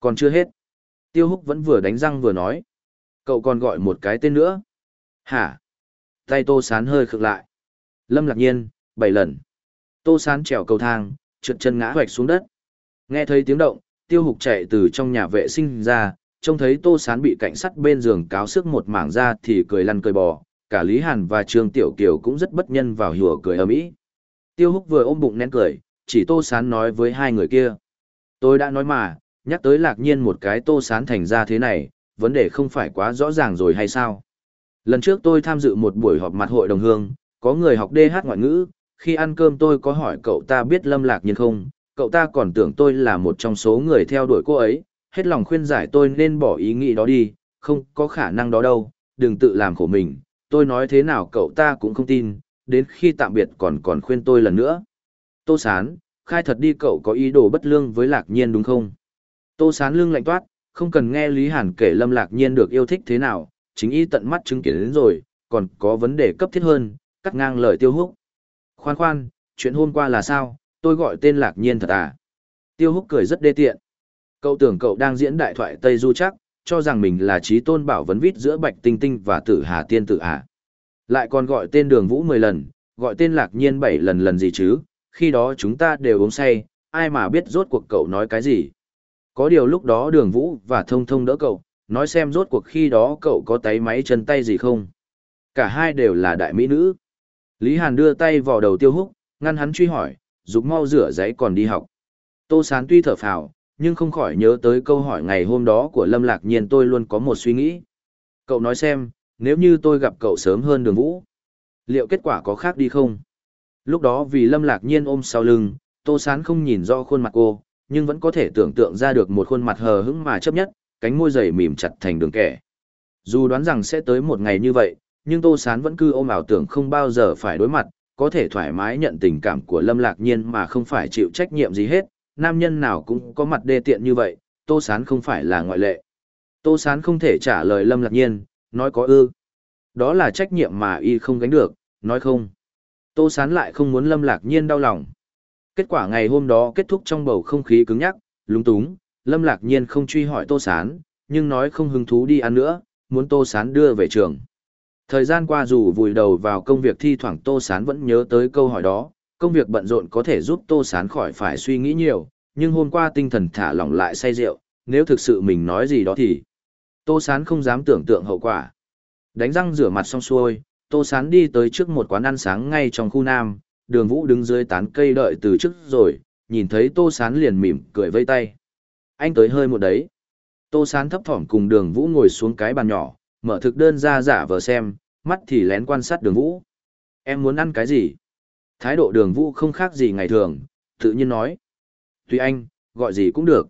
Còn chưa hết. Tiêu húc vẫn vừa đánh răng vừa nói. Cậu còn gọi một cái tên nữa. Hả? Tay tô sán hơi khựng lại. Lâm lạc nhiên, bảy lần. Tô sán trèo cầu thang, trượt chân ngã hoạch xuống đất. Nghe thấy tiếng động, tiêu hục chạy từ trong nhà vệ sinh ra, trông thấy tô sán bị cảnh sát bên giường cáo sức một mảng ra thì cười lăn cười bò. Cả Lý Hàn và Trương Tiểu Kiều cũng rất bất nhân vào hùa cười ầm ĩ. Tiêu húc vừa ôm bụng nén cười, chỉ tô sán nói với hai người kia. Tôi đã nói mà, nhắc tới lạc nhiên một cái tô sán thành ra thế này, vấn đề không phải quá rõ ràng rồi hay sao? Lần trước tôi tham dự một buổi họp mặt hội đồng hương, có người học DH ngoại ngữ, khi ăn cơm tôi có hỏi cậu ta biết lâm lạc nhiên không, cậu ta còn tưởng tôi là một trong số người theo đuổi cô ấy, hết lòng khuyên giải tôi nên bỏ ý nghĩ đó đi, không có khả năng đó đâu, đừng tự làm khổ mình, tôi nói thế nào cậu ta cũng không tin, đến khi tạm biệt còn còn khuyên tôi lần nữa. Tô Sán, khai thật đi cậu có ý đồ bất lương với lạc nhiên đúng không? Tô Sán lưng lạnh toát, không cần nghe Lý Hàn kể lâm lạc nhiên được yêu thích thế nào, chính y tận mắt chứng kiến đến rồi, còn có vấn đề cấp thiết hơn, cắt ngang lời tiêu húc. Khoan khoan, chuyện hôm qua là sao, tôi gọi tên lạc nhiên thật à? Tiêu húc cười rất đê tiện. Cậu tưởng cậu đang diễn đại thoại Tây Du chắc, cho rằng mình là trí tôn bảo vấn vít giữa Bạch Tinh Tinh và tử Hà Tiên tử à. Lại còn gọi tên đường vũ 10 lần, gọi tên lạc nhiên 7 lần lần gì chứ, khi đó chúng ta đều uống say, ai mà biết rốt cuộc cậu nói cái gì. Có điều lúc đó đường vũ và thông thông đỡ cậu, nói xem rốt cuộc khi đó cậu có tay máy chân tay gì không. Cả hai đều là đại mỹ nữ. Lý Hàn đưa tay vào đầu tiêu húc, ngăn hắn truy hỏi, dục mau rửa giấy còn đi học. Tô Sán tuy thở phào, nhưng không khỏi nhớ tới câu hỏi ngày hôm đó của Lâm Lạc Nhiên tôi luôn có một suy nghĩ. Cậu nói xem, nếu như tôi gặp cậu sớm hơn đường vũ, liệu kết quả có khác đi không? Lúc đó vì Lâm Lạc Nhiên ôm sau lưng, Tô Sán không nhìn rõ khuôn mặt cô, nhưng vẫn có thể tưởng tượng ra được một khuôn mặt hờ hững mà chấp nhất, cánh môi dày mỉm chặt thành đường kẻ. Dù đoán rằng sẽ tới một ngày như vậy, nhưng Tô Sán vẫn cứ ôm ảo tưởng không bao giờ phải đối mặt, có thể thoải mái nhận tình cảm của Lâm Lạc Nhiên mà không phải chịu trách nhiệm gì hết, nam nhân nào cũng có mặt đê tiện như vậy, Tô Sán không phải là ngoại lệ. Tô Sán không thể trả lời Lâm Lạc Nhiên, nói có ư. Đó là trách nhiệm mà y không gánh được, nói không. Tô Sán lại không muốn Lâm Lạc Nhiên đau lòng. Kết quả ngày hôm đó kết thúc trong bầu không khí cứng nhắc, lúng túng, Lâm Lạc Nhiên không truy hỏi Tô Sán, nhưng nói không hứng thú đi ăn nữa, muốn Tô Sán đưa về trường. Thời gian qua dù vùi đầu vào công việc thi thoảng Tô Sán vẫn nhớ tới câu hỏi đó, công việc bận rộn có thể giúp Tô Sán khỏi phải suy nghĩ nhiều, nhưng hôm qua tinh thần thả lỏng lại say rượu, nếu thực sự mình nói gì đó thì Tô Sán không dám tưởng tượng hậu quả. Đánh răng rửa mặt xong xuôi, Tô Sán đi tới trước một quán ăn sáng ngay trong khu Nam, đường vũ đứng dưới tán cây đợi từ trước rồi, nhìn thấy Tô Sán liền mỉm cười vây tay. Anh tới hơi một đấy. Tô Sán thấp thỏm cùng đường vũ ngồi xuống cái bàn nhỏ, mở thực đơn ra giả vờ xem, mắt thì lén quan sát đường vũ. Em muốn ăn cái gì? Thái độ đường vũ không khác gì ngày thường, tự nhiên nói. Tùy anh, gọi gì cũng được.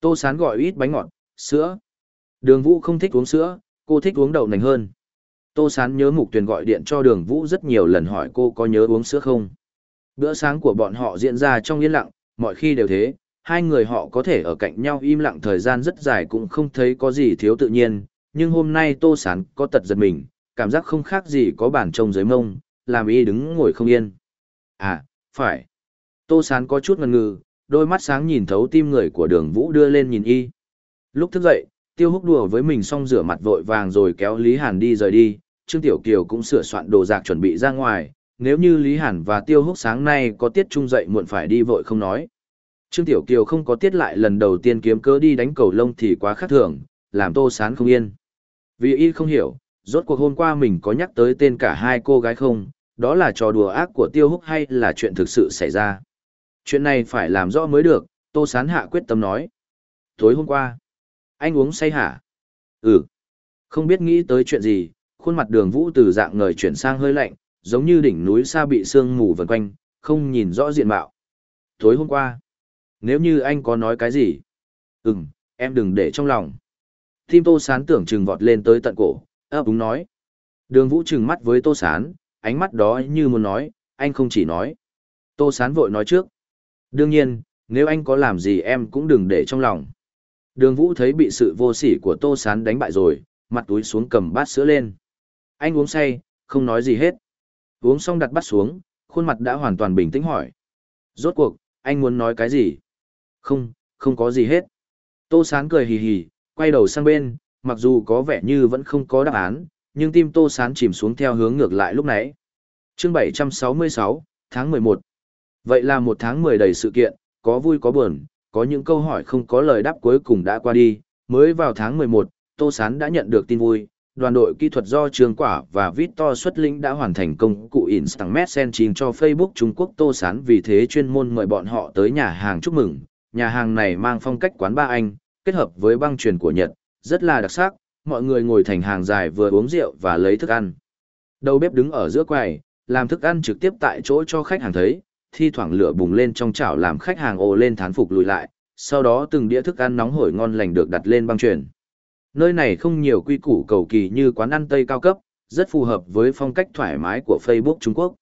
Tô Sán gọi ít bánh ngọt, sữa. Đường vũ không thích uống sữa, cô thích uống đậu nành hơn. Tô Sán nhớ Mục Tuyền gọi điện cho Đường Vũ rất nhiều lần hỏi cô có nhớ uống sữa không. Bữa sáng của bọn họ diễn ra trong yên lặng, mọi khi đều thế, hai người họ có thể ở cạnh nhau im lặng thời gian rất dài cũng không thấy có gì thiếu tự nhiên, nhưng hôm nay Tô Sán có tật giật mình, cảm giác không khác gì có bàn trông dưới mông, làm y đứng ngồi không yên. À, phải. Tô Sán có chút ngần ngừ, đôi mắt sáng nhìn thấu tim người của đường Vũ đưa lên nhìn y. Lúc thức dậy, tiêu húc đùa với mình xong rửa mặt vội vàng rồi kéo Lý Hàn đi rời đi, Trương Tiểu Kiều cũng sửa soạn đồ đạc chuẩn bị ra ngoài, nếu như Lý Hàn và Tiêu Húc sáng nay có tiết trung dậy muộn phải đi vội không nói. Trương Tiểu Kiều không có tiết lại lần đầu tiên kiếm cớ đi đánh cầu lông thì quá khác thường, làm Tô Sán không yên. Vì y không hiểu, rốt cuộc hôm qua mình có nhắc tới tên cả hai cô gái không, đó là trò đùa ác của Tiêu Húc hay là chuyện thực sự xảy ra. Chuyện này phải làm rõ mới được, Tô Sán hạ quyết tâm nói. Tối hôm qua, anh uống say hả? Ừ. Không biết nghĩ tới chuyện gì, khuôn mặt đường vũ từ dạng ngời chuyển sang hơi lạnh, giống như đỉnh núi xa bị sương mù vần quanh, không nhìn rõ diện mạo. Tối hôm qua, nếu như anh có nói cái gì, ừm, em đừng để trong lòng. Tim tô sán tưởng chừng vọt lên tới tận cổ, ấp đúng nói. Đường vũ trừng mắt với tô sán, ánh mắt đó như muốn nói, anh không chỉ nói. Tô sán vội nói trước. Đương nhiên, nếu anh có làm gì em cũng đừng để trong lòng. Đường vũ thấy bị sự vô sỉ của tô sán đánh bại rồi, mặt túi xuống cầm bát sữa lên. Anh uống say, không nói gì hết. Uống xong đặt bát xuống, khuôn mặt đã hoàn toàn bình tĩnh hỏi. Rốt cuộc, anh muốn nói cái gì? Không, không có gì hết. Tô Sán cười hì hì, quay đầu sang bên, mặc dù có vẻ như vẫn không có đáp án, nhưng tim Tô Sán chìm xuống theo hướng ngược lại lúc nãy. chương 766, tháng 11. Vậy là một tháng 10 đầy sự kiện, có vui có buồn, có những câu hỏi không có lời đáp cuối cùng đã qua đi. Mới vào tháng 11, Tô Sán đã nhận được tin vui, đoàn đội kỹ thuật do Trường Quả và Victor xuất lĩnh đã hoàn thành công cụ Instant Messaging cho Facebook Trung Quốc Tô Sán vì thế chuyên môn mời bọn họ tới nhà hàng chúc mừng. Nhà hàng này mang phong cách quán ba Anh, kết hợp với băng truyền của Nhật, rất là đặc sắc, mọi người ngồi thành hàng dài vừa uống rượu và lấy thức ăn. Đầu bếp đứng ở giữa quầy, làm thức ăn trực tiếp tại chỗ cho khách hàng thấy, thi thoảng lửa bùng lên trong chảo làm khách hàng ồ lên thán phục lùi lại, sau đó từng đĩa thức ăn nóng hổi ngon lành được đặt lên băng truyền. Nơi này không nhiều quy củ cầu kỳ như quán ăn Tây cao cấp, rất phù hợp với phong cách thoải mái của Facebook Trung Quốc.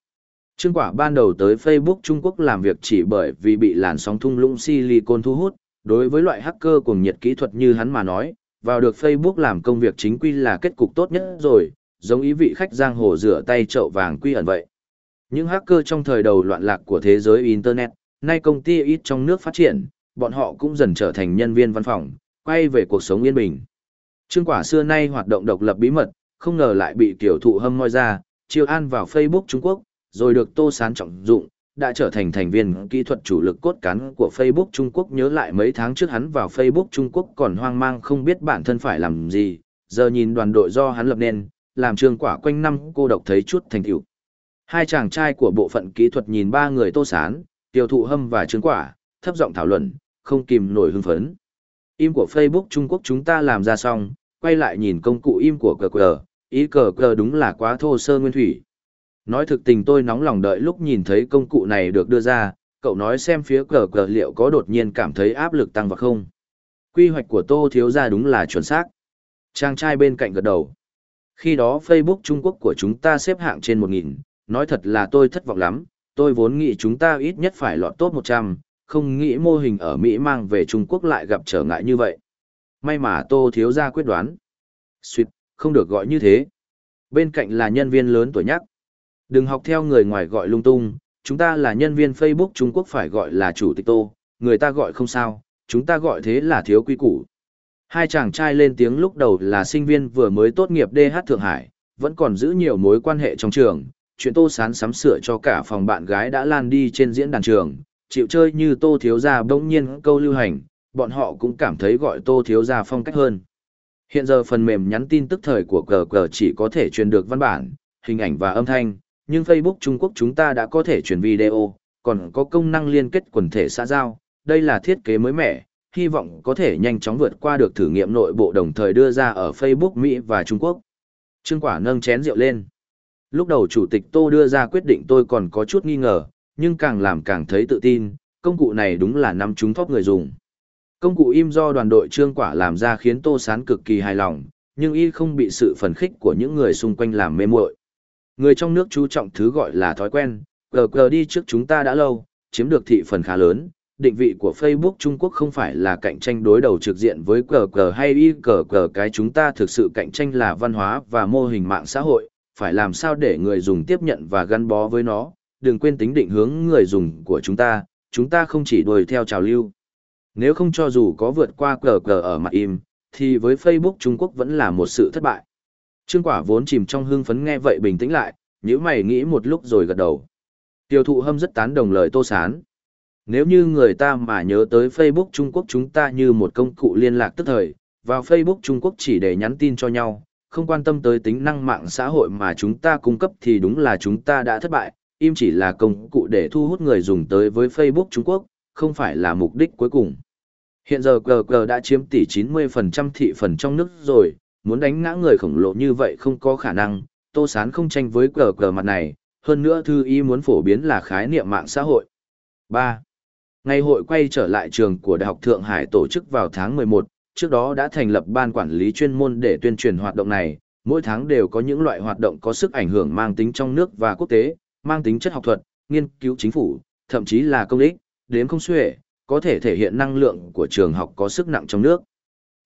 Trương Quả ban đầu tới Facebook Trung Quốc làm việc chỉ bởi vì bị làn sóng thung lũng silicon thu hút, đối với loại hacker cùng nhiệt kỹ thuật như hắn mà nói, vào được Facebook làm công việc chính quy là kết cục tốt nhất rồi, giống ý vị khách giang hồ rửa tay chậu vàng quy ẩn vậy. Những hacker trong thời đầu loạn lạc của thế giới Internet, nay công ty ít trong nước phát triển, bọn họ cũng dần trở thành nhân viên văn phòng, quay về cuộc sống yên bình. Trương Quả xưa nay hoạt động độc lập bí mật, không ngờ lại bị tiểu thụ hâm moi ra, chiêu an vào Facebook Trung Quốc, rồi được Tô Sán trọng dụng, đã trở thành thành viên kỹ thuật chủ lực cốt cán của Facebook Trung Quốc nhớ lại mấy tháng trước hắn vào Facebook Trung Quốc còn hoang mang không biết bản thân phải làm gì, giờ nhìn đoàn đội do hắn lập nên, làm Trương Quả quanh năm cô độc thấy chút thành tựu. Hai chàng trai của bộ phận kỹ thuật nhìn ba người Tô Sán, Tiêu Thụ Hâm và Trương Quả, thấp giọng thảo luận, không kìm nổi hưng phấn. Im của Facebook Trung Quốc chúng ta làm ra xong, quay lại nhìn công cụ im của cờ cờ, ý cờ cờ đúng là quá thô sơ nguyên thủy. Nói thực tình tôi nóng lòng đợi lúc nhìn thấy công cụ này được đưa ra, cậu nói xem phía cờ cờ liệu có đột nhiên cảm thấy áp lực tăng vào không. Quy hoạch của Tô Thiếu Gia đúng là chuẩn xác. Trang trai bên cạnh gật đầu. Khi đó Facebook Trung Quốc của chúng ta xếp hạng trên 1.000, nói thật là tôi thất vọng lắm, tôi vốn nghĩ chúng ta ít nhất phải lọt top 100, không nghĩ mô hình ở Mỹ mang về Trung Quốc lại gặp trở ngại như vậy. May mà Tô Thiếu Gia quyết đoán. Xuyệt, không được gọi như thế. Bên cạnh là nhân viên lớn tuổi nhắc. Đừng học theo người ngoài gọi lung tung, chúng ta là nhân viên Facebook Trung Quốc phải gọi là chủ tịch Tô, người ta gọi không sao, chúng ta gọi thế là thiếu quy củ. Hai chàng trai lên tiếng lúc đầu là sinh viên vừa mới tốt nghiệp DH Thượng Hải, vẫn còn giữ nhiều mối quan hệ trong trường, chuyện Tô Sán sắm sửa cho cả phòng bạn gái đã lan đi trên diễn đàn trường, chịu chơi như Tô Thiếu Gia bỗng nhiên câu lưu hành, bọn họ cũng cảm thấy gọi Tô Thiếu Gia phong cách hơn. Hiện giờ phần mềm nhắn tin tức thời của cờ cờ chỉ có thể truyền được văn bản, hình ảnh và âm thanh, nhưng Facebook Trung Quốc chúng ta đã có thể truyền video, còn có công năng liên kết quần thể xã giao, đây là thiết kế mới mẻ, hy vọng có thể nhanh chóng vượt qua được thử nghiệm nội bộ đồng thời đưa ra ở Facebook Mỹ và Trung Quốc. Trương Quả nâng chén rượu lên. Lúc đầu Chủ tịch Tô đưa ra quyết định tôi còn có chút nghi ngờ, nhưng càng làm càng thấy tự tin, công cụ này đúng là năm chúng thóp người dùng. Công cụ im do đoàn đội Trương Quả làm ra khiến Tô Sán cực kỳ hài lòng, nhưng y không bị sự phấn khích của những người xung quanh làm mê muội. Người trong nước chú trọng thứ gọi là thói quen, cờ cờ đi trước chúng ta đã lâu, chiếm được thị phần khá lớn. Định vị của Facebook Trung Quốc không phải là cạnh tranh đối đầu trực diện với cờ cờ hay y cờ cờ cái chúng ta thực sự cạnh tranh là văn hóa và mô hình mạng xã hội, phải làm sao để người dùng tiếp nhận và gắn bó với nó, đừng quên tính định hướng người dùng của chúng ta, chúng ta không chỉ đuổi theo trào lưu. Nếu không cho dù có vượt qua cờ cờ ở mặt im, thì với Facebook Trung Quốc vẫn là một sự thất bại. Trương Quả vốn chìm trong hương phấn nghe vậy bình tĩnh lại, nếu mày nghĩ một lúc rồi gật đầu. Tiêu thụ hâm rất tán đồng lời Tô Sán. Nếu như người ta mà nhớ tới Facebook Trung Quốc chúng ta như một công cụ liên lạc tức thời, vào Facebook Trung Quốc chỉ để nhắn tin cho nhau, không quan tâm tới tính năng mạng xã hội mà chúng ta cung cấp thì đúng là chúng ta đã thất bại, im chỉ là công cụ để thu hút người dùng tới với Facebook Trung Quốc, không phải là mục đích cuối cùng. Hiện giờ GG đã chiếm tỷ 90% thị phần trong nước rồi, muốn đánh ngã người khổng lồ như vậy không có khả năng, Tô Sán không tranh với GG mặt này, hơn nữa thư ý muốn phổ biến là khái niệm mạng xã hội. 3. Ngày hội quay trở lại trường của Đại học Thượng Hải tổ chức vào tháng 11, trước đó đã thành lập ban quản lý chuyên môn để tuyên truyền hoạt động này, mỗi tháng đều có những loại hoạt động có sức ảnh hưởng mang tính trong nước và quốc tế, mang tính chất học thuật, nghiên cứu chính phủ, thậm chí là công ích, đến không xuể, có thể thể hiện năng lượng của trường học có sức nặng trong nước.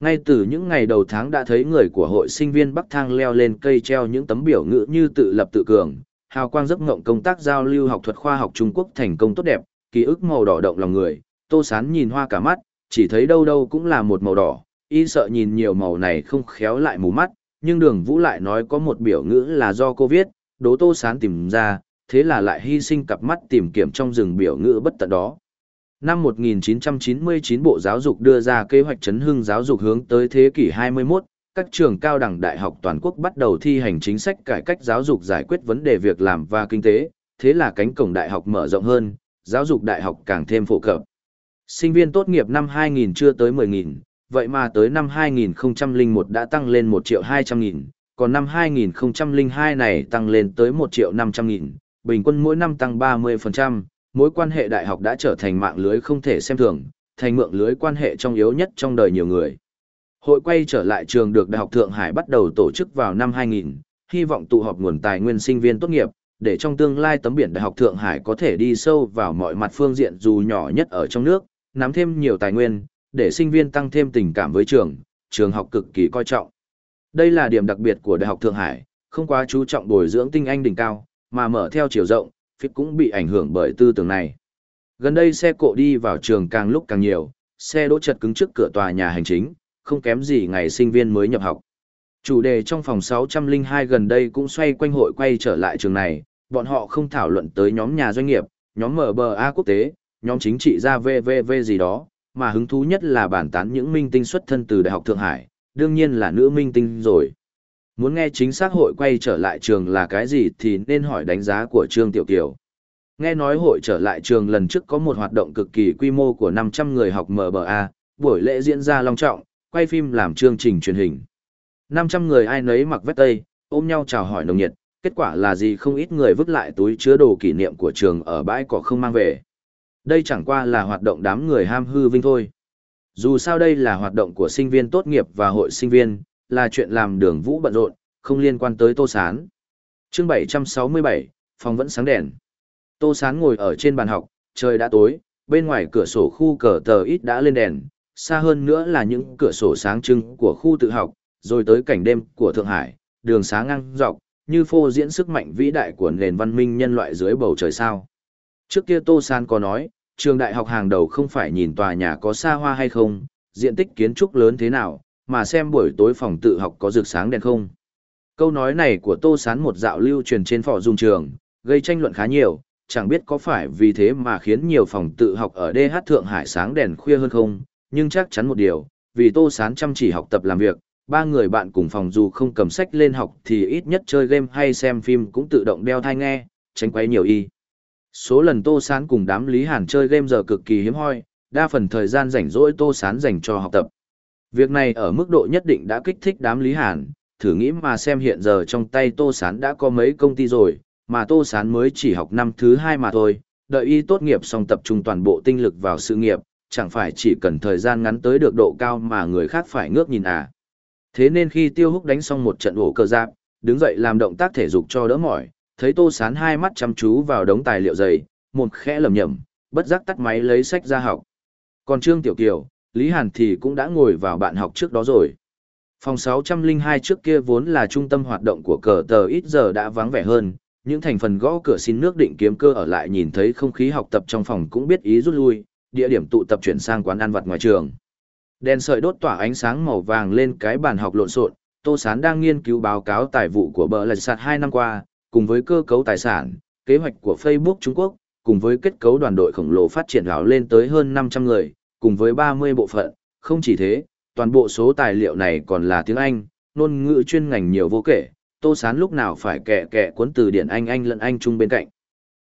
Ngay từ những ngày đầu tháng đã thấy người của hội sinh viên Bắc Thang leo lên cây treo những tấm biểu ngữ như tự lập tự cường, hào quang giấc ngộng công tác giao lưu học thuật khoa học Trung Quốc thành công tốt đẹp, ký ức màu đỏ động lòng người, Tô Sán nhìn hoa cả mắt, chỉ thấy đâu đâu cũng là một màu đỏ, y sợ nhìn nhiều màu này không khéo lại mù mắt, nhưng đường vũ lại nói có một biểu ngữ là do cô viết, đố tô sán tìm ra, thế là lại hy sinh cặp mắt tìm kiếm trong rừng biểu ngữ bất tận đó. Năm 1999 Bộ Giáo dục đưa ra kế hoạch chấn hưng giáo dục hướng tới thế kỷ 21, các trường cao đẳng đại học toàn quốc bắt đầu thi hành chính sách cải cách giáo dục giải quyết vấn đề việc làm và kinh tế, thế là cánh cổng đại học mở rộng hơn, giáo dục đại học càng thêm phổ cập. Sinh viên tốt nghiệp năm 2000 chưa tới 10.000, vậy mà tới năm 2001 đã tăng lên 1 triệu 200.000, còn năm 2002 này tăng lên tới 1 triệu 500.000, bình quân mỗi năm tăng 30%, mối quan hệ đại học đã trở thành mạng lưới không thể xem thường, thành mượn lưới quan hệ trong yếu nhất trong đời nhiều người. Hội quay trở lại trường được Đại học Thượng Hải bắt đầu tổ chức vào năm 2000, hy vọng tụ họp nguồn tài nguyên sinh viên tốt nghiệp, để trong tương lai tấm biển Đại học Thượng Hải có thể đi sâu vào mọi mặt phương diện dù nhỏ nhất ở trong nước, nắm thêm nhiều tài nguyên, để sinh viên tăng thêm tình cảm với trường, trường học cực kỳ coi trọng. Đây là điểm đặc biệt của Đại học Thượng Hải, không quá chú trọng bồi dưỡng tinh anh đỉnh cao, mà mở theo chiều rộng, phích cũng bị ảnh hưởng bởi tư tưởng này. Gần đây xe cộ đi vào trường càng lúc càng nhiều, xe đỗ chật cứng trước cửa tòa nhà hành chính, không kém gì ngày sinh viên mới nhập học. Chủ đề trong phòng 602 gần đây cũng xoay quanh hội quay trở lại trường này, bọn họ không thảo luận tới nhóm nhà doanh nghiệp, nhóm MBA quốc tế, nhóm chính trị gia VVV gì đó, mà hứng thú nhất là bàn tán những minh tinh xuất thân từ Đại học Thượng Hải, đương nhiên là nữ minh tinh rồi. Muốn nghe chính xác hội quay trở lại trường là cái gì thì nên hỏi đánh giá của Trương Tiểu Kiều. Nghe nói hội trở lại trường lần trước có một hoạt động cực kỳ quy mô của 500 người học MBA, buổi lễ diễn ra long trọng, quay phim làm chương trình truyền hình. 500 người ai nấy mặc vest tây, ôm nhau chào hỏi nồng nhiệt, kết quả là gì không ít người vứt lại túi chứa đồ kỷ niệm của trường ở bãi cỏ không mang về. Đây chẳng qua là hoạt động đám người ham hư vinh thôi. Dù sao đây là hoạt động của sinh viên tốt nghiệp và hội sinh viên, là chuyện làm đường vũ bận rộn, không liên quan tới Tô Sán. chương 767, phòng vẫn sáng đèn. Tô Sán ngồi ở trên bàn học, trời đã tối, bên ngoài cửa sổ khu cờ tờ ít đã lên đèn, xa hơn nữa là những cửa sổ sáng trưng của khu tự học, rồi tới cảnh đêm của Thượng Hải, đường sáng ngang dọc, như phô diễn sức mạnh vĩ đại của nền văn minh nhân loại dưới bầu trời sao. Trước kia Tô San có nói, trường đại học hàng đầu không phải nhìn tòa nhà có xa hoa hay không, diện tích kiến trúc lớn thế nào, mà xem buổi tối phòng tự học có rực sáng đèn không. Câu nói này của Tô Sán một dạo lưu truyền trên phỏ dung trường, gây tranh luận khá nhiều, chẳng biết có phải vì thế mà khiến nhiều phòng tự học ở DH Thượng Hải sáng đèn khuya hơn không, nhưng chắc chắn một điều, vì Tô Sán chăm chỉ học tập làm việc, ba người bạn cùng phòng dù không cầm sách lên học thì ít nhất chơi game hay xem phim cũng tự động đeo thai nghe, tránh quấy nhiều y. Số lần Tô Sán cùng đám Lý Hàn chơi game giờ cực kỳ hiếm hoi, đa phần thời gian rảnh rỗi Tô Sán dành cho học tập. Việc này ở mức độ nhất định đã kích thích đám Lý Hàn, thử nghĩ mà xem hiện giờ trong tay Tô Sán đã có mấy công ty rồi, mà Tô Sán mới chỉ học năm thứ hai mà thôi, đợi y tốt nghiệp xong tập trung toàn bộ tinh lực vào sự nghiệp, chẳng phải chỉ cần thời gian ngắn tới được độ cao mà người khác phải ngước nhìn à. Thế nên khi Tiêu Húc đánh xong một trận ổ cơ giáp, đứng dậy làm động tác thể dục cho đỡ mỏi, thấy Tô Sán hai mắt chăm chú vào đống tài liệu dày, một khẽ lầm nhầm, bất giác tắt máy lấy sách ra học. Còn Trương Tiểu Kiều, Lý Hàn thì cũng đã ngồi vào bạn học trước đó rồi. Phòng 602 trước kia vốn là trung tâm hoạt động của cờ tờ ít giờ đã vắng vẻ hơn, những thành phần gõ cửa xin nước định kiếm cơ ở lại nhìn thấy không khí học tập trong phòng cũng biết ý rút lui, địa điểm tụ tập chuyển sang quán ăn vặt ngoài trường. Đèn sợi đốt tỏa ánh sáng màu vàng lên cái bàn học lộn xộn, Tô Sán đang nghiên cứu báo cáo tài vụ của bờ lạch sạt 2 năm qua, cùng với cơ cấu tài sản, kế hoạch của Facebook Trung Quốc, cùng với kết cấu đoàn đội khổng lồ phát triển gạo lên tới hơn 500 người, cùng với 30 bộ phận, không chỉ thế, toàn bộ số tài liệu này còn là tiếng Anh, ngôn ngữ chuyên ngành nhiều vô kể, Tô Sán lúc nào phải kẹ kẹ cuốn từ điển Anh Anh lẫn Anh chung bên cạnh.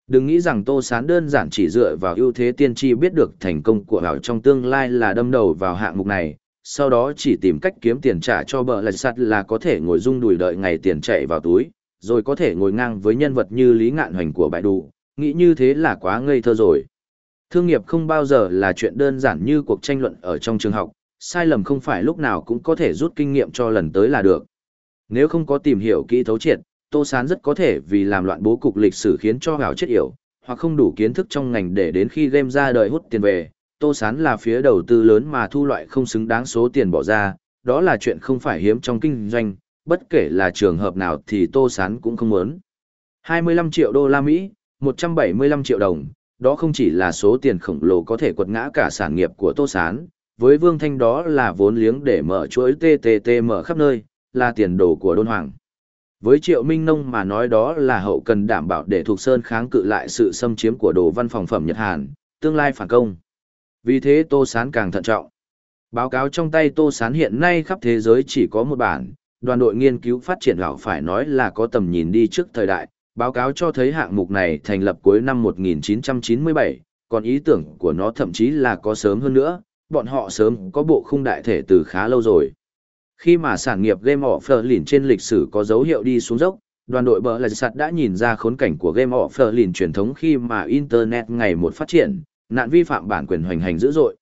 Đừng nghĩ rằng Tô Sán đơn giản chỉ dựa vào ưu thế tiên tri biết được thành công của họ trong tương lai là đâm đầu vào hạng mục này, sau đó chỉ tìm cách kiếm tiền trả cho bờ lạch sắt là có thể ngồi rung đùi đợi ngày tiền chạy vào túi, rồi có thể ngồi ngang với nhân vật như Lý Ngạn Hoành của bại đủ, nghĩ như thế là quá ngây thơ rồi. Thương nghiệp không bao giờ là chuyện đơn giản như cuộc tranh luận ở trong trường học, sai lầm không phải lúc nào cũng có thể rút kinh nghiệm cho lần tới là được. Nếu không có tìm hiểu kỹ thấu triệt, Tô Sán rất có thể vì làm loạn bố cục lịch sử khiến cho gạo chết yểu, hoặc không đủ kiến thức trong ngành để đến khi game ra đời hút tiền về. Tô Sán là phía đầu tư lớn mà thu loại không xứng đáng số tiền bỏ ra, đó là chuyện không phải hiếm trong kinh doanh, bất kể là trường hợp nào thì Tô Sán cũng không muốn. 25 triệu đô la Mỹ, 175 triệu đồng, đó không chỉ là số tiền khổng lồ có thể quật ngã cả sản nghiệp của Tô Sán, với Vương Thanh đó là vốn liếng để mở chuỗi TTT mở khắp nơi, là tiền đồ của đôn hoàng. Với Triệu Minh Nông mà nói đó là hậu cần đảm bảo để Thục Sơn kháng cự lại sự xâm chiếm của đồ văn phòng phẩm Nhật Hàn, tương lai phản công. Vì thế Tô Sán càng thận trọng. Báo cáo trong tay Tô Sán hiện nay khắp thế giới chỉ có một bản, đoàn đội nghiên cứu phát triển lão phải nói là có tầm nhìn đi trước thời đại. Báo cáo cho thấy hạng mục này thành lập cuối năm 1997, còn ý tưởng của nó thậm chí là có sớm hơn nữa, bọn họ sớm có bộ khung đại thể từ khá lâu rồi. Khi mà sản nghiệp Game of Berlin trên lịch sử có dấu hiệu đi xuống dốc, đoàn đội bờ là sạt đã nhìn ra khốn cảnh của Game of Berlin truyền thống khi mà Internet ngày một phát triển, nạn vi phạm bản quyền hoành hành dữ dội.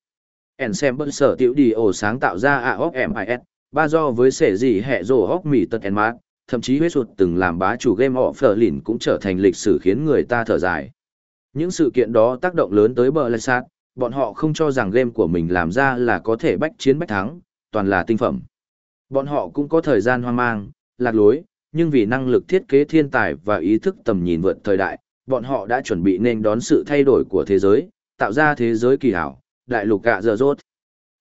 Ensemble sở tiểu đi ổ sáng tạo ra AOMIS, ba do với sẻ gì hệ rổ hóc mỉ tật Enmart, thậm chí huyết sụt từng làm bá chủ Game of Berlin cũng trở thành lịch sử khiến người ta thở dài. Những sự kiện đó tác động lớn tới bờ lạch sát. bọn họ không cho rằng game của mình làm ra là có thể bách chiến bách thắng, toàn là tinh phẩm. Bọn họ cũng có thời gian hoang mang, lạc lối, nhưng vì năng lực thiết kế thiên tài và ý thức tầm nhìn vượt thời đại, bọn họ đã chuẩn bị nên đón sự thay đổi của thế giới, tạo ra thế giới kỳ hảo, đại lục gạ giờ rốt.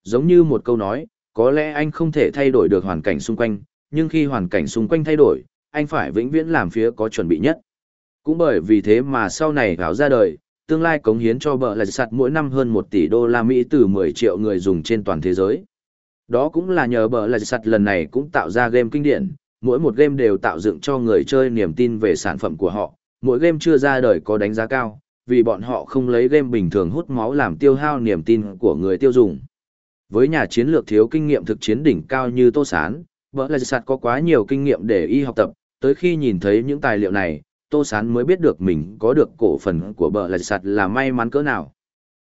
Giống như một câu nói, có lẽ anh không thể thay đổi được hoàn cảnh xung quanh, nhưng khi hoàn cảnh xung quanh thay đổi, anh phải vĩnh viễn làm phía có chuẩn bị nhất. Cũng bởi vì thế mà sau này gáo ra đời, tương lai cống hiến cho bờ lại sạt mỗi năm hơn 1 tỷ đô la Mỹ từ 10 triệu người dùng trên toàn thế giới. Đó cũng là nhờ bờ lại sạt lần này cũng tạo ra game kinh điển, mỗi một game đều tạo dựng cho người chơi niềm tin về sản phẩm của họ, mỗi game chưa ra đời có đánh giá cao, vì bọn họ không lấy game bình thường hút máu làm tiêu hao niềm tin của người tiêu dùng. Với nhà chiến lược thiếu kinh nghiệm thực chiến đỉnh cao như Tô Sán, bờ lại sạt có quá nhiều kinh nghiệm để y học tập, tới khi nhìn thấy những tài liệu này, Tô Sán mới biết được mình có được cổ phần của bờ lạch sạt là may mắn cỡ nào.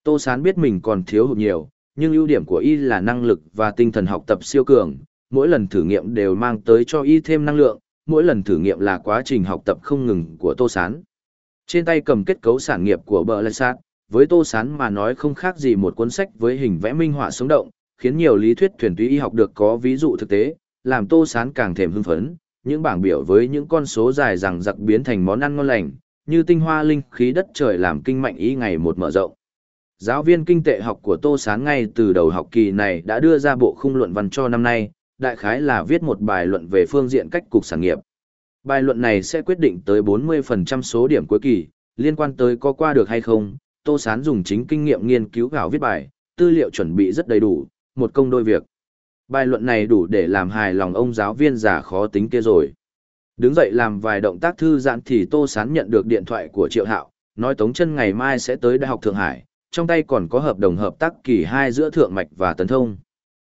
Tô Sán biết mình còn thiếu hụt nhiều, nhưng ưu điểm của y là năng lực và tinh thần học tập siêu cường, mỗi lần thử nghiệm đều mang tới cho y thêm năng lượng, mỗi lần thử nghiệm là quá trình học tập không ngừng của Tô Sán. Trên tay cầm kết cấu sản nghiệp của bờ lạch sạt, với Tô Sán mà nói không khác gì một cuốn sách với hình vẽ minh họa sống động, khiến nhiều lý thuyết thuyền túy y học được có ví dụ thực tế, làm Tô Sán càng thèm hưng phấn, những bảng biểu với những con số dài rằng giặc biến thành món ăn ngon lành, như tinh hoa linh khí đất trời làm kinh mạnh ý ngày một mở rộng. Giáo viên kinh tệ học của Tô Sán ngay từ đầu học kỳ này đã đưa ra bộ khung luận văn cho năm nay, đại khái là viết một bài luận về phương diện cách cục sản nghiệp. Bài luận này sẽ quyết định tới 40% số điểm cuối kỳ, liên quan tới có qua được hay không, Tô Sán dùng chính kinh nghiệm nghiên cứu vào viết bài, tư liệu chuẩn bị rất đầy đủ, một công đôi việc. Bài luận này đủ để làm hài lòng ông giáo viên già khó tính kia rồi. Đứng dậy làm vài động tác thư giãn thì Tô Sán nhận được điện thoại của Triệu Hạo, nói Tống chân ngày mai sẽ tới Đại học Thượng Hải, trong tay còn có hợp đồng hợp tác kỳ hai giữa Thượng Mạch và Tấn Thông.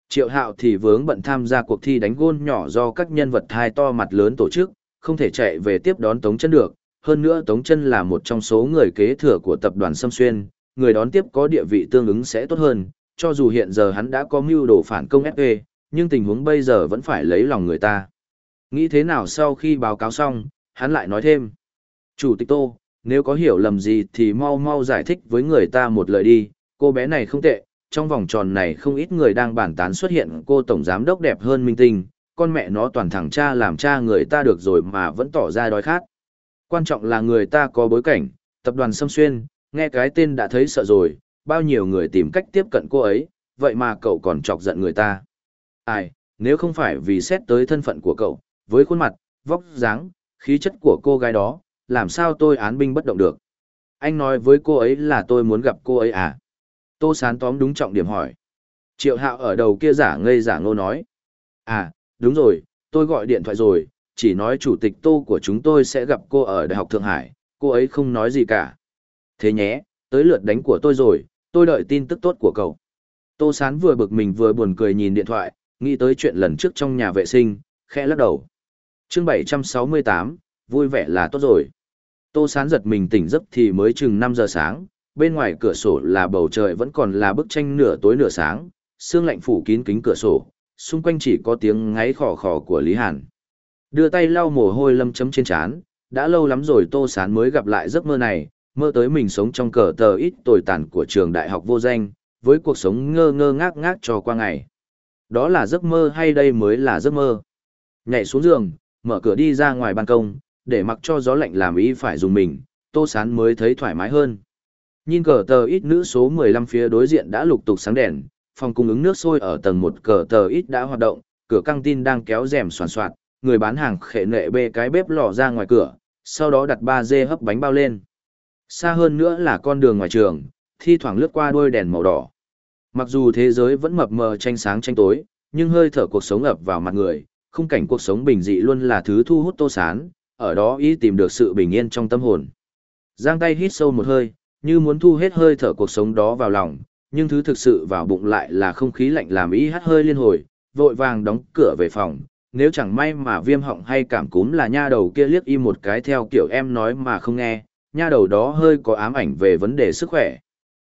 Triệu Hạo thì vướng bận tham gia cuộc thi đánh gôn nhỏ do các nhân vật thai to mặt lớn tổ chức, không thể chạy về tiếp đón Tống chân được. Hơn nữa Tống chân là một trong số người kế thừa của tập đoàn Sâm Xuyên, người đón tiếp có địa vị tương ứng sẽ tốt hơn, cho dù hiện giờ hắn đã có mưu đồ phản công FE, nhưng tình huống bây giờ vẫn phải lấy lòng người ta. Nghĩ thế nào sau khi báo cáo xong, hắn lại nói thêm. Chủ tịch Tô, nếu có hiểu lầm gì thì mau mau giải thích với người ta một lời đi, cô bé này không tệ, trong vòng tròn này không ít người đang bàn tán xuất hiện cô tổng giám đốc đẹp hơn minh tinh, con mẹ nó toàn thẳng cha làm cha người ta được rồi mà vẫn tỏ ra đói khát. Quan trọng là người ta có bối cảnh, tập đoàn Sâm Xuyên, nghe cái tên đã thấy sợ rồi, bao nhiêu người tìm cách tiếp cận cô ấy, vậy mà cậu còn chọc giận người ta. Ai, nếu không phải vì xét tới thân phận của cậu, với khuôn mặt, vóc dáng, khí chất của cô gái đó, làm sao tôi án binh bất động được. Anh nói với cô ấy là tôi muốn gặp cô ấy à? Tô Sán tóm đúng trọng điểm hỏi. Triệu Hạo ở đầu kia giả ngây giả ngô nói. À, đúng rồi, tôi gọi điện thoại rồi, chỉ nói chủ tịch Tô của chúng tôi sẽ gặp cô ở Đại học Thượng Hải, cô ấy không nói gì cả. Thế nhé, tới lượt đánh của tôi rồi, tôi đợi tin tức tốt của cậu. Tô Sán vừa bực mình vừa buồn cười nhìn điện thoại, nghĩ tới chuyện lần trước trong nhà vệ sinh, khẽ lắc đầu. chương 768, vui vẻ là tốt rồi. Tô Sán giật mình tỉnh giấc thì mới chừng 5 giờ sáng, bên ngoài cửa sổ là bầu trời vẫn còn là bức tranh nửa tối nửa sáng, sương lạnh phủ kín kính cửa sổ, xung quanh chỉ có tiếng ngáy khò khò của Lý Hàn. Đưa tay lau mồ hôi lâm chấm trên trán, đã lâu lắm rồi Tô Sán mới gặp lại giấc mơ này, mơ tới mình sống trong cờ tờ ít tồi tàn của trường đại học vô danh, với cuộc sống ngơ ngơ ngác ngác cho qua ngày. Đó là giấc mơ hay đây mới là giấc mơ? Nhảy xuống giường, mở cửa đi ra ngoài ban công, để mặc cho gió lạnh làm ý phải dùng mình, tô sán mới thấy thoải mái hơn. Nhìn cờ tờ ít nữ số 15 phía đối diện đã lục tục sáng đèn, phòng cung ứng nước sôi ở tầng một cờ tờ ít đã hoạt động, cửa căng tin đang kéo rèm soàn soạt, người bán hàng khệ nệ bê cái bếp lò ra ngoài cửa, sau đó đặt ba dê hấp bánh bao lên. Xa hơn nữa là con đường ngoài trường, thi thoảng lướt qua đôi đèn màu đỏ. Mặc dù thế giới vẫn mập mờ tranh sáng tranh tối, nhưng hơi thở cuộc sống ập vào mặt người, khung cảnh cuộc sống bình dị luôn là thứ thu hút tô sán, ở đó ý tìm được sự bình yên trong tâm hồn. Giang tay hít sâu một hơi, như muốn thu hết hơi thở cuộc sống đó vào lòng, nhưng thứ thực sự vào bụng lại là không khí lạnh làm ý hắt hơi liên hồi, vội vàng đóng cửa về phòng. Nếu chẳng may mà viêm họng hay cảm cúm là nha đầu kia liếc im một cái theo kiểu em nói mà không nghe, nha đầu đó hơi có ám ảnh về vấn đề sức khỏe.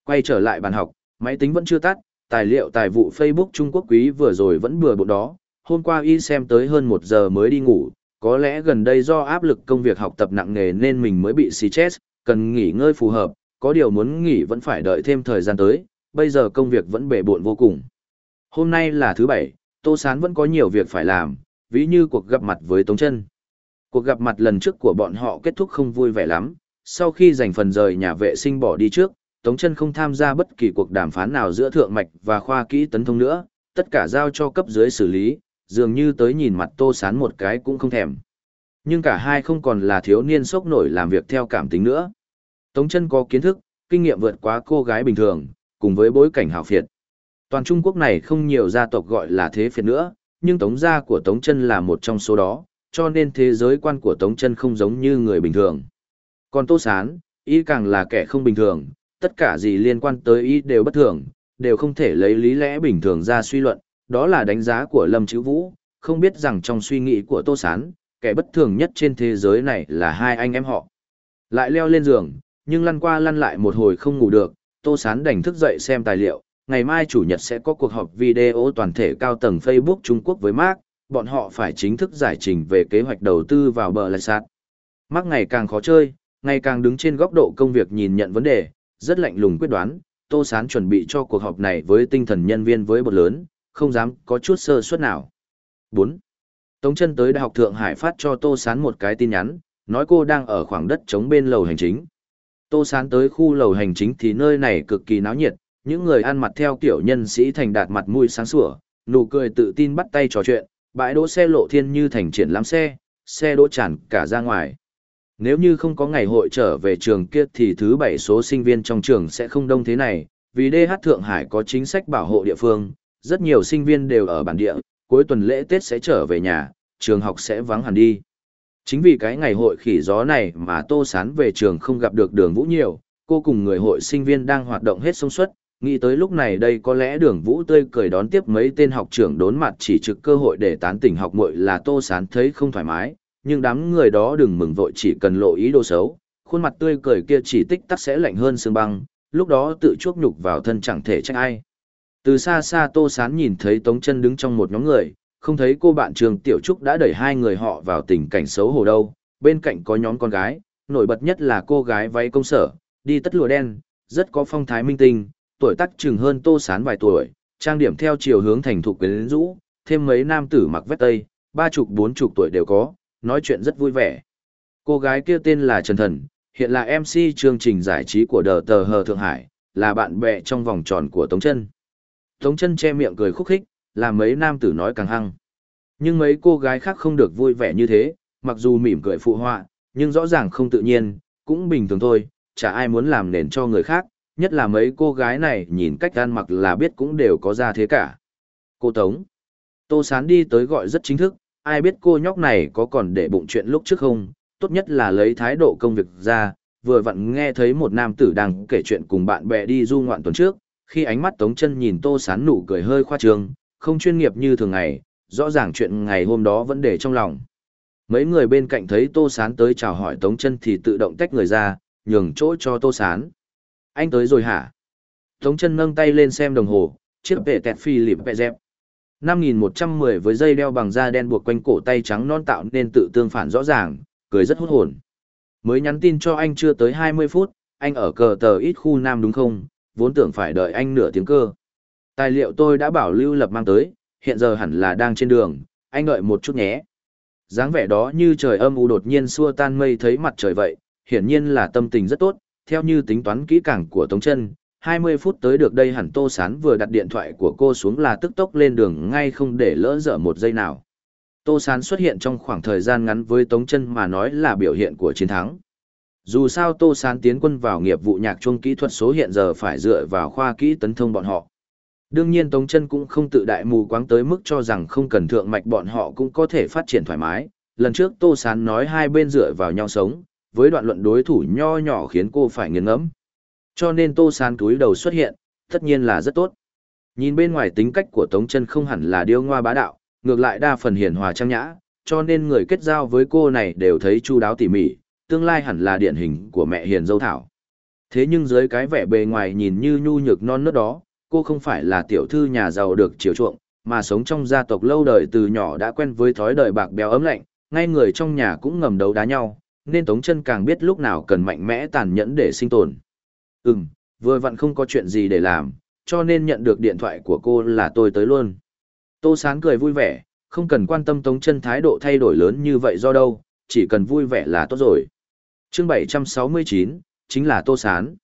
Quay trở lại bàn học, máy tính vẫn chưa tắt, tài liệu tài vụ Facebook Trung Quốc quý vừa rồi vẫn bừa bộ đó, hôm qua y xem tới hơn một giờ mới đi ngủ, có lẽ gần đây do áp lực công việc học tập nặng nề nên mình mới bị stress, cần nghỉ ngơi phù hợp, có điều muốn nghỉ vẫn phải đợi thêm thời gian tới, bây giờ công việc vẫn bể bộn vô cùng. Hôm nay là thứ bảy, Tô Sán vẫn có nhiều việc phải làm, ví như cuộc gặp mặt với Tống Chân. Cuộc gặp mặt lần trước của bọn họ kết thúc không vui vẻ lắm, sau khi giành phần rời nhà vệ sinh bỏ đi trước, Tống Chân không tham gia bất kỳ cuộc đàm phán nào giữa Thượng Mạch và khoa kỹ tấn thông nữa, tất cả giao cho cấp dưới xử lý, dường như tới nhìn mặt Tô Sán một cái cũng không thèm. Nhưng cả hai không còn là thiếu niên sốc nổi làm việc theo cảm tính nữa. Tống chân có kiến thức, kinh nghiệm vượt quá cô gái bình thường, cùng với bối cảnh hào phiệt. Toàn Trung Quốc này không nhiều gia tộc gọi là thế phiệt nữa, nhưng Tống gia của Tống chân là một trong số đó, cho nên thế giới quan của Tống chân không giống như người bình thường. Còn Tô Sán, y càng là kẻ không bình thường, tất cả gì liên quan tới y đều bất thường, đều không thể lấy lý lẽ bình thường ra suy luận, đó là đánh giá của Lâm Chữ Vũ, không biết rằng trong suy nghĩ của Tô Sán, kẻ bất thường nhất trên thế giới này là hai anh em họ. Lại leo lên giường, nhưng lăn qua lăn lại một hồi không ngủ được, Tô Sán đành thức dậy xem tài liệu. Ngày mai Chủ nhật sẽ có cuộc họp video toàn thể cao tầng Facebook Trung Quốc với Mark, bọn họ phải chính thức giải trình về kế hoạch đầu tư vào bờ lại sát. Mark ngày càng khó chơi, ngày càng đứng trên góc độ công việc nhìn nhận vấn đề, rất lạnh lùng quyết đoán. Tô Sán chuẩn bị cho cuộc họp này với tinh thần nhân viên với bột lớn, không dám có chút sơ suất nào. 4. Tống chân tới Đại học Thượng Hải phát cho Tô Sán một cái tin nhắn, nói cô đang ở khoảng đất chống bên lầu hành chính. Tô Sán tới khu lầu hành chính thì nơi này cực kỳ náo nhiệt, những người ăn mặc theo kiểu nhân sĩ thành đạt mặt mũi sáng sủa, nụ cười tự tin bắt tay trò chuyện, bãi đỗ xe lộ thiên như thành triển lãm xe, xe đỗ tràn cả ra ngoài. Nếu như không có ngày hội trở về trường kia thì thứ bảy số sinh viên trong trường sẽ không đông thế này, vì DH Thượng Hải có chính sách bảo hộ địa phương, rất nhiều sinh viên đều ở bản địa, cuối tuần lễ Tết sẽ trở về nhà, trường học sẽ vắng hẳn đi. Chính vì cái ngày hội khỉ gió này mà Tô Sán về trường không gặp được đường vũ nhiều, cô cùng người hội sinh viên đang hoạt động hết sông suất, nghĩ tới lúc này đây có lẽ đường vũ tươi cười đón tiếp mấy tên học trưởng đốn mặt chỉ trực cơ hội để tán tỉnh học muội là Tô Sán thấy không thoải mái, nhưng đám người đó đừng mừng vội chỉ cần lộ ý đồ xấu, khuôn mặt tươi cười kia chỉ tích tắc sẽ lạnh hơn sương băng, lúc đó tự chuốc nhục vào thân chẳng thể trách ai. Từ xa xa Tô Sán nhìn thấy Tống chân đứng trong một nhóm người, không thấy cô bạn trường Tiểu Trúc đã đẩy hai người họ vào tình cảnh xấu hổ đâu, bên cạnh có nhóm con gái, nổi bật nhất là cô gái váy công sở, đi tất lụa đen, rất có phong thái minh tinh, tuổi tác chừng hơn Tô Sán vài tuổi, trang điểm theo chiều hướng thành thục quyến rũ, thêm mấy nam tử mặc vest tây, ba chục bốn chục tuổi đều có, nói chuyện rất vui vẻ. Cô gái kia tên là Trần Thần, hiện là MC chương trình giải trí của đờ tờ hờ Thượng Hải, là bạn bè trong vòng tròn của Tống Chân. Tống chân che miệng cười khúc khích, làm mấy nam tử nói càng hăng. Nhưng mấy cô gái khác không được vui vẻ như thế, mặc dù mỉm cười phụ họa, nhưng rõ ràng không tự nhiên, cũng bình thường thôi, chả ai muốn làm nền cho người khác, nhất là mấy cô gái này nhìn cách ăn mặc là biết cũng đều có ra thế cả. Cô Tống. Tô Sán đi tới gọi rất chính thức, ai biết cô nhóc này có còn để bụng chuyện lúc trước không, tốt nhất là lấy thái độ công việc ra, vừa vặn nghe thấy một nam tử đang kể chuyện cùng bạn bè đi du ngoạn tuần trước, khi ánh mắt Tống chân nhìn Tô Sán nụ cười hơi khoa trương, không chuyên nghiệp như thường ngày, rõ ràng chuyện ngày hôm đó vẫn để trong lòng. Mấy người bên cạnh thấy Tô Sán tới chào hỏi Tống chân thì tự động tách người ra, nhường chỗ cho Tô Sán. Anh tới rồi hả? Tống chân nâng tay lên xem đồng hồ, chiếc vệ tẹt phi lịp vẹ dẹp. 5110 với dây đeo bằng da đen buộc quanh cổ tay trắng non tạo nên tự tương phản rõ ràng, cười rất hút hồn. Mới nhắn tin cho anh chưa tới 20 phút, anh ở cờ tờ ít khu nam đúng không? vốn tưởng phải đợi anh nửa tiếng cơ. Tài liệu tôi đã bảo Lưu Lập mang tới, hiện giờ hẳn là đang trên đường, anh đợi một chút nhé. dáng vẻ đó như trời âm u đột nhiên xua tan mây thấy mặt trời vậy, hiển nhiên là tâm tình rất tốt, theo như tính toán kỹ càng của Tống Chân, 20 phút tới được đây hẳn Tô Sán vừa đặt điện thoại của cô xuống là tức tốc lên đường ngay không để lỡ dở một giây nào. Tô Sán xuất hiện trong khoảng thời gian ngắn với Tống chân mà nói là biểu hiện của chiến thắng. Dù sao Tô Sán tiến quân vào nghiệp vụ nhạc chuông kỹ thuật số hiện giờ phải dựa vào khoa kỹ tấn thông bọn họ. Đương nhiên Tống chân cũng không tự đại mù quáng tới mức cho rằng không cần thượng mạch bọn họ cũng có thể phát triển thoải mái. Lần trước Tô Sán nói hai bên dựa vào nhau sống, với đoạn luận đối thủ nho nhỏ khiến cô phải nghiền ngẫm. Cho nên Tô Sán túi đầu xuất hiện, tất nhiên là rất tốt. Nhìn bên ngoài tính cách của Tống chân không hẳn là điêu ngoa bá đạo, ngược lại đa phần hiền hòa trang nhã, cho nên người kết giao với cô này đều thấy chu đáo tỉ mỉ, tương lai hẳn là điển hình của mẹ hiền dâu thảo. Thế nhưng dưới cái vẻ bề ngoài nhìn như nhu nhược non nớt đó, cô không phải là tiểu thư nhà giàu được chiều chuộng, mà sống trong gia tộc lâu đời từ nhỏ đã quen với thói đời bạc béo ấm lạnh, ngay người trong nhà cũng ngầm đấu đá nhau, nên Tống chân càng biết lúc nào cần mạnh mẽ tàn nhẫn để sinh tồn. Ừm, vừa vặn không có chuyện gì để làm, cho nên nhận được điện thoại của cô là tôi tới luôn. Tô Sán cười vui vẻ, không cần quan tâm Tống chân thái độ thay đổi lớn như vậy do đâu, chỉ cần vui vẻ là tốt rồi. chương 769, chính là Tô Sán.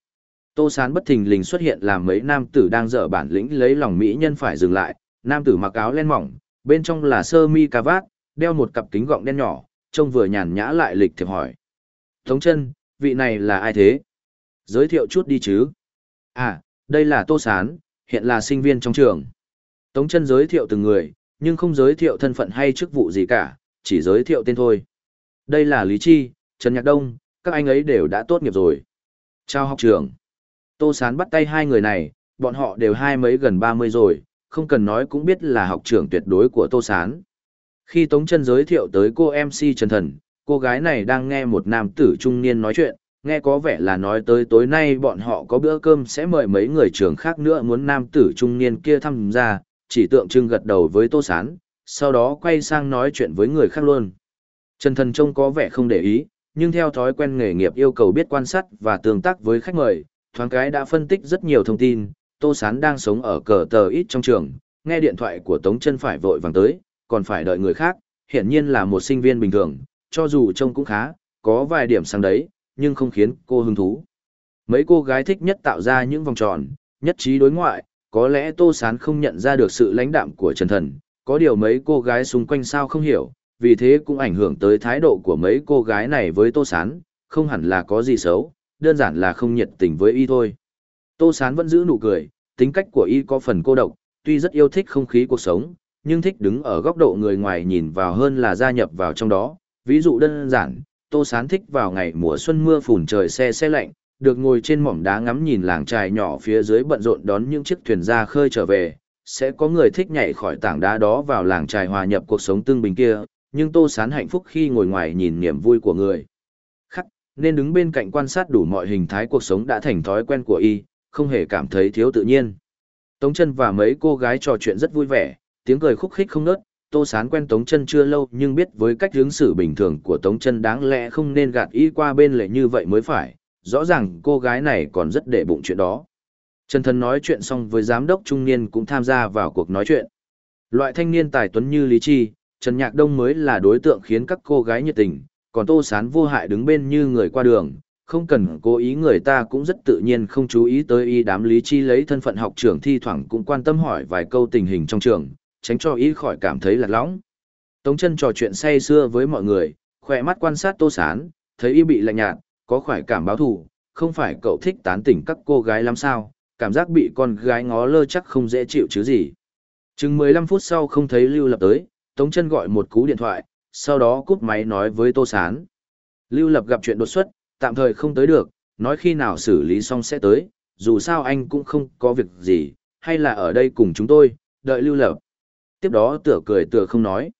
Tô Sán bất thình lình xuất hiện làm mấy nam tử đang dở bản lĩnh lấy lòng mỹ nhân phải dừng lại, nam tử mặc áo len mỏng, bên trong là sơ mi cà vát, đeo một cặp kính gọng đen nhỏ, trông vừa nhàn nhã lại lịch thiệp hỏi. Tống chân, vị này là ai thế? Giới thiệu chút đi chứ. À, đây là Tô Sán, hiện là sinh viên trong trường. Tống chân giới thiệu từng người, nhưng không giới thiệu thân phận hay chức vụ gì cả, chỉ giới thiệu tên thôi. Đây là Lý Chi, Trần Nhạc Đông, các anh ấy đều đã tốt nghiệp rồi. Chào học trưởng. Tô Sán bắt tay hai người này, bọn họ đều hai mấy gần 30 rồi, không cần nói cũng biết là học trưởng tuyệt đối của Tô Sán. Khi Tống chân giới thiệu tới cô MC Trần Thần, cô gái này đang nghe một nam tử trung niên nói chuyện, nghe có vẻ là nói tới tối nay bọn họ có bữa cơm sẽ mời mấy người trưởng khác nữa muốn nam tử trung niên kia tham gia, chỉ tượng trưng gật đầu với Tô Sán, sau đó quay sang nói chuyện với người khác luôn. Trần Thần trông có vẻ không để ý, nhưng theo thói quen nghề nghiệp yêu cầu biết quan sát và tương tác với khách mời, thoáng cái đã phân tích rất nhiều thông tin, Tô Sán đang sống ở cờ tờ ít trong trường, nghe điện thoại của Tống chân phải vội vàng tới, còn phải đợi người khác, hiển nhiên là một sinh viên bình thường, cho dù trông cũng khá, có vài điểm sang đấy, nhưng không khiến cô hứng thú. Mấy cô gái thích nhất tạo ra những vòng tròn, nhất trí đối ngoại, có lẽ Tô Sán không nhận ra được sự lãnh đạm của Trần Thần, có điều mấy cô gái xung quanh sao không hiểu, vì thế cũng ảnh hưởng tới thái độ của mấy cô gái này với Tô Sán, không hẳn là có gì xấu, đơn giản là không nhiệt tình với y thôi. Tô Sán vẫn giữ nụ cười, tính cách của y có phần cô độc, tuy rất yêu thích không khí cuộc sống, nhưng thích đứng ở góc độ người ngoài nhìn vào hơn là gia nhập vào trong đó. Ví dụ đơn giản, Tô Sán thích vào ngày mùa xuân mưa phùn trời xe xe lạnh, được ngồi trên mỏm đá ngắm nhìn làng trài nhỏ phía dưới bận rộn đón những chiếc thuyền ra khơi trở về. Sẽ có người thích nhảy khỏi tảng đá đó vào làng trài hòa nhập cuộc sống tương bình kia, nhưng Tô Sán hạnh phúc khi ngồi ngoài nhìn niềm vui của người. Khắc, nên đứng bên cạnh quan sát đủ mọi hình thái cuộc sống đã thành thói quen của y, không hề cảm thấy thiếu tự nhiên. Tống chân và mấy cô gái trò chuyện rất vui vẻ, tiếng cười khúc khích không nớt, Tô Sán quen Tống chân chưa lâu nhưng biết với cách hướng xử bình thường của Tống chân đáng lẽ không nên gạt y qua bên lệ như vậy mới phải, rõ ràng cô gái này còn rất để bụng chuyện đó. Trần Thần nói chuyện xong với giám đốc trung niên cũng tham gia vào cuộc nói chuyện. Loại thanh niên tài tuấn như Lý Chi, Trần Nhạc Đông mới là đối tượng khiến các cô gái nhiệt tình, còn Tô Sán vô hại đứng bên như người qua đường, không cần cố ý người ta cũng rất tự nhiên không chú ý tới y đám Lý Chi lấy thân phận học trưởng thi thoảng cũng quan tâm hỏi vài câu tình hình trong trường, tránh cho ý khỏi cảm thấy lạc lõng. Tống chân trò chuyện say xưa với mọi người, khỏe mắt quan sát tô sán, thấy y bị lạnh nhạt, có khỏi cảm báo thù, không phải cậu thích tán tỉnh các cô gái lắm sao, cảm giác bị con gái ngó lơ chắc không dễ chịu chứ gì. Chừng 15 phút sau không thấy Lưu Lập tới, Tống chân gọi một cú điện thoại, sau đó cúp máy nói với Tô Sán. Lưu Lập gặp chuyện đột xuất, tạm thời không tới được, nói khi nào xử lý xong sẽ tới, dù sao anh cũng không có việc gì, hay là ở đây cùng chúng tôi, đợi Lưu Lập tiếp đó tựa cười tựa không nói.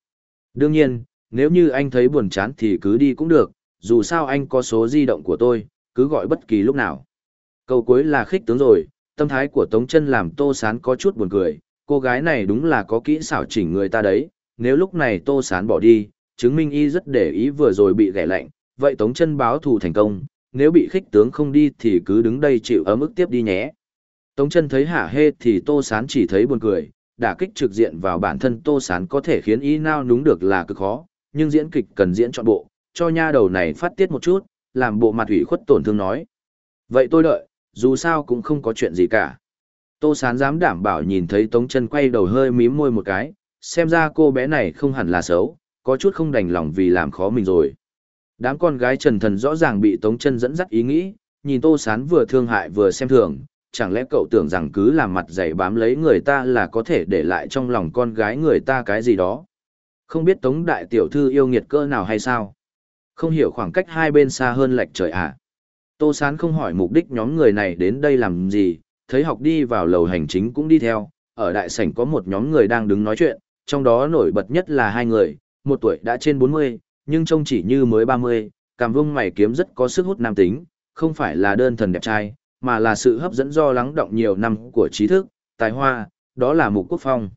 Đương nhiên, nếu như anh thấy buồn chán thì cứ đi cũng được, dù sao anh có số di động của tôi, cứ gọi bất kỳ lúc nào. Câu cuối là khích tướng rồi, tâm thái của Tống chân làm Tô Sán có chút buồn cười, cô gái này đúng là có kỹ xảo chỉnh người ta đấy, nếu lúc này Tô Sán bỏ đi, chứng minh y rất để ý vừa rồi bị ghẻ lạnh, vậy Tống chân báo thù thành công, nếu bị khích tướng không đi thì cứ đứng đây chịu ấm ức tiếp đi nhé. Tống chân thấy hả hê thì Tô Sán chỉ thấy buồn cười, đả kích trực diện vào bản thân Tô Sán có thể khiến y nao núng được là cực khó, nhưng diễn kịch cần diễn trọn bộ, cho nha đầu này phát tiết một chút, làm bộ mặt ủy khuất tổn thương nói. Vậy tôi đợi, dù sao cũng không có chuyện gì cả. Tô Sán dám đảm bảo nhìn thấy Tống chân quay đầu hơi mím môi một cái, xem ra cô bé này không hẳn là xấu, có chút không đành lòng vì làm khó mình rồi. Đám con gái trần thần rõ ràng bị Tống chân dẫn dắt ý nghĩ, nhìn Tô Sán vừa thương hại vừa xem thường, chẳng lẽ cậu tưởng rằng cứ làm mặt dày bám lấy người ta là có thể để lại trong lòng con gái người ta cái gì đó. Không biết Tống Đại Tiểu Thư yêu nghiệt cỡ nào hay sao? Không hiểu khoảng cách hai bên xa hơn lệch trời à? Tô Sán không hỏi mục đích nhóm người này đến đây làm gì, thấy học đi vào lầu hành chính cũng đi theo, ở đại sảnh có một nhóm người đang đứng nói chuyện, trong đó nổi bật nhất là hai người, một tuổi đã trên 40, nhưng trông chỉ như mới 30, cảm vung mày kiếm rất có sức hút nam tính, không phải là đơn thần đẹp trai, mà là sự hấp dẫn do lắng động nhiều năm của trí thức, tài hoa, đó là Mục Quốc Phong.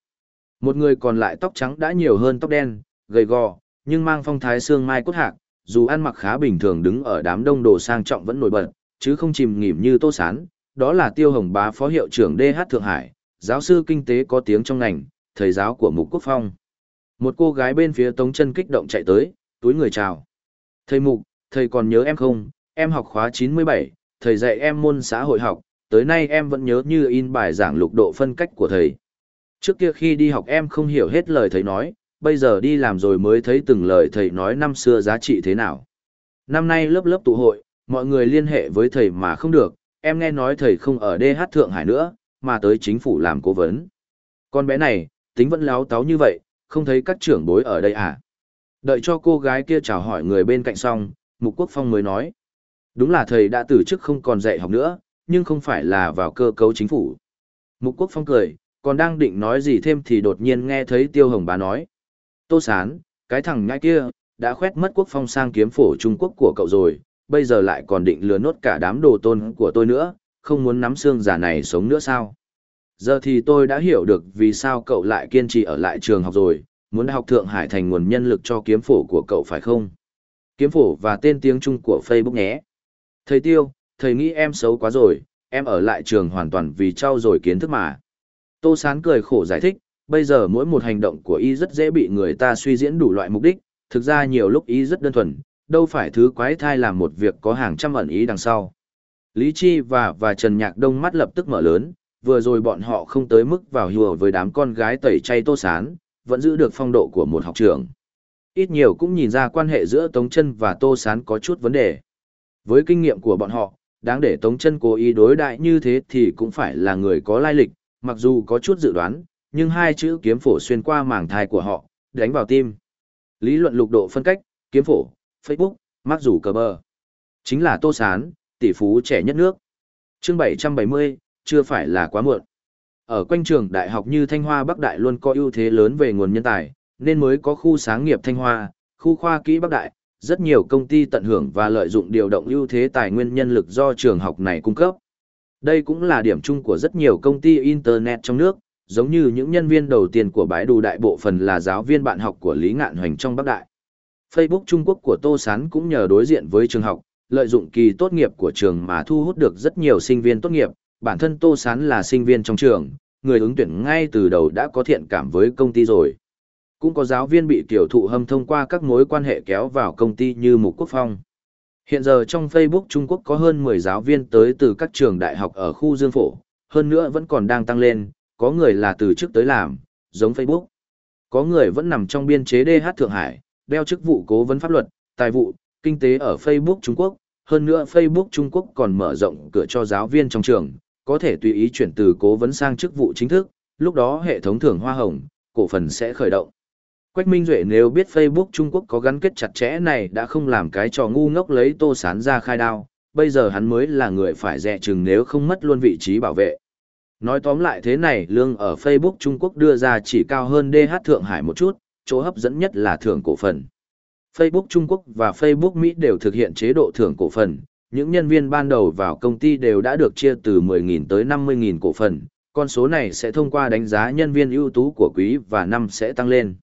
Một người còn lại tóc trắng đã nhiều hơn tóc đen, gầy gò, nhưng mang phong thái xương mai cốt hạc, dù ăn mặc khá bình thường đứng ở đám đông đồ sang trọng vẫn nổi bật, chứ không chìm nghỉm như Tô Sán, đó là Tiêu Hồng Bá Phó Hiệu trưởng DH Thượng Hải, giáo sư kinh tế có tiếng trong ngành, thầy giáo của Mục Quốc Phong. Một cô gái bên phía Tống chân kích động chạy tới, túi người chào. Thầy Mục, thầy còn nhớ em không? Em học khóa 97, thầy dạy em môn xã hội học, tới nay em vẫn nhớ như in bài giảng lục độ phân cách của thầy. Trước kia khi đi học em không hiểu hết lời thầy nói, bây giờ đi làm rồi mới thấy từng lời thầy nói năm xưa giá trị thế nào. Năm nay lớp lớp tụ hội, mọi người liên hệ với thầy mà không được, em nghe nói thầy không ở DH Thượng Hải nữa, mà tới chính phủ làm cố vấn. Con bé này, tính vẫn láo táo như vậy, không thấy các trưởng bối ở đây à? Đợi cho cô gái kia chào hỏi người bên cạnh xong, Mục Quốc Phong mới nói. Đúng là thầy đã từ chức không còn dạy học nữa, nhưng không phải là vào cơ cấu chính phủ. Mục Quốc Phong cười, còn đang định nói gì thêm thì đột nhiên nghe thấy Tiêu Hồng bá nói. Tô Sán, cái thằng nhãi kia, đã khoét mất quốc phong sang kiếm phổ Trung Quốc của cậu rồi, bây giờ lại còn định lừa nốt cả đám đồ tôn của tôi nữa, không muốn nắm xương giả này sống nữa sao? Giờ thì tôi đã hiểu được vì sao cậu lại kiên trì ở lại trường học rồi, muốn học Thượng Hải thành nguồn nhân lực cho kiếm phổ của cậu phải không? Kiếm phổ và tên tiếng Trung của Facebook nhé. Thầy Tiêu, thầy nghĩ em xấu quá rồi, em ở lại trường hoàn toàn vì trau dồi kiến thức mà. Tô Sán cười khổ giải thích, bây giờ mỗi một hành động của y rất dễ bị người ta suy diễn đủ loại mục đích, thực ra nhiều lúc y rất đơn thuần, đâu phải thứ quái thai làm một việc có hàng trăm ẩn ý đằng sau. Lý Chi và và Trần Nhạc Đông mắt lập tức mở lớn, vừa rồi bọn họ không tới mức vào hùa với đám con gái tẩy chay Tô Sán, vẫn giữ được phong độ của một học trưởng. Ít nhiều cũng nhìn ra quan hệ giữa Tống Chân và Tô Sán có chút vấn đề. Với kinh nghiệm của bọn họ, đáng để Tống Chân cố ý đối đại như thế thì cũng phải là người có lai lịch, mặc dù có chút dự đoán, nhưng hai chữ kiếm phổ xuyên qua màng thai của họ, đánh vào tim. Lý luận lục độ phân cách, kiếm phổ, Facebook, mặc rủ cờ bờ. Chính là Tô Sán, tỷ phú trẻ nhất nước. chương 770, chưa phải là quá muộn. Ở quanh trường đại học như Thanh Hoa Bắc Đại luôn có ưu thế lớn về nguồn nhân tài, nên mới có khu sáng nghiệp Thanh Hoa, khu khoa kỹ Bắc Đại, rất nhiều công ty tận hưởng và lợi dụng điều động ưu thế tài nguyên nhân lực do trường học này cung cấp. Đây cũng là điểm chung của rất nhiều công ty Internet trong nước, giống như những nhân viên đầu tiên của bãi đủ đại bộ phần là giáo viên bạn học của Lý Ngạn Hoành trong Bắc Đại. Facebook Trung Quốc của Tô Sán cũng nhờ đối diện với trường học, lợi dụng kỳ tốt nghiệp của trường mà thu hút được rất nhiều sinh viên tốt nghiệp, bản thân Tô Sán là sinh viên trong trường, người ứng tuyển ngay từ đầu đã có thiện cảm với công ty rồi. Cũng có giáo viên bị tiểu thụ hâm thông qua các mối quan hệ kéo vào công ty như Mục Quốc Phong. Hiện giờ trong Facebook Trung Quốc có hơn 10 giáo viên tới từ các trường đại học ở khu Dương Phổ, hơn nữa vẫn còn đang tăng lên, có người là từ trước tới làm, giống Facebook. Có người vẫn nằm trong biên chế DH Thượng Hải, đeo chức vụ cố vấn pháp luật, tài vụ, kinh tế ở Facebook Trung Quốc. Hơn nữa Facebook Trung Quốc còn mở rộng cửa cho giáo viên trong trường, có thể tùy ý chuyển từ cố vấn sang chức vụ chính thức, lúc đó hệ thống thưởng hoa hồng, cổ phần sẽ khởi động. Quách Minh Duệ nếu biết Facebook Trung Quốc có gắn kết chặt chẽ này đã không làm cái trò ngu ngốc lấy tô sán ra khai đao, bây giờ hắn mới là người phải dè chừng nếu không mất luôn vị trí bảo vệ. Nói tóm lại thế này lương ở Facebook Trung Quốc đưa ra chỉ cao hơn DH Thượng Hải một chút, chỗ hấp dẫn nhất là thưởng cổ phần. Facebook Trung Quốc và Facebook Mỹ đều thực hiện chế độ thưởng cổ phần, những nhân viên ban đầu vào công ty đều đã được chia từ 10.000 tới 50.000 cổ phần, con số này sẽ thông qua đánh giá nhân viên ưu tú của quý và năm sẽ tăng lên.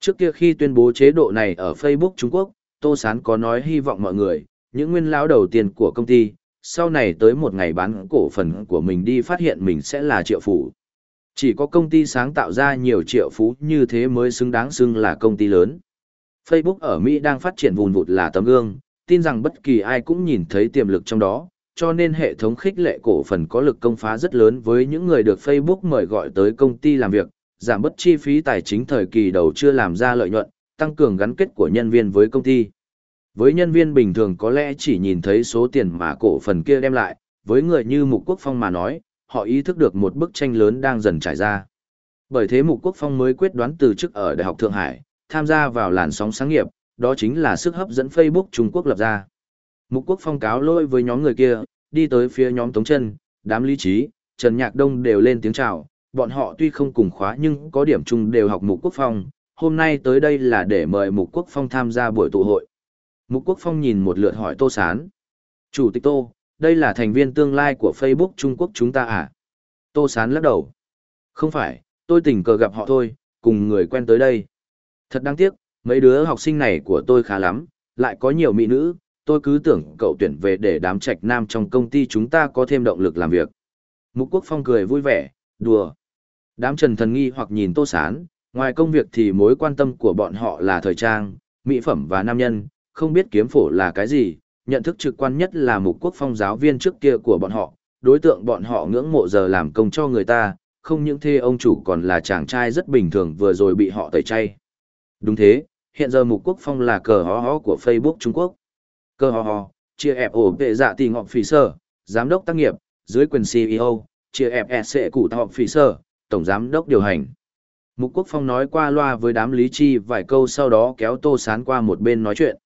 Trước kia khi tuyên bố chế độ này ở Facebook Trung Quốc, Tô Sán có nói hy vọng mọi người, những nguyên lão đầu tiên của công ty, sau này tới một ngày bán cổ phần của mình đi phát hiện mình sẽ là triệu phú. Chỉ có công ty sáng tạo ra nhiều triệu phú như thế mới xứng đáng xưng là công ty lớn. Facebook ở Mỹ đang phát triển vùn vụt là tấm gương, tin rằng bất kỳ ai cũng nhìn thấy tiềm lực trong đó, cho nên hệ thống khích lệ cổ phần có lực công phá rất lớn với những người được Facebook mời gọi tới công ty làm việc, giảm bớt chi phí tài chính thời kỳ đầu chưa làm ra lợi nhuận, tăng cường gắn kết của nhân viên với công ty. Với nhân viên bình thường có lẽ chỉ nhìn thấy số tiền mà cổ phần kia đem lại, với người như Mục Quốc Phong mà nói, họ ý thức được một bức tranh lớn đang dần trải ra. Bởi thế Mục Quốc Phong mới quyết đoán từ chức ở Đại học Thượng Hải, tham gia vào làn sóng sáng nghiệp, đó chính là sức hấp dẫn Facebook Trung Quốc lập ra. Mục Quốc Phong cáo lỗi với nhóm người kia, đi tới phía nhóm Tống Trân, đám lý trí, Trần Nhạc Đông đều lên tiếng chào, bọn họ tuy không cùng khóa nhưng có điểm chung đều học Mục Quốc Phong, hôm nay tới đây là để mời Mục Quốc Phong tham gia buổi tụ hội. Mục Quốc Phong nhìn một lượt hỏi Tô Sán. Chủ tịch Tô, đây là thành viên tương lai của Facebook Trung Quốc chúng ta à? Tô Sán lắc đầu. Không phải, tôi tình cờ gặp họ thôi, cùng người quen tới đây. Thật đáng tiếc, mấy đứa học sinh này của tôi khá lắm, lại có nhiều mỹ nữ, tôi cứ tưởng cậu tuyển về để đám trạch nam trong công ty chúng ta có thêm động lực làm việc. Mục Quốc Phong cười vui vẻ, đùa. Đám trần thần nghi hoặc nhìn Tô Sán, ngoài công việc thì mối quan tâm của bọn họ là thời trang, mỹ phẩm và nam nhân, không biết kiếm phổ là cái gì, nhận thức trực quan nhất là Mục Quốc Phong giáo viên trước kia của bọn họ, đối tượng bọn họ ngưỡng mộ giờ làm công cho người ta, không những thê ông chủ còn là chàng trai rất bình thường vừa rồi bị họ tẩy chay. Đúng thế, hiện giờ Mục Quốc Phong là cờ hó hó của Facebook Trung Quốc. Cờ hó hó, chia ép ổ vệ dạ tỷ ngọc phì sơ, giám đốc tác nghiệp, dưới quyền CEO, chia ép e SC cụ tọc phì sơ, tổng giám đốc điều hành. Mục Quốc Phong nói qua loa với đám lý chi vài câu sau đó kéo Tô Sán qua một bên nói chuyện.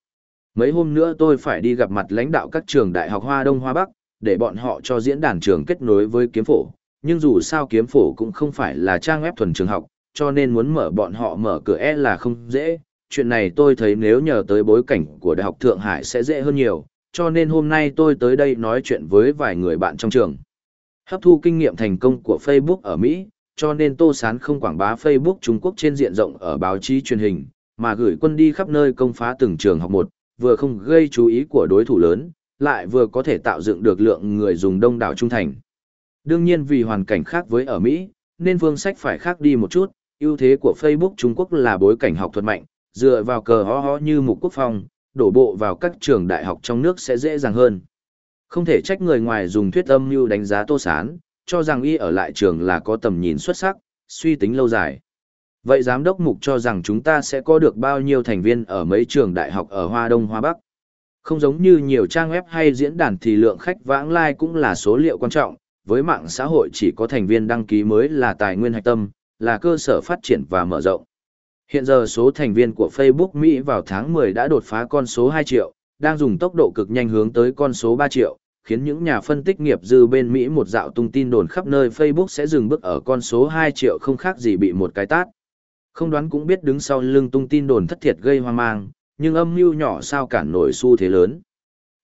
Mấy hôm nữa tôi phải đi gặp mặt lãnh đạo các trường đại học Hoa Đông Hoa Bắc, để bọn họ cho diễn đàn trường kết nối với kiếm phổ. Nhưng dù sao kiếm phổ cũng không phải là trang web thuần trường học, cho nên muốn mở bọn họ mở cửa e là không dễ, chuyện này tôi thấy nếu nhờ tới bối cảnh của Đại học Thượng Hải sẽ dễ hơn nhiều, cho nên hôm nay tôi tới đây nói chuyện với vài người bạn trong trường. Hấp thu kinh nghiệm thành công của Facebook ở Mỹ, cho nên Tô Sán không quảng bá Facebook Trung Quốc trên diện rộng ở báo chí truyền hình, mà gửi quân đi khắp nơi công phá từng trường học một, vừa không gây chú ý của đối thủ lớn, lại vừa có thể tạo dựng được lượng người dùng đông đảo trung thành. Đương nhiên vì hoàn cảnh khác với ở Mỹ, nên phương sách phải khác đi một chút, ưu thế của Facebook Trung Quốc là bối cảnh học thuật mạnh, dựa vào cờ ho ho như mục quốc phòng, đổ bộ vào các trường đại học trong nước sẽ dễ dàng hơn. Không thể trách người ngoài dùng thuyết âm mưu đánh giá Tô Sán, cho rằng y ở lại trường là có tầm nhìn xuất sắc, suy tính lâu dài. Vậy giám đốc mục cho rằng chúng ta sẽ có được bao nhiêu thành viên ở mấy trường đại học ở Hoa Đông Hoa Bắc? Không giống như nhiều trang web hay diễn đàn thì lượng khách vãng lai cũng là số liệu quan trọng, với mạng xã hội chỉ có thành viên đăng ký mới là tài nguyên hạch tâm, là cơ sở phát triển và mở rộng. Hiện giờ số thành viên của Facebook Mỹ vào tháng 10 đã đột phá con số 2 triệu, đang dùng tốc độ cực nhanh hướng tới con số 3 triệu, khiến những nhà phân tích nghiệp dư bên Mỹ một dạo tung tin đồn khắp nơi Facebook sẽ dừng bước ở con số 2 triệu không khác gì bị một cái tát. Không đoán cũng biết đứng sau lưng tung tin đồn thất thiệt gây hoang mang, nhưng âm mưu nhỏ sao cản nổi xu thế lớn.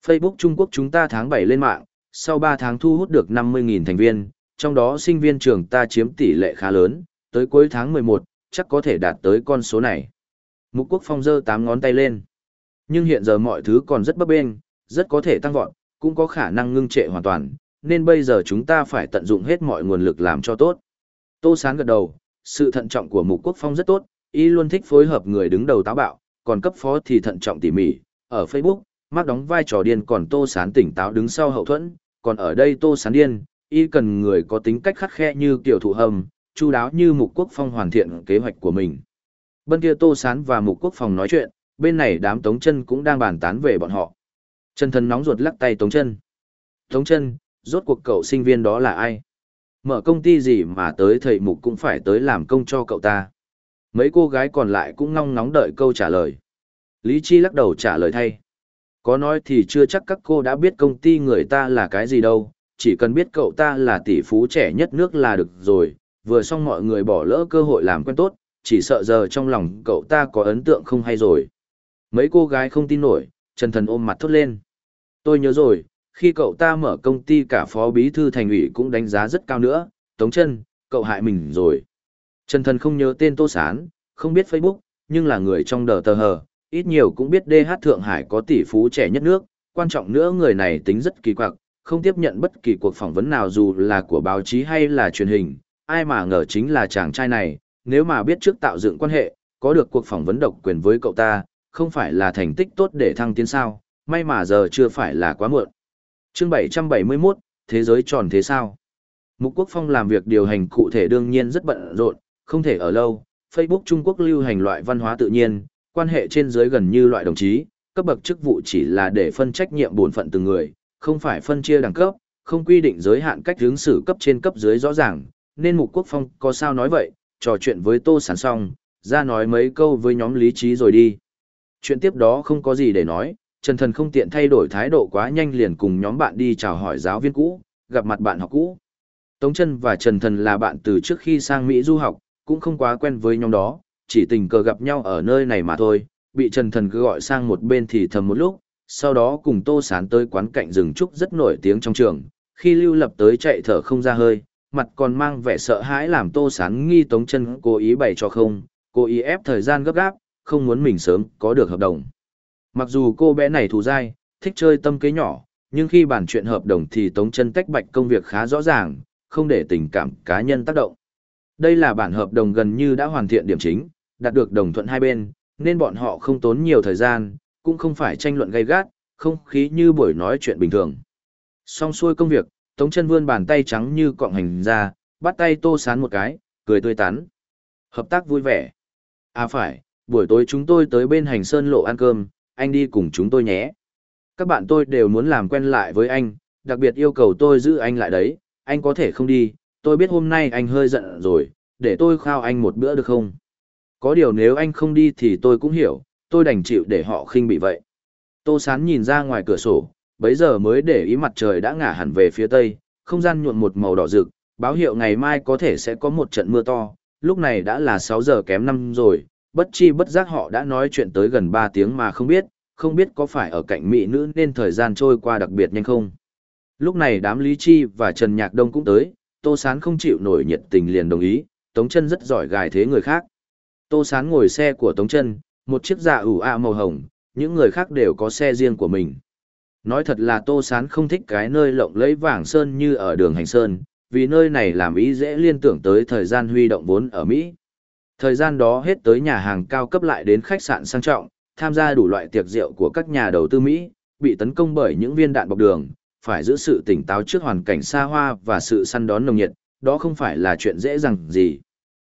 Facebook Trung Quốc chúng ta tháng 7 lên mạng, sau 3 tháng thu hút được 50.000 thành viên, trong đó sinh viên trường ta chiếm tỷ lệ khá lớn, tới cuối tháng 11, chắc có thể đạt tới con số này. Mục Quốc Phong giơ tám ngón tay lên. Nhưng hiện giờ mọi thứ còn rất bấp bênh, rất có thể tăng vọt, cũng có khả năng ngưng trệ hoàn toàn, nên bây giờ chúng ta phải tận dụng hết mọi nguồn lực làm cho tốt. Tô Sán gật đầu, sự thận trọng của Mục Quốc Phong rất tốt, y luôn thích phối hợp người đứng đầu táo bạo, còn cấp phó thì thận trọng tỉ mỉ. Ở Facebook, Mark đóng vai trò điên còn Tô Sán tỉnh táo đứng sau hậu thuẫn, còn ở đây Tô Sán điên, y cần người có tính cách khắc khe như kiểu thụ hầm, chu đáo như Mục Quốc Phong hoàn thiện kế hoạch của mình. Bên kia Tô Sán và Mục Quốc Phong nói chuyện, bên này đám Tống Chân cũng đang bàn tán về bọn họ. Trần Thần nóng ruột lắc tay Tống Chân. Tống Chân, rốt cuộc cậu sinh viên đó là ai? Mở công ty gì mà tới thầy Mục cũng phải tới làm công cho cậu ta? Mấy cô gái còn lại cũng ngong ngóng đợi câu trả lời. Lý Chi lắc đầu trả lời thay. Có nói thì chưa chắc các cô đã biết công ty người ta là cái gì đâu, chỉ cần biết cậu ta là tỷ phú trẻ nhất nước là được rồi, vừa xong mọi người bỏ lỡ cơ hội làm quen tốt, chỉ sợ giờ trong lòng cậu ta có ấn tượng không hay rồi. Mấy cô gái không tin nổi, Trần Thần ôm mặt thốt lên. Tôi nhớ rồi, khi cậu ta mở công ty cả phó bí thư thành ủy cũng đánh giá rất cao nữa, Tống chân, cậu hại mình rồi. Trần Thần không nhớ tên Tô Sán, không biết Facebook, nhưng là người trong đờ tờ hờ, ít nhiều cũng biết DH Thượng Hải có tỷ phú trẻ nhất nước, quan trọng nữa người này tính rất kỳ quặc, không tiếp nhận bất kỳ cuộc phỏng vấn nào dù là của báo chí hay là truyền hình, ai mà ngờ chính là chàng trai này, nếu mà biết trước tạo dựng quan hệ, có được cuộc phỏng vấn độc quyền với cậu ta, không phải là thành tích tốt để thăng tiến sao, may mà giờ chưa phải là quá muộn. Chương 771, Thế giới tròn thế sao? Mục Quốc Phong làm việc điều hành cụ thể đương nhiên rất bận rộn, không thể ở lâu. Facebook Trung Quốc lưu hành loại văn hóa tự nhiên, quan hệ trên dưới gần như loại đồng chí, cấp bậc chức vụ chỉ là để phân trách nhiệm bổn phận từng người, không phải phân chia đẳng cấp, không quy định giới hạn cách hướng xử cấp trên cấp dưới rõ ràng, nên Mục Quốc Phong có sao nói vậy, trò chuyện với Tô sản xong, ra nói mấy câu với nhóm lý trí rồi đi. Chuyện tiếp đó không có gì để nói, Trần Thần không tiện thay đổi thái độ quá nhanh liền cùng nhóm bạn đi chào hỏi giáo viên cũ, gặp mặt bạn học cũ. Tống Trân và Trần Thần là bạn từ trước khi sang Mỹ du học, cũng không quá quen với nhóm đó, chỉ tình cờ gặp nhau ở nơi này mà thôi, bị Trần Thần cứ gọi sang một bên thì thầm một lúc, sau đó cùng Tô Sán tới quán cạnh rừng trúc rất nổi tiếng trong trường, khi Lưu Lập tới chạy thở không ra hơi, mặt còn mang vẻ sợ hãi làm Tô Sán nghi Tống Trân cố ý bày cho không, cố ý ép thời gian gấp gáp, không muốn mình sớm có được hợp đồng. Mặc dù cô bé này thù dai, thích chơi tâm kế nhỏ, nhưng khi bàn chuyện hợp đồng thì Tống Chân tách bạch công việc khá rõ ràng, không để tình cảm cá nhân tác động. Đây là bản hợp đồng gần như đã hoàn thiện điểm chính, đạt được đồng thuận hai bên, nên bọn họ không tốn nhiều thời gian, cũng không phải tranh luận gay gắt, không khí như buổi nói chuyện bình thường. Xong xuôi công việc, Tống Chân vươn bàn tay trắng như cọng hành ra, bắt tay Tô Sán một cái, cười tươi tắn. Hợp tác vui vẻ. À phải, buổi tối chúng tôi tới bên hành sơn lộ ăn cơm, anh đi cùng chúng tôi nhé. Các bạn tôi đều muốn làm quen lại với anh, đặc biệt yêu cầu tôi giữ anh lại đấy, anh có thể không đi, tôi biết hôm nay anh hơi giận rồi, để tôi khao anh một bữa được không? Có điều nếu anh không đi thì tôi cũng hiểu, tôi đành chịu để họ khinh bị vậy. Tô Sán nhìn ra ngoài cửa sổ, bấy giờ mới để ý mặt trời đã ngả hẳn về phía tây, không gian nhuộn một màu đỏ rực, báo hiệu ngày mai có thể sẽ có một trận mưa to, lúc này đã là 6 giờ kém 5 rồi, bất chi bất giác họ đã nói chuyện tới gần 3 tiếng mà không biết, không biết có phải ở cạnh mỹ nữ nên thời gian trôi qua đặc biệt nhanh không. Lúc này đám Lý Chi và Trần Nhạc Đông cũng tới, Tô Sán không chịu nổi nhiệt tình liền đồng ý, Tống Chân rất giỏi gài thế người khác. Tô Sán ngồi xe của Tống Chân, một chiếc dạ ủ ạ màu hồng, những người khác đều có xe riêng của mình. Nói thật là Tô Sán không thích cái nơi lộng lẫy vàng sơn như ở đường hành sơn, vì nơi này làm ý dễ liên tưởng tới thời gian huy động vốn ở Mỹ. Thời gian đó hết tới nhà hàng cao cấp lại đến khách sạn sang trọng, tham gia đủ loại tiệc rượu của các nhà đầu tư Mỹ, bị tấn công bởi những viên đạn bọc đường, phải giữ sự tỉnh táo trước hoàn cảnh xa hoa và sự săn đón nồng nhiệt, đó không phải là chuyện dễ dàng gì.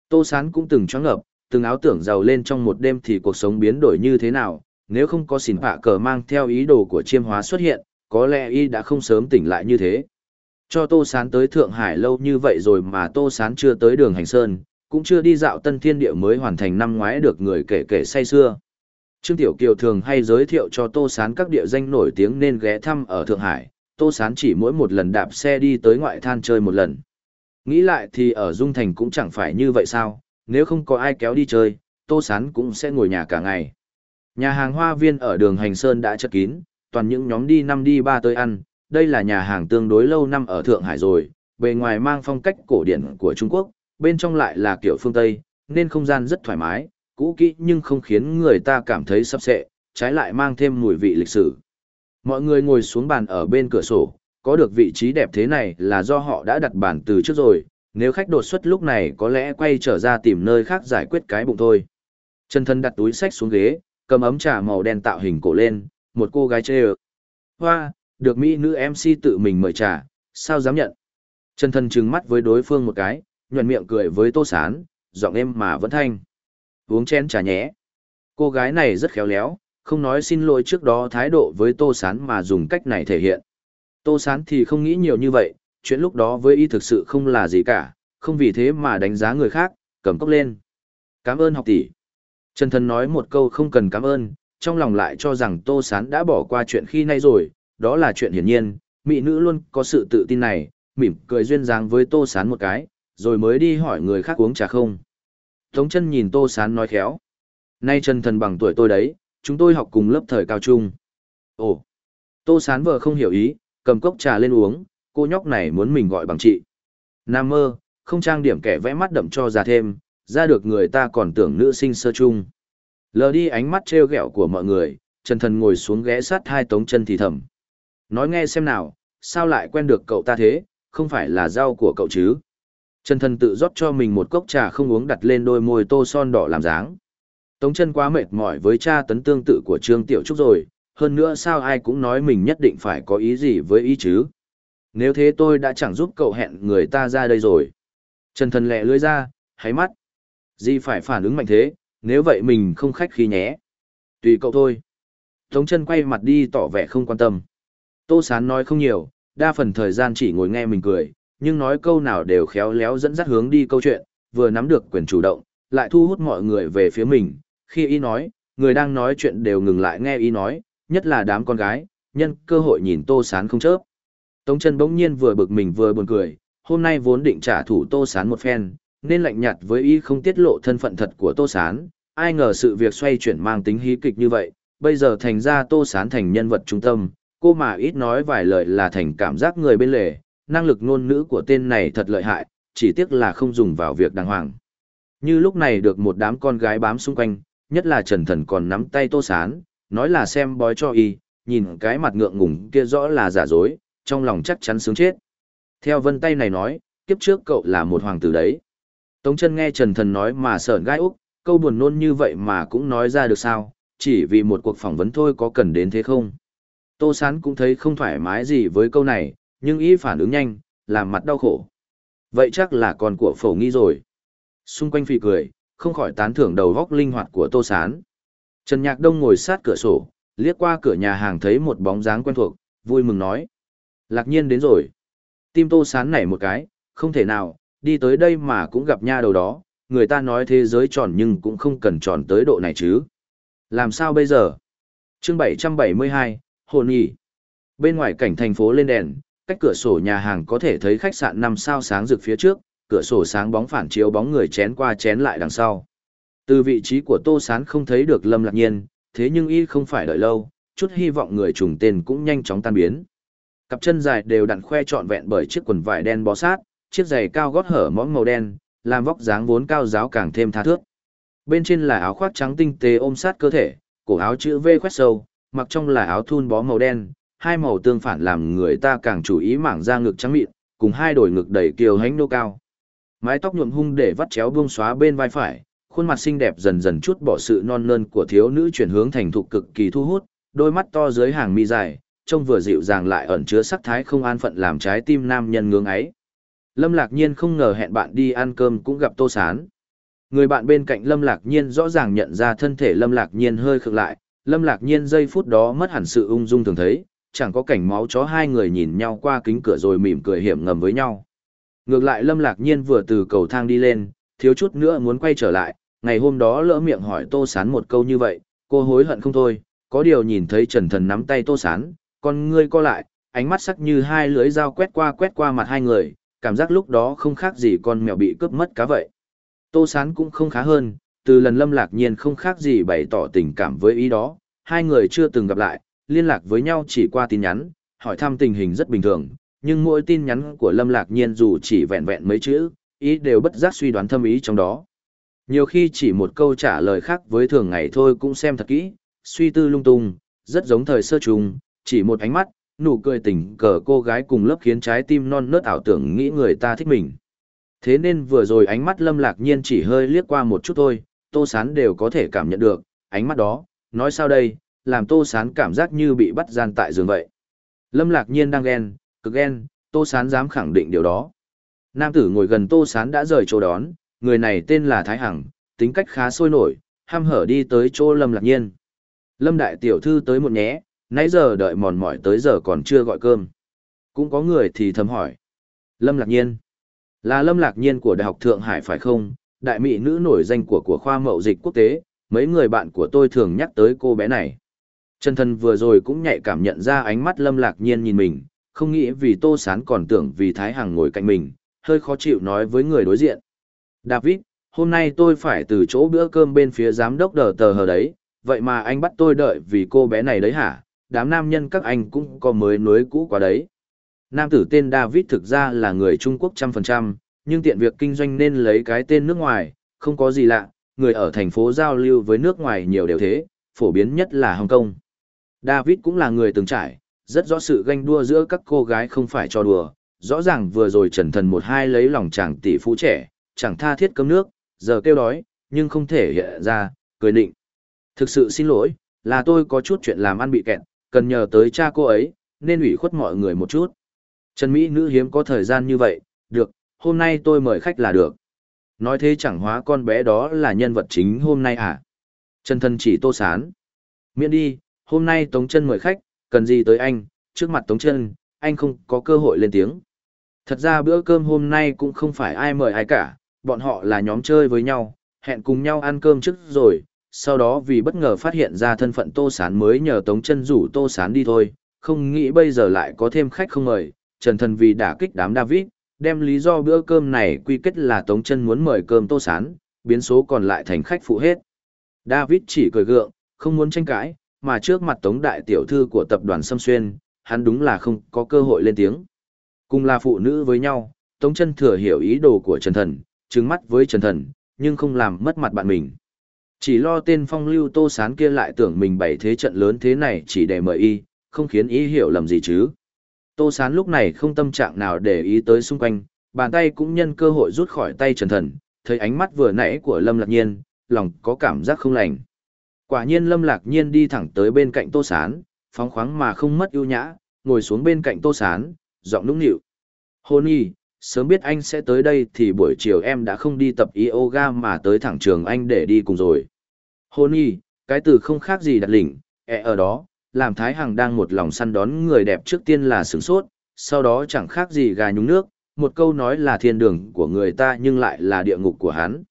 Tô Sán cũng từng choáng ngợp, từng áo tưởng giàu lên trong một đêm thì cuộc sống biến đổi như thế nào, nếu không có xỉn phạ cờ mang theo ý đồ của chiêm hóa xuất hiện, có lẽ y đã không sớm tỉnh lại như thế. Cho Tô Sán tới Thượng Hải lâu như vậy rồi mà Tô Sán chưa tới đường hành sơn, cũng chưa đi dạo tân thiên địa mới hoàn thành năm ngoái được người kể kể say xưa. Trương Tiểu Kiều thường hay giới thiệu cho Tô Sán các địa danh nổi tiếng nên ghé thăm ở Thượng Hải, Tô Sán chỉ mỗi một lần đạp xe đi tới ngoại than chơi một lần. Nghĩ lại thì ở Dung Thành cũng chẳng phải như vậy sao, nếu không có ai kéo đi chơi, Tô Sán cũng sẽ ngồi nhà cả ngày. Nhà hàng hoa viên ở đường Hành Sơn đã chất kín, toàn những nhóm đi năm đi ba tới ăn, đây là nhà hàng tương đối lâu năm ở Thượng Hải rồi, bề ngoài mang phong cách cổ điển của Trung Quốc, bên trong lại là kiểu phương Tây, nên không gian rất thoải mái, cũ kỹ nhưng không khiến người ta cảm thấy sắp sệ, trái lại mang thêm mùi vị lịch sử. Mọi người ngồi xuống bàn ở bên cửa sổ, có được vị trí đẹp thế này là do họ đã đặt bàn từ trước rồi, nếu khách đột xuất lúc này có lẽ quay trở ra tìm nơi khác giải quyết cái bụng thôi. Trần thân đặt túi sách xuống ghế, cầm ấm trà màu đen tạo hình cổ lên, một cô gái chê ơ. Hoa, được mỹ nữ MC tự mình mời trà, sao dám nhận. Trần thân trừng mắt với đối phương một cái, nhuận miệng cười với tô sán, giọng êm mà vẫn thanh. Uống chén trà nhé. Cô gái này rất khéo léo, không nói xin lỗi trước đó thái độ với tô sán mà dùng cách này thể hiện. Tô sán thì không nghĩ nhiều như vậy, chuyện lúc đó với y thực sự không là gì cả, không vì thế mà đánh giá người khác, cầm cốc lên. Cảm ơn học tỷ. Trần Thần nói một câu không cần cảm ơn, trong lòng lại cho rằng Tô Sán đã bỏ qua chuyện khi nay rồi, đó là chuyện hiển nhiên, mỹ nữ luôn có sự tự tin này, mỉm cười duyên dáng với Tô Sán một cái, rồi mới đi hỏi người khác uống trà không. Tống chân nhìn Tô Sán nói khéo. Nay Trần Thần bằng tuổi tôi đấy, chúng tôi học cùng lớp thời cao trung. Ồ, Tô Sán vợ không hiểu ý, cầm cốc trà lên uống, cô nhóc này muốn mình gọi bằng chị. Nam mơ, không trang điểm kẻ vẽ mắt đậm cho ra thêm, ra được người ta còn tưởng nữ sinh sơ chung. Lờ đi ánh mắt trêu ghẹo của mọi người, Trần Thần ngồi xuống ghé sát hai tống chân thì thầm. Nói nghe xem nào, sao lại quen được cậu ta thế, không phải là rau của cậu chứ? Trần Thần tự rót cho mình một cốc trà không uống đặt lên đôi môi tô son đỏ làm dáng. Tống chân quá mệt mỏi với cha tấn tương tự của Trương Tiểu Trúc rồi, hơn nữa sao ai cũng nói mình nhất định phải có ý gì với ý chứ. Nếu thế tôi đã chẳng giúp cậu hẹn người ta ra đây rồi. Trần thần lẹ lưới ra, hái mắt. Di phải phản ứng mạnh thế, nếu vậy mình không khách khí nhé. Tùy cậu thôi. Tống chân quay mặt đi tỏ vẻ không quan tâm. Tô Sán nói không nhiều, đa phần thời gian chỉ ngồi nghe mình cười, nhưng nói câu nào đều khéo léo dẫn dắt hướng đi câu chuyện, vừa nắm được quyền chủ động, lại thu hút mọi người về phía mình. Khi y nói, người đang nói chuyện đều ngừng lại nghe y nói, nhất là đám con gái, nhân cơ hội nhìn Tô Sán không chớp. Tống chân bỗng nhiên vừa bực mình vừa buồn cười, hôm nay vốn định trả thù Tô Sán một phen, nên lạnh nhạt với y không tiết lộ thân phận thật của Tô Sán, ai ngờ sự việc xoay chuyển mang tính hí kịch như vậy, bây giờ thành ra Tô Sán thành nhân vật trung tâm, cô mà ít nói vài lời là thành cảm giác người bên lề, năng lực ngôn ngữ của tên này thật lợi hại, chỉ tiếc là không dùng vào việc đàng hoàng. Như lúc này được một đám con gái bám xung quanh, nhất là Trần Thần còn nắm tay Tô Sán, nói là xem bói cho y, nhìn cái mặt ngượng ngùng kia rõ là giả dối, trong lòng chắc chắn sướng chết. Theo vân tay này nói, kiếp trước cậu là một hoàng tử đấy. Tống chân nghe Trần Thần nói mà sợn gai úc, câu buồn nôn như vậy mà cũng nói ra được sao, chỉ vì một cuộc phỏng vấn thôi có cần đến thế không? Tô Sán cũng thấy không thoải mái gì với câu này, nhưng ý phản ứng nhanh, làm mặt đau khổ. Vậy chắc là con của phổ nghi rồi. Xung quanh phì cười, không khỏi tán thưởng đầu góc linh hoạt của Tô Sán. Trần Nhạc Đông ngồi sát cửa sổ, liếc qua cửa nhà hàng thấy một bóng dáng quen thuộc, vui mừng nói. Lạc nhiên đến rồi. Tim Tô Sán nảy một cái, không thể nào, đi tới đây mà cũng gặp nha đầu đó, người ta nói thế giới tròn nhưng cũng không cần tròn tới độ này chứ. Làm sao bây giờ? chương 772, hồn nhỉ. Bên ngoài cảnh thành phố lên đèn, cách cửa sổ nhà hàng có thể thấy khách sạn năm sao sáng rực phía trước, cửa sổ sáng bóng phản chiếu bóng người chén qua chén lại đằng sau. Từ vị trí của Tô Sán không thấy được Lâm Lạc Nhiên, thế nhưng y không phải đợi lâu, chút hy vọng người trùng tên cũng nhanh chóng tan biến. Cặp chân dài đều đặn khoe trọn vẹn bởi chiếc quần vải đen bó sát, chiếc giày cao gót hở mõm màu đen, làm vóc dáng vốn cao giáo càng thêm tha thước. Bên trên là áo khoác trắng tinh tế ôm sát cơ thể, cổ áo chữ V khoét sâu, mặc trong là áo thun bó màu đen, hai màu tương phản làm người ta càng chú ý mảng da ngực trắng mịn, cùng hai đồi ngực đầy kiều hánh nô cao. Mái tóc nhuộm hung để vắt chéo buông xóa bên vai phải, khuôn mặt xinh đẹp dần dần chút bỏ sự non nơn của thiếu nữ chuyển hướng thành thục cực kỳ thu hút, đôi mắt to dưới hàng mi dài, trông vừa dịu dàng lại ẩn chứa sắc thái không an phận làm trái tim nam nhân ngưỡng ấy. Lâm Lạc Nhiên không ngờ hẹn bạn đi ăn cơm cũng gặp Tô Sán. Người bạn bên cạnh Lâm Lạc Nhiên rõ ràng nhận ra thân thể Lâm Lạc Nhiên hơi khựng lại, Lâm Lạc Nhiên giây phút đó mất hẳn sự ung dung thường thấy, chẳng có cảnh máu chó hai người nhìn nhau qua kính cửa rồi mỉm cười hiểm ngầm với nhau. Ngược lại Lâm Lạc Nhiên vừa từ cầu thang đi lên, thiếu chút nữa muốn quay trở lại, ngày hôm đó lỡ miệng hỏi Tô Sán một câu như vậy, cô hối hận không thôi, có điều nhìn thấy Trần Thần nắm tay Tô Sán, con ngươi co lại, ánh mắt sắc như hai lưỡi dao quét qua quét qua mặt hai người, cảm giác lúc đó không khác gì con mèo bị cướp mất cá vậy. Tô Sán cũng không khá hơn, từ lần Lâm Lạc Nhiên không khác gì bày tỏ tình cảm với ý đó, hai người chưa từng gặp lại, liên lạc với nhau chỉ qua tin nhắn, hỏi thăm tình hình rất bình thường, nhưng mỗi tin nhắn của Lâm Lạc Nhiên dù chỉ vẹn vẹn mấy chữ, ý đều bất giác suy đoán thâm ý trong đó. Nhiều khi chỉ một câu trả lời khác với thường ngày thôi cũng xem thật kỹ, suy tư lung tung, rất giống thời sơ trùng, chỉ một ánh mắt, nụ cười tình cờ cô gái cùng lớp khiến trái tim non nớt ảo tưởng nghĩ người ta thích mình. Thế nên vừa rồi ánh mắt Lâm Lạc Nhiên chỉ hơi liếc qua một chút thôi, Tô Sán đều có thể cảm nhận được, ánh mắt đó, nói sao đây, làm Tô Sán cảm giác như bị bắt gian tại giường vậy. Lâm Lạc Nhiên đang ghen, cực ghen, Tô Sán dám khẳng định điều đó. Nam tử ngồi gần Tô Sán đã rời chỗ đón, người này tên là Thái Hằng, tính cách khá sôi nổi, ham hở đi tới chỗ Lâm Lạc Nhiên. Lâm Đại Tiểu Thư tới một nhé, nãy giờ đợi mòn mỏi tới giờ còn chưa gọi cơm. Cũng có người thì thầm hỏi. Lâm Lạc Nhiên. Là Lâm Lạc Nhiên của Đại học Thượng Hải phải không? Đại mỹ nữ nổi danh của của khoa mậu dịch quốc tế, mấy người bạn của tôi thường nhắc tới cô bé này. Trần thần vừa rồi cũng nhạy cảm nhận ra ánh mắt Lâm Lạc Nhiên nhìn mình, không nghĩ vì Tô Sán còn tưởng vì Thái Hằng ngồi cạnh mình, hơi khó chịu nói với người đối diện. David, hôm nay tôi phải từ chỗ bữa cơm bên phía giám đốc đờ tờ hờ đấy, vậy mà anh bắt tôi đợi vì cô bé này đấy hả? Đám nam nhân các anh cũng có mới nối cũ quá đấy. Nam tử tên David thực ra là người Trung Quốc trăm phần trăm, nhưng tiện việc kinh doanh nên lấy cái tên nước ngoài, không có gì lạ, người ở thành phố giao lưu với nước ngoài nhiều đều thế, phổ biến nhất là Hồng Kông. David cũng là người từng trải, rất rõ sự ganh đua giữa các cô gái không phải cho đùa, rõ ràng vừa rồi trần thần một hai lấy lòng chàng tỷ phú trẻ, chẳng tha thiết cấm nước, giờ kêu đói, nhưng không thể hiện ra, cười định. Thực sự xin lỗi, là tôi có chút chuyện làm ăn bị kẹt, cần nhờ tới cha cô ấy, nên ủy khuất mọi người một chút. Trần Mỹ nữ hiếm có thời gian như vậy, được, hôm nay tôi mời khách là được. Nói thế chẳng hóa con bé đó là nhân vật chính hôm nay à? Trần thân chỉ tô sán. Miễn đi, hôm nay Tống chân mời khách, cần gì tới anh, trước mặt Tống chân, anh không có cơ hội lên tiếng. Thật ra bữa cơm hôm nay cũng không phải ai mời ai cả, bọn họ là nhóm chơi với nhau, hẹn cùng nhau ăn cơm trước rồi, sau đó vì bất ngờ phát hiện ra thân phận Tô Sán mới nhờ Tống chân rủ Tô Sán đi thôi, không nghĩ bây giờ lại có thêm khách không mời, Trần Thần vì đã kích đám David, đem lý do bữa cơm này quy kết là Tống chân muốn mời cơm Tô Sán, biến số còn lại thành khách phụ hết. David chỉ cười gượng, không muốn tranh cãi, mà trước mặt Tống đại tiểu thư của tập đoàn Sâm Xuyên, hắn đúng là không có cơ hội lên tiếng. Cùng là phụ nữ với nhau, Tống chân thừa hiểu ý đồ của Trần Thần, trừng mắt với Trần Thần, nhưng không làm mất mặt bạn mình. Chỉ lo tên phong lưu tô sán kia lại tưởng mình bày thế trận lớn thế này chỉ để mời y, không khiến ý hiểu lầm gì chứ. Tô sán lúc này không tâm trạng nào để ý tới xung quanh, bàn tay cũng nhân cơ hội rút khỏi tay Trần Thần, thấy ánh mắt vừa nãy của Lâm Lạc Nhiên, lòng có cảm giác không lành. Quả nhiên Lâm Lạc Nhiên đi thẳng tới bên cạnh Tô Sán, phóng khoáng mà không mất ưu nhã, ngồi xuống bên cạnh Tô Sán, giọng nũng nịu. Hôn y, sớm biết anh sẽ tới đây thì buổi chiều em đã không đi tập yoga mà tới thẳng trường anh để đi cùng rồi. Hôn y, cái từ không khác gì đặt lỉnh, e ở đó, làm Thái Hằng đang một lòng săn đón người đẹp trước tiên là sửng sốt, sau đó chẳng khác gì gà nhúng nước, một câu nói là thiên đường của người ta nhưng lại là địa ngục của hắn.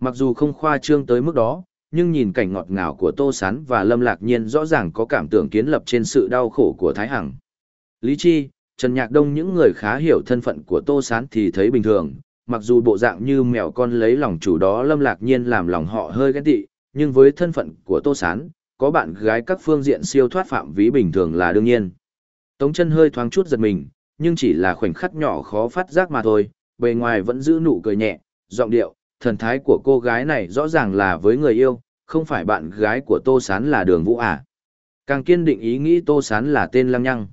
Mặc dù không khoa trương tới mức đó, nhưng nhìn cảnh ngọt ngào của Tô Sán và Lâm Lạc Nhiên rõ ràng có cảm tưởng kiến lập trên sự đau khổ của Thái Hằng. Lý Chi, Trần Nhạc Đông những người khá hiểu thân phận của Tô Sán thì thấy bình thường, mặc dù bộ dạng như mèo con lấy lòng chủ đó Lâm Lạc Nhiên làm lòng họ hơi ghen tị, nhưng với thân phận của Tô Sán, có bạn gái các phương diện siêu thoát phạm ví bình thường là đương nhiên. Tống chân hơi thoáng chút giật mình, nhưng chỉ là khoảnh khắc nhỏ khó phát giác mà thôi, bề ngoài vẫn giữ nụ cười nhẹ, giọng điệu, thần thái của cô gái này rõ ràng là với người yêu, không phải bạn gái của Tô Sán là đường vũ à. Càng kiên định ý nghĩ Tô Sán là tên lăng nhăng.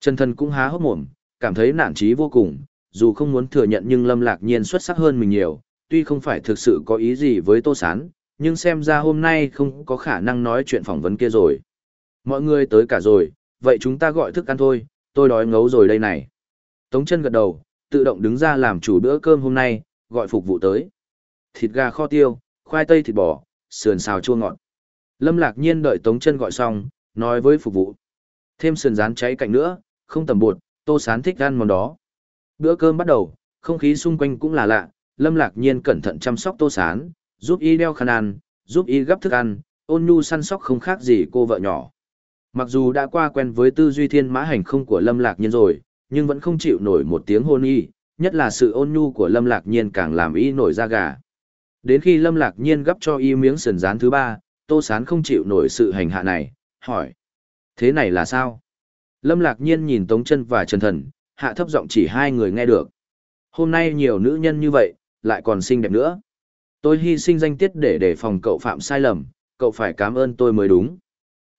Trần thần cũng há hốc mồm, cảm thấy nản trí vô cùng, dù không muốn thừa nhận nhưng Lâm Lạc Nhiên xuất sắc hơn mình nhiều, tuy không phải thực sự có ý gì với Tô Sán, nhưng xem ra hôm nay không có khả năng nói chuyện phỏng vấn kia rồi. Mọi người tới cả rồi, vậy chúng ta gọi thức ăn thôi, tôi đói ngấu rồi đây này. Tống chân gật đầu, tự động đứng ra làm chủ bữa cơm hôm nay, gọi phục vụ tới. Thịt gà kho tiêu, khoai tây thịt bò, sườn xào chua ngọt. Lâm lạc nhiên đợi Tống chân gọi xong, nói với phục vụ. Thêm sườn rán cháy cạnh nữa, không tầm bột, tô sán thích ăn món đó. Bữa cơm bắt đầu, không khí xung quanh cũng là lạ, Lâm lạc nhiên cẩn thận chăm sóc tô sán, giúp y đeo khăn ăn, giúp y gấp thức ăn, ôn nhu săn sóc không khác gì cô vợ nhỏ. Mặc dù đã qua quen với tư duy thiên mã hành không của Lâm Lạc Nhiên rồi, nhưng vẫn không chịu nổi một tiếng hôn y, nhất là sự ôn nhu của Lâm Lạc Nhiên càng làm y nổi da gà. Đến khi Lâm Lạc Nhiên gấp cho y miếng sườn rán thứ ba, Tô Sán không chịu nổi sự hành hạ này, hỏi. Thế này là sao? Lâm Lạc Nhiên nhìn Tống chân và Trần Thần, hạ thấp giọng chỉ hai người nghe được. Hôm nay nhiều nữ nhân như vậy, lại còn xinh đẹp nữa. Tôi hy sinh danh tiết để đề phòng cậu phạm sai lầm, cậu phải cảm ơn tôi mới đúng.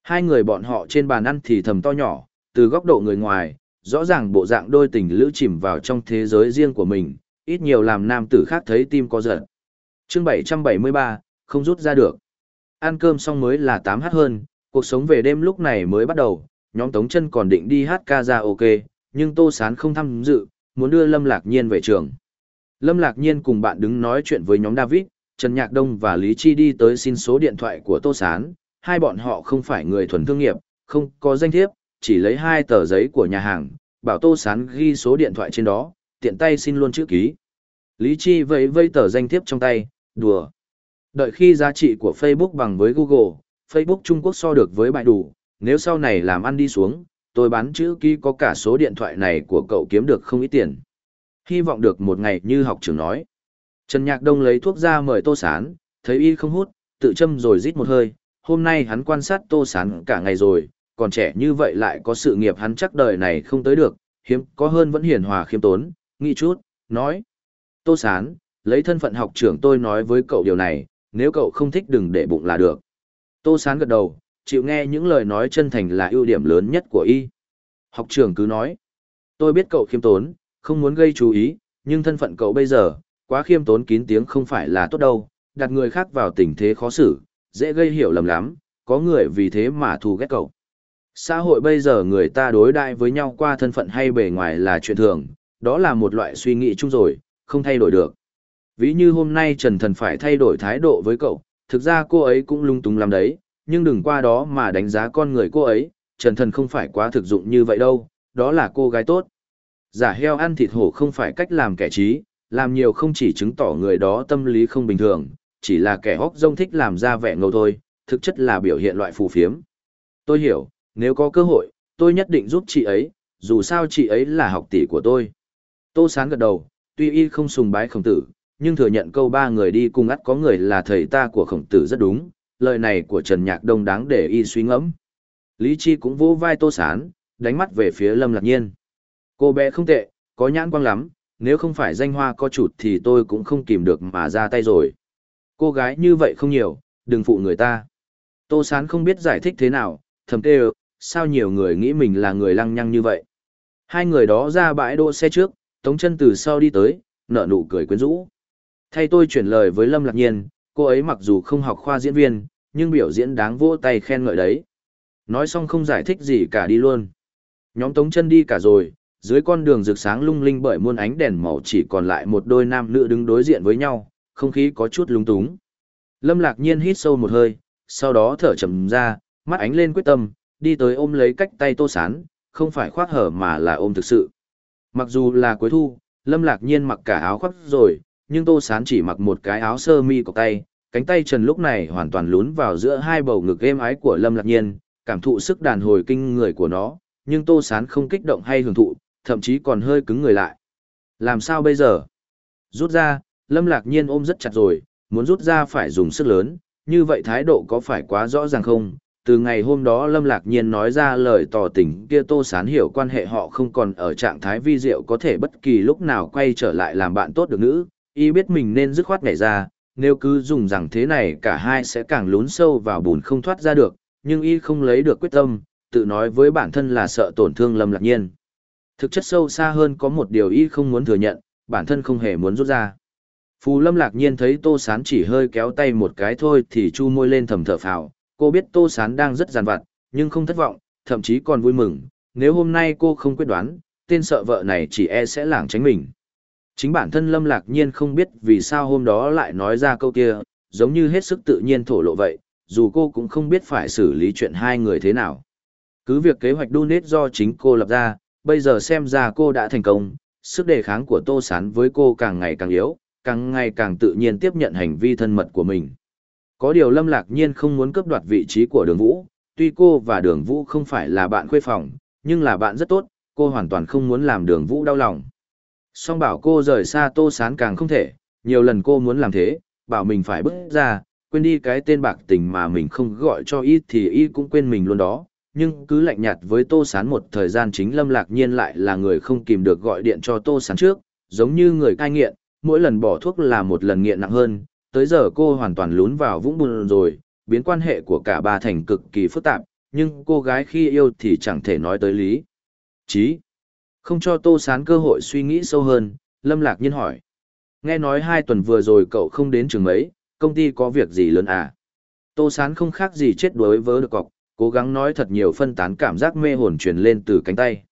Hai người bọn họ trên bàn ăn thì thầm to nhỏ, từ góc độ người ngoài, rõ ràng bộ dạng đôi tình lữ chìm vào trong thế giới riêng của mình, ít nhiều làm nam tử khác thấy tim có giật chương 773, không rút ra được. Ăn cơm xong mới là 8h hơn, cuộc sống về đêm lúc này mới bắt đầu, nhóm Tống chân còn định đi hát ca ra ok, nhưng Tô Sán không tham dự, muốn đưa Lâm Lạc Nhiên về trường. Lâm Lạc Nhiên cùng bạn đứng nói chuyện với nhóm David, Trần Nhạc Đông và Lý Chi đi tới xin số điện thoại của Tô Sán, hai bọn họ không phải người thuần thương nghiệp, không có danh thiếp, chỉ lấy hai tờ giấy của nhà hàng, bảo Tô Sán ghi số điện thoại trên đó, tiện tay xin luôn chữ ký. Lý Chi vẫy vây tờ danh thiếp trong tay, đùa. Đợi khi giá trị của Facebook bằng với Google, Facebook Trung Quốc so được với bại đủ, nếu sau này làm ăn đi xuống, tôi bán chữ ký có cả số điện thoại này của cậu kiếm được không ít tiền. Hy vọng được một ngày như học trưởng nói. Trần Nhạc Đông lấy thuốc ra mời Tô Sán, thấy y không hút, tự châm rồi rít một hơi. Hôm nay hắn quan sát Tô Sán cả ngày rồi, còn trẻ như vậy lại có sự nghiệp hắn chắc đời này không tới được, hiếm có hơn vẫn hiền hòa khiêm tốn, nghĩ chút, nói. Tô Sán, lấy thân phận học trưởng tôi nói với cậu điều này, nếu cậu không thích đừng để bụng là được. Tô Sán gật đầu, chịu nghe những lời nói chân thành là ưu điểm lớn nhất của y. Học trưởng cứ nói, tôi biết cậu khiêm tốn, không muốn gây chú ý, nhưng thân phận cậu bây giờ, quá khiêm tốn kín tiếng không phải là tốt đâu, đặt người khác vào tình thế khó xử, dễ gây hiểu lầm lắm, có người vì thế mà thù ghét cậu. Xã hội bây giờ người ta đối đại với nhau qua thân phận hay bề ngoài là chuyện thường, đó là một loại suy nghĩ chung rồi, không thay đổi được. Ví như hôm nay Trần Thần phải thay đổi thái độ với cậu, thực ra cô ấy cũng lung tung lắm đấy, nhưng đừng qua đó mà đánh giá con người cô ấy, Trần Thần không phải quá thực dụng như vậy đâu, đó là cô gái tốt. Giả heo ăn thịt hổ không phải cách làm kẻ trí, làm nhiều không chỉ chứng tỏ người đó tâm lý không bình thường, chỉ là kẻ hóc rông thích làm ra vẻ ngầu thôi, thực chất là biểu hiện loại phù phiếm. Tôi hiểu, nếu có cơ hội, tôi nhất định giúp chị ấy, dù sao chị ấy là học tỷ của tôi. Tô Sán gật đầu, tuy y không sùng bái khổng tử, nhưng thừa nhận câu ba người đi cùng ắt có người là thầy ta của khổng tử rất đúng, lời này của Trần Nhạc Đông đáng để y suy ngẫm. Lý Chi cũng vỗ vai Tô Sán, đánh mắt về phía Lâm Lạc Nhiên. Cô bé không tệ, có nhãn quang lắm, nếu không phải danh hoa có chụt thì tôi cũng không kìm được mà ra tay rồi. Cô gái như vậy không nhiều, đừng phụ người ta. Tô Sán không biết giải thích thế nào, thầm tê sao nhiều người nghĩ mình là người lăng nhăng như vậy. Hai người đó ra bãi đỗ xe trước, Tống chân từ sau đi tới, nở nụ cười quyến rũ. Thay tôi chuyển lời với Lâm Lạc Nhiên, cô ấy mặc dù không học khoa diễn viên, nhưng biểu diễn đáng vỗ tay khen ngợi đấy. Nói xong không giải thích gì cả đi luôn. Nhóm Tống chân đi cả rồi, dưới con đường rực sáng lung linh bởi muôn ánh đèn màu chỉ còn lại một đôi nam nữ đứng đối diện với nhau, không khí có chút lung túng. Lâm Lạc Nhiên hít sâu một hơi, sau đó thở chậm ra, mắt ánh lên quyết tâm, đi tới ôm lấy cách tay Tô Sán, không phải khoác hở mà là ôm thực sự. Mặc dù là cuối thu, Lâm Lạc Nhiên mặc cả áo khoác rồi, nhưng Tô Sán chỉ mặc một cái áo sơ mi cọc tay, cánh tay trần lúc này hoàn toàn lún vào giữa hai bầu ngực êm ái của Lâm Lạc Nhiên, cảm thụ sức đàn hồi kinh người của nó, nhưng Tô Sán không kích động hay hưởng thụ, thậm chí còn hơi cứng người lại. Làm sao bây giờ? Rút ra, Lâm Lạc Nhiên ôm rất chặt rồi, muốn rút ra phải dùng sức lớn, như vậy thái độ có phải quá rõ ràng không? Từ ngày hôm đó Lâm Lạc Nhiên nói ra lời tỏ tình kia Tô Sán hiểu quan hệ họ không còn ở trạng thái vi diệu có thể bất kỳ lúc nào quay trở lại làm bạn tốt được nữ, y biết mình nên dứt khoát nhảy ra, nếu cứ dùng rằng thế này cả hai sẽ càng lún sâu vào bùn không thoát ra được, nhưng y không lấy được quyết tâm, tự nói với bản thân là sợ tổn thương Lâm Lạc Nhiên. Thực chất sâu xa hơn có một điều y không muốn thừa nhận, bản thân không hề muốn rút ra. Phù Lâm Lạc Nhiên thấy Tô Sán chỉ hơi kéo tay một cái thôi thì chu môi lên thầm thở phào, cô biết Tô Sán đang rất giàn vặt, nhưng không thất vọng, thậm chí còn vui mừng, nếu hôm nay cô không quyết đoán, tên sợ vợ này chỉ e sẽ lảng tránh mình. Chính bản thân Lâm Lạc Nhiên không biết vì sao hôm đó lại nói ra câu kia, giống như hết sức tự nhiên thổ lộ vậy, dù cô cũng không biết phải xử lý chuyện hai người thế nào. Cứ việc kế hoạch donate do chính cô lập ra, bây giờ xem ra cô đã thành công, sức đề kháng của Tô Sán với cô càng ngày càng yếu, càng ngày càng tự nhiên tiếp nhận hành vi thân mật của mình. Có điều Lâm Lạc Nhiên không muốn cướp đoạt vị trí của đường Vũ, tuy cô và đường Vũ không phải là bạn khuê phòng, nhưng là bạn rất tốt, cô hoàn toàn không muốn làm đường Vũ đau lòng. Song bảo cô rời xa Tô Sán càng không thể, nhiều lần cô muốn làm thế, bảo mình phải bước ra, quên đi cái tên bạc tình mà mình không gọi cho y thì y cũng quên mình luôn đó. Nhưng cứ lạnh nhạt với Tô Sán một thời gian chính Lâm Lạc Nhiên lại là người không kìm được gọi điện cho Tô Sán trước, giống như người cai nghiện, mỗi lần bỏ thuốc là một lần nghiện nặng hơn, tới giờ cô hoàn toàn lún vào vũng bùn rồi, biến quan hệ của cả ba thành cực kỳ phức tạp, nhưng cô gái khi yêu thì chẳng thể nói tới lý. Chí. Không cho Tô Sán cơ hội suy nghĩ sâu hơn, Lâm Lạc Nhiên hỏi. Nghe nói hai tuần vừa rồi cậu không đến trường mấy, công ty có việc gì lớn à? Tô Sán không khác gì chết đuối vớ được cọc, cố gắng nói thật nhiều phân tán cảm giác mê hồn truyền lên từ cánh tay.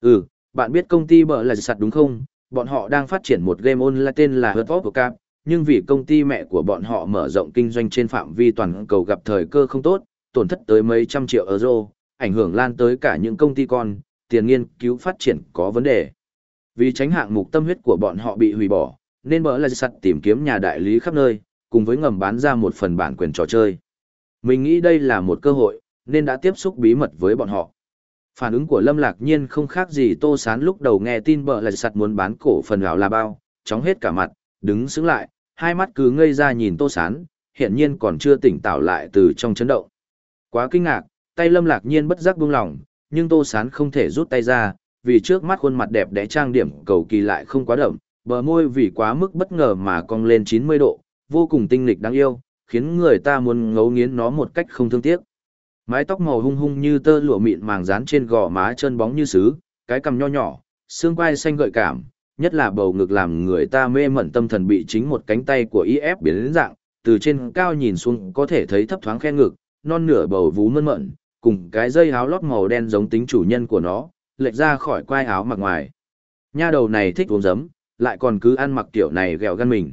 Ừ, bạn biết công ty bợ là sạt đúng không? Bọn họ đang phát triển một game online tên là Hurt of Cap, nhưng vì công ty mẹ của bọn họ mở rộng kinh doanh trên phạm vi toàn cầu gặp thời cơ không tốt, tổn thất tới mấy trăm triệu euro, ảnh hưởng lan tới cả những công ty con, tiền nghiên cứu phát triển có vấn đề. Vì tránh hạng mục tâm huyết của bọn họ bị hủy bỏ, nên bỡ là sặt tìm kiếm nhà đại lý khắp nơi, cùng với ngầm bán ra một phần bản quyền trò chơi. Mình nghĩ đây là một cơ hội, nên đã tiếp xúc bí mật với bọn họ. Phản ứng của Lâm Lạc Nhiên không khác gì Tô Sán lúc đầu nghe tin bợ là sặt muốn bán cổ phần vào là bao, chóng hết cả mặt, đứng xứng lại, hai mắt cứ ngây ra nhìn Tô Sán, hiện nhiên còn chưa tỉnh táo lại từ trong chấn động. Quá kinh ngạc, tay Lâm Lạc Nhiên bất giác buông lỏng, nhưng Tô Sán không thể rút tay ra, vì trước mắt khuôn mặt đẹp đẽ trang điểm cầu kỳ lại không quá đậm, bờ môi vì quá mức bất ngờ mà cong lên 90 độ, vô cùng tinh lịch đáng yêu, khiến người ta muốn ngấu nghiến nó một cách không thương tiếc. Mái tóc màu hung hung như tơ lụa mịn màng dán trên gò má chân bóng như sứ, cái cằm nho nhỏ, xương quai xanh gợi cảm, nhất là bầu ngực làm người ta mê mẩn tâm thần bị chính một cánh tay của IF biến dạng, từ trên cao nhìn xuống có thể thấy thấp thoáng khe ngực, non nửa bầu vú mơn mận, cùng cái dây áo lót màu đen giống tính chủ nhân của nó, lệch ra khỏi quai áo mặc ngoài. Nha đầu này thích uống giấm, lại còn cứ ăn mặc tiểu này ghẹo gan mình.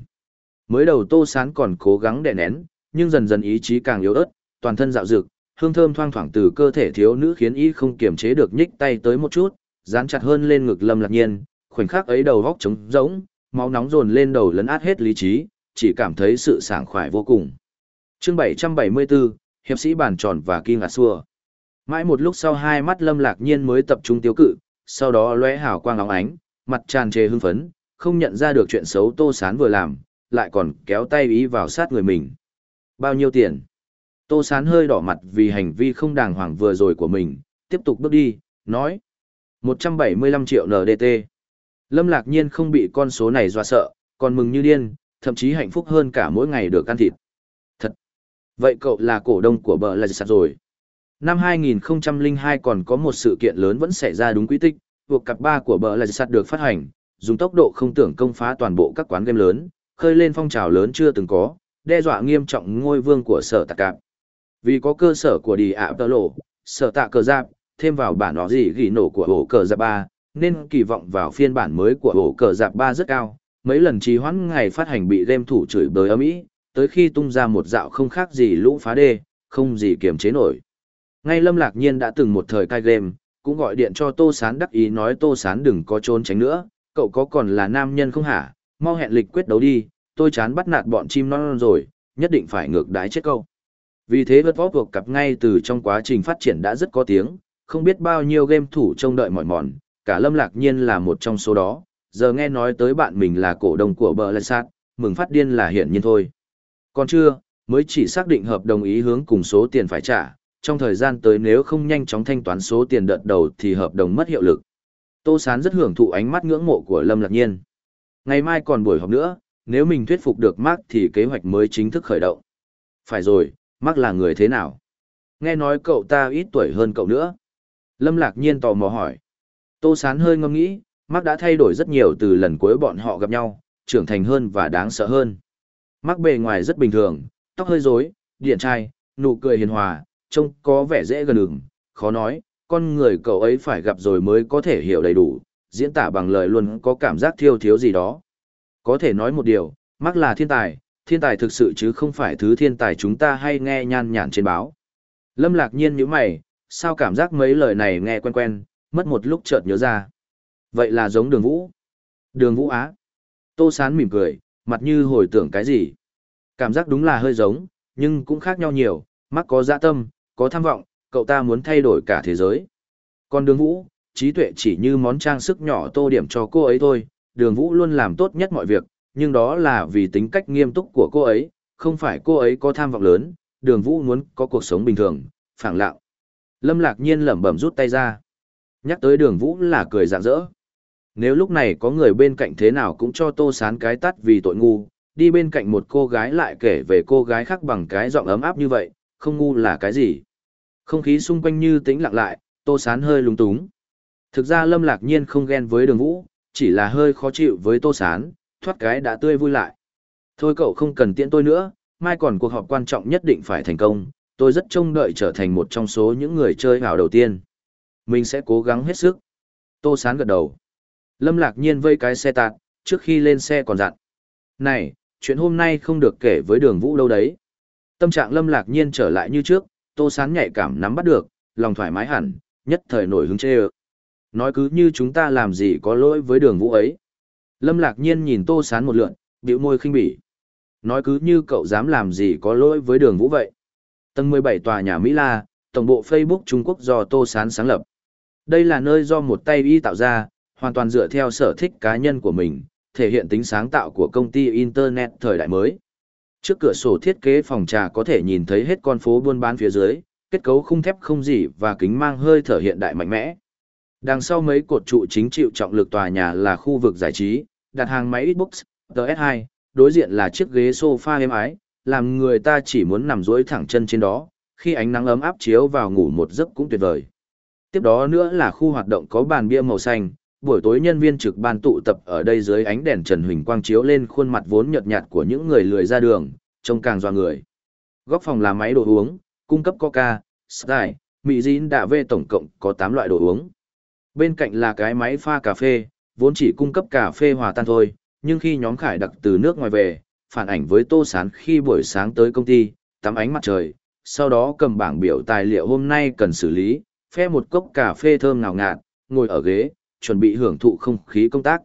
Mới đầu Tô Sán còn cố gắng đè nén, nhưng dần dần ý chí càng yếu ớt, toàn thân dạo dực, hương thơm thoang thoảng từ cơ thể thiếu nữ khiến y không kiềm chế được nhích tay tới một chút, dán chặt hơn lên ngực Lâm Lạc Nhiên, khoảnh khắc ấy đầu góc trống rỗng, máu nóng dồn lên đầu lấn át hết lý trí, chỉ cảm thấy sự sảng khoái vô cùng. Chương 774, hiệp sĩ bàn tròn và kim ngạc xua. Mãi một lúc sau hai mắt Lâm Lạc Nhiên mới tập trung tiêu cự, sau đó lóe hào quang óng ánh, mặt tràn trề hưng phấn, không nhận ra được chuyện xấu Tô Sán vừa làm, lại còn kéo tay ý vào sát người mình. Bao nhiêu tiền? Tô Sán hơi đỏ mặt vì hành vi không đàng hoàng vừa rồi của mình, tiếp tục bước đi, nói. 175 triệu NDT. Lâm Lạc Nhiên không bị con số này dọa sợ, còn mừng như điên, thậm chí hạnh phúc hơn cả mỗi ngày được ăn thịt. Thật! Vậy cậu là cổ đông của bờ là sạt rồi. Năm 2002 còn có một sự kiện lớn vẫn xảy ra đúng quy tích, cuộc cặp ba của bờ là sạt được phát hành, dùng tốc độ không tưởng công phá toàn bộ các quán game lớn, khơi lên phong trào lớn chưa từng có, đe dọa nghiêm trọng ngôi vương của sở tạc cạp. Vì có cơ sở của đi ạ tơ lộ, sở tạ cờ giáp, thêm vào bản đó gì ghi nổ của ổ cờ giáp ba, nên kỳ vọng vào phiên bản mới của ổ cờ giáp ba rất cao. Mấy lần trì hoãn ngày phát hành bị game thủ chửi bới ấm ý, tới khi tung ra một dạo không khác gì lũ phá đê, không gì kiềm chế nổi. Ngay Lâm Lạc Nhiên đã từng một thời cai game, cũng gọi điện cho Tô Sán đắc ý nói Tô Sán đừng có trốn tránh nữa, cậu có còn là nam nhân không hả, mau hẹn lịch quyết đấu đi, tôi chán bắt nạt bọn chim non, non rồi, nhất định phải ngược đái chết câu. Vì thế vớt vóc cuộc cặp ngay từ trong quá trình phát triển đã rất có tiếng, không biết bao nhiêu game thủ trông đợi mỏi mòn, cả Lâm Lạc Nhiên là một trong số đó, giờ nghe nói tới bạn mình là cổ đông của bờ lạch sát, mừng phát điên là hiển nhiên thôi. Còn chưa, mới chỉ xác định hợp đồng ý hướng cùng số tiền phải trả, trong thời gian tới nếu không nhanh chóng thanh toán số tiền đợt đầu thì hợp đồng mất hiệu lực. Tô Sán rất hưởng thụ ánh mắt ngưỡng mộ của Lâm Lạc Nhiên. Ngày mai còn buổi họp nữa, nếu mình thuyết phục được Mark thì kế hoạch mới chính thức khởi động. Phải rồi, Mark là người thế nào? Nghe nói cậu ta ít tuổi hơn cậu nữa. Lâm Lạc Nhiên tò mò hỏi. Tô Sán hơi ngâm nghĩ, Mark đã thay đổi rất nhiều từ lần cuối bọn họ gặp nhau, trưởng thành hơn và đáng sợ hơn. Mark bề ngoài rất bình thường, tóc hơi rối, điện trai, nụ cười hiền hòa, trông có vẻ dễ gần ứng, khó nói, con người cậu ấy phải gặp rồi mới có thể hiểu đầy đủ, diễn tả bằng lời luôn có cảm giác thiêu thiếu gì đó. Có thể nói một điều, Mark là thiên tài, thiên tài thực sự chứ không phải thứ thiên tài chúng ta hay nghe nhan nhản trên báo. Lâm lạc nhiên như mày, sao cảm giác mấy lời này nghe quen quen, mất một lúc chợt nhớ ra. Vậy là giống đường vũ. Đường vũ á. Tô sán mỉm cười, mặt như hồi tưởng cái gì. Cảm giác đúng là hơi giống, nhưng cũng khác nhau nhiều, mắc có dạ tâm, có tham vọng, cậu ta muốn thay đổi cả thế giới. Còn đường vũ, trí tuệ chỉ như món trang sức nhỏ tô điểm cho cô ấy thôi, đường vũ luôn làm tốt nhất mọi việc, nhưng đó là vì tính cách nghiêm túc của cô ấy, không phải cô ấy có tham vọng lớn, đường vũ muốn có cuộc sống bình thường, phẳng lặng. Lâm lạc nhiên lẩm bẩm rút tay ra. Nhắc tới đường vũ là cười rạng rỡ. Nếu lúc này có người bên cạnh thế nào cũng cho tô sán cái tắt vì tội ngu, đi bên cạnh một cô gái lại kể về cô gái khác bằng cái giọng ấm áp như vậy, không ngu là cái gì. Không khí xung quanh như tĩnh lặng lại, tô sán hơi lúng túng. Thực ra Lâm lạc nhiên không ghen với đường vũ, chỉ là hơi khó chịu với tô sán, thoát cái đã tươi vui lại. Thôi cậu không cần tiễn tôi nữa, mai còn cuộc họp quan trọng nhất định phải thành công, tôi rất trông đợi trở thành một trong số những người chơi vào đầu tiên. Mình sẽ cố gắng hết sức. Tô sán gật đầu. Lâm lạc nhiên vây cái xe tạt, trước khi lên xe còn dặn. Này, chuyện hôm nay không được kể với đường vũ đâu đấy. Tâm trạng lâm lạc nhiên trở lại như trước, tô sán nhạy cảm nắm bắt được, lòng thoải mái hẳn, nhất thời nổi hứng chê ơ. Nói cứ như chúng ta làm gì có lỗi với đường vũ ấy. Lâm lạc nhiên nhìn tô sán một lượn, bĩu môi khinh bỉ. Nói cứ như cậu dám làm gì có lỗi với đường vũ vậy. Tầng 17 tòa nhà Mỹ La, tổng bộ Facebook Trung Quốc do tô sán sáng lập. Đây là nơi do một tay y tạo ra, hoàn toàn dựa theo sở thích cá nhân của mình, thể hiện tính sáng tạo của công ty Internet thời đại mới. Trước cửa sổ thiết kế phòng trà có thể nhìn thấy hết con phố buôn bán phía dưới, kết cấu khung thép không gì và kính mang hơi thở hiện đại mạnh mẽ. Đằng sau mấy cột trụ chính chịu trọng lực tòa nhà là khu vực giải trí, đặt hàng máy Xbox, PS2, đối diện là chiếc ghế sofa êm ái, làm người ta chỉ muốn nằm duỗi thẳng chân trên đó, khi ánh nắng ấm áp chiếu vào ngủ một giấc cũng tuyệt vời. Tiếp đó nữa là khu hoạt động có bàn bia màu xanh, buổi tối nhân viên trực ban tụ tập ở đây dưới ánh đèn trần huỳnh quang chiếu lên khuôn mặt vốn nhợt nhạt của những người lười ra đường, trông càng doa người. Góc phòng là máy đồ uống, cung cấp Coca, Sprite, Mỹ dín đã về tổng cộng có 8 loại đồ uống. Bên cạnh là cái máy pha cà phê, vốn chỉ cung cấp cà phê hòa tan thôi, nhưng khi nhóm khải đặc từ nước ngoài về, phản ảnh với tô sán khi buổi sáng tới công ty, tắm ánh mặt trời, sau đó cầm bảng biểu tài liệu hôm nay cần xử lý, phe một cốc cà phê thơm ngào ngạt, ngồi ở ghế, chuẩn bị hưởng thụ không khí công tác.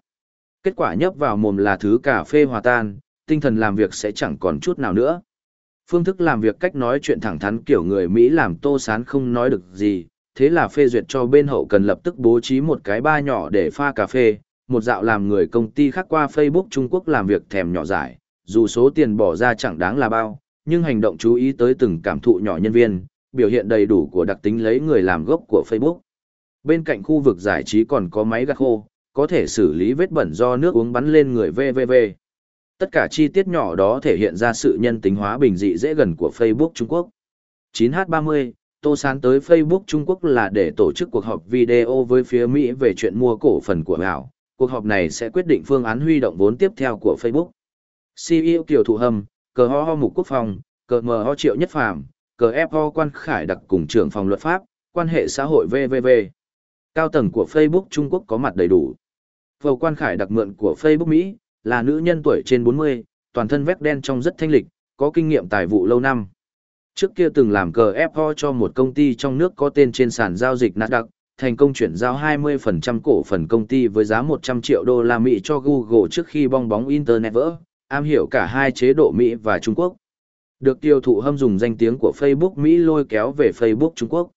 Kết quả nhấp vào mồm là thứ cà phê hòa tan, tinh thần làm việc sẽ chẳng còn chút nào nữa. Phương thức làm việc cách nói chuyện thẳng thắn kiểu người Mỹ làm tô sán không nói được gì, thế là phê duyệt cho bên hậu cần lập tức bố trí một cái ba nhỏ để pha cà phê, một dạo làm người công ty khác qua Facebook Trung Quốc làm việc thèm nhỏ giải, dù số tiền bỏ ra chẳng đáng là bao, nhưng hành động chú ý tới từng cảm thụ nhỏ nhân viên, biểu hiện đầy đủ của đặc tính lấy người làm gốc của Facebook. Bên cạnh khu vực giải trí còn có máy gạt khô, có thể xử lý vết bẩn do nước uống bắn lên người VVV. Tất cả chi tiết nhỏ đó thể hiện ra sự nhân tính hóa bình dị dễ gần của Facebook Trung Quốc. 9h30, Tô Sán tới Facebook Trung Quốc là để tổ chức cuộc họp video với phía Mỹ về chuyện mua cổ phần của ảo. Cuộc họp này sẽ quyết định phương án huy động vốn tiếp theo của Facebook. CEO Kiều Thụ Hâm, cờ ho ho mục quốc phòng, cờ mờ ho triệu nhất phàm, cờ ép ho quan khải đặc cùng trưởng phòng luật pháp, quan hệ xã hội VVV. Cao tầng của Facebook Trung Quốc có mặt đầy đủ. Vầu quan khải đặc mượn của Facebook Mỹ, là nữ nhân tuổi trên 40, toàn thân vét đen trong rất thanh lịch, có kinh nghiệm tài vụ lâu năm. Trước kia từng làm cờ FO cho một công ty trong nước có tên trên sàn giao dịch Nasdaq, thành công chuyển giao 20% cổ phần công ty với giá 100 triệu đô la Mỹ cho Google trước khi bong bóng Internet vỡ, am hiểu cả hai chế độ Mỹ và Trung Quốc. Được tiêu thụ hâm dùng danh tiếng của Facebook Mỹ lôi kéo về Facebook Trung Quốc.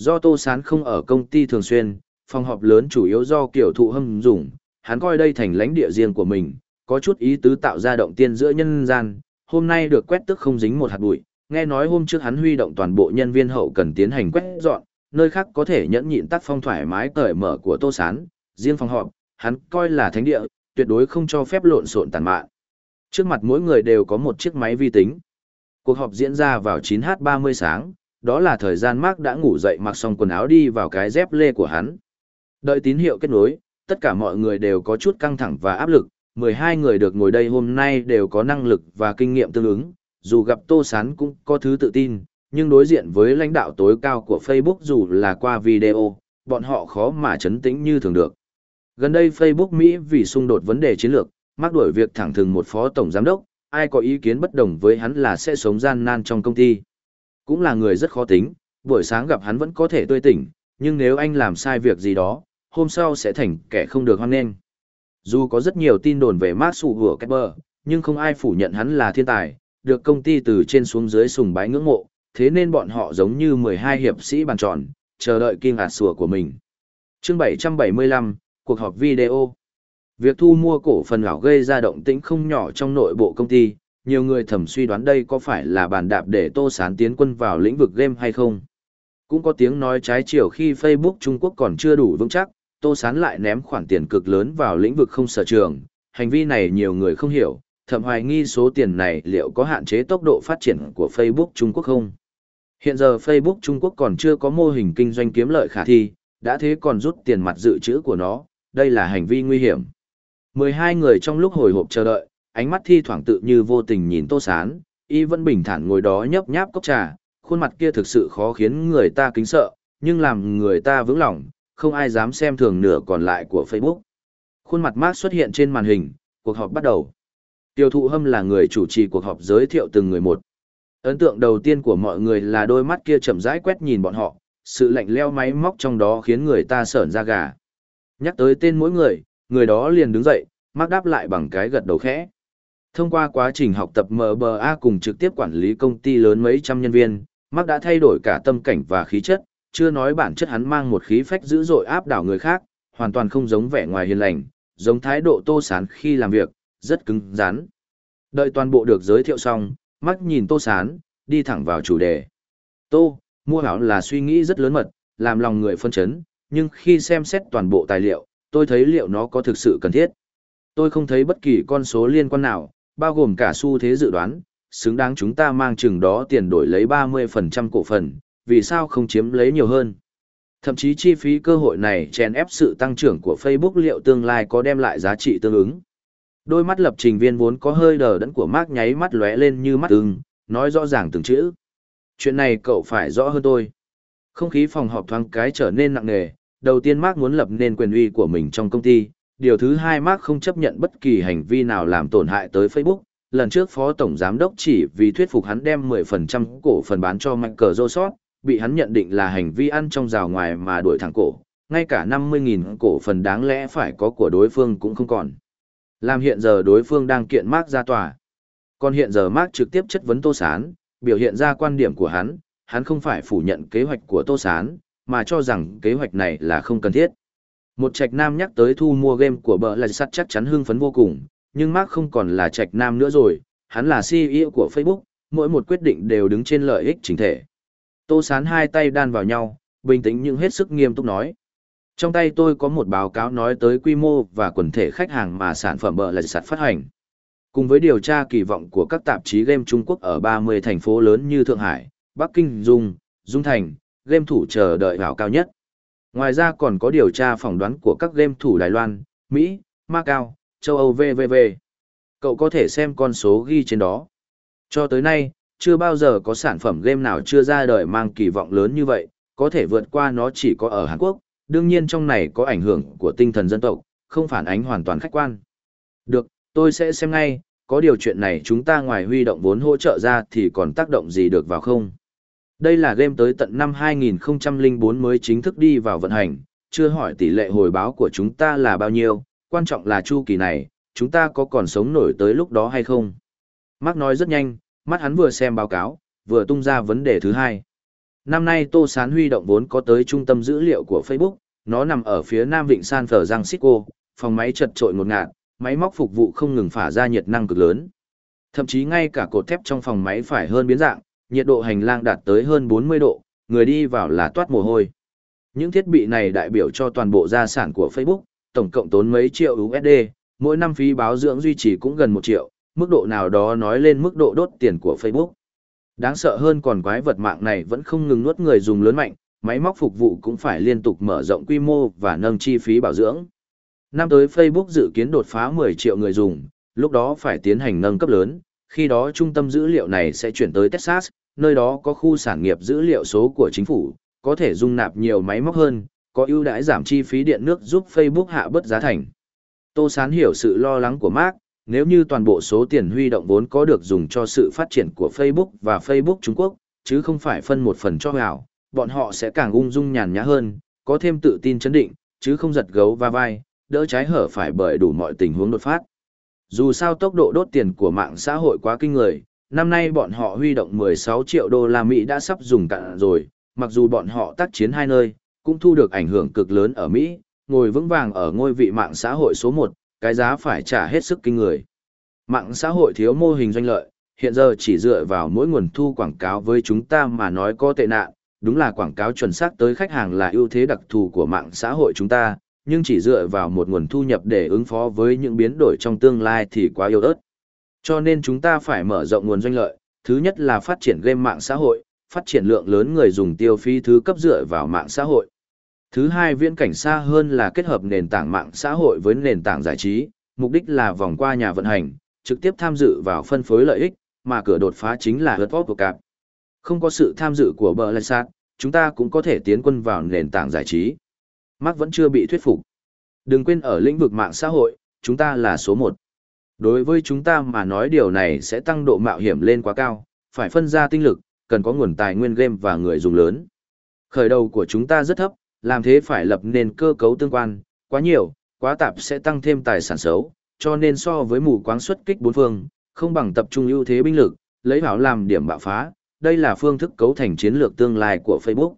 Do Tô Sán không ở công ty thường xuyên, phòng họp lớn chủ yếu do kiểu thụ hâm dùng, hắn coi đây thành lãnh địa riêng của mình, có chút ý tứ tạo ra động tiên giữa nhân gian, hôm nay được quét tức không dính một hạt bụi, nghe nói hôm trước hắn huy động toàn bộ nhân viên hậu cần tiến hành quét dọn, nơi khác có thể nhẫn nhịn tác phong thoải mái cởi mở của Tô Sán, riêng phòng họp, hắn coi là thánh địa, tuyệt đối không cho phép lộn xộn tàn mạn. Trước mặt mỗi người đều có một chiếc máy vi tính. Cuộc họp diễn ra vào 9h30 sáng, đó là thời gian Mark đã ngủ dậy mặc xong quần áo đi vào cái dép lê của hắn. Đợi tín hiệu kết nối, tất cả mọi người đều có chút căng thẳng và áp lực, 12 người được ngồi đây hôm nay đều có năng lực và kinh nghiệm tương ứng, dù gặp Tô Sán cũng có thứ tự tin, nhưng đối diện với lãnh đạo tối cao của Facebook dù là qua video, bọn họ khó mà chấn tĩnh như thường được. Gần đây Facebook Mỹ vì xung đột vấn đề chiến lược, mắc đuổi việc thẳng thừng một phó tổng giám đốc, ai có ý kiến bất đồng với hắn là sẽ sống gian nan trong công ty. Cũng là người rất khó tính, buổi sáng gặp hắn vẫn có thể tươi tỉnh, nhưng nếu anh làm sai việc gì đó, hôm sau sẽ thành kẻ không được hoan nghênh. Dù có rất nhiều tin đồn về Mark Zuckerberg, nhưng không ai phủ nhận hắn là thiên tài, được công ty từ trên xuống dưới sùng bái ngưỡng mộ, thế nên bọn họ giống như 12 hiệp sĩ bàn tròn, chờ đợi kinh hạt sủa của mình. Chương 775, cuộc họp video. Việc thu mua cổ phần lão gây ra động tĩnh không nhỏ trong nội bộ công ty, nhiều người thầm suy đoán đây có phải là bàn đạp để Tô Sán tiến quân vào lĩnh vực game hay không. Cũng có tiếng nói trái chiều khi Facebook Trung Quốc còn chưa đủ vững chắc, Tô Sán lại ném khoản tiền cực lớn vào lĩnh vực không sở trường, hành vi này nhiều người không hiểu, thậm hoài nghi số tiền này liệu có hạn chế tốc độ phát triển của Facebook Trung Quốc không. Hiện giờ Facebook Trung Quốc còn chưa có mô hình kinh doanh kiếm lợi khả thi, đã thế còn rút tiền mặt dự trữ của nó, đây là hành vi nguy hiểm. 12 người trong lúc hồi hộp chờ đợi, ánh mắt thi thoảng tự như vô tình nhìn Tô Sán, y vẫn bình thản ngồi đó nhấp nháp cốc trà, khuôn mặt kia thực sự khó khiến người ta kính sợ, nhưng làm người ta vững lòng, không ai dám xem thường nửa còn lại của Facebook. Khuôn mặt Mark xuất hiện trên màn hình, cuộc họp bắt đầu. Tiêu thụ hâm là người chủ trì cuộc họp giới thiệu từng người một. Ấn tượng đầu tiên của mọi người là đôi mắt kia chậm rãi quét nhìn bọn họ, sự lạnh leo máy móc trong đó khiến người ta sởn da gà. Nhắc tới tên mỗi người, người đó liền đứng dậy, Mark đáp lại bằng cái gật đầu khẽ. Thông qua quá trình học tập MBA cùng trực tiếp quản lý công ty lớn mấy trăm nhân viên, Mark đã thay đổi cả tâm cảnh và khí chất, chưa nói bản chất hắn mang một khí phách dữ dội áp đảo người khác, hoàn toàn không giống vẻ ngoài hiền lành, giống thái độ tô sán khi làm việc, rất cứng rắn. Đợi toàn bộ được giới thiệu xong, Mark nhìn tô sán, đi thẳng vào chủ đề. Tô, mua áo là suy nghĩ rất lớn mật, làm lòng người phân chấn, nhưng khi xem xét toàn bộ tài liệu, tôi thấy liệu nó có thực sự cần thiết. Tôi không thấy bất kỳ con số liên quan nào, bao gồm cả xu thế dự đoán, xứng đáng chúng ta mang chừng đó tiền đổi lấy 30% cổ phần, vì sao không chiếm lấy nhiều hơn. Thậm chí chi phí cơ hội này chèn ép sự tăng trưởng của Facebook liệu tương lai có đem lại giá trị tương ứng. Đôi mắt lập trình viên vốn có hơi đờ đẫn của Mark nháy mắt lóe lên như mắt ưng, nói rõ ràng từng chữ. Chuyện này cậu phải rõ hơn tôi. Không khí phòng họp thoáng cái trở nên nặng nề, đầu tiên Mark muốn lập nên quyền uy của mình trong công ty, điều thứ hai Mark không chấp nhận bất kỳ hành vi nào làm tổn hại tới Facebook. Lần trước phó tổng giám đốc chỉ vì thuyết phục hắn đem 10% cổ phần bán cho Michael Joseph, bị hắn nhận định là hành vi ăn trong rào ngoài mà đuổi thẳng cổ, ngay cả 50.000 cổ phần đáng lẽ phải có của đối phương cũng không còn. Làm hiện giờ đối phương đang kiện Mark ra tòa. Còn hiện giờ Mark trực tiếp chất vấn Tô Sán, biểu hiện ra quan điểm của hắn, hắn không phải phủ nhận kế hoạch của Tô Sán, mà cho rằng kế hoạch này là không cần thiết. Một trạch nam nhắc tới thu mua game của bờ là sắt chắc chắn hưng phấn vô cùng, nhưng Mark không còn là trạch nam nữa rồi, hắn là CEO của Facebook, mỗi một quyết định đều đứng trên lợi ích chính thể. Tô Sán hai tay đan vào nhau, bình tĩnh nhưng hết sức nghiêm túc nói. Trong tay tôi có một báo cáo nói tới quy mô và quần thể khách hàng mà sản phẩm bờ là sạt phát hành. Cùng với điều tra kỳ vọng của các tạp chí game Trung Quốc ở 30 thành phố lớn như Thượng Hải, Bắc Kinh, Dung, Dung Thành, game thủ chờ đợi vào cao nhất. Ngoài ra còn có điều tra phỏng đoán của các game thủ Đài Loan, Mỹ, Macau, châu Âu VVV. Cậu có thể xem con số ghi trên đó. Cho tới nay, chưa bao giờ có sản phẩm game nào chưa ra đời mang kỳ vọng lớn như vậy, có thể vượt qua nó chỉ có ở Hàn Quốc, đương nhiên trong này có ảnh hưởng của tinh thần dân tộc, không phản ánh hoàn toàn khách quan. Được, tôi sẽ xem ngay, có điều chuyện này chúng ta ngoài huy động vốn hỗ trợ ra thì còn tác động gì được vào không? Đây là game tới tận năm 2004 mới chính thức đi vào vận hành, chưa hỏi tỷ lệ hồi báo của chúng ta là bao nhiêu, quan trọng là chu kỳ này, chúng ta có còn sống nổi tới lúc đó hay không? Mark nói rất nhanh, mắt hắn vừa xem báo cáo, vừa tung ra vấn đề thứ hai. Năm nay Tô Sán huy động vốn có tới trung tâm dữ liệu của Facebook, nó nằm ở phía nam vịnh San Francisco, phòng máy chật trội ngột ngạt, máy móc phục vụ không ngừng phả ra nhiệt năng cực lớn. Thậm chí ngay cả cột thép trong phòng máy phải hơn biến dạng, nhiệt độ hành lang đạt tới hơn 40 độ, người đi vào là toát mồ hôi. Những thiết bị này đại biểu cho toàn bộ gia sản của Facebook, tổng cộng tốn mấy triệu USD, mỗi năm phí báo dưỡng duy trì cũng gần 1 triệu, mức độ nào đó nói lên mức độ đốt tiền của Facebook. Đáng sợ hơn còn quái vật mạng này vẫn không ngừng nuốt người dùng lớn mạnh, máy móc phục vụ cũng phải liên tục mở rộng quy mô và nâng chi phí bảo dưỡng. Năm tới Facebook dự kiến đột phá 10 triệu người dùng, lúc đó phải tiến hành nâng cấp lớn, khi đó trung tâm dữ liệu này sẽ chuyển tới Texas, nơi đó có khu sản nghiệp dữ liệu số của chính phủ, có thể dung nạp nhiều máy móc hơn, có ưu đãi giảm chi phí điện nước giúp Facebook hạ bớt giá thành. Tô Sán hiểu sự lo lắng của Mark, nếu như toàn bộ số tiền huy động vốn có được dùng cho sự phát triển của Facebook và Facebook Trung Quốc, chứ không phải phân một phần cho hảo, bọn họ sẽ càng ung dung nhàn nhã hơn, có thêm tự tin chấn định, chứ không giật gấu va vai, đỡ trái hở phải bởi đủ mọi tình huống đột phát. Dù sao tốc độ đốt tiền của mạng xã hội quá kinh người, năm nay bọn họ huy động 16 triệu đô la Mỹ đã sắp dùng cạn rồi, mặc dù bọn họ tác chiến hai nơi, cũng thu được ảnh hưởng cực lớn ở Mỹ, ngồi vững vàng ở ngôi vị mạng xã hội số 1, cái giá phải trả hết sức kinh người. Mạng xã hội thiếu mô hình doanh lợi, hiện giờ chỉ dựa vào mỗi nguồn thu quảng cáo với chúng ta mà nói có tệ nạn, đúng là quảng cáo chuẩn xác tới khách hàng là ưu thế đặc thù của mạng xã hội chúng ta, nhưng chỉ dựa vào một nguồn thu nhập để ứng phó với những biến đổi trong tương lai thì quá yếu ớt. Cho nên chúng ta phải mở rộng nguồn doanh lợi, thứ nhất là phát triển game mạng xã hội, phát triển lượng lớn người dùng tiêu phí thứ cấp dựa vào mạng xã hội. Thứ hai viễn cảnh xa hơn là kết hợp nền tảng mạng xã hội với nền tảng giải trí, mục đích là vòng qua nhà vận hành, trực tiếp tham dự vào phân phối lợi ích, mà cửa đột phá chính là hớt của cạp. Không có sự tham dự của bờ lạch chúng ta cũng có thể tiến quân vào nền tảng giải trí. Mark vẫn chưa bị thuyết phục. Đừng quên ở lĩnh vực mạng xã hội, chúng ta là số một. Đối với chúng ta mà nói điều này sẽ tăng độ mạo hiểm lên quá cao, phải phân ra tinh lực, cần có nguồn tài nguyên game và người dùng lớn. Khởi đầu của chúng ta rất thấp, làm thế phải lập nền cơ cấu tương quan, quá nhiều, quá tạp sẽ tăng thêm tài sản xấu, cho nên so với mù quáng xuất kích bốn phương, không bằng tập trung ưu thế binh lực, lấy bảo làm điểm bạo phá, đây là phương thức cấu thành chiến lược tương lai của Facebook.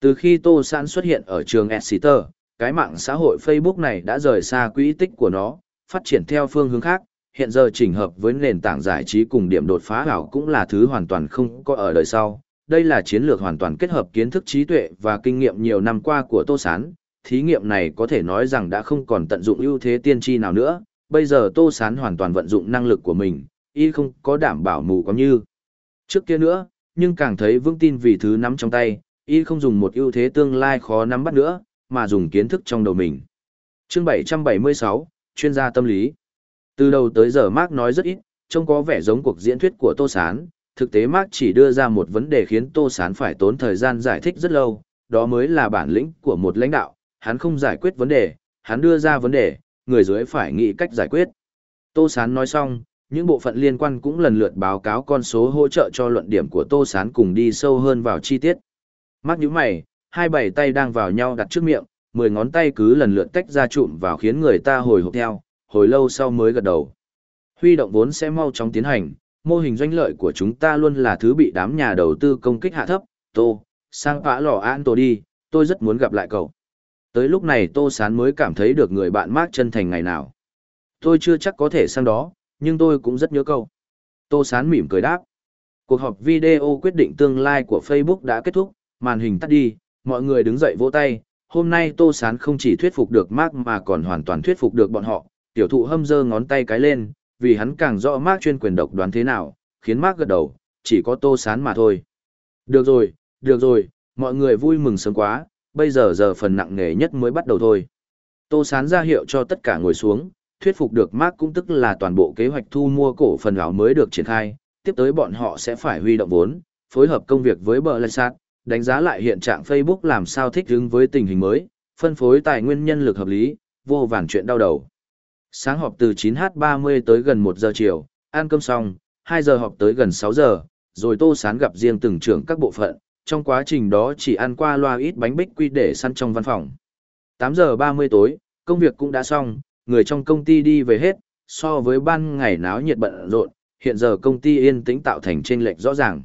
Từ khi Tô Sán xuất hiện ở trường Exeter, cái mạng xã hội Facebook này đã rời xa quỹ tích của nó, phát triển theo phương hướng khác, hiện giờ chỉnh hợp với nền tảng giải trí cùng điểm đột phá ảo cũng là thứ hoàn toàn không có ở đời sau. Đây là chiến lược hoàn toàn kết hợp kiến thức trí tuệ và kinh nghiệm nhiều năm qua của Tô Sán. Thí nghiệm này có thể nói rằng đã không còn tận dụng ưu thế tiên tri nào nữa, bây giờ Tô Sán hoàn toàn vận dụng năng lực của mình, y không có đảm bảo mù có như trước kia nữa, nhưng càng thấy vững tin vì thứ nắm trong tay, y không dùng một ưu thế tương lai khó nắm bắt nữa, mà dùng kiến thức trong đầu mình. Chương 776, chuyên gia tâm lý. Từ đầu tới giờ Mark nói rất ít, trông có vẻ giống cuộc diễn thuyết của Tô Sán, thực tế Mark chỉ đưa ra một vấn đề khiến Tô Sán phải tốn thời gian giải thích rất lâu, đó mới là bản lĩnh của một lãnh đạo, hắn không giải quyết vấn đề, hắn đưa ra vấn đề, người dưới phải nghĩ cách giải quyết. Tô Sán nói xong, những bộ phận liên quan cũng lần lượt báo cáo con số hỗ trợ cho luận điểm của Tô Sán cùng đi sâu hơn vào chi tiết. Mắt nhíu mày, hai bảy tay đang vào nhau đặt trước miệng, mười ngón tay cứ lần lượt tách ra trụm vào khiến người ta hồi hộp theo, hồi lâu sau mới gật đầu. Huy động vốn sẽ mau chóng tiến hành, mô hình doanh lợi của chúng ta luôn là thứ bị đám nhà đầu tư công kích hạ thấp, Tô, sang phá lò an tổ đi, tôi rất muốn gặp lại cậu. Tới lúc này Tô Sán mới cảm thấy được người bạn mát chân thành ngày nào. Tôi chưa chắc có thể sang đó, nhưng tôi cũng rất nhớ cậu. Tô Sán mỉm cười đáp. Cuộc họp video quyết định tương lai của Facebook đã kết thúc, màn hình tắt đi, mọi người đứng dậy vỗ tay. Hôm nay Tô Sán không chỉ thuyết phục được Mark mà còn hoàn toàn thuyết phục được bọn họ. Tiểu thụ hâm dơ ngón tay cái lên, vì hắn càng rõ Mark chuyên quyền độc đoán thế nào, khiến Mark gật đầu, chỉ có Tô Sán mà thôi. Được rồi, được rồi, mọi người vui mừng sớm quá, bây giờ giờ phần nặng nề nhất mới bắt đầu thôi. Tô Sán ra hiệu cho tất cả ngồi xuống, thuyết phục được Mark cũng tức là toàn bộ kế hoạch thu mua cổ phần gạo mới được triển khai, tiếp tới bọn họ sẽ phải huy động vốn, phối hợp công việc với bờ sát, đánh giá lại hiện trạng Facebook làm sao thích ứng với tình hình mới, phân phối tài nguyên nhân lực hợp lý, vô vàn chuyện đau đầu. Sáng họp từ 9h30 tới gần 1 giờ chiều, ăn cơm xong, 2 giờ họp tới gần 6 giờ, rồi Tô Sán gặp riêng từng trưởng các bộ phận, trong quá trình đó chỉ ăn qua loa ít bánh bích quy để săn trong văn phòng. 8 giờ 30 tối, công việc cũng đã xong, người trong công ty đi về hết, so với ban ngày náo nhiệt bận rộn, hiện giờ công ty yên tĩnh tạo thành chênh lệch rõ ràng.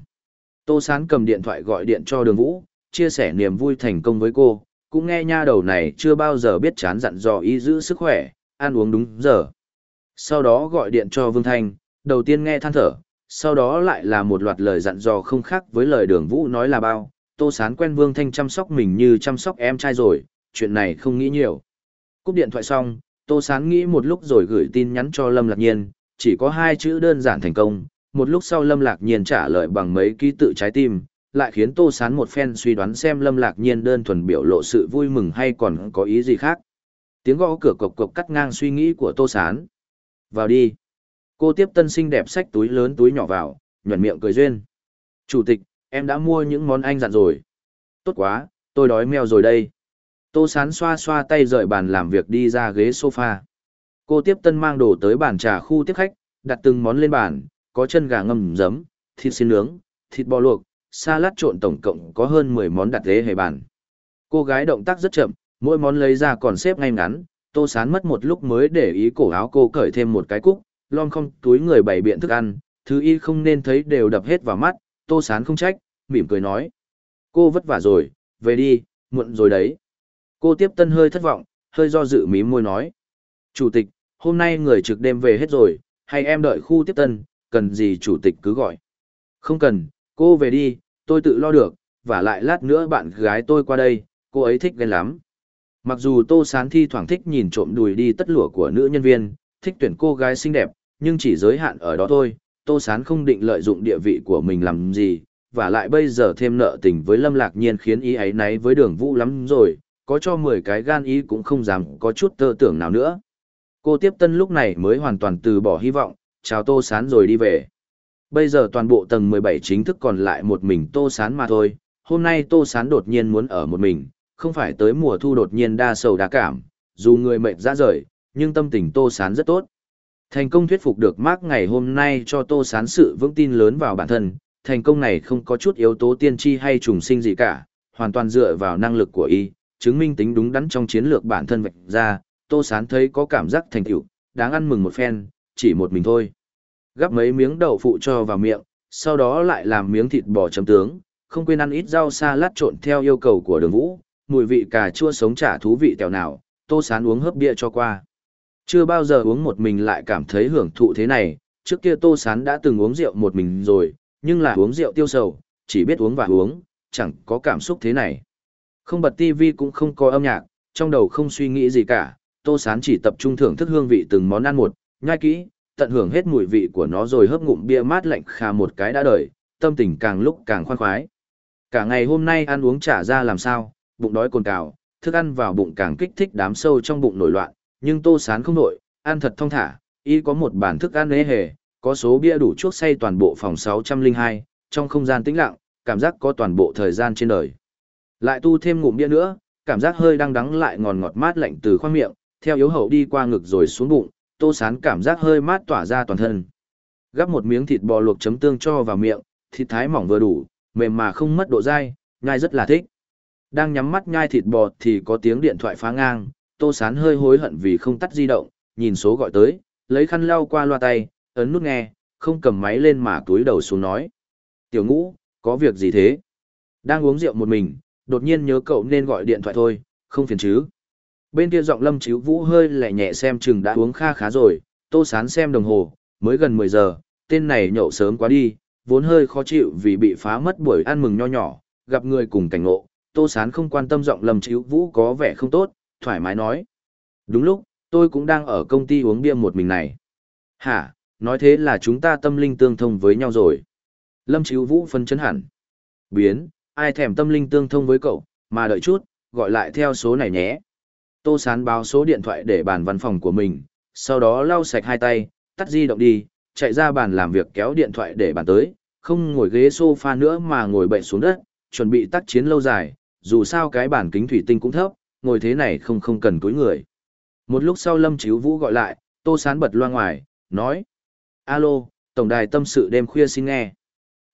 Tô Sán cầm điện thoại gọi điện cho Đường Vũ, chia sẻ niềm vui thành công với cô, cũng nghe nha đầu này chưa bao giờ biết chán dặn dò ý giữ sức khỏe, ăn uống đúng giờ. Sau đó gọi điện cho Vương Thanh, đầu tiên nghe than thở, sau đó lại là một loạt lời dặn dò không khác với lời Đường Vũ nói là bao. Tô Sán quen Vương Thanh chăm sóc mình như chăm sóc em trai rồi, chuyện này không nghĩ nhiều. Cúp điện thoại xong, Tô Sán nghĩ một lúc rồi gửi tin nhắn cho Lâm Lạc Nhiên, chỉ có hai chữ đơn giản thành công, một lúc sau Lâm Lạc Nhiên trả lời bằng mấy ký tự trái tim, lại khiến Tô Sán một phen suy đoán xem Lâm Lạc Nhiên đơn thuần biểu lộ sự vui mừng hay còn có ý gì khác. Tiếng gõ cửa cộc cộc cắt ngang suy nghĩ của Tô Sán. Vào đi. Cô tiếp tân sinh đẹp sách túi lớn túi nhỏ vào, nhuẩn miệng cười duyên. Chủ tịch, em đã mua những món anh dặn rồi. Tốt quá, tôi đói mèo rồi đây. Tô Sán xoa xoa tay rời bàn làm việc đi ra ghế sofa. Cô tiếp tân mang đồ tới bàn trà khu tiếp khách, đặt từng món lên bàn, có chân gà ngâm giấm, thịt xin nướng, thịt bò luộc, salad trộn tổng cộng có hơn 10 món đặt ghế hề bàn. Cô gái động tác rất chậm, mỗi món lấy ra còn xếp ngay ngắn, Tô Sán mất một lúc mới để ý cổ áo cô cởi thêm một cái cúc, lon không túi người bày biện thức ăn, thứ y không nên thấy đều đập hết vào mắt, Tô Sán không trách, mỉm cười nói. Cô vất vả rồi, về đi, muộn rồi đấy. Cô tiếp tân hơi thất vọng, hơi do dự mím môi nói. Chủ tịch, hôm nay người trực đêm về hết rồi, hay em đợi khu tiếp tân, cần gì chủ tịch cứ gọi. Không cần, cô về đi, tôi tự lo được, và lại lát nữa bạn gái tôi qua đây, cô ấy thích ghen lắm. Mặc dù Tô Sán thi thoảng thích nhìn trộm đùi đi tất lụa của nữ nhân viên, thích tuyển cô gái xinh đẹp, nhưng chỉ giới hạn ở đó thôi, Tô Sán không định lợi dụng địa vị của mình làm gì, và lại bây giờ thêm nợ tình với Lâm Lạc Nhiên khiến ý ấy náy với đường vũ lắm rồi, có cho 10 cái gan ý cũng không dám có chút tơ tưởng nào nữa. Cô tiếp tân lúc này mới hoàn toàn từ bỏ hy vọng, chào Tô Sán rồi đi về. Bây giờ toàn bộ tầng 17 chính thức còn lại một mình Tô Sán mà thôi, hôm nay Tô Sán đột nhiên muốn ở một mình, không phải tới mùa thu đột nhiên đa sầu đa cảm, dù người mệt ra rời, nhưng tâm tình Tô Sán rất tốt. Thành công thuyết phục được Mark ngày hôm nay cho Tô Sán sự vững tin lớn vào bản thân, thành công này không có chút yếu tố tiên tri hay trùng sinh gì cả, hoàn toàn dựa vào năng lực của y, chứng minh tính đúng đắn trong chiến lược bản thân vạch ra, Tô Sán thấy có cảm giác thành tựu, đáng ăn mừng một phen, chỉ một mình thôi. Gắp mấy miếng đậu phụ cho vào miệng, sau đó lại làm miếng thịt bò chấm tướng, không quên ăn ít rau salad trộn theo yêu cầu của đường vũ, mùi vị cà chua sống chả thú vị tèo nào, Tô Sán uống hớp bia cho qua. Chưa bao giờ uống một mình lại cảm thấy hưởng thụ thế này, trước kia Tô Sán đã từng uống rượu một mình rồi, nhưng là uống rượu tiêu sầu, chỉ biết uống và uống, chẳng có cảm xúc thế này. Không bật tivi cũng không có âm nhạc, trong đầu không suy nghĩ gì cả, Tô Sán chỉ tập trung thưởng thức hương vị từng món ăn một, nhai kỹ, tận hưởng hết mùi vị của nó rồi hớp ngụm bia mát lạnh khà một cái đã đời, tâm tình càng lúc càng khoan khoái. Cả ngày hôm nay ăn uống trả ra làm sao, bụng đói cồn cào, thức ăn vào bụng càng kích thích đám sâu trong bụng nổi loạn, nhưng Tô Sán không nổi, ăn thật thong thả, y có một bản thức ăn ế hề, có số bia đủ chuốc say toàn bộ phòng 602, trong không gian tĩnh lặng, cảm giác có toàn bộ thời gian trên đời. Lại tu thêm ngụm bia nữa, cảm giác hơi đang đắng lại ngọt ngọt mát lạnh từ khoang miệng, theo yếu hậu đi qua ngực rồi xuống bụng, tô sán cảm giác hơi mát tỏa ra toàn thân. Gắp một miếng thịt bò luộc chấm tương cho vào miệng, thịt thái mỏng vừa đủ, mềm mà không mất độ dai, nhai rất là thích. Đang nhắm mắt nhai thịt bò thì có tiếng điện thoại phá ngang, tô sán hơi hối hận vì không tắt di động, nhìn số gọi tới, lấy khăn lau qua loa tay, ấn nút nghe, không cầm máy lên mà túi đầu xuống nói. Tiểu ngũ, có việc gì thế? Đang uống rượu một mình, đột nhiên nhớ cậu nên gọi điện thoại thôi, không phiền chứ. Bên kia giọng lâm chíu vũ hơi lẻ nhẹ xem chừng đã uống kha khá rồi, tô sán xem đồng hồ, mới gần 10 giờ, tên này nhậu sớm quá đi, vốn hơi khó chịu vì bị phá mất buổi ăn mừng nho nhỏ, gặp người cùng cảnh ngộ, tô sán không quan tâm giọng lâm chíu vũ có vẻ không tốt, thoải mái nói. Đúng lúc, tôi cũng đang ở công ty uống bia một mình này. Hả, nói thế là chúng ta tâm linh tương thông với nhau rồi. Lâm chíu vũ phân chấn hẳn. Biến, ai thèm tâm linh tương thông với cậu, mà đợi chút, gọi lại theo số này nhé. Tô Sán báo số điện thoại để bàn văn phòng của mình, sau đó lau sạch hai tay, tắt di động đi, chạy ra bàn làm việc kéo điện thoại để bàn tới, không ngồi ghế sofa nữa mà ngồi bệnh xuống đất, chuẩn bị tác chiến lâu dài, dù sao cái bản kính thủy tinh cũng thấp, ngồi thế này không không cần túi người. Một lúc sau Lâm Chíu Vũ gọi lại, Tô Sán bật loa ngoài, nói. Alo, Tổng đài tâm sự đêm khuya xin nghe.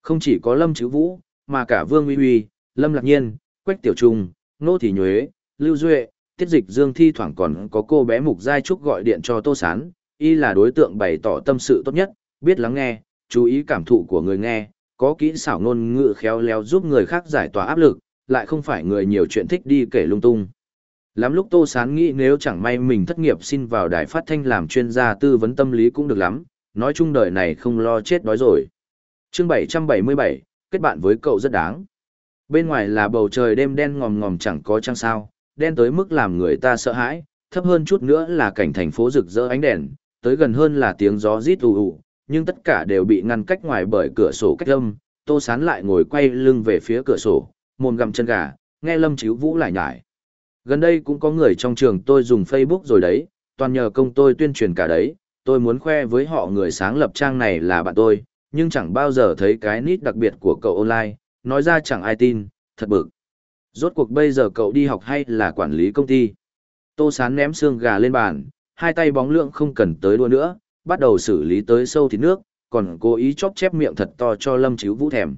Không chỉ có Lâm Chíu Vũ, mà cả Vương Uy Uy, Lâm Lạc Nhiên, Quách Tiểu Trung, Nô Thị Nhuế, Lưu Duệ, Tiết Dịch Dương thi thoảng còn có cô bé Mục Giai Trúc gọi điện cho Tô Sán, y là đối tượng bày tỏ tâm sự tốt nhất, biết lắng nghe, chú ý cảm thụ của người nghe, có kỹ xảo ngôn ngữ khéo léo giúp người khác giải tỏa áp lực, lại không phải người nhiều chuyện thích đi kể lung tung. Lắm lúc Tô Sán nghĩ nếu chẳng may mình thất nghiệp xin vào đài phát thanh làm chuyên gia tư vấn tâm lý cũng được lắm, nói chung đời này không lo chết đói rồi. chương 777, kết bạn với cậu rất đáng. Bên ngoài là bầu trời đêm đen ngòm ngòm chẳng có trăng sao, đen tới mức làm người ta sợ hãi, thấp hơn chút nữa là cảnh thành phố rực rỡ ánh đèn, tới gần hơn là tiếng gió rít ù ù, nhưng tất cả đều bị ngăn cách ngoài bởi cửa sổ cách âm. Tô Sán lại ngồi quay lưng về phía cửa sổ, mồm gặm chân gà, nghe Lâm Chíu Vũ lại nhải. Gần đây cũng có người trong trường tôi dùng Facebook rồi đấy, toàn nhờ công tôi tuyên truyền cả đấy, tôi muốn khoe với họ người sáng lập trang này là bạn tôi, nhưng chẳng bao giờ thấy cái nít đặc biệt của cậu online, nói ra chẳng ai tin, thật bực. Rốt cuộc bây giờ cậu đi học hay là quản lý công ty? Tô Sán ném xương gà lên bàn, hai tay bóng lượng không cần tới đua nữa, bắt đầu xử lý tới sâu thịt nước, còn cố ý chóp chép miệng thật to cho Lâm Chíu Vũ thèm.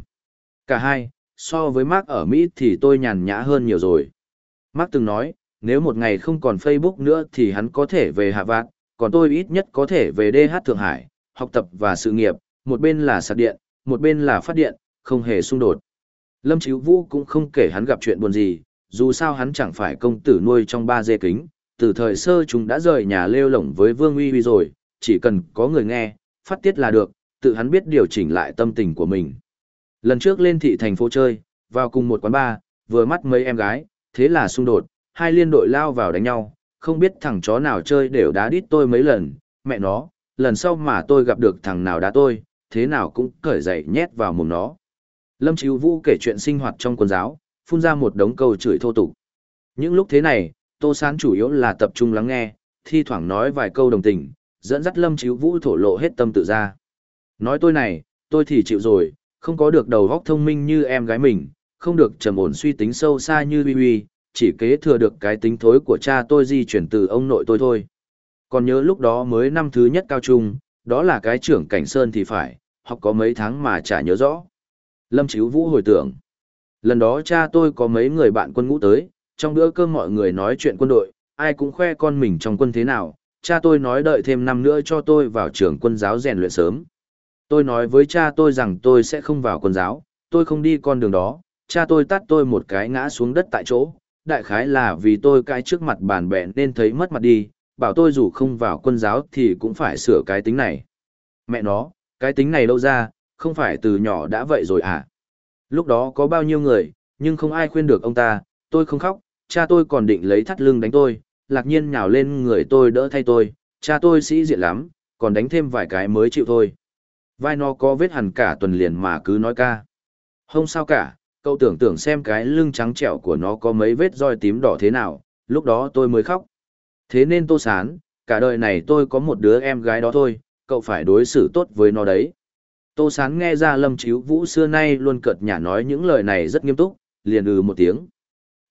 Cả hai, so với Mark ở Mỹ thì tôi nhàn nhã hơn nhiều rồi. Mark từng nói, nếu một ngày không còn Facebook nữa thì hắn có thể về Hạ Vạn, còn tôi ít nhất có thể về DH Thượng Hải, học tập và sự nghiệp, một bên là sạc điện, một bên là phát điện, không hề xung đột. Lâm Chíu Vũ cũng không kể hắn gặp chuyện buồn gì, dù sao hắn chẳng phải công tử nuôi trong ba dê kính, từ thời sơ chúng đã rời nhà lêu lổng với Vương Uy Uy rồi, chỉ cần có người nghe, phát tiết là được, tự hắn biết điều chỉnh lại tâm tình của mình. Lần trước lên thị thành phố chơi, vào cùng một quán bar, vừa mắt mấy em gái, thế là xung đột, hai liên đội lao vào đánh nhau, không biết thằng chó nào chơi đều đá đít tôi mấy lần, mẹ nó, lần sau mà tôi gặp được thằng nào đá tôi, thế nào cũng cởi giày nhét vào mồm nó. Lâm Chíu Vũ kể chuyện sinh hoạt trong quần giáo, phun ra một đống câu chửi thô tục. Những lúc thế này, Tô Sán chủ yếu là tập trung lắng nghe, thi thoảng nói vài câu đồng tình, dẫn dắt Lâm Chíu Vũ thổ lộ hết tâm tự ra. Nói tôi này, tôi thì chịu rồi, không có được đầu óc thông minh như em gái mình, không được trầm ổn suy tính sâu xa như Uy Uy, chỉ kế thừa được cái tính thối của cha tôi di chuyển từ ông nội tôi thôi. Còn nhớ lúc đó mới năm thứ nhất cao trung, đó là cái trưởng cảnh sơn thì phải, học có mấy tháng mà chả nhớ rõ. Lâm Chíu Vũ hồi tưởng. Lần đó cha tôi có mấy người bạn quân ngũ tới, trong bữa cơm mọi người nói chuyện quân đội, ai cũng khoe con mình trong quân thế nào, cha tôi nói đợi thêm năm nữa cho tôi vào trường quân giáo rèn luyện sớm. Tôi nói với cha tôi rằng tôi sẽ không vào quân giáo, tôi không đi con đường đó, cha tôi tắt tôi một cái ngã xuống đất tại chỗ, đại khái là vì tôi cái trước mặt bạn bè nên thấy mất mặt đi, bảo tôi dù không vào quân giáo thì cũng phải sửa cái tính này. Mẹ nó, cái tính này đâu ra, không phải từ nhỏ đã vậy rồi à? Lúc đó có bao nhiêu người, nhưng không ai khuyên được ông ta, tôi không khóc, cha tôi còn định lấy thắt lưng đánh tôi, lạc nhiên nhào lên người tôi đỡ thay tôi, cha tôi sĩ diện lắm, còn đánh thêm vài cái mới chịu thôi. Vai nó có vết hẳn cả tuần liền mà cứ nói ca. Không sao cả, cậu tưởng tưởng xem cái lưng trắng trẻo của nó có mấy vết roi tím đỏ thế nào, lúc đó tôi mới khóc. Thế nên tô sán, cả đời này tôi có một đứa em gái đó thôi, cậu phải đối xử tốt với nó đấy. Tô Sán nghe ra Lâm Chíu Vũ xưa nay luôn cợt nhả nói những lời này rất nghiêm túc, liền ừ một tiếng.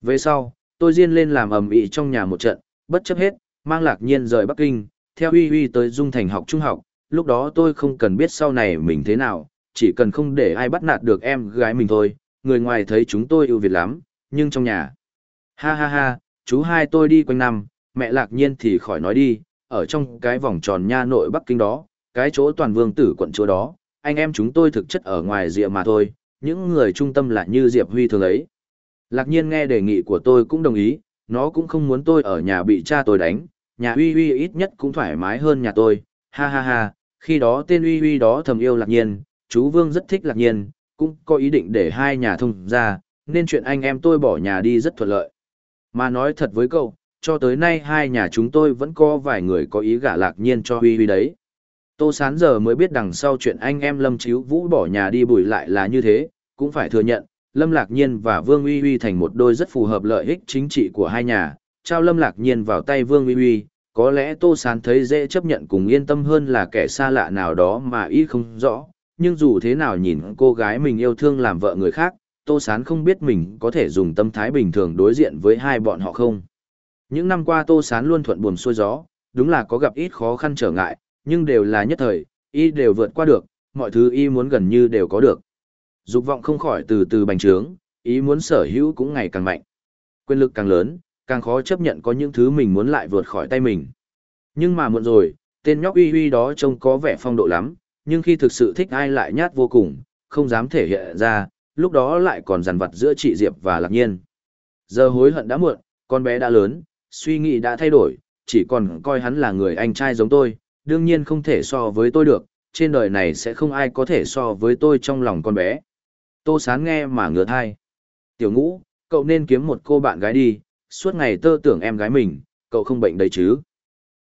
Về sau, tôi riêng lên làm ầm ĩ trong nhà một trận, bất chấp hết, mang lạc nhiên rời Bắc Kinh, theo Huy Huy tới Dung Thành học trung học, lúc đó tôi không cần biết sau này mình thế nào, chỉ cần không để ai bắt nạt được em gái mình thôi, người ngoài thấy chúng tôi ưu việt lắm, nhưng trong nhà. Ha ha ha, chú hai tôi đi quanh năm, mẹ lạc nhiên thì khỏi nói đi, ở trong cái vòng tròn nha nội Bắc Kinh đó, cái chỗ toàn vương tử quận chúa đó, anh em chúng tôi thực chất ở ngoài rìa mà thôi, những người trung tâm là như Diệp Huy thường ấy. Lạc nhiên nghe đề nghị của tôi cũng đồng ý, nó cũng không muốn tôi ở nhà bị cha tôi đánh, nhà Huy Huy ít nhất cũng thoải mái hơn nhà tôi, ha ha ha, khi đó tên Huy Huy đó thầm yêu Lạc nhiên, chú Vương rất thích Lạc nhiên, cũng có ý định để hai nhà thông ra, nên chuyện anh em tôi bỏ nhà đi rất thuận lợi. Mà nói thật với cậu, cho tới nay hai nhà chúng tôi vẫn có vài người có ý gả Lạc nhiên cho Huy Huy đấy. Tô Sán giờ mới biết đằng sau chuyện anh em Lâm Chíu Vũ bỏ nhà đi bùi lại là như thế, cũng phải thừa nhận, Lâm Lạc Nhiên và Vương Uy Uy thành một đôi rất phù hợp lợi ích chính trị của hai nhà, trao Lâm Lạc Nhiên vào tay Vương Uy Uy, có lẽ Tô Sán thấy dễ chấp nhận cùng yên tâm hơn là kẻ xa lạ nào đó mà ý không rõ, nhưng dù thế nào nhìn cô gái mình yêu thương làm vợ người khác, Tô Sán không biết mình có thể dùng tâm thái bình thường đối diện với hai bọn họ không. Những năm qua Tô Sán luôn thuận buồm xuôi gió, đúng là có gặp ít khó khăn trở ngại, nhưng đều là nhất thời, y đều vượt qua được, mọi thứ y muốn gần như đều có được. Dục vọng không khỏi từ từ bành trướng, ý muốn sở hữu cũng ngày càng mạnh. Quyền lực càng lớn, càng khó chấp nhận có những thứ mình muốn lại vượt khỏi tay mình. Nhưng mà muộn rồi, tên nhóc uy uy đó trông có vẻ phong độ lắm, nhưng khi thực sự thích ai lại nhát vô cùng, không dám thể hiện ra, lúc đó lại còn dằn vặt giữa chị Diệp và Lạc Nhiên. Giờ hối hận đã muộn, con bé đã lớn, suy nghĩ đã thay đổi, chỉ còn coi hắn là người anh trai giống tôi, đương nhiên không thể so với tôi được, trên đời này sẽ không ai có thể so với tôi trong lòng con bé. Tô Sán nghe mà ngửa thai. Tiểu ngũ, cậu nên kiếm một cô bạn gái đi, suốt ngày tơ tưởng em gái mình, cậu không bệnh đấy chứ.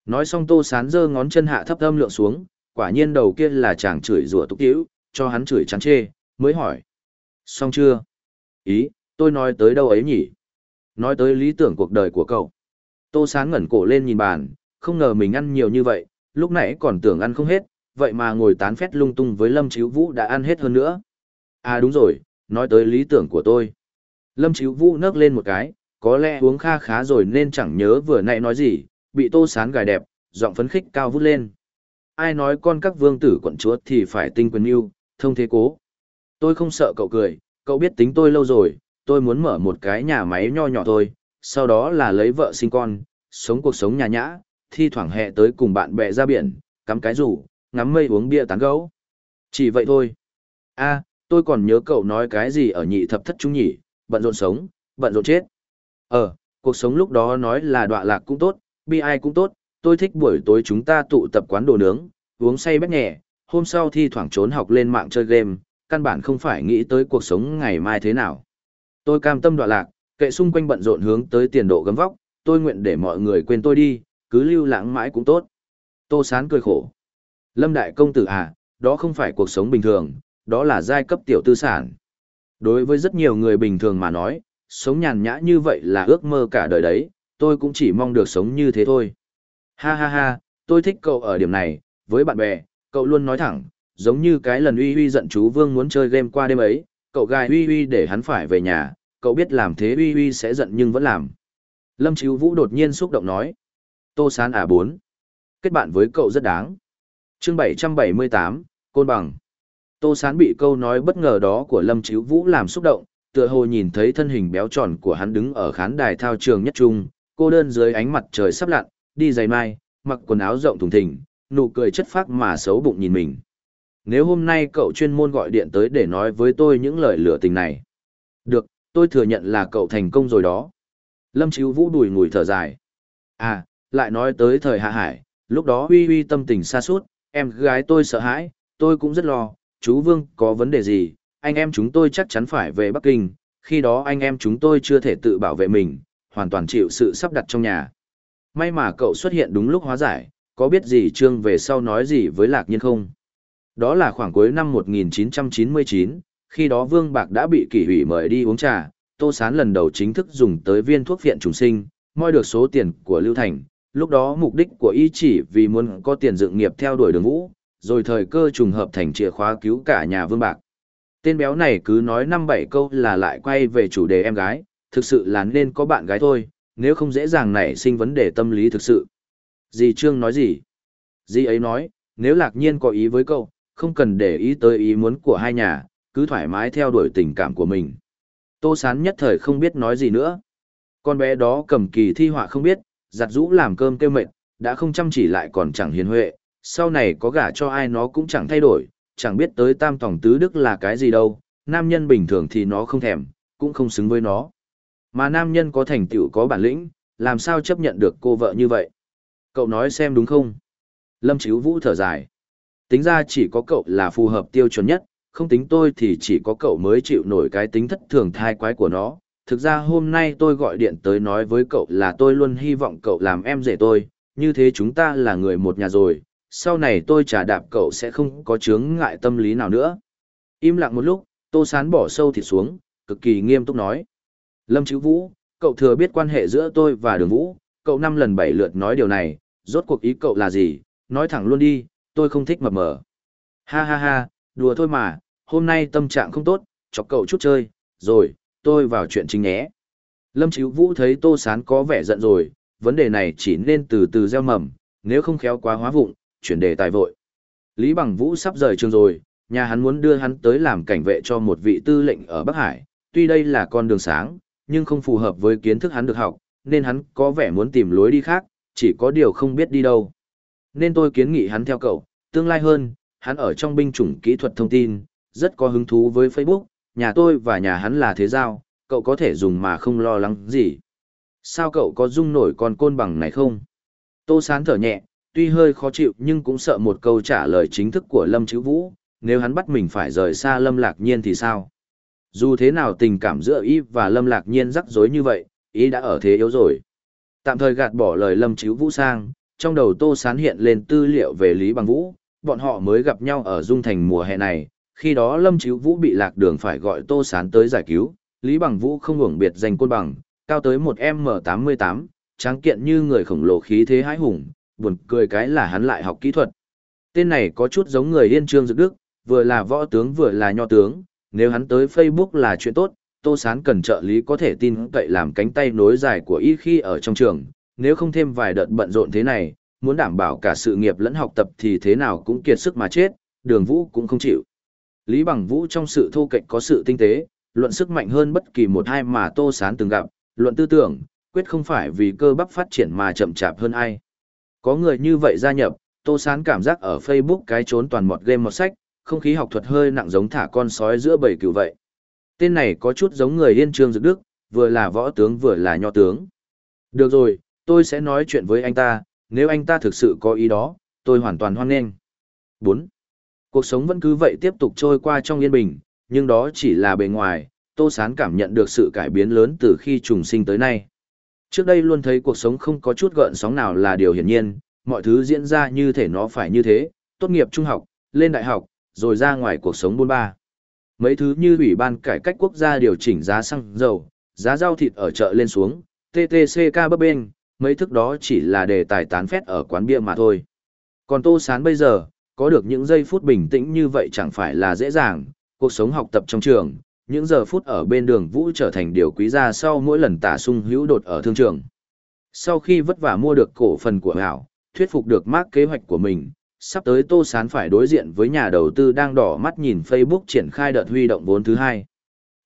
Nói xong Tô Sán giơ ngón chân hạ thấp âm lượng xuống, quả nhiên đầu kia là chàng chửi rủa túc tiễu, cho hắn chửi chán chê, mới hỏi. Xong chưa? Ý, tôi nói tới đâu ấy nhỉ? Nói tới lý tưởng cuộc đời của cậu. Tô Sán ngẩn cổ lên nhìn bàn, không ngờ mình ăn nhiều như vậy, lúc nãy còn tưởng ăn không hết, vậy mà ngồi tán phét lung tung với Lâm Chíu Vũ đã ăn hết hơn nữa. À đúng rồi, nói tới lý tưởng của tôi. Lâm Chíu Vũ nấc lên một cái, có lẽ uống kha khá rồi nên chẳng nhớ vừa nãy nói gì, bị tô sán gài đẹp, giọng phấn khích cao vút lên. Ai nói con các vương tử quận chúa thì phải tinh quyền yêu, thông thế cố. Tôi không sợ cậu cười, cậu biết tính tôi lâu rồi, tôi muốn mở một cái nhà máy nho nhỏ thôi, sau đó là lấy vợ sinh con, sống cuộc sống nhà nhã, thi thoảng hẹ tới cùng bạn bè ra biển, cắm cái rủ, ngắm mây uống bia tán gấu. Chỉ vậy thôi. a tôi còn nhớ cậu nói cái gì ở nhị thập thất trung nhỉ, bận rộn sống, bận rộn chết. Ờ, cuộc sống lúc đó nói là đọa lạc cũng tốt, bi ai cũng tốt, tôi thích buổi tối chúng ta tụ tập quán đồ nướng, uống say bét nhẹ, hôm sau thi thoảng trốn học lên mạng chơi game, căn bản không phải nghĩ tới cuộc sống ngày mai thế nào. Tôi cam tâm đọa lạc, kệ xung quanh bận rộn hướng tới tiền độ gấm vóc, tôi nguyện để mọi người quên tôi đi, cứ lưu lãng mãi cũng tốt. Tô Sán cười khổ. Lâm Đại Công Tử à, đó không phải cuộc sống bình thường, đó là giai cấp tiểu tư sản. Đối với rất nhiều người bình thường mà nói, sống nhàn nhã như vậy là ước mơ cả đời đấy, tôi cũng chỉ mong được sống như thế thôi. Ha ha ha, tôi thích cậu ở điểm này, với bạn bè, cậu luôn nói thẳng, giống như cái lần uy uy giận chú Vương muốn chơi game qua đêm ấy, cậu gài uy uy để hắn phải về nhà, cậu biết làm thế uy uy sẽ giận nhưng vẫn làm. Lâm Chíu Vũ đột nhiên xúc động nói. Tô Sán à bốn. Kết bạn với cậu rất đáng. chương 778, Côn Bằng. Tô Sán bị câu nói bất ngờ đó của Lâm Chíu Vũ làm xúc động, tựa hồ nhìn thấy thân hình béo tròn của hắn đứng ở khán đài thao trường nhất trung, cô đơn dưới ánh mặt trời sắp lặn, đi giày mai, mặc quần áo rộng thùng thình, nụ cười chất phác mà xấu bụng nhìn mình. Nếu hôm nay cậu chuyên môn gọi điện tới để nói với tôi những lời lửa tình này. Được, tôi thừa nhận là cậu thành công rồi đó. Lâm Chíu Vũ đùi ngùi thở dài. À, lại nói tới thời hạ hải, lúc đó huy huy tâm tình xa suốt, em gái tôi sợ hãi, tôi cũng rất lo, chú Vương có vấn đề gì, anh em chúng tôi chắc chắn phải về Bắc Kinh, khi đó anh em chúng tôi chưa thể tự bảo vệ mình, hoàn toàn chịu sự sắp đặt trong nhà. May mà cậu xuất hiện đúng lúc hóa giải, có biết gì Trương về sau nói gì với Lạc Nhiên không? Đó là khoảng cuối năm 1999, khi đó Vương Bạc đã bị kỷ hủy mời đi uống trà, Tô Sán lần đầu chính thức dùng tới viên thuốc viện trùng sinh, moi được số tiền của Lưu Thành, lúc đó mục đích của y chỉ vì muốn có tiền dựng nghiệp theo đuổi đường vũ, rồi thời cơ trùng hợp thành chìa khóa cứu cả nhà vương bạc. Tên béo này cứ nói năm bảy câu là lại quay về chủ đề em gái, thực sự là nên có bạn gái thôi, nếu không dễ dàng nảy sinh vấn đề tâm lý thực sự. Dì Trương nói gì? Dì ấy nói, nếu lạc nhiên có ý với cậu, không cần để ý tới ý muốn của hai nhà, cứ thoải mái theo đuổi tình cảm của mình. Tô Sán nhất thời không biết nói gì nữa. Con bé đó cầm kỳ thi họa không biết, giặt rũ làm cơm kêu mệt, đã không chăm chỉ lại còn chẳng hiền huệ, sau này có gả cho ai nó cũng chẳng thay đổi, chẳng biết tới tam tổng tứ đức là cái gì đâu, nam nhân bình thường thì nó không thèm, cũng không xứng với nó. Mà nam nhân có thành tựu có bản lĩnh, làm sao chấp nhận được cô vợ như vậy? Cậu nói xem đúng không? Lâm Chíu Vũ thở dài. Tính ra chỉ có cậu là phù hợp tiêu chuẩn nhất, không tính tôi thì chỉ có cậu mới chịu nổi cái tính thất thường thai quái của nó. Thực ra hôm nay tôi gọi điện tới nói với cậu là tôi luôn hy vọng cậu làm em rể tôi, như thế chúng ta là người một nhà rồi, sau này tôi trả đạp cậu sẽ không có chướng ngại tâm lý nào nữa. Im lặng một lúc, Tô Sán bỏ sâu thịt xuống, cực kỳ nghiêm túc nói. Lâm Chữ Vũ, cậu thừa biết quan hệ giữa tôi và đường Vũ, cậu năm lần bảy lượt nói điều này, rốt cuộc ý cậu là gì, nói thẳng luôn đi, tôi không thích mập mờ. Ha ha ha, đùa thôi mà, hôm nay tâm trạng không tốt, chọc cậu chút chơi, rồi, tôi vào chuyện chính nhé. Lâm Chíu Vũ thấy Tô Sán có vẻ giận rồi, vấn đề này chỉ nên từ từ gieo mầm, nếu không khéo quá hóa vụng, chuyển đề tài vội. Lý Bằng Vũ sắp rời trường rồi, nhà hắn muốn đưa hắn tới làm cảnh vệ cho một vị tư lệnh ở Bắc Hải, tuy đây là con đường sáng, nhưng không phù hợp với kiến thức hắn được học, nên hắn có vẻ muốn tìm lối đi khác, chỉ có điều không biết đi đâu. Nên tôi kiến nghị hắn theo cậu, tương lai hơn, hắn ở trong binh chủng kỹ thuật thông tin, rất có hứng thú với Facebook, nhà tôi và nhà hắn là thế giao, cậu có thể dùng mà không lo lắng gì. Sao cậu có dung nổi con côn bằng này không? Tô Sán thở nhẹ, tuy hơi khó chịu nhưng cũng sợ một câu trả lời chính thức của Lâm Chữ Vũ, nếu hắn bắt mình phải rời xa Lâm Lạc Nhiên thì sao? Dù thế nào tình cảm giữa y và Lâm Lạc Nhiên rắc rối như vậy, y đã ở thế yếu rồi. Tạm thời gạt bỏ lời Lâm Chữ Vũ sang, trong đầu Tô Sán hiện lên tư liệu về Lý Bằng Vũ, bọn họ mới gặp nhau ở Dung Thành mùa hè này, khi đó Lâm Chữ Vũ bị lạc đường phải gọi Tô Sán tới giải cứu, Lý Bằng Vũ không hưởng biệt danh côn bằng, cao tới một M88, tráng kiện như người khổng lồ khí thế hãi hùng, buồn cười cái là hắn lại học kỹ thuật. Tên này có chút giống người Yên Trương Dực Đức, vừa là võ tướng vừa là nho tướng, nếu hắn tới Facebook là chuyện tốt, Tô Sán cần trợ lý có thể tin cậy làm cánh tay nối dài của y khi ở trong trường, nếu không thêm vài đợt bận rộn thế này, muốn đảm bảo cả sự nghiệp lẫn học tập thì thế nào cũng kiệt sức mà chết, đường vũ cũng không chịu. Lý Bằng Vũ trong sự thô kệch có sự tinh tế, luận sức mạnh hơn bất kỳ một hai mà Tô Sán từng gặp, luận tư tưởng, quyết không phải vì cơ bắp phát triển mà chậm chạp hơn ai. Có người như vậy gia nhập, Tô Sán cảm giác ở Facebook cái trốn toàn một game một sách, không khí học thuật hơi nặng giống thả con sói giữa bầy cừu vậy. Tên này có chút giống người yên trương dực đức, vừa là võ tướng vừa là nho tướng. Được rồi, tôi sẽ nói chuyện với anh ta, nếu anh ta thực sự có ý đó, tôi hoàn toàn hoan nghênh. 4. Cuộc sống vẫn cứ vậy tiếp tục trôi qua trong yên bình, nhưng đó chỉ là bề ngoài, Tô Sán cảm nhận được sự cải biến lớn từ khi trùng sinh tới nay. Trước đây luôn thấy cuộc sống không có chút gợn sóng nào là điều hiển nhiên, mọi thứ diễn ra như thể nó phải như thế, tốt nghiệp trung học, lên đại học, rồi ra ngoài cuộc sống buôn ba. Mấy thứ như Ủy ban cải cách quốc gia điều chỉnh giá xăng dầu, giá rau thịt ở chợ lên xuống, TTCK bấp bên, mấy thức đó chỉ là đề tài tán phét ở quán bia mà thôi. Còn Tô Sán bây giờ, có được những giây phút bình tĩnh như vậy chẳng phải là dễ dàng, cuộc sống học tập trong trường, những giờ phút ở bên đường vũ trở thành điều quý giá sau mỗi lần tả sung hữu đột ở thương trường. Sau khi vất vả mua được cổ phần của hảo, thuyết phục được mác kế hoạch của mình, sắp tới Tô Sán phải đối diện với nhà đầu tư đang đỏ mắt nhìn Facebook triển khai đợt huy động vốn thứ hai.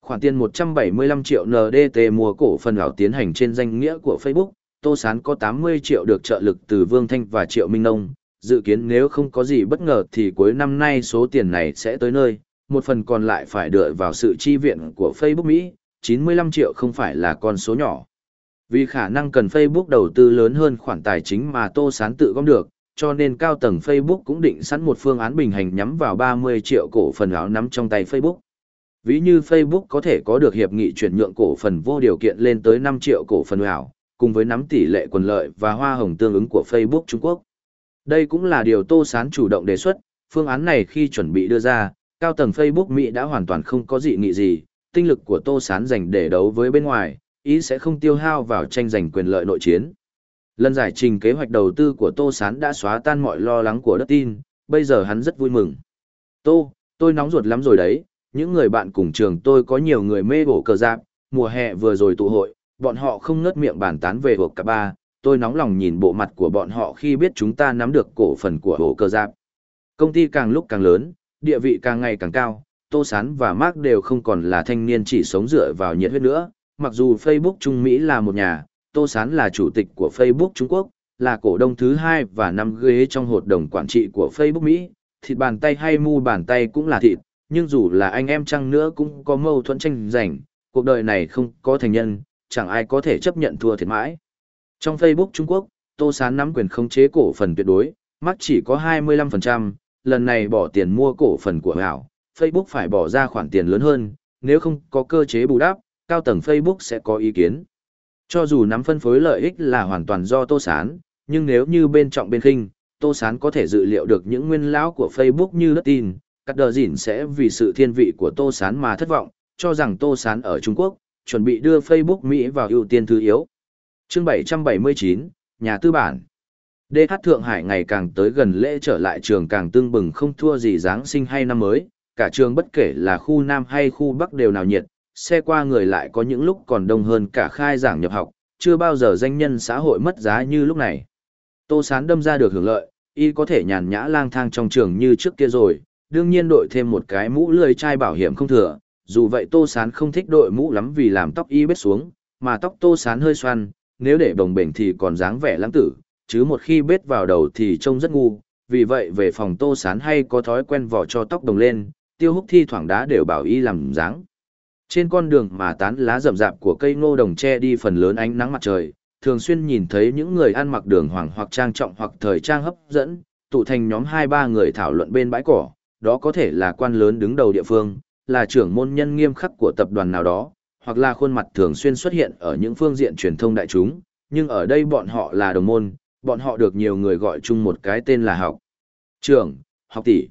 Khoản tiền 175 triệu NDT mua cổ phần ảo tiến hành trên danh nghĩa của Facebook, Tô Sán có 80 triệu được trợ lực từ Vương Thanh và Triệu Minh Nông. Dự kiến nếu không có gì bất ngờ thì cuối năm nay số tiền này sẽ tới nơi, một phần còn lại phải đợi vào sự chi viện của Facebook Mỹ, 95 triệu không phải là con số nhỏ. Vì khả năng cần Facebook đầu tư lớn hơn khoản tài chính mà Tô Sán tự gom được, cho nên cao tầng Facebook cũng định sẵn một phương án bình hành nhắm vào 30 triệu cổ phần áo nắm trong tay Facebook. Ví như Facebook có thể có được hiệp nghị chuyển nhượng cổ phần vô điều kiện lên tới 5 triệu cổ phần ảo, cùng với nắm tỷ lệ quần lợi và hoa hồng tương ứng của Facebook Trung Quốc. Đây cũng là điều Tô Sán chủ động đề xuất, phương án này khi chuẩn bị đưa ra, cao tầng Facebook Mỹ đã hoàn toàn không có dị nghị gì, tinh lực của Tô Sán dành để đấu với bên ngoài, ý sẽ không tiêu hao vào tranh giành quyền lợi nội chiến. Lần giải trình kế hoạch đầu tư của Tô Sán đã xóa tan mọi lo lắng của đất tin, bây giờ hắn rất vui mừng. Tô, tôi nóng ruột lắm rồi đấy, những người bạn cùng trường tôi có nhiều người mê bổ cờ giáp, mùa hè vừa rồi tụ hội, bọn họ không ngớt miệng bàn tán về hộp cả ba, tôi nóng lòng nhìn bộ mặt của bọn họ khi biết chúng ta nắm được cổ phần của hổ cờ giáp. Công ty càng lúc càng lớn, địa vị càng ngày càng cao, Tô Sán và Mark đều không còn là thanh niên chỉ sống dựa vào nhiệt huyết nữa, mặc dù Facebook Trung Mỹ là một nhà, Tô Sán là chủ tịch của Facebook Trung Quốc, là cổ đông thứ hai và năm ghế trong hội đồng quản trị của Facebook Mỹ, thịt bàn tay hay mu bàn tay cũng là thịt, nhưng dù là anh em chăng nữa cũng có mâu thuẫn tranh giành, cuộc đời này không có thành nhân, chẳng ai có thể chấp nhận thua thiệt mãi. Trong Facebook Trung Quốc, Tô Sán nắm quyền khống chế cổ phần tuyệt đối, mắc chỉ có 25%, lần này bỏ tiền mua cổ phần của hảo, Facebook phải bỏ ra khoản tiền lớn hơn, nếu không có cơ chế bù đắp, cao tầng Facebook sẽ có ý kiến. Cho dù nắm phân phối lợi ích là hoàn toàn do Tô Sán, nhưng nếu như bên trọng bên khinh, Tô Sán có thể dự liệu được những nguyên lão của Facebook như đất tin, các đờ dỉn sẽ vì sự thiên vị của Tô Sán mà thất vọng, cho rằng Tô Sán ở Trung Quốc, chuẩn bị đưa Facebook Mỹ vào ưu tiên thứ yếu. chương 779, Nhà tư bản. DH Thượng Hải ngày càng tới gần lễ trở lại trường càng tương bừng không thua gì Giáng sinh hay năm mới, cả trường bất kể là khu Nam hay khu Bắc đều nào nhiệt, xe qua người lại có những lúc còn đông hơn cả khai giảng nhập học, chưa bao giờ danh nhân xã hội mất giá như lúc này. Tô Sán đâm ra được hưởng lợi, y có thể nhàn nhã lang thang trong trường như trước kia rồi, đương nhiên đội thêm một cái mũ lười chai bảo hiểm không thừa, dù vậy Tô Sán không thích đội mũ lắm vì làm tóc y bết xuống, mà tóc Tô Sán hơi xoăn, nếu để bồng bềnh thì còn dáng vẻ lãng tử, chứ một khi bết vào đầu thì trông rất ngu, vì vậy về phòng Tô Sán hay có thói quen vỏ cho tóc đồng lên, tiêu húc thi thoảng đá đều bảo y làm dáng. Trên con đường mà tán lá rậm rạp của cây ngô đồng che đi phần lớn ánh nắng mặt trời, thường xuyên nhìn thấy những người ăn mặc đường hoàng hoặc trang trọng hoặc thời trang hấp dẫn, tụ thành nhóm hai ba người thảo luận bên bãi cỏ, đó có thể là quan lớn đứng đầu địa phương, là trưởng môn nhân nghiêm khắc của tập đoàn nào đó, hoặc là khuôn mặt thường xuyên xuất hiện ở những phương diện truyền thông đại chúng, nhưng ở đây bọn họ là đồng môn, bọn họ được nhiều người gọi chung một cái tên là học. Trường, học tỷ.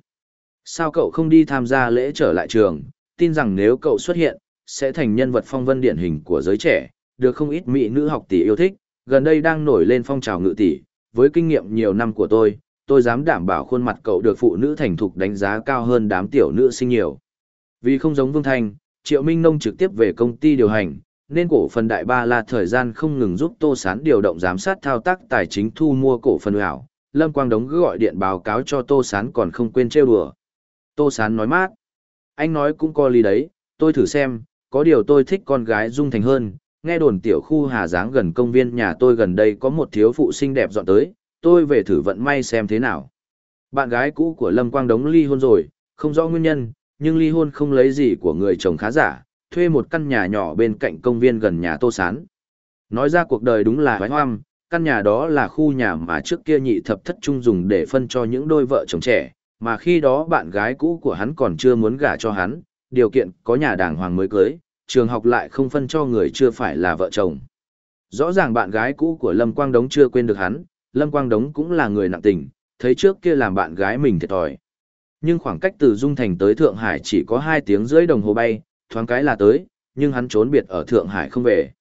Sao cậu không đi tham gia lễ trở lại trường, tin rằng nếu cậu xuất hiện, sẽ thành nhân vật phong vân điển hình của giới trẻ, được không ít mỹ nữ học tỷ yêu thích, gần đây đang nổi lên phong trào ngự tỷ, với kinh nghiệm nhiều năm của tôi, tôi dám đảm bảo khuôn mặt cậu được phụ nữ thành thục đánh giá cao hơn đám tiểu nữ sinh nhiều. Vì không giống Vương Thanh, Triệu Minh Nông trực tiếp về công ty điều hành, nên cổ phần đại ba là thời gian không ngừng giúp Tô Sán điều động giám sát thao tác tài chính thu mua cổ phần ảo. Lâm Quang Đống gọi điện báo cáo cho Tô Sán còn không quên trêu đùa. Tô Sán nói mát. Anh nói cũng có lý đấy, tôi thử xem, có điều tôi thích con gái Dung Thành hơn. Nghe đồn tiểu khu Hà Giáng gần công viên nhà tôi gần đây có một thiếu phụ xinh đẹp dọn tới, tôi về thử vận may xem thế nào. Bạn gái cũ của Lâm Quang Đống ly hôn rồi, không rõ nguyên nhân, nhưng ly hôn không lấy gì của người chồng khá giả, thuê một căn nhà nhỏ bên cạnh công viên gần nhà Tô Sán. Nói ra cuộc đời đúng là hoái hoam, căn nhà đó là khu nhà mà trước kia nhị thập thất trung dùng để phân cho những đôi vợ chồng trẻ, mà khi đó bạn gái cũ của hắn còn chưa muốn gả cho hắn, điều kiện có nhà đàng hoàng mới cưới, trường học lại không phân cho người chưa phải là vợ chồng. Rõ ràng bạn gái cũ của Lâm Quang Đống chưa quên được hắn, Lâm Quang Đống cũng là người nặng tình, thấy trước kia làm bạn gái mình thiệt thòi. Nhưng khoảng cách từ Dung Thành tới Thượng Hải chỉ có 2 tiếng rưỡi đồng hồ bay, thoáng cái là tới, nhưng hắn trốn biệt ở Thượng Hải không về.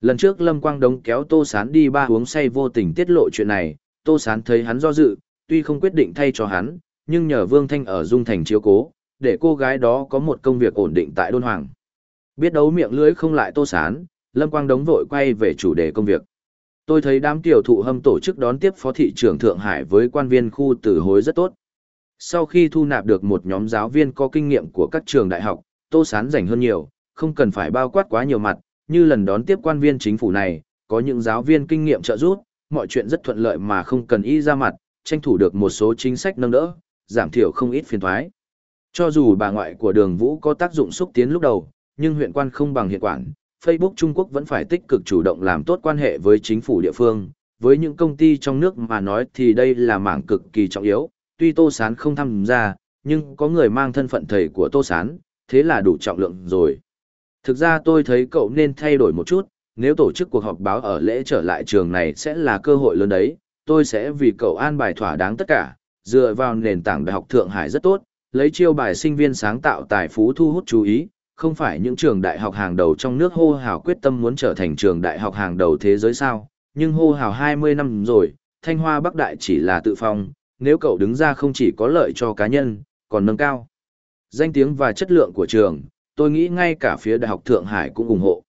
Lần trước Lâm Quang Đống kéo Tô Sán đi ba uống say vô tình tiết lộ chuyện này, Tô Sán thấy hắn do dự, tuy không quyết định thay cho hắn, nhưng nhờ Vương Thanh ở Dung Thành chiếu cố, để cô gái đó có một công việc ổn định tại Đôn Hoàng. Biết đấu miệng lưới không lại Tô Sán, Lâm Quang Đống vội quay về chủ đề công việc. Tôi thấy đám tiểu thụ hâm tổ chức đón tiếp phó thị trưởng Thượng Hải với quan viên khu tử hối rất tốt. Sau khi thu nạp được một nhóm giáo viên có kinh nghiệm của các trường đại học, Tô Sán rảnh hơn nhiều, không cần phải bao quát quá nhiều mặt, như lần đón tiếp quan viên chính phủ này, có những giáo viên kinh nghiệm trợ giúp, mọi chuyện rất thuận lợi mà không cần y ra mặt, tranh thủ được một số chính sách nâng đỡ, giảm thiểu không ít phiền thoái. Cho dù bà ngoại của đường Vũ có tác dụng xúc tiến lúc đầu, nhưng huyện quan không bằng hiện quản, Facebook Trung Quốc vẫn phải tích cực chủ động làm tốt quan hệ với chính phủ địa phương. Với những công ty trong nước mà nói thì đây là mảng cực kỳ trọng yếu, tuy Tô Sán không tham gia, nhưng có người mang thân phận thầy của Tô Sán, thế là đủ trọng lượng rồi. Thực ra tôi thấy cậu nên thay đổi một chút, nếu tổ chức cuộc họp báo ở lễ trở lại trường này sẽ là cơ hội lớn đấy, tôi sẽ vì cậu an bài thỏa đáng tất cả, dựa vào nền tảng đại học Thượng Hải rất tốt, lấy chiêu bài sinh viên sáng tạo tài phú thu hút chú ý, không phải những trường đại học hàng đầu trong nước hô hào quyết tâm muốn trở thành trường đại học hàng đầu thế giới sao, nhưng hô hào 20 năm rồi, Thanh Hoa Bắc Đại chỉ là tự phong, nếu cậu đứng ra không chỉ có lợi cho cá nhân, còn nâng cao. Danh tiếng và chất lượng của trường, tôi nghĩ ngay cả phía Đại học Thượng Hải cũng ủng hộ.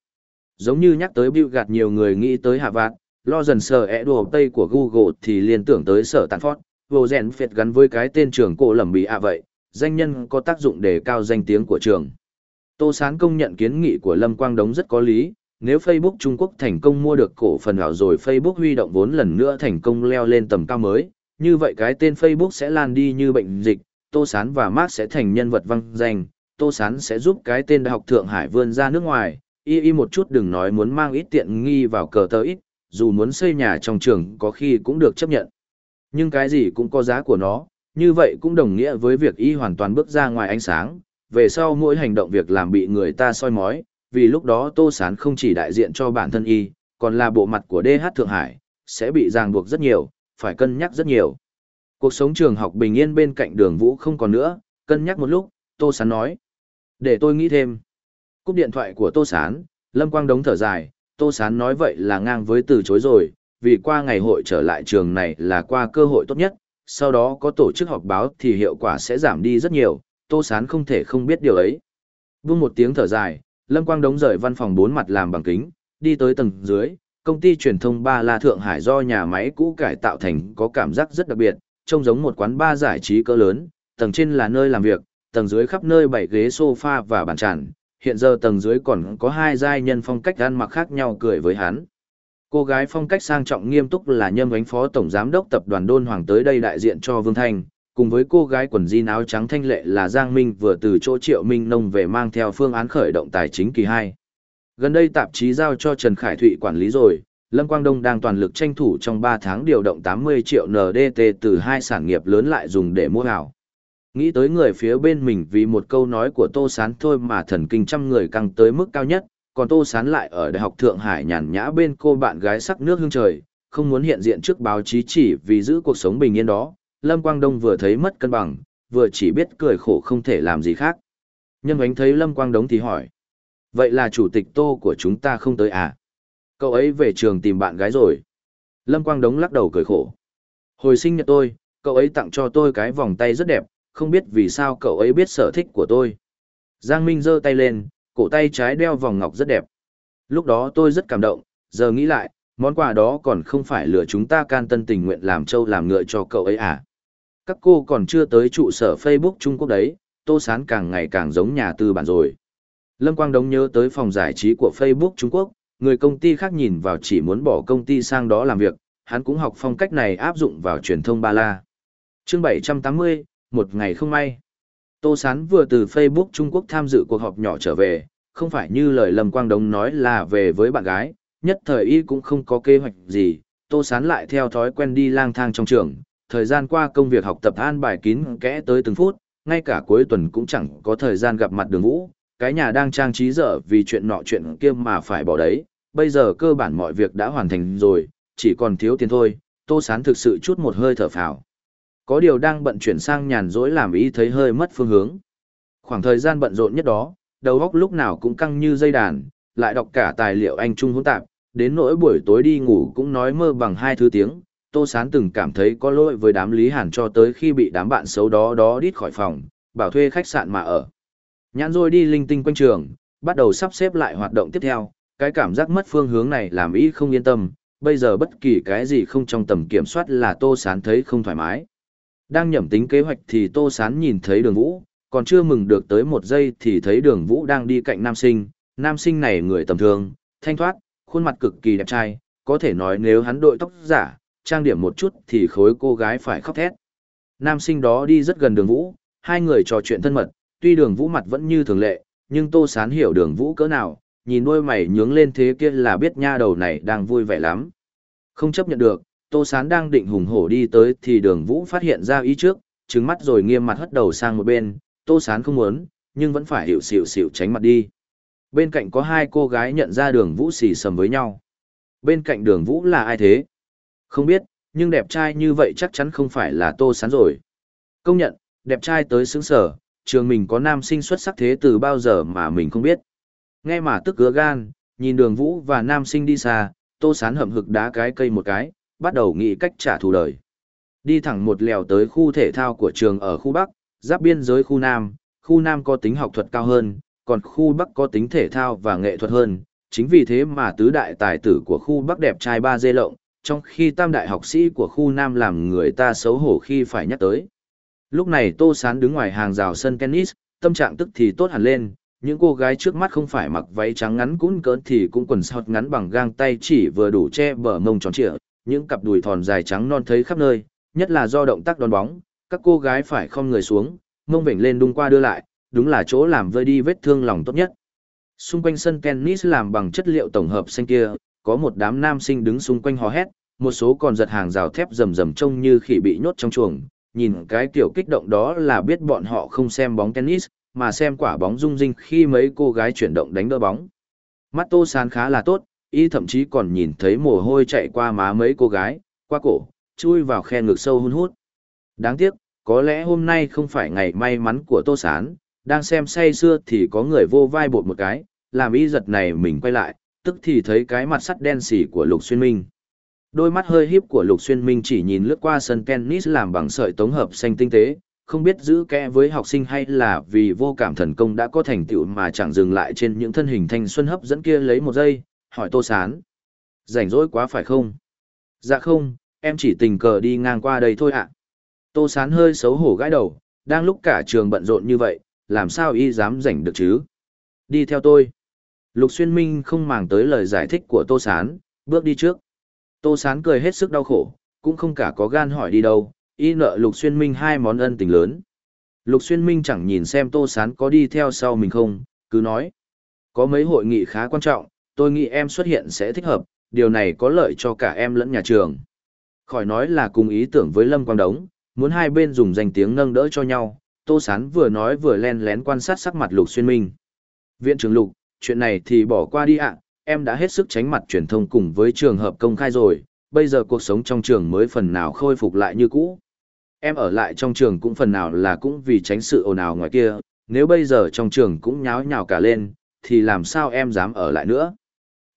Giống như nhắc tới Bill gạt nhiều người nghĩ tới Hạ Vạt, lo dần sờ ẻ đồ Tây của Google thì liên tưởng tới sở tàn phót, vô rèn phệt gắn với cái tên trường cổ lầm bị ạ vậy, danh nhân có tác dụng để cao danh tiếng của trường. Tô Sán công nhận kiến nghị của Lâm Quang Đống rất có lý, nếu Facebook Trung Quốc thành công mua được cổ phần ảo rồi Facebook huy động vốn lần nữa thành công leo lên tầm cao mới, như vậy cái tên Facebook sẽ lan đi như bệnh dịch, Tô Sán và Mark sẽ thành nhân vật văng danh, Tô Sán sẽ giúp cái tên Đại học Thượng Hải vươn ra nước ngoài, y y một chút đừng nói muốn mang ít tiện nghi vào cờ tờ ít, dù muốn xây nhà trong trường có khi cũng được chấp nhận. Nhưng cái gì cũng có giá của nó, như vậy cũng đồng nghĩa với việc y hoàn toàn bước ra ngoài ánh sáng, về sau mỗi hành động việc làm bị người ta soi mói, vì lúc đó Tô Sán không chỉ đại diện cho bản thân y, còn là bộ mặt của DH Thượng Hải, sẽ bị ràng buộc rất nhiều, phải cân nhắc rất nhiều. Cuộc sống trường học bình yên bên cạnh đường vũ không còn nữa, cân nhắc một lúc, Tô Sán nói. Để tôi nghĩ thêm. Cúp điện thoại của Tô Sán, Lâm Quang đống thở dài, Tô Sán nói vậy là ngang với từ chối rồi, vì qua ngày hội trở lại trường này là qua cơ hội tốt nhất, sau đó có tổ chức họp báo thì hiệu quả sẽ giảm đi rất nhiều, Tô Sán không thể không biết điều ấy. vương một tiếng thở dài, Lâm Quang đống rời văn phòng bốn mặt làm bằng kính, đi tới tầng dưới, công ty truyền thông Ba La Thượng Hải do nhà máy cũ cải tạo thành có cảm giác rất đặc biệt, trông giống một quán bar giải trí cỡ lớn, tầng trên là nơi làm việc, tầng dưới khắp nơi bảy ghế sofa và bàn tràn, hiện giờ tầng dưới còn có hai giai nhân phong cách ăn mặc khác nhau cười với hắn. Cô gái phong cách sang trọng nghiêm túc là nhâm ánh phó tổng giám đốc tập đoàn Đôn Hoàng tới đây đại diện cho Vương Thanh, cùng với cô gái quần jean áo trắng thanh lệ là Giang Minh vừa từ chỗ Triệu Minh Nông về mang theo phương án khởi động tài chính kỳ 2. Gần đây tạp chí giao cho Trần Khải Thụy quản lý rồi, Lâm Quang Đông đang toàn lực tranh thủ trong 3 tháng điều động 80 triệu NDT từ hai sản nghiệp lớn lại dùng để mua ảo. Nghĩ tới người phía bên mình vì một câu nói của Tô Sán thôi mà thần kinh trăm người căng tới mức cao nhất, còn Tô Sán lại ở Đại học Thượng Hải nhàn nhã bên cô bạn gái sắc nước hương trời, không muốn hiện diện trước báo chí chỉ vì giữ cuộc sống bình yên đó. Lâm Quang Đông vừa thấy mất cân bằng, vừa chỉ biết cười khổ không thể làm gì khác. Nhân ánh thấy Lâm Quang Đông thì hỏi. Vậy là chủ tịch Tô của chúng ta không tới à? Cậu ấy về trường tìm bạn gái rồi. Lâm Quang Đống lắc đầu cười khổ. Hồi sinh nhật tôi, cậu ấy tặng cho tôi cái vòng tay rất đẹp, không biết vì sao cậu ấy biết sở thích của tôi. Giang Minh giơ tay lên, cổ tay trái đeo vòng ngọc rất đẹp. Lúc đó tôi rất cảm động, giờ nghĩ lại, món quà đó còn không phải lừa chúng ta can tân tình nguyện làm trâu làm ngựa cho cậu ấy à. Các cô còn chưa tới trụ sở Facebook Trung Quốc đấy, Tô Sán càng ngày càng giống nhà tư bản rồi. Lâm Quang Đống nhớ tới phòng giải trí của Facebook Trung Quốc, người công ty khác nhìn vào chỉ muốn bỏ công ty sang đó làm việc, hắn cũng học phong cách này áp dụng vào truyền thông ba la. Chương 780, một ngày không may. Tô Sán vừa từ Facebook Trung Quốc tham dự cuộc họp nhỏ trở về, không phải như lời Lâm Quang Đông nói là về với bạn gái, nhất thời y cũng không có kế hoạch gì, Tô Sán lại theo thói quen đi lang thang trong trường, thời gian qua công việc học tập an bài kín kẽ tới từng phút, ngay cả cuối tuần cũng chẳng có thời gian gặp mặt đường vũ, cái nhà đang trang trí dở vì chuyện nọ chuyện kia mà phải bỏ đấy, bây giờ cơ bản mọi việc đã hoàn thành rồi, chỉ còn thiếu tiền thôi, Tô Sán thực sự chút một hơi thở phào. Có điều đang bận chuyển sang nhàn rỗi làm ý thấy hơi mất phương hướng. Khoảng thời gian bận rộn nhất đó, đầu óc lúc nào cũng căng như dây đàn, lại đọc cả tài liệu anh trung hỗn tạp, đến nỗi buổi tối đi ngủ cũng nói mơ bằng hai thứ tiếng. Tô Sán từng cảm thấy có lỗi với đám Lý Hàn cho tới khi bị đám bạn xấu đó đó đít khỏi phòng, bảo thuê khách sạn mà ở. Nhãn rồi đi linh tinh quanh trường, bắt đầu sắp xếp lại hoạt động tiếp theo, cái cảm giác mất phương hướng này làm ý không yên tâm, bây giờ bất kỳ cái gì không trong tầm kiểm soát là Tô Sán thấy không thoải mái. Đang nhẩm tính kế hoạch thì Tô Sán nhìn thấy đường vũ, còn chưa mừng được tới một giây thì thấy đường vũ đang đi cạnh nam sinh. Nam sinh này người tầm thường, thanh thoát, khuôn mặt cực kỳ đẹp trai, có thể nói nếu hắn đội tóc giả, trang điểm một chút thì khối cô gái phải khóc thét. Nam sinh đó đi rất gần đường vũ, hai người trò chuyện thân mật, tuy đường vũ mặt vẫn như thường lệ, nhưng Tô Sán hiểu đường vũ cỡ nào, nhìn đôi mày nhướng lên thế kia là biết nha đầu này đang vui vẻ lắm. Không chấp nhận được, Tô Sán đang định hùng hổ đi tới thì đường vũ phát hiện ra ý trước, trứng mắt rồi nghiêm mặt hất đầu sang một bên, Tô Sán không muốn, nhưng vẫn phải hiểu xịu xịu tránh mặt đi. Bên cạnh có hai cô gái nhận ra đường vũ xì sầm với nhau. Bên cạnh đường vũ là ai thế? Không biết, nhưng đẹp trai như vậy chắc chắn không phải là Tô Sán rồi. Công nhận, đẹp trai tới xứng sở, trường mình có nam sinh xuất sắc thế từ bao giờ mà mình không biết. Nghe mà tức cứa gan, nhìn đường vũ và nam sinh đi xa, Tô Sán hậm hực đá cái cây một cái, bắt đầu nghĩ cách trả thù đời. Đi thẳng một lèo tới khu thể thao của trường ở khu Bắc, giáp biên giới khu Nam, khu Nam có tính học thuật cao hơn, còn khu Bắc có tính thể thao và nghệ thuật hơn. Chính vì thế mà tứ đại tài tử của khu Bắc đẹp trai ba dê lộng, trong khi tam đại học sĩ của khu Nam làm người ta xấu hổ khi phải nhắc tới. Lúc này Tô Sán đứng ngoài hàng rào sân tennis, tâm trạng tức thì tốt hẳn lên, những cô gái trước mắt không phải mặc váy trắng ngắn cún cỡn thì cũng quần sọt ngắn bằng gang tay chỉ vừa đủ che bờ mông tròn trịa, những cặp đùi thòn dài trắng non thấy khắp nơi, nhất là do động tác đón bóng, các cô gái phải không người xuống, mông vểnh lên đung qua đưa lại, đúng là chỗ làm vơi đi vết thương lòng tốt nhất. Xung quanh sân tennis làm bằng chất liệu tổng hợp xanh kia, có một đám nam sinh đứng xung quanh hò hét, một số còn giật hàng rào thép rầm rầm trông như khỉ bị nhốt trong chuồng, nhìn cái kiểu kích động đó là biết bọn họ không xem bóng tennis, mà xem quả bóng rung rinh khi mấy cô gái chuyển động đánh đỡ bóng. Mắt Tô Sán khá là tốt, y thậm chí còn nhìn thấy mồ hôi chạy qua má mấy cô gái, qua cổ, chui vào khe ngực sâu hun hút. Đáng tiếc, có lẽ hôm nay không phải ngày may mắn của Tô Sán, đang xem say xưa thì có người vô vai bột một cái, làm y giật này mình quay lại, tức thì thấy cái mặt sắt đen xỉ của Lục Xuyên Minh. Đôi mắt hơi híp của Lục Xuyên Minh chỉ nhìn lướt qua sân tennis làm bằng sợi tống hợp xanh tinh tế, không biết giữ kẽ với học sinh hay là vì vô cảm thần công đã có thành tựu mà chẳng dừng lại trên những thân hình thanh xuân hấp dẫn kia lấy một giây, hỏi Tô Sán. Rảnh rỗi quá phải không? Dạ không, em chỉ tình cờ đi ngang qua đây thôi ạ. Tô Sán hơi xấu hổ gãi đầu, đang lúc cả trường bận rộn như vậy, làm sao y dám rảnh được chứ? Đi theo tôi. Lục Xuyên Minh không màng tới lời giải thích của Tô Sán, bước đi trước. Tô Sán cười hết sức đau khổ, cũng không cả có gan hỏi đi đâu, y nợ Lục Xuyên Minh hai món ân tình lớn. Lục Xuyên Minh chẳng nhìn xem Tô Sán có đi theo sau mình không, cứ nói. Có mấy hội nghị khá quan trọng, tôi nghĩ em xuất hiện sẽ thích hợp, điều này có lợi cho cả em lẫn nhà trường. Khỏi nói là cùng ý tưởng với Lâm Quang Đống, muốn hai bên dùng danh tiếng nâng đỡ cho nhau, Tô Sán vừa nói vừa len lén quan sát sắc mặt Lục Xuyên Minh. Viện trưởng Lục, chuyện này thì bỏ qua đi ạ, em đã hết sức tránh mặt truyền thông cùng với trường hợp công khai rồi, bây giờ cuộc sống trong trường mới phần nào khôi phục lại như cũ. Em ở lại trong trường cũng phần nào là cũng vì tránh sự ồn ào ngoài kia, nếu bây giờ trong trường cũng nháo nhào cả lên, thì làm sao em dám ở lại nữa.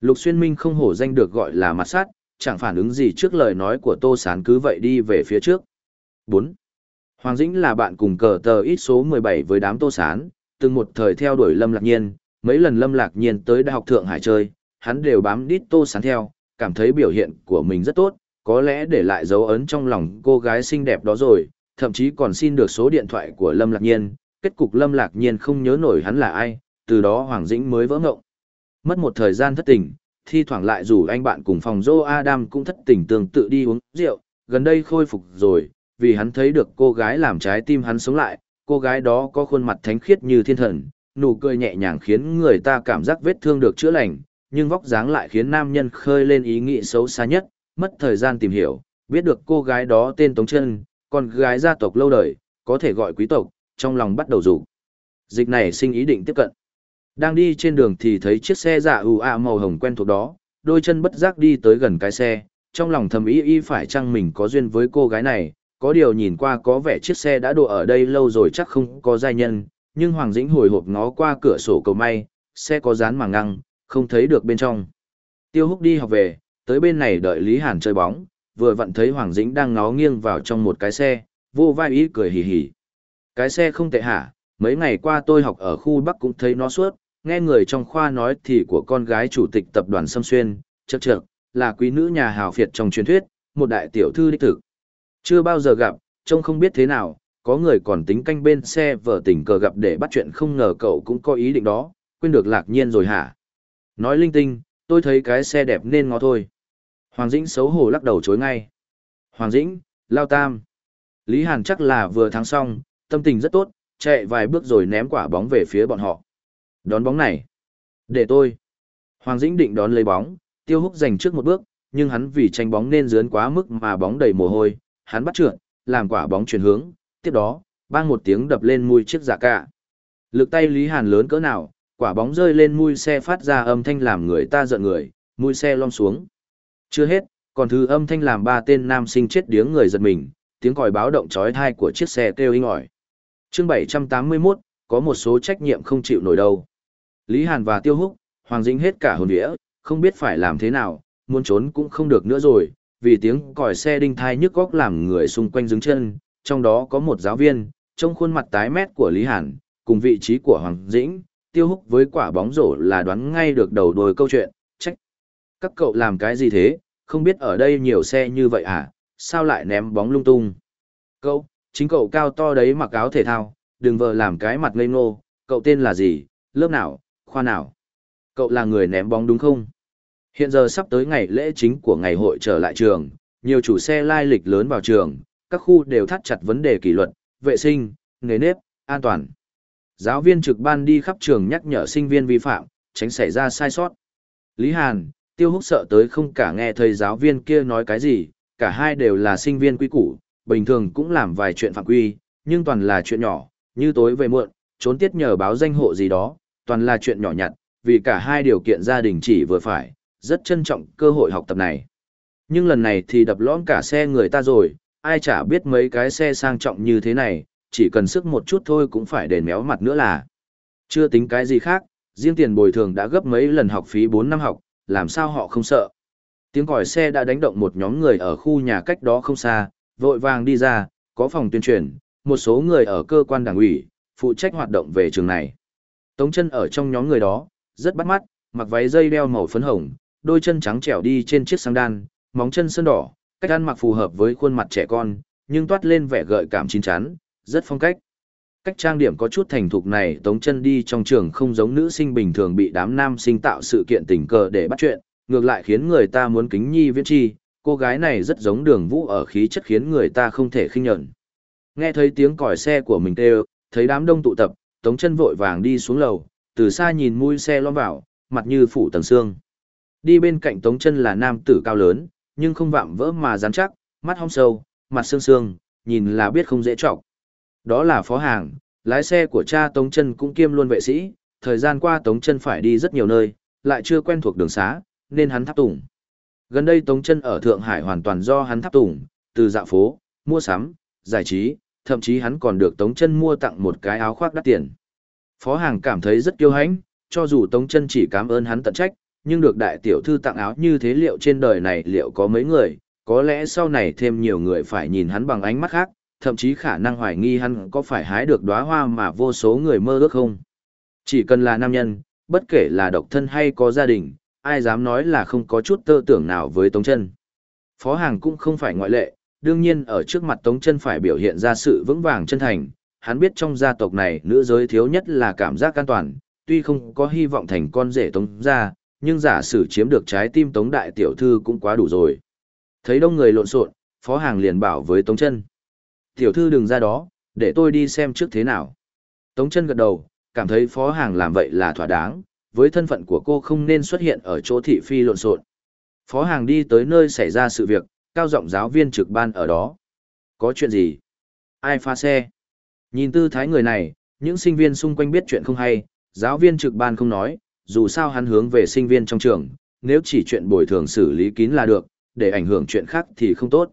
Lục Xuyên Minh không hổ danh được gọi là mặt sát, chẳng phản ứng gì trước lời nói của Tô Sán cứ vậy đi về phía trước. 4. Hoàng Dĩnh là bạn cùng cờ tờ ít số 17 với đám Tô Sán, từng một thời theo đuổi Lâm Lạc Nhiên, mấy lần Lâm Lạc Nhiên tới Đại học Thượng Hải chơi, hắn đều bám đít Tô Sán theo, cảm thấy biểu hiện của mình rất tốt, có lẽ để lại dấu ấn trong lòng cô gái xinh đẹp đó rồi, thậm chí còn xin được số điện thoại của Lâm Lạc Nhiên, kết cục Lâm Lạc Nhiên không nhớ nổi hắn là ai, từ đó Hoàng Dĩnh mới vỡ ngộng. Mất một thời gian thất tình, thi thoảng lại rủ anh bạn cùng phòng Joe Adam cũng thất tình tương tự đi uống rượu, gần đây khôi phục rồi, vì hắn thấy được cô gái làm trái tim hắn sống lại, cô gái đó có khuôn mặt thánh khiết như thiên thần, nụ cười nhẹ nhàng khiến người ta cảm giác vết thương được chữa lành, nhưng vóc dáng lại khiến nam nhân khơi lên ý nghĩ xấu xa nhất, mất thời gian tìm hiểu, biết được cô gái đó tên Tống Trân, con gái gia tộc lâu đời, có thể gọi quý tộc, trong lòng bắt đầu rủ. Dịch này sinh ý định tiếp cận. Đang đi trên đường thì thấy chiếc xe dạ ù ạ màu hồng quen thuộc đó, đôi chân bất giác đi tới gần cái xe, trong lòng thầm ý y phải chăng mình có duyên với cô gái này, có điều nhìn qua có vẻ chiếc xe đã đỗ ở đây lâu rồi chắc không có giai nhân, nhưng Hoàng Dĩnh hồi hộp ngó qua cửa sổ cầu may, xe có dán màng ngăng, không thấy được bên trong. Tiêu Húc đi học về, tới bên này đợi Lý Hàn chơi bóng, vừa vặn thấy Hoàng Dĩnh đang ngó nghiêng vào trong một cái xe, vô vai ý cười hì hì. Cái xe không tệ hả, mấy ngày qua tôi học ở khu Bắc cũng thấy nó suốt, nghe người trong khoa nói thì của con gái chủ tịch tập đoàn Sâm Xuyên, chật chật, là quý nữ nhà hào phiệt trong truyền thuyết, một đại tiểu thư đích thực. Chưa bao giờ gặp, trông không biết thế nào, có người còn tính canh bên xe vợ tình cờ gặp để bắt chuyện không ngờ cậu cũng có ý định đó, quên được lạc nhiên rồi hả? Nói linh tinh, tôi thấy cái xe đẹp nên ngó thôi. Hoàng Dĩnh xấu hổ lắc đầu chối ngay. Hoàng Dĩnh, Lao Tam. Lý Hàn chắc là vừa thắng xong, tâm tình rất tốt, chạy vài bước rồi ném quả bóng về phía bọn họ. Đón bóng này. Để tôi. Hoàng Dĩnh định đón lấy bóng, tiêu húc giành trước một bước, nhưng hắn vì tranh bóng nên dướn quá mức mà bóng đầy mồ hôi, hắn bắt trượt, làm quả bóng chuyển hướng, tiếp đó, bang một tiếng đập lên mui chiếc giả cả. Lực tay Lý Hàn lớn cỡ nào, quả bóng rơi lên mui xe phát ra âm thanh làm người ta giận người, mui xe lom xuống. Chưa hết, còn thứ âm thanh làm ba tên nam sinh chết điếng người giật mình, tiếng còi báo động chói tai của chiếc xe kêu inh ỏi. Chương 781, có một số trách nhiệm không chịu nổi đâu. Lý Hàn và Tiêu Húc, Hoàng Dĩnh hết cả hồn vía, không biết phải làm thế nào, muốn trốn cũng không được nữa rồi, vì tiếng còi xe đinh thai nhức góc làm người xung quanh đứng chân, trong đó có một giáo viên, trong khuôn mặt tái mét của Lý Hàn, cùng vị trí của Hoàng Dĩnh, tiêu húc với quả bóng rổ là đoán ngay được đầu đuôi câu chuyện, trách. Các cậu làm cái gì thế, không biết ở đây nhiều xe như vậy à, sao lại ném bóng lung tung. Cậu, chính cậu cao to đấy mặc áo thể thao, đừng vờ làm cái mặt ngây ngô, cậu tên là gì, lớp nào, khoa nào. Cậu là người ném bóng đúng không? Hiện giờ sắp tới ngày lễ chính của ngày hội trở lại trường, nhiều chủ xe lai lịch lớn vào trường, các khu đều thắt chặt vấn đề kỷ luật, vệ sinh, nghề nếp, an toàn. Giáo viên trực ban đi khắp trường nhắc nhở sinh viên vi phạm, tránh xảy ra sai sót. Lý Hàn, Tiêu Húc sợ tới không cả nghe thầy giáo viên kia nói cái gì, cả hai đều là sinh viên quý củ, bình thường cũng làm vài chuyện phạm quy, nhưng toàn là chuyện nhỏ, như tối về muộn, trốn tiết nhờ báo danh hộ gì đó, toàn là chuyện nhỏ nhặt, vì cả hai điều kiện gia đình chỉ vừa phải, rất trân trọng cơ hội học tập này. Nhưng lần này thì đập lõm cả xe người ta rồi, ai chả biết mấy cái xe sang trọng như thế này, chỉ cần sức một chút thôi cũng phải đền méo mặt nữa là. Chưa tính cái gì khác, riêng tiền bồi thường đã gấp mấy lần học phí 4 năm học, làm sao họ không sợ. Tiếng còi xe đã đánh động một nhóm người ở khu nhà cách đó không xa, vội vàng đi ra, có phòng tuyên truyền, một số người ở cơ quan đảng ủy, phụ trách hoạt động về trường này. Tống chân ở trong nhóm người đó, rất bắt mắt, mặc váy dây đeo màu phấn hồng, đôi chân trắng trẻo đi trên chiếc sang đan, móng chân sơn đỏ, cách ăn mặc phù hợp với khuôn mặt trẻ con, nhưng toát lên vẻ gợi cảm chín chắn, rất phong cách. Cách trang điểm có chút thành thục này tống chân đi trong trường không giống nữ sinh bình thường bị đám nam sinh tạo sự kiện tình cờ để bắt chuyện, ngược lại khiến người ta muốn kính nhi viễn chi, cô gái này rất giống đường vũ ở khí chất khiến người ta không thể khinh nhận. Nghe thấy tiếng còi xe của mình kêu, thấy đám đông tụ tập, tống chân vội vàng đi xuống lầu, từ xa nhìn mũi xe lom vào, mặt như phủ tầng xương. Đi bên cạnh tống chân là nam tử cao lớn, nhưng không vạm vỡ mà rắn chắc, mắt hong sâu, mặt xương xương, nhìn là biết không dễ trọng. Đó là phó hàng, lái xe của cha Tống Chân cũng kiêm luôn vệ sĩ, thời gian qua Tống Chân phải đi rất nhiều nơi, lại chưa quen thuộc đường xá, nên hắn tháp tùng. Gần đây Tống Chân ở Thượng Hải hoàn toàn do hắn tháp tùng, từ dạo phố, mua sắm, giải trí, thậm chí hắn còn được Tống Chân mua tặng một cái áo khoác đắt tiền. Phó hàng cảm thấy rất kiêu hãnh, cho dù Tống Chân chỉ cảm ơn hắn tận trách, nhưng được đại tiểu thư tặng áo như thế liệu trên đời này liệu có mấy người, có lẽ sau này thêm nhiều người phải nhìn hắn bằng ánh mắt khác, thậm chí khả năng hoài nghi hắn có phải hái được đóa hoa mà vô số người mơ ước không. Chỉ cần là nam nhân, bất kể là độc thân hay có gia đình, ai dám nói là không có chút tơ tưởng nào với Tống Chân. Phó Hàng cũng không phải ngoại lệ, đương nhiên ở trước mặt Tống Chân phải biểu hiện ra sự vững vàng chân thành, hắn biết trong gia tộc này nữ giới thiếu nhất là cảm giác an toàn, tuy không có hy vọng thành con rể Tống gia, nhưng giả sử chiếm được trái tim Tống đại tiểu thư cũng quá đủ rồi. Thấy đông người lộn xộn, Phó Hàng liền bảo với Tống Chân: Tiểu thư đừng ra đó, để tôi đi xem trước thế nào. Tống chân gật đầu, cảm thấy phó hàng làm vậy là thỏa đáng, với thân phận của cô không nên xuất hiện ở chỗ thị phi lộn xộn. Phó hàng đi tới nơi xảy ra sự việc, cao giọng giáo viên trực ban ở đó. Có chuyện gì? Ai pha xe? Nhìn tư thái người này, những sinh viên xung quanh biết chuyện không hay, giáo viên trực ban không nói, dù sao hắn hướng về sinh viên trong trường, nếu chỉ chuyện bồi thường xử lý kín là được, để ảnh hưởng chuyện khác thì không tốt.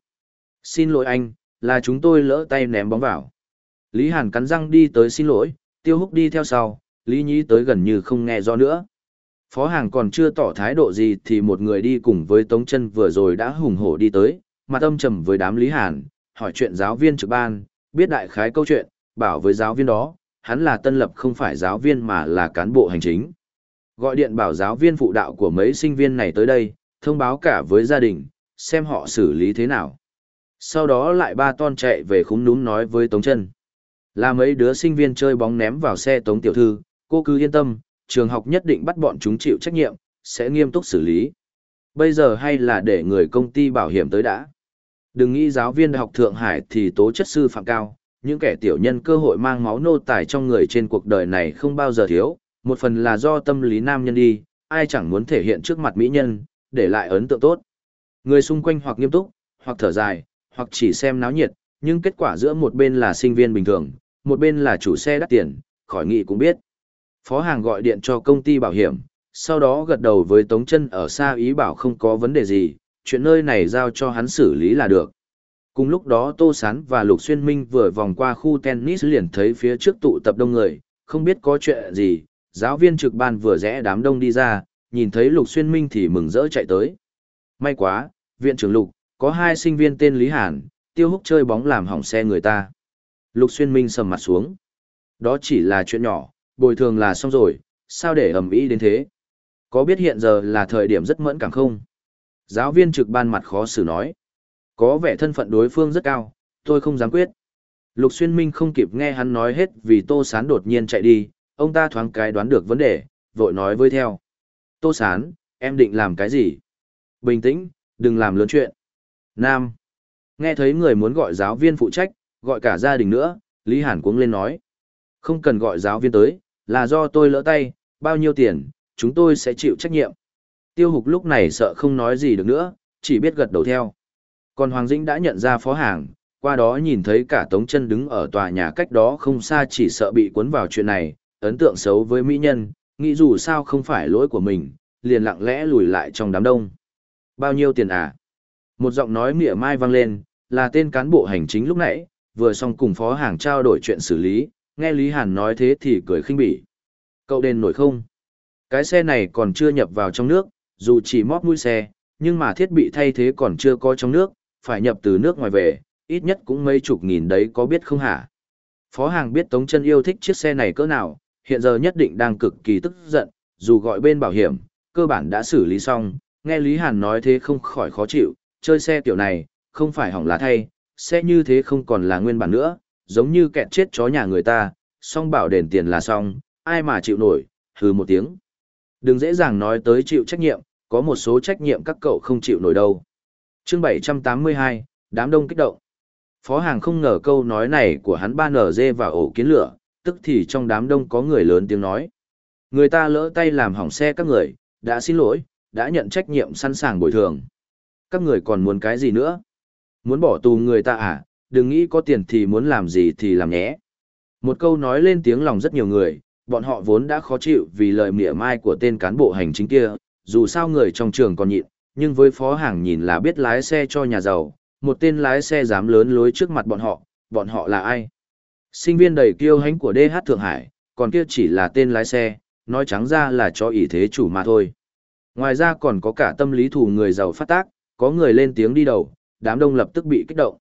Xin lỗi anh, là chúng tôi lỡ tay ném bóng vào. Lý Hàn cắn răng đi tới xin lỗi, Tiêu Húc đi theo sau, Lý Nhĩ tới gần như không nghe rõ nữa. Phó hàng còn chưa tỏ thái độ gì thì một người đi cùng với Tống chân vừa rồi đã hùng hổ đi tới, mặt âm trầm với đám Lý Hàn, hỏi chuyện giáo viên trực ban, biết đại khái câu chuyện, bảo với giáo viên đó, hắn là tân lập không phải giáo viên mà là cán bộ hành chính. Gọi điện bảo giáo viên phụ đạo của mấy sinh viên này tới đây, thông báo cả với gia đình, xem họ xử lý thế nào sau đó lại ba ton chạy về khúng núm nói với Tống chân Là mấy đứa sinh viên chơi bóng ném vào xe Tống Tiểu Thư, cô cứ yên tâm, trường học nhất định bắt bọn chúng chịu trách nhiệm, sẽ nghiêm túc xử lý. Bây giờ hay là để người công ty bảo hiểm tới đã. Đừng nghĩ giáo viên đại học Thượng Hải thì tố chất sư phạm cao, những kẻ tiểu nhân cơ hội mang máu nô tài trong người trên cuộc đời này không bao giờ thiếu, một phần là do tâm lý nam nhân đi, ai chẳng muốn thể hiện trước mặt mỹ nhân, để lại ấn tượng tốt. Người xung quanh hoặc nghiêm túc, hoặc thở dài, hoặc chỉ xem náo nhiệt, nhưng kết quả giữa một bên là sinh viên bình thường, một bên là chủ xe đắt tiền, khỏi nghị cũng biết. Phó hàng gọi điện cho công ty bảo hiểm, sau đó gật đầu với Tống chân ở xa ý bảo không có vấn đề gì, chuyện nơi này giao cho hắn xử lý là được. Cùng lúc đó Tô Sán và Lục Xuyên Minh vừa vòng qua khu tennis liền thấy phía trước tụ tập đông người, không biết có chuyện gì, giáo viên trực ban vừa rẽ đám đông đi ra, nhìn thấy Lục Xuyên Minh thì mừng rỡ chạy tới. May quá, viện trưởng Lục, có hai sinh viên tên Lý Hàn, tiêu húc chơi bóng làm hỏng xe người ta. Lục Xuyên Minh sầm mặt xuống. Đó chỉ là chuyện nhỏ, bồi thường là xong rồi, sao để ầm ĩ đến thế? Có biết hiện giờ là thời điểm rất mẫn cảm không? Giáo viên trực ban mặt khó xử nói. Có vẻ thân phận đối phương rất cao, tôi không dám quyết. Lục Xuyên Minh không kịp nghe hắn nói hết vì Tô Sán đột nhiên chạy đi, ông ta thoáng cái đoán được vấn đề, vội nói với theo. Tô Sán, em định làm cái gì? Bình tĩnh, đừng làm lớn chuyện. Nam. Nghe thấy người muốn gọi giáo viên phụ trách, gọi cả gia đình nữa, Lý Hàn cuống lên nói. Không cần gọi giáo viên tới, là do tôi lỡ tay, bao nhiêu tiền, chúng tôi sẽ chịu trách nhiệm. Tiêu hục lúc này sợ không nói gì được nữa, chỉ biết gật đầu theo. Còn Hoàng Dĩnh đã nhận ra phó hàng, qua đó nhìn thấy cả Tống chân đứng ở tòa nhà cách đó không xa chỉ sợ bị cuốn vào chuyện này, ấn tượng xấu với mỹ nhân, nghĩ dù sao không phải lỗi của mình, liền lặng lẽ lùi lại trong đám đông. Bao nhiêu tiền à? Một giọng nói mỉa mai vang lên, là tên cán bộ hành chính lúc nãy, vừa xong cùng phó hàng trao đổi chuyện xử lý, nghe Lý Hàn nói thế thì cười khinh bỉ. Cậu đền nổi không? Cái xe này còn chưa nhập vào trong nước, dù chỉ móp mũi xe, nhưng mà thiết bị thay thế còn chưa có trong nước, phải nhập từ nước ngoài về, ít nhất cũng mấy chục nghìn đấy có biết không hả? Phó hàng biết Tống chân yêu thích chiếc xe này cỡ nào, hiện giờ nhất định đang cực kỳ tức giận, dù gọi bên bảo hiểm, cơ bản đã xử lý xong, nghe Lý Hàn nói thế không khỏi khó chịu, chơi xe kiểu này, không phải hỏng lá thay, xe như thế không còn là nguyên bản nữa, giống như kẹt chết chó nhà người ta, xong bảo đền tiền là xong, ai mà chịu nổi, hừ một tiếng. Đừng dễ dàng nói tới chịu trách nhiệm, có một số trách nhiệm các cậu không chịu nổi đâu. Chương 782, đám đông kích động. Phó hàng không ngờ câu nói này của hắn ba nở dê vào ổ kiến lửa, tức thì trong đám đông có người lớn tiếng nói. Người ta lỡ tay làm hỏng xe các người, đã xin lỗi, đã nhận trách nhiệm sẵn sàng bồi thường. Các người còn muốn cái gì nữa? Muốn bỏ tù người ta à, đừng nghĩ có tiền thì muốn làm gì thì làm nhé. Một câu nói lên tiếng lòng rất nhiều người, bọn họ vốn đã khó chịu vì lời mỉa mai của tên cán bộ hành chính kia, dù sao người trong trường còn nhịn, nhưng với phó hàng nhìn là biết lái xe cho nhà giàu, một tên lái xe dám lớn lối trước mặt bọn họ, bọn họ là ai? Sinh viên đầy kiêu hãnh của DH Thượng Hải, còn kia chỉ là tên lái xe, nói trắng ra là cho ý thế chủ mà thôi. Ngoài ra còn có cả tâm lý thù người giàu phát tác, có người lên tiếng đi đầu, đám đông lập tức bị kích động.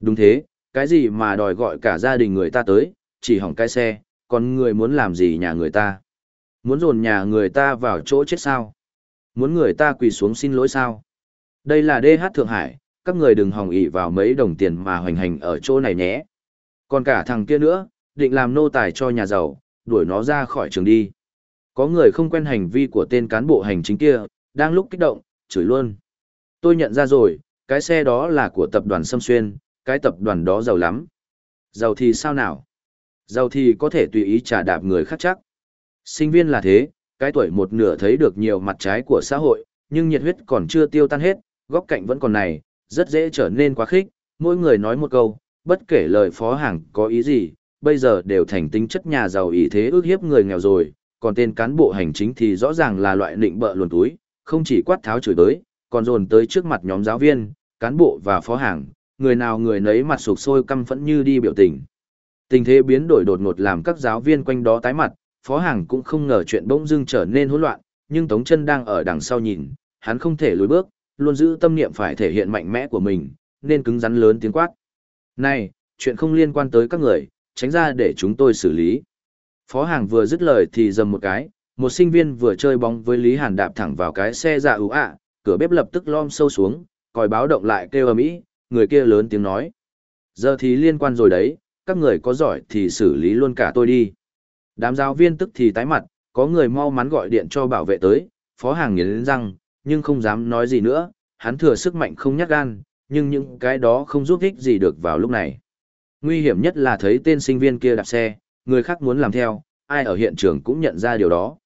Đúng thế, cái gì mà đòi gọi cả gia đình người ta tới, chỉ hỏng cái xe, còn người muốn làm gì nhà người ta? Muốn dồn nhà người ta vào chỗ chết sao? Muốn người ta quỳ xuống xin lỗi sao? Đây là DH Thượng Hải, các người đừng hòng ỉ vào mấy đồng tiền mà hoành hành ở chỗ này nhé. Còn cả thằng kia nữa, định làm nô tài cho nhà giàu, đuổi nó ra khỏi trường đi. Có người không quen hành vi của tên cán bộ hành chính kia, đang lúc kích động, chửi luôn. Tôi nhận ra rồi, cái xe đó là của tập đoàn Sâm Xuyên, cái tập đoàn đó giàu lắm. Giàu thì sao nào? Giàu thì có thể tùy ý trả đạp người khác chắc. Sinh viên là thế, cái tuổi một nửa thấy được nhiều mặt trái của xã hội, nhưng nhiệt huyết còn chưa tiêu tan hết, góc cạnh vẫn còn này, rất dễ trở nên quá khích, mỗi người nói một câu, bất kể lời phó hàng có ý gì, bây giờ đều thành tính chất nhà giàu ý thế ước hiếp người nghèo rồi, còn tên cán bộ hành chính thì rõ ràng là loại nịnh bợ luồn túi, không chỉ quát tháo chửi tới, còn dồn tới trước mặt nhóm giáo viên, cán bộ và phó hàng, người nào người nấy mặt sụp sôi căm phẫn như đi biểu tình. Tình thế biến đổi đột ngột làm các giáo viên quanh đó tái mặt, phó hàng cũng không ngờ chuyện bỗng dưng trở nên hỗn loạn, nhưng Tống chân đang ở đằng sau nhìn, hắn không thể lùi bước, luôn giữ tâm niệm phải thể hiện mạnh mẽ của mình, nên cứng rắn lớn tiếng quát. Này, chuyện không liên quan tới các người, tránh ra để chúng tôi xử lý. Phó hàng vừa dứt lời thì dầm một cái, một sinh viên vừa chơi bóng với Lý Hàn đạp thẳng vào cái xe dạ ưu ạ, cửa bếp lập tức lom sâu xuống, còi báo động lại kêu ầm ĩ, người kia lớn tiếng nói. Giờ thì liên quan rồi đấy, các người có giỏi thì xử lý luôn cả tôi đi. Đám giáo viên tức thì tái mặt, có người mau mắn gọi điện cho bảo vệ tới, phó hàng nghiến răng, nhưng không dám nói gì nữa, hắn thừa sức mạnh không nhát gan, nhưng những cái đó không giúp ích gì được vào lúc này. Nguy hiểm nhất là thấy tên sinh viên kia đạp xe, người khác muốn làm theo, ai ở hiện trường cũng nhận ra điều đó.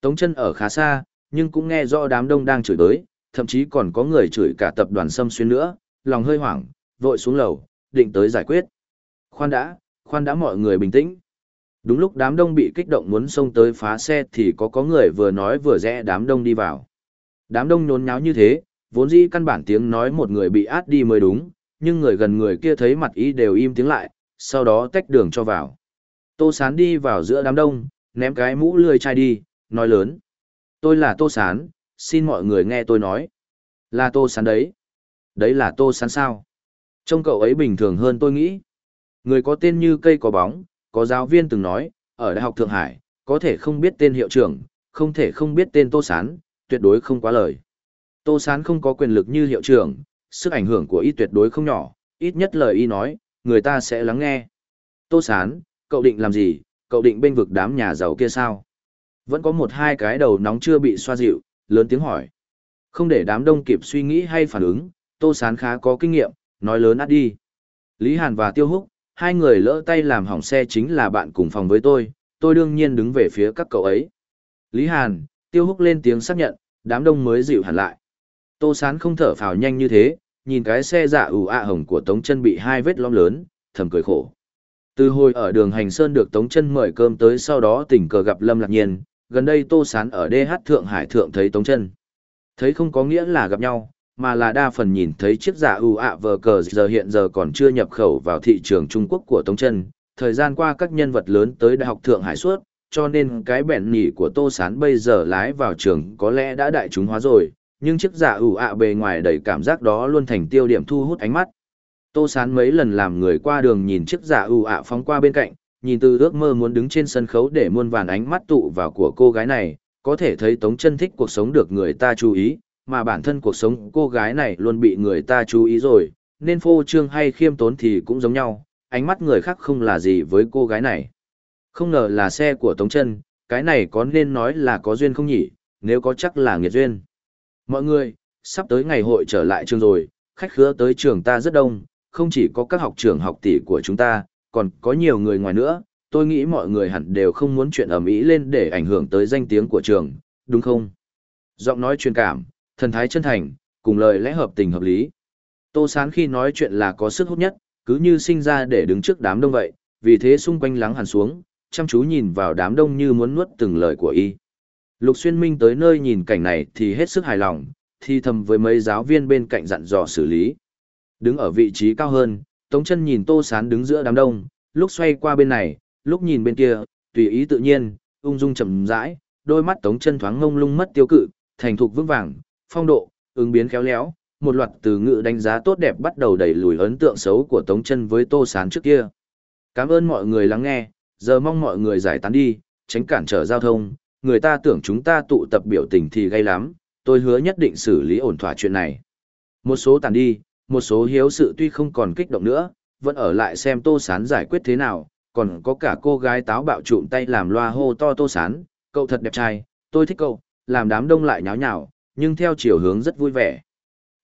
Tống chân ở khá xa, nhưng cũng nghe rõ đám đông đang chửi tới, thậm chí còn có người chửi cả tập đoàn xâm Xuyên nữa, lòng hơi hoảng, vội xuống lầu, định tới giải quyết. Khoan đã, khoan đã mọi người bình tĩnh. Đúng lúc đám đông bị kích động muốn xông tới phá xe thì có có người vừa nói vừa rẽ đám đông đi vào. Đám đông nhốn nháo như thế, vốn dĩ căn bản tiếng nói một người bị át đi mới đúng, nhưng người gần người kia thấy mặt ý đều im tiếng lại, sau đó tách đường cho vào. Tô Sán đi vào giữa đám đông, ném cái mũ lươi chai đi, nói lớn. Tôi là Tô Sán, xin mọi người nghe tôi nói. Là Tô Sán đấy. Đấy là Tô Sán sao? Trông cậu ấy bình thường hơn tôi nghĩ. Người có tên như cây có bóng, có giáo viên từng nói, ở Đại học Thượng Hải, có thể không biết tên hiệu trưởng, không thể không biết tên Tô Sán, tuyệt đối không quá lời. Tô Sán không có quyền lực như hiệu trưởng, sức ảnh hưởng của y tuyệt đối không nhỏ, ít nhất lời y nói, người ta sẽ lắng nghe. Tô Sán, cậu định làm gì, cậu định bênh vực đám nhà giàu kia sao? Vẫn có một hai cái đầu nóng chưa bị xoa dịu, lớn tiếng hỏi. Không để đám đông kịp suy nghĩ hay phản ứng, Tô Sán khá có kinh nghiệm, nói lớn át đi. Lý Hàn và Tiêu Húc, hai người lỡ tay làm hỏng xe chính là bạn cùng phòng với tôi, tôi đương nhiên đứng về phía các cậu ấy. Lý Hàn, Tiêu Húc lên tiếng xác nhận, đám đông mới dịu hẳn lại. Tô Sán không thở phào nhanh như thế, nhìn cái xe dạ ủ ạ hồng của Tống chân bị hai vết lõm lớn, thầm cười khổ. Từ hồi ở đường hành sơn được Tống chân mời cơm tới sau đó tình cờ gặp Lâm Lạc Nhiên, gần đây Tô Sán ở DH Thượng Hải Thượng thấy Tống chân. Thấy không có nghĩa là gặp nhau, mà là đa phần nhìn thấy chiếc giả ủ ạ vờ cờ giờ hiện giờ còn chưa nhập khẩu vào thị trường Trung Quốc của Tống chân. Thời gian qua các nhân vật lớn tới Đại học Thượng Hải suốt, cho nên cái bẹn nhỉ của Tô Sán bây giờ lái vào trường có lẽ đã đại chúng hóa rồi, nhưng chiếc giả ủ ạ bề ngoài đầy cảm giác đó luôn thành tiêu điểm thu hút ánh mắt. Tô Sán mấy lần làm người qua đường nhìn chiếc giả ủ ạ phóng qua bên cạnh, nhìn từ ước mơ muốn đứng trên sân khấu để muôn vàn ánh mắt tụ vào của cô gái này, có thể thấy Tống chân thích cuộc sống được người ta chú ý, mà bản thân cuộc sống cô gái này luôn bị người ta chú ý rồi, nên phô trương hay khiêm tốn thì cũng giống nhau, ánh mắt người khác không là gì với cô gái này. Không ngờ là xe của Tống chân, cái này có nên nói là có duyên không nhỉ, nếu có chắc là nghiệt duyên. Mọi người, sắp tới ngày hội trở lại trường rồi, khách khứa tới trường ta rất đông, không chỉ có các học trưởng học tỷ của chúng ta, còn có nhiều người ngoài nữa, tôi nghĩ mọi người hẳn đều không muốn chuyện ầm ĩ lên để ảnh hưởng tới danh tiếng của trường, đúng không? Giọng nói truyền cảm, thần thái chân thành, cùng lời lẽ hợp tình hợp lý. Tô Sán khi nói chuyện là có sức hút nhất, cứ như sinh ra để đứng trước đám đông vậy, vì thế xung quanh lắng hẳn xuống, chăm chú nhìn vào đám đông như muốn nuốt từng lời của y. Lục Xuyên Minh tới nơi nhìn cảnh này thì hết sức hài lòng, thi thầm với mấy giáo viên bên cạnh dặn dò xử lý. Đứng ở vị trí cao hơn, Tống chân nhìn Tô Sán đứng giữa đám đông, lúc xoay qua bên này, lúc nhìn bên kia, tùy ý tự nhiên, ung dung chậm rãi, đôi mắt Tống chân thoáng ngông lung mất tiêu cự, thành thục vững vàng, phong độ, ứng biến khéo léo, một loạt từ ngữ đánh giá tốt đẹp bắt đầu đẩy lùi ấn tượng xấu của Tống chân với Tô Sán trước kia. Cảm ơn mọi người lắng nghe, giờ mong mọi người giải tán đi, tránh cản trở giao thông, người ta tưởng chúng ta tụ tập biểu tình thì gây lắm, tôi hứa nhất định xử lý ổn thỏa chuyện này. Một số tàn đi, một số hiếu sự tuy không còn kích động nữa, vẫn ở lại xem Tô Sán giải quyết thế nào, còn có cả cô gái táo bạo trụm tay làm loa hô to Tô Sán, cậu thật đẹp trai, tôi thích cậu, làm đám đông lại nháo nhào, nhưng theo chiều hướng rất vui vẻ.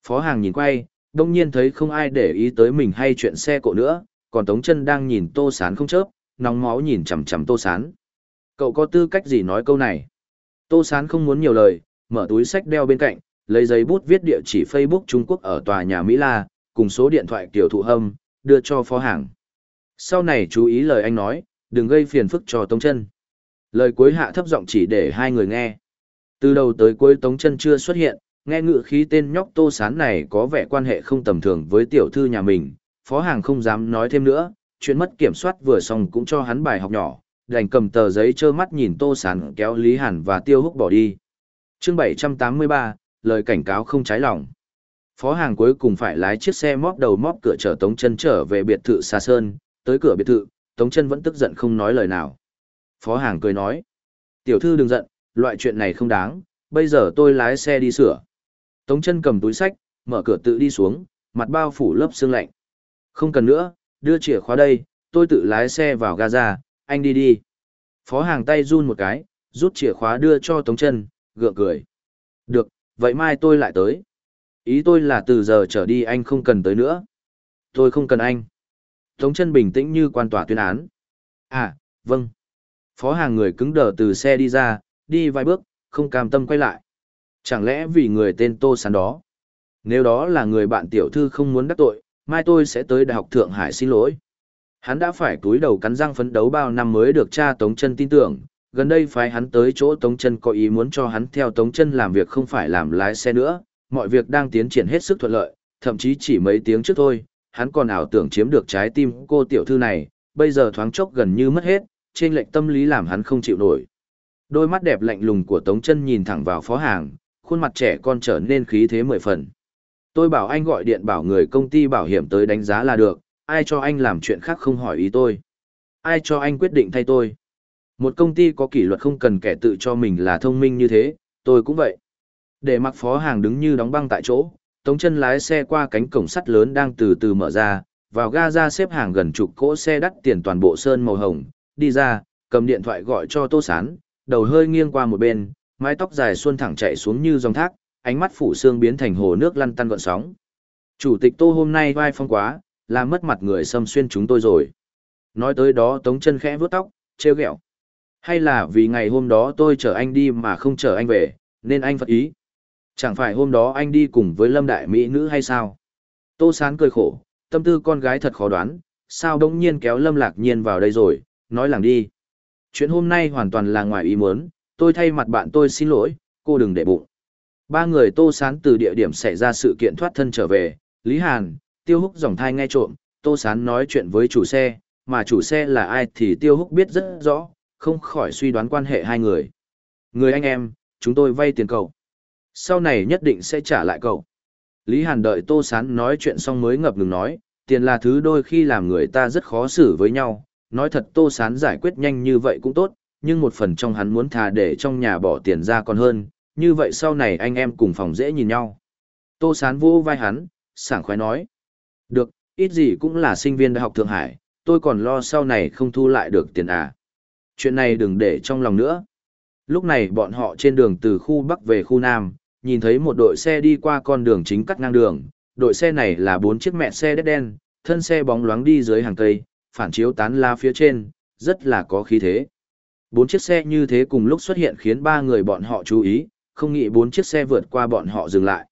Phó hàng nhìn quay, đông nhiên thấy không ai để ý tới mình hay chuyện xe cộ nữa, còn Tống chân đang nhìn Tô Sán không chớp, nóng máu nhìn chằm chằm Tô Sán. Cậu có tư cách gì nói câu này? Tô Sán không muốn nhiều lời, mở túi sách đeo bên cạnh, lấy giấy bút viết địa chỉ Facebook Trung Quốc ở tòa nhà Mỹ La, cùng số điện thoại kiểu thụ hâm, đưa cho phó hàng. Sau này chú ý lời anh nói, đừng gây phiền phức cho Tống chân. Lời cuối hạ thấp giọng chỉ để hai người nghe. Từ đầu tới cuối Tống chân chưa xuất hiện, nghe ngự khí tên nhóc Tô Sán này có vẻ quan hệ không tầm thường với tiểu thư nhà mình, phó hàng không dám nói thêm nữa, chuyện mất kiểm soát vừa xong cũng cho hắn bài học nhỏ, đành cầm tờ giấy trơ mắt nhìn Tô Sán kéo Lý Hàn và Tiêu Húc bỏ đi. chương 783, lời cảnh cáo không trái lòng. Phó hàng cuối cùng phải lái chiếc xe móc đầu móc cửa chở Tống chân trở về biệt thự Sa Sơn, tới cửa biệt thự, Tống chân vẫn tức giận không nói lời nào. Phó hàng cười nói, tiểu thư đừng giận, loại chuyện này không đáng, bây giờ tôi lái xe đi sửa. Tống chân cầm túi sách, mở cửa tự đi xuống, mặt bao phủ lớp sương lạnh. Không cần nữa, đưa chìa khóa đây, tôi tự lái xe vào Gaza, anh đi đi. Phó hàng tay run một cái, rút chìa khóa đưa cho Tống chân, gượng cười. Được, vậy mai tôi lại tới. Ý tôi là từ giờ trở đi anh không cần tới nữa. Tôi không cần anh. Tống chân bình tĩnh như quan tòa tuyên án. À, vâng. Phó hàng người cứng đờ từ xe đi ra, đi vài bước, không cam tâm quay lại. Chẳng lẽ vì người tên Tô Sán đó? Nếu đó là người bạn tiểu thư không muốn đắc tội, mai tôi sẽ tới Đại học Thượng Hải xin lỗi. Hắn đã phải túi đầu cắn răng phấn đấu bao năm mới được cha Tống chân tin tưởng, gần đây phái hắn tới chỗ Tống chân có ý muốn cho hắn theo Tống chân làm việc không phải làm lái xe nữa, mọi việc đang tiến triển hết sức thuận lợi, thậm chí chỉ mấy tiếng trước thôi, hắn còn ảo tưởng chiếm được trái tim cô tiểu thư này, bây giờ thoáng chốc gần như mất hết, trên lệnh tâm lý làm hắn không chịu nổi. Đôi mắt đẹp lạnh lùng của Tống chân nhìn thẳng vào phó hàng, khuôn mặt trẻ con trở nên khí thế mười phần. Tôi bảo anh gọi điện bảo người công ty bảo hiểm tới đánh giá là được, ai cho anh làm chuyện khác không hỏi ý tôi. Ai cho anh quyết định thay tôi. Một công ty có kỷ luật không cần kẻ tự cho mình là thông minh như thế, tôi cũng vậy. Để mặc phó hàng đứng như đóng băng tại chỗ, tống chân lái xe qua cánh cổng sắt lớn đang từ từ mở ra, vào ga ra xếp hàng gần chục cỗ xe đắt tiền toàn bộ sơn màu hồng, đi ra, cầm điện thoại gọi cho Tô Sán, đầu hơi nghiêng qua một bên, mái tóc dài xuân thẳng chạy xuống như dòng thác, ánh mắt phủ xương biến thành hồ nước lăn tăn gợn sóng. Chủ tịch Tô hôm nay vai phong quá, làm mất mặt người xâm xuyên chúng tôi rồi. Nói tới đó Tống chân khẽ vuốt tóc, trêu ghẹo. Hay là vì ngày hôm đó tôi chở anh đi mà không chở anh về, nên anh phật ý. Chẳng phải hôm đó anh đi cùng với Lâm Đại Mỹ nữ hay sao? Tô Sán cười khổ, tâm tư con gái thật khó đoán, sao đông nhiên kéo Lâm Lạc Nhiên vào đây rồi, nói làng đi. Chuyện hôm nay hoàn toàn là ngoài ý muốn, tôi thay mặt bạn tôi xin lỗi, cô đừng để bụng. Ba người Tô Sán từ địa điểm xảy ra sự kiện thoát thân trở về, Lý Hàn, Tiêu Húc dòng thai nghe trộm, Tô Sán nói chuyện với chủ xe, mà chủ xe là ai thì Tiêu Húc biết rất rõ, không khỏi suy đoán quan hệ hai người. Người anh em, chúng tôi vay tiền cậu. Sau này nhất định sẽ trả lại cậu. Lý Hàn đợi Tô Sán nói chuyện xong mới ngập ngừng nói, tiền là thứ đôi khi làm người ta rất khó xử với nhau. Nói thật Tô Sán giải quyết nhanh như vậy cũng tốt, nhưng một phần trong hắn muốn thà để trong nhà bỏ tiền ra còn hơn, như vậy sau này anh em cùng phòng dễ nhìn nhau. Tô Sán vô vai hắn, sảng khoái nói. Được, ít gì cũng là sinh viên đại học Thượng Hải, tôi còn lo sau này không thu lại được tiền à. Chuyện này đừng để trong lòng nữa. Lúc này bọn họ trên đường từ khu Bắc về khu Nam, nhìn thấy một đội xe đi qua con đường chính cắt ngang đường. Đội xe này là bốn chiếc mẹ xe đét đen, thân xe bóng loáng đi dưới hàng cây, phản chiếu tán la phía trên, rất là có khí thế. Bốn chiếc xe như thế cùng lúc xuất hiện khiến ba người bọn họ chú ý, không nghĩ bốn chiếc xe vượt qua bọn họ dừng lại.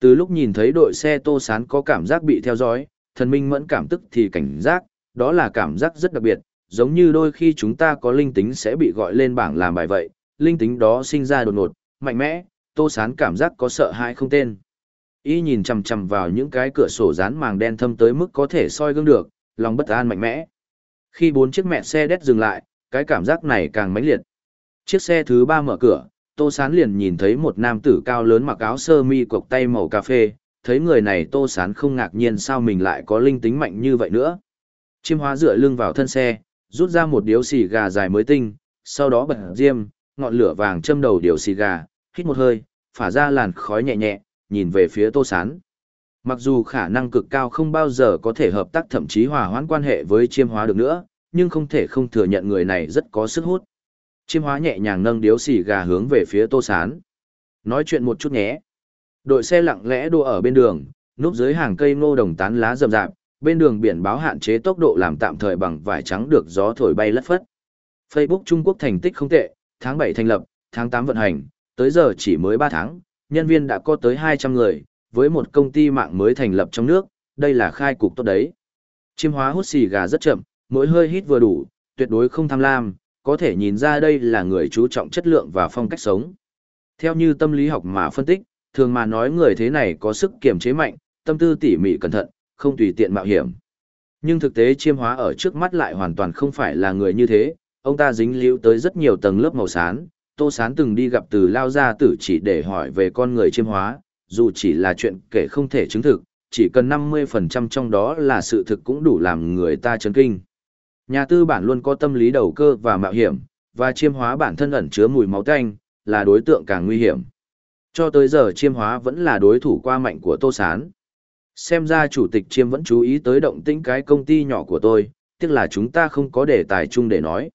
Từ lúc nhìn thấy đội xe tô sán có cảm giác bị theo dõi, thần minh mẫn cảm tức thì cảnh giác, đó là cảm giác rất đặc biệt, giống như đôi khi chúng ta có linh tính sẽ bị gọi lên bảng làm bài vậy, linh tính đó sinh ra đột ngột, mạnh mẽ, tô sán cảm giác có sợ hãi không tên. Y nhìn chằm chằm vào những cái cửa sổ dán màng đen thâm tới mức có thể soi gương được, lòng bất an mạnh mẽ. Khi bốn chiếc mẹ xe đét dừng lại, cái cảm giác này càng mãnh liệt. Chiếc xe thứ ba mở cửa, Tô Sán liền nhìn thấy một nam tử cao lớn mặc áo sơ mi cộc tay màu cà phê, thấy người này Tô Sán không ngạc nhiên sao mình lại có linh tính mạnh như vậy nữa. Chim hóa dựa lưng vào thân xe, rút ra một điếu xì gà dài mới tinh, sau đó bật diêm, ngọn lửa vàng châm đầu điếu xì gà, hít một hơi, phả ra làn khói nhẹ nhẹ, nhìn về phía Tô Sán. Mặc dù khả năng cực cao không bao giờ có thể hợp tác thậm chí hòa hoãn quan hệ với chiêm hóa được nữa, nhưng không thể không thừa nhận người này rất có sức hút. Chiêm hóa nhẹ nhàng nâng điếu xì gà hướng về phía Tô Sán. Nói chuyện một chút nhé. Đội xe lặng lẽ đua ở bên đường, núp dưới hàng cây ngô đồng tán lá rậm rạp, bên đường biển báo hạn chế tốc độ làm tạm thời bằng vải trắng được gió thổi bay lất phất. Facebook Trung Quốc thành tích không tệ, tháng 7 thành lập, tháng 8 vận hành, tới giờ chỉ mới 3 tháng, nhân viên đã có tới 200 người, với một công ty mạng mới thành lập trong nước, đây là khai cục tốt đấy. Chiêm hóa hút xì gà rất chậm, mỗi hơi hít vừa đủ, tuyệt đối không tham lam, có thể nhìn ra đây là người chú trọng chất lượng và phong cách sống. Theo như tâm lý học mà phân tích, thường mà nói người thế này có sức kiềm chế mạnh, tâm tư tỉ mỉ cẩn thận, không tùy tiện mạo hiểm. Nhưng thực tế chiêm hóa ở trước mắt lại hoàn toàn không phải là người như thế, ông ta dính líu tới rất nhiều tầng lớp màu sán, Tô Sán từng đi gặp từ lao gia tử chỉ để hỏi về con người chiêm hóa, dù chỉ là chuyện kể không thể chứng thực, chỉ cần 50% trong đó là sự thực cũng đủ làm người ta chấn kinh. Nhà tư bản luôn có tâm lý đầu cơ và mạo hiểm, và chiêm hóa bản thân ẩn chứa mùi máu tanh, là đối tượng càng nguy hiểm. Cho tới giờ chiêm hóa vẫn là đối thủ qua mạnh của Tô Sán. Xem ra chủ tịch chiêm vẫn chú ý tới động tĩnh cái công ty nhỏ của tôi, tiếc là chúng ta không có đề tài chung để nói.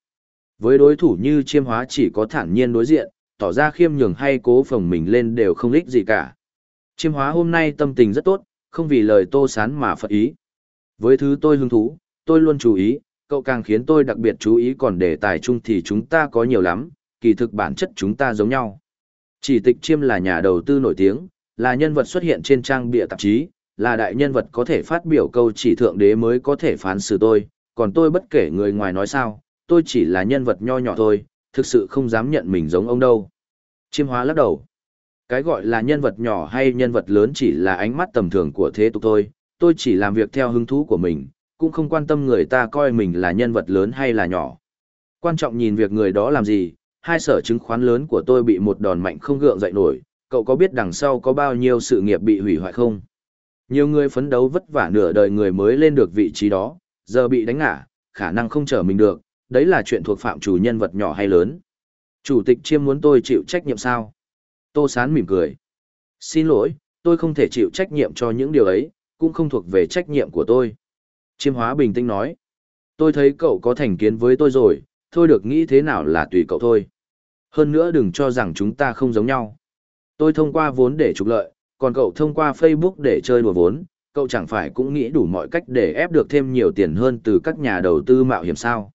Với đối thủ như chiêm hóa chỉ có thản nhiên đối diện, tỏ ra khiêm nhường hay cố phồng mình lên đều không lích gì cả. Chiêm hóa hôm nay tâm tình rất tốt, không vì lời tô sán mà phật ý. Với thứ tôi hứng thú, tôi luôn chú ý, cậu càng khiến tôi đặc biệt chú ý còn đề tài chung thì chúng ta có nhiều lắm, kỳ thực bản chất chúng ta giống nhau. Chỉ tịch chiêm là nhà đầu tư nổi tiếng, là nhân vật xuất hiện trên trang bìa tạp chí, là đại nhân vật có thể phát biểu câu chỉ thượng đế mới có thể phán xử tôi, còn tôi bất kể người ngoài nói sao, tôi chỉ là nhân vật nho nhỏ thôi, thực sự không dám nhận mình giống ông đâu. Chiêm hóa lắc đầu. Cái gọi là nhân vật nhỏ hay nhân vật lớn chỉ là ánh mắt tầm thường của thế tục thôi, tôi chỉ làm việc theo hứng thú của mình, cũng không quan tâm người ta coi mình là nhân vật lớn hay là nhỏ. Quan trọng nhìn việc người đó làm gì, hai sở chứng khoán lớn của tôi bị một đòn mạnh không gượng dậy nổi, cậu có biết đằng sau có bao nhiêu sự nghiệp bị hủy hoại không? Nhiều người phấn đấu vất vả nửa đời người mới lên được vị trí đó, giờ bị đánh ngã, khả năng không trở mình được, đấy là chuyện thuộc phạm chủ nhân vật nhỏ hay lớn. Chủ tịch chiêm muốn tôi chịu trách nhiệm sao? Tô Sán mỉm cười. Xin lỗi, tôi không thể chịu trách nhiệm cho những điều ấy, cũng không thuộc về trách nhiệm của tôi. Chiêm hóa bình tĩnh nói. Tôi thấy cậu có thành kiến với tôi rồi, thôi được nghĩ thế nào là tùy cậu thôi. Hơn nữa đừng cho rằng chúng ta không giống nhau. Tôi thông qua vốn để trục lợi, còn cậu thông qua Facebook để chơi đùa vốn, cậu chẳng phải cũng nghĩ đủ mọi cách để ép được thêm nhiều tiền hơn từ các nhà đầu tư mạo hiểm sao.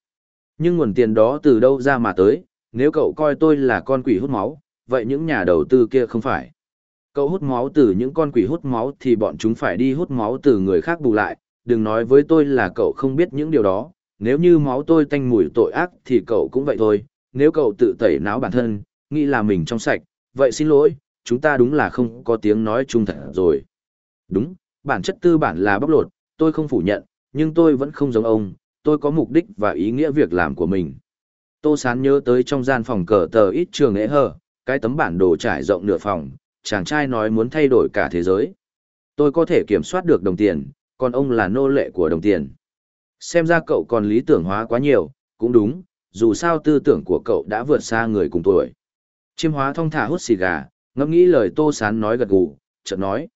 Nhưng nguồn tiền đó từ đâu ra mà tới, nếu cậu coi tôi là con quỷ hút máu, vậy những nhà đầu tư kia không phải. Cậu hút máu từ những con quỷ hút máu thì bọn chúng phải đi hút máu từ người khác bù lại, đừng nói với tôi là cậu không biết những điều đó, nếu như máu tôi tanh mùi tội ác thì cậu cũng vậy thôi, nếu cậu tự tẩy não bản thân, nghĩ là mình trong sạch, vậy xin lỗi, chúng ta đúng là không có tiếng nói chung thật rồi. Đúng, bản chất tư bản là bóc lột, tôi không phủ nhận, nhưng tôi vẫn không giống ông, tôi có mục đích và ý nghĩa việc làm của mình. Tô Sán nhớ tới trong gian phòng cờ tờ ít trường ế hờ, cái tấm bản đồ trải rộng nửa phòng, chàng trai nói muốn thay đổi cả thế giới. Tôi có thể kiểm soát được đồng tiền, còn ông là nô lệ của đồng tiền. Xem ra cậu còn lý tưởng hóa quá nhiều, cũng đúng, dù sao tư tưởng của cậu đã vượt xa người cùng tuổi. Chiêm hóa thong thả hút xì gà, ngẫm nghĩ lời Tô Sán nói gật gù, chợt nói.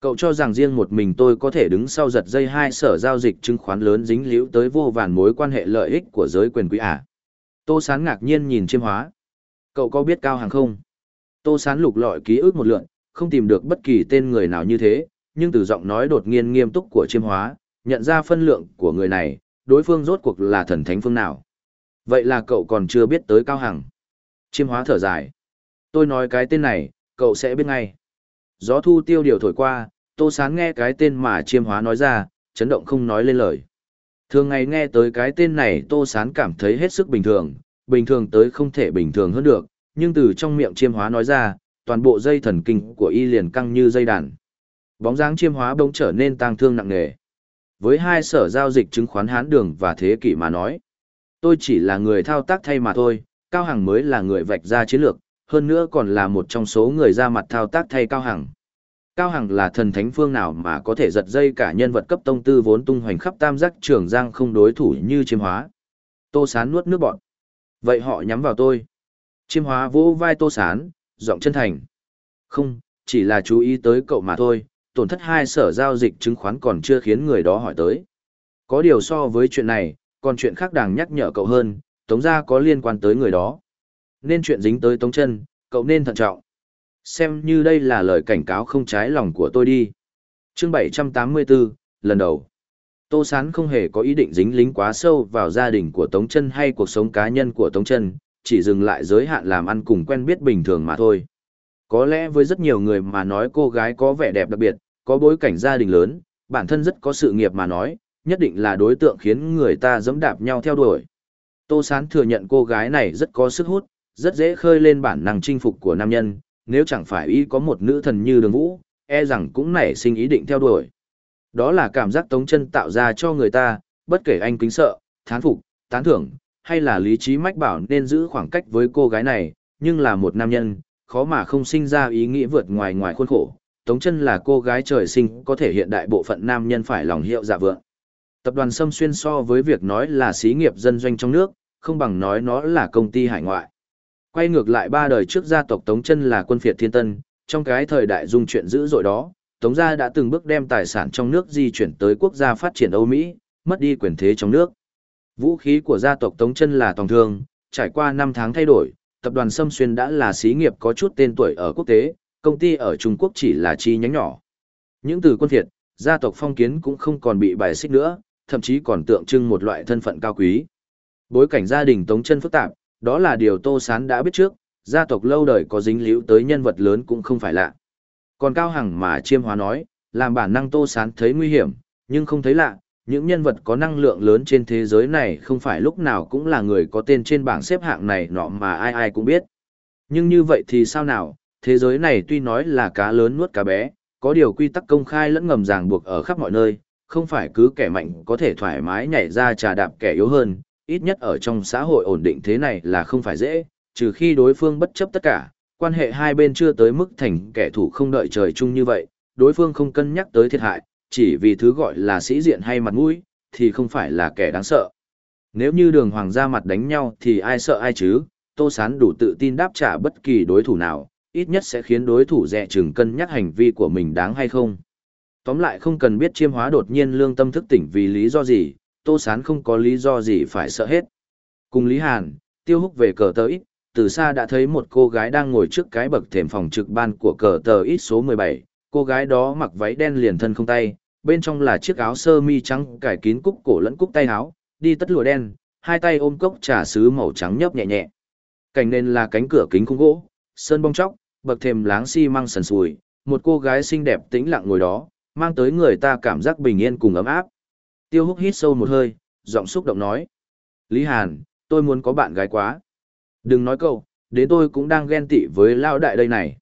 Cậu cho rằng riêng một mình tôi có thể đứng sau giật dây hai sở giao dịch chứng khoán lớn dính líu tới vô vàn mối quan hệ lợi ích của giới quyền quý à. Tô Sán ngạc nhiên nhìn chiêm hóa. Cậu có biết cao hàng không? Tô Sán lục lọi ký ức một lượn, không tìm được bất kỳ tên người nào như thế, nhưng từ giọng nói đột nhiên nghiêm túc của chiêm hóa, nhận ra phân lượng của người này, đối phương rốt cuộc là thần thánh phương nào. Vậy là cậu còn chưa biết tới cao hằng. Chiêm hóa thở dài. Tôi nói cái tên này, cậu sẽ biết ngay. Gió thu tiêu điều thổi qua, tô sán nghe cái tên mà chiêm hóa nói ra, chấn động không nói lên lời. Thường ngày nghe tới cái tên này tô sán cảm thấy hết sức bình thường, bình thường tới không thể bình thường hơn được, nhưng từ trong miệng chiêm hóa nói ra, toàn bộ dây thần kinh của y liền căng như dây đàn. Bóng dáng chiêm hóa bỗng trở nên tang thương nặng nề. Với hai sở giao dịch chứng khoán hán đường và thế kỷ mà nói, tôi chỉ là người thao tác thay mà thôi, Cao Hằng mới là người vạch ra chiến lược, hơn nữa còn là một trong số người ra mặt thao tác thay Cao Hằng. Cao Hằng là thần thánh phương nào mà có thể giật dây cả nhân vật cấp tông tư vốn tung hoành khắp tam giác trường giang không đối thủ như chiêm hóa. Tô Sán nuốt nước bọn. Vậy họ nhắm vào tôi. Chiêm hóa vỗ vai Tô Sán, giọng chân thành. Không, chỉ là chú ý tới cậu mà thôi, tổn thất hai sở giao dịch chứng khoán còn chưa khiến người đó hỏi tới. Có điều so với chuyện này, còn chuyện khác đàng nhắc nhở cậu hơn, Tống gia có liên quan tới người đó. Nên chuyện dính tới Tống chân, cậu nên thận trọng. Xem như đây là lời cảnh cáo không trái lòng của tôi đi. Chương 784, lần đầu. Tô Sán không hề có ý định dính lính quá sâu vào gia đình của Tống chân hay cuộc sống cá nhân của Tống chân, chỉ dừng lại giới hạn làm ăn cùng quen biết bình thường mà thôi. Có lẽ với rất nhiều người mà nói cô gái có vẻ đẹp đặc biệt, có bối cảnh gia đình lớn, bản thân rất có sự nghiệp mà nói, nhất định là đối tượng khiến người ta dẫm đạp nhau theo đuổi. Tô Sán thừa nhận cô gái này rất có sức hút, rất dễ khơi lên bản năng chinh phục của nam nhân, nếu chẳng phải y có một nữ thần như đường vũ, e rằng cũng nảy sinh ý định theo đuổi. Đó là cảm giác tống chân tạo ra cho người ta, bất kể anh kính sợ, thán phục, tán thưởng, hay là lý trí mách bảo nên giữ khoảng cách với cô gái này, nhưng là một nam nhân, khó mà không sinh ra ý nghĩ vượt ngoài ngoài khuôn khổ. Tống chân là cô gái trời sinh có thể hiện đại bộ phận nam nhân phải lòng hiệu dạ vượng. Tập đoàn Sâm Xuyên so với việc nói là xí nghiệp dân doanh trong nước, không bằng nói nó là công ty hải ngoại. Quay ngược lại ba đời trước gia tộc Tống chân là quân phiệt thiên tân, trong cái thời đại dung chuyện dữ dội đó, Tống gia đã từng bước đem tài sản trong nước di chuyển tới quốc gia phát triển Âu Mỹ, mất đi quyền thế trong nước. Vũ khí của gia tộc Tống chân là tòng thương, trải qua 5 tháng thay đổi, tập đoàn Sâm Xuyên đã là xí nghiệp có chút tên tuổi ở quốc tế, công ty ở Trung Quốc chỉ là chi nhánh nhỏ. Những từ quân thiệt, gia tộc phong kiến cũng không còn bị bài xích nữa, thậm chí còn tượng trưng một loại thân phận cao quý. Bối cảnh gia đình Tống chân phức tạp, đó là điều Tô Sán đã biết trước, gia tộc lâu đời có dính líu tới nhân vật lớn cũng không phải lạ. Còn Cao Hằng mà chiêm hóa nói, làm bản năng Tô Sán thấy nguy hiểm, nhưng không thấy lạ, những nhân vật có năng lượng lớn trên thế giới này không phải lúc nào cũng là người có tên trên bảng xếp hạng này nọ mà ai ai cũng biết. Nhưng như vậy thì sao nào, thế giới này tuy nói là cá lớn nuốt cá bé, có điều quy tắc công khai lẫn ngầm ràng buộc ở khắp mọi nơi, không phải cứ kẻ mạnh có thể thoải mái nhảy ra trà đạp kẻ yếu hơn, ít nhất ở trong xã hội ổn định thế này là không phải dễ, trừ khi đối phương bất chấp tất cả, quan hệ hai bên chưa tới mức thành kẻ thù không đợi trời chung như vậy, đối phương không cân nhắc tới thiệt hại, chỉ vì thứ gọi là sĩ diện hay mặt mũi, thì không phải là kẻ đáng sợ. Nếu như đường hoàng ra mặt đánh nhau thì ai sợ ai chứ, Tô Sán đủ tự tin đáp trả bất kỳ đối thủ nào, ít nhất sẽ khiến đối thủ dè chừng cân nhắc hành vi của mình đáng hay không. Tóm lại không cần biết chiêm hóa đột nhiên lương tâm thức tỉnh vì lý do gì, Tô Sán không có lý do gì phải sợ hết. Cùng Lý Hàn, Tiêu Húc về cờ tờ ít, từ xa đã thấy một cô gái đang ngồi trước cái bậc thềm phòng trực ban của cờ tờ ít số 17, cô gái đó mặc váy đen liền thân không tay, bên trong là chiếc áo sơ mi trắng cải kín cúc cổ lẫn cúc tay áo, đi tất lụa đen, hai tay ôm cốc trà sứ màu trắng nhấp nhẹ nhẹ. Cảnh nền là cánh cửa kính khung gỗ, sơn bong chóc, bậc thềm láng xi măng sần sùi, một cô gái xinh đẹp tĩnh lặng ngồi đó, mang tới người ta cảm giác bình yên cùng ấm áp. Tiêu húc hít sâu một hơi, giọng xúc động nói. Lý Hàn, tôi muốn có bạn gái quá. Đừng nói câu, đến tôi cũng đang ghen tị với lao đại đây này.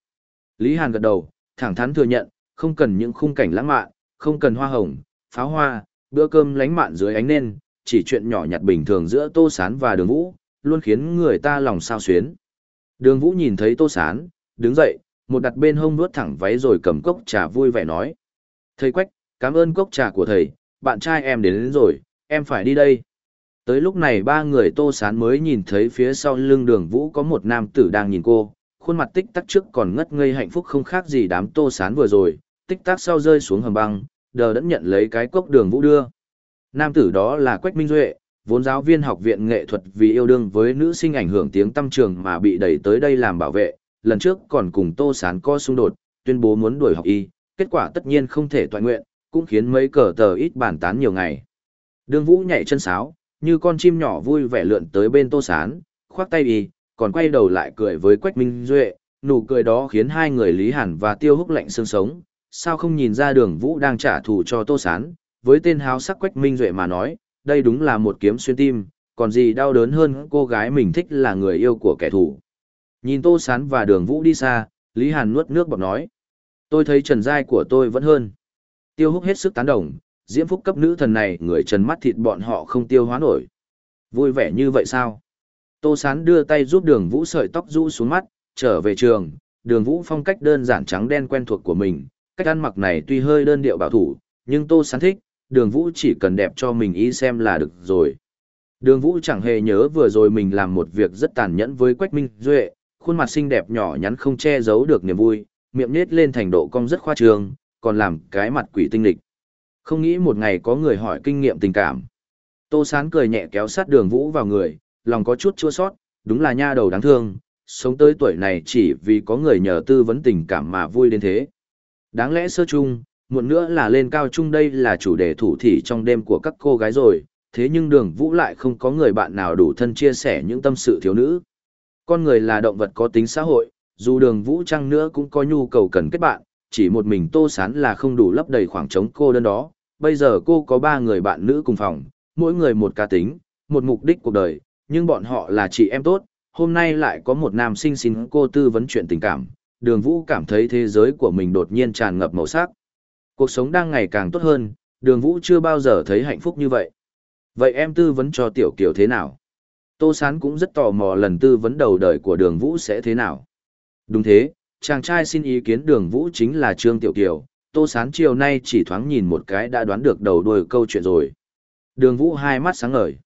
Lý Hàn gật đầu, thẳng thắn thừa nhận, không cần những khung cảnh lãng mạn, không cần hoa hồng, pháo hoa, bữa cơm lánh mạn dưới ánh nền, chỉ chuyện nhỏ nhặt bình thường giữa Tô Sán và Đường Vũ, luôn khiến người ta lòng sao xuyến. Đường Vũ nhìn thấy Tô Sán, đứng dậy, một đặt bên hông nuốt thẳng váy rồi cầm cốc trà vui vẻ nói. Thầy Quách, cảm ơn cốc trà của thầy, bạn trai em đến, đến rồi, em phải đi đây. Tới lúc này ba người Tô Sán mới nhìn thấy phía sau lưng đường Vũ có một nam tử đang nhìn cô, khuôn mặt tích tắc trước còn ngất ngây hạnh phúc không khác gì đám Tô Sán vừa rồi, tích tắc sau rơi xuống hầm băng, đờ đẫn nhận lấy cái cốc đường Vũ đưa. Nam tử đó là Quách Minh Duệ, vốn giáo viên học viện nghệ thuật vì yêu đương với nữ sinh ảnh hưởng tiếng tâm trường mà bị đẩy tới đây làm bảo vệ, lần trước còn cùng Tô Sán co xung đột, tuyên bố muốn đuổi học y, kết quả tất nhiên không thể toàn nguyện, cũng khiến mấy cờ tờ ít bàn tán nhiều ngày. Đường Vũ nhảy chân sáo, như con chim nhỏ vui vẻ lượn tới bên Tô Sán, khoác tay y, còn quay đầu lại cười với Quách Minh Duệ, nụ cười đó khiến hai người Lý Hàn và Tiêu Húc lạnh xương sống, sao không nhìn ra đường Vũ đang trả thù cho Tô Sán, với tên háo sắc Quách Minh Duệ mà nói, đây đúng là một kiếm xuyên tim, còn gì đau đớn hơn cô gái mình thích là người yêu của kẻ thù. Nhìn Tô Sán và đường Vũ đi xa, Lý Hàn nuốt nước bọt nói. Tôi thấy trần giai của tôi vẫn hơn. Tiêu húc hết sức tán đồng, diễm phúc cấp nữ thần này người trần mắt thịt bọn họ không tiêu hóa nổi. Vui vẻ như vậy sao? Tô Sán đưa tay giúp đường Vũ sợi tóc rũ xuống mắt, trở về trường, đường Vũ phong cách đơn giản trắng đen quen thuộc của mình, cách ăn mặc này tuy hơi đơn điệu bảo thủ, nhưng Tô Sán thích, đường Vũ chỉ cần đẹp cho mình y xem là được rồi. Đường Vũ chẳng hề nhớ vừa rồi mình làm một việc rất tàn nhẫn với Quách Minh Duệ, khuôn mặt xinh đẹp nhỏ nhắn không che giấu được niềm vui, miệng nết lên thành độ cong rất khoa trương, còn làm cái mặt quỷ tinh lịch. Không nghĩ một ngày có người hỏi kinh nghiệm tình cảm. Tô Sán cười nhẹ kéo sát đường Vũ vào người, lòng có chút chua sót, đúng là nha đầu đáng thương, sống tới tuổi này chỉ vì có người nhờ tư vấn tình cảm mà vui đến thế. Đáng lẽ sơ chung, muộn nữa là lên cao trung đây là chủ đề thủ thỉ trong đêm của các cô gái rồi, thế nhưng đường Vũ lại không có người bạn nào đủ thân chia sẻ những tâm sự thiếu nữ. Con người là động vật có tính xã hội, dù đường Vũ Trăng nữa cũng có nhu cầu cần kết bạn, chỉ một mình Tô Sán là không đủ lấp đầy khoảng trống cô đơn đó. Bây giờ cô có ba người bạn nữ cùng phòng, mỗi người một cá tính, một mục đích cuộc đời, nhưng bọn họ là chị em tốt. Hôm nay lại có một nam sinh xin cô tư vấn chuyện tình cảm, đường Vũ cảm thấy thế giới của mình đột nhiên tràn ngập màu sắc. Cuộc sống đang ngày càng tốt hơn, đường Vũ chưa bao giờ thấy hạnh phúc như vậy. Vậy em tư vấn cho Tiểu Kiều thế nào? Tô Sán cũng rất tò mò lần tư vấn đầu đời của đường Vũ sẽ thế nào. Đúng thế, chàng trai xin ý kiến đường Vũ chính là Trương Tiểu Kiều, Tô Sán chiều nay chỉ thoáng nhìn một cái đã đoán được đầu đuôi câu chuyện rồi. Đường Vũ hai mắt sáng ngời.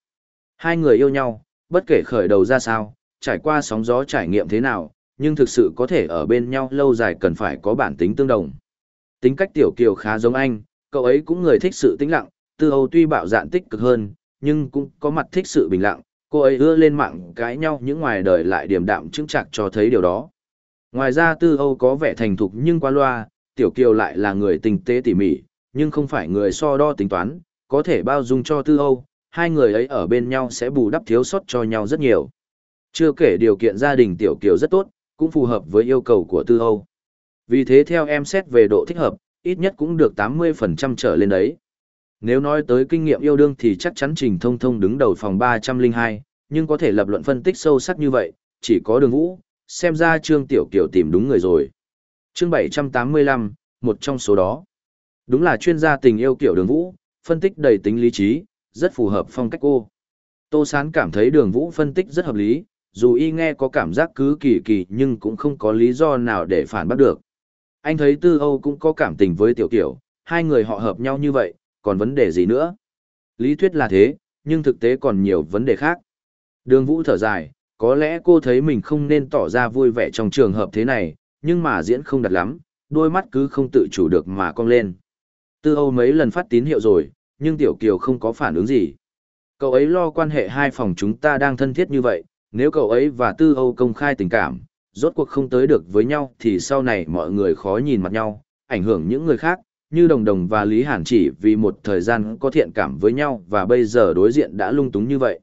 Hai người yêu nhau, bất kể khởi đầu ra sao, trải qua sóng gió trải nghiệm thế nào, nhưng thực sự có thể ở bên nhau lâu dài cần phải có bản tính tương đồng. Tính cách Tiểu Kiều khá giống anh, cậu ấy cũng người thích sự tĩnh lặng, tư Âu tuy bạo dạn tích cực hơn, nhưng cũng có mặt thích sự bình lặng, cô ấy ưa lên mạng cãi nhau những ngoài đời lại điềm đạm chứng chạc cho thấy điều đó. Ngoài ra tư Âu có vẻ thành thục nhưng qua loa, Tiểu Kiều lại là người tinh tế tỉ mỉ, nhưng không phải người so đo tính toán, có thể bao dung cho tư Âu, hai người ấy ở bên nhau sẽ bù đắp thiếu sót cho nhau rất nhiều. Chưa kể điều kiện gia đình Tiểu Kiều rất tốt, cũng phù hợp với yêu cầu của tư Âu. Vì thế theo em xét về độ thích hợp, ít nhất cũng được 80% trở lên đấy. Nếu nói tới kinh nghiệm yêu đương thì chắc chắn Trình Thông Thông đứng đầu phòng 302, nhưng có thể lập luận phân tích sâu sắc như vậy, chỉ có đường vũ, xem ra Trương Tiểu Kiều tìm đúng người rồi. Chương 785, một trong số đó. Đúng là chuyên gia tình yêu kiểu đường vũ, phân tích đầy tính lý trí, rất phù hợp phong cách cô. Tô Sán cảm thấy đường vũ phân tích rất hợp lý, dù y nghe có cảm giác cứ kỳ kỳ nhưng cũng không có lý do nào để phản bác được. Anh thấy Tư Âu cũng có cảm tình với Tiểu Kiều, hai người họ hợp nhau như vậy, còn vấn đề gì nữa? Lý thuyết là thế, nhưng thực tế còn nhiều vấn đề khác. Đường Vũ thở dài, có lẽ cô thấy mình không nên tỏ ra vui vẻ trong trường hợp thế này, nhưng mà diễn không đặt lắm, đôi mắt cứ không tự chủ được mà cong lên. Tư Âu mấy lần phát tín hiệu rồi, nhưng Tiểu Kiều không có phản ứng gì. Cậu ấy lo quan hệ hai phòng chúng ta đang thân thiết như vậy, nếu cậu ấy và Tư Âu công khai tình cảm, rốt cuộc không tới được với nhau thì sau này mọi người khó nhìn mặt nhau, ảnh hưởng những người khác, như Đồng Đồng và Lý Hàn chỉ vì một thời gian có thiện cảm với nhau và bây giờ đối diện đã lung túng như vậy.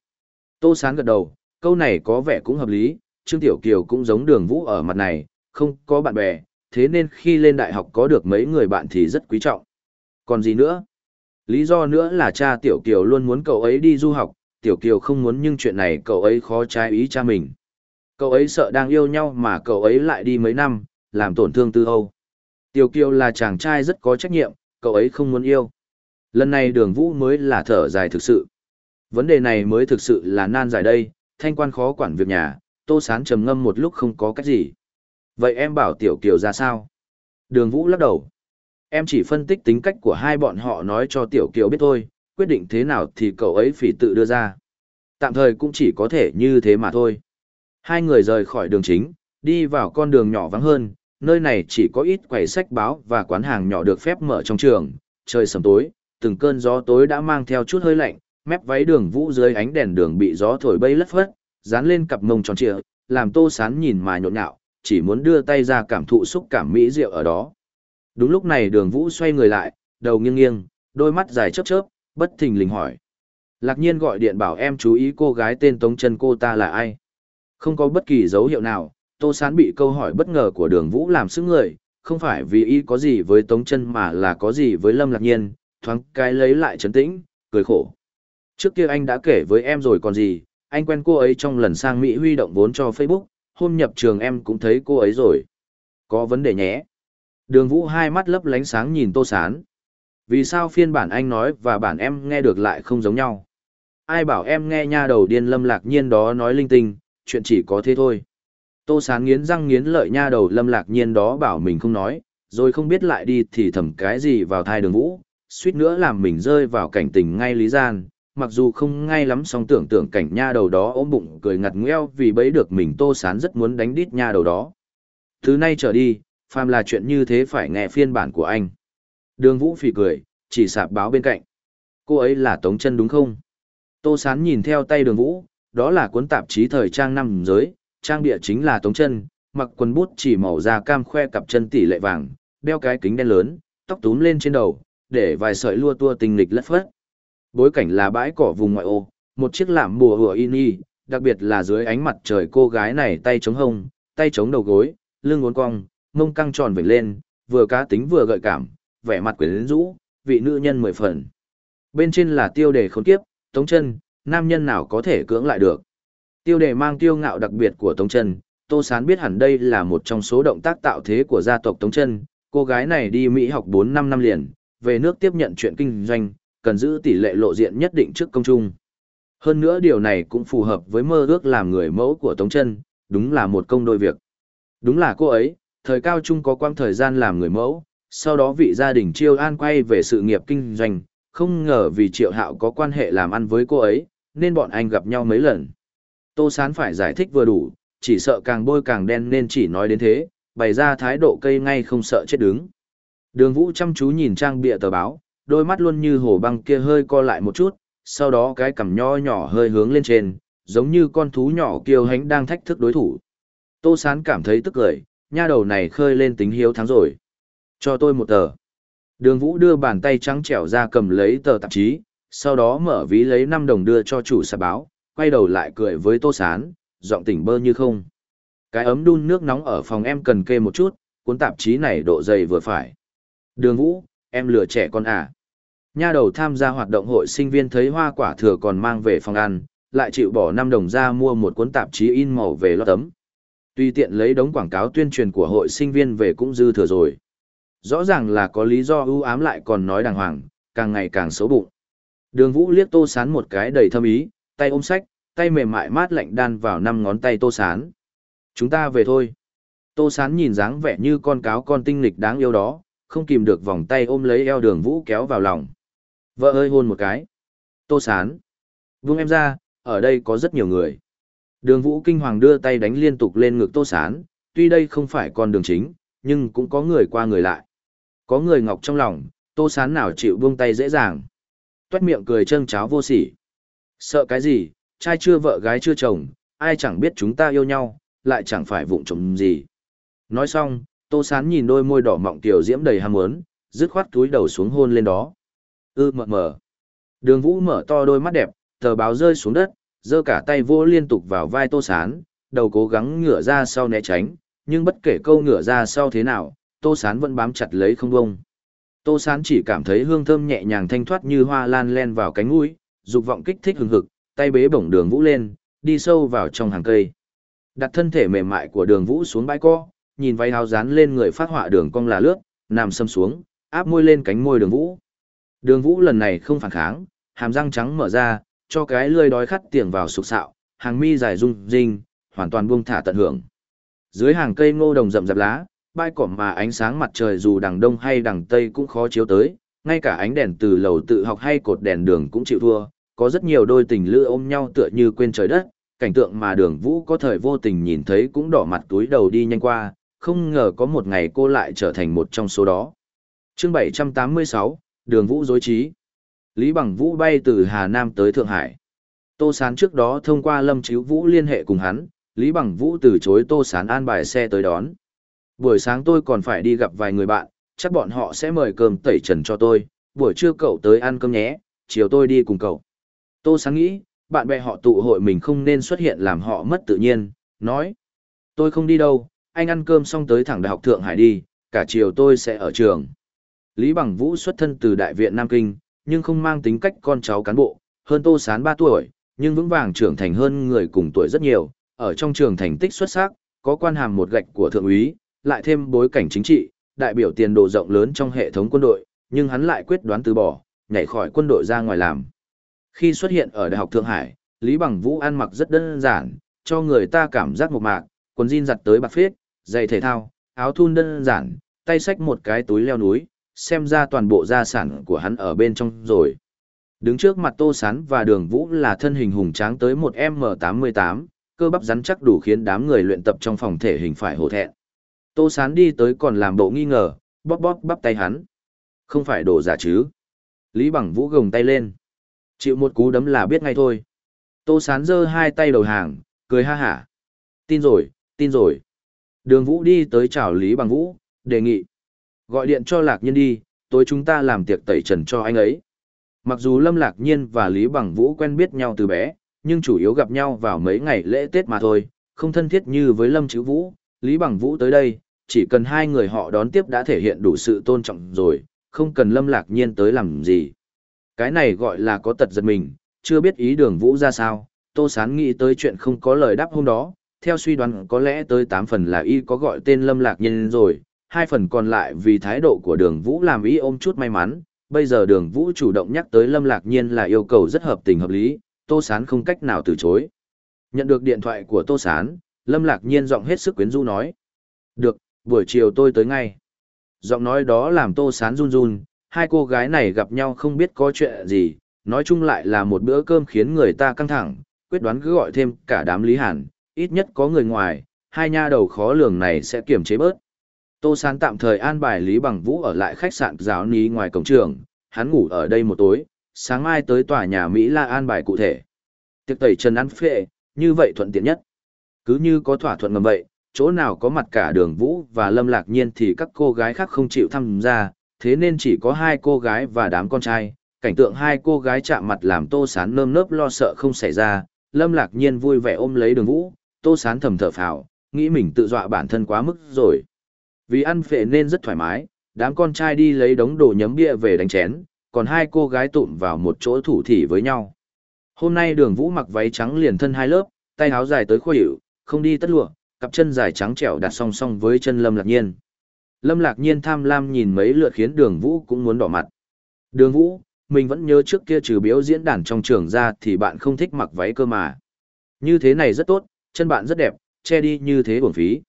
Tô Sán gật đầu, câu này có vẻ cũng hợp lý, Trương Tiểu Kiều cũng giống đường vũ ở mặt này, không có bạn bè, thế nên khi lên đại học có được mấy người bạn thì rất quý trọng. Còn gì nữa? Lý do nữa là cha Tiểu Kiều luôn muốn cậu ấy đi du học, Tiểu Kiều không muốn nhưng chuyện này cậu ấy khó trái ý cha mình. Cậu ấy sợ đang yêu nhau mà cậu ấy lại đi mấy năm, làm tổn thương tư âu. Tiểu Kiều là chàng trai rất có trách nhiệm, cậu ấy không muốn yêu. Lần này đường vũ mới là thở dài thực sự. Vấn đề này mới thực sự là nan giải đây, thanh quan khó quản việc nhà, tô sán trầm ngâm một lúc không có cách gì. Vậy em bảo Tiểu Kiều ra sao? Đường vũ lắc đầu. Em chỉ phân tích tính cách của hai bọn họ nói cho Tiểu Kiều biết thôi, quyết định thế nào thì cậu ấy phải tự đưa ra. Tạm thời cũng chỉ có thể như thế mà thôi. Hai người rời khỏi đường chính, đi vào con đường nhỏ vắng hơn, nơi này chỉ có ít quầy sách báo và quán hàng nhỏ được phép mở trong trường, trời sầm tối, từng cơn gió tối đã mang theo chút hơi lạnh, mép váy đường vũ dưới ánh đèn đường bị gió thổi bay lất phất, dán lên cặp mông tròn trịa, làm tô sán nhìn mà nhộn nhạo, chỉ muốn đưa tay ra cảm thụ xúc cảm mỹ diệu ở đó. Đúng lúc này đường vũ xoay người lại, đầu nghiêng nghiêng, đôi mắt dài chớp chớp, bất thình lình hỏi. Lạc nhiên gọi điện bảo em chú ý cô gái tên Tống chân cô ta là ai. Không có bất kỳ dấu hiệu nào, Tô Sán bị câu hỏi bất ngờ của đường vũ làm sức người, không phải vì y có gì với Tống chân mà là có gì với Lâm Lạc Nhiên, thoáng cái lấy lại trấn tĩnh, cười khổ. Trước kia anh đã kể với em rồi còn gì, anh quen cô ấy trong lần sang Mỹ huy động vốn cho Facebook, hôm nhập trường em cũng thấy cô ấy rồi. Có vấn đề nhé. Đường vũ hai mắt lấp lánh sáng nhìn Tô Sán. Vì sao phiên bản anh nói và bản em nghe được lại không giống nhau? Ai bảo em nghe nha đầu điên lâm lạc nhiên đó nói linh tinh, chuyện chỉ có thế thôi. Tô Sán nghiến răng nghiến lợi nha đầu lâm lạc nhiên đó bảo mình không nói, rồi không biết lại đi thì thầm cái gì vào thai đường vũ, suýt nữa làm mình rơi vào cảnh tình ngay lý gian, mặc dù không ngay lắm song tưởng tượng cảnh nha đầu đó ôm bụng cười ngặt ngoeo vì bấy được mình Tô Sán rất muốn đánh đít nha đầu đó. Thứ nay trở đi, phàm là chuyện như thế phải nghe phiên bản của anh. Đường Vũ phì cười, chỉ sạp báo bên cạnh. Cô ấy là Tống chân đúng không? Tô Sán nhìn theo tay đường Vũ, đó là cuốn tạp chí thời trang năm giới, trang địa chính là Tống chân, mặc quần bút chỉ màu da cam khoe cặp chân tỷ lệ vàng, đeo cái kính đen lớn, tóc túm lên trên đầu, để vài sợi lua tua tình lịch lất phất. Bối cảnh là bãi cỏ vùng ngoại ô, một chiếc lạm bùa hùa in y, đặc biệt là dưới ánh mặt trời cô gái này tay chống hông, tay chống đầu gối, lưng uốn cong, mông căng tròn vểnh lên, vừa cá tính vừa gợi cảm, vẻ mặt quyến rũ, vị nữ nhân mười phần. Bên trên là tiêu đề khốn kiếp, Tống Chân, nam nhân nào có thể cưỡng lại được. Tiêu đề mang tiêu ngạo đặc biệt của Tống Chân, Tô Sán biết hẳn đây là một trong số động tác tạo thế của gia tộc Tống Chân, cô gái này đi Mỹ học 4 năm năm liền, về nước tiếp nhận chuyện kinh doanh, cần giữ tỷ lệ lộ diện nhất định trước công chúng. Hơn nữa điều này cũng phù hợp với mơ ước làm người mẫu của Tống Chân, đúng là một công đôi việc. Đúng là cô ấy, thời cao trung có quang thời gian làm người mẫu, sau đó vị gia đình Triêu An quay về sự nghiệp kinh doanh, không ngờ vì Triệu Hạo có quan hệ làm ăn với cô ấy, nên bọn anh gặp nhau mấy lần. Tô Sán phải giải thích vừa đủ, chỉ sợ càng bôi càng đen nên chỉ nói đến thế, bày ra thái độ cây ngay không sợ chết đứng. Đường Vũ chăm chú nhìn trang bìa tờ báo, đôi mắt luôn như hồ băng kia hơi co lại một chút, sau đó cái cằm nho nhỏ hơi hướng lên trên, giống như con thú nhỏ kiêu hãnh đang thách thức đối thủ. Tô Sán cảm thấy tức cười, nha đầu này khơi lên tính hiếu thắng rồi. Cho tôi một tờ. Đường Vũ đưa bàn tay trắng trẻo ra cầm lấy tờ tạp chí, sau đó mở ví lấy 5 đồng đưa cho chủ sạp báo, quay đầu lại cười với Tô Sán, giọng tỉnh bơ như không. Cái ấm đun nước nóng ở phòng em cần kê một chút, cuốn tạp chí này độ dày vừa phải. Đường Vũ, em lừa trẻ con à. Nha đầu tham gia hoạt động hội sinh viên thấy hoa quả thừa còn mang về phòng ăn, lại chịu bỏ 5 đồng ra mua một cuốn tạp chí in màu về lót tấm. Tuy tiện lấy đống quảng cáo tuyên truyền của hội sinh viên về cũng dư thừa rồi. Rõ ràng là có lý do ưu ám lại còn nói đàng hoàng, càng ngày càng xấu bụng. Đường Vũ liếc Tô Sán một cái đầy thâm ý, tay ôm sách, tay mềm mại mát lạnh đan vào năm ngón tay Tô Sán. Chúng ta về thôi. Tô Sán nhìn dáng vẻ như con cáo con tinh lịch đáng yêu đó, không kìm được vòng tay ôm lấy eo đường vũ kéo vào lòng. Vợ ơi hôn một cái. Tô Sán. Vung em ra, ở đây có rất nhiều người. Đường vũ kinh hoàng đưa tay đánh liên tục lên ngực Tô Sán, tuy đây không phải con đường chính, nhưng cũng có người qua người lại. Có người ngọc trong lòng, Tô Sán nào chịu buông tay dễ dàng. Tuét miệng cười trâng cháo vô sỉ. Sợ cái gì, trai chưa vợ gái chưa chồng, ai chẳng biết chúng ta yêu nhau, lại chẳng phải vụng trộm gì. Nói xong, Tô Sán nhìn đôi môi đỏ mọng tiểu diễm đầy ham muốn, dứt khoát túi đầu xuống hôn lên đó. Ư mờ mờ. Đường Vũ mở to đôi mắt đẹp, tờ báo rơi xuống đất, giơ cả tay vô liên tục vào vai Tô Sán, đầu cố gắng ngửa ra sau né tránh, nhưng bất kể câu ngửa ra sau thế nào, Tô Sán vẫn bám chặt lấy không bông. Tô Sán chỉ cảm thấy hương thơm nhẹ nhàng thanh thoát như hoa lan len vào cánh mũi, dục vọng kích thích hừng hực, tay bế bổng đường vũ lên, đi sâu vào trong hàng cây. Đặt thân thể mềm mại của đường vũ xuống bãi co, nhìn váy áo dán lên người phát họa đường cong là lướt, nằm xâm xuống, áp môi lên cánh môi đường vũ. Đường vũ lần này không phản kháng, hàm răng trắng mở ra, cho cái lươi đói khắt tiền vào sục sạo, hàng mi dài rung rinh, hoàn toàn buông thả tận hưởng. Dưới hàng cây ngô đồng rậm rạp lá, bãi cỏ mà ánh sáng mặt trời dù đằng đông hay đằng tây cũng khó chiếu tới, ngay cả ánh đèn từ lầu tự học hay cột đèn đường cũng chịu thua, có rất nhiều đôi tình lữ ôm nhau tựa như quên trời đất, cảnh tượng mà đường vũ có thời vô tình nhìn thấy cũng đỏ mặt túi đầu đi nhanh qua, không ngờ có một ngày cô lại trở thành một trong số đó. chương 786, đường vũ dối trí. Lý Bằng Vũ bay từ Hà Nam tới Thượng Hải. Tô Sán trước đó thông qua Lâm Chíu Vũ liên hệ cùng hắn, Lý Bằng Vũ từ chối Tô Sán an bài xe tới đón. Buổi sáng tôi còn phải đi gặp vài người bạn, chắc bọn họ sẽ mời cơm tẩy trần cho tôi, buổi trưa cậu tới ăn cơm nhé, chiều tôi đi cùng cậu. Tô Sán nghĩ, bạn bè họ tụ hội mình không nên xuất hiện làm họ mất tự nhiên, nói. Tôi không đi đâu, anh ăn cơm xong tới thẳng Đại học Thượng Hải đi, cả chiều tôi sẽ ở trường. Lý Bằng Vũ xuất thân từ Đại viện Nam Kinh, nhưng không mang tính cách con cháu cán bộ, hơn Tô Sán 3 tuổi, nhưng vững vàng trưởng thành hơn người cùng tuổi rất nhiều, ở trong trường thành tích xuất sắc, có quan hàm một gạch của thượng úy, lại thêm bối cảnh chính trị, đại biểu tiền đồ rộng lớn trong hệ thống quân đội, nhưng hắn lại quyết đoán từ bỏ, nhảy khỏi quân đội ra ngoài làm. Khi xuất hiện ở Đại học Thượng Hải, Lý Bằng Vũ ăn mặc rất đơn giản, cho người ta cảm giác một mạc, quần jean giặt tới bạc phết, giày thể thao, áo thun đơn giản, tay xách một cái túi leo núi, xem ra toàn bộ gia sản của hắn ở bên trong rồi. Đứng trước mặt Tô Sán và Đường Vũ là thân hình hùng tráng tới một M88, cơ bắp rắn chắc đủ khiến đám người luyện tập trong phòng thể hình phải hổ thẹn. Tô Sán đi tới còn làm bộ nghi ngờ, bóp bóp bắp tay hắn. Không phải đồ giả chứ. Lý Bằng Vũ gồng tay lên. Chịu một cú đấm là biết ngay thôi. Tô Sán giơ hai tay đầu hàng, cười ha hả. Tin rồi, tin rồi. Đường Vũ đi tới chào Lý Bằng Vũ, đề nghị. Gọi điện cho Lạc Nhiên đi, tối chúng ta làm tiệc tẩy trần cho anh ấy. Mặc dù Lâm Lạc Nhiên và Lý Bằng Vũ quen biết nhau từ bé, nhưng chủ yếu gặp nhau vào mấy ngày lễ Tết mà thôi, không thân thiết như với Lâm Chữ Vũ, Lý Bằng Vũ tới đây, chỉ cần hai người họ đón tiếp đã thể hiện đủ sự tôn trọng rồi, không cần Lâm Lạc Nhiên tới làm gì. Cái này gọi là có tật giật mình, chưa biết ý đường Vũ ra sao, Tô Sán nghĩ tới chuyện không có lời đáp hôm đó, theo suy đoán có lẽ tới tám phần là y có gọi tên Lâm Lạc Nhiên rồi, hai phần còn lại vì thái độ của đường Vũ làm ý ôm chút may mắn, bây giờ đường Vũ chủ động nhắc tới Lâm Lạc Nhiên là yêu cầu rất hợp tình hợp lý, Tô Sán không cách nào từ chối. Nhận được điện thoại của Tô Sán, Lâm Lạc Nhiên giọng hết sức quyến rũ nói. Được, buổi chiều tôi tới ngay. Giọng nói đó làm Tô Sán run run, hai cô gái này gặp nhau không biết có chuyện gì, nói chung lại là một bữa cơm khiến người ta căng thẳng, quyết đoán cứ gọi thêm cả đám Lý Hàn, ít nhất có người ngoài, hai nha đầu khó lường này sẽ kiềm chế bớt. Tô Sán tạm thời an bài Lý Bằng Vũ ở lại khách sạn giáo ní ngoài cổng trường, hắn ngủ ở đây một tối, sáng mai tới tòa nhà Mỹ La an bài cụ thể. Tiệc tẩy trần ăn phệ, như vậy thuận tiện nhất. Cứ như có thỏa thuận ngầm vậy, chỗ nào có mặt cả đường Vũ và Lâm Lạc Nhiên thì các cô gái khác không chịu tham gia, thế nên chỉ có hai cô gái và đám con trai. Cảnh tượng hai cô gái chạm mặt làm Tô Sán nơm nớp lo sợ không xảy ra, Lâm Lạc Nhiên vui vẻ ôm lấy đường Vũ, Tô Sán thầm thở phào, nghĩ mình tự dọa bản thân quá mức rồi. Vì ăn phệ nên rất thoải mái, đám con trai đi lấy đống đồ nhấm bia về đánh chén, còn hai cô gái tụm vào một chỗ thủ thỉ với nhau. Hôm nay đường vũ mặc váy trắng liền thân hai lớp, tay áo dài tới khuỷu, không đi tất lụa, cặp chân dài trắng trẻo đặt song song với chân Lâm Lạc Nhiên. Lâm Lạc Nhiên tham lam nhìn mấy lượt khiến đường vũ cũng muốn đỏ mặt. Đường vũ, mình vẫn nhớ trước kia trừ biểu diễn đàn trong trường ra thì bạn không thích mặc váy cơ mà. Như thế này rất tốt, chân bạn rất đẹp, che đi như thế uổng phí.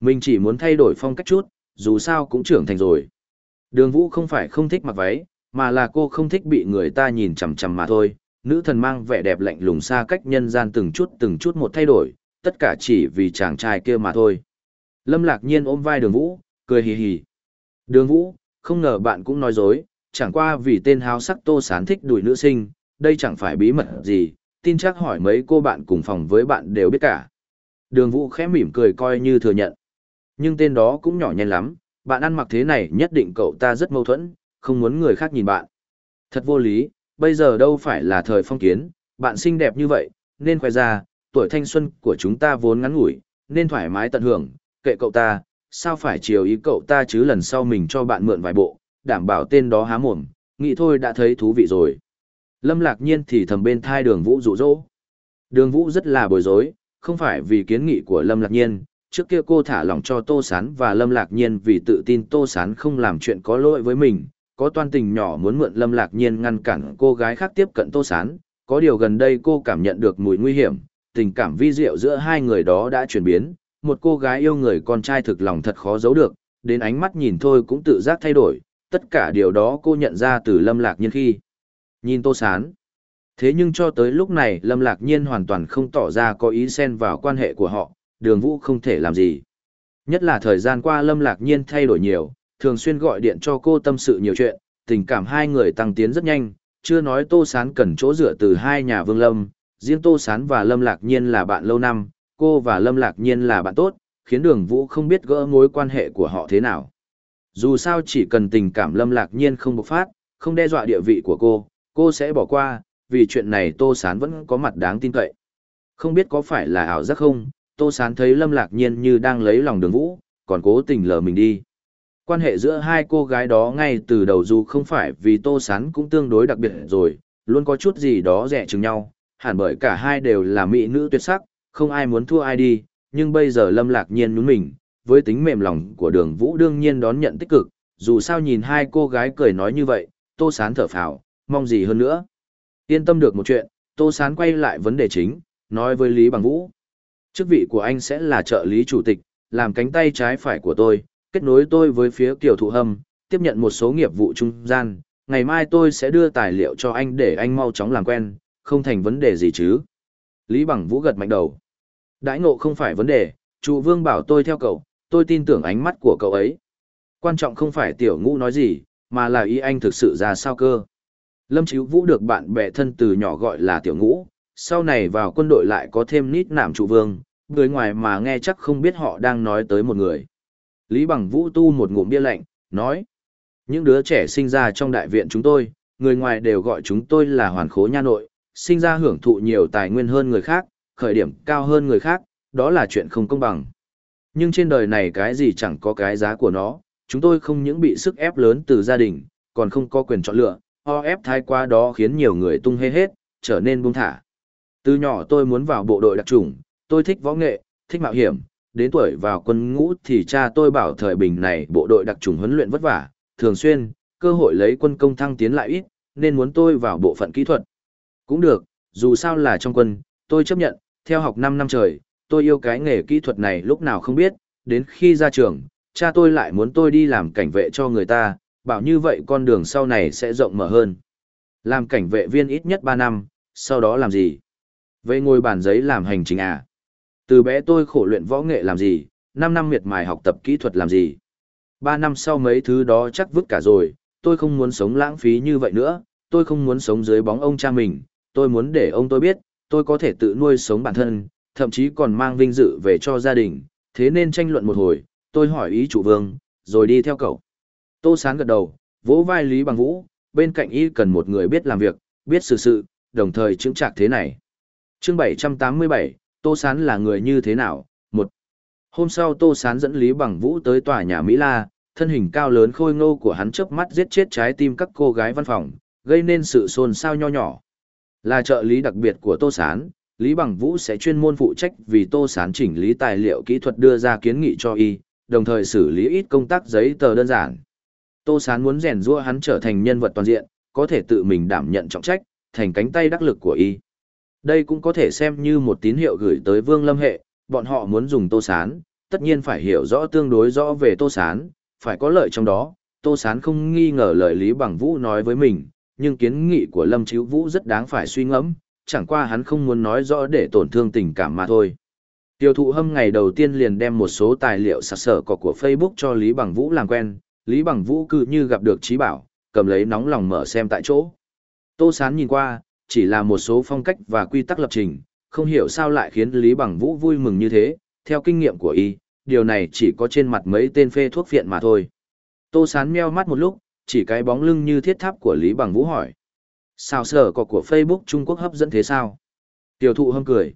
Mình chỉ muốn thay đổi phong cách chút, dù sao cũng trưởng thành rồi. Đường Vũ không phải không thích mặc váy, mà là cô không thích bị người ta nhìn chằm chằm mà thôi. Nữ thần mang vẻ đẹp lạnh lùng xa cách nhân gian từng chút từng chút một thay đổi, tất cả chỉ vì chàng trai kia mà thôi. Lâm Lạc Nhiên ôm vai Đường Vũ, cười hì hì. Đường Vũ, không ngờ bạn cũng nói dối, chẳng qua vì tên háo sắc tô sán thích đuổi nữ sinh, đây chẳng phải bí mật gì, tin chắc hỏi mấy cô bạn cùng phòng với bạn đều biết cả. Đường Vũ khẽ mỉm cười coi như thừa nhận. Nhưng tên đó cũng nhỏ nhen lắm, bạn ăn mặc thế này nhất định cậu ta rất mâu thuẫn, không muốn người khác nhìn bạn. Thật vô lý, bây giờ đâu phải là thời phong kiến, bạn xinh đẹp như vậy, nên khoe ra, tuổi thanh xuân của chúng ta vốn ngắn ngủi, nên thoải mái tận hưởng, kệ cậu ta, sao phải chiều ý cậu ta chứ lần sau mình cho bạn mượn vài bộ, đảm bảo tên đó há mồm, nghĩ thôi đã thấy thú vị rồi. Lâm lạc nhiên thì thầm bên thai đường vũ rụ rỗ. Đường vũ rất là bối rối, không phải vì kiến nghị của Lâm lạc nhiên, trước kia cô thả lòng cho Tô Sán và Lâm Lạc Nhiên vì tự tin Tô Sán không làm chuyện có lỗi với mình, có toan tình nhỏ muốn mượn Lâm Lạc Nhiên ngăn cản cô gái khác tiếp cận Tô Sán, có điều gần đây cô cảm nhận được mùi nguy hiểm, tình cảm vi diệu giữa hai người đó đã chuyển biến, một cô gái yêu người con trai thực lòng thật khó giấu được, đến ánh mắt nhìn thôi cũng tự giác thay đổi, tất cả điều đó cô nhận ra từ Lâm Lạc Nhiên khi nhìn Tô Sán. Thế nhưng cho tới lúc này Lâm Lạc Nhiên hoàn toàn không tỏ ra có ý xen vào quan hệ của họ, đường vũ không thể làm gì. Nhất là thời gian qua Lâm Lạc Nhiên thay đổi nhiều, thường xuyên gọi điện cho cô tâm sự nhiều chuyện, tình cảm hai người tăng tiến rất nhanh, chưa nói Tô Sán cần chỗ dựa từ hai nhà Vương Lâm, riêng Tô Sán và Lâm Lạc Nhiên là bạn lâu năm, cô và Lâm Lạc Nhiên là bạn tốt, khiến đường vũ không biết gỡ mối quan hệ của họ thế nào. Dù sao chỉ cần tình cảm Lâm Lạc Nhiên không bộc phát, không đe dọa địa vị của cô, cô sẽ bỏ qua, vì chuyện này Tô Sán vẫn có mặt đáng tin cậy. Không biết có phải là ảo giác không, Tô Sán thấy Lâm Lạc Nhiên như đang lấy lòng đường vũ, còn cố tình lờ mình đi. Quan hệ giữa hai cô gái đó ngay từ đầu dù không phải vì Tô Sán cũng tương đối đặc biệt rồi, luôn có chút gì đó rẻ chừng nhau, hẳn bởi cả hai đều là mỹ nữ tuyệt sắc, không ai muốn thua ai đi, nhưng bây giờ Lâm Lạc Nhiên nhún mình, với tính mềm lòng của đường vũ đương nhiên đón nhận tích cực, dù sao nhìn hai cô gái cười nói như vậy, Tô Sán thở phào, mong gì hơn nữa. Yên tâm được một chuyện, Tô Sán quay lại vấn đề chính, nói với Lý Bằng Vũ, chức vị của anh sẽ là trợ lý chủ tịch, làm cánh tay trái phải của tôi, kết nối tôi với phía Kiều Thụ Hâm, tiếp nhận một số nghiệp vụ trung gian. Ngày mai tôi sẽ đưa tài liệu cho anh để anh mau chóng làm quen, không thành vấn đề gì chứ. Lý Bằng Vũ gật mạnh đầu. Đãi ngộ không phải vấn đề, Trụ Vương bảo tôi theo cậu, tôi tin tưởng ánh mắt của cậu ấy. Quan trọng không phải tiểu ngũ nói gì, mà là ý anh thực sự ra sao cơ. Lâm Chíu Vũ được bạn bè thân từ nhỏ gọi là tiểu ngũ, sau này vào quân đội lại có thêm nít nạm trụ vương, người ngoài mà nghe chắc không biết họ đang nói tới một người. Lý Bằng Vũ tu một ngụm bia lạnh, nói. Những đứa trẻ sinh ra trong đại viện chúng tôi, người ngoài đều gọi chúng tôi là hoàn khố nha nội, sinh ra hưởng thụ nhiều tài nguyên hơn người khác, khởi điểm cao hơn người khác, đó là chuyện không công bằng. Nhưng trên đời này cái gì chẳng có cái giá của nó, chúng tôi không những bị sức ép lớn từ gia đình, còn không có quyền chọn lựa, o ép thái quá đó khiến nhiều người tung hê hết, trở nên buông thả. Từ nhỏ tôi muốn vào bộ đội đặc chủng, tôi thích võ nghệ, thích mạo hiểm, đến tuổi vào quân ngũ thì cha tôi bảo thời bình này bộ đội đặc trùng huấn luyện vất vả, thường xuyên, cơ hội lấy quân công thăng tiến lại ít, nên muốn tôi vào bộ phận kỹ thuật. Cũng được, dù sao là trong quân, tôi chấp nhận, theo học 5 năm trời, tôi yêu cái nghề kỹ thuật này lúc nào không biết, đến khi ra trường, cha tôi lại muốn tôi đi làm cảnh vệ cho người ta, bảo như vậy con đường sau này sẽ rộng mở hơn. Làm cảnh vệ viên ít nhất 3 năm, sau đó làm gì? Vậy ngồi bàn giấy làm hành trình à? Từ bé tôi khổ luyện võ nghệ làm gì, 5 năm miệt mài học tập kỹ thuật làm gì. 3 năm sau mấy thứ đó chắc vứt cả rồi, tôi không muốn sống lãng phí như vậy nữa, tôi không muốn sống dưới bóng ông cha mình, tôi muốn để ông tôi biết, tôi có thể tự nuôi sống bản thân, thậm chí còn mang vinh dự về cho gia đình, thế nên tranh luận một hồi, tôi hỏi ý chủ vương, rồi đi theo cậu. Tô Sán gật đầu, vỗ vai Lý Bằng Vũ, bên cạnh y cần một người biết làm việc, biết xử sự, đồng thời chứng trạc thế này chương 787, Tô Sán là người như thế nào? Một Hôm sau Tô Sán dẫn Lý Bằng Vũ tới tòa nhà Mỹ La, thân hình cao lớn khôi ngô của hắn chớp mắt giết chết trái tim các cô gái văn phòng, gây nên sự xôn xao nho nhỏ. Là trợ lý đặc biệt của Tô Sán, Lý Bằng Vũ sẽ chuyên môn phụ trách vì Tô Sán chỉnh lý tài liệu kỹ thuật đưa ra kiến nghị cho y, đồng thời xử lý ít công tác giấy tờ đơn giản. Tô Sán muốn rèn rũa hắn trở thành nhân vật toàn diện, có thể tự mình đảm nhận trọng trách, thành cánh tay đắc lực của y. Đây cũng có thể xem như một tín hiệu gửi tới Vương Lâm Hệ, bọn họ muốn dùng Tô Sán, tất nhiên phải hiểu rõ tương đối rõ về Tô Sán, phải có lợi trong đó. Tô Sán không nghi ngờ lời Lý Bằng Vũ nói với mình, nhưng kiến nghị của Lâm Chíu Vũ rất đáng phải suy ngẫm, chẳng qua hắn không muốn nói rõ để tổn thương tình cảm mà thôi. Tiêu thụ hâm ngày đầu tiên liền đem một số tài liệu sạc sở cỏ của Facebook cho Lý Bằng Vũ làm quen, Lý Bằng Vũ cứ như gặp được trí bảo, cầm lấy nóng lòng mở xem tại chỗ. Tô Sán nhìn qua, chỉ là một số phong cách và quy tắc lập trình, không hiểu sao lại khiến Lý Bằng Vũ vui mừng như thế, theo kinh nghiệm của y, điều này chỉ có trên mặt mấy tên phê thuốc viện mà thôi. Tô Sán meo mắt một lúc, chỉ cái bóng lưng như thiết tháp của Lý Bằng Vũ hỏi. Sao sở có của Facebook Trung Quốc hấp dẫn thế sao? Tiểu thụ hâm cười.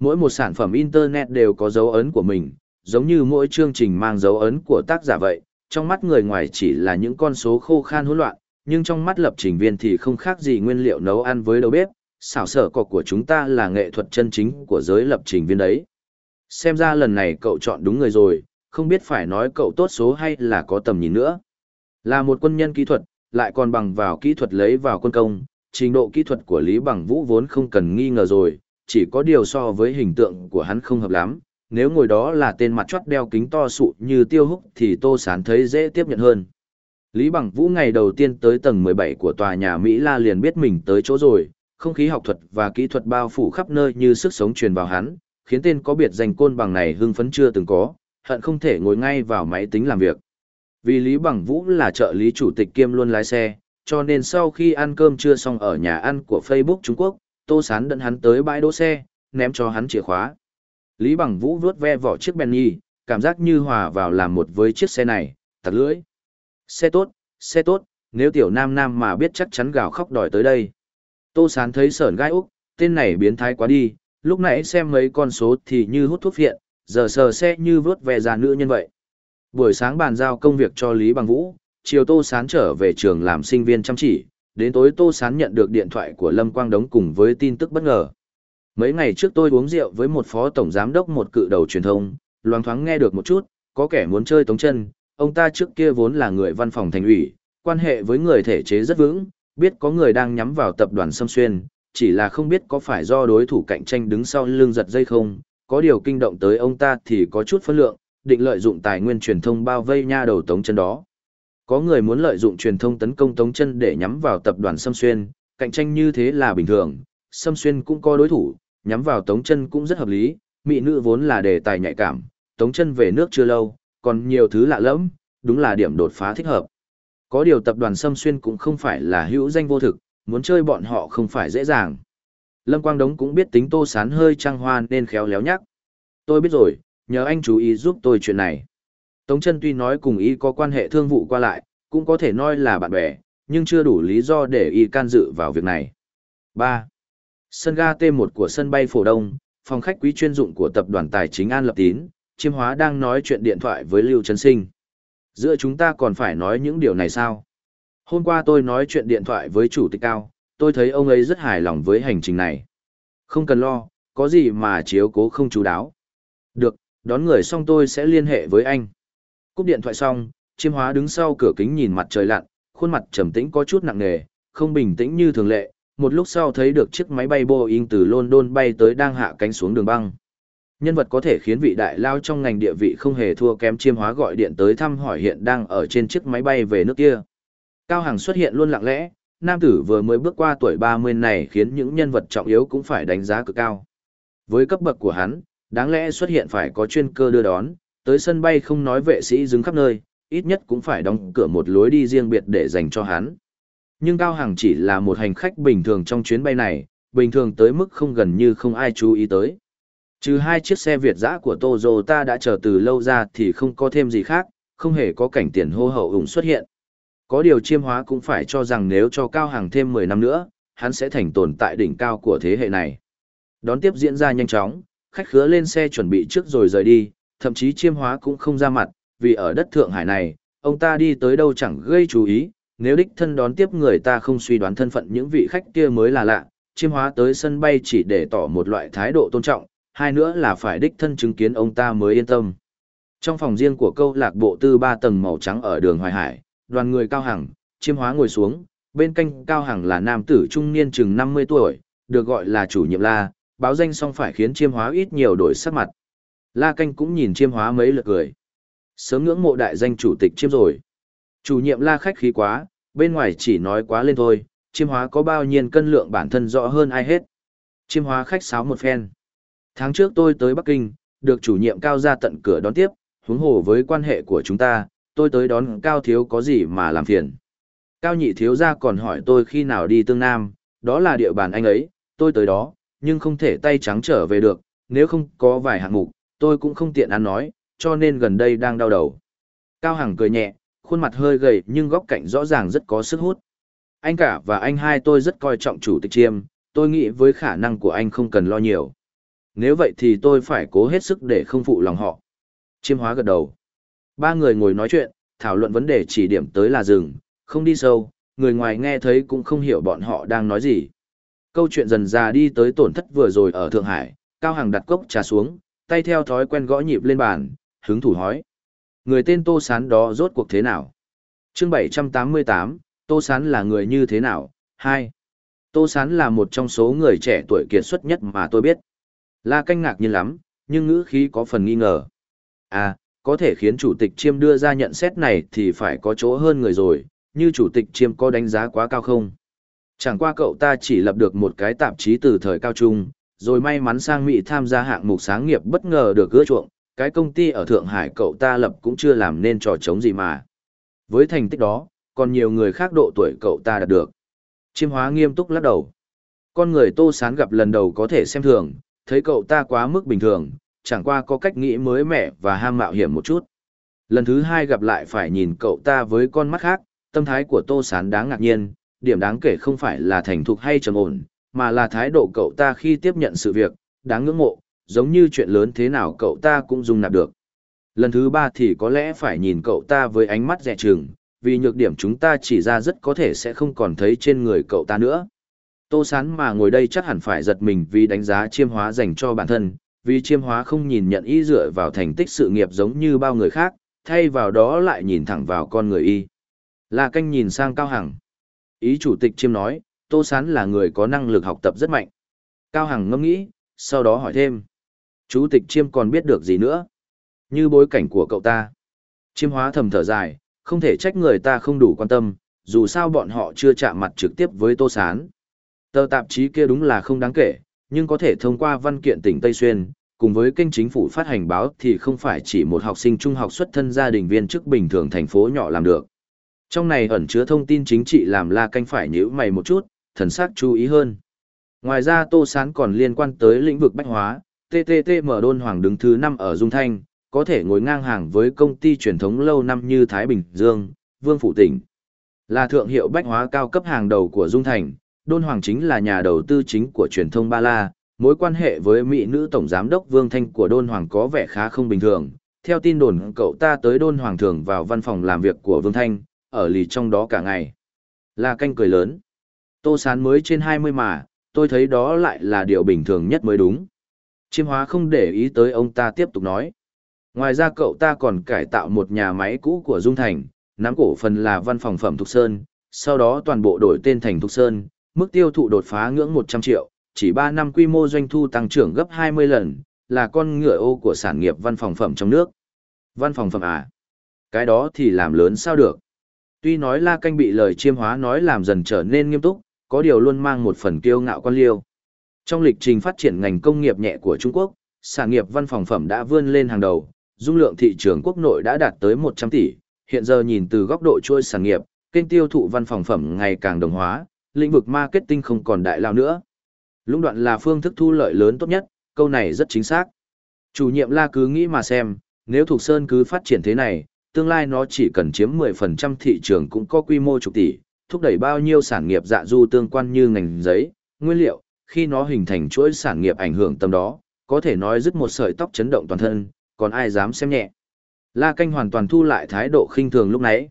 Mỗi một sản phẩm Internet đều có dấu ấn của mình, giống như mỗi chương trình mang dấu ấn của tác giả vậy, trong mắt người ngoài chỉ là những con số khô khan hỗn loạn, nhưng trong mắt lập trình viên thì không khác gì nguyên liệu nấu ăn với đầu bếp, xảo sở cọc của chúng ta là nghệ thuật chân chính của giới lập trình viên đấy. Xem ra lần này cậu chọn đúng người rồi, không biết phải nói cậu tốt số hay là có tầm nhìn nữa. Là một quân nhân kỹ thuật, lại còn bằng vào kỹ thuật lấy vào quân công, trình độ kỹ thuật của Lý Bằng Vũ vốn không cần nghi ngờ rồi, chỉ có điều so với hình tượng của hắn không hợp lắm. Nếu ngồi đó là tên mặt chót đeo kính to sụ như tiêu húc thì Tô Sán thấy dễ tiếp nhận hơn. Lý Bằng Vũ ngày đầu tiên tới tầng 17 của tòa nhà Mỹ La liền biết mình tới chỗ rồi, không khí học thuật và kỹ thuật bao phủ khắp nơi như sức sống truyền vào hắn, khiến tên có biệt danh côn bằng này hưng phấn chưa từng có, hận không thể ngồi ngay vào máy tính làm việc. Vì Lý Bằng Vũ là trợ lý chủ tịch kiêm luôn lái xe, cho nên sau khi ăn cơm trưa xong ở nhà ăn của Facebook Trung Quốc, Tô Sán dẫn hắn tới bãi đỗ xe, ném cho hắn chìa khóa. Lý Bằng Vũ vuốt ve vỏ chiếc Benny, cảm giác như hòa vào làm một với chiếc xe này, tặc lưỡi. Xe tốt, xe tốt, nếu tiểu nam nam mà biết chắc chắn gào khóc đòi tới đây. Tô Sán thấy sởn gai úc, tên này biến thái quá đi, lúc nãy xem mấy con số thì như hút thuốc phiện, giờ sờ xe như vớt về già nữ nhân vậy. Buổi sáng bàn giao công việc cho Lý Bằng Vũ, chiều Tô Sán trở về trường làm sinh viên chăm chỉ, đến tối Tô Sán nhận được điện thoại của Lâm Quang Đống cùng với tin tức bất ngờ. Mấy ngày trước tôi uống rượu với một phó tổng giám đốc một cự đầu truyền thông, loáng thoáng nghe được một chút, có kẻ muốn chơi tống chân, ông ta trước kia vốn là người văn phòng thành ủy, quan hệ với người thể chế rất vững, biết có người đang nhắm vào tập đoàn Sâm Xuyên, chỉ là không biết có phải do đối thủ cạnh tranh đứng sau lưng giật dây không, có điều kinh động tới ông ta thì có chút phân lượng, định lợi dụng tài nguyên truyền thông bao vây nha đầu tống chân đó. Có người muốn lợi dụng truyền thông tấn công tống chân để nhắm vào tập đoàn Sâm Xuyên, cạnh tranh như thế là bình thường, Sâm Xuyên cũng có đối thủ, nhắm vào tống chân cũng rất hợp lý, mỹ nữ vốn là đề tài nhạy cảm, tống chân về nước chưa lâu, còn nhiều thứ lạ lẫm, đúng là điểm đột phá thích hợp. Có điều tập đoàn Sâm Xuyên cũng không phải là hữu danh vô thực, muốn chơi bọn họ không phải dễ dàng. Lâm Quang Đống cũng biết tính tô sán hơi trăng hoa nên khéo léo nhắc. Tôi biết rồi, nhờ anh chú ý giúp tôi chuyện này. Tống chân tuy nói cùng y có quan hệ thương vụ qua lại, cũng có thể nói là bạn bè, nhưng chưa đủ lý do để y can dự vào việc này. 3. Sân ga T1 của sân bay Phổ Đông, phòng khách quý chuyên dụng của tập đoàn tài chính An Lập Tín, chiêm hóa đang nói chuyện điện thoại với Lưu Trấn Sinh. Giữa chúng ta còn phải nói những điều này sao? Hôm qua tôi nói chuyện điện thoại với chủ tịch cao, tôi thấy ông ấy rất hài lòng với hành trình này. Không cần lo, có gì mà chiếu cố không chú đáo. Được, đón người xong tôi sẽ liên hệ với anh. Cúp điện thoại xong, chiêm hóa đứng sau cửa kính nhìn mặt trời lặn, khuôn mặt trầm tĩnh có chút nặng nề, không bình tĩnh như thường lệ. Một lúc sau thấy được chiếc máy bay Boeing từ London bay tới đang hạ cánh xuống đường băng. Nhân vật có thể khiến vị đại lao trong ngành địa vị không hề thua kém chiêm hóa gọi điện tới thăm hỏi hiện đang ở trên chiếc máy bay về nước kia. Cao Hằng xuất hiện luôn lặng lẽ, nam tử vừa mới bước qua tuổi 30 này khiến những nhân vật trọng yếu cũng phải đánh giá cực cao. Với cấp bậc của hắn, đáng lẽ xuất hiện phải có chuyên cơ đưa đón, tới sân bay không nói vệ sĩ đứng khắp nơi, ít nhất cũng phải đóng cửa một lối đi riêng biệt để dành cho hắn. Nhưng Cao Hằng chỉ là một hành khách bình thường trong chuyến bay này, bình thường tới mức không gần như không ai chú ý tới. Trừ hai chiếc xe Việt dã của Toyota đã chờ từ lâu ra thì không có thêm gì khác, không hề có cảnh tiền hô hậu ủng xuất hiện. Có điều chiêm hóa cũng phải cho rằng nếu cho Cao Hằng thêm 10 năm nữa, hắn sẽ thành tồn tại đỉnh cao của thế hệ này. Đón tiếp diễn ra nhanh chóng, khách khứa lên xe chuẩn bị trước rồi rời đi, thậm chí chiêm hóa cũng không ra mặt, vì ở đất Thượng Hải này, ông ta đi tới đâu chẳng gây chú ý, nếu đích thân đón tiếp người ta không suy đoán thân phận những vị khách kia mới là lạ, chiêm hóa tới sân bay chỉ để tỏ một loại thái độ tôn trọng, hai nữa là phải đích thân chứng kiến ông ta mới yên tâm. Trong phòng riêng của câu lạc bộ tư ba tầng màu trắng ở đường Hoài Hải, đoàn người cao hằng, chiêm hóa ngồi xuống, bên cạnh cao hằng là nam tử trung niên chừng 50 tuổi, được gọi là chủ nhiệm la, báo danh xong phải khiến chiêm hóa ít nhiều đổi sắc mặt. La Canh cũng nhìn chiêm hóa mấy lượt cười. Sớm ngưỡng mộ đại danh chủ tịch chiêm rồi. Chủ nhiệm La khách khí quá, bên ngoài chỉ nói quá lên thôi, chiêm hóa có bao nhiêu cân lượng bản thân rõ hơn ai hết. Chiêm hóa khách sáo một phen. Tháng trước tôi tới Bắc Kinh, được chủ nhiệm cao ra tận cửa đón tiếp, huống hồ với quan hệ của chúng ta, tôi tới đón cao thiếu có gì mà làm phiền. Cao nhị thiếu ra còn hỏi tôi khi nào đi tương Nam, đó là địa bàn anh ấy, tôi tới đó, nhưng không thể tay trắng trở về được, nếu không có vài hạng mục, tôi cũng không tiện ăn nói, cho nên gần đây đang đau đầu. Cao Hằng cười nhẹ, khuôn mặt hơi gầy nhưng góc cạnh rõ ràng rất có sức hút. Anh cả và anh hai tôi rất coi trọng chủ tịch chiêm, tôi nghĩ với khả năng của anh không cần lo nhiều. Nếu vậy thì tôi phải cố hết sức để không phụ lòng họ. Chiêm hóa gật đầu. Ba người ngồi nói chuyện, thảo luận vấn đề chỉ điểm tới là rừng, không đi sâu, người ngoài nghe thấy cũng không hiểu bọn họ đang nói gì. Câu chuyện dần già đi tới tổn thất vừa rồi ở Thượng Hải, Cao Hằng đặt cốc trà xuống, tay theo thói quen gõ nhịp lên bàn, hứng thủ hói. Người tên Tô Sán đó rốt cuộc thế nào? chương 788, Tô Sán là người như thế nào? 2. Tô Sán là một trong số người trẻ tuổi kiệt xuất nhất mà tôi biết. La canh ngạc nhiên lắm, nhưng ngữ khí có phần nghi ngờ. À, có thể khiến chủ tịch chiêm đưa ra nhận xét này thì phải có chỗ hơn người rồi, như chủ tịch chiêm có đánh giá quá cao không? Chẳng qua cậu ta chỉ lập được một cái tạp chí từ thời cao trung, rồi may mắn sang Mỹ tham gia hạng mục sáng nghiệp bất ngờ được gỡ chuộng, cái công ty ở Thượng Hải cậu ta lập cũng chưa làm nên trò chống gì mà. Với thành tích đó, còn nhiều người khác độ tuổi cậu ta đạt được. Chiêm hóa nghiêm túc lắc đầu. Con người Tô Sán gặp lần đầu có thể xem thường, thấy cậu ta quá mức bình thường, chẳng qua có cách nghĩ mới mẻ và ham mạo hiểm một chút. Lần thứ hai gặp lại phải nhìn cậu ta với con mắt khác, tâm thái của Tô Sán đáng ngạc nhiên, điểm đáng kể không phải là thành thục hay trầm ổn, mà là thái độ cậu ta khi tiếp nhận sự việc, đáng ngưỡng mộ, giống như chuyện lớn thế nào cậu ta cũng dung nạp được. Lần thứ ba thì có lẽ phải nhìn cậu ta với ánh mắt dè chừng, vì nhược điểm chúng ta chỉ ra rất có thể sẽ không còn thấy trên người cậu ta nữa. Tô Sán mà ngồi đây chắc hẳn phải giật mình vì đánh giá chiêm hóa dành cho bản thân, vì chiêm hóa không nhìn nhận y dựa vào thành tích sự nghiệp giống như bao người khác, thay vào đó lại nhìn thẳng vào con người y. Là canh nhìn sang Cao Hằng. Ý chủ tịch chiêm nói, Tô Sán là người có năng lực học tập rất mạnh. Cao Hằng ngẫm nghĩ, sau đó hỏi thêm. Chủ tịch chiêm còn biết được gì nữa? Như bối cảnh của cậu ta. Chiêm hóa thầm thở dài, không thể trách người ta không đủ quan tâm, dù sao bọn họ chưa chạm mặt trực tiếp với Tô Sán. Tờ tạp chí kia đúng là không đáng kể, nhưng có thể thông qua văn kiện tỉnh Tây Xuyên, cùng với kênh chính phủ phát hành báo thì không phải chỉ một học sinh trung học xuất thân gia đình viên chức bình thường thành phố nhỏ làm được. Trong này ẩn chứa thông tin chính trị làm la canh phải nhíu mày một chút, thần sắc chú ý hơn. Ngoài ra Tô Sán còn liên quan tới lĩnh vực bách hóa, TTT mở đôn hoàng đứng thứ 5 ở Dung Thanh, có thể ngồi ngang hàng với công ty truyền thống lâu năm như Thái Bình Dương, Vương Phủ Tỉnh. Là thượng hiệu bách hóa cao cấp hàng đầu của Dung Thành, đôn hoàng chính là nhà đầu tư chính của truyền thông Ba La, mối quan hệ với mỹ nữ tổng giám đốc Vương Thanh của đôn hoàng có vẻ khá không bình thường. Theo tin đồn cậu ta tới đôn hoàng thường vào văn phòng làm việc của Vương Thanh, ở lì trong đó cả ngày. Là canh cười lớn. Tô sán mới trên 20 mà, tôi thấy đó lại là điều bình thường nhất mới đúng. Chiêm hóa không để ý tới ông ta tiếp tục nói. Ngoài ra cậu ta còn cải tạo một nhà máy cũ của Dung Thành, nắm cổ phần là văn phòng phẩm Thục Sơn, sau đó toàn bộ đổi tên thành Thục Sơn, mức tiêu thụ đột phá ngưỡng 100 triệu, chỉ 3 năm quy mô doanh thu tăng trưởng gấp 20 lần, là con ngựa ô của sản nghiệp văn phòng phẩm trong nước. Văn phòng phẩm à? Cái đó thì làm lớn sao được? Tuy nói La Canh bị lời chiêm hóa nói làm dần trở nên nghiêm túc, có điều luôn mang một phần kiêu ngạo quan liêu. Trong lịch trình phát triển ngành công nghiệp nhẹ của Trung Quốc, sản nghiệp văn phòng phẩm đã vươn lên hàng đầu, dung lượng thị trường quốc nội đã đạt tới 100 tỷ, hiện giờ nhìn từ góc độ chuỗi sản nghiệp, kênh tiêu thụ văn phòng phẩm ngày càng đồng hóa, lĩnh vực marketing không còn đại lao nữa. Lũng đoạn là phương thức thu lợi lớn tốt nhất, câu này rất chính xác. Chủ nhiệm la cứ nghĩ mà xem, nếu thuộc sơn cứ phát triển thế này, tương lai nó chỉ cần chiếm 10% thị trường cũng có quy mô chục tỷ, thúc đẩy bao nhiêu sản nghiệp dạ du tương quan như ngành giấy, nguyên liệu, khi nó hình thành chuỗi sản nghiệp ảnh hưởng tầm đó, có thể nói dứt một sợi tóc chấn động toàn thân, còn ai dám xem nhẹ. La Canh hoàn toàn thu lại thái độ khinh thường lúc nãy.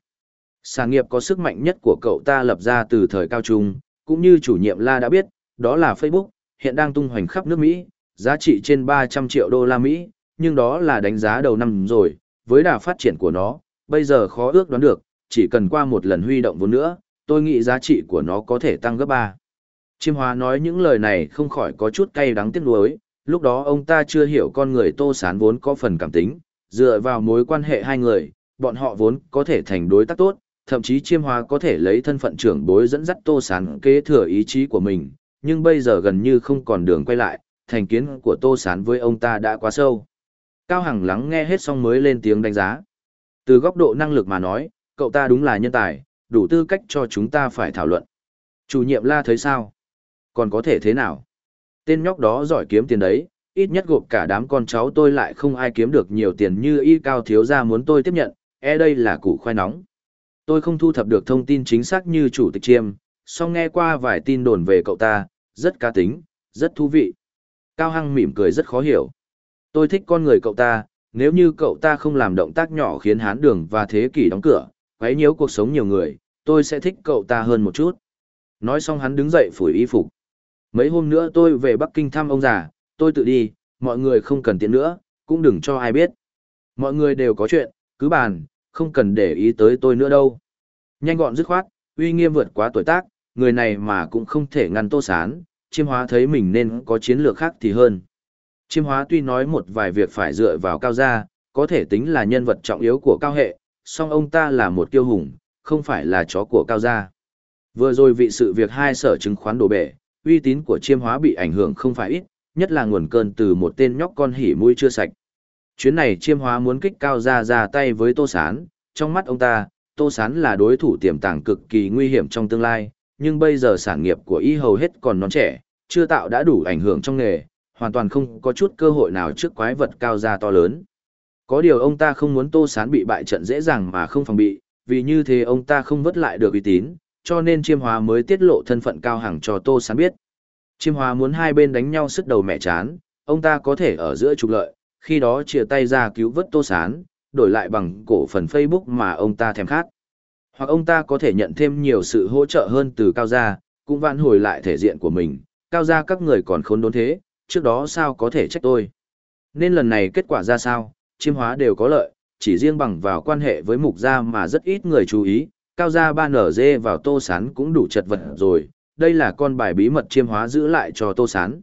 Sản nghiệp có sức mạnh nhất của cậu ta lập ra từ thời cao trung, cũng như chủ nhiệm La đã biết, đó là Facebook, hiện đang tung hoành khắp nước Mỹ, giá trị trên 300 triệu đô la Mỹ, nhưng đó là đánh giá đầu năm rồi, với đà phát triển của nó, bây giờ khó ước đoán được, chỉ cần qua một lần huy động vốn nữa, tôi nghĩ giá trị của nó có thể tăng gấp 3. Chiêm hóa nói những lời này không khỏi có chút cay đắng tiếc nuối, Lúc đó ông ta chưa hiểu con người Tô Sán vốn có phần cảm tính, dựa vào mối quan hệ hai người, bọn họ vốn có thể thành đối tác tốt, thậm chí chiêm hóa có thể lấy thân phận trưởng bối dẫn dắt Tô Sán kế thừa ý chí của mình, nhưng bây giờ gần như không còn đường quay lại, thành kiến của Tô Sán với ông ta đã quá sâu. Cao Hằng lắng nghe hết xong mới lên tiếng đánh giá. Từ góc độ năng lực mà nói, cậu ta đúng là nhân tài, đủ tư cách cho chúng ta phải thảo luận. Chủ nhiệm la thấy sao? Còn có thể thế nào? Tên nhóc đó giỏi kiếm tiền đấy, ít nhất gộp cả đám con cháu tôi lại không ai kiếm được nhiều tiền như y cao thiếu gia muốn tôi tiếp nhận, e đây là củ khoai nóng. Tôi không thu thập được thông tin chính xác như chủ tịch chiêm, song nghe qua vài tin đồn về cậu ta, rất cá tính, rất thú vị. Cao Hăng mỉm cười rất khó hiểu. Tôi thích con người cậu ta, nếu như cậu ta không làm động tác nhỏ khiến hán đường và thế kỷ đóng cửa, quấy nhiễu cuộc sống nhiều người, tôi sẽ thích cậu ta hơn một chút. Nói xong hắn đứng dậy phủi y phục. Mấy hôm nữa tôi về Bắc Kinh thăm ông già, tôi tự đi, mọi người không cần tiện nữa, cũng đừng cho ai biết. Mọi người đều có chuyện, cứ bàn, không cần để ý tới tôi nữa đâu. Nhanh gọn dứt khoát, uy nghiêm vượt quá tuổi tác, người này mà cũng không thể ngăn tô sán, chiêm hóa thấy mình nên có chiến lược khác thì hơn. Chiêm hóa tuy nói một vài việc phải dựa vào cao gia, có thể tính là nhân vật trọng yếu của cao hệ, song ông ta là một kiêu hùng, không phải là chó của cao gia. Vừa rồi vị sự việc hai sở chứng khoán đổ bể, uy tín của chiêm hóa bị ảnh hưởng không phải ít, nhất là nguồn cơn từ một tên nhóc con hỉ mũi chưa sạch. Chuyến này chiêm hóa muốn kích cao gia ra tay với Tô Sán, trong mắt ông ta, Tô Sán là đối thủ tiềm tàng cực kỳ nguy hiểm trong tương lai, nhưng bây giờ sản nghiệp của y hầu hết còn non trẻ, chưa tạo đã đủ ảnh hưởng trong nghề, hoàn toàn không có chút cơ hội nào trước quái vật cao gia to lớn. Có điều ông ta không muốn Tô Sán bị bại trận dễ dàng mà không phòng bị, vì như thế ông ta không vất lại được uy tín, cho nên chiêm hóa mới tiết lộ thân phận cao hàng cho Tô Sán biết. Chiêm hóa muốn hai bên đánh nhau sức đầu mẹ chán, ông ta có thể ở giữa trục lợi, khi đó chia tay ra cứu vớt Tô Sán, đổi lại bằng cổ phần Facebook mà ông ta thèm khát. Hoặc ông ta có thể nhận thêm nhiều sự hỗ trợ hơn từ cao gia, cũng vãn hồi lại thể diện của mình, cao gia các người còn khốn đốn thế, trước đó sao có thể trách tôi. Nên lần này kết quả ra sao, chiêm hóa đều có lợi, chỉ riêng bằng vào quan hệ với mục gia mà rất ít người chú ý, cao gia ba nở dê vào tô sán cũng đủ chật vật rồi, đây là con bài bí mật chiêm hóa giữ lại cho tô sán.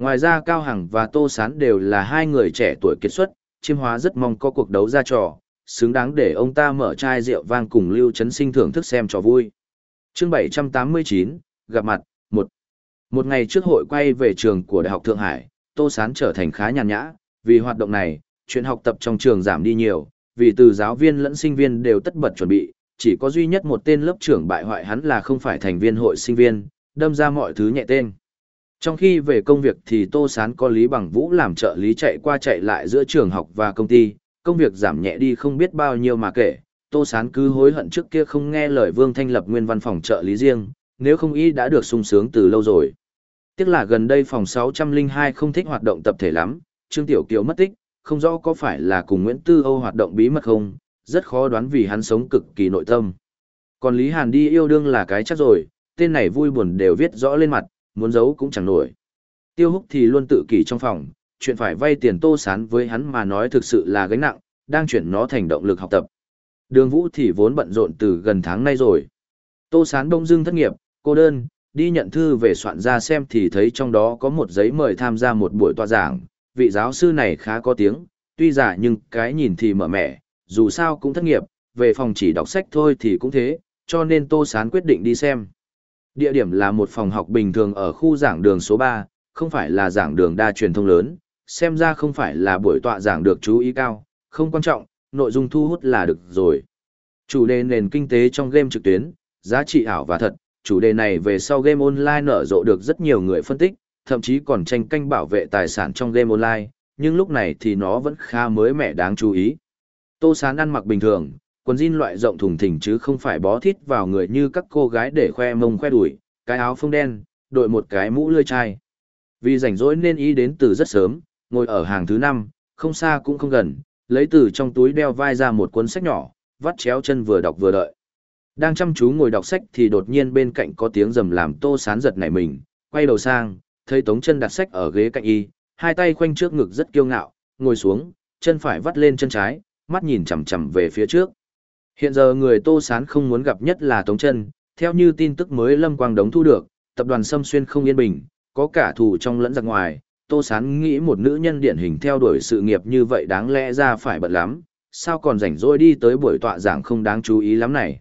Ngoài ra Cao Hằng và Tô Sán đều là hai người trẻ tuổi kiệt xuất, chiêm hóa rất mong có cuộc đấu ra trò, xứng đáng để ông ta mở chai rượu vang cùng Lưu Trấn Sinh thưởng thức xem trò vui. chương 789, gặp mặt, một. Một ngày trước hội quay về trường của Đại học Thượng Hải, Tô Sán trở thành khá nhàn nhã, vì hoạt động này, chuyện học tập trong trường giảm đi nhiều, vì từ giáo viên lẫn sinh viên đều tất bật chuẩn bị, chỉ có duy nhất một tên lớp trưởng bại hoại hắn là không phải thành viên hội sinh viên, đâm ra mọi thứ nhẹ tên. Trong khi về công việc thì Tô Sán có Lý Bằng Vũ làm trợ lý chạy qua chạy lại giữa trường học và công ty, công việc giảm nhẹ đi không biết bao nhiêu mà kể. Tô Sán cứ hối hận trước kia không nghe lời Vương Thanh lập nguyên văn phòng trợ lý riêng, nếu không ý đã được sung sướng từ lâu rồi. Tiếc là gần đây phòng 602 không thích hoạt động tập thể lắm, Trương Tiểu Kiều mất tích, không rõ có phải là cùng Nguyễn Tư Âu hoạt động bí mật không, rất khó đoán vì hắn sống cực kỳ nội tâm. Còn Lý Hàn đi yêu đương là cái chắc rồi, tên này vui buồn đều viết rõ lên mặt, muốn giấu cũng chẳng nổi. Tiêu húc thì luôn tự kỷ trong phòng, chuyện phải vay tiền tô sán với hắn mà nói thực sự là gánh nặng, đang chuyển nó thành động lực học tập. Đường vũ thì vốn bận rộn từ gần tháng nay rồi. Tô sán bông dưng thất nghiệp, cô đơn, đi nhận thư về soạn ra xem thì thấy trong đó có một giấy mời tham gia một buổi tọa giảng. Vị giáo sư này khá có tiếng, tuy giả nhưng cái nhìn thì mở mẻ, dù sao cũng thất nghiệp, về phòng chỉ đọc sách thôi thì cũng thế, cho nên Tô Sán quyết định đi xem. Địa điểm là một phòng học bình thường ở khu giảng đường số 3, không phải là giảng đường đa truyền thông lớn, xem ra không phải là buổi tọa giảng được chú ý cao, không quan trọng, nội dung thu hút là được rồi. Chủ đề nền kinh tế trong game trực tuyến, giá trị ảo và thật, chủ đề này về sau game online nở rộ được rất nhiều người phân tích, thậm chí còn tranh canh bảo vệ tài sản trong game online, nhưng lúc này thì nó vẫn khá mới mẻ đáng chú ý. Tô Sán ăn mặc bình thường, quần jean loại rộng thùng thình chứ không phải bó thít vào người như các cô gái để khoe mông khoe đùi, cái áo phông đen, đội một cái mũ lươi chai. Vì rảnh rỗi nên ý đến từ rất sớm, ngồi ở hàng thứ năm, không xa cũng không gần, lấy từ trong túi đeo vai ra một cuốn sách nhỏ, vắt chéo chân vừa đọc vừa đợi. Đang chăm chú ngồi đọc sách thì đột nhiên bên cạnh có tiếng rầm làm tô sán giật nảy mình, quay đầu sang, thấy tống chân đặt sách ở ghế cạnh y, hai tay khoanh trước ngực rất kiêu ngạo, ngồi xuống, chân phải vắt lên chân trái, mắt nhìn chằm chằm về phía trước. Hiện giờ người Tô Sán không muốn gặp nhất là Tống Trân. theo như tin tức mới Lâm Quang Đống thu được, tập đoàn Sâm Xuyên không yên bình, có cả thủ trong lẫn giặc ngoài, Tô Sán nghĩ một nữ nhân điển hình theo đuổi sự nghiệp như vậy đáng lẽ ra phải bận lắm, sao còn rảnh rỗi đi tới buổi tọa giảng không đáng chú ý lắm này.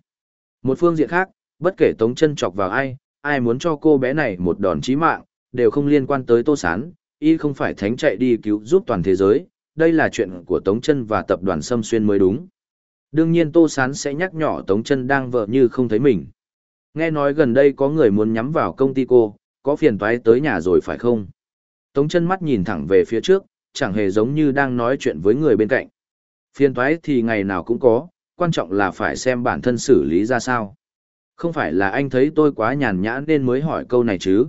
Một phương diện khác, bất kể Tống Trân chọc vào ai, ai muốn cho cô bé này một đòn chí mạng, đều không liên quan tới Tô Sán, y không phải thánh chạy đi cứu giúp toàn thế giới, đây là chuyện của Tống Trân và tập đoàn Sâm Xuyên mới đúng. Đương nhiên Tô Sán sẽ nhắc nhỏ Tống chân đang vợ như không thấy mình. Nghe nói gần đây có người muốn nhắm vào công ty cô, có phiền toái tới nhà rồi phải không? Tống chân mắt nhìn thẳng về phía trước, chẳng hề giống như đang nói chuyện với người bên cạnh. Phiền toái thì ngày nào cũng có, quan trọng là phải xem bản thân xử lý ra sao. Không phải là anh thấy tôi quá nhàn nhã nên mới hỏi câu này chứ.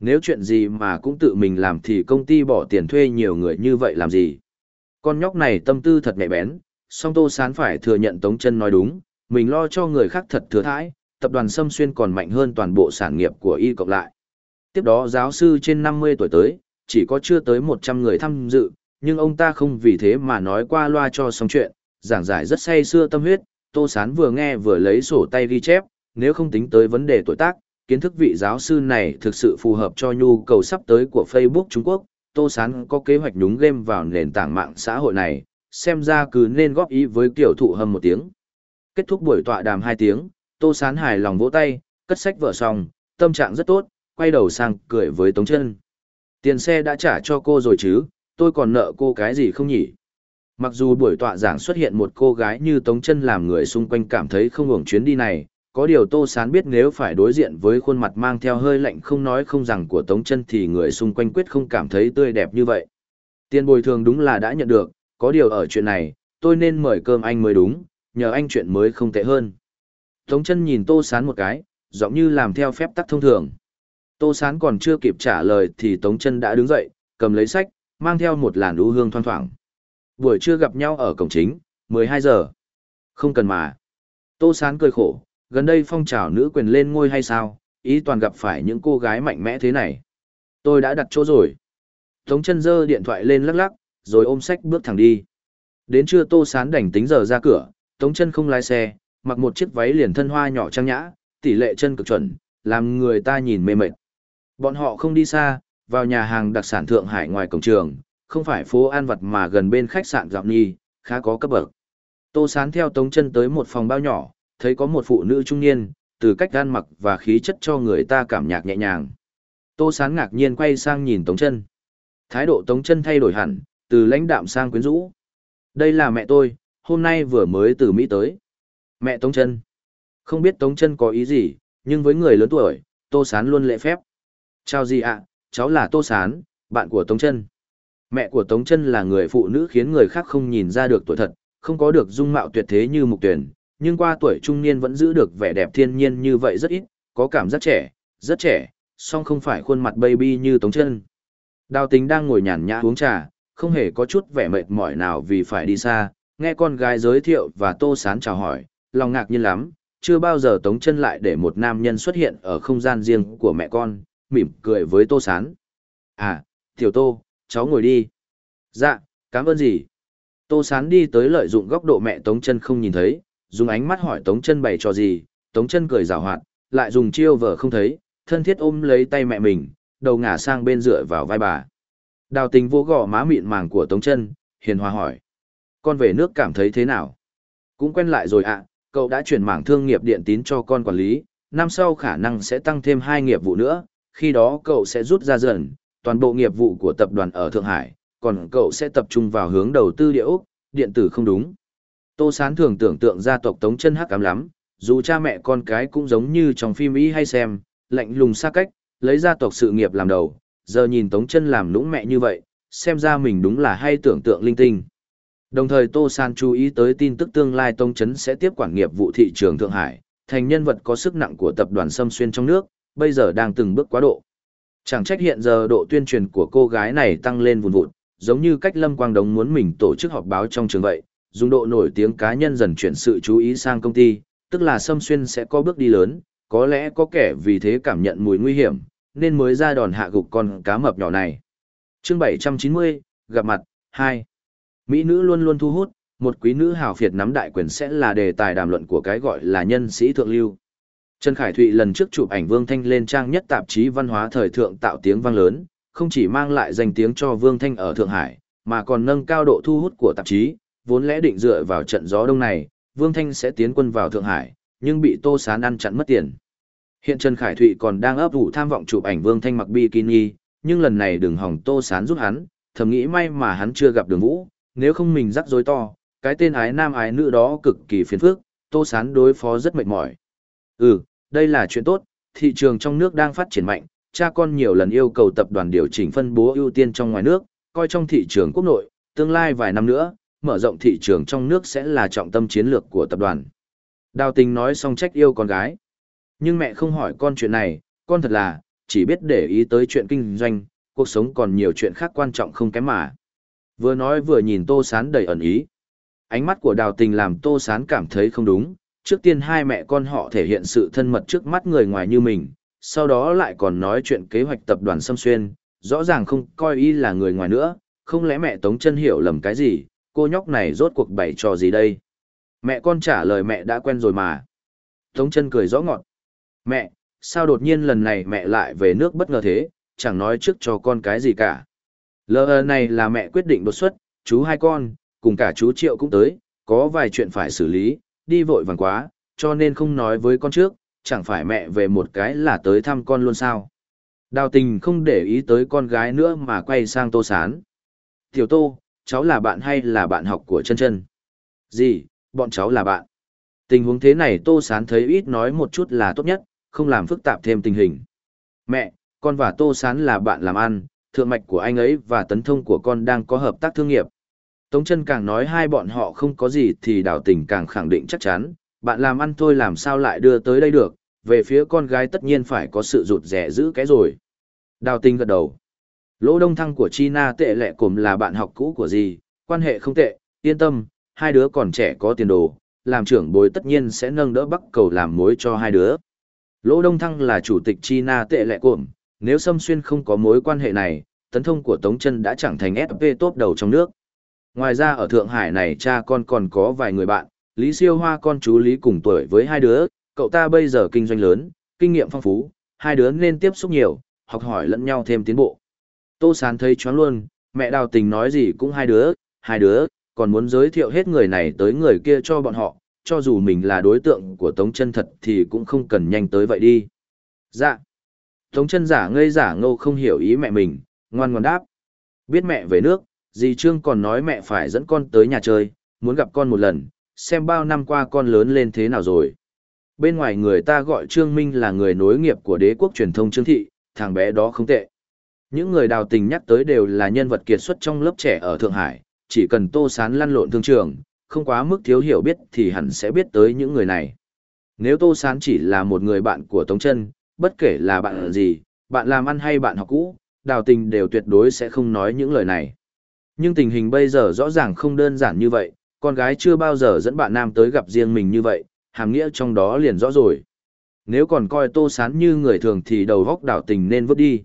Nếu chuyện gì mà cũng tự mình làm thì công ty bỏ tiền thuê nhiều người như vậy làm gì. Con nhóc này tâm tư thật nhạy bén, song Tô Sán phải thừa nhận Tống chân nói đúng, mình lo cho người khác thật thừa thãi, tập đoàn Sâm Xuyên còn mạnh hơn toàn bộ sản nghiệp của y cộng lại. Tiếp đó giáo sư trên 50 tuổi tới, chỉ có chưa tới 100 người tham dự, nhưng ông ta không vì thế mà nói qua loa cho xong chuyện, giảng giải rất say xưa tâm huyết, Tô Sán vừa nghe vừa lấy sổ tay ghi chép, nếu không tính tới vấn đề tuổi tác, kiến thức vị giáo sư này thực sự phù hợp cho nhu cầu sắp tới của Facebook Trung Quốc. Tô Sán có kế hoạch nhúng game vào nền tảng mạng xã hội này, xem ra cứ nên góp ý với kiểu thụ hâm một tiếng. Kết thúc buổi tọa đàm hai tiếng, Tô Sán hài lòng vỗ tay, cất sách vợ xong, tâm trạng rất tốt, quay đầu sang cười với Tống chân. Tiền xe đã trả cho cô rồi chứ, tôi còn nợ cô cái gì không nhỉ? Mặc dù buổi tọa giảng xuất hiện một cô gái như Tống chân làm người xung quanh cảm thấy không hưởng chuyến đi này, có điều Tô Sán biết nếu phải đối diện với khuôn mặt mang theo hơi lạnh không nói không rằng của Tống chân thì người xung quanh quyết không cảm thấy tươi đẹp như vậy. Tiền bồi thường đúng là đã nhận được, có điều ở chuyện này, tôi nên mời cơm anh mới đúng, nhờ anh chuyện mới không tệ hơn. Tống chân nhìn Tô Sán một cái, giọng như làm theo phép tắc thông thường. Tô Sán còn chưa kịp trả lời thì Tống chân đã đứng dậy, cầm lấy sách, mang theo một làn đu hương thoang thoảng. Buổi trưa gặp nhau ở cổng chính, 12 giờ. Không cần mà. Tô Sán cười khổ, gần đây phong trào nữ quyền lên ngôi hay sao, ý toàn gặp phải những cô gái mạnh mẽ thế này. Tôi đã đặt chỗ rồi. Tống chân giơ điện thoại lên lắc lắc, rồi ôm sách bước thẳng đi. Đến trưa Tô Sán đành tính giờ ra cửa, Tống chân không lái xe, mặc một chiếc váy liền thân hoa nhỏ trang nhã, tỷ lệ chân cực chuẩn, làm người ta nhìn mê mệt. Bọn họ không đi xa, vào nhà hàng đặc sản Thượng Hải ngoài cổng trường, không phải phố an vật mà gần bên khách sạn Giọng Nhi, khá có cấp bậc. Tô Sán theo Tống chân tới một phòng bao nhỏ, thấy có một phụ nữ trung niên, từ cách ăn mặc và khí chất cho người ta cảm nhạc nhẹ nhàng. Tô Sán ngạc nhiên quay sang nhìn Tống chân. Thái độ Tống chân thay đổi hẳn, từ lãnh đạm sang quyến rũ. Đây là mẹ tôi, hôm nay vừa mới từ Mỹ tới. Mẹ Tống chân. Không biết Tống chân có ý gì, nhưng với người lớn tuổi, Tô Sán luôn lễ phép. Chào gì ạ, cháu là Tô Sán, bạn của Tống chân. Mẹ của Tống chân là người phụ nữ khiến người khác không nhìn ra được tuổi thật, không có được dung mạo tuyệt thế như mục tuyển, nhưng qua tuổi trung niên vẫn giữ được vẻ đẹp thiên nhiên như vậy rất ít, có cảm giác trẻ, rất trẻ, song không phải khuôn mặt baby như Tống chân. Đào tính đang ngồi nhàn nhã uống trà, không hề có chút vẻ mệt mỏi nào vì phải đi xa, nghe con gái giới thiệu và Tô Sán chào hỏi, lòng ngạc nhiên lắm, chưa bao giờ Tống chân lại để một nam nhân xuất hiện ở không gian riêng của mẹ con, mỉm cười với Tô Sán. À, Tiểu Tô, cháu ngồi đi. Dạ, cảm ơn gì. Tô Sán đi tới lợi dụng góc độ mẹ Tống chân không nhìn thấy, dùng ánh mắt hỏi Tống chân bày cho gì, Tống chân cười rào hoạt, lại dùng chiêu vờ không thấy, thân thiết ôm lấy tay mẹ mình, đầu ngả sang bên dựa vào vai bà. Đào tình vô gò má mịn màng của Tống chân, hiền hòa hỏi. Con về nước cảm thấy thế nào? Cũng quen lại rồi ạ, cậu đã chuyển mảng thương nghiệp điện tín cho con quản lý, năm sau khả năng sẽ tăng thêm hai nghiệp vụ nữa, khi đó cậu sẽ rút ra dần, toàn bộ nghiệp vụ của tập đoàn ở Thượng Hải, còn cậu sẽ tập trung vào hướng đầu tư địa ốc, điện tử không đúng. Tô Sán thường tưởng tượng gia tộc Tống chân hắc ám lắm, dù cha mẹ con cái cũng giống như trong phim ý hay xem, lạnh lùng xa cách, lấy gia tộc sự nghiệp làm đầu, giờ nhìn Tống chân làm lũng mẹ như vậy, xem ra mình đúng là hay tưởng tượng linh tinh. Đồng thời Tô San chú ý tới tin tức tương lai tông Chấn sẽ tiếp quản nghiệp vụ thị trường Thượng Hải, thành nhân vật có sức nặng của tập đoàn Sâm Xuyên trong nước, bây giờ đang từng bước quá độ. Chẳng trách hiện giờ độ tuyên truyền của cô gái này tăng lên vùn vụt, giống như cách Lâm Quang Đống muốn mình tổ chức họp báo trong trường vậy, dùng độ nổi tiếng cá nhân dần chuyển sự chú ý sang công ty, tức là Sâm Xuyên sẽ có bước đi lớn, có lẽ có kẻ vì thế cảm nhận mùi nguy hiểm, nên mới ra đòn hạ gục con cá mập nhỏ này. Chương 790, gặp mặt, 2. Mỹ nữ luôn luôn thu hút, một quý nữ hào phiệt nắm đại quyền sẽ là đề tài đàm luận của cái gọi là nhân sĩ thượng lưu. Trần Khải Thụy lần trước chụp ảnh Vương Thanh lên trang nhất tạp chí văn hóa thời thượng tạo tiếng vang lớn, không chỉ mang lại danh tiếng cho Vương Thanh ở Thượng Hải, mà còn nâng cao độ thu hút của tạp chí, vốn lẽ định dựa vào trận gió đông này, Vương Thanh sẽ tiến quân vào Thượng Hải, nhưng bị Tô Sán ăn chặn mất tiền. Hiện Trần Khải Thụy còn đang ấp ủ tham vọng chụp ảnh Vương Thanh mặc bikini, nhưng lần này đừng hỏng Tô Sán giúp hắn, thầm nghĩ may mà hắn chưa gặp đường vũ, nếu không mình rắc rối to, cái tên ái nam ái nữ đó cực kỳ phiền phức, Tô Sán đối phó rất mệt mỏi. Ừ, đây là chuyện tốt, thị trường trong nước đang phát triển mạnh, cha con nhiều lần yêu cầu tập đoàn điều chỉnh phân bố ưu tiên trong ngoài nước, coi trong thị trường quốc nội, tương lai vài năm nữa, mở rộng thị trường trong nước sẽ là trọng tâm chiến lược của tập đoàn. Đào tình nói xong trách yêu con gái. Nhưng mẹ không hỏi con chuyện này, con thật là, chỉ biết để ý tới chuyện kinh doanh, cuộc sống còn nhiều chuyện khác quan trọng không kém mà. Vừa nói vừa nhìn Tô Sán đầy ẩn ý. Ánh mắt của đào tình làm Tô Sán cảm thấy không đúng, trước tiên hai mẹ con họ thể hiện sự thân mật trước mắt người ngoài như mình, sau đó lại còn nói chuyện kế hoạch tập đoàn xâm Xuyên, rõ ràng không coi y là người ngoài nữa, không lẽ mẹ Tống chân hiểu lầm cái gì, cô nhóc này rốt cuộc bày trò gì đây? Mẹ con trả lời mẹ đã quen rồi mà. Tống chân cười rõ ngọt. Mẹ, sao đột nhiên lần này mẹ lại về nước bất ngờ thế, chẳng nói trước cho con cái gì cả. Lờ này là mẹ quyết định đột xuất, chú hai con, cùng cả chú Triệu cũng tới, có vài chuyện phải xử lý, đi vội vàng quá, cho nên không nói với con trước, chẳng phải mẹ về một cái là tới thăm con luôn sao. Đào tình không để ý tới con gái nữa mà quay sang tô sán. Tiểu tô, cháu là bạn hay là bạn học của chân chân? Gì, bọn cháu là bạn. Tình huống thế này tô sán thấy ít nói một chút là tốt nhất, không làm phức tạp thêm tình hình. Mẹ, con và tô sán là bạn làm ăn, thượng mạch của anh ấy và tấn thông của con đang có hợp tác thương nghiệp. Tống chân càng nói hai bọn họ không có gì thì đào tình càng khẳng định chắc chắn, bạn làm ăn thôi làm sao lại đưa tới đây được, về phía con gái tất nhiên phải có sự rụt rẻ giữ cái rồi. Đào tình gật đầu. Lỗ đông thăng của China tệ lệ cùng là bạn học cũ của gì, quan hệ không tệ, yên tâm, hai đứa còn trẻ có tiền đồ, làm trưởng bối tất nhiên sẽ nâng đỡ bắc cầu làm mối cho hai đứa. Lỗ đông thăng là chủ tịch China tệ lệ cùng, nếu Sâm Xuyên không có mối quan hệ này, tấn thông của Tống chân đã chẳng thành SP tốt đầu trong nước. Ngoài ra ở Thượng Hải này cha con còn có vài người bạn, Lý Siêu Hoa con chú Lý cùng tuổi với hai đứa, cậu ta bây giờ kinh doanh lớn, kinh nghiệm phong phú, hai đứa nên tiếp xúc nhiều, học hỏi lẫn nhau thêm tiến bộ. Tô Sán thấy choáng luôn, mẹ đào tình nói gì cũng hai đứa, hai đứa, còn muốn giới thiệu hết người này tới người kia cho bọn họ, cho dù mình là đối tượng của Tống chân thật thì cũng không cần nhanh tới vậy đi. Dạ. Tống chân giả ngây giả ngô không hiểu ý mẹ mình, ngoan ngoan đáp. Biết mẹ về nước, dì Trương còn nói mẹ phải dẫn con tới nhà chơi, muốn gặp con một lần, xem bao năm qua con lớn lên thế nào rồi. Bên ngoài người ta gọi Trương Minh là người nối nghiệp của đế quốc truyền thông Trương Thị, thằng bé đó không tệ. Những người đào tình nhắc tới đều là nhân vật kiệt xuất trong lớp trẻ ở Thượng Hải, chỉ cần tô sán lăn lộn thương trường, không quá mức thiếu hiểu biết thì hẳn sẽ biết tới những người này. Nếu tô sán chỉ là một người bạn của Tống Trân, bất kể là bạn ở gì, bạn làm ăn hay bạn học cũ, đào tình đều tuyệt đối sẽ không nói những lời này. Nhưng tình hình bây giờ rõ ràng không đơn giản như vậy, con gái chưa bao giờ dẫn bạn nam tới gặp riêng mình như vậy, hàm nghĩa trong đó liền rõ rồi. Nếu còn coi tô sán như người thường thì đầu góc đào tình nên vứt đi.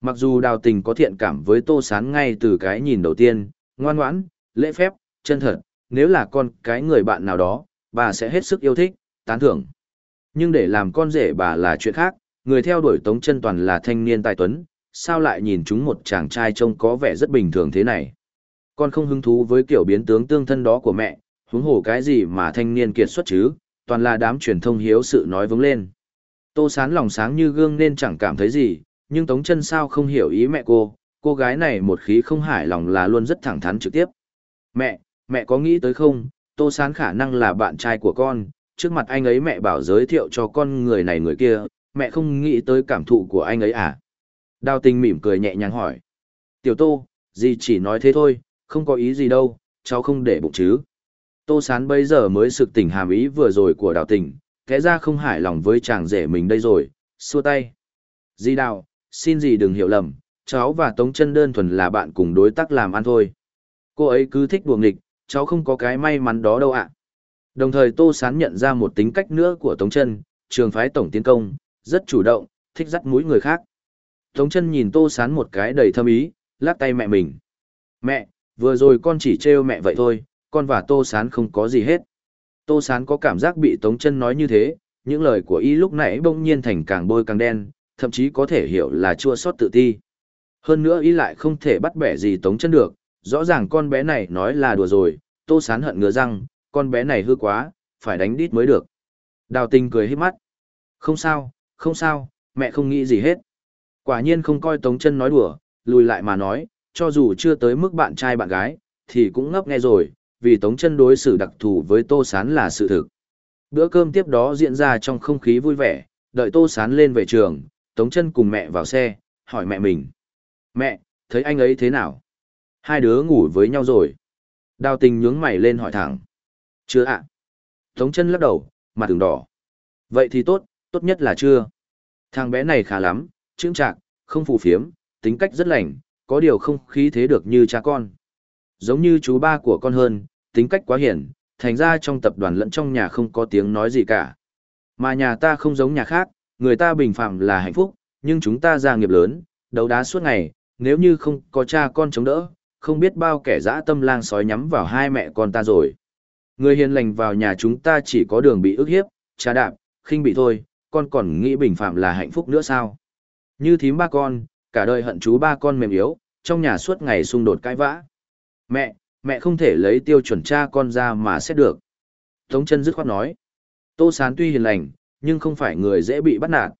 Mặc dù đào tình có thiện cảm với tô sán ngay từ cái nhìn đầu tiên, ngoan ngoãn, lễ phép, chân thật, nếu là con cái người bạn nào đó, bà sẽ hết sức yêu thích, tán thưởng. Nhưng để làm con rể bà là chuyện khác, người theo đuổi Tống chân toàn là thanh niên tài tuấn, sao lại nhìn chúng một chàng trai trông có vẻ rất bình thường thế này. Con không hứng thú với kiểu biến tướng tương thân đó của mẹ, huống hồ cái gì mà thanh niên kiệt xuất chứ, toàn là đám truyền thông hiếu sự nói vững lên. Tô sán lòng sáng như gương nên chẳng cảm thấy gì, nhưng Tống chân sao không hiểu ý mẹ cô, cô gái này một khí không hài lòng là luôn rất thẳng thắn trực tiếp. Mẹ, mẹ có nghĩ tới không, Tô Sán khả năng là bạn trai của con, trước mặt anh ấy mẹ bảo giới thiệu cho con người này người kia, mẹ không nghĩ tới cảm thụ của anh ấy à? Đào tình mỉm cười nhẹ nhàng hỏi. Tiểu Tô, gì chỉ nói thế thôi, không có ý gì đâu, cháu không để bụng chứ. Tô Sán bây giờ mới sực tỉnh hàm ý vừa rồi của đào tình, kẽ ra không hài lòng với chàng rể mình đây rồi, xua tay. Di đào, xin gì đừng hiểu lầm, cháu và Tống chân đơn thuần là bạn cùng đối tác làm ăn thôi. Cô ấy cứ thích đùa nghịch, cháu không có cái may mắn đó đâu ạ. Đồng thời Tô Sán nhận ra một tính cách nữa của Tống chân, trường phái tổng tiến công, rất chủ động, thích dắt mũi người khác. Tống chân nhìn Tô Sán một cái đầy thâm ý, lắc tay mẹ mình. Mẹ, vừa rồi con chỉ trêu mẹ vậy thôi, con và Tô Sán không có gì hết. Tô Sán có cảm giác bị Tống chân nói như thế, những lời của y lúc nãy bỗng nhiên thành càng bôi càng đen, thậm chí có thể hiểu là chua xót tự ti. Hơn nữa ý lại không thể bắt bẻ gì tống chân được, rõ ràng con bé này nói là đùa rồi, tô sán hận ngứa răng, con bé này hư quá, phải đánh đít mới được. Đào tình cười hít mắt. Không sao, không sao, mẹ không nghĩ gì hết. Quả nhiên không coi tống chân nói đùa, lùi lại mà nói, cho dù chưa tới mức bạn trai bạn gái, thì cũng ngấp nghe rồi, vì tống chân đối xử đặc thù với tô sán là sự thực. Bữa cơm tiếp đó diễn ra trong không khí vui vẻ, đợi tô sán lên về trường, tống chân cùng mẹ vào xe, hỏi mẹ mình. Mẹ, thấy anh ấy thế nào? Hai đứa ngủ với nhau rồi. Đào tình nhướng mày lên hỏi thẳng. Chưa ạ. Tống chân lắc đầu, mặt tưởng đỏ. Vậy thì tốt, tốt nhất là chưa. Thằng bé này khá lắm, trưng trạc, không phù phiếm, tính cách rất lành, có điều không khí thế được như cha con. Giống như chú ba của con hơn, tính cách quá hiền, thành ra trong tập đoàn lẫn trong nhà không có tiếng nói gì cả. Mà nhà ta không giống nhà khác, người ta bình phạm là hạnh phúc, nhưng chúng ta gia nghiệp lớn, đấu đá suốt ngày, nếu như không có cha con chống đỡ, không biết bao kẻ dã tâm lang sói nhắm vào hai mẹ con ta rồi. Người hiền lành vào nhà chúng ta chỉ có đường bị ức hiếp, trà đạp, khinh bị thôi, con còn nghĩ bình phạm là hạnh phúc nữa sao? Như thím ba con, cả đời hận chú ba con mềm yếu, trong nhà suốt ngày xung đột cãi vã. Mẹ, mẹ không thể lấy tiêu chuẩn cha con ra mà xét được. Tống chân dứt khoát nói. Tô Sán tuy hiền lành, nhưng không phải người dễ bị bắt nạt.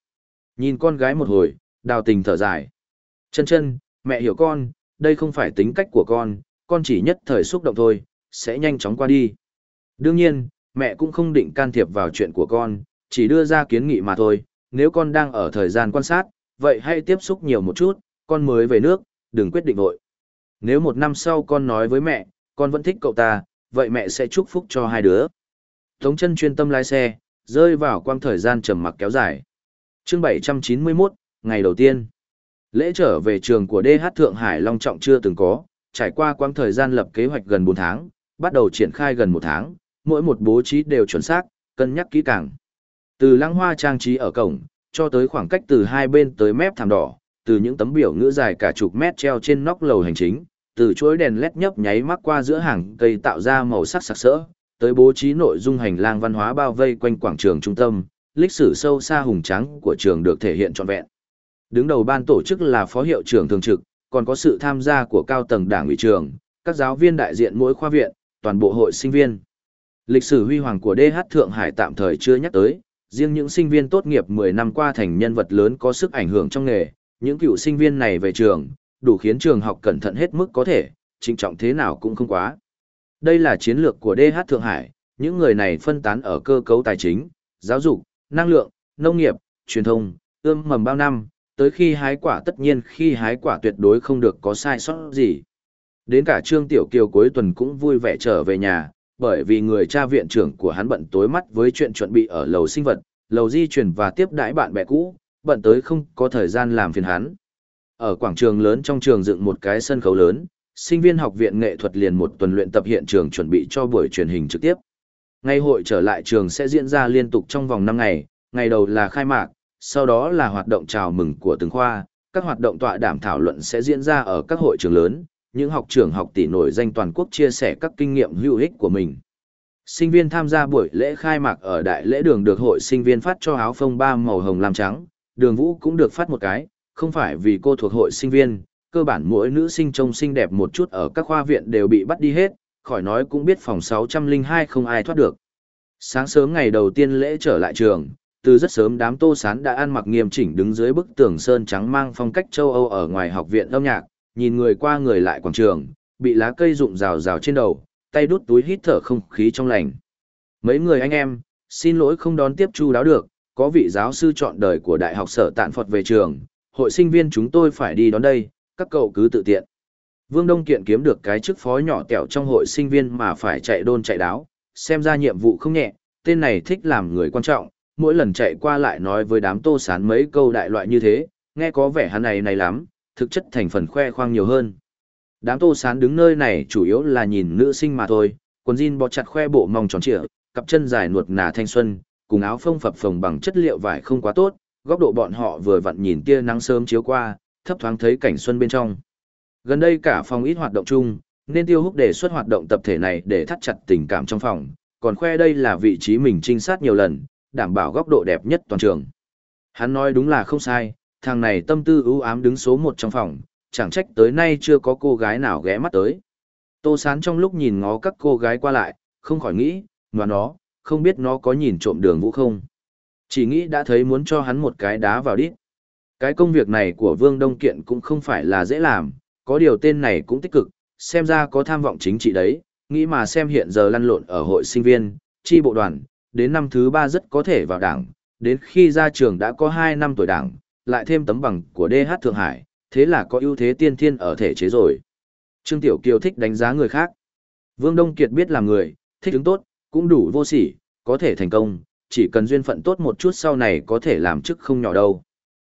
Nhìn con gái một hồi, đào tình thở dài. Chân chân, mẹ hiểu con, đây không phải tính cách của con, con chỉ nhất thời xúc động thôi, sẽ nhanh chóng qua đi. Đương nhiên, mẹ cũng không định can thiệp vào chuyện của con, chỉ đưa ra kiến nghị mà thôi, nếu con đang ở thời gian quan sát, vậy hãy tiếp xúc nhiều một chút, con mới về nước, đừng quyết định vội. Nếu một năm sau con nói với mẹ, con vẫn thích cậu ta, vậy mẹ sẽ chúc phúc cho hai đứa. Tống chân chuyên tâm lái xe, rơi vào quang thời gian trầm mặc kéo dài. chương 791, ngày đầu tiên. Lễ trở về trường của DH Thượng Hải Long Trọng chưa từng có, trải qua quãng thời gian lập kế hoạch gần 4 tháng, bắt đầu triển khai gần 1 tháng, mỗi một bố trí đều chuẩn xác, cân nhắc kỹ càng. Từ lăng hoa trang trí ở cổng, cho tới khoảng cách từ hai bên tới mép thảm đỏ, từ những tấm biểu ngữ dài cả chục mét treo trên nóc lầu hành chính, từ chuỗi đèn led nhấp nháy mắt qua giữa hàng cây tạo ra màu sắc sặc sỡ, tới bố trí nội dung hành lang văn hóa bao vây quanh quảng trường trung tâm, lịch sử sâu xa hùng tráng của trường được thể hiện trọn vẹn. Đứng đầu ban tổ chức là phó hiệu trưởng thường trực, còn có sự tham gia của cao tầng đảng ủy trường, các giáo viên đại diện mỗi khoa viện, toàn bộ hội sinh viên. Lịch sử huy hoàng của DH Thượng Hải tạm thời chưa nhắc tới, riêng những sinh viên tốt nghiệp 10 năm qua thành nhân vật lớn có sức ảnh hưởng trong nghề, những cựu sinh viên này về trường, đủ khiến trường học cẩn thận hết mức có thể, trinh trọng thế nào cũng không quá. Đây là chiến lược của DH Thượng Hải, những người này phân tán ở cơ cấu tài chính, giáo dục, năng lượng, nông nghiệp, truyền thông, ươm mầm bao năm, tới khi hái quả tất nhiên khi hái quả tuyệt đối không được có sai sót gì. Đến cả Trương Tiểu Kiều cuối tuần cũng vui vẻ trở về nhà, bởi vì người cha viện trưởng của hắn bận tối mắt với chuyện chuẩn bị ở lầu sinh vật, lầu di chuyển và tiếp đãi bạn bè cũ, bận tới không có thời gian làm phiền hắn. Ở quảng trường lớn trong trường dựng một cái sân khấu lớn, sinh viên học viện nghệ thuật liền một tuần luyện tập hiện trường chuẩn bị cho buổi truyền hình trực tiếp. Ngày hội trở lại trường sẽ diễn ra liên tục trong vòng 5 ngày, ngày đầu là khai mạc, sau đó là hoạt động chào mừng của từng khoa, các hoạt động tọa đàm thảo luận sẽ diễn ra ở các hội trường lớn, những học trưởng học tỷ nổi danh toàn quốc chia sẻ các kinh nghiệm hữu ích của mình. Sinh viên tham gia buổi lễ khai mạc ở đại lễ đường được hội sinh viên phát cho áo phông ba màu hồng lam trắng, đường vũ cũng được phát một cái, không phải vì cô thuộc hội sinh viên, cơ bản mỗi nữ sinh trông xinh đẹp một chút ở các khoa viện đều bị bắt đi hết, khỏi nói cũng biết phòng 602 không ai thoát được. Sáng sớm ngày đầu tiên lễ trở lại trường, từ rất sớm đám tô sán đã ăn mặc nghiêm chỉnh đứng dưới bức tường sơn trắng mang phong cách châu Âu ở ngoài học viện âm nhạc, nhìn người qua người lại quảng trường, bị lá cây rụng rào rào trên đầu, tay đút túi hít thở không khí trong lành. Mấy người anh em, xin lỗi không đón tiếp chu đáo được, có vị giáo sư chọn đời của Đại học Sở Tạn Phật về trường, hội sinh viên chúng tôi phải đi đón đây, các cậu cứ tự tiện. Vương Đông Kiện kiếm được cái chức phó nhỏ tẹo trong hội sinh viên mà phải chạy đôn chạy đáo, xem ra nhiệm vụ không nhẹ, tên này thích làm người quan trọng, mỗi lần chạy qua lại nói với đám tô sán mấy câu đại loại như thế, nghe có vẻ hắn này này lắm, thực chất thành phần khoe khoang nhiều hơn. Đám tô sán đứng nơi này chủ yếu là nhìn nữ sinh mà thôi, quần jean bó chặt khoe bộ mong tròn trịa, cặp chân dài nuột nà thanh xuân, cùng áo phông phập phồng bằng chất liệu vải không quá tốt, góc độ bọn họ vừa vặn nhìn tia nắng sớm chiếu qua, thấp thoáng thấy cảnh xuân bên trong. Gần đây cả phòng ít hoạt động chung, nên Tiêu Húc đề xuất hoạt động tập thể này để thắt chặt tình cảm trong phòng, còn khoe đây là vị trí mình trinh sát nhiều lần, đảm bảo góc độ đẹp nhất toàn trường. Hắn nói đúng là không sai, thằng này tâm tư ưu ám đứng số một trong phòng, chẳng trách tới nay chưa có cô gái nào ghé mắt tới. Tô Sán trong lúc nhìn ngó các cô gái qua lại, không khỏi nghĩ, mà nó, không biết nó có nhìn trộm đường vũ không. Chỉ nghĩ đã thấy muốn cho hắn một cái đá vào đít. Cái công việc này của Vương Đông Kiện cũng không phải là dễ làm, có điều tên này cũng tích cực, xem ra có tham vọng chính trị đấy, nghĩ mà xem hiện giờ lăn lộn ở hội sinh viên, chi bộ đoàn, đến năm thứ ba rất có thể vào đảng, đến khi ra trường đã có 2 năm tuổi đảng, lại thêm tấm bằng của DH Thượng Hải, thế là có ưu thế tiên thiên ở thể chế rồi. Trương Tiểu Kiều thích đánh giá người khác. Vương Đông Kiệt biết làm người, thích ứng tốt, cũng đủ vô sỉ, có thể thành công, chỉ cần duyên phận tốt một chút sau này có thể làm chức không nhỏ đâu.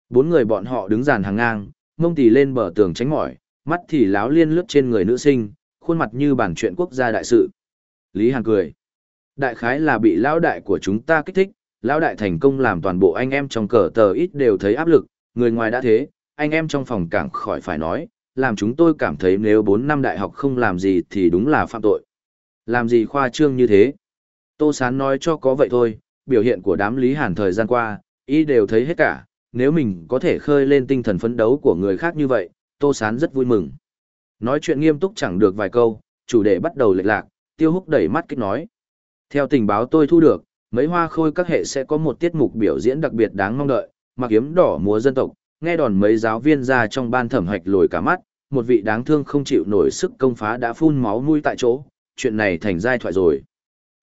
Bốn người bọn họ đứng dàn hàng ngang, mông tì lên bờ tường tránh mỏi, mắt thì láo liên lướt trên người nữ sinh, khuôn mặt như bản chuyện quốc gia đại sự. Lý Hàn cười. Đại khái là bị lão đại của chúng ta kích thích, lão đại thành công làm toàn bộ anh em trong cờ tờ ít đều thấy áp lực, người ngoài đã thế, anh em trong phòng càng khỏi phải nói, làm chúng tôi cảm thấy nếu 4 năm đại học không làm gì thì đúng là phạm tội. Làm gì khoa trương như thế? Tô Sán nói cho có vậy thôi, biểu hiện của đám Lý Hàn thời gian qua, ý đều thấy hết cả, nếu mình có thể khơi lên tinh thần phấn đấu của người khác như vậy, Tô Sán rất vui mừng. Nói chuyện nghiêm túc chẳng được vài câu, chủ đề bắt đầu lệch lạc, tiêu húc đẩy mắt kích nói. Theo tình báo tôi thu được, mấy hoa khôi các hệ sẽ có một tiết mục biểu diễn đặc biệt đáng mong đợi, mặc kiếm đỏ múa dân tộc, nghe đòn mấy giáo viên ra trong ban thẩm hạch lồi cả mắt, một vị đáng thương không chịu nổi sức công phá đã phun máu nuôi tại chỗ, chuyện này thành giai thoại rồi.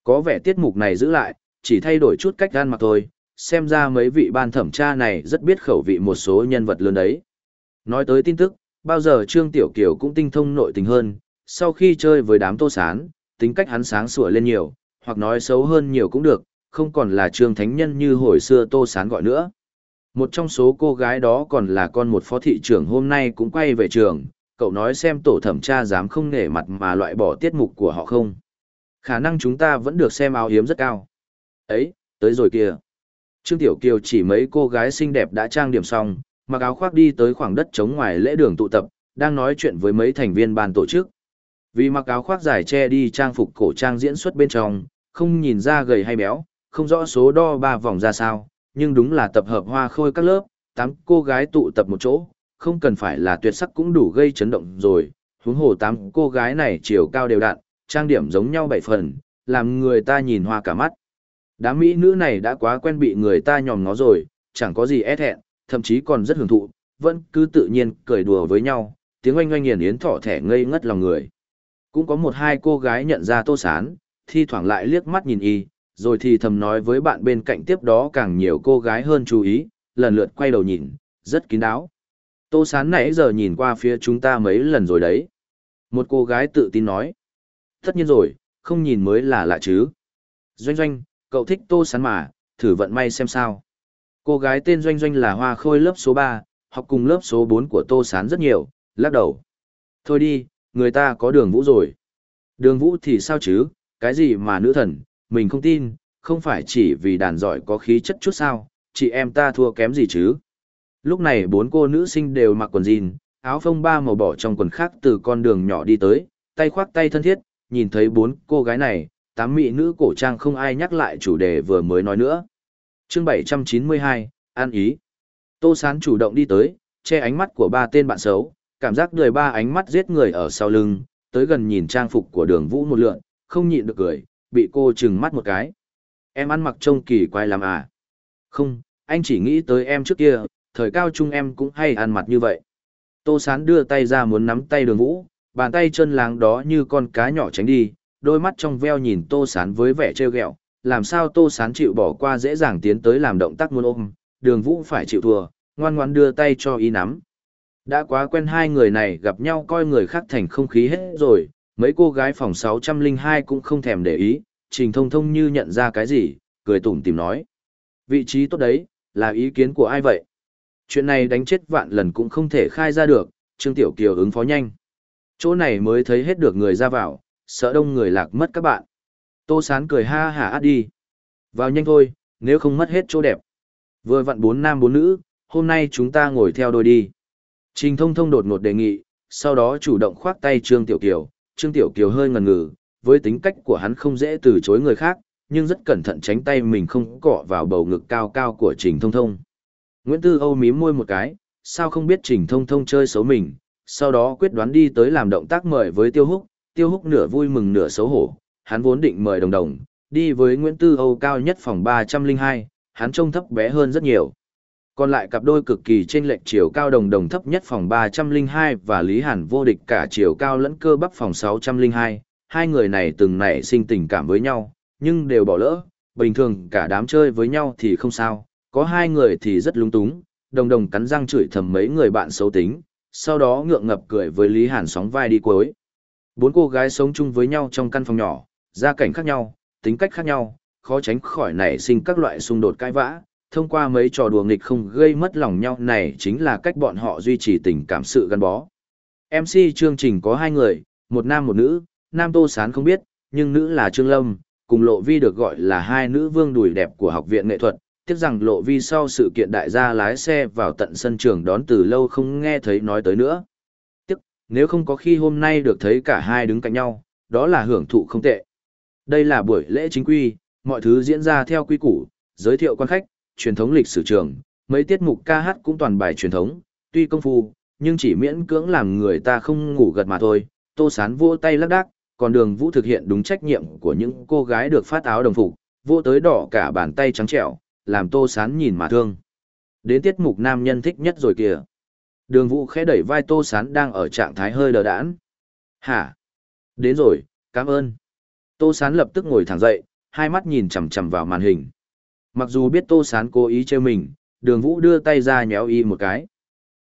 Có vẻ tiết mục này giữ lại, chỉ thay đổi chút cách gan mặc thôi, xem ra mấy vị ban thẩm tra này rất biết khẩu vị một số nhân vật lớn đấy. Nói tới tin tức, bao giờ Trương Tiểu Kiều cũng tinh thông nội tình hơn, sau khi chơi với đám tô sán, tính cách hắn sáng sủa lên nhiều, hoặc nói xấu hơn nhiều cũng được, không còn là Trương Thánh Nhân như hồi xưa tô sán gọi nữa. Một trong số cô gái đó còn là con một phó thị trưởng hôm nay cũng quay về trường, cậu nói xem tổ thẩm tra dám không nể mặt mà loại bỏ tiết mục của họ không. Khả năng chúng ta vẫn được xem áo hiếm rất cao. Ấy, tới rồi kìa. Trương Tiểu Kiều chỉ mấy cô gái xinh đẹp đã trang điểm xong, mặc áo khoác đi tới khoảng đất trống ngoài lễ đường tụ tập, đang nói chuyện với mấy thành viên ban tổ chức. Vì mặc áo khoác dài che đi trang phục cổ trang diễn xuất bên trong, không nhìn ra gầy hay béo, không rõ số đo ba vòng ra sao, nhưng đúng là tập hợp hoa khôi các lớp, tám cô gái tụ tập một chỗ, không cần phải là tuyệt sắc cũng đủ gây chấn động rồi, huống hồ tám cô gái này chiều cao đều đặn, trang điểm giống nhau bảy phần, làm người ta nhìn hoa cả mắt. Đám mỹ nữ này đã quá quen bị người ta nhòm ngó rồi, chẳng có gì e thẹn, thậm chí còn rất hưởng thụ, vẫn cứ tự nhiên cười đùa với nhau, tiếng oanh oanh nghiền yến thỏ thẻ ngây ngất lòng người. Cũng có một hai cô gái nhận ra tô sán, thi thoảng lại liếc mắt nhìn y, rồi thì thầm nói với bạn bên cạnh tiếp đó càng nhiều cô gái hơn chú ý, lần lượt quay đầu nhìn, rất kín đáo. Tô sán nãy giờ nhìn qua phía chúng ta mấy lần rồi đấy. Một cô gái tự tin nói. Tất nhiên rồi, không nhìn mới là lạ chứ. Doanh doanh, cậu thích tô sán mà, thử vận may xem sao. Cô gái tên Doanh Doanh là hoa khôi lớp số 3, học cùng lớp số 4 của tô sán rất nhiều, lắc đầu. Thôi đi, người ta có đường vũ rồi. Đường vũ thì sao chứ, cái gì mà nữ thần, mình không tin, không phải chỉ vì đàn giỏi có khí chất chút sao, chị em ta thua kém gì chứ. Lúc này bốn cô nữ sinh đều mặc quần jean, áo phông ba màu bỏ trong quần khác từ con đường nhỏ đi tới, tay khoác tay thân thiết, nhìn thấy bốn cô gái này, tám mỹ nữ cổ trang không ai nhắc lại chủ đề vừa mới nói nữa. chương 792, An Ý. Tô Sán chủ động đi tới, che ánh mắt của ba tên bạn xấu, cảm giác đời ba ánh mắt giết người ở sau lưng, tới gần nhìn trang phục của đường vũ một lượn, không nhịn được cười, bị cô chừng mắt một cái. Em ăn mặc trông kỳ quái lắm à? Không, anh chỉ nghĩ tới em trước kia, thời cao trung em cũng hay ăn mặc như vậy. Tô Sán đưa tay ra muốn nắm tay đường vũ, bàn tay chân láng đó như con cá nhỏ tránh đi, đôi mắt trong veo nhìn Tô Sán với vẻ trêu ghẹo, làm sao Tô Sán chịu bỏ qua dễ dàng tiến tới làm động tác muốn ôm, đường vũ phải chịu thua, ngoan ngoan đưa tay cho ý nắm. Đã quá quen hai người này gặp nhau coi người khác thành không khí hết rồi, mấy cô gái phòng 602 cũng không thèm để ý, trình thông thông như nhận ra cái gì, cười tủm tìm nói. Vị trí tốt đấy, là ý kiến của ai vậy? Chuyện này đánh chết vạn lần cũng không thể khai ra được, Trương Tiểu Kiều ứng phó nhanh. Chỗ này mới thấy hết được người ra vào, sợ đông người lạc mất các bạn. Tô Sán cười ha hả át đi. Vào nhanh thôi, nếu không mất hết chỗ đẹp. Vừa vặn bốn nam bốn nữ, hôm nay chúng ta ngồi theo đôi đi. Trình thông thông đột ngột đề nghị, sau đó chủ động khoác tay Trương Tiểu Kiều. Trương Tiểu Kiều hơi ngần ngừ, với tính cách của hắn không dễ từ chối người khác, nhưng rất cẩn thận tránh tay mình không cọ vào bầu ngực cao cao của Trình thông thông. Nguyễn Tư Âu mím môi một cái, sao không biết Trình thông thông chơi xấu mình, sau đó quyết đoán đi tới làm động tác mời với Tiêu Húc, Tiêu Húc nửa vui mừng nửa xấu hổ, hắn vốn định mời đồng đồng, đi với Nguyễn Tư Âu cao nhất phòng 302, hắn trông thấp bé hơn rất nhiều. Còn lại cặp đôi cực kỳ trên lệch chiều cao đồng đồng thấp nhất phòng 302 và Lý Hàn vô địch cả chiều cao lẫn cơ bắp phòng 602, hai. Người này từng nảy sinh tình cảm với nhau, nhưng đều bỏ lỡ, bình thường cả đám chơi với nhau thì không sao, có hai người thì rất lung túng, đồng đồng cắn răng chửi thầm mấy người bạn xấu tính, sau đó ngượng ngập cười với Lý Hàn sóng vai đi cuối. Bốn cô gái sống chung với nhau trong căn phòng nhỏ, gia cảnh khác nhau, tính cách khác nhau, khó tránh khỏi nảy sinh các loại xung đột cãi vã. Thông qua mấy trò đùa nghịch không gây mất lòng nhau này chính là cách bọn họ duy trì tình cảm sự gắn bó. MC chương trình có hai người, một nam một nữ, nam Tô Sán không biết, nhưng nữ là Trương Lâm, cùng Lộ Vi được gọi là hai nữ vương đùi đẹp của học viện nghệ thuật. Tiếc rằng Lộ Vi sau sự kiện đại gia lái xe vào tận sân trường đón từ lâu không nghe thấy nói tới nữa. Tiếc, nếu không có khi hôm nay được thấy cả hai đứng cạnh nhau, đó là hưởng thụ không tệ. Đây là buổi lễ chính quy, mọi thứ diễn ra theo quy củ, giới thiệu quan khách, truyền thống lịch sử trường, mấy tiết mục ca hát cũng toàn bài truyền thống, tuy công phu, nhưng chỉ miễn cưỡng làm người ta không ngủ gật mà thôi. Tô Sán vỗ tay lắc đắc, còn đường vũ thực hiện đúng trách nhiệm của những cô gái được phát áo đồng phục, vỗ tới đỏ cả bàn tay trắng trẻo, làm Tô Sán nhìn mà thương. Đến tiết mục nam nhân thích nhất rồi kìa. Đường vũ khẽ đẩy vai Tô Sán đang ở trạng thái hơi đờ đãn. Hả? Đến rồi, cảm ơn. Tô Sán lập tức ngồi thẳng dậy, hai mắt nhìn chằm chằm vào màn hình. Mặc dù biết Tô Sán cố ý trêu mình, đường vũ đưa tay ra nhéo y một cái.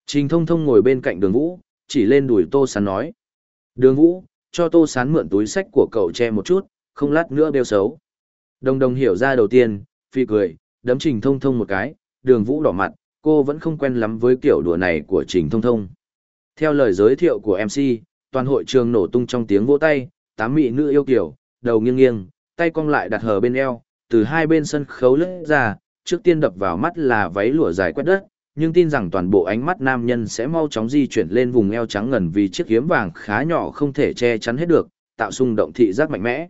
Trình thông thông ngồi bên cạnh đường vũ, chỉ lên đùi Tô Sán nói. Đường vũ, cho Tô Sán mượn túi sách của cậu che một chút, không lát nữa đeo xấu. Đồng đồng hiểu ra đầu tiên, phi cười, đấm trình thông thông một cái, đường vũ đỏ mặt, cô vẫn không quen lắm với kiểu đùa này của trình thông thông. Theo lời giới thiệu của MC, toàn hội trường nổ tung trong tiếng vỗ tay, tám mỹ nữ yêu kiểu, đầu nghiêng nghiêng, tay cong lại đặt hờ bên eo, từ hai bên sân khấu lướt ra, trước tiên đập vào mắt là váy lụa dài quét đất, nhưng tin rằng toàn bộ ánh mắt nam nhân sẽ mau chóng di chuyển lên vùng eo trắng ngần vì chiếc kiếm vàng khá nhỏ không thể che chắn hết được, tạo xung động thị giác mạnh mẽ.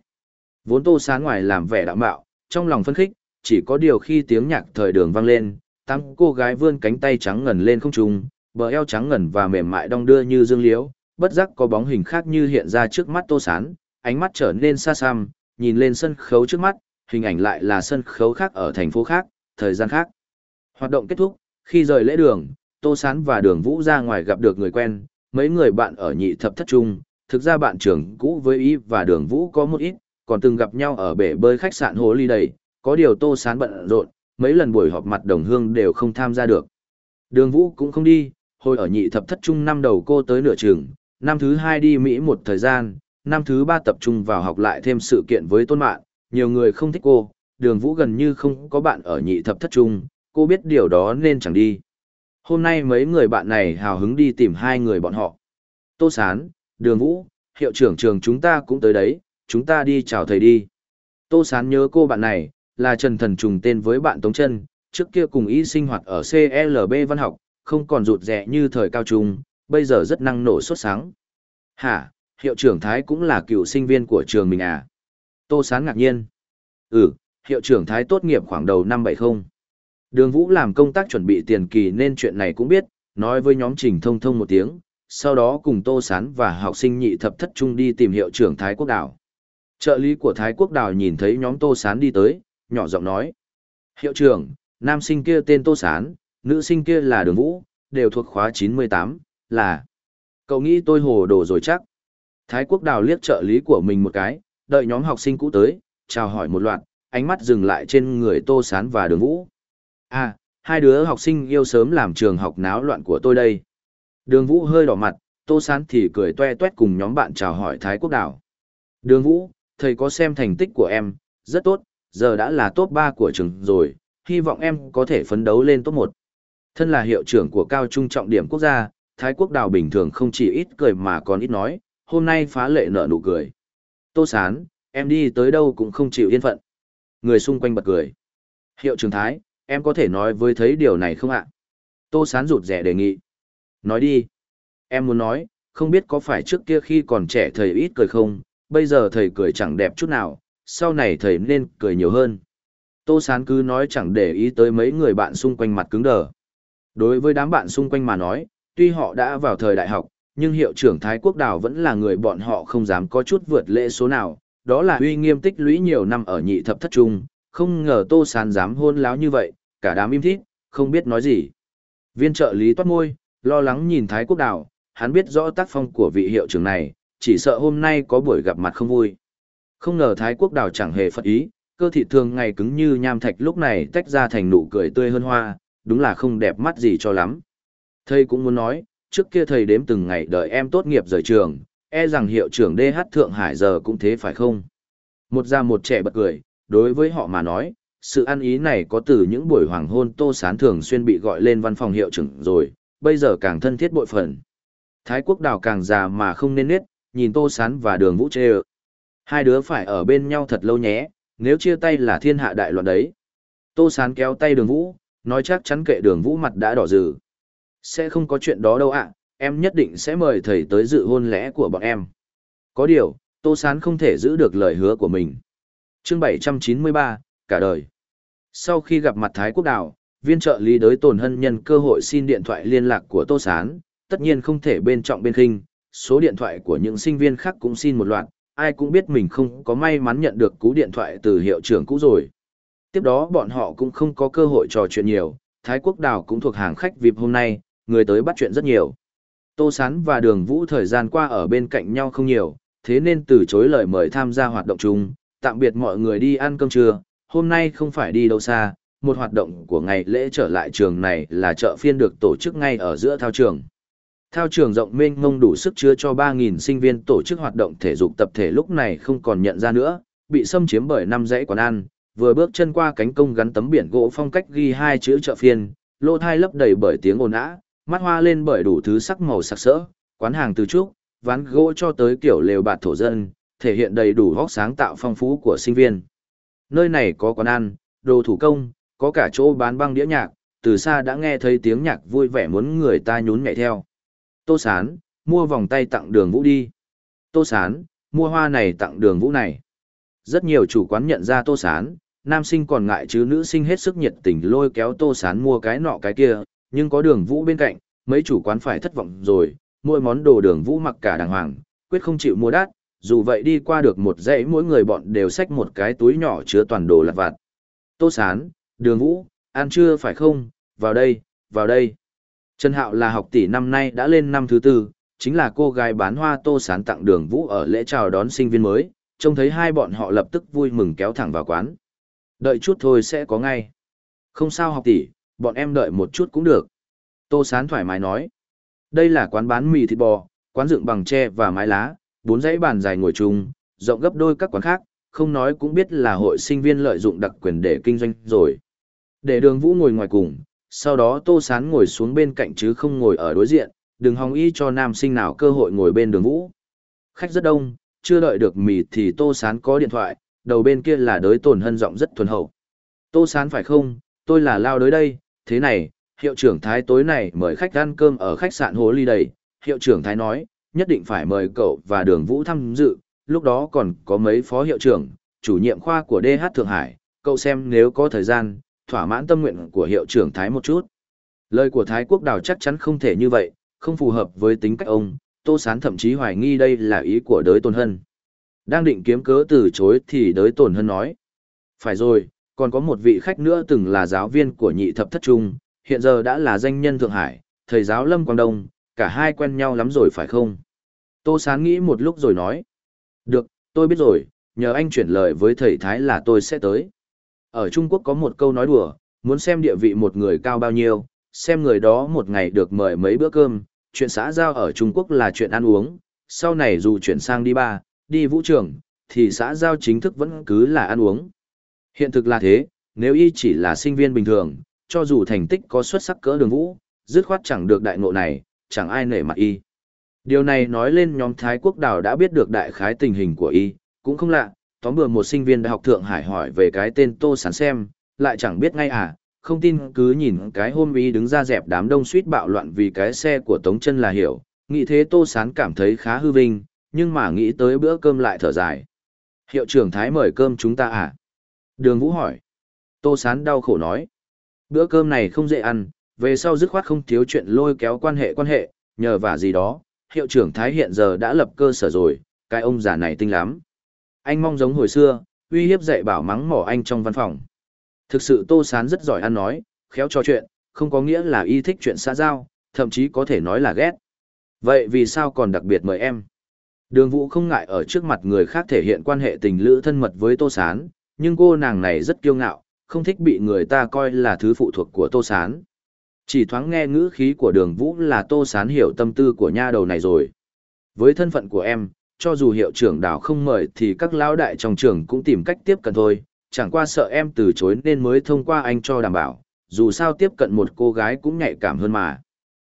Vốn Tô Sán ngoài làm vẻ đạm bạo, trong lòng phân khích, chỉ có điều khi tiếng nhạc thời đường vang lên, tăng cô gái vươn cánh tay trắng ngần lên không trung, bờ eo trắng ngần và mềm mại đong đưa như dương liễu, bất giác có bóng hình khác như hiện ra trước mắt Tô Sán, ánh mắt trở nên xa xăm, nhìn lên sân khấu trước mắt, hình ảnh lại là sân khấu khác ở thành phố khác, thời gian khác. Hoạt động kết thúc, khi rời lễ đường, Tô Sán và Đường Vũ ra ngoài gặp được người quen, mấy người bạn ở nhị thập thất trung, thực ra bạn trưởng cũ với Y và Đường Vũ có một ít, còn từng gặp nhau ở bể bơi khách sạn Hồ Ly Đầy, có điều Tô Sán bận rộn, mấy lần buổi họp mặt đồng hương đều không tham gia được. Đường Vũ cũng không đi, hồi ở nhị thập thất trung năm đầu cô tới nửa trường, năm thứ hai đi Mỹ một thời gian, năm thứ ba tập trung vào học lại thêm sự kiện với tôn mạng, nhiều người không thích cô, đường vũ gần như không có bạn ở nhị thập thất trung, cô biết điều đó nên chẳng đi. Hôm nay mấy người bạn này hào hứng đi tìm hai người bọn họ. Tô Sán, đường vũ, hiệu trưởng trường chúng ta cũng tới đấy, chúng ta đi chào thầy đi. Tô Sán nhớ cô bạn này, là Trần Thần trùng tên với bạn Tống Trân, trước kia cùng y sinh hoạt ở CLB văn học, không còn rụt rẻ như thời cao trung, bây giờ rất năng nổ xuất sáng. Hả, hiệu trưởng Thái cũng là cựu sinh viên của trường mình à? Tô Sán ngạc nhiên. Ừ, hiệu trưởng Thái tốt nghiệp khoảng đầu năm 70. Đường Vũ làm công tác chuẩn bị tiền kỳ nên chuyện này cũng biết, nói với nhóm trình thông thông một tiếng, sau đó cùng Tô Sán và học sinh nhị thập thất trung đi tìm hiệu trưởng Thái Quốc Đảo. Trợ lý của Thái Quốc Đảo nhìn thấy nhóm Tô Sán đi tới, nhỏ giọng nói. Hiệu trưởng, nam sinh kia tên Tô Sán, nữ sinh kia là Đường Vũ, đều thuộc khóa 98, là... Cậu nghĩ tôi hồ đồ rồi chắc. Thái quốc đào liếc trợ lý của mình một cái, đợi nhóm học sinh cũ tới, chào hỏi một loạt, ánh mắt dừng lại trên người Tô Sán và Đường Vũ. À, hai đứa học sinh yêu sớm làm trường học náo loạn của tôi đây. Đường Vũ hơi đỏ mặt, Tô Sán thì cười toe toét cùng nhóm bạn chào hỏi Thái quốc đảo. Đường Vũ, thầy có xem thành tích của em, rất tốt, giờ đã là top 3 của trường rồi, hy vọng em có thể phấn đấu lên top 1. Thân là hiệu trưởng của cao trung trọng điểm quốc gia, Thái quốc đào bình thường không chỉ ít cười mà còn ít nói, hôm nay phá lệ nở nụ cười. Tô Sán, em đi tới đâu cũng không chịu yên phận. Người xung quanh bật cười. Hiệu Trường Thái, em có thể nói với thấy điều này không ạ? Tô Sán rụt rẻ đề nghị. Nói đi. Em muốn nói, không biết có phải trước kia khi còn trẻ thầy ít cười không, bây giờ thầy cười chẳng đẹp chút nào, sau này thầy nên cười nhiều hơn. Tô Sán cứ nói chẳng để ý tới mấy người bạn xung quanh mặt cứng đờ. Đối với đám bạn xung quanh mà nói, tuy họ đã vào thời đại học, nhưng hiệu trưởng Thái Quốc Đào vẫn là người bọn họ không dám có chút vượt lễ số nào, đó là uy nghiêm tích lũy nhiều năm ở nhị thập thất trung, không ngờ Tô Sán dám hôn láo như vậy, cả đám im thít, không biết nói gì. Viên trợ lý toát môi, lo lắng nhìn Thái Quốc Đào, hắn biết rõ tác phong của vị hiệu trưởng này, chỉ sợ hôm nay có buổi gặp mặt không vui. Không ngờ Thái Quốc Đào chẳng hề phật ý, cơ thị thường ngày cứng như nham thạch lúc này tách ra thành nụ cười tươi hơn hoa, đúng là không đẹp mắt gì cho lắm. Thầy cũng muốn nói, trước kia thầy đếm từng ngày đợi em tốt nghiệp rời trường, e rằng hiệu trưởng DH Thượng Hải giờ cũng thế phải không? Một già một trẻ bật cười, đối với họ mà nói, sự ăn ý này có từ những buổi hoàng hôn tô sán thường xuyên bị gọi lên văn phòng hiệu trưởng rồi, bây giờ càng thân thiết bội phần. Thái quốc đào càng già mà không nên nết, nhìn tô sán và đường vũ chê ợ. Hai đứa phải ở bên nhau thật lâu nhé, nếu chia tay là thiên hạ đại loạn đấy. Tô sán kéo tay đường vũ, nói chắc chắn kệ đường vũ mặt đã đỏ rừ. Sẽ không có chuyện đó đâu ạ, em nhất định sẽ mời thầy tới dự hôn lễ của bọn em. Có điều, Tô Sán không thể giữ được lời hứa của mình. chương 793, cả đời. Sau khi gặp mặt Thái Quốc Đào, viên trợ lý đới tồn hân nhân cơ hội xin điện thoại liên lạc của Tô Sán, tất nhiên không thể bên trọng bên khinh, số điện thoại của những sinh viên khác cũng xin một loạt, ai cũng biết mình không có may mắn nhận được cú điện thoại từ hiệu trưởng cũ rồi. Tiếp đó bọn họ cũng không có cơ hội trò chuyện nhiều, Thái Quốc Đào cũng thuộc hàng khách VIP hôm nay, người tới bắt chuyện rất nhiều. Tô Sán và Đường Vũ thời gian qua ở bên cạnh nhau không nhiều, thế nên từ chối lời mời tham gia hoạt động chung, tạm biệt mọi người đi ăn cơm trưa, hôm nay không phải đi đâu xa, một hoạt động của ngày lễ trở lại trường này là chợ phiên được tổ chức ngay ở giữa thao trường. Thao trường rộng mênh mông đủ sức chứa cho 3.000 sinh viên tổ chức hoạt động thể dục tập thể lúc này không còn nhận ra nữa, bị xâm chiếm bởi năm dãy quán ăn, vừa bước chân qua cánh công gắn tấm biển gỗ phong cách ghi hai chữ chợ phiên, lô thai lấp đầy bởi tiếng ồn ã, mắt hoa lên bởi đủ thứ sắc màu sặc sỡ, quán hàng từ trúc, ván gỗ cho tới kiểu lều bạt thổ dân, thể hiện đầy đủ góc sáng tạo phong phú của sinh viên. Nơi này có quán ăn, đồ thủ công, có cả chỗ bán băng đĩa nhạc, từ xa đã nghe thấy tiếng nhạc vui vẻ muốn người ta nhún nhảy theo. Tô Sán, mua vòng tay tặng đường vũ đi. Tô Sán, mua hoa này tặng đường vũ này. Rất nhiều chủ quán nhận ra Tô Sán, nam sinh còn ngại chứ nữ sinh hết sức nhiệt tình lôi kéo Tô Sán mua cái nọ cái kia, nhưng có đường vũ bên cạnh, mấy chủ quán phải thất vọng rồi, mỗi món đồ đường vũ mặc cả đàng hoàng, quyết không chịu mua đắt, dù vậy đi qua được một dãy mỗi người bọn đều xách một cái túi nhỏ chứa toàn đồ lặt vặt. Tô Sán, đường vũ, ăn chưa phải không, vào đây, vào đây. Trần Hạo là học tỷ năm nay đã lên năm thứ tư, chính là cô gái bán hoa Tô Sán tặng đường vũ ở lễ chào đón sinh viên mới, trông thấy hai bọn họ lập tức vui mừng kéo thẳng vào quán. Đợi chút thôi sẽ có ngay. Không sao học tỷ, bọn em đợi một chút cũng được. Tô Sán thoải mái nói. Đây là quán bán mì thịt bò, quán dựng bằng tre và mái lá, bốn dãy bàn dài ngồi chung, rộng gấp đôi các quán khác, không nói cũng biết là hội sinh viên lợi dụng đặc quyền để kinh doanh rồi. Để đường vũ ngồi ngoài cùng, sau đó Tô Sán ngồi xuống bên cạnh chứ không ngồi ở đối diện, đừng hòng ý cho nam sinh nào cơ hội ngồi bên đường vũ. Khách rất đông, chưa đợi được mì thì Tô Sán có điện thoại, đầu bên kia là đới tổn hân giọng rất thuần hậu. Tô Sán phải không, tôi là lao đới đây, thế này, hiệu trưởng Thái tối này mời khách ăn cơm ở khách sạn Hồ Ly đầy, hiệu trưởng Thái nói, nhất định phải mời cậu và đường vũ tham dự, lúc đó còn có mấy phó hiệu trưởng, chủ nhiệm khoa của DH Thượng Hải, cậu xem nếu có thời gian, thỏa mãn tâm nguyện của hiệu trưởng Thái một chút. Lời của Thái Quốc Đào chắc chắn không thể như vậy, không phù hợp với tính cách ông, Tô Sán thậm chí hoài nghi đây là ý của đới Tôn Hân. Đang định kiếm cớ từ chối thì đới Tôn Hân nói. Phải rồi, còn có một vị khách nữa từng là giáo viên của nhị thập thất trung, hiện giờ đã là danh nhân Thượng Hải, thầy giáo Lâm Quang Đông, cả hai quen nhau lắm rồi phải không? Tô Sán nghĩ một lúc rồi nói. Được, tôi biết rồi, nhờ anh chuyển lời với thầy Thái là tôi sẽ tới. Ở Trung Quốc có một câu nói đùa, muốn xem địa vị một người cao bao nhiêu, xem người đó một ngày được mời mấy bữa cơm, chuyện xã giao ở Trung Quốc là chuyện ăn uống, sau này dù chuyển sang đi ba, đi vũ trường, thì xã giao chính thức vẫn cứ là ăn uống. Hiện thực là thế, nếu y chỉ là sinh viên bình thường, cho dù thành tích có xuất sắc cỡ đường vũ, dứt khoát chẳng được đại ngộ này, chẳng ai nể mặt y. Điều này nói lên nhóm Thái Quốc Đào đã biết được đại khái tình hình của y, cũng không lạ, tóm bừa một sinh viên đại học Thượng Hải hỏi về cái tên Tô Sán xem, lại chẳng biết ngay à, không tin cứ nhìn cái hôm y đứng ra dẹp đám đông suýt bạo loạn vì cái xe của Tống chân là hiểu, nghĩ thế Tô Sán cảm thấy khá hư vinh, nhưng mà nghĩ tới bữa cơm lại thở dài. Hiệu trưởng Thái mời cơm chúng ta à? Đường Vũ hỏi. Tô Sán đau khổ nói. Bữa cơm này không dễ ăn, về sau dứt khoát không thiếu chuyện lôi kéo quan hệ quan hệ, nhờ vả gì đó, hiệu trưởng Thái hiện giờ đã lập cơ sở rồi, cái ông già này tinh lắm. Anh mong giống hồi xưa, uy hiếp dạy bảo mắng mỏ anh trong văn phòng. Thực sự Tô Sán rất giỏi ăn nói, khéo trò chuyện, không có nghĩa là y thích chuyện xã giao, thậm chí có thể nói là ghét. Vậy vì sao còn đặc biệt mời em? Đường Vũ không ngại ở trước mặt người khác thể hiện quan hệ tình lữ thân mật với Tô Sán, nhưng cô nàng này rất kiêu ngạo, không thích bị người ta coi là thứ phụ thuộc của Tô Sán. Chỉ thoáng nghe ngữ khí của đường Vũ là Tô Sán hiểu tâm tư của nha đầu này rồi. Với thân phận của em, cho dù hiệu trưởng đảo không mời thì các lão đại trong trường cũng tìm cách tiếp cận thôi, chẳng qua sợ em từ chối nên mới thông qua anh cho đảm bảo, dù sao tiếp cận một cô gái cũng nhạy cảm hơn mà.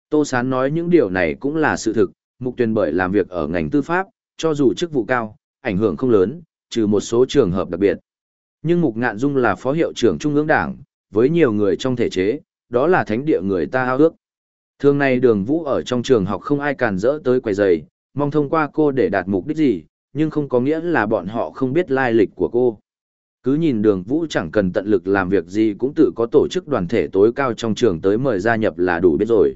Tô Sán nói những điều này cũng là sự thực, mục tuyên bởi làm việc ở ngành tư pháp, cho dù chức vụ cao, ảnh hưởng không lớn, trừ một số trường hợp đặc biệt. Nhưng Mục Ngạn Dung là phó hiệu trưởng Trung ương Đảng, với nhiều người trong thể chế, đó là thánh địa người ta ao ước. Thường này đường vũ ở trong trường học không ai càn rỡ tới quầy giày, mong thông qua cô để đạt mục đích gì, nhưng không có nghĩa là bọn họ không biết lai lịch của cô. Cứ nhìn đường vũ chẳng cần tận lực làm việc gì cũng tự có tổ chức đoàn thể tối cao trong trường tới mời gia nhập là đủ biết rồi.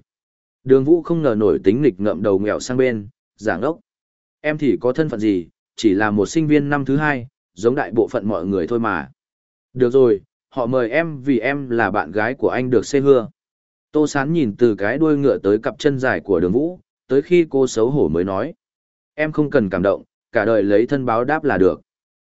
Đường vũ không ngờ nổi tính nghịch ngậm đầu nghèo sang bên, giảng ốc. Em thì có thân phận gì, chỉ là một sinh viên năm thứ hai, giống đại bộ phận mọi người thôi mà. Được rồi, họ mời em vì em là bạn gái của anh được xê hưa. Tô Sán nhìn từ cái đuôi ngựa tới cặp chân dài của đường vũ, tới khi cô xấu hổ mới nói. Em không cần cảm động, cả đời lấy thân báo đáp là được.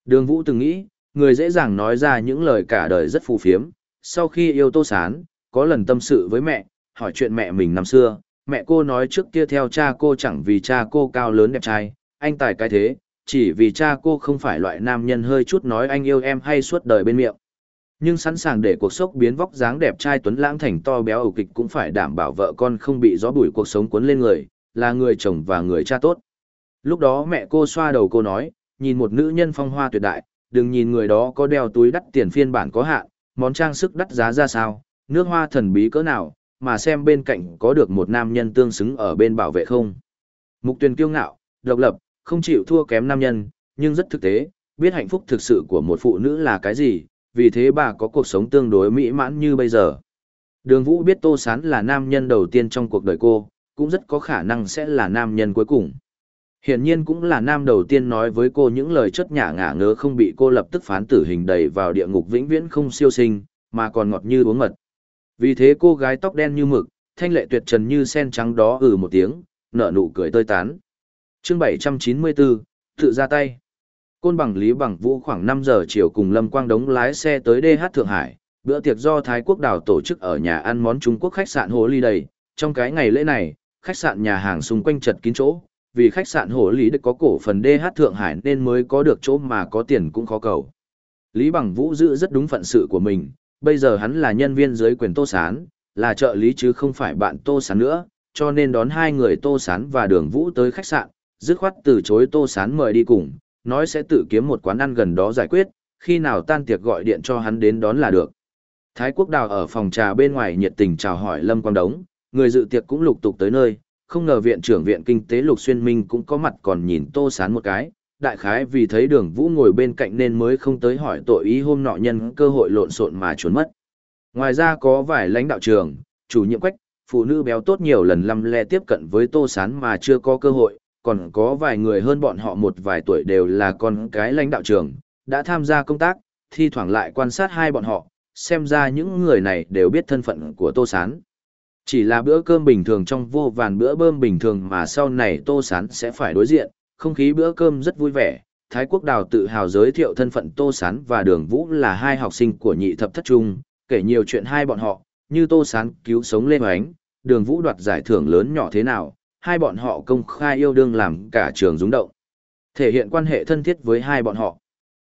Đường vũ từng nghĩ, người dễ dàng nói ra những lời cả đời rất phù phiếm. Sau khi yêu Tô Sán, có lần tâm sự với mẹ, hỏi chuyện mẹ mình năm xưa, mẹ cô nói trước kia theo cha cô chẳng vì cha cô cao lớn đẹp trai, anh tài cái thế, chỉ vì cha cô không phải loại nam nhân hơi chút nói anh yêu em hay suốt đời bên miệng. Nhưng sẵn sàng để cuộc sống biến vóc dáng đẹp trai tuấn lãng thành to béo ẩu kịch cũng phải đảm bảo vợ con không bị gió bụi cuộc sống cuốn lên người, là người chồng và người cha tốt. Lúc đó mẹ cô xoa đầu cô nói, nhìn một nữ nhân phong hoa tuyệt đại, đừng nhìn người đó có đeo túi đắt tiền phiên bản có hạn, món trang sức đắt giá ra sao, nước hoa thần bí cỡ nào, mà xem bên cạnh có được một nam nhân tương xứng ở bên bảo vệ không. Mục tuyên kiêu ngạo, độc lập, không chịu thua kém nam nhân, nhưng rất thực tế, biết hạnh phúc thực sự của một phụ nữ là cái gì, vì thế bà có cuộc sống tương đối mỹ mãn như bây giờ. Đường Vũ biết Tô Sán là nam nhân đầu tiên trong cuộc đời cô, cũng rất có khả năng sẽ là nam nhân cuối cùng. Hiển nhiên cũng là nam đầu tiên nói với cô những lời chất nhả ngả ngớ không bị cô lập tức phán tử hình đầy vào địa ngục vĩnh viễn không siêu sinh, mà còn ngọt như uống mật. Vì thế cô gái tóc đen như mực, thanh lệ tuyệt trần như sen trắng đó ừ một tiếng, nở nụ cười tươi tán chương 794, tự ra tay. Côn bằng Lý Bằng Vũ khoảng 5 giờ chiều cùng Lâm Quang Đống lái xe tới DH Thượng Hải, bữa tiệc do Thái Quốc đảo tổ chức ở nhà ăn món Trung Quốc khách sạn Hồ Ly đầy. Trong cái ngày lễ này, khách sạn nhà hàng xung quanh chật kín chỗ, vì khách sạn Hồ Lý được có cổ phần DH Thượng Hải nên mới có được chỗ mà có tiền cũng khó cầu. Lý Bằng Vũ giữ rất đúng phận sự của mình, bây giờ hắn là nhân viên dưới quyền Tô Sán, là trợ lý chứ không phải bạn Tô Sán nữa, cho nên đón hai người Tô Sán và Đường Vũ tới khách sạn, dứt khoát từ chối Tô Sán mời đi cùng, nói sẽ tự kiếm một quán ăn gần đó giải quyết, khi nào tan tiệc gọi điện cho hắn đến đón là được. Thái Quốc Đào ở phòng trà bên ngoài nhiệt tình chào hỏi Lâm Quang Đống, người dự tiệc cũng lục tục tới nơi, không ngờ viện trưởng viện kinh tế Lục Xuyên Minh cũng có mặt còn nhìn Tô Sán một cái, đại khái vì thấy đường vũ ngồi bên cạnh nên mới không tới hỏi tội ý hôm nọ nhân cơ hội lộn xộn mà trốn mất. Ngoài ra có vài lãnh đạo trường, chủ nhiệm quách, phụ nữ béo tốt nhiều lần lăm le tiếp cận với Tô Sán mà chưa có cơ hội, còn có vài người hơn bọn họ một vài tuổi đều là con cái lãnh đạo trường, đã tham gia công tác, thi thoảng lại quan sát hai bọn họ, xem ra những người này đều biết thân phận của Tô Sán. Chỉ là bữa cơm bình thường trong vô vàn bữa bơm bình thường mà sau này Tô Sán sẽ phải đối diện, không khí bữa cơm rất vui vẻ. Thái Quốc Đào tự hào giới thiệu thân phận Tô Sán và Đường Vũ là hai học sinh của nhị thập thất trung, kể nhiều chuyện hai bọn họ, như Tô Sán cứu sống Lê Hoánh, Đường Vũ đoạt giải thưởng lớn nhỏ thế nào, hai bọn họ công khai yêu đương làm cả trường rúng động. Thể hiện quan hệ thân thiết với hai bọn họ.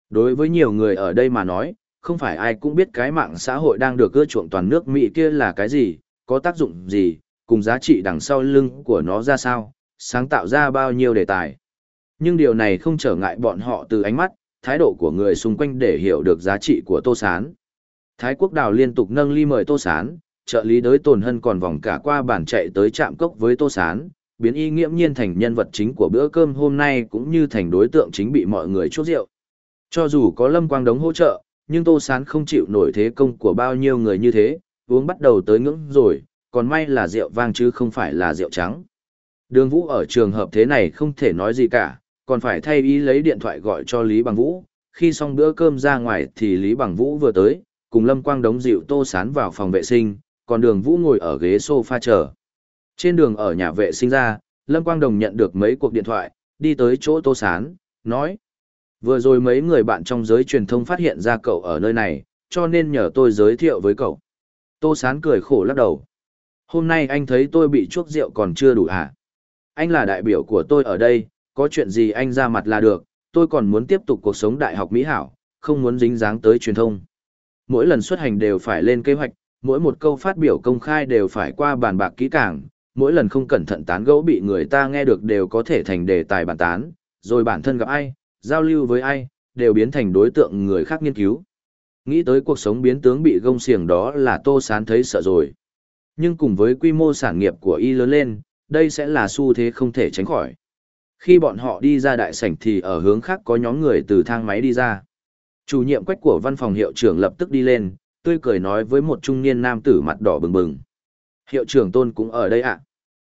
Đối với nhiều người ở đây mà nói, không phải ai cũng biết cái mạng xã hội đang được ưa chuộng toàn nước Mỹ kia là cái gì, có tác dụng gì, cùng giá trị đằng sau lưng của nó ra sao, sáng tạo ra bao nhiêu đề tài. Nhưng điều này không trở ngại bọn họ từ ánh mắt, thái độ của người xung quanh để hiểu được giá trị của Tô Sán. Thái Quốc Đào liên tục nâng ly mời Tô Sán, trợ lý đới tồn hân còn vòng cả qua bàn chạy tới chạm cốc với Tô Sán, biến y nghiễm nhiên thành nhân vật chính của bữa cơm hôm nay cũng như thành đối tượng chính bị mọi người chốt rượu. Cho dù có Lâm Quang Đống hỗ trợ, nhưng Tô Sán không chịu nổi thế công của bao nhiêu người như thế, uống bắt đầu tới ngưỡng rồi, còn may là rượu vang chứ không phải là rượu trắng. Đường Vũ ở trường hợp thế này không thể nói gì cả, còn phải thay ý lấy điện thoại gọi cho Lý Bằng Vũ. Khi xong bữa cơm ra ngoài thì Lý Bằng Vũ vừa tới, cùng Lâm Quang đống dịu tô sán vào phòng vệ sinh, còn đường Vũ ngồi ở ghế sofa chờ. Trên đường ở nhà vệ sinh ra, Lâm Quang Đồng nhận được mấy cuộc điện thoại, đi tới chỗ tô sán, nói. Vừa rồi mấy người bạn trong giới truyền thông phát hiện ra cậu ở nơi này, cho nên nhờ tôi giới thiệu với cậu. Tô sán cười khổ lắc đầu. Hôm nay anh thấy tôi bị chuốc rượu còn chưa đủ hả? Anh là đại biểu của tôi ở đây, có chuyện gì anh ra mặt là được, tôi còn muốn tiếp tục cuộc sống đại học Mỹ Hảo, không muốn dính dáng tới truyền thông. Mỗi lần xuất hành đều phải lên kế hoạch, mỗi một câu phát biểu công khai đều phải qua bàn bạc kỹ càng, mỗi lần không cẩn thận tán gẫu bị người ta nghe được đều có thể thành đề tài bàn tán, rồi bản thân gặp ai, giao lưu với ai, đều biến thành đối tượng người khác nghiên cứu. Nghĩ tới cuộc sống biến tướng bị gông xiềng đó là Tô Sán thấy sợ rồi. Nhưng cùng với quy mô sản nghiệp của y lớn lên, đây sẽ là xu thế không thể tránh khỏi. Khi bọn họ đi ra đại sảnh thì ở hướng khác có nhóm người từ thang máy đi ra. Chủ nhiệm quách của văn phòng hiệu trưởng lập tức đi lên, tươi cười nói với một trung niên nam tử mặt đỏ bừng bừng. Hiệu trưởng Tôn cũng ở đây ạ.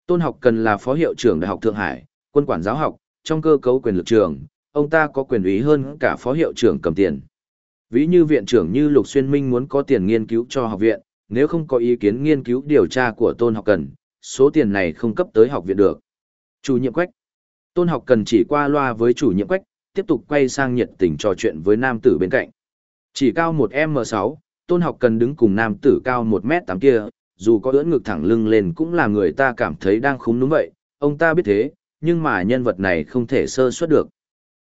Tôn học cần là phó hiệu trưởng Đại học Thượng Hải, quân quản giáo học, trong cơ cấu quyền lực trường, ông ta có quyền ủy hơn cả phó hiệu trưởng cầm tiền. Ví như viện trưởng như Lục Xuyên Minh muốn có tiền nghiên cứu cho học viện, nếu không có ý kiến nghiên cứu điều tra của Tôn học cần, số tiền này không cấp tới học viện được. Chủ nhiệm quách. Tôn học cần chỉ qua loa với chủ nhiệm quách, tiếp tục quay sang nhiệt tình trò chuyện với nam tử bên cạnh. Chỉ cao một m sáu, tôn học cần đứng cùng nam tử cao một m tám kia, dù có ưỡn ngực thẳng lưng lên cũng là người ta cảm thấy đang khúng đúng vậy, ông ta biết thế, nhưng mà nhân vật này không thể sơ suất được.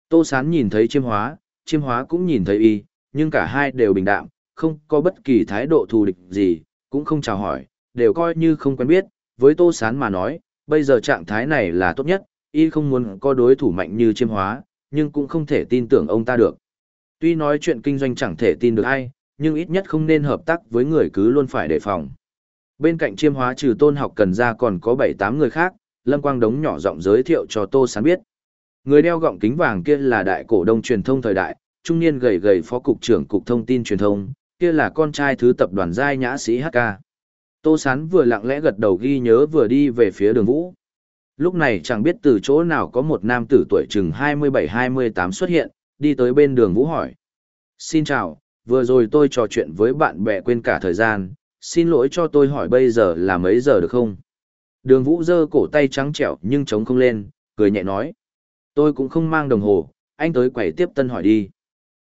Tô Sán nhìn thấy chiêm hóa, chiêm hóa cũng nhìn thấy y, nhưng cả hai đều bình đạm, không có bất kỳ thái độ thù địch gì, cũng không chào hỏi, đều coi như không quen biết, với Tô Sán mà nói, bây giờ trạng thái này là tốt nhất, y không muốn có đối thủ mạnh như chiêm hóa, nhưng cũng không thể tin tưởng ông ta được. Tuy nói chuyện kinh doanh chẳng thể tin được ai, nhưng ít nhất không nên hợp tác với người cứ luôn phải đề phòng. Bên cạnh chiêm hóa trừ tôn học cần ra còn có 7-8 người khác, Lâm Quang Đống nhỏ giọng giới thiệu cho Tô Sán biết. Người đeo gọng kính vàng kia là đại cổ đông truyền thông thời đại, trung niên gầy gầy phó cục trưởng cục thông tin truyền thông, kia là con trai thứ tập đoàn giai nhã sĩ HK. Tô Sán vừa lặng lẽ gật đầu ghi nhớ vừa đi về phía đường vũ. Lúc này chẳng biết từ chỗ nào có một nam tử tuổi chừng 27-28 xuất hiện, đi tới bên đường vũ hỏi. Xin chào, vừa rồi tôi trò chuyện với bạn bè quên cả thời gian, xin lỗi cho tôi hỏi bây giờ là mấy giờ được không? Đường vũ giơ cổ tay trắng trẻo nhưng chống không lên, cười nhẹ nói. Tôi cũng không mang đồng hồ, anh tới quầy tiếp tân hỏi đi.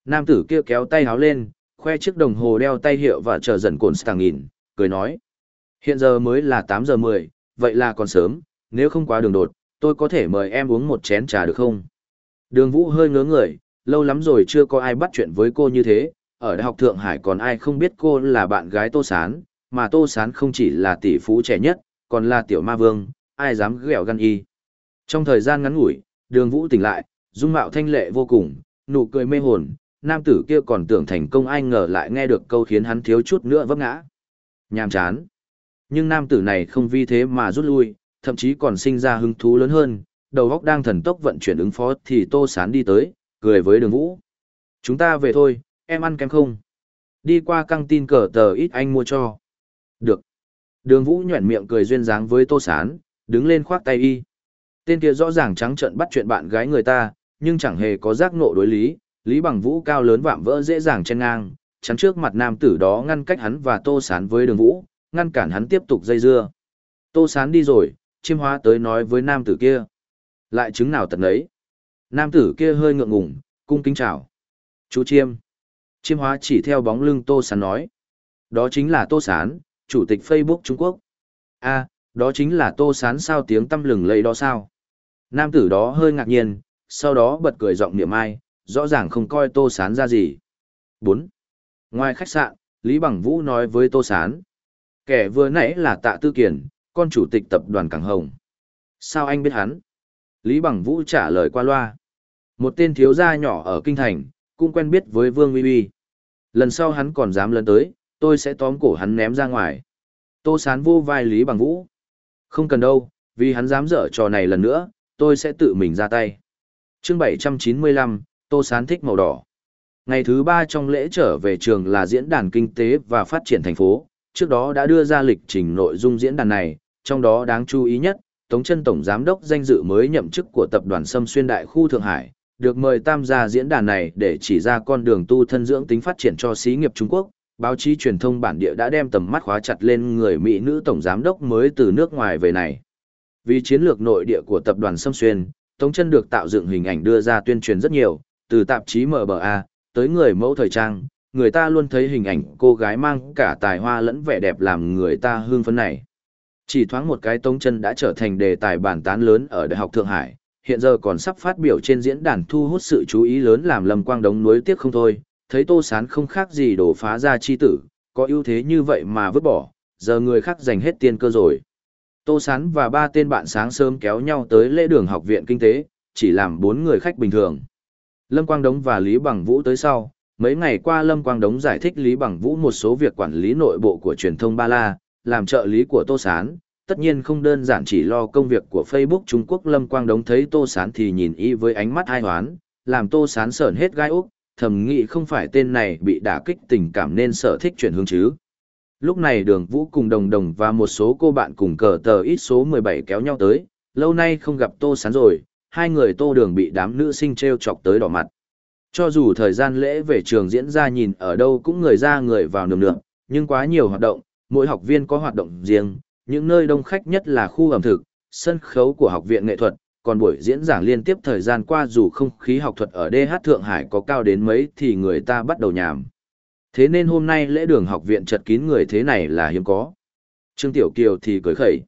Nam tử kia kéo tay háo lên, khoe chiếc đồng hồ đeo tay hiệu và chờ dần cồn stàng nghìn, cười nói. Hiện giờ mới là 8 giờ 10, vậy là còn sớm, nếu không quá đường đột, tôi có thể mời em uống một chén trà được không? Đường Vũ hơi ngớ người, lâu lắm rồi chưa có ai bắt chuyện với cô như thế, ở Đại học Thượng Hải còn ai không biết cô là bạn gái Tô Sán, mà Tô Sán không chỉ là tỷ phú trẻ nhất, còn là tiểu ma vương, ai dám ghẹo gan y. Trong thời gian ngắn ngủi, đường Vũ tỉnh lại, dung mạo thanh lệ vô cùng, nụ cười mê hồn, nam tử kia còn tưởng thành công ai ngờ lại nghe được câu khiến hắn thiếu chút nữa vấp ngã. Nhàm chán. Nhưng nam tử này không vì thế mà rút lui, thậm chí còn sinh ra hứng thú lớn hơn, đầu óc đang thần tốc vận chuyển ứng phó thì Tô Sán đi tới, cười với đường vũ. Chúng ta về thôi, em ăn kem không? Đi qua căng tin cờ tờ ít anh mua cho. Được. Đường vũ nhuẩn miệng cười duyên dáng với Tô Sán, đứng lên khoác tay y. Tên kia rõ ràng trắng trợn bắt chuyện bạn gái người ta, nhưng chẳng hề có giác ngộ đối lý, lý bằng vũ cao lớn vạm vỡ dễ dàng chen ngang, chắn trước mặt nam tử đó ngăn cách hắn và Tô Sán với đường vũ, ngăn cản hắn tiếp tục dây dưa. Tô Sán đi rồi, chiêm hóa tới nói với nam tử kia. Lại chứng nào tận ấy. Nam tử kia hơi ngượng ngùng, cung kính chào. Chú chiêm. Chiêm hóa chỉ theo bóng lưng Tô Sán nói. Đó chính là Tô Sán, chủ tịch Facebook Trung Quốc. a đó chính là Tô Sán sao tiếng tâm lừng lây đó sao. Nam tử đó hơi ngạc nhiên, sau đó bật cười giọng niệm ai, rõ ràng không coi Tô Sán ra gì. 4. Ngoài khách sạn, Lý Bằng Vũ nói với Tô Sán. Kẻ vừa nãy là Tạ Tư Kiền, con chủ tịch tập đoàn Cảng Hồng. Sao anh biết hắn? Lý Bằng Vũ trả lời qua loa. Một tên thiếu gia nhỏ ở Kinh Thành, cũng quen biết với Vương Vi Vi. Lần sau hắn còn dám lần tới, tôi sẽ tóm cổ hắn ném ra ngoài. Tô sán vô vai Lý Bằng Vũ. Không cần đâu, vì hắn dám dở trò này lần nữa, tôi sẽ tự mình ra tay. chương 795, Tô sán thích màu đỏ. Ngày thứ ba trong lễ trở về trường là diễn đàn kinh tế và phát triển thành phố, trước đó đã đưa ra lịch trình nội dung diễn đàn này, trong đó đáng chú ý nhất Tống chân tổng giám đốc danh dự mới nhậm chức của tập đoàn Sâm Xuyên Đại khu Thượng Hải, được mời tham gia diễn đàn này để chỉ ra con đường tu thân dưỡng tính phát triển cho xí nghiệp Trung Quốc. Báo chí truyền thông bản địa đã đem tầm mắt khóa chặt lên người Mỹ nữ tổng giám đốc mới từ nước ngoài về này. Vì chiến lược nội địa của tập đoàn Sâm Xuyên, Tống chân được tạo dựng hình ảnh đưa ra tuyên truyền rất nhiều, từ tạp chí MBA, tới người mẫu thời trang, người ta luôn thấy hình ảnh cô gái mang cả tài hoa lẫn vẻ đẹp làm người ta hương phấn này. Chỉ thoáng một cái Tống chân đã trở thành đề tài bàn tán lớn ở Đại học Thượng Hải, hiện giờ còn sắp phát biểu trên diễn đàn thu hút sự chú ý lớn làm Lâm Quang Đống nuối tiếc không thôi, thấy Tô Sán không khác gì đổ phá ra chi tử, có ưu thế như vậy mà vứt bỏ, giờ người khác giành hết tiền cơ rồi. Tô Sán và ba tên bạn sáng sớm kéo nhau tới lễ đường học viện kinh tế, chỉ làm bốn người khách bình thường. Lâm Quang Đống và Lý Bằng Vũ tới sau, mấy ngày qua Lâm Quang Đống giải thích Lý Bằng Vũ một số việc quản lý nội bộ của truyền thông Ba La, làm trợ lý của Tô Sán, tất nhiên không đơn giản chỉ lo công việc của Facebook Trung Quốc Lâm Quang Đống thấy Tô Sán thì nhìn y với ánh mắt ai hoán, làm Tô Sán sởn hết gai úc, thầm nghĩ không phải tên này bị đả kích tình cảm nên sở thích chuyển hướng chứ. Lúc này đường vũ cùng đồng đồng và một số cô bạn cùng cờ tờ ít số 17 kéo nhau tới, lâu nay không gặp Tô Sán rồi, hai người tô đường bị đám nữ sinh treo chọc tới đỏ mặt. Cho dù thời gian lễ về trường diễn ra nhìn ở đâu cũng người ra người vào nườm nượm, nhưng quá nhiều hoạt động, mỗi học viên có hoạt động riêng, những nơi đông khách nhất là khu ẩm thực, sân khấu của học viện nghệ thuật, còn buổi diễn giảng liên tiếp thời gian qua dù không khí học thuật ở DH Thượng Hải có cao đến mấy thì người ta bắt đầu nhàm. Thế nên hôm nay lễ đường học viện chật kín người thế này là hiếm có. Trương Tiểu Kiều thì cười khẩy.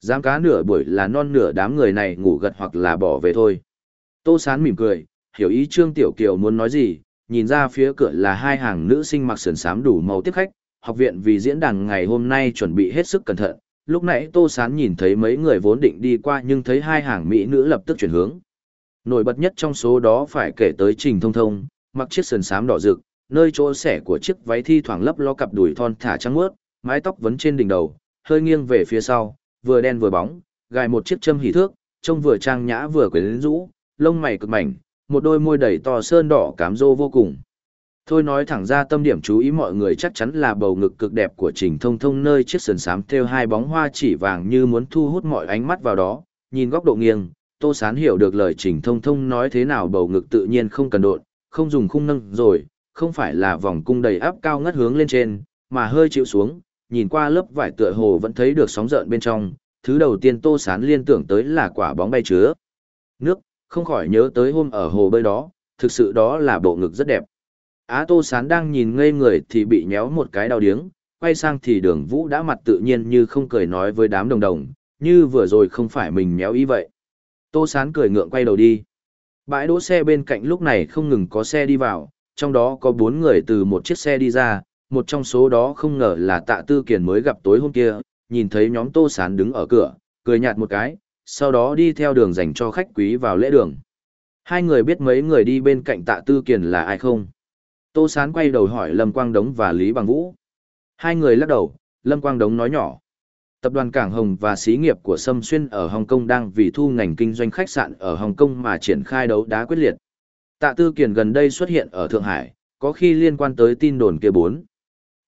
Dám cá nửa buổi là non nửa đám người này ngủ gật hoặc là bỏ về thôi. Tô Sán mỉm cười, hiểu ý Trương Tiểu Kiều muốn nói gì, nhìn ra phía cửa là hai hàng nữ sinh mặc sườn xám đủ màu tiếp khách, học viện vì diễn đàn ngày hôm nay chuẩn bị hết sức cẩn thận. Lúc nãy Tô Sán nhìn thấy mấy người vốn định đi qua nhưng thấy hai hàng mỹ nữ lập tức chuyển hướng. Nổi bật nhất trong số đó phải kể tới Trình Thông Thông, mặc chiếc sườn xám đỏ rực, nơi chỗ xẻ của chiếc váy thi thoảng lấp lo cặp đùi thon thả trắng ướt mái tóc vấn trên đỉnh đầu, hơi nghiêng về phía sau, vừa đen vừa bóng, gài một chiếc châm hỉ thước, trông vừa trang nhã vừa quyến rũ, lông mày cực mảnh, một đôi môi đầy to sơn đỏ cám dô vô cùng. Thôi nói thẳng ra tâm điểm chú ý mọi người chắc chắn là bầu ngực cực đẹp của Trình Thông Thông nơi chiếc sườn xám theo hai bóng hoa chỉ vàng như muốn thu hút mọi ánh mắt vào đó, nhìn góc độ nghiêng, Tô Sán hiểu được lời Trình Thông Thông nói thế nào bầu ngực tự nhiên không cần độn, không dùng khung nâng rồi, không phải là vòng cung đầy áp cao ngất hướng lên trên, mà hơi chịu xuống, nhìn qua lớp vải tựa hồ vẫn thấy được sóng rợn bên trong, thứ đầu tiên Tô Sán liên tưởng tới là quả bóng bay chứa. Nước, không khỏi nhớ tới hôm ở hồ bơi đó, thực sự đó là bộ ngực rất đẹp. Á Tô Sán đang nhìn ngây người thì bị nhéo một cái đau điếng, quay sang thì đường vũ đã mặt tự nhiên như không cười nói với đám đồng đồng, như vừa rồi không phải mình nhéo ý vậy. Tô Sán cười ngượng quay đầu đi. Bãi đỗ xe bên cạnh lúc này không ngừng có xe đi vào, trong đó có bốn người từ một chiếc xe đi ra, một trong số đó không ngờ là tạ tư kiền mới gặp tối hôm kia, nhìn thấy nhóm tô sán đứng ở cửa, cười nhạt một cái, sau đó đi theo đường dành cho khách quý vào lễ đường. Hai người biết mấy người đi bên cạnh tạ tư kiền là ai không? Tô sán quay đầu hỏi Lâm Quang Đống và Lý Bằng Vũ. Hai người lắc đầu, Lâm Quang Đống nói nhỏ. Tập đoàn Cảng Hồng và xí nghiệp của Sâm Xuyên ở Hồng Kông đang vì thu ngành kinh doanh khách sạn ở Hồng Kông mà triển khai đấu đá quyết liệt. Tạ Tư Kiền gần đây xuất hiện ở Thượng Hải, có khi liên quan tới tin đồn kia bốn.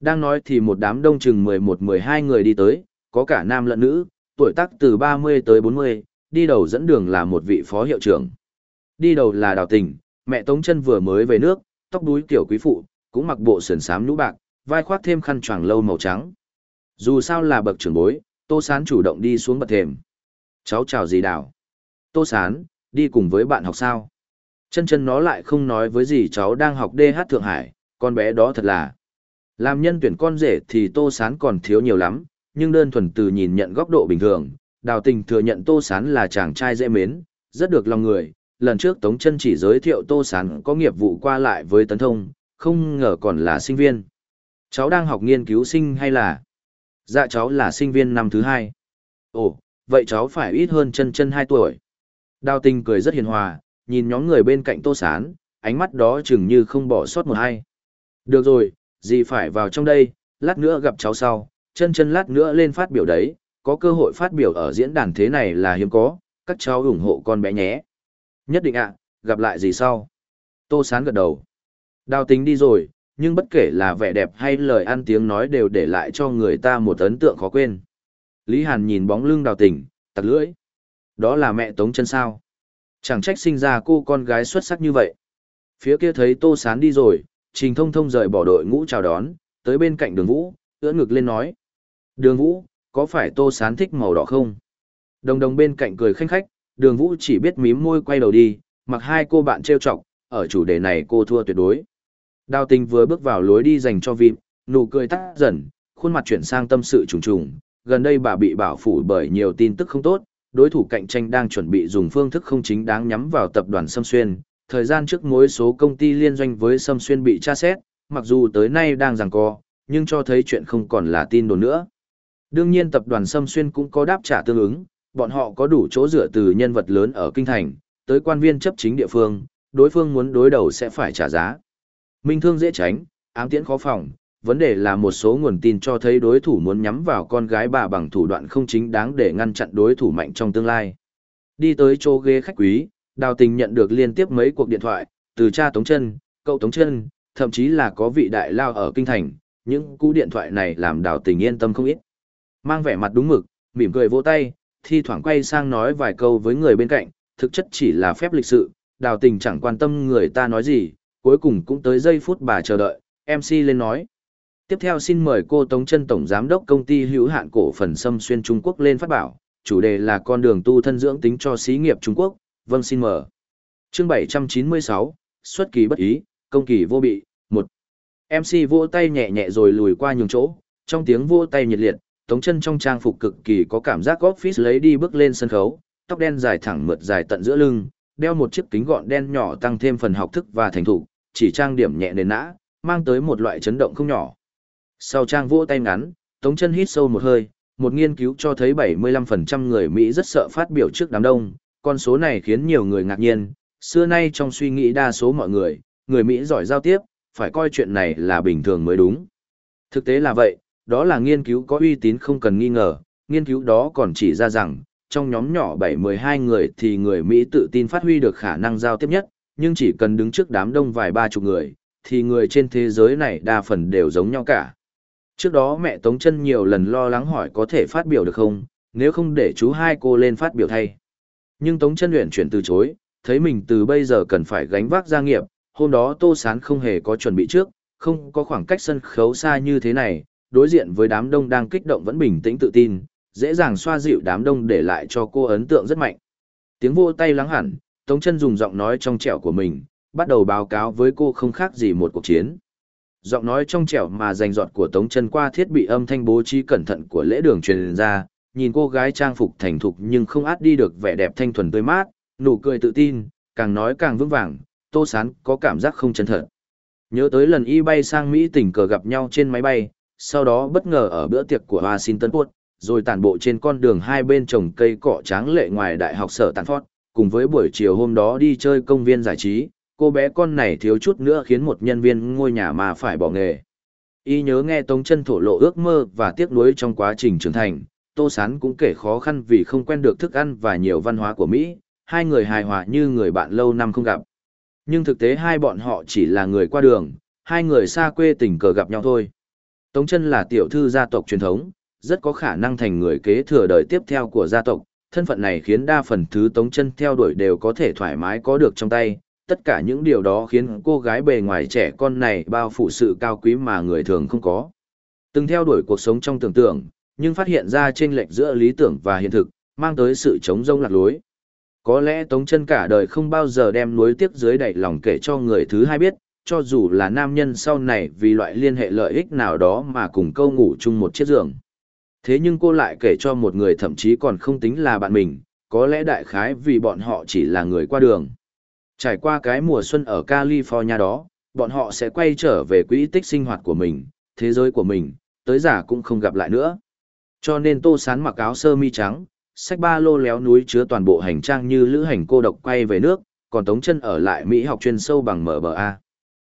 Đang nói thì một đám đông chừng 11-12 người đi tới, có cả nam lẫn nữ, tuổi tác từ 30 tới 40, đi đầu dẫn đường là một vị phó hiệu trưởng. Đi đầu là Đào Tình, mẹ Tống chân vừa mới về nước, tóc đuôi tiểu quý phụ, cũng mặc bộ sườn xám nhũ bạc, vai khoác thêm khăn choàng lâu màu trắng. Dù sao là bậc trưởng bối, Tô Sán chủ động đi xuống bậc thềm. Cháu chào gì Đào? Tô Sán, đi cùng với bạn học sao? Chân chân nó lại không nói với gì cháu đang học DH Thượng Hải, con bé đó thật là. Làm nhân tuyển con rể thì Tô Sán còn thiếu nhiều lắm, nhưng đơn thuần từ nhìn nhận góc độ bình thường, đào tình thừa nhận Tô Sán là chàng trai dễ mến, rất được lòng người. Lần trước Tống chân chỉ giới thiệu Tô Sán có nghiệp vụ qua lại với Tấn Thông, không ngờ còn là sinh viên. Cháu đang học nghiên cứu sinh hay là? Dạ cháu là sinh viên năm thứ hai. Ồ, vậy cháu phải ít hơn chân chân hai tuổi. Đào tình cười rất hiền hòa, nhìn nhóm người bên cạnh Tô Sán, ánh mắt đó chừng như không bỏ sót một ai. Được rồi, gì phải vào trong đây, lát nữa gặp cháu sau, chân chân lát nữa lên phát biểu đấy, có cơ hội phát biểu ở diễn đàn thế này là hiếm có, các cháu ủng hộ con bé nhé. Nhất định ạ, gặp lại gì sau? Tô Sán gật đầu. Đào tính đi rồi, nhưng bất kể là vẻ đẹp hay lời ăn tiếng nói đều để lại cho người ta một ấn tượng khó quên. Lý Hàn nhìn bóng lưng đào tình, tặc lưỡi. Đó là mẹ Tống chân sao? Chẳng trách sinh ra cô con gái xuất sắc như vậy. Phía kia thấy Tô Sán đi rồi, Trình Thông Thông rời bỏ đội ngũ chào đón, tới bên cạnh đường Vũ, ưỡn ngực lên nói. Đường Vũ, có phải Tô Sán thích màu đỏ không? Đồng đồng bên cạnh cười khanh khách, đường Vũ chỉ biết mím môi quay đầu đi, mặc hai cô bạn trêu chọc, ở chủ đề này cô thua tuyệt đối. Đào tình vừa bước vào lối đi dành cho vịp, nụ cười tắt dần, khuôn mặt chuyển sang tâm sự trùng trùng. Gần đây bà bị bảo phủ bởi nhiều tin tức không tốt, đối thủ cạnh tranh đang chuẩn bị dùng phương thức không chính đáng nhắm vào tập đoàn Sâm Xuyên. Thời gian trước mối số công ty liên doanh với Sâm Xuyên bị tra xét, mặc dù tới nay đang giằng co, nhưng cho thấy chuyện không còn là tin đồn nữa. Đương nhiên tập đoàn Sâm Xuyên cũng có đáp trả tương ứng, bọn họ có đủ chỗ dựa từ nhân vật lớn ở kinh thành, tới quan viên chấp chính địa phương, đối phương muốn đối đầu sẽ phải trả giá. Minh thương dễ tránh, ám tiễn khó phòng, vấn đề là một số nguồn tin cho thấy đối thủ muốn nhắm vào con gái bà bằng thủ đoạn không chính đáng để ngăn chặn đối thủ mạnh trong tương lai. Đi tới chỗ ghế khách quý, Đào Tình nhận được liên tiếp mấy cuộc điện thoại, từ cha Tống Chân, cậu Tống Chân, thậm chí là có vị đại lao ở kinh thành, những cú điện thoại này làm Đào Tình yên tâm không ít. Mang vẻ mặt đúng mực, mỉm cười vỗ tay, thi thoảng quay sang nói vài câu với người bên cạnh, thực chất chỉ là phép lịch sự, Đào Tình chẳng quan tâm người ta nói gì, cuối cùng cũng tới giây phút bà chờ đợi, MC lên nói. Tiếp theo xin mời cô Tống Trân Tổng Giám đốc Công ty hữu hạn cổ phần Sâm Xuyên Trung Quốc lên phát bảo, chủ đề là con đường tu thân dưỡng tính cho xí nghiệp Trung Quốc, vâng xin mời. Chương 796, xuất kỳ bất ý, công kỳ vô bị, một MC vỗ tay nhẹ nhẹ rồi lùi qua nhường chỗ, trong tiếng vỗ tay nhiệt liệt, Tống Chân trong trang phục cực kỳ có cảm giác office lấy đi bước lên sân khấu, tóc đen dài thẳng mượt dài tận giữa lưng, đeo một chiếc kính gọn đen nhỏ tăng thêm phần học thức và thành thục, chỉ trang điểm nhẹ nền nã, mang tới một loại chấn động không nhỏ. Sau trang vỗ tay ngắn, Tống chân hít sâu một hơi, một nghiên cứu cho thấy 75% người Mỹ rất sợ phát biểu trước đám đông, con số này khiến nhiều người ngạc nhiên, xưa nay trong suy nghĩ đa số mọi người, người Mỹ giỏi giao tiếp, phải coi chuyện này là bình thường mới đúng. Thực tế là vậy, đó là nghiên cứu có uy tín không cần nghi ngờ, nghiên cứu đó còn chỉ ra rằng, trong nhóm nhỏ 7-12 người thì người Mỹ tự tin phát huy được khả năng giao tiếp nhất, nhưng chỉ cần đứng trước đám đông vài ba chục người, thì người trên thế giới này đa phần đều giống nhau cả. Trước đó mẹ Tống chân nhiều lần lo lắng hỏi có thể phát biểu được không, nếu không để chú hai cô lên phát biểu thay. Nhưng Tống chân luyện chuyển từ chối, thấy mình từ bây giờ cần phải gánh vác gia nghiệp, hôm đó Tô Sán không hề có chuẩn bị trước, không có khoảng cách sân khấu xa như thế này, đối diện với đám đông đang kích động vẫn bình tĩnh tự tin, dễ dàng xoa dịu đám đông để lại cho cô ấn tượng rất mạnh. Tiếng vô tay lắng hẳn, Tống chân dùng giọng nói trong trẻo của mình, bắt đầu báo cáo với cô không khác gì một cuộc chiến. Giọng nói trong trẻo mà rành giọt của Tống chân qua thiết bị âm thanh bố trí cẩn thận của lễ đường truyền ra, nhìn cô gái trang phục thành thục nhưng không át đi được vẻ đẹp thanh thuần tươi mát, nụ cười tự tin, càng nói càng vững vàng, Tô Sán có cảm giác không chân thật. Nhớ tới lần y bay sang Mỹ tình cờ gặp nhau trên máy bay, sau đó bất ngờ ở bữa tiệc của Washington Post, rồi tản bộ trên con đường hai bên trồng cây cọ tráng lệ ngoài đại học sở tàn cùng với buổi chiều hôm đó đi chơi công viên giải trí, cô bé con này thiếu chút nữa khiến một nhân viên ngôi nhà mà phải bỏ nghề. Y nhớ nghe Tống chân thổ lộ ước mơ và tiếc nuối trong quá trình trưởng thành, Tô Sán cũng kể khó khăn vì không quen được thức ăn và nhiều văn hóa của Mỹ, hai người hài hòa như người bạn lâu năm không gặp. Nhưng thực tế hai bọn họ chỉ là người qua đường, hai người xa quê tình cờ gặp nhau thôi. Tống chân là tiểu thư gia tộc truyền thống, rất có khả năng thành người kế thừa đời tiếp theo của gia tộc, thân phận này khiến đa phần thứ tống chân theo đuổi đều có thể thoải mái có được trong tay. Tất cả những điều đó khiến cô gái bề ngoài trẻ con này bao phủ sự cao quý mà người thường không có. Từng theo đuổi cuộc sống trong tưởng tượng, nhưng phát hiện ra chênh lệch giữa lý tưởng và hiện thực, mang tới sự chống rông lạc lối. Có lẽ Tống chân cả đời không bao giờ đem nuối tiếc dưới đẩy lòng kể cho người thứ hai biết, cho dù là nam nhân sau này vì loại liên hệ lợi ích nào đó mà cùng câu ngủ chung một chiếc giường. Thế nhưng cô lại kể cho một người thậm chí còn không tính là bạn mình, có lẽ đại khái vì bọn họ chỉ là người qua đường. Trải qua cái mùa xuân ở California đó, bọn họ sẽ quay trở về quỹ tích sinh hoạt của mình, thế giới của mình, tới giả cũng không gặp lại nữa. Cho nên Tô Sán mặc áo sơ mi trắng, sách ba lô léo núi chứa toàn bộ hành trang như lữ hành cô độc quay về nước, còn Tống chân ở lại Mỹ học chuyên sâu bằng MBA.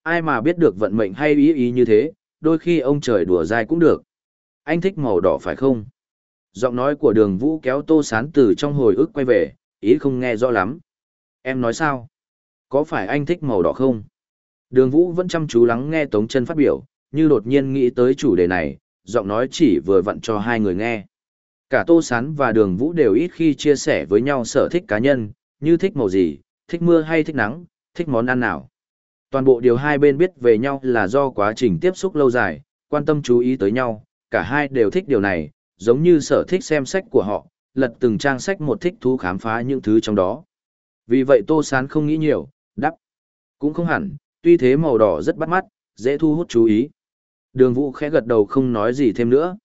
Ai mà biết được vận mệnh hay ý ý như thế, đôi khi ông trời đùa dai cũng được anh thích màu đỏ phải không? Giọng nói của đường vũ kéo tô sán từ trong hồi ức quay về, ý không nghe rõ lắm. Em nói sao? Có phải anh thích màu đỏ không? Đường vũ vẫn chăm chú lắng nghe Tống chân phát biểu, như đột nhiên nghĩ tới chủ đề này, giọng nói chỉ vừa vặn cho hai người nghe. Cả Tô Sán và Đường Vũ đều ít khi chia sẻ với nhau sở thích cá nhân, như thích màu gì, thích mưa hay thích nắng, thích món ăn nào. Toàn bộ điều hai bên biết về nhau là do quá trình tiếp xúc lâu dài, quan tâm chú ý tới nhau, cả hai đều thích điều này, giống như sở thích xem sách của họ, lật từng trang sách một thích thú khám phá những thứ trong đó. Vì vậy Tô Sán không nghĩ nhiều, đắp. Cũng không hẳn, tuy thế màu đỏ rất bắt mắt, dễ thu hút chú ý. Đường Vũ khẽ gật đầu không nói gì thêm nữa.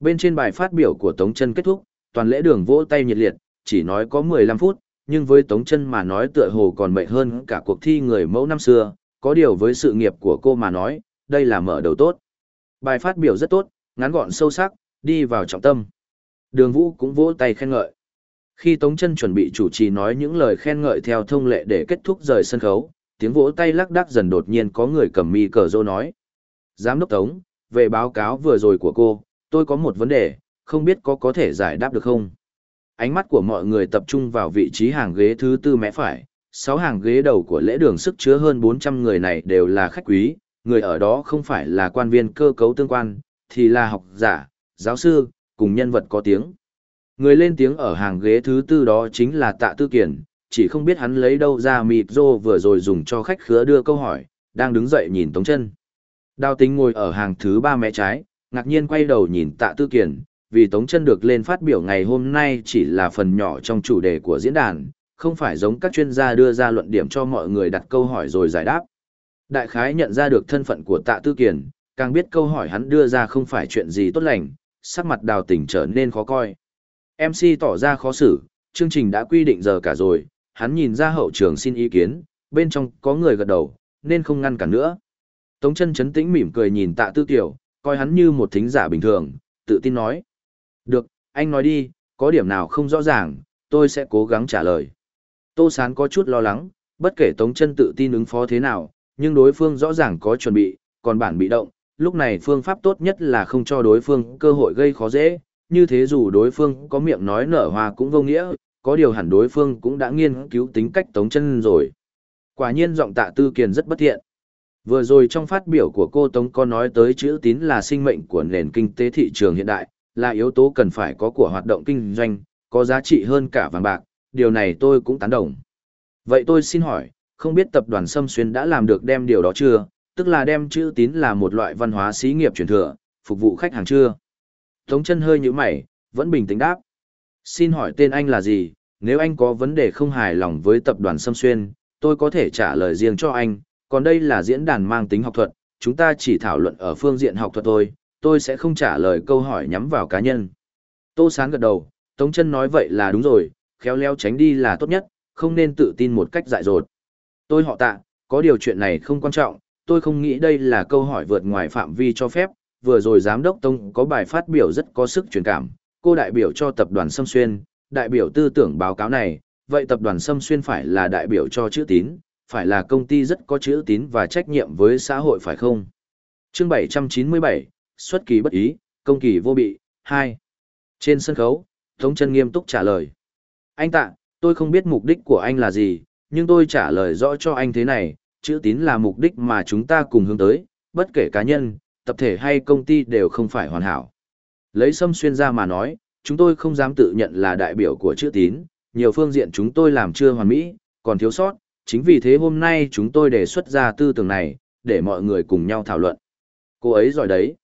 Bên trên bài phát biểu của Tống Chân kết thúc, toàn lễ đường vỗ tay nhiệt liệt, chỉ nói có 15 phút, nhưng với Tống Chân mà nói tựa hồ còn mệt hơn cả cuộc thi người mẫu năm xưa, có điều với sự nghiệp của cô mà nói, đây là mở đầu tốt. Bài phát biểu rất tốt, ngắn gọn sâu sắc, đi vào trọng tâm. Đường Vũ cũng vỗ tay khen ngợi. Khi Tống Chân chuẩn bị chủ trì nói những lời khen ngợi theo thông lệ để kết thúc rời sân khấu, tiếng vỗ tay lắc đắc dần đột nhiên có người cầm mi cờ rô nói. Giám đốc Tống, về báo cáo vừa rồi của cô, tôi có một vấn đề, không biết có có thể giải đáp được không? Ánh mắt của mọi người tập trung vào vị trí hàng ghế thứ tư mẽ phải, sáu hàng ghế đầu của lễ đường sức chứa hơn 400 người này đều là khách quý, người ở đó không phải là quan viên cơ cấu tương quan, thì là học giả, giáo sư, cùng nhân vật có tiếng. Người lên tiếng ở hàng ghế thứ tư đó chính là Tạ Tư Kiền, chỉ không biết hắn lấy đâu ra mịp rô vừa rồi dùng cho khách khứa đưa câu hỏi, đang đứng dậy nhìn Tống chân. Đào tính ngồi ở hàng thứ ba mé trái, ngạc nhiên quay đầu nhìn Tạ Tư Kiền, vì Tống chân được lên phát biểu ngày hôm nay chỉ là phần nhỏ trong chủ đề của diễn đàn, không phải giống các chuyên gia đưa ra luận điểm cho mọi người đặt câu hỏi rồi giải đáp. Đại khái nhận ra được thân phận của Tạ Tư Kiền, càng biết câu hỏi hắn đưa ra không phải chuyện gì tốt lành, sắc mặt đào tỉnh trở nên khó coi. MC tỏ ra khó xử, chương trình đã quy định giờ cả rồi, hắn nhìn ra hậu trường xin ý kiến, bên trong có người gật đầu, nên không ngăn cản nữa. Tống chân chấn tĩnh mỉm cười nhìn tạ tư tiểu, coi hắn như một thính giả bình thường, tự tin nói. Được, anh nói đi, có điểm nào không rõ ràng, tôi sẽ cố gắng trả lời. Tô Sán có chút lo lắng, bất kể Tống chân tự tin ứng phó thế nào, nhưng đối phương rõ ràng có chuẩn bị, còn bản bị động, lúc này phương pháp tốt nhất là không cho đối phương cơ hội gây khó dễ, như thế dù đối phương có miệng nói nở hoa cũng vô nghĩa, có điều hẳn đối phương cũng đã nghiên cứu tính cách tống chân rồi. Quả nhiên giọng tạ tư kiền rất bất thiện. Vừa rồi trong phát biểu của cô Tống có nói tới chữ tín là sinh mệnh của nền kinh tế thị trường hiện đại, là yếu tố cần phải có của hoạt động kinh doanh, có giá trị hơn cả vàng bạc, điều này tôi cũng tán đồng. Vậy tôi xin hỏi, không biết tập đoàn Sâm Xuyên đã làm được đem điều đó chưa, tức là đem chữ tín là một loại văn hóa xí nghiệp truyền thừa, phục vụ khách hàng chưa? Tống chân hơi như mày, vẫn bình tĩnh đáp. Xin hỏi tên anh là gì, nếu anh có vấn đề không hài lòng với tập đoàn Sâm Xuyên, tôi có thể trả lời riêng cho anh, còn đây là diễn đàn mang tính học thuật, chúng ta chỉ thảo luận ở phương diện học thuật thôi, tôi sẽ không trả lời câu hỏi nhắm vào cá nhân. Tô Sán gật đầu, Tống chân nói vậy là đúng rồi, khéo léo tránh đi là tốt nhất, không nên tự tin một cách dại dột. Tôi họ tạ, có điều chuyện này không quan trọng, tôi không nghĩ đây là câu hỏi vượt ngoài phạm vi cho phép, vừa rồi giám đốc Tông có bài phát biểu rất có sức truyền cảm, cô đại biểu cho tập đoàn Sâm Xuyên, đại biểu tư tưởng báo cáo này, vậy tập đoàn Sâm Xuyên phải là đại biểu cho chữ tín, phải là công ty rất có chữ tín và trách nhiệm với xã hội phải không? Chương 797, xuất kỳ bất ý, công kỳ vô bị, 2. Trên sân khấu, Tống chân nghiêm túc trả lời. Anh tạ, tôi không biết mục đích của anh là gì, nhưng tôi trả lời rõ cho anh thế này, chữ tín là mục đích mà chúng ta cùng hướng tới, bất kể cá nhân, tập thể hay công ty đều không phải hoàn hảo. Lấy Sâm Xuyên ra mà nói, chúng tôi không dám tự nhận là đại biểu của chữ tín, nhiều phương diện chúng tôi làm chưa hoàn mỹ, còn thiếu sót, chính vì thế hôm nay chúng tôi đề xuất ra tư tưởng này, để mọi người cùng nhau thảo luận. Cô ấy giỏi đấy.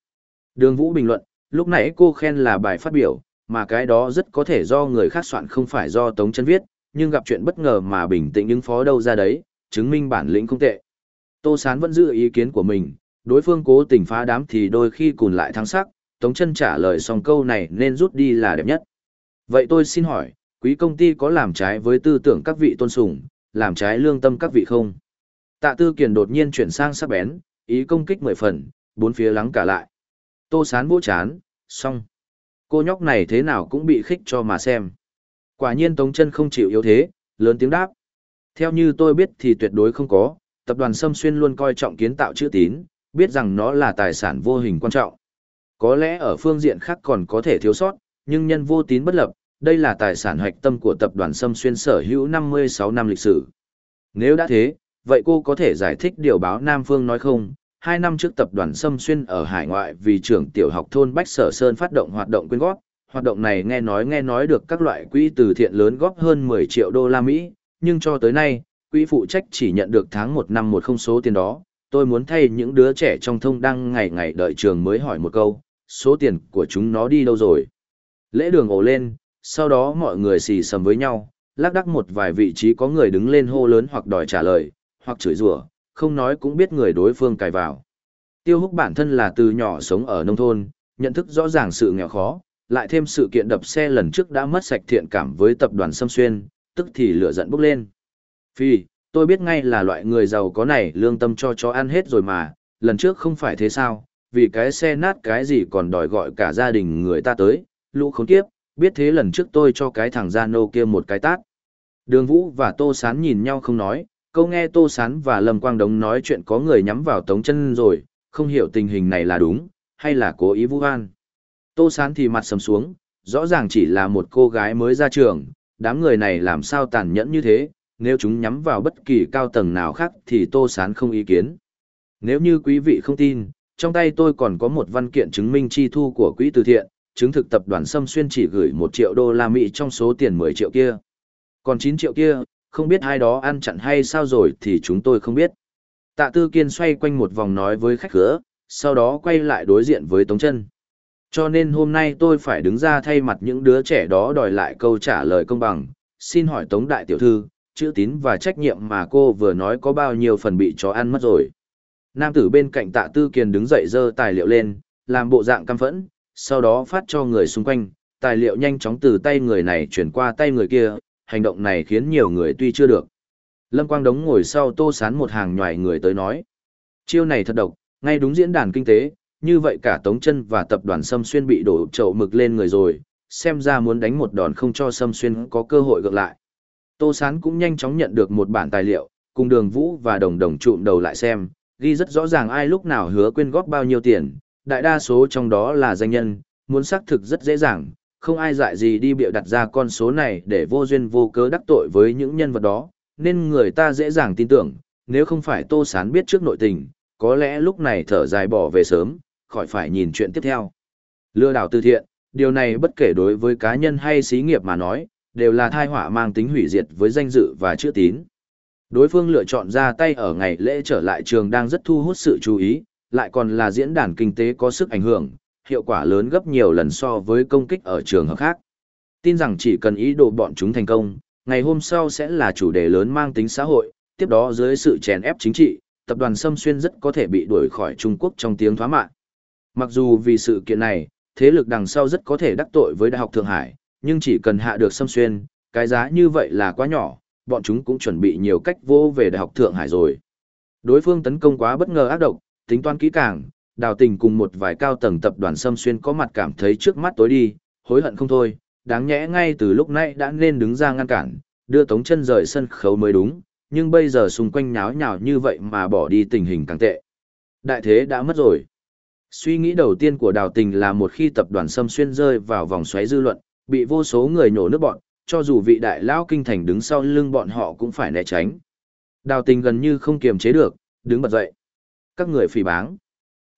Đường Vũ bình luận, lúc nãy cô khen là bài phát biểu, mà cái đó rất có thể do người khác soạn không phải do Tống Chân viết, nhưng gặp chuyện bất ngờ mà bình tĩnh ứng phó đâu ra đấy, chứng minh bản lĩnh không tệ. Tô Sán vẫn giữ ý kiến của mình, đối phương cố tình phá đám thì đôi khi cùn lại thắng sắc, Tống chân trả lời xong câu này nên rút đi là đẹp nhất. Vậy tôi xin hỏi, quý công ty có làm trái với tư tưởng các vị tôn sùng, làm trái lương tâm các vị không? Tạ Tư Kiền đột nhiên chuyển sang sắc bén, ý công kích mười phần, bốn phía lắng cả lại. Tô Sán vỗ chán, xong. Cô nhóc này thế nào cũng bị khích cho mà xem. Quả nhiên Tống chân không chịu yếu thế, lớn tiếng đáp. Theo như tôi biết thì tuyệt đối không có, tập đoàn Sâm Xuyên luôn coi trọng kiến tạo chữ tín, biết rằng nó là tài sản vô hình quan trọng. Có lẽ ở phương diện khác còn có thể thiếu sót, nhưng nhân vô tín bất lập, đây là tài sản hoạch tâm của tập đoàn Sâm Xuyên sở hữu 56 năm lịch sử. Nếu đã thế, vậy cô có thể giải thích điều báo Nam Phương nói không? Hai năm trước tập đoàn Sâm Xuyên ở hải ngoại vì trưởng tiểu học thôn Bách Sở Sơn phát động hoạt động quyên góp, hoạt động này nghe nói nghe nói được các loại quỹ từ thiện lớn góp hơn 10 triệu đô la Mỹ, nhưng cho tới nay, quỹ phụ trách chỉ nhận được tháng 1 năm một không số tiền đó. Tôi muốn thay những đứa trẻ trong thông đang ngày ngày đợi trường mới hỏi một câu, số tiền của chúng nó đi đâu rồi? Lễ đường ổ lên, sau đó mọi người xì sầm với nhau, lác đắc một vài vị trí có người đứng lên hô lớn hoặc đòi trả lời, hoặc chửi rủa, không nói cũng biết người đối phương cài vào. Tiêu húc bản thân là từ nhỏ sống ở nông thôn, nhận thức rõ ràng sự nghèo khó, lại thêm sự kiện đập xe lần trước đã mất sạch thiện cảm với tập đoàn Sâm Xuyên, tức thì lửa giận bốc lên. Phi, tôi biết ngay là loại người giàu có này lương tâm cho chó ăn hết rồi mà, lần trước không phải thế sao, vì cái xe nát cái gì còn đòi gọi cả gia đình người ta tới, lũ khốn kiếp, biết thế lần trước tôi cho cái thằng gia nô kia một cái tát. Đường Vũ và Tô Sán nhìn nhau không nói, câu nghe Tô Sán và Lâm Quang Đống nói chuyện có người nhắm vào tống chân rồi, không hiểu tình hình này là đúng, hay là cố ý vu oan. Tô Sán thì mặt sầm xuống, rõ ràng chỉ là một cô gái mới ra trường, đám người này làm sao tàn nhẫn như thế, nếu chúng nhắm vào bất kỳ cao tầng nào khác thì Tô Sán không ý kiến. Nếu như quý vị không tin, trong tay tôi còn có một văn kiện chứng minh chi thu của quỹ từ thiện, chứng thực tập đoàn Sâm Xuyên chỉ gửi 1 triệu đô la Mỹ trong số tiền 10 triệu kia. Còn 9 triệu kia, không biết ai đó ăn chặn hay sao rồi thì chúng tôi không biết. Tạ Tư Kiên xoay quanh một vòng nói với khách khứa, sau đó quay lại đối diện với Tống Chân. Cho nên hôm nay tôi phải đứng ra thay mặt những đứa trẻ đó đòi lại câu trả lời công bằng. Xin hỏi Tống Đại Tiểu Thư, chữ tín và trách nhiệm mà cô vừa nói có bao nhiêu phần bị chó ăn mất rồi. Nam tử bên cạnh tạ tư kiền đứng dậy dơ tài liệu lên, làm bộ dạng căm phẫn, sau đó phát cho người xung quanh, tài liệu nhanh chóng từ tay người này chuyển qua tay người kia, hành động này khiến nhiều người tuy chưa được. Lâm Quang Đống ngồi sau tô sán một hàng nhòi người tới nói. Chiêu này thật độc, ngay đúng diễn đàn kinh tế, như vậy cả Tống chân và tập đoàn Sâm Xuyên bị đổ chậu mực lên người rồi, xem ra muốn đánh một đòn không cho Sâm Xuyên có cơ hội gượng lại. Tô Sán cũng nhanh chóng nhận được một bản tài liệu, cùng đường vũ và đồng đồng trụm đầu lại xem, ghi rất rõ ràng ai lúc nào hứa quyên góp bao nhiêu tiền, đại đa số trong đó là danh nhân, muốn xác thực rất dễ dàng, không ai dại gì đi bịa đặt ra con số này để vô duyên vô cớ đắc tội với những nhân vật đó, nên người ta dễ dàng tin tưởng, nếu không phải Tô Sán biết trước nội tình, có lẽ lúc này thở dài bỏ về sớm, khỏi phải nhìn chuyện tiếp theo. Lừa đảo từ thiện, điều này bất kể đối với cá nhân hay xí nghiệp mà nói, đều là thai họa mang tính hủy diệt với danh dự và chữ tín. Đối phương lựa chọn ra tay ở ngày lễ trở lại trường đang rất thu hút sự chú ý, lại còn là diễn đàn kinh tế có sức ảnh hưởng, hiệu quả lớn gấp nhiều lần so với công kích ở trường hợp khác. Tin rằng chỉ cần ý đồ bọn chúng thành công, ngày hôm sau sẽ là chủ đề lớn mang tính xã hội, tiếp đó dưới sự chèn ép chính trị, tập đoàn Sâm Xuyên rất có thể bị đuổi khỏi Trung Quốc trong tiếng thoá mạ. Mặc dù vì sự kiện này, thế lực đằng sau rất có thể đắc tội với Đại học Thượng Hải, nhưng chỉ cần hạ được Sâm Xuyên, cái giá như vậy là quá nhỏ, bọn chúng cũng chuẩn bị nhiều cách vô về Đại học Thượng Hải rồi. Đối phương tấn công quá bất ngờ ác độc, tính toán kỹ càng, đào tình cùng một vài cao tầng tập đoàn xâm Xuyên có mặt cảm thấy trước mắt tối đi, hối hận không thôi, đáng nhẽ ngay từ lúc nãy đã nên đứng ra ngăn cản, đưa Tống chân rời sân khấu mới đúng, nhưng bây giờ xung quanh nháo nhào như vậy mà bỏ đi tình hình càng tệ. Đại thế đã mất rồi. Suy nghĩ đầu tiên của đào tình là một khi tập đoàn xâm Xuyên rơi vào vòng xoáy dư luận, bị vô số người nhổ nước bọn, cho dù vị đại lão kinh thành đứng sau lưng bọn họ cũng phải né tránh. Đào tình gần như không kiềm chế được, đứng bật dậy. Các người phỉ báng.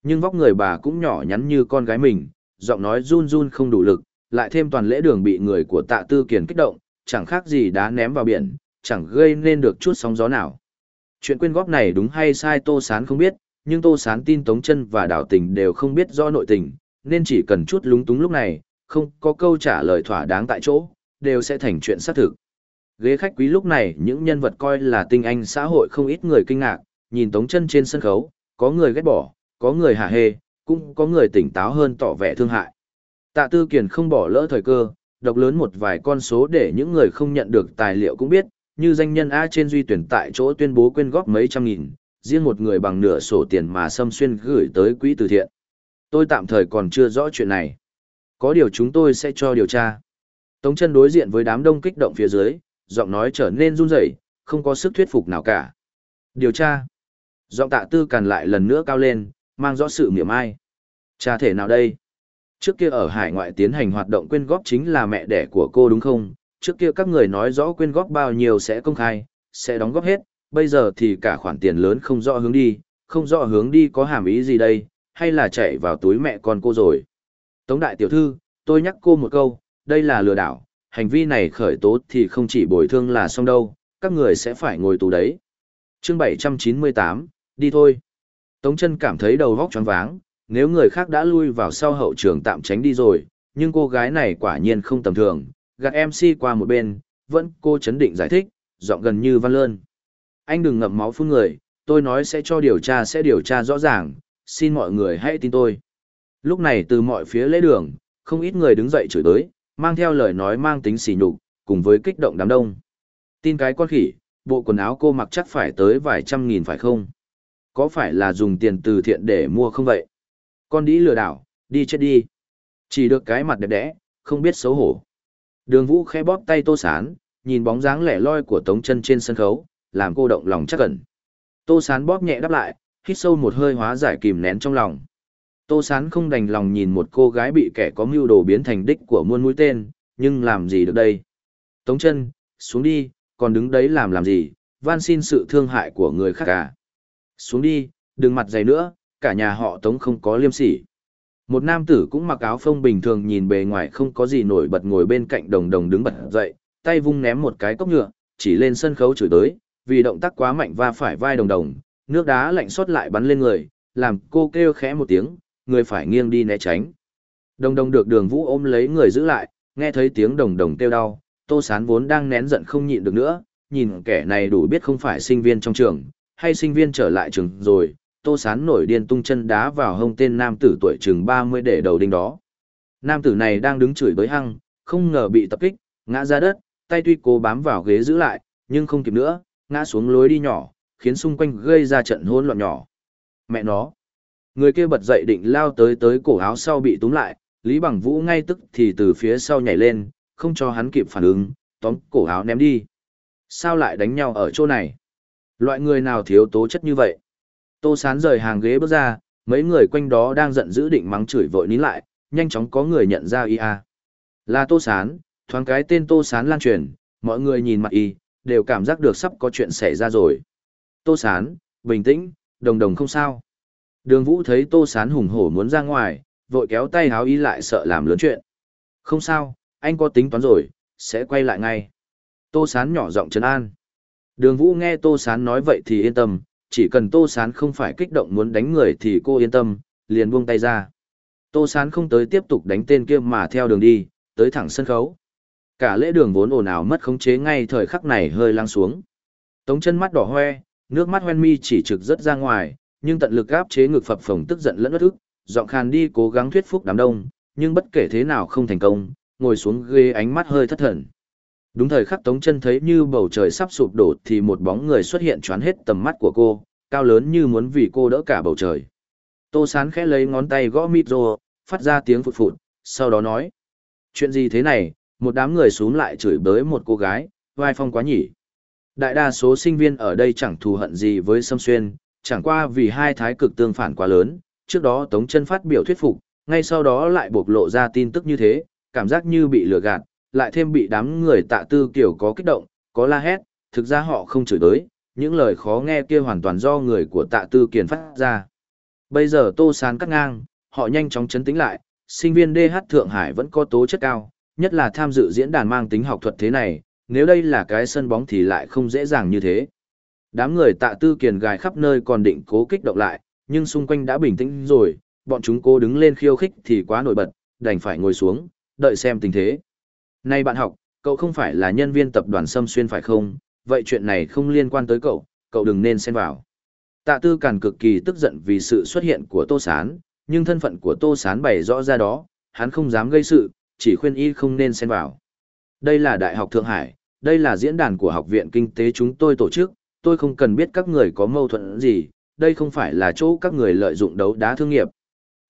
Nhưng vóc người bà cũng nhỏ nhắn như con gái mình, giọng nói run run không đủ lực, lại thêm toàn lễ đường bị người của tạ tư kiền kích động, chẳng khác gì đá ném vào biển, chẳng gây nên được chút sóng gió nào. Chuyện quyên góp này đúng hay sai Tô Sán không biết, nhưng Tô Sán tin Tống chân và Đào Tình đều không biết do nội tình, nên chỉ cần chút lúng túng lúc này, không có câu trả lời thỏa đáng tại chỗ, đều sẽ thành chuyện xác thực. Ghế khách quý lúc này những nhân vật coi là tinh anh xã hội không ít người kinh ngạc, nhìn Tống chân trên sân khấu, có người ghét bỏ, có người hả hê, cũng có người tỉnh táo hơn tỏ vẻ thương hại. Tạ Tư Kiền không bỏ lỡ thời cơ, độc lớn một vài con số để những người không nhận được tài liệu cũng biết, như danh nhân A trên duy tuyển tại chỗ tuyên bố quyên góp mấy trăm nghìn, riêng một người bằng nửa sổ tiền mà Sâm Xuyên gửi tới quỹ từ thiện. Tôi tạm thời còn chưa rõ chuyện này. Có điều chúng tôi sẽ cho điều tra. Tống chân đối diện với đám đông kích động phía dưới, giọng nói trở nên run rẩy, không có sức thuyết phục nào cả. Điều tra. Giọng tạ tư càn lại lần nữa cao lên, mang rõ sự miệng ai. Cha thể nào đây? Trước kia ở hải ngoại tiến hành hoạt động quyên góp chính là mẹ đẻ của cô đúng không? Trước kia các người nói rõ quyên góp bao nhiêu sẽ công khai, sẽ đóng góp hết, bây giờ thì cả khoản tiền lớn không rõ hướng đi, không rõ hướng đi có hàm ý gì đây, hay là chạy vào túi mẹ con cô rồi. Tống đại tiểu thư, tôi nhắc cô một câu, đây là lừa đảo, hành vi này khởi tố thì không chỉ bồi thương là xong đâu, các người sẽ phải ngồi tù đấy. chương 798, đi thôi. Tống chân cảm thấy đầu vóc choáng váng, nếu người khác đã lui vào sau hậu trường tạm tránh đi rồi, nhưng cô gái này quả nhiên không tầm thường, gạt MC qua một bên, vẫn cô chấn định giải thích, giọng gần như văn lơn. Anh đừng ngậm máu phun người, tôi nói sẽ cho điều tra sẽ điều tra rõ ràng, xin mọi người hãy tin tôi. Lúc này từ mọi phía lễ đường, không ít người đứng dậy chửi tới, mang theo lời nói mang tính sỉ nhục, cùng với kích động đám đông. Tin cái con khỉ, bộ quần áo cô mặc chắc phải tới vài trăm nghìn phải không? Có phải là dùng tiền từ thiện để mua không vậy? Con đĩ lừa đảo, đi chết đi. Chỉ được cái mặt đẹp đẽ, không biết xấu hổ. Đường vũ khẽ bóp tay tô sán, nhìn bóng dáng lẻ loi của tống chân trên sân khấu, làm cô động lòng chắc cẩn. Tô sán bóp nhẹ đáp lại, hít sâu một hơi hóa giải kìm nén trong lòng. Tô sán không đành lòng nhìn một cô gái bị kẻ có mưu đồ biến thành đích của muôn mũi tên, nhưng làm gì được đây? Tống chân, xuống đi, còn đứng đấy làm làm gì, van xin sự thương hại của người khác cả. Xuống đi, đừng mặt dày nữa, cả nhà họ Tống không có liêm sỉ. Một nam tử cũng mặc áo phông bình thường nhìn bề ngoài không có gì nổi bật ngồi bên cạnh đồng đồng đứng bật dậy, tay vung ném một cái cốc nhựa, chỉ lên sân khấu chửi tới, vì động tác quá mạnh và phải vai đồng đồng, nước đá lạnh xót lại bắn lên người, làm cô kêu khẽ một tiếng, người phải nghiêng đi né tránh. Đồng đồng được đường vũ ôm lấy người giữ lại, nghe thấy tiếng đồng đồng kêu đau, tô sán vốn đang nén giận không nhịn được nữa, nhìn kẻ này đủ biết không phải sinh viên trong trường, hay sinh viên trở lại trường rồi, tô sán nổi điên tung chân đá vào hông tên nam tử tuổi chừng 30 để đầu đinh đó. Nam tử này đang đứng chửi bới hăng, không ngờ bị tập kích, ngã ra đất, tay tuy cố bám vào ghế giữ lại, nhưng không kịp nữa, ngã xuống lối đi nhỏ, khiến xung quanh gây ra trận hỗn loạn nhỏ. Mẹ nó. Người kia bật dậy định lao tới tới cổ áo sau bị túm lại, Lý Bằng Vũ ngay tức thì từ phía sau nhảy lên, không cho hắn kịp phản ứng, tóm cổ áo ném đi. Sao lại đánh nhau ở chỗ này? Loại người nào thiếu tố chất như vậy? Tô Sán rời hàng ghế bước ra, mấy người quanh đó đang giận dữ định mắng chửi vội nín lại, nhanh chóng có người nhận ra y a. Là Tô Sán, thoáng cái tên Tô Sán lan truyền, mọi người nhìn mặt y, đều cảm giác được sắp có chuyện xảy ra rồi. Tô Sán, bình tĩnh, đồng đồng không sao. Đường Vũ thấy Tô Sán hùng hổ muốn ra ngoài, vội kéo tay háo y lại sợ làm lớn chuyện. Không sao, anh có tính toán rồi, sẽ quay lại ngay. Tô Sán nhỏ giọng trấn an. Đường Vũ nghe Tô Sán nói vậy thì yên tâm, chỉ cần Tô Sán không phải kích động muốn đánh người thì cô yên tâm, liền buông tay ra. Tô Sán không tới tiếp tục đánh tên kia mà theo đường đi, tới thẳng sân khấu. Cả lễ đường vốn ồn ào mất khống chế ngay thời khắc này hơi lăng xuống. Tống chân mắt đỏ hoe, nước mắt hoen mi chỉ trực rất ra ngoài, nhưng tận lực áp chế ngực phập phồng tức giận lẫn bất ức, giọng khàn đi cố gắng thuyết phục đám đông, nhưng bất kể thế nào không thành công, ngồi xuống ghế ánh mắt hơi thất thần. Đúng thời khắc Tống chân thấy như bầu trời sắp sụp đổ thì một bóng người xuất hiện choán hết tầm mắt của cô, cao lớn như muốn vì cô đỡ cả bầu trời. Tô Sán khẽ lấy ngón tay gõ micro, phát ra tiếng phụt phụt, sau đó nói. Chuyện gì thế này, một đám người xuống lại chửi bới một cô gái, vai phong quá nhỉ. Đại đa số sinh viên ở đây chẳng thù hận gì với Sâm Xuyên, chẳng qua vì hai thái cực tương phản quá lớn, trước đó Tống chân phát biểu thuyết phục, ngay sau đó lại bộc lộ ra tin tức như thế, cảm giác như bị lừa gạt, lại thêm bị đám người tạ tư kiểu có kích động, có la hét, thực ra họ không chửi tới, những lời khó nghe kia hoàn toàn do người của tạ tư kiền phát ra. Bây giờ tô sán cắt ngang, họ nhanh chóng chấn tĩnh lại, sinh viên DH Thượng Hải vẫn có tố chất cao, nhất là tham dự diễn đàn mang tính học thuật thế này, nếu đây là cái sân bóng thì lại không dễ dàng như thế. Đám người tạ tư kiền gài khắp nơi còn định cố kích động lại, nhưng xung quanh đã bình tĩnh rồi, bọn chúng cố đứng lên khiêu khích thì quá nổi bật, đành phải ngồi xuống, đợi xem tình thế. Này bạn học, cậu không phải là nhân viên tập đoàn Sâm Xuyên phải không? Vậy chuyện này không liên quan tới cậu, cậu đừng nên xen vào. Tạ Tư Càn cực kỳ tức giận vì sự xuất hiện của Tô Sán, nhưng thân phận của Tô Sán bày rõ ra đó, hắn không dám gây sự, chỉ khuyên y không nên xen vào. Đây là Đại học Thượng Hải, đây là diễn đàn của Học viện Kinh tế chúng tôi tổ chức, tôi không cần biết các người có mâu thuẫn gì, đây không phải là chỗ các người lợi dụng đấu đá thương nghiệp.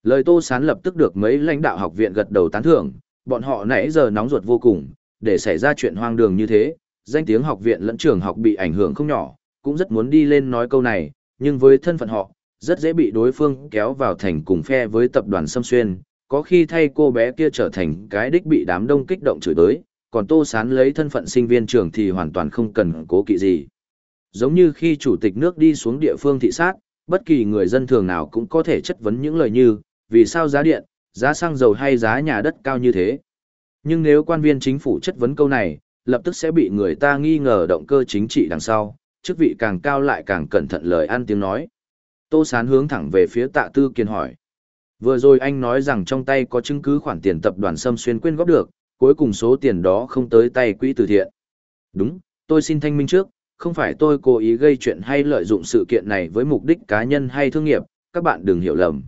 Lời Tô Sán lập tức được mấy lãnh đạo học viện gật đầu tán thưởng, bọn họ nãy giờ nóng ruột vô cùng, để xảy ra chuyện hoang đường như thế, danh tiếng học viện lẫn trường học bị ảnh hưởng không nhỏ, cũng rất muốn đi lên nói câu này, nhưng với thân phận họ, rất dễ bị đối phương kéo vào thành cùng phe với tập đoàn Sâm Xuyên, có khi thay cô bé kia trở thành cái đích bị đám đông kích động chửi tới, còn Tô Sán lấy thân phận sinh viên trường thì hoàn toàn không cần cố kỵ gì. Giống như khi chủ tịch nước đi xuống địa phương thị sát, bất kỳ người dân thường nào cũng có thể chất vấn những lời như, vì sao giá điện, giá xăng dầu hay giá nhà đất cao như thế. Nhưng nếu quan viên chính phủ chất vấn câu này, lập tức sẽ bị người ta nghi ngờ động cơ chính trị đằng sau, chức vị càng cao lại càng cẩn thận lời ăn tiếng nói. Tô Sán hướng thẳng về phía tạ tư kiên hỏi. Vừa rồi anh nói rằng trong tay có chứng cứ khoản tiền tập đoàn Sâm Xuyên quyên góp được, cuối cùng số tiền đó không tới tay quỹ từ thiện. Đúng, tôi xin thanh minh trước, không phải tôi cố ý gây chuyện hay lợi dụng sự kiện này với mục đích cá nhân hay thương nghiệp, các bạn đừng hiểu lầm.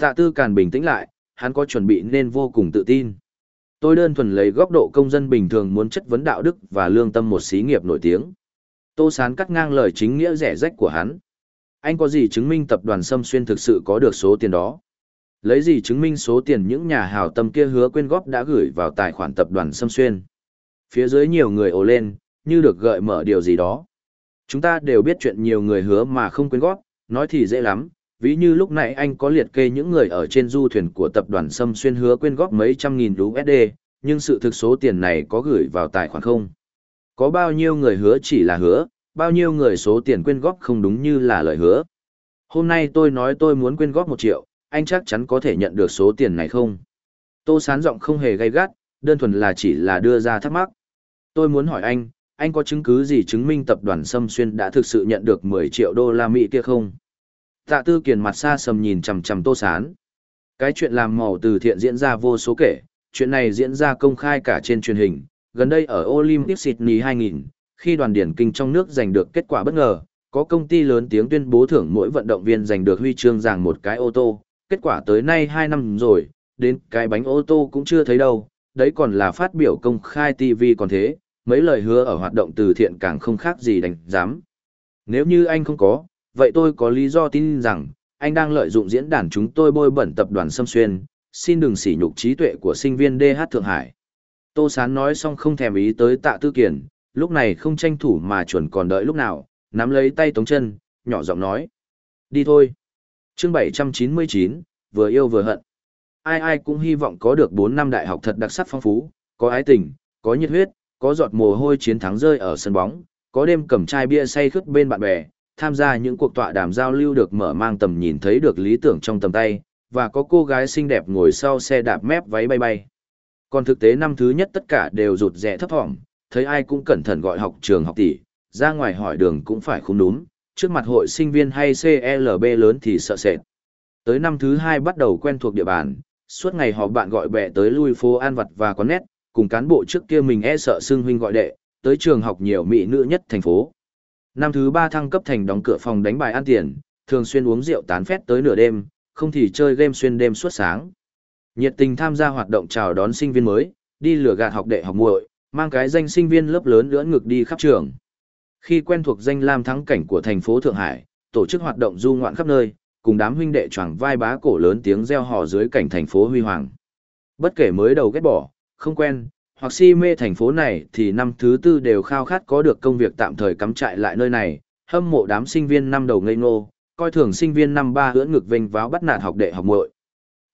Tạ tư càn bình tĩnh lại, hắn có chuẩn bị nên vô cùng tự tin. Tôi đơn thuần lấy góc độ công dân bình thường muốn chất vấn đạo đức và lương tâm một xí nghiệp nổi tiếng. Tô Sán cắt ngang lời chính nghĩa rẻ rách của hắn. Anh có gì chứng minh tập đoàn Sâm Xuyên thực sự có được số tiền đó? Lấy gì chứng minh số tiền những nhà hào tâm kia hứa quyên góp đã gửi vào tài khoản tập đoàn Sâm Xuyên? Phía dưới nhiều người ồ lên, như được gợi mở điều gì đó. Chúng ta đều biết chuyện nhiều người hứa mà không quyên góp, nói thì dễ lắm, ví như lúc nãy anh có liệt kê những người ở trên du thuyền của tập đoàn Sâm Xuyên hứa quyên góp mấy trăm nghìn USD, nhưng sự thực số tiền này có gửi vào tài khoản không? Có bao nhiêu người hứa chỉ là hứa, bao nhiêu người số tiền quyên góp không đúng như là lời hứa. Hôm nay tôi nói tôi muốn quyên góp một triệu, anh chắc chắn có thể nhận được số tiền này không? Tô sán giọng không hề gay gắt, đơn thuần là chỉ là đưa ra thắc mắc. Tôi muốn hỏi anh, anh có chứng cứ gì chứng minh tập đoàn Sâm Xuyên đã thực sự nhận được 10 triệu đô la Mỹ kia không? Tạ tư kiền mặt xa sầm nhìn chằm chằm tô sán. Cái chuyện làm màu từ thiện diễn ra vô số kể, chuyện này diễn ra công khai cả trên truyền hình. Gần đây ở Olympic Sydney 2000, khi đoàn điển kinh trong nước giành được kết quả bất ngờ, có công ty lớn tiếng tuyên bố thưởng mỗi vận động viên giành được huy chương giảng một cái ô tô. Kết quả tới nay 2 năm rồi, đến cái bánh ô tô cũng chưa thấy đâu, đấy còn là phát biểu công khai TV còn thế, mấy lời hứa ở hoạt động từ thiện càng không khác gì đánh giám. Nếu như anh không có, vậy tôi có lý do tin rằng, anh đang lợi dụng diễn đàn chúng tôi bôi bẩn tập đoàn Sâm Xuyên, xin đừng sỉ nhục trí tuệ của sinh viên DH Thượng Hải. Tô Sán nói xong không thèm ý tới tạ tư kiển, lúc này không tranh thủ mà chuẩn còn đợi lúc nào, nắm lấy tay Tống chân, nhỏ giọng nói. Đi thôi. chương 799, vừa yêu vừa hận. Ai ai cũng hy vọng có được 4 năm đại học thật đặc sắc phong phú, có ái tình, có nhiệt huyết, có giọt mồ hôi chiến thắng rơi ở sân bóng, có đêm cầm chai bia say khướt bên bạn bè, tham gia những cuộc tọa đàm giao lưu được mở mang tầm nhìn thấy được lý tưởng trong tầm tay, và có cô gái xinh đẹp ngồi sau xe đạp mép váy bay bay. Còn thực tế năm thứ nhất tất cả đều rụt rẻ thấp thỏm, thấy ai cũng cẩn thận gọi học trường học tỷ, ra ngoài hỏi đường cũng phải không đúng, trước mặt hội sinh viên hay CLB lớn thì sợ sệt. Tới năm thứ hai bắt đầu quen thuộc địa bàn, suốt ngày họ bạn gọi bè tới lui phố an vật và quán nét, cùng cán bộ trước kia mình e sợ xưng huynh gọi đệ, tới trường học nhiều mỹ nữ nhất thành phố. Năm thứ ba thăng cấp thành đóng cửa phòng đánh bài ăn tiền, thường xuyên uống rượu tán phét tới nửa đêm, không thì chơi game xuyên đêm suốt sáng. Nhiệt tình tham gia hoạt động chào đón sinh viên mới, đi lừa gạt học đệ học muội, mang cái danh sinh viên lớp lớn lưỡn ngực đi khắp trường. Khi quen thuộc danh lam thắng cảnh của thành phố Thượng Hải, tổ chức hoạt động du ngoạn khắp nơi, cùng đám huynh đệ choàng vai bá cổ lớn tiếng reo hò dưới cảnh thành phố huy hoàng. Bất kể mới đầu ghét bỏ, không quen, hoặc si mê thành phố này thì năm thứ tư đều khao khát có được công việc tạm thời cắm trại lại nơi này, hâm mộ đám sinh viên năm đầu ngây ngô, coi thường sinh viên năm ba hưỡng ngực vênh váo bắt nạt học đệ học muội.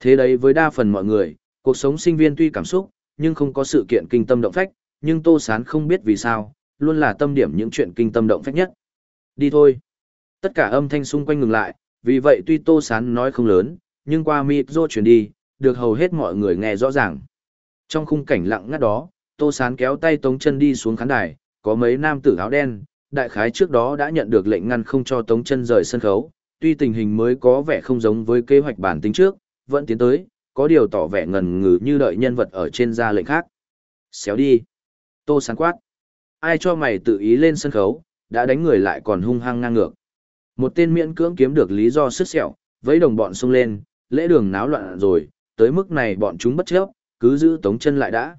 Thế đấy với đa phần mọi người, cuộc sống sinh viên tuy cảm xúc, nhưng không có sự kiện kinh tâm động phách, nhưng Tô Sán không biết vì sao, luôn là tâm điểm những chuyện kinh tâm động phách nhất. Đi thôi. Tất cả âm thanh xung quanh ngừng lại, vì vậy tuy Tô Sán nói không lớn, nhưng qua micro chuyển đi, được hầu hết mọi người nghe rõ ràng. Trong khung cảnh lặng ngắt đó, Tô Sán kéo tay Tống Chân đi xuống khán đài, có mấy nam tử áo đen, đại khái trước đó đã nhận được lệnh ngăn không cho Tống Chân rời sân khấu, tuy tình hình mới có vẻ không giống với kế hoạch bản tính trước, vẫn tiến tới, có điều tỏ vẻ ngần ngừ như đợi nhân vật ở trên ra lệnh khác. Xéo đi. Tô Sán quát. Ai cho mày tự ý lên sân khấu, đã đánh người lại còn hung hăng ngang ngược. Một tên miễn cưỡng kiếm được lý do sức sẹo, với đồng bọn xông lên, lễ đường náo loạn rồi, tới mức này bọn chúng bất chấp, cứ giữ tống chân lại đã.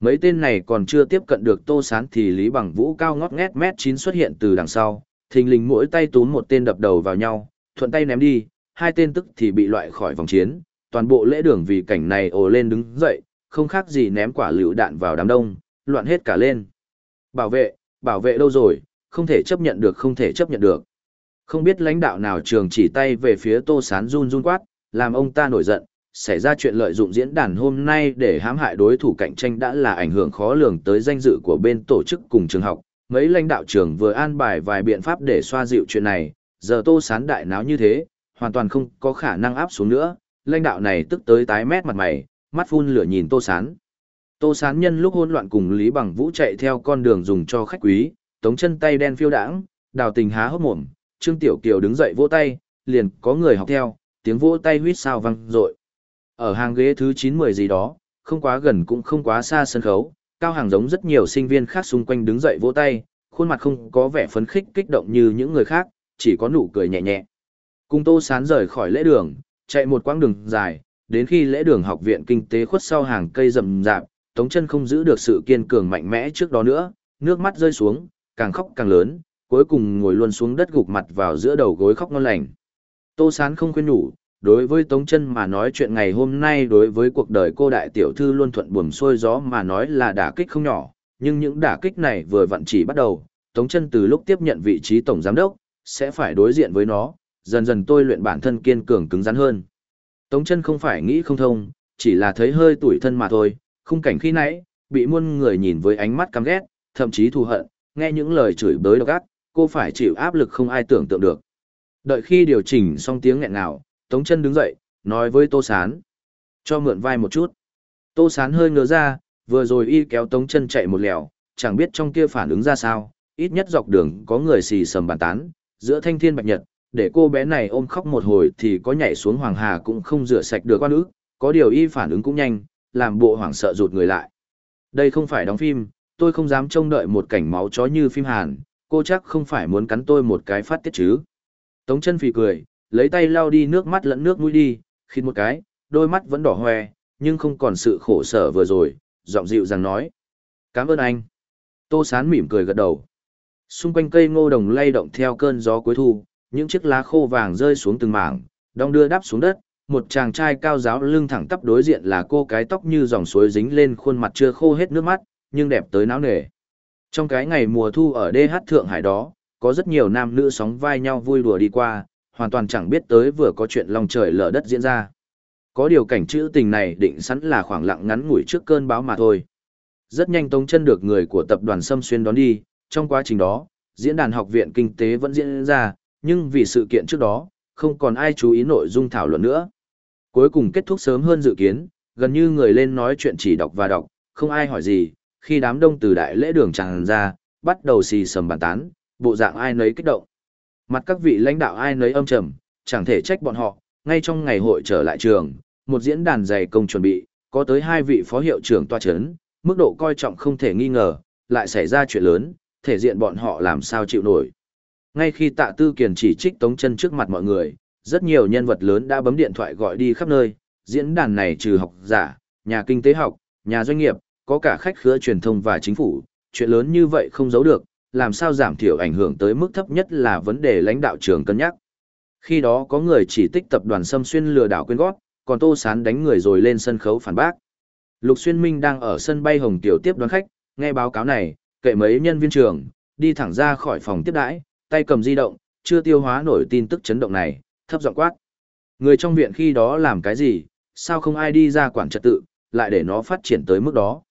Mấy tên này còn chưa tiếp cận được tô sán thì Lý Bằng Vũ cao ngót ngét mét chín xuất hiện từ đằng sau, thình lình mỗi tay túm một tên đập đầu vào nhau, thuận tay ném đi, hai tên tức thì bị loại khỏi vòng chiến, toàn bộ lễ đường vì cảnh này ồ lên đứng dậy, không khác gì ném quả lựu đạn vào đám đông, loạn hết cả lên. Bảo vệ, bảo vệ đâu rồi, không thể chấp nhận được không thể chấp nhận được. Không biết lãnh đạo nào trường chỉ tay về phía tô sán run run quát, làm ông ta nổi giận, xảy ra chuyện lợi dụng diễn đàn hôm nay để hãm hại đối thủ cạnh tranh đã là ảnh hưởng khó lường tới danh dự của bên tổ chức cùng trường học. Mấy lãnh đạo trường vừa an bài vài biện pháp để xoa dịu chuyện này, giờ tô sán đại náo như thế, hoàn toàn không có khả năng áp xuống nữa, lãnh đạo này tức tới tái mét mặt mày, mắt phun lửa nhìn Tô Sán. Tô Sán nhân lúc hỗn loạn cùng Lý Bằng Vũ chạy theo con đường dùng cho khách quý, tống chân tay đen phiêu đãng, đào tình há hốc mồm, Trương Tiểu Kiều đứng dậy vỗ tay, liền có người học theo, tiếng vỗ tay huýt sao vang dội. Ở hàng ghế thứ 9-10 gì đó, không quá gần cũng không quá xa sân khấu, cao hàng giống rất nhiều sinh viên khác xung quanh đứng dậy vỗ tay, khuôn mặt không có vẻ phấn khích kích động như những người khác, chỉ có nụ cười nhẹ nhẹ. Cùng Tô Sán rời khỏi lễ đường, chạy một quãng đường dài, đến khi lễ đường học viện kinh tế khuất sau hàng cây rậm rạp, Tống chân không giữ được sự kiên cường mạnh mẽ trước đó nữa, nước mắt rơi xuống, càng khóc càng lớn, cuối cùng ngồi luôn xuống đất gục mặt vào giữa đầu gối khóc ngon lành. Tô Sán không khuyên nhủ, đối với Tống chân mà nói chuyện ngày hôm nay đối với cuộc đời cô đại tiểu thư luôn thuận buồm xuôi gió mà nói là đả kích không nhỏ, nhưng những đả kích này vừa vặn chỉ bắt đầu, Tống chân từ lúc tiếp nhận vị trí tổng giám đốc, sẽ phải đối diện với nó, dần dần tôi luyện bản thân kiên cường cứng rắn hơn. Tống chân không phải nghĩ không thông, chỉ là thấy hơi tuổi thân mà thôi, khung cảnh khi nãy, bị muôn người nhìn với ánh mắt căm ghét, thậm chí thù hận, nghe những lời chửi bới độc ác, cô phải chịu áp lực không ai tưởng tượng được. Đợi khi điều chỉnh xong tiếng nghẹn nào, Tống chân đứng dậy, nói với Tô Sán. Cho mượn vai một chút. Tô Sán hơi ngớ ra, vừa rồi y kéo Tống chân chạy một lèo, chẳng biết trong kia phản ứng ra sao, ít nhất dọc đường có người xì sầm bàn tán, giữa thanh thiên bạch nhật, để cô bé này ôm khóc một hồi thì có nhảy xuống hoàng hà cũng không rửa sạch được quan ức, có điều y phản ứng cũng nhanh, làm bộ hoảng sợ rụt người lại. Đây không phải đóng phim, tôi không dám trông đợi một cảnh máu chó như phim Hàn, cô chắc không phải muốn cắn tôi một cái phát tiết chứ. Tống chân phì cười, lấy tay lau đi nước mắt lẫn nước mũi đi, khi một cái, đôi mắt vẫn đỏ hoe, nhưng không còn sự khổ sở vừa rồi, giọng dịu dàng nói. Cảm ơn anh. Tô sán mỉm cười gật đầu. Xung quanh cây ngô đồng lay động theo cơn gió cuối thu, những chiếc lá khô vàng rơi xuống từng mảng, đong đưa đắp xuống đất, một chàng trai cao giáo lưng thẳng tắp đối diện là cô cái tóc như dòng suối dính lên khuôn mặt chưa khô hết nước mắt, nhưng đẹp tới náo nề. Trong cái ngày mùa thu ở DH Thượng Hải đó, có rất nhiều nam nữ sóng vai nhau vui đùa đi qua, hoàn toàn chẳng biết tới vừa có chuyện lòng trời lở đất diễn ra. Có điều cảnh chữ tình này định sẵn là khoảng lặng ngắn ngủi trước cơn báo mà thôi. Rất nhanh tống chân được người của tập đoàn Sâm Xuyên đón đi, trong quá trình đó, diễn đàn học viện kinh tế vẫn diễn ra, nhưng vì sự kiện trước đó, không còn ai chú ý nội dung thảo luận nữa. Cuối cùng kết thúc sớm hơn dự kiến, gần như người lên nói chuyện chỉ đọc và đọc, không ai hỏi gì, khi đám đông từ đại lễ đường tràn ra, bắt đầu xì sầm bàn tán, bộ dạng ai nấy kích động. Mặt các vị lãnh đạo ai nấy âm trầm, chẳng thể trách bọn họ, ngay trong ngày hội trở lại trường, một diễn đàn dày công chuẩn bị, có tới hai vị phó hiệu trưởng toa chấn, mức độ coi trọng không thể nghi ngờ, lại xảy ra chuyện lớn, thể diện bọn họ làm sao chịu nổi. Ngay khi tạ tư kiền chỉ trích tống chân trước mặt mọi người, rất nhiều nhân vật lớn đã bấm điện thoại gọi đi khắp nơi, diễn đàn này trừ học giả, nhà kinh tế học, nhà doanh nghiệp, có cả khách khứa truyền thông và chính phủ, chuyện lớn như vậy không giấu được, làm sao giảm thiểu ảnh hưởng tới mức thấp nhất là vấn đề lãnh đạo trường cân nhắc. Khi đó có người chỉ tích tập đoàn xâm Xuyên lừa đảo quyên góp, còn Tô Sán đánh người rồi lên sân khấu phản bác. Lục Xuyên Minh đang ở sân bay Hồng Tiểu tiếp đón khách, nghe báo cáo này, kệ mấy nhân viên trường, đi thẳng ra khỏi phòng tiếp đãi, tay cầm di động, chưa tiêu hóa nổi tin tức chấn động này, thấp giọng quát. Người trong viện khi đó làm cái gì, sao không ai đi ra quản trật tự, lại để nó phát triển tới mức đó.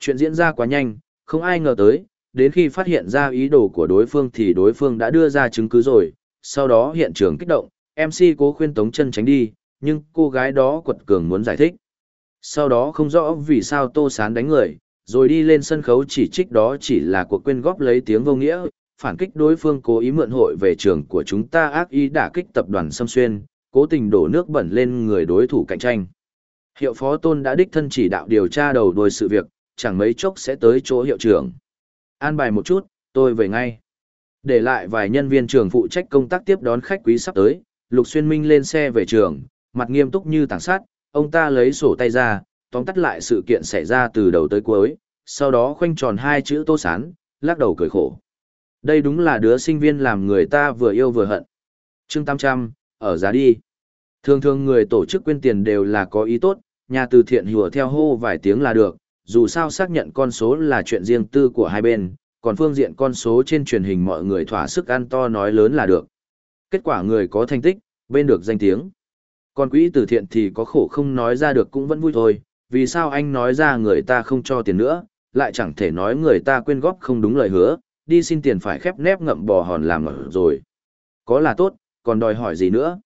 Chuyện diễn ra quá nhanh, không ai ngờ tới, đến khi phát hiện ra ý đồ của đối phương thì đối phương đã đưa ra chứng cứ rồi, sau đó hiện trường kích động, MC cố khuyên Tống chân tránh đi, nhưng cô gái đó quật cường muốn giải thích. Sau đó không rõ vì sao Tô Sán đánh người, rồi đi lên sân khấu chỉ trích đó chỉ là cuộc quyên góp lấy tiếng vô nghĩa, phản kích đối phương cố ý mượn hội về trường của chúng ta ác ý đả kích tập đoàn Sâm Xuyên, cố tình đổ nước bẩn lên người đối thủ cạnh tranh. Hiệu phó tôn đã đích thân chỉ đạo điều tra đầu đuôi sự việc, chẳng mấy chốc sẽ tới chỗ hiệu trưởng. An bài một chút, tôi về ngay. Để lại vài nhân viên trường phụ trách công tác tiếp đón khách quý sắp tới, Lục Xuyên Minh lên xe về trường, mặt nghiêm túc như tảng sát, ông ta lấy sổ tay ra, tóm tắt lại sự kiện xảy ra từ đầu tới cuối, sau đó khoanh tròn hai chữ tô sán, lắc đầu cười khổ. Đây đúng là đứa sinh viên làm người ta vừa yêu vừa hận. chương 800, ở giá đi. Thường thường người tổ chức quyên tiền đều là có ý tốt, nhà từ thiện hùa theo hô vài tiếng là được, dù sao xác nhận con số là chuyện riêng tư của hai bên, còn phương diện con số trên truyền hình mọi người thỏa sức ăn to nói lớn là được. Kết quả người có thành tích, bên được danh tiếng. Còn quỹ từ thiện thì có khổ không nói ra được cũng vẫn vui thôi, vì sao anh nói ra người ta không cho tiền nữa, lại chẳng thể nói người ta quyên góp không đúng lời hứa, đi xin tiền phải khép nép ngậm bò hòn làm ở rồi. Có là tốt, còn đòi hỏi gì nữa?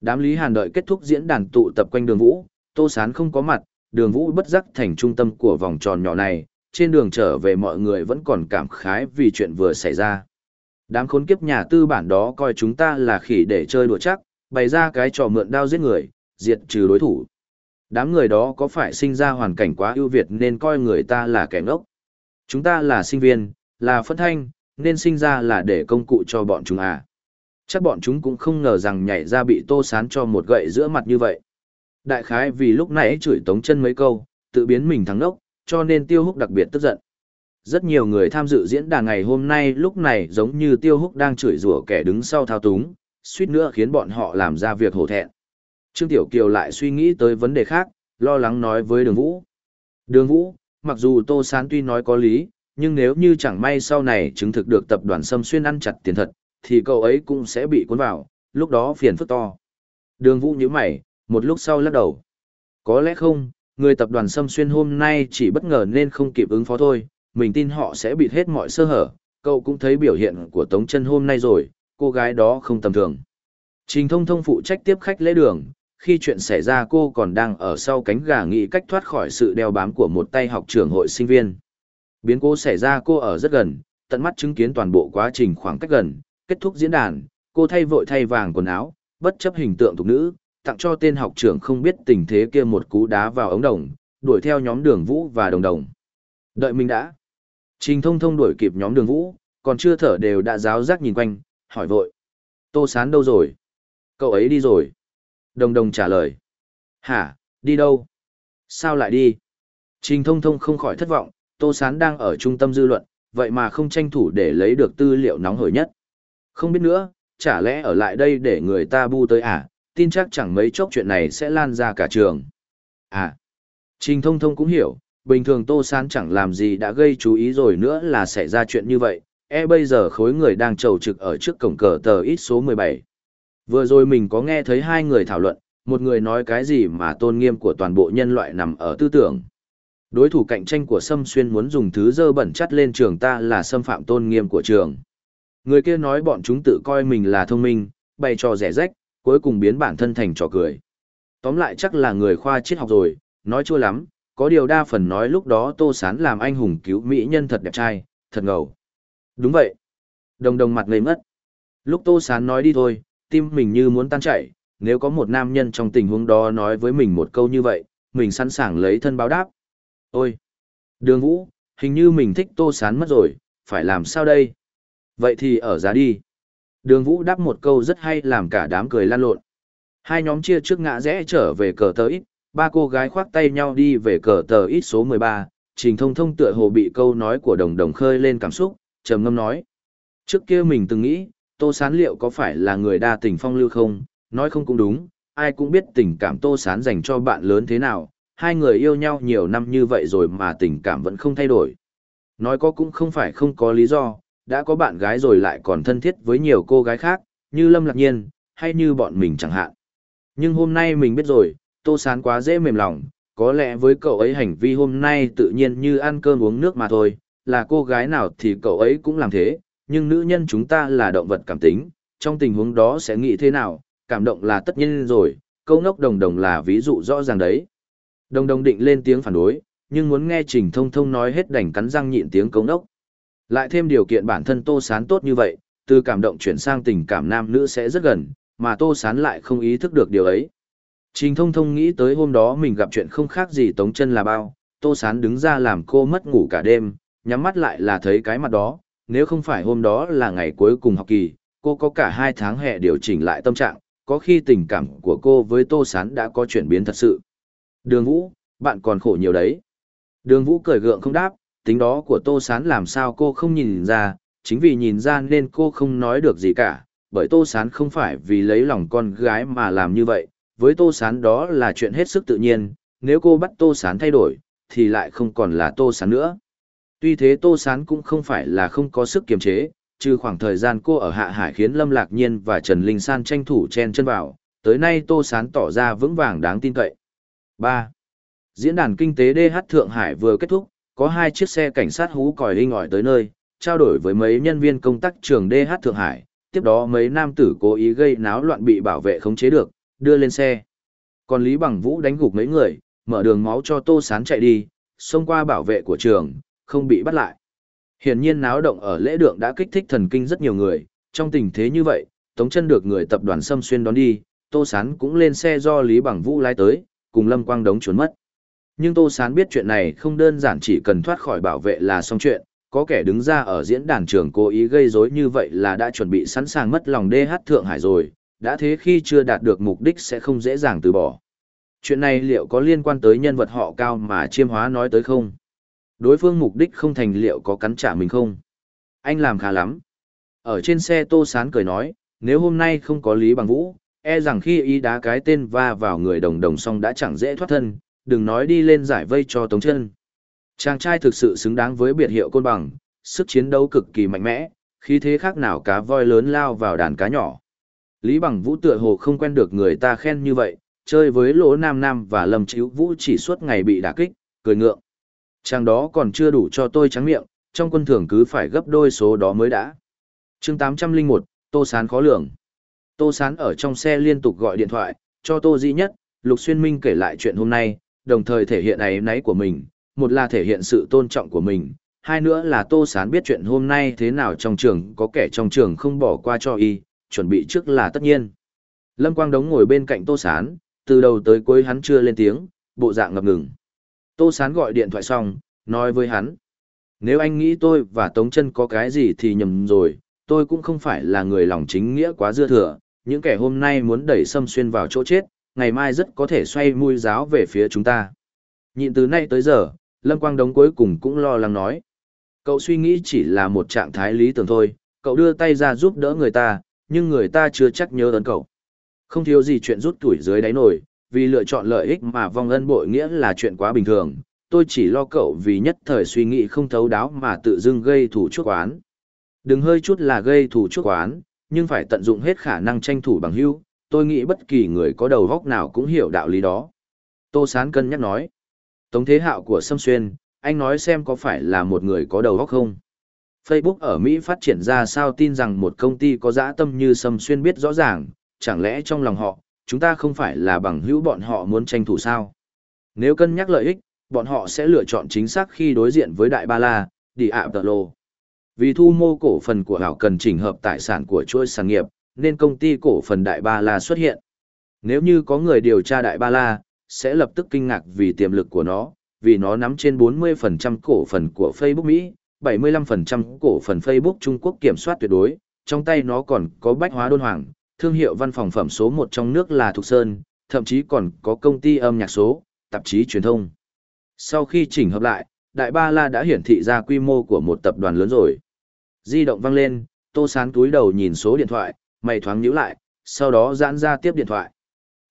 Đám Lý Hàn đợi kết thúc diễn đàn tụ tập quanh đường Vũ, Tô Sán không có mặt, đường Vũ bất giác thành trung tâm của vòng tròn nhỏ này, trên đường trở về mọi người vẫn còn cảm khái vì chuyện vừa xảy ra. Đám khốn kiếp nhà tư bản đó coi chúng ta là khỉ để chơi đùa chắc, bày ra cái trò mượn đao giết người, diệt trừ đối thủ. Đám người đó có phải sinh ra hoàn cảnh quá ưu việt nên coi người ta là kẻ ngốc. Chúng ta là sinh viên, là phân thanh, nên sinh ra là để công cụ cho bọn chúng à. Chắc bọn chúng cũng không ngờ rằng nhảy ra bị tô sán cho một gậy giữa mặt như vậy. Đại khái vì lúc nãy chửi tống chân mấy câu, tự biến mình thắng nốc, cho nên tiêu húc đặc biệt tức giận. Rất nhiều người tham dự diễn đàn ngày hôm nay lúc này giống như tiêu húc đang chửi rủa kẻ đứng sau thao túng, suýt nữa khiến bọn họ làm ra việc hổ thẹn. Trương Tiểu Kiều lại suy nghĩ tới vấn đề khác, lo lắng nói với Đường Vũ. Đường Vũ, mặc dù Tô Sán tuy nói có lý, nhưng nếu như chẳng may sau này chứng thực được tập đoàn Sâm Xuyên ăn chặt tiền thật, thì cậu ấy cũng sẽ bị cuốn vào, lúc đó phiền phức to. Đường Vũ như mày, một lúc sau lắc đầu. Có lẽ không, người tập đoàn Sâm Xuyên hôm nay chỉ bất ngờ nên không kịp ứng phó thôi, mình tin họ sẽ bịt hết mọi sơ hở, cậu cũng thấy biểu hiện của Tống chân hôm nay rồi, cô gái đó không tầm thường. Trình thông thông phụ trách tiếp khách lễ đường, khi chuyện xảy ra cô còn đang ở sau cánh gà nghĩ cách thoát khỏi sự đeo bám của một tay học trưởng hội sinh viên. Biến cố xảy ra cô ở rất gần, tận mắt chứng kiến toàn bộ quá trình khoảng cách gần, kết thúc diễn đàn, cô thay vội thay vàng quần áo, bất chấp hình tượng thục nữ, tặng cho tên học trưởng không biết tình thế kia một cú đá vào ống đồng, đuổi theo nhóm đường vũ và đồng đồng. Đợi mình đã. Trình thông thông đuổi kịp nhóm đường vũ, còn chưa thở đều đã giáo giác nhìn quanh, hỏi vội. Tô sán đâu rồi? Cậu ấy đi rồi. Đồng đồng trả lời. Hả, đi đâu? Sao lại đi? Trình thông thông không khỏi thất vọng, Tô Sán đang ở trung tâm dư luận, vậy mà không tranh thủ để lấy được tư liệu nóng hổi nhất. Không biết nữa, chả lẽ ở lại đây để người ta bu tới à, tin chắc chẳng mấy chốc chuyện này sẽ lan ra cả trường. À, Trình thông thông cũng hiểu, bình thường Tô Sán chẳng làm gì đã gây chú ý rồi nữa là xảy ra chuyện như vậy, e bây giờ khối người đang trầu trực ở trước cổng cờ tờ ít số 17. Vừa rồi mình có nghe thấy hai người thảo luận, một người nói cái gì mà tôn nghiêm của toàn bộ nhân loại nằm ở tư tưởng. Đối thủ cạnh tranh của Sâm Xuyên muốn dùng thứ dơ bẩn chắt lên trường ta là xâm phạm tôn nghiêm của trường. Người kia nói bọn chúng tự coi mình là thông minh, bày trò rẻ rách, cuối cùng biến bản thân thành trò cười. Tóm lại chắc là người khoa triết học rồi, nói chua lắm, có điều đa phần nói lúc đó Tô Sán làm anh hùng cứu mỹ nhân thật đẹp trai, thật ngầu. Đúng vậy. Đồng đồng mặt ngây mất. Lúc Tô Sán nói đi thôi, tim mình như muốn tan chảy, nếu có một nam nhân trong tình huống đó nói với mình một câu như vậy, mình sẵn sàng lấy thân báo đáp. Ôi! Đường Vũ, hình như mình thích Tô Sán mất rồi, phải làm sao đây? Vậy thì ở giá đi. Đường Vũ đáp một câu rất hay làm cả đám cười lan lộn. Hai nhóm chia trước ngã rẽ trở về cờ tờ ít, ba cô gái khoác tay nhau đi về cờ tờ ít số 13, Trình Thông Thông tựa hồ bị câu nói của đồng đồng khơi lên cảm xúc, trầm ngâm nói. Trước kia mình từng nghĩ, Tô Sán liệu có phải là người đa tình phong lưu không, nói không cũng đúng, ai cũng biết tình cảm Tô Sán dành cho bạn lớn thế nào, hai người yêu nhau nhiều năm như vậy rồi mà tình cảm vẫn không thay đổi. Nói có cũng không phải không có lý do, đã có bạn gái rồi lại còn thân thiết với nhiều cô gái khác, như Lâm Lạc Nhiên, hay như bọn mình chẳng hạn. Nhưng hôm nay mình biết rồi, Tô Sán quá dễ mềm lòng, có lẽ với cậu ấy hành vi hôm nay tự nhiên như ăn cơm uống nước mà thôi, là cô gái nào thì cậu ấy cũng làm thế, nhưng nữ nhân chúng ta là động vật cảm tính, trong tình huống đó sẽ nghĩ thế nào, cảm động là tất nhiên rồi, câu ngốc đồng đồng là ví dụ rõ ràng đấy. Đồng đồng định lên tiếng phản đối, nhưng muốn nghe Trình Thông Thông nói hết đành cắn răng nhịn tiếng câu ngốc. Lại thêm điều kiện bản thân Tô Sán tốt như vậy, từ cảm động chuyển sang tình cảm nam nữ sẽ rất gần, mà Tô Sán lại không ý thức được điều ấy. Trình Thông Thông nghĩ tới hôm đó mình gặp chuyện không khác gì Tống chân là bao, Tô Sán đứng ra làm cô mất ngủ cả đêm, nhắm mắt lại là thấy cái mặt đó, nếu không phải hôm đó là ngày cuối cùng học kỳ, cô có cả hai tháng hè điều chỉnh lại tâm trạng, có khi tình cảm của cô với Tô Sán đã có chuyển biến thật sự. Đường Vũ, bạn còn khổ nhiều đấy. Đường Vũ cười gượng không đáp, tính đó của Tô Sán làm sao cô không nhìn ra, chính vì nhìn ra nên cô không nói được gì cả, bởi Tô Sán không phải vì lấy lòng con gái mà làm như vậy, với Tô Sán đó là chuyện hết sức tự nhiên, nếu cô bắt Tô Sán thay đổi, thì lại không còn là Tô Sán nữa. Tuy thế Tô Sán cũng không phải là không có sức kiềm chế, trừ khoảng thời gian cô ở Hạ Hải khiến Lâm Lạc Nhiên và Trần Linh San tranh thủ chen chân vào, tới nay Tô Sán tỏ ra vững vàng đáng tin cậy. ba Diễn đàn kinh tế DH Thượng Hải vừa kết thúc, có hai chiếc xe cảnh sát hú còi linh ỏi tới nơi, trao đổi với mấy nhân viên công tác trường DH Thượng Hải, tiếp đó mấy nam tử cố ý gây náo loạn bị bảo vệ khống chế được, đưa lên xe. Còn Lý Bằng Vũ đánh gục mấy người, mở đường máu cho Tô Sán chạy đi, xông qua bảo vệ của trường, không bị bắt lại. Hiển nhiên náo động ở lễ đường đã kích thích thần kinh rất nhiều người, trong tình thế như vậy, Tống chân được người tập đoàn Sâm Xuyên đón đi, Tô Sán cũng lên xe do Lý Bằng Vũ lái tới, cùng Lâm Quang Đống trốn mất. Nhưng Tô Sán biết chuyện này không đơn giản chỉ cần thoát khỏi bảo vệ là xong chuyện, có kẻ đứng ra ở diễn đàn trường cố ý gây rối như vậy là đã chuẩn bị sẵn sàng mất lòng DH Thượng Hải rồi, đã thế khi chưa đạt được mục đích sẽ không dễ dàng từ bỏ. Chuyện này liệu có liên quan tới nhân vật họ cao mà chiêm hóa nói tới không? Đối phương mục đích không thành liệu có cắn trả mình không? Anh làm khá lắm. Ở trên xe Tô Sán cười nói, nếu hôm nay không có Lý Bằng Vũ, e rằng khi y đá cái tên va vào người đồng đồng xong đã chẳng dễ thoát thân, đừng nói đi lên giải vây cho Tống chân. Chàng trai thực sự xứng đáng với biệt hiệu côn bằng, sức chiến đấu cực kỳ mạnh mẽ, khi thế khác nào cá voi lớn lao vào đàn cá nhỏ. Lý Bằng Vũ tựa hồ không quen được người ta khen như vậy, chơi với lỗ nam nam và lâm chíu vũ chỉ suốt ngày bị đả kích, cười ngượng. Chàng đó còn chưa đủ cho tôi trắng miệng, trong quân thưởng cứ phải gấp đôi số đó mới đã. chương 801, Tô Sán khó lường. Tô Sán ở trong xe liên tục gọi điện thoại, cho Tô Dĩ Nhất, Lục Xuyên Minh kể lại chuyện hôm nay, đồng thời thể hiện ấy náy của mình, một là thể hiện sự tôn trọng của mình, hai nữa là Tô Sán biết chuyện hôm nay thế nào trong trường có kẻ trong trường không bỏ qua cho y, chuẩn bị trước là tất nhiên. Lâm Quang Đống ngồi bên cạnh Tô Sán, từ đầu tới cuối hắn chưa lên tiếng, bộ dạng ngập ngừng. Tô Sán gọi điện thoại xong, nói với hắn. Nếu anh nghĩ tôi và Tống chân có cái gì thì nhầm rồi, tôi cũng không phải là người lòng chính nghĩa quá dư thừa, những kẻ hôm nay muốn đẩy xâm Xuyên vào chỗ chết, ngày mai rất có thể xoay mũi giáo về phía chúng ta. Nhịn từ nay tới giờ, Lâm Quang Đống cuối cùng cũng lo lắng nói. Cậu suy nghĩ chỉ là một trạng thái lý tưởng thôi, cậu đưa tay ra giúp đỡ người ta, nhưng người ta chưa chắc nhớ ơn cậu. Không thiếu gì chuyện rút tuổi dưới đáy nổi, vì lựa chọn lợi ích mà vong ân bội nghĩa là chuyện quá bình thường. Tôi chỉ lo cậu vì nhất thời suy nghĩ không thấu đáo mà tự dưng gây thủ chuốc quán. Đừng hơi chút là gây thủ chuốc quán, nhưng phải tận dụng hết khả năng tranh thủ bằng hữu. Tôi nghĩ bất kỳ người có đầu góc nào cũng hiểu đạo lý đó. Tô Sán cân nhắc nói. Tống Thế Hạo của Sâm Xuyên, anh nói xem có phải là một người có đầu óc không? Facebook ở Mỹ phát triển ra sao tin rằng một công ty có dã tâm như Sâm Xuyên biết rõ ràng, chẳng lẽ trong lòng họ, chúng ta không phải là bằng hữu bọn họ muốn tranh thủ sao? Nếu cân nhắc lợi ích, bọn họ sẽ lựa chọn chính xác khi đối diện với Đại Ba La, Địa ạ tờ lô. Vì thu mô cổ phần của hảo cần chỉnh hợp tài sản của chuỗi sản nghiệp, nên công ty cổ phần Đại Ba La xuất hiện. Nếu như có người điều tra Đại Ba La, sẽ lập tức kinh ngạc vì tiềm lực của nó, vì nó nắm trên 40% cổ phần của Facebook Mỹ, 75% cổ phần Facebook Trung Quốc kiểm soát tuyệt đối, trong tay nó còn có bách hóa đôn hoàng, thương hiệu văn phòng phẩm số 1 trong nước là Thục Sơn, thậm chí còn có công ty âm nhạc số, tạp chí truyền thông. Sau khi chỉnh hợp lại, Đại Ba La đã hiển thị ra quy mô của một tập đoàn lớn rồi. Di động vang lên, Tô Sán túi đầu nhìn số điện thoại, mày thoáng nhíu lại, sau đó giãn ra tiếp điện thoại.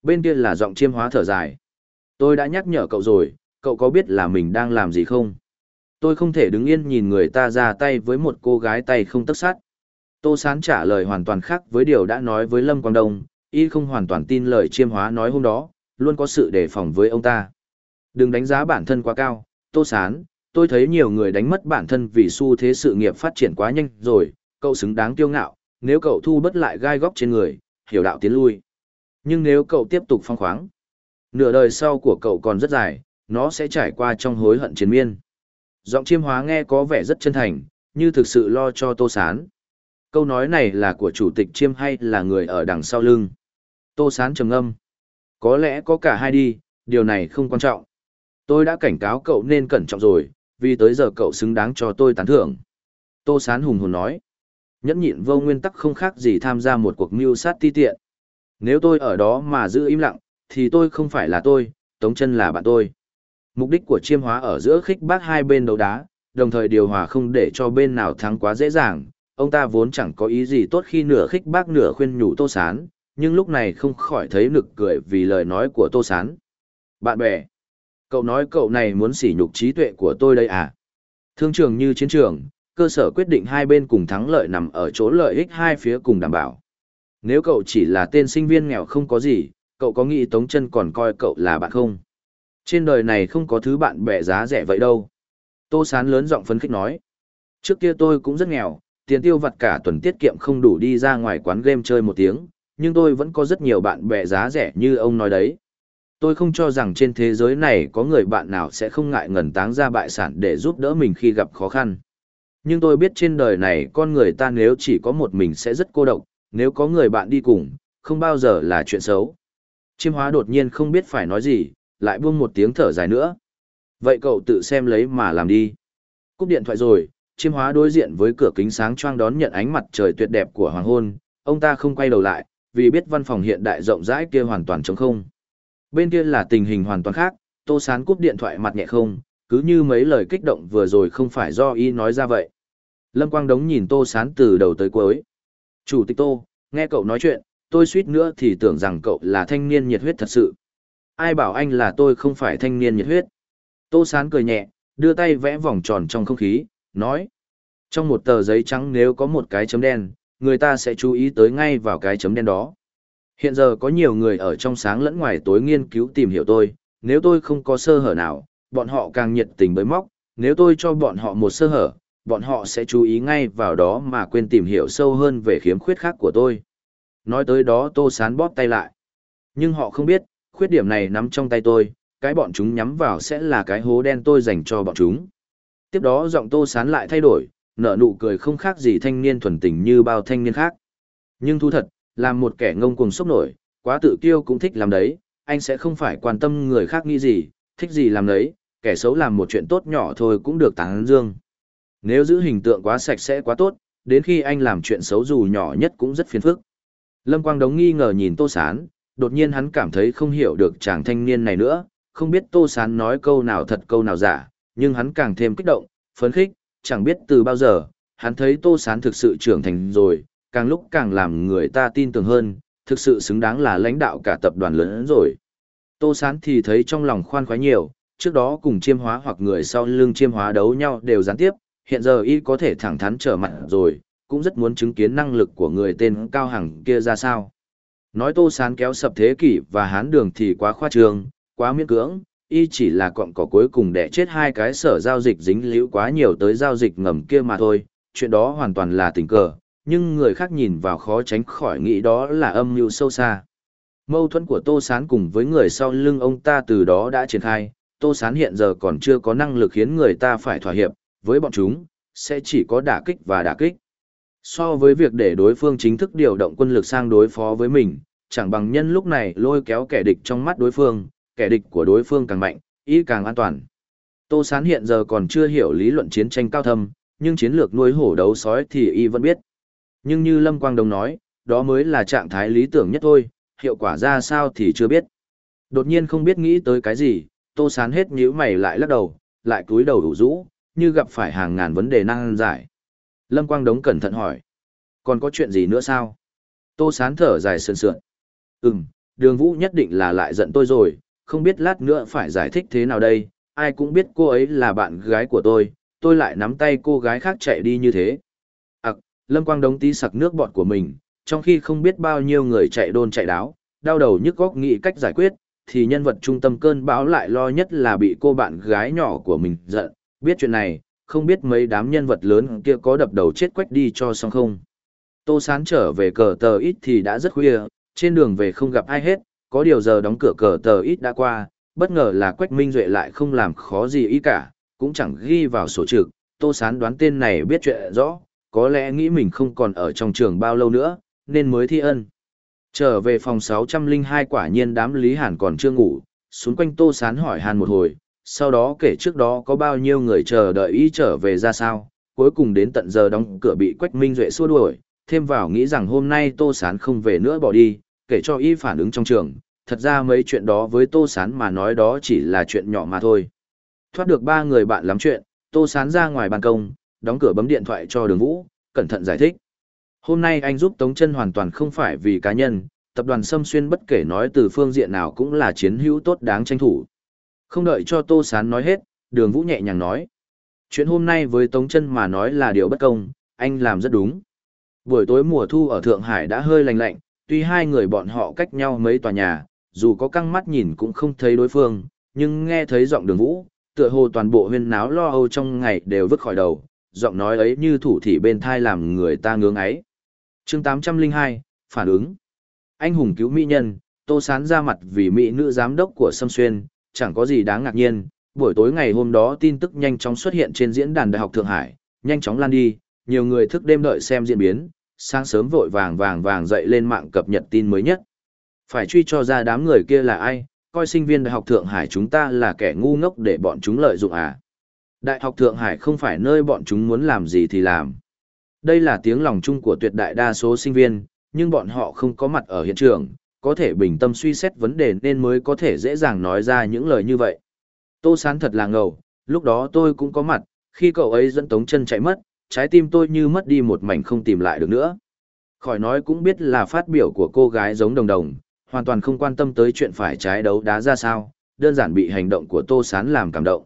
Bên kia là giọng chiêm hóa thở dài. Tôi đã nhắc nhở cậu rồi, cậu có biết là mình đang làm gì không? Tôi không thể đứng yên nhìn người ta ra tay với một cô gái tay không tức sát. Tô Sán trả lời hoàn toàn khác với điều đã nói với Lâm Quang Đông, y không hoàn toàn tin lời chiêm hóa nói hôm đó, luôn có sự đề phòng với ông ta. Đừng đánh giá bản thân quá cao, Tô Sán, tôi thấy nhiều người đánh mất bản thân vì xu thế sự nghiệp phát triển quá nhanh rồi, cậu xứng đáng kiêu ngạo, nếu cậu thu bất lại gai góc trên người, hiểu đạo tiến lui. Nhưng nếu cậu tiếp tục phong khoáng, nửa đời sau của cậu còn rất dài, nó sẽ trải qua trong hối hận chiến miên. Giọng chiêm hóa nghe có vẻ rất chân thành, như thực sự lo cho Tô Sán. Câu nói này là của chủ tịch chiêm hay là người ở đằng sau lưng? Tô Sán trầm âm. Có lẽ có cả hai đi, điều này không quan trọng. Tôi đã cảnh cáo cậu nên cẩn trọng rồi, vì tới giờ cậu xứng đáng cho tôi tán thưởng. Tô Sán hùng hồn nói. Nhẫn nhịn vô nguyên tắc không khác gì tham gia một cuộc mưu sát ti tiện. Nếu tôi ở đó mà giữ im lặng, thì tôi không phải là tôi, Tống chân là bạn tôi. Mục đích của chiêm hóa ở giữa khích bác hai bên đấu đá, đồng thời điều hòa không để cho bên nào thắng quá dễ dàng. Ông ta vốn chẳng có ý gì tốt khi nửa khích bác nửa khuyên nhủ Tô Sán, nhưng lúc này không khỏi thấy nực cười vì lời nói của Tô Sán. Bạn bè, cậu nói cậu này muốn sỉ nhục trí tuệ của tôi đây à? Thương trường như chiến trường, cơ sở quyết định hai bên cùng thắng lợi nằm ở chỗ lợi ích hai phía cùng đảm bảo. Nếu cậu chỉ là tên sinh viên nghèo không có gì, cậu có nghĩ Tống chân còn coi cậu là bạn không? Trên đời này không có thứ bạn bè giá rẻ vậy đâu. Tô Sán lớn giọng phấn khích nói. Trước kia tôi cũng rất nghèo, tiền tiêu vặt cả tuần tiết kiệm không đủ đi ra ngoài quán game chơi một tiếng, nhưng tôi vẫn có rất nhiều bạn bè giá rẻ như ông nói đấy. Tôi không cho rằng trên thế giới này có người bạn nào sẽ không ngại ngần táng ra bại sản để giúp đỡ mình khi gặp khó khăn. Nhưng tôi biết trên đời này con người ta nếu chỉ có một mình sẽ rất cô độc, nếu có người bạn đi cùng, không bao giờ là chuyện xấu. Chiêm hóa đột nhiên không biết phải nói gì, lại buông một tiếng thở dài nữa. Vậy cậu tự xem lấy mà làm đi. Cúp điện thoại rồi, chiêm hóa đối diện với cửa kính sáng choang đón nhận ánh mặt trời tuyệt đẹp của hoàng hôn, ông ta không quay đầu lại, vì biết văn phòng hiện đại rộng rãi kia hoàn toàn trống không. Bên kia là tình hình hoàn toàn khác, Tô Sán cúp điện thoại mặt nhẹ không, cứ như mấy lời kích động vừa rồi không phải do y nói ra vậy. Lâm Quang Đống nhìn Tô Sán từ đầu tới cuối. Chủ tịch Tô, nghe cậu nói chuyện, tôi suýt nữa thì tưởng rằng cậu là thanh niên nhiệt huyết thật sự. Ai bảo anh là tôi không phải thanh niên nhiệt huyết. Tô Sán cười nhẹ, đưa tay vẽ vòng tròn trong không khí, nói. Trong một tờ giấy trắng nếu có một cái chấm đen, người ta sẽ chú ý tới ngay vào cái chấm đen đó. Hiện giờ có nhiều người ở trong sáng lẫn ngoài tối nghiên cứu tìm hiểu tôi, nếu tôi không có sơ hở nào, bọn họ càng nhiệt tình bới móc, nếu tôi cho bọn họ một sơ hở, bọn họ sẽ chú ý ngay vào đó mà quên tìm hiểu sâu hơn về khiếm khuyết khác của tôi. Nói tới đó Tô Sán bóp tay lại. Nhưng họ không biết, khuyết điểm này nắm trong tay tôi, cái bọn chúng nhắm vào sẽ là cái hố đen tôi dành cho bọn chúng. Tiếp đó giọng Tô Sán lại thay đổi, nở nụ cười không khác gì thanh niên thuần tình như bao thanh niên khác. Nhưng thu thật, làm một kẻ ngông cuồng sốc nổi, quá tự kiêu cũng thích làm đấy, anh sẽ không phải quan tâm người khác nghĩ gì, thích gì làm đấy, kẻ xấu làm một chuyện tốt nhỏ thôi cũng được tán dương. Nếu giữ hình tượng quá sạch sẽ quá tốt, đến khi anh làm chuyện xấu dù nhỏ nhất cũng rất phiền phức. Lâm Quang Đống nghi ngờ nhìn Tô Sán, đột nhiên hắn cảm thấy không hiểu được chàng thanh niên này nữa, không biết Tô Sán nói câu nào thật câu nào giả, nhưng hắn càng thêm kích động, phấn khích, chẳng biết từ bao giờ, hắn thấy Tô Sán thực sự trưởng thành rồi, càng lúc càng làm người ta tin tưởng hơn, thực sự xứng đáng là lãnh đạo cả tập đoàn lớn rồi. Tô Sán thì thấy trong lòng khoan khoái nhiều, trước đó cùng chiêm hóa hoặc người sau lưng chiêm hóa đấu nhau đều gián tiếp, hiện giờ y có thể thẳng thắn trở mặt rồi, cũng rất muốn chứng kiến năng lực của người tên Cao Hằng kia ra sao. Nói Tô Sán kéo sập thế kỷ và hán đường thì quá khoa trương, quá miễn cưỡng, y chỉ là cọng cỏ cuối cùng để chết hai cái sở giao dịch dính liễu quá nhiều tới giao dịch ngầm kia mà thôi, chuyện đó hoàn toàn là tình cờ, nhưng người khác nhìn vào khó tránh khỏi nghĩ đó là âm mưu sâu xa. Mâu thuẫn của Tô Sán cùng với người sau lưng ông ta từ đó đã triển khai, Tô Sán hiện giờ còn chưa có năng lực khiến người ta phải thỏa hiệp, với bọn chúng, sẽ chỉ có đả kích và đả kích. So với việc để đối phương chính thức điều động quân lực sang đối phó với mình, chẳng bằng nhân lúc này lôi kéo kẻ địch trong mắt đối phương, kẻ địch của đối phương càng mạnh, ý càng an toàn. Tô Sán hiện giờ còn chưa hiểu lý luận chiến tranh cao thâm, nhưng chiến lược nuôi hổ đấu sói thì y vẫn biết. Nhưng như Lâm Quang Đông nói, đó mới là trạng thái lý tưởng nhất thôi, hiệu quả ra sao thì chưa biết. Đột nhiên không biết nghĩ tới cái gì, Tô Sán hết nhíu mày lại lắc đầu, lại cúi đầu đủ rũ, như gặp phải hàng ngàn vấn đề năng giải. Lâm Quang Đống cẩn thận hỏi. Còn có chuyện gì nữa sao? Tô Sán thở dài sườn sượn. Ừm, đường vũ nhất định là lại giận tôi rồi, không biết lát nữa phải giải thích thế nào đây, ai cũng biết cô ấy là bạn gái của tôi, tôi lại nắm tay cô gái khác chạy đi như thế. Ặc, Lâm Quang Đống tí sặc nước bọt của mình, trong khi không biết bao nhiêu người chạy đôn chạy đáo, đau đầu nhức góc nghĩ cách giải quyết, thì nhân vật trung tâm cơn bão lại lo nhất là bị cô bạn gái nhỏ của mình giận, biết chuyện này, không biết mấy đám nhân vật lớn kia có đập đầu chết quách đi cho xong không. Tô Sán trở về cờ tờ ít thì đã rất khuya, trên đường về không gặp ai hết, có điều giờ đóng cửa cờ tờ ít đã qua, bất ngờ là Quách Minh Duệ lại không làm khó gì ý cả, cũng chẳng ghi vào sổ trực, Tô Sán đoán tên này biết chuyện rõ, có lẽ nghĩ mình không còn ở trong trường bao lâu nữa, nên mới thi ân. Trở về phòng 602 quả nhiên đám Lý Hàn còn chưa ngủ, xuống quanh Tô Sán hỏi Hàn một hồi, sau đó kể trước đó có bao nhiêu người chờ đợi y trở về ra sao, cuối cùng đến tận giờ đóng cửa bị Quách Minh Duệ xua đuổi, thêm vào nghĩ rằng hôm nay Tô Sán không về nữa bỏ đi, kể cho y phản ứng trong trường, thật ra mấy chuyện đó với Tô Sán mà nói đó chỉ là chuyện nhỏ mà thôi. Thoát được ba người bạn lắm chuyện, Tô Sán ra ngoài ban công, đóng cửa bấm điện thoại cho đường vũ, cẩn thận giải thích. Hôm nay anh giúp Tống chân hoàn toàn không phải vì cá nhân, tập đoàn Sâm Xuyên bất kể nói từ phương diện nào cũng là chiến hữu tốt đáng tranh thủ. Không đợi cho Tô Sán nói hết, đường vũ nhẹ nhàng nói. Chuyện hôm nay với Tống chân mà nói là điều bất công, anh làm rất đúng. Buổi tối mùa thu ở Thượng Hải đã hơi lạnh lạnh, tuy hai người bọn họ cách nhau mấy tòa nhà, dù có căng mắt nhìn cũng không thấy đối phương, nhưng nghe thấy giọng đường vũ, tựa hồ toàn bộ huyên náo lo âu trong ngày đều vứt khỏi đầu, giọng nói ấy như thủ thị bên thai làm người ta ngưỡng ấy. chương 802, phản ứng. Anh hùng cứu mỹ nhân, Tô Sán ra mặt vì mỹ nữ giám đốc của Sâm Xuyên, chẳng có gì đáng ngạc nhiên. Buổi tối ngày hôm đó tin tức nhanh chóng xuất hiện trên diễn đàn Đại học Thượng Hải, nhanh chóng lan đi, nhiều người thức đêm đợi xem diễn biến, sáng sớm vội vàng vàng vàng dậy lên mạng cập nhật tin mới nhất. Phải truy cho ra đám người kia là ai, coi sinh viên Đại học Thượng Hải chúng ta là kẻ ngu ngốc để bọn chúng lợi dụng à. Đại học Thượng Hải không phải nơi bọn chúng muốn làm gì thì làm. Đây là tiếng lòng chung của tuyệt đại đa số sinh viên, nhưng bọn họ không có mặt ở hiện trường, có thể bình tâm suy xét vấn đề nên mới có thể dễ dàng nói ra những lời như vậy. Tô Sán thật là ngầu, lúc đó tôi cũng có mặt, khi cậu ấy dẫn Tống chân chạy mất, trái tim tôi như mất đi một mảnh không tìm lại được nữa. Khỏi nói cũng biết là phát biểu của cô gái giống đồng đồng, hoàn toàn không quan tâm tới chuyện phải trái đấu đá ra sao, đơn giản bị hành động của Tô Sán làm cảm động.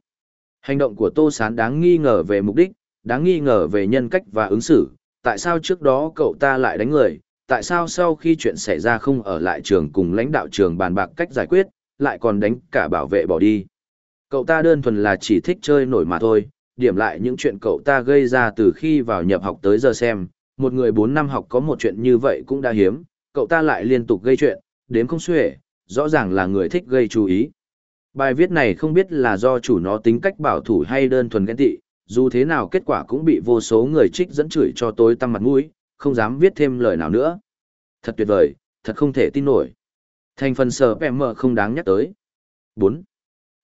Hành động của Tô Sán đáng nghi ngờ về mục đích, đáng nghi ngờ về nhân cách và ứng xử, tại sao trước đó cậu ta lại đánh người, tại sao sau khi chuyện xảy ra không ở lại trường cùng lãnh đạo trường bàn bạc cách giải quyết, lại còn đánh cả bảo vệ bỏ đi. Cậu ta đơn thuần là chỉ thích chơi nổi mà thôi, điểm lại những chuyện cậu ta gây ra từ khi vào nhập học tới giờ xem, một người 4 năm học có một chuyện như vậy cũng đã hiếm, cậu ta lại liên tục gây chuyện, đếm không xuể, rõ ràng là người thích gây chú ý. Bài viết này không biết là do chủ nó tính cách bảo thủ hay đơn thuần ghen tị, dù thế nào kết quả cũng bị vô số người trích dẫn chửi cho tối tăm mặt mũi, không dám viết thêm lời nào nữa. Thật tuyệt vời, thật không thể tin nổi. Thành phần sở PM không đáng nhắc tới. 4.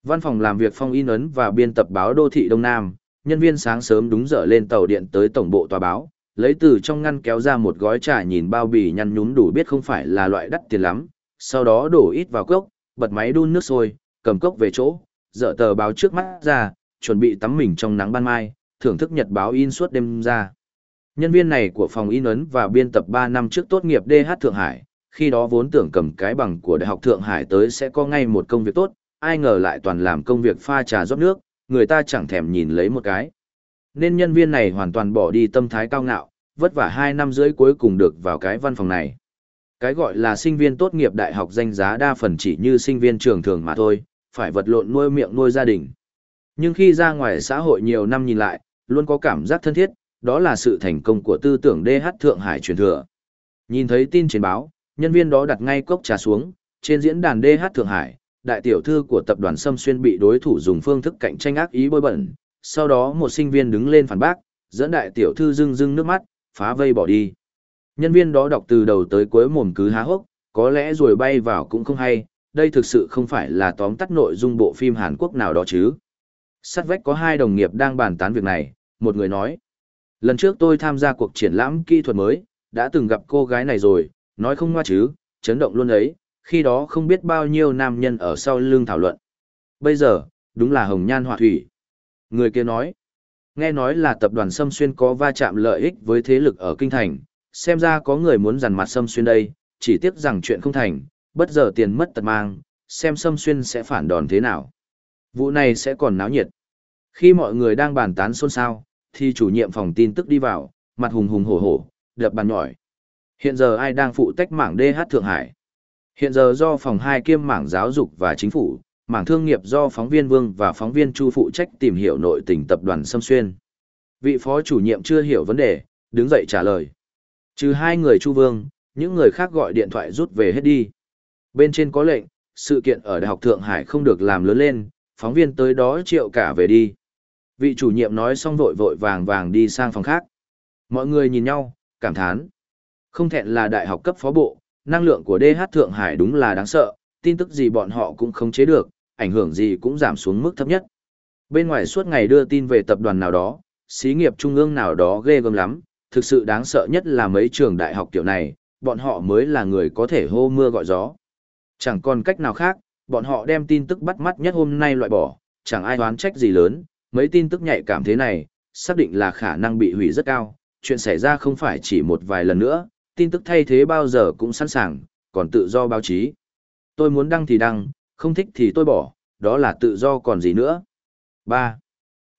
Văn phòng làm việc phong in ấn và biên tập báo Đô thị Đông Nam, nhân viên sáng sớm đúng giờ lên tàu điện tới tổng bộ tòa báo, lấy từ trong ngăn kéo ra một gói trà nhìn bao bì nhăn nhúm đủ biết không phải là loại đắt tiền lắm, sau đó đổ ít vào cốc, bật máy đun nước sôi, cầm cốc về chỗ, dở tờ báo trước mắt ra, chuẩn bị tắm mình trong nắng ban mai, thưởng thức nhật báo in suốt đêm ra. Nhân viên này của phòng in ấn và biên tập 3 năm trước tốt nghiệp DH Thượng Hải, khi đó vốn tưởng cầm cái bằng của Đại học Thượng Hải tới sẽ có ngay một công việc tốt, ai ngờ lại toàn làm công việc pha trà rót nước, người ta chẳng thèm nhìn lấy một cái. Nên nhân viên này hoàn toàn bỏ đi tâm thái cao ngạo, vất vả 2 năm rưỡi cuối cùng được vào cái văn phòng này. Cái gọi là sinh viên tốt nghiệp đại học danh giá đa phần chỉ như sinh viên trường thường mà thôi, phải vật lộn nuôi miệng nuôi gia đình. Nhưng khi ra ngoài xã hội nhiều năm nhìn lại, luôn có cảm giác thân thiết, đó là sự thành công của tư tưởng DH Thượng Hải truyền thừa. Nhìn thấy tin trên báo, nhân viên đó đặt ngay cốc trà xuống, trên diễn đàn DH Thượng Hải, đại tiểu thư của tập đoàn Sâm Xuyên bị đối thủ dùng phương thức cạnh tranh ác ý bôi bẩn, sau đó một sinh viên đứng lên phản bác, dẫn đại tiểu thư rưng rưng nước mắt, phá vây bỏ đi. Nhân viên đó đọc từ đầu tới cuối mồm cứ há hốc, có lẽ rồi bay vào cũng không hay, đây thực sự không phải là tóm tắt nội dung bộ phim Hàn Quốc nào đó chứ. Sát vách có hai đồng nghiệp đang bàn tán việc này, một người nói. Lần trước tôi tham gia cuộc triển lãm kỹ thuật mới, đã từng gặp cô gái này rồi, nói không ngoa chứ, chấn động luôn ấy, khi đó không biết bao nhiêu nam nhân ở sau lưng thảo luận. Bây giờ, đúng là hồng nhan họa thủy. Người kia nói, nghe nói là tập đoàn Sâm Xuyên có va chạm lợi ích với thế lực ở Kinh Thành, xem ra có người muốn dằn mặt Sâm Xuyên đây, chỉ tiếc rằng chuyện không thành, bất giờ tiền mất tật mang, xem Sâm Xuyên sẽ phản đòn thế nào. Vụ này sẽ còn náo nhiệt. Khi mọi người đang bàn tán xôn xao, thì chủ nhiệm phòng tin tức đi vào, mặt hùng hùng hổ hổ, đập bàn nhỏi. Hiện giờ ai đang phụ trách mảng DH Thượng Hải? Hiện giờ do phòng 2 kiêm mảng giáo dục và chính phủ, mảng thương nghiệp do phóng viên Vương và phóng viên Chu phụ trách tìm hiểu nội tình tập đoàn Sâm Xuyên. Vị phó chủ nhiệm chưa hiểu vấn đề, đứng dậy trả lời. Trừ hai người Chu Vương, những người khác gọi điện thoại rút về hết đi. Bên trên có lệnh, sự kiện ở Đại học Thượng Hải không được làm lớn lên, phóng viên tới đó triệu cả về đi. Vị chủ nhiệm nói xong vội vội vàng vàng đi sang phòng khác. Mọi người nhìn nhau, cảm thán. Không thẹn là đại học cấp phó bộ, năng lượng của DH Thượng Hải đúng là đáng sợ, tin tức gì bọn họ cũng không chế được, ảnh hưởng gì cũng giảm xuống mức thấp nhất. Bên ngoài suốt ngày đưa tin về tập đoàn nào đó, xí nghiệp trung ương nào đó ghê gớm lắm, thực sự đáng sợ nhất là mấy trường đại học kiểu này, bọn họ mới là người có thể hô mưa gọi gió. Chẳng còn cách nào khác, bọn họ đem tin tức bắt mắt nhất hôm nay loại bỏ, chẳng ai oán trách gì lớn, mấy tin tức nhạy cảm thế này, xác định là khả năng bị hủy rất cao, chuyện xảy ra không phải chỉ một vài lần nữa, tin tức thay thế bao giờ cũng sẵn sàng, còn tự do báo chí. Tôi muốn đăng thì đăng, không thích thì tôi bỏ, đó là tự do còn gì nữa. 3.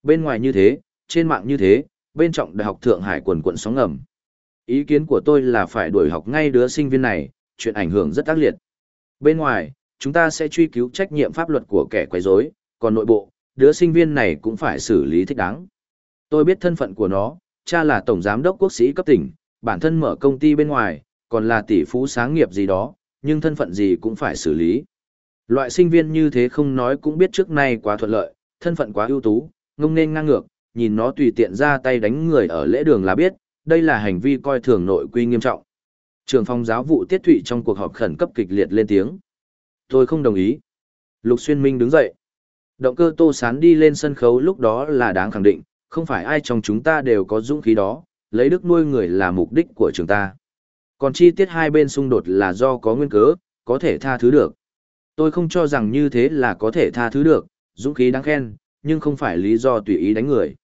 Bên ngoài như thế, trên mạng như thế, bên trọng đại học Thượng Hải quần quận sóng ngầm. Ý kiến của tôi là phải đuổi học ngay đứa sinh viên này, chuyện ảnh hưởng rất tác liệt. Bên ngoài, chúng ta sẽ truy cứu trách nhiệm pháp luật của kẻ quấy rối, còn nội bộ, đứa sinh viên này cũng phải xử lý thích đáng. Tôi biết thân phận của nó, cha là tổng giám đốc quốc sĩ cấp tỉnh, bản thân mở công ty bên ngoài, còn là tỷ phú sáng nghiệp gì đó, nhưng thân phận gì cũng phải xử lý. Loại sinh viên như thế không nói cũng biết trước nay quá thuận lợi, thân phận quá ưu tú, ngông nên ngang ngược, nhìn nó tùy tiện ra tay đánh người ở lễ đường là biết, đây là hành vi coi thường nội quy nghiêm trọng. Trường phòng giáo vụ Tiết Thụy trong cuộc họp khẩn cấp kịch liệt lên tiếng. Tôi không đồng ý. Lục Xuyên Minh đứng dậy. Động cơ Tô Sán đi lên sân khấu lúc đó là đáng khẳng định, không phải ai trong chúng ta đều có dũng khí đó, lấy đức nuôi người là mục đích của trường ta. Còn chi tiết hai bên xung đột là do có nguyên cớ, có thể tha thứ được. Tôi không cho rằng như thế là có thể tha thứ được, dũng khí đáng khen, nhưng không phải lý do tùy ý đánh người.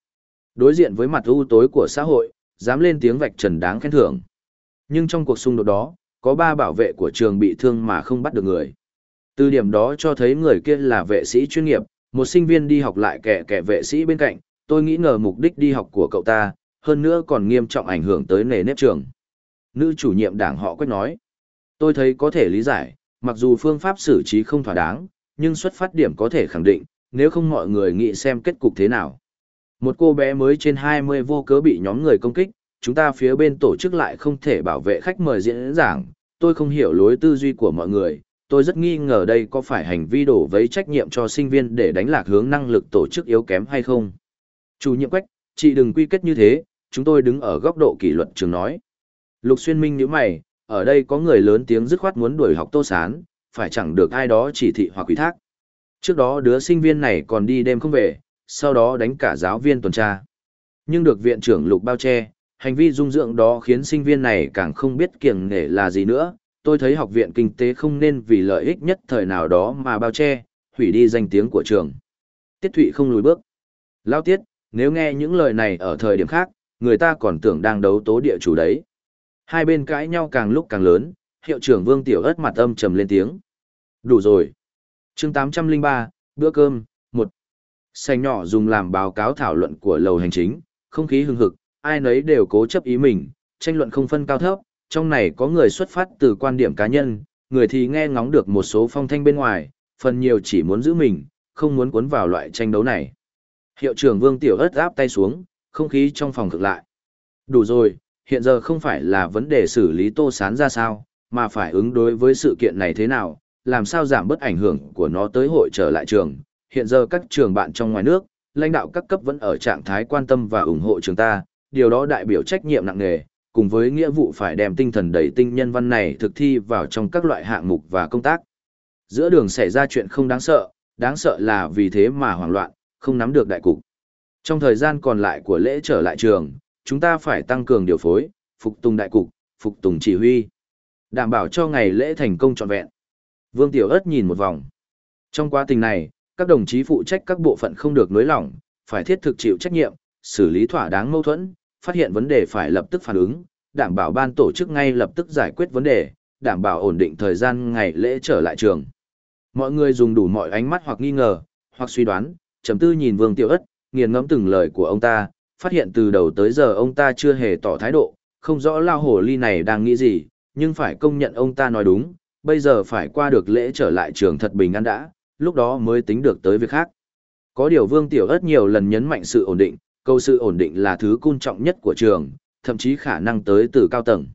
Đối diện với mặt ưu tối của xã hội, dám lên tiếng vạch trần đáng khen thưởng. Nhưng trong cuộc xung đột đó, có ba bảo vệ của trường bị thương mà không bắt được người. Từ điểm đó cho thấy người kia là vệ sĩ chuyên nghiệp, một sinh viên đi học lại kẻ kẻ vệ sĩ bên cạnh, tôi nghĩ ngờ mục đích đi học của cậu ta, hơn nữa còn nghiêm trọng ảnh hưởng tới nề nếp trường. Nữ chủ nhiệm đảng họ quách nói, tôi thấy có thể lý giải, mặc dù phương pháp xử trí không thỏa đáng, nhưng xuất phát điểm có thể khẳng định, nếu không mọi người nghĩ xem kết cục thế nào. Một cô bé mới trên 20 vô cớ bị nhóm người công kích, chúng ta phía bên tổ chức lại không thể bảo vệ khách mời diễn giảng, tôi không hiểu lối tư duy của mọi người, tôi rất nghi ngờ đây có phải hành vi đổ vấy trách nhiệm cho sinh viên để đánh lạc hướng năng lực tổ chức yếu kém hay không. Chủ nhiệm quách, chị đừng quy kết như thế, chúng tôi đứng ở góc độ kỷ luật trường nói. Lục xuyên minh nếu mày, ở đây có người lớn tiếng dứt khoát muốn đuổi học tô sán, phải chẳng được ai đó chỉ thị hoặc quý thác. Trước đó đứa sinh viên này còn đi đêm không về, sau đó đánh cả giáo viên tuần tra. Nhưng được viện trưởng lục bao che, hành vi dung dưỡng đó khiến sinh viên này càng không biết kiềng nể là gì nữa. Tôi thấy học viện kinh tế không nên vì lợi ích nhất thời nào đó mà bao che, hủy đi danh tiếng của trường. Tiết Thụy không lùi bước. Lao Tiết, nếu nghe những lời này ở thời điểm khác, người ta còn tưởng đang đấu tố địa chủ đấy. Hai bên cãi nhau càng lúc càng lớn, hiệu trưởng Vương Tiểu ớt mặt âm trầm lên tiếng. Đủ rồi. chương 803, bữa cơm, một Sành nhỏ dùng làm báo cáo thảo luận của lầu hành chính, không khí hưng hực, ai nấy đều cố chấp ý mình, tranh luận không phân cao thấp, trong này có người xuất phát từ quan điểm cá nhân, người thì nghe ngóng được một số phong thanh bên ngoài, phần nhiều chỉ muốn giữ mình, không muốn cuốn vào loại tranh đấu này. Hiệu trưởng Vương Tiểu ớt áp tay xuống, không khí trong phòng cực lại. Đủ rồi, hiện giờ không phải là vấn đề xử lý tô sán ra sao, mà phải ứng đối với sự kiện này thế nào, làm sao giảm bớt ảnh hưởng của nó tới hội trở lại trường. Hiện giờ các trường bạn trong ngoài nước, lãnh đạo các cấp vẫn ở trạng thái quan tâm và ủng hộ trường ta, điều đó đại biểu trách nhiệm nặng nề, cùng với nghĩa vụ phải đem tinh thần đầy tinh nhân văn này thực thi vào trong các loại hạng mục và công tác. Giữa đường xảy ra chuyện không đáng sợ, đáng sợ là vì thế mà hoảng loạn, không nắm được đại cục. Trong thời gian còn lại của lễ trở lại trường, chúng ta phải tăng cường điều phối, phục tùng đại cục, phục tùng chỉ huy. Đảm bảo cho ngày lễ thành công trọn vẹn. Vương Tiểu Ất nhìn một vòng. Trong quá trình này, các đồng chí phụ trách các bộ phận không được nới lỏng, phải thiết thực chịu trách nhiệm, xử lý thỏa đáng mâu thuẫn, phát hiện vấn đề phải lập tức phản ứng, đảm bảo ban tổ chức ngay lập tức giải quyết vấn đề, đảm bảo ổn định thời gian ngày lễ trở lại trường. Mọi người dùng đủ mọi ánh mắt hoặc nghi ngờ, hoặc suy đoán, trầm tư nhìn Vương Tiểu Ất, nghiền ngẫm từng lời của ông ta, phát hiện từ đầu tới giờ ông ta chưa hề tỏ thái độ, không rõ lao hồ ly này đang nghĩ gì, nhưng phải công nhận ông ta nói đúng, bây giờ phải qua được lễ trở lại trường thật bình an đã, lúc đó mới tính được tới việc khác. Có điều Vương Tiểu Ất nhiều lần nhấn mạnh sự ổn định, câu sự ổn định là thứ cun trọng nhất của trường, thậm chí khả năng tới từ cao tầng.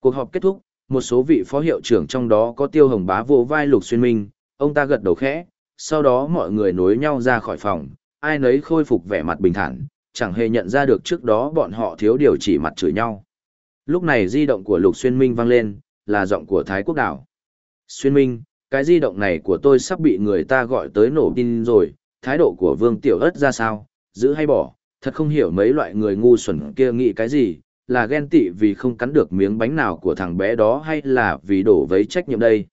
Cuộc họp kết thúc, một số vị phó hiệu trưởng trong đó có Tiêu Hồng Bá vô vai Lục Xuyên Minh, ông ta gật đầu khẽ, sau đó mọi người nối nhau ra khỏi phòng, ai nấy khôi phục vẻ mặt bình thản, chẳng hề nhận ra được trước đó bọn họ thiếu điều chỉ mặt chửi nhau. Lúc này di động của Lục Xuyên Minh vang lên, là giọng của Thái Quốc Đảo. Xuyên Minh, cái di động này của tôi sắp bị người ta gọi tới nổ tin rồi, thái độ của Vương Tiểu Ất ra sao, giữ hay bỏ, thật không hiểu mấy loại người ngu xuẩn kia nghĩ cái gì, là ghen tị vì không cắn được miếng bánh nào của thằng bé đó hay là vì đổ vấy trách nhiệm đây.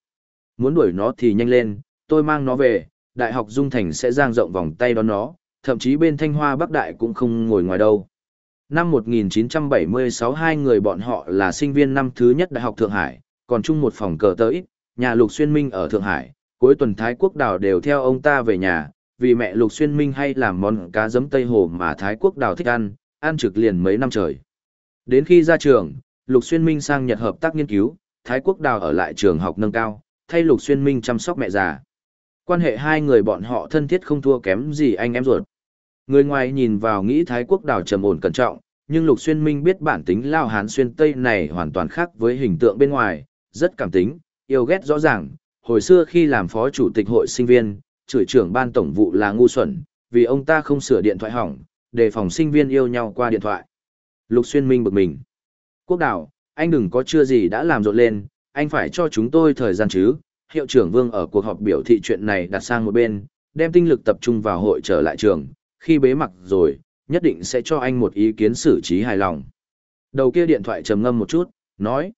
Muốn đuổi nó thì nhanh lên, tôi mang nó về, Đại học Dung Thành sẽ giang rộng vòng tay đón nó, thậm chí bên Thanh Hoa Bắc Đại cũng không ngồi ngoài đâu. Năm 1976 hai người bọn họ là sinh viên năm thứ nhất Đại học Thượng Hải, còn chung một phòng cờ tới, nhà Lục Xuyên Minh ở Thượng Hải, cuối tuần Thái Quốc Đào đều theo ông ta về nhà, vì mẹ Lục Xuyên Minh hay làm món cá giấm Tây Hồ mà Thái Quốc Đào thích ăn, ăn trực liền mấy năm trời. Đến khi ra trường, Lục Xuyên Minh sang Nhật hợp tác nghiên cứu, Thái Quốc Đào ở lại trường học nâng cao, thay Lục Xuyên Minh chăm sóc mẹ già. Quan hệ hai người bọn họ thân thiết không thua kém gì anh em ruột. Người ngoài nhìn vào nghĩ Thái Quốc Đào trầm ổn cẩn trọng, nhưng Lục Xuyên Minh biết bản tính Lao Hán Xuyên Tây này hoàn toàn khác với hình tượng bên ngoài, rất cảm tính, yêu ghét rõ ràng, hồi xưa khi làm phó chủ tịch hội sinh viên, chửi trưởng ban tổng vụ là ngu xuẩn, vì ông ta không sửa điện thoại hỏng, đề phòng sinh viên yêu nhau qua điện thoại. Lục Xuyên Minh bực mình. Quốc đảo, anh đừng có chưa gì đã làm rộn lên, anh phải cho chúng tôi thời gian chứ. Hiệu trưởng Vương ở cuộc họp biểu thị chuyện này đặt sang một bên, đem tinh lực tập trung vào hội trở lại trường, khi bế mặc rồi, nhất định sẽ cho anh một ý kiến xử trí hài lòng. Đầu kia điện thoại trầm ngâm một chút, nói.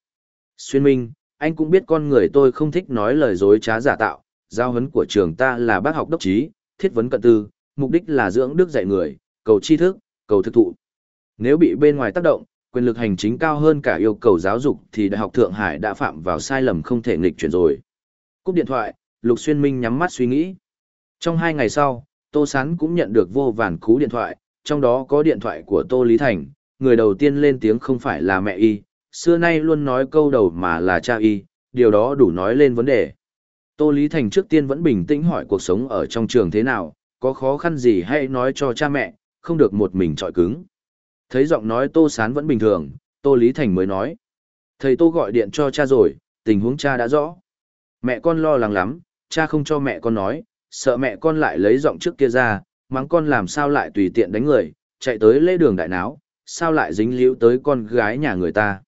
Xuyên Minh, anh cũng biết con người tôi không thích nói lời dối trá giả tạo, giao hấn của trường ta là bác học đốc trí, thiết vấn cận tư, mục đích là dưỡng đức dạy người, cầu tri thức, cầu thực thụ. Nếu bị bên ngoài tác động, quyền lực hành chính cao hơn cả yêu cầu giáo dục thì Đại học Thượng Hải đã phạm vào sai lầm không thể nghịch chuyển rồi. Cúp điện thoại, Lục Xuyên Minh nhắm mắt suy nghĩ. Trong hai ngày sau, Tô Sán cũng nhận được vô vàn cú điện thoại, trong đó có điện thoại của Tô Lý Thành, người đầu tiên lên tiếng không phải là mẹ y, xưa nay luôn nói câu đầu mà là cha y, điều đó đủ nói lên vấn đề. Tô Lý Thành trước tiên vẫn bình tĩnh hỏi cuộc sống ở trong trường thế nào, có khó khăn gì hãy nói cho cha mẹ, không được một mình trọi cứng. Thấy giọng nói Tô Sán vẫn bình thường, Tô Lý Thành mới nói. Thầy Tô gọi điện cho cha rồi, tình huống cha đã rõ. Mẹ con lo lắng lắm, cha không cho mẹ con nói, sợ mẹ con lại lấy giọng trước kia ra, mắng con làm sao lại tùy tiện đánh người, chạy tới lễ đường đại náo, sao lại dính líu tới con gái nhà người ta.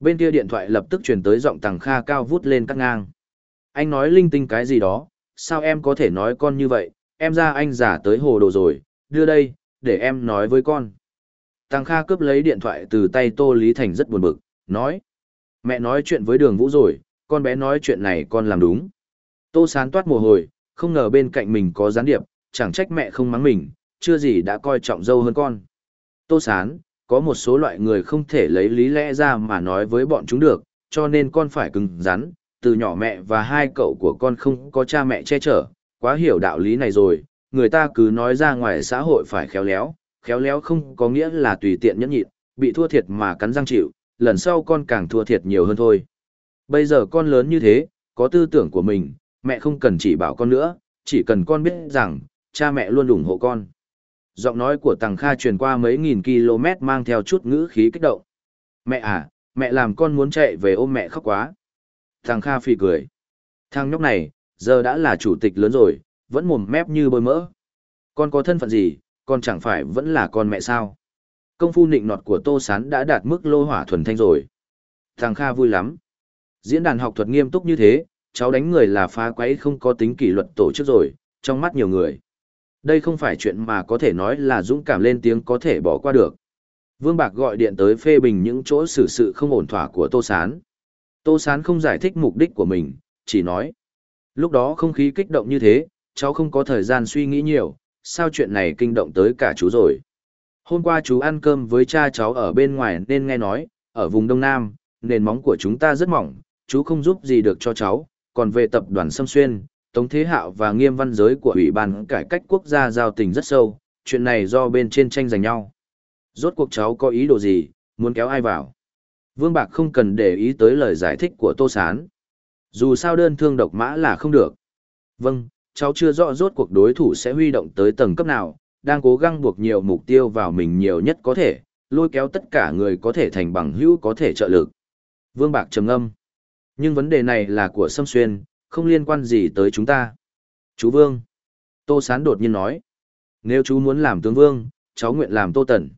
Bên kia điện thoại lập tức truyền tới giọng tàng kha cao vút lên cắt ngang. Anh nói linh tinh cái gì đó, sao em có thể nói con như vậy, em ra anh giả tới hồ đồ rồi, đưa đây, để em nói với con. Tăng Kha cướp lấy điện thoại từ tay Tô Lý Thành rất buồn bực, nói. Mẹ nói chuyện với đường vũ rồi, con bé nói chuyện này con làm đúng. Tô sán toát mồ hôi, không ngờ bên cạnh mình có gián điệp, chẳng trách mẹ không mắng mình, chưa gì đã coi trọng dâu hơn con. Tô sán, có một số loại người không thể lấy lý lẽ ra mà nói với bọn chúng được, cho nên con phải cứng rắn, từ nhỏ mẹ và hai cậu của con không có cha mẹ che chở, quá hiểu đạo lý này rồi, người ta cứ nói ra ngoài xã hội phải khéo léo, khéo léo không có nghĩa là tùy tiện nhẫn nhịn, bị thua thiệt mà cắn răng chịu, lần sau con càng thua thiệt nhiều hơn thôi. Bây giờ con lớn như thế, có tư tưởng của mình, mẹ không cần chỉ bảo con nữa, chỉ cần con biết rằng, cha mẹ luôn ủng hộ con. Giọng nói của Tằng Kha truyền qua mấy nghìn km mang theo chút ngữ khí kích động. Mẹ à, mẹ làm con muốn chạy về ôm mẹ khóc quá. Thằng Kha phi cười. Thằng nhóc này, giờ đã là chủ tịch lớn rồi, vẫn mồm mép như bôi mỡ. Con có thân phận gì, con chẳng phải vẫn là con mẹ sao. Công phu nịnh nọt của Tô Sán đã đạt mức lô hỏa thuần thanh rồi. Thằng Kha vui lắm. Diễn đàn học thuật nghiêm túc như thế, cháu đánh người là phá quấy không có tính kỷ luật tổ chức rồi, trong mắt nhiều người. Đây không phải chuyện mà có thể nói là dũng cảm lên tiếng có thể bỏ qua được. Vương Bạc gọi điện tới phê bình những chỗ xử sự không ổn thỏa của Tô Sán. Tô Sán không giải thích mục đích của mình, chỉ nói. Lúc đó không khí kích động như thế, cháu không có thời gian suy nghĩ nhiều, sao chuyện này kinh động tới cả chú rồi. Hôm qua chú ăn cơm với cha cháu ở bên ngoài nên nghe nói, ở vùng Đông Nam, nền móng của chúng ta rất mỏng, chú không giúp gì được cho cháu, còn về tập đoàn Sâm Xuyên, Tống Thế Hạo và nghiêm văn giới của Ủy ban Cải cách Quốc gia giao tình rất sâu, chuyện này do bên trên tranh giành nhau. Rốt cuộc cháu có ý đồ gì, muốn kéo ai vào? Vương Bạc không cần để ý tới lời giải thích của Tô Sán. Dù sao đơn thương độc mã là không được. Vâng, cháu chưa rõ rốt cuộc đối thủ sẽ huy động tới tầng cấp nào, đang cố gắng buộc nhiều mục tiêu vào mình nhiều nhất có thể, lôi kéo tất cả người có thể thành bằng hữu có thể trợ lực. Vương Bạc trầm âm. Nhưng vấn đề này là của Sâm Xuyên, không liên quan gì tới chúng ta. Chú Vương. Tô Sán đột nhiên nói. Nếu chú muốn làm tướng Vương, cháu nguyện làm Tô Tần.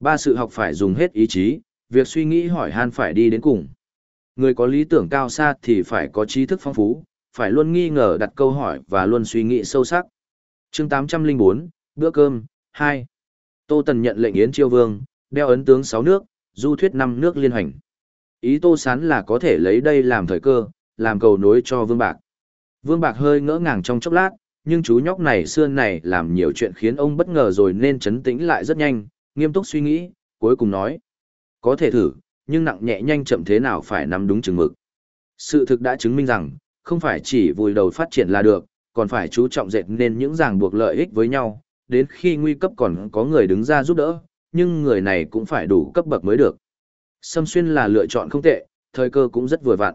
Ba sự học phải dùng hết ý chí, việc suy nghĩ hỏi han phải đi đến cùng. Người có lý tưởng cao xa thì phải có trí thức phong phú, phải luôn nghi ngờ đặt câu hỏi và luôn suy nghĩ sâu sắc. chương 804, bữa cơm, 2. Tô Tần nhận lệnh Yến Chiêu Vương, đeo ấn tướng 6 nước, du thuyết 5 nước liên hành. Ý Tô Sán là có thể lấy đây làm thời cơ, làm cầu nối cho Vương Bạc. Vương Bạc hơi ngỡ ngàng trong chốc lát, nhưng chú nhóc này xưa này làm nhiều chuyện khiến ông bất ngờ rồi nên chấn tĩnh lại rất nhanh, nghiêm túc suy nghĩ, cuối cùng nói. Có thể thử, nhưng nặng nhẹ nhanh chậm thế nào phải nắm đúng chừng mực. Sự thực đã chứng minh rằng, không phải chỉ vùi đầu phát triển là được, còn phải chú trọng dệt nên những ràng buộc lợi ích với nhau, đến khi nguy cấp còn có người đứng ra giúp đỡ, nhưng người này cũng phải đủ cấp bậc mới được. Sâm xuyên là lựa chọn không tệ, thời cơ cũng rất vừa vặn.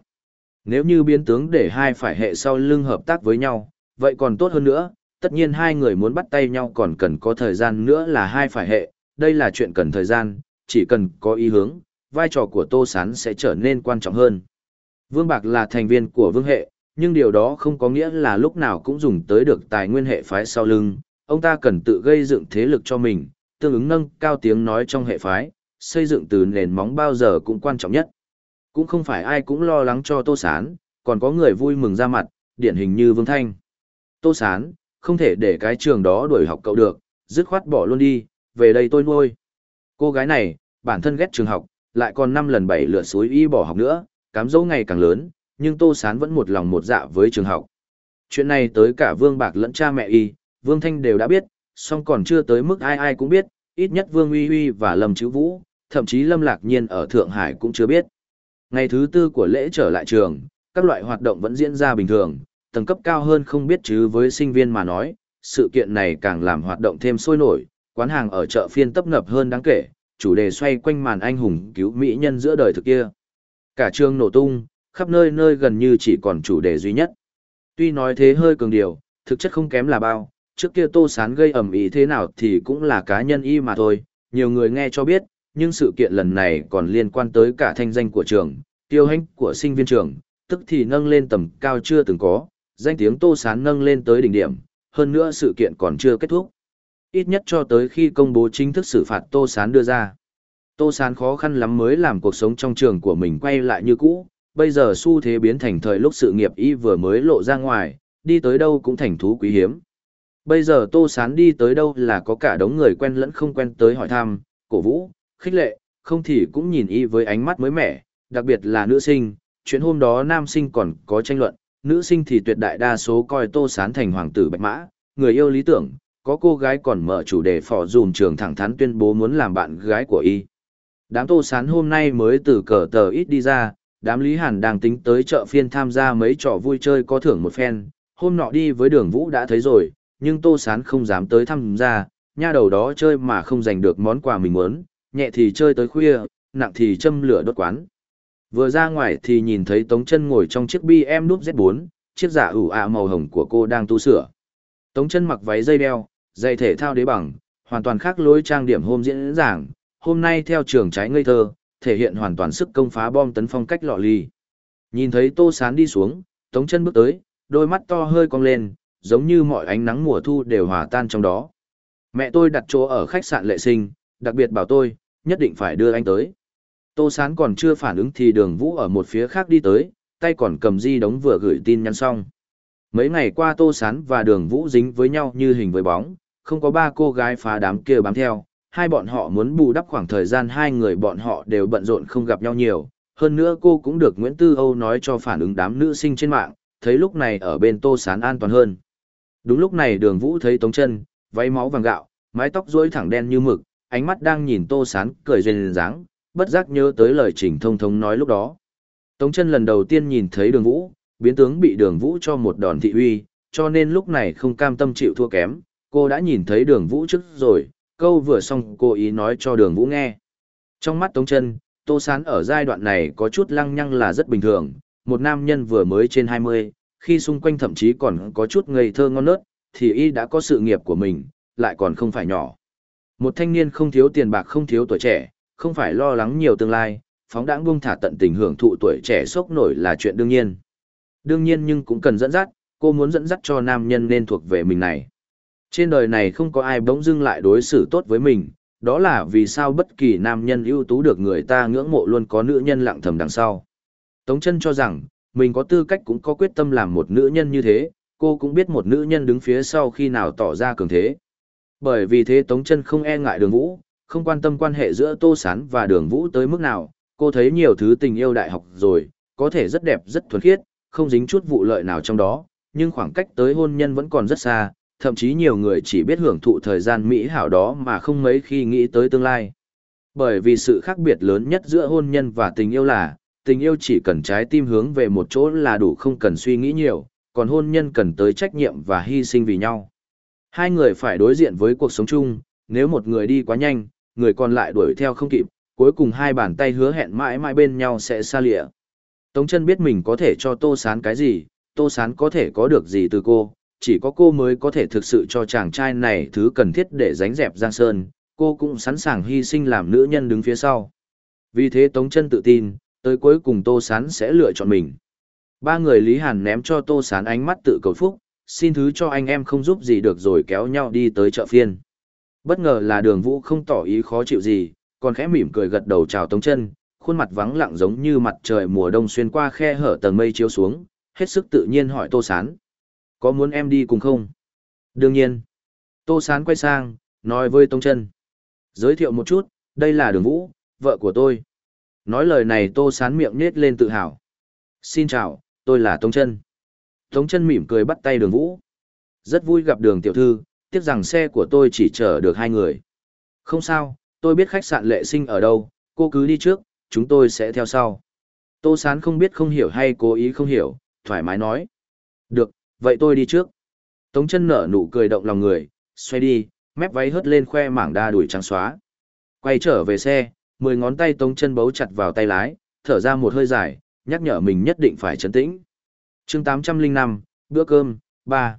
Nếu như biến tướng để hai phải hệ sau lưng hợp tác với nhau, vậy còn tốt hơn nữa, tất nhiên hai người muốn bắt tay nhau còn cần có thời gian nữa là hai phải hệ, đây là chuyện cần thời gian, chỉ cần có ý hướng, vai trò của Tô Sán sẽ trở nên quan trọng hơn. Vương Bạc là thành viên của vương hệ, nhưng điều đó không có nghĩa là lúc nào cũng dùng tới được tài nguyên hệ phái sau lưng, ông ta cần tự gây dựng thế lực cho mình, tương ứng nâng cao tiếng nói trong hệ phái, xây dựng từ nền móng bao giờ cũng quan trọng nhất. Cũng không phải ai cũng lo lắng cho Tô Sán, còn có người vui mừng ra mặt, điển hình như Vương Thanh. Tô Sán, không thể để cái trường đó đuổi học cậu được, dứt khoát bỏ luôn đi, về đây tôi nuôi. Cô gái này, bản thân ghét trường học, lại còn năm lần bảy lượt suối y bỏ học nữa, cám dỗ ngày càng lớn, nhưng Tô Sán vẫn một lòng một dạ với trường học. Chuyện này tới cả Vương Bạc lẫn cha mẹ y, Vương Thanh đều đã biết, song còn chưa tới mức ai ai cũng biết, ít nhất Vương Uy Uy và Lâm Chữ Vũ, thậm chí Lâm Lạc Nhiên ở Thượng Hải cũng chưa biết. Ngày thứ tư của lễ trở lại trường, các loại hoạt động vẫn diễn ra bình thường, tầng cấp cao hơn không biết chứ với sinh viên mà nói, sự kiện này càng làm hoạt động thêm sôi nổi, quán hàng ở chợ phiên tấp nập hơn đáng kể, chủ đề xoay quanh màn anh hùng cứu mỹ nhân giữa đời thực kia. Cả trường nổ tung, khắp nơi nơi gần như chỉ còn chủ đề duy nhất. Tuy nói thế hơi cường điều, thực chất không kém là bao, trước kia Tô Sán gây ẩm ý thế nào thì cũng là cá nhân y mà thôi, nhiều người nghe cho biết, nhưng sự kiện lần này còn liên quan tới cả thanh danh của trường, tiêu hành của sinh viên trường, tức thì nâng lên tầm cao chưa từng có, danh tiếng Tô Sán nâng lên tới đỉnh điểm, hơn nữa sự kiện còn chưa kết thúc. Ít nhất cho tới khi công bố chính thức xử phạt Tô Sán đưa ra. Tô Sán khó khăn lắm mới làm cuộc sống trong trường của mình quay lại như cũ, bây giờ xu thế biến thành thời lúc sự nghiệp y vừa mới lộ ra ngoài, đi tới đâu cũng thành thú quý hiếm. Bây giờ Tô Sán đi tới đâu là có cả đống người quen lẫn không quen tới hỏi thăm, cổ vũ, khích lệ, không thì cũng nhìn y với ánh mắt mới mẻ, đặc biệt là nữ sinh, chuyện hôm đó nam sinh còn có tranh luận, nữ sinh thì tuyệt đại đa số coi Tô Sán thành hoàng tử bạch mã, người yêu lý tưởng, có cô gái còn mở chủ đề phỏ dùm trường thẳng thắn tuyên bố muốn làm bạn gái của y. Đám Tô Sán hôm nay mới từ cờ tờ ít đi ra, đám Lý Hàn đang tính tới chợ phiên tham gia mấy trò vui chơi có thưởng một phen, hôm nọ đi với đường Vũ đã thấy rồi, nhưng Tô Sán không dám tới tham gia, nha đầu đó chơi mà không giành được món quà mình muốn, nhẹ thì chơi tới khuya, nặng thì châm lửa đốt quán. Vừa ra ngoài thì nhìn thấy Tống chân ngồi trong chiếc BM núp Z4, chiếc giả ủ ạ màu hồng của cô đang tu sửa. Tống chân mặc váy dây đeo, giày thể thao đế bằng, hoàn toàn khác lối trang điểm hôm diễn giảng, hôm nay theo trường trái ngây thơ, thể hiện hoàn toàn sức công phá bom tấn phong cách lọ ly. Nhìn thấy Tô Sán đi xuống, Tống chân bước tới, đôi mắt to hơi cong lên, giống như mọi ánh nắng mùa thu đều hòa tan trong đó. Mẹ tôi đặt chỗ ở khách sạn lệ sinh, đặc biệt bảo tôi, nhất định phải đưa anh tới. Tô Sán còn chưa phản ứng thì đường vũ ở một phía khác đi tới, tay còn cầm di đống vừa gửi tin nhắn xong. Mấy ngày qua Tô Sán và đường vũ dính với nhau như hình với bóng, không có ba cô gái phá đám kia bám theo, hai bọn họ muốn bù đắp khoảng thời gian hai người bọn họ đều bận rộn không gặp nhau nhiều. Hơn nữa cô cũng được Nguyễn Tư Âu nói cho phản ứng đám nữ sinh trên mạng, thấy lúc này ở bên Tô Sán an toàn hơn. Đúng lúc này đường vũ thấy Tống chân, váy máu vàng gạo, mái tóc rối thẳng đen như mực, ánh mắt đang nhìn Tô Sán cười duyên dáng, bất giác nhớ tới lời trình thông thống nói lúc đó. Tống chân lần đầu tiên nhìn thấy đường vũ, biến tướng bị đường vũ cho một đòn thị uy, cho nên lúc này không cam tâm chịu thua kém, cô đã nhìn thấy đường vũ trước rồi, câu vừa xong cô ý nói cho đường vũ nghe. Trong mắt Tống chân, Tô Sán ở giai đoạn này có chút lăng nhăng là rất bình thường, một nam nhân vừa mới trên 20, khi xung quanh thậm chí còn có chút ngây thơ ngon nớt, thì y đã có sự nghiệp của mình, lại còn không phải nhỏ. Một thanh niên không thiếu tiền bạc không thiếu tuổi trẻ, không phải lo lắng nhiều tương lai, phóng đãng buông thả tận tình hưởng thụ tuổi trẻ sốc nổi là chuyện đương nhiên. Đương nhiên nhưng cũng cần dẫn dắt, cô muốn dẫn dắt cho nam nhân nên thuộc về mình này. Trên đời này không có ai bỗng dưng lại đối xử tốt với mình, đó là vì sao bất kỳ nam nhân ưu tú được người ta ngưỡng mộ luôn có nữ nhân lặng thầm đằng sau. Tống chân cho rằng, mình có tư cách cũng có quyết tâm làm một nữ nhân như thế, cô cũng biết một nữ nhân đứng phía sau khi nào tỏ ra cường thế. Bởi vì thế Tống chân không e ngại đường vũ, không quan tâm quan hệ giữa Tô Sán và đường vũ tới mức nào, cô thấy nhiều thứ tình yêu đại học rồi, có thể rất đẹp rất thuần khiết, không dính chút vụ lợi nào trong đó, nhưng khoảng cách tới hôn nhân vẫn còn rất xa, thậm chí nhiều người chỉ biết hưởng thụ thời gian mỹ hảo đó mà không mấy khi nghĩ tới tương lai. Bởi vì sự khác biệt lớn nhất giữa hôn nhân và tình yêu là, tình yêu chỉ cần trái tim hướng về một chỗ là đủ không cần suy nghĩ nhiều, còn hôn nhân cần tới trách nhiệm và hy sinh vì nhau. Hai người phải đối diện với cuộc sống chung, nếu một người đi quá nhanh, người còn lại đuổi theo không kịp, cuối cùng hai bàn tay hứa hẹn mãi mãi bên nhau sẽ xa lìa. Tống chân biết mình có thể cho Tô Sán cái gì, Tô Sán có thể có được gì từ cô, chỉ có cô mới có thể thực sự cho chàng trai này thứ cần thiết để dánh dẹp Giang Sơn, cô cũng sẵn sàng hy sinh làm nữ nhân đứng phía sau. Vì thế Tống chân tự tin, tới cuối cùng Tô Sán sẽ lựa chọn mình. Ba người Lý Hàn ném cho Tô Sán ánh mắt tự cầu phúc, xin thứ cho anh em không giúp gì được rồi kéo nhau đi tới chợ phiên. Bất ngờ là đường vũ không tỏ ý khó chịu gì, còn khẽ mỉm cười gật đầu chào Tống chân, khuôn mặt vắng lặng giống như mặt trời mùa đông xuyên qua khe hở tầng mây chiếu xuống, hết sức tự nhiên hỏi Tô Sán. Có muốn em đi cùng không? Đương nhiên. Tô Sán quay sang, nói với Tống Trân, Giới thiệu một chút, đây là đường vũ, vợ của tôi. Nói lời này Tô Sán miệng nết lên tự hào. Xin chào, tôi là Tống Trân. Tống Trân mỉm cười bắt tay đường vũ. Rất vui gặp đường tiểu thư, tiếc rằng xe của tôi chỉ chở được hai người. Không sao, tôi biết khách sạn lệ sinh ở đâu, cô cứ đi trước, chúng tôi sẽ theo sau. Tô Sán không biết không hiểu hay cố ý không hiểu, thoải mái nói. Được, vậy tôi đi trước. Tống chân nở nụ cười động lòng người, xoay đi, mép váy hớt lên khoe mảng đa đuổi trắng xóa. Quay trở về xe, mười ngón tay tống chân bấu chặt vào tay lái, thở ra một hơi dài, nhắc nhở mình nhất định phải trấn tĩnh. chương 805, bữa cơm, ba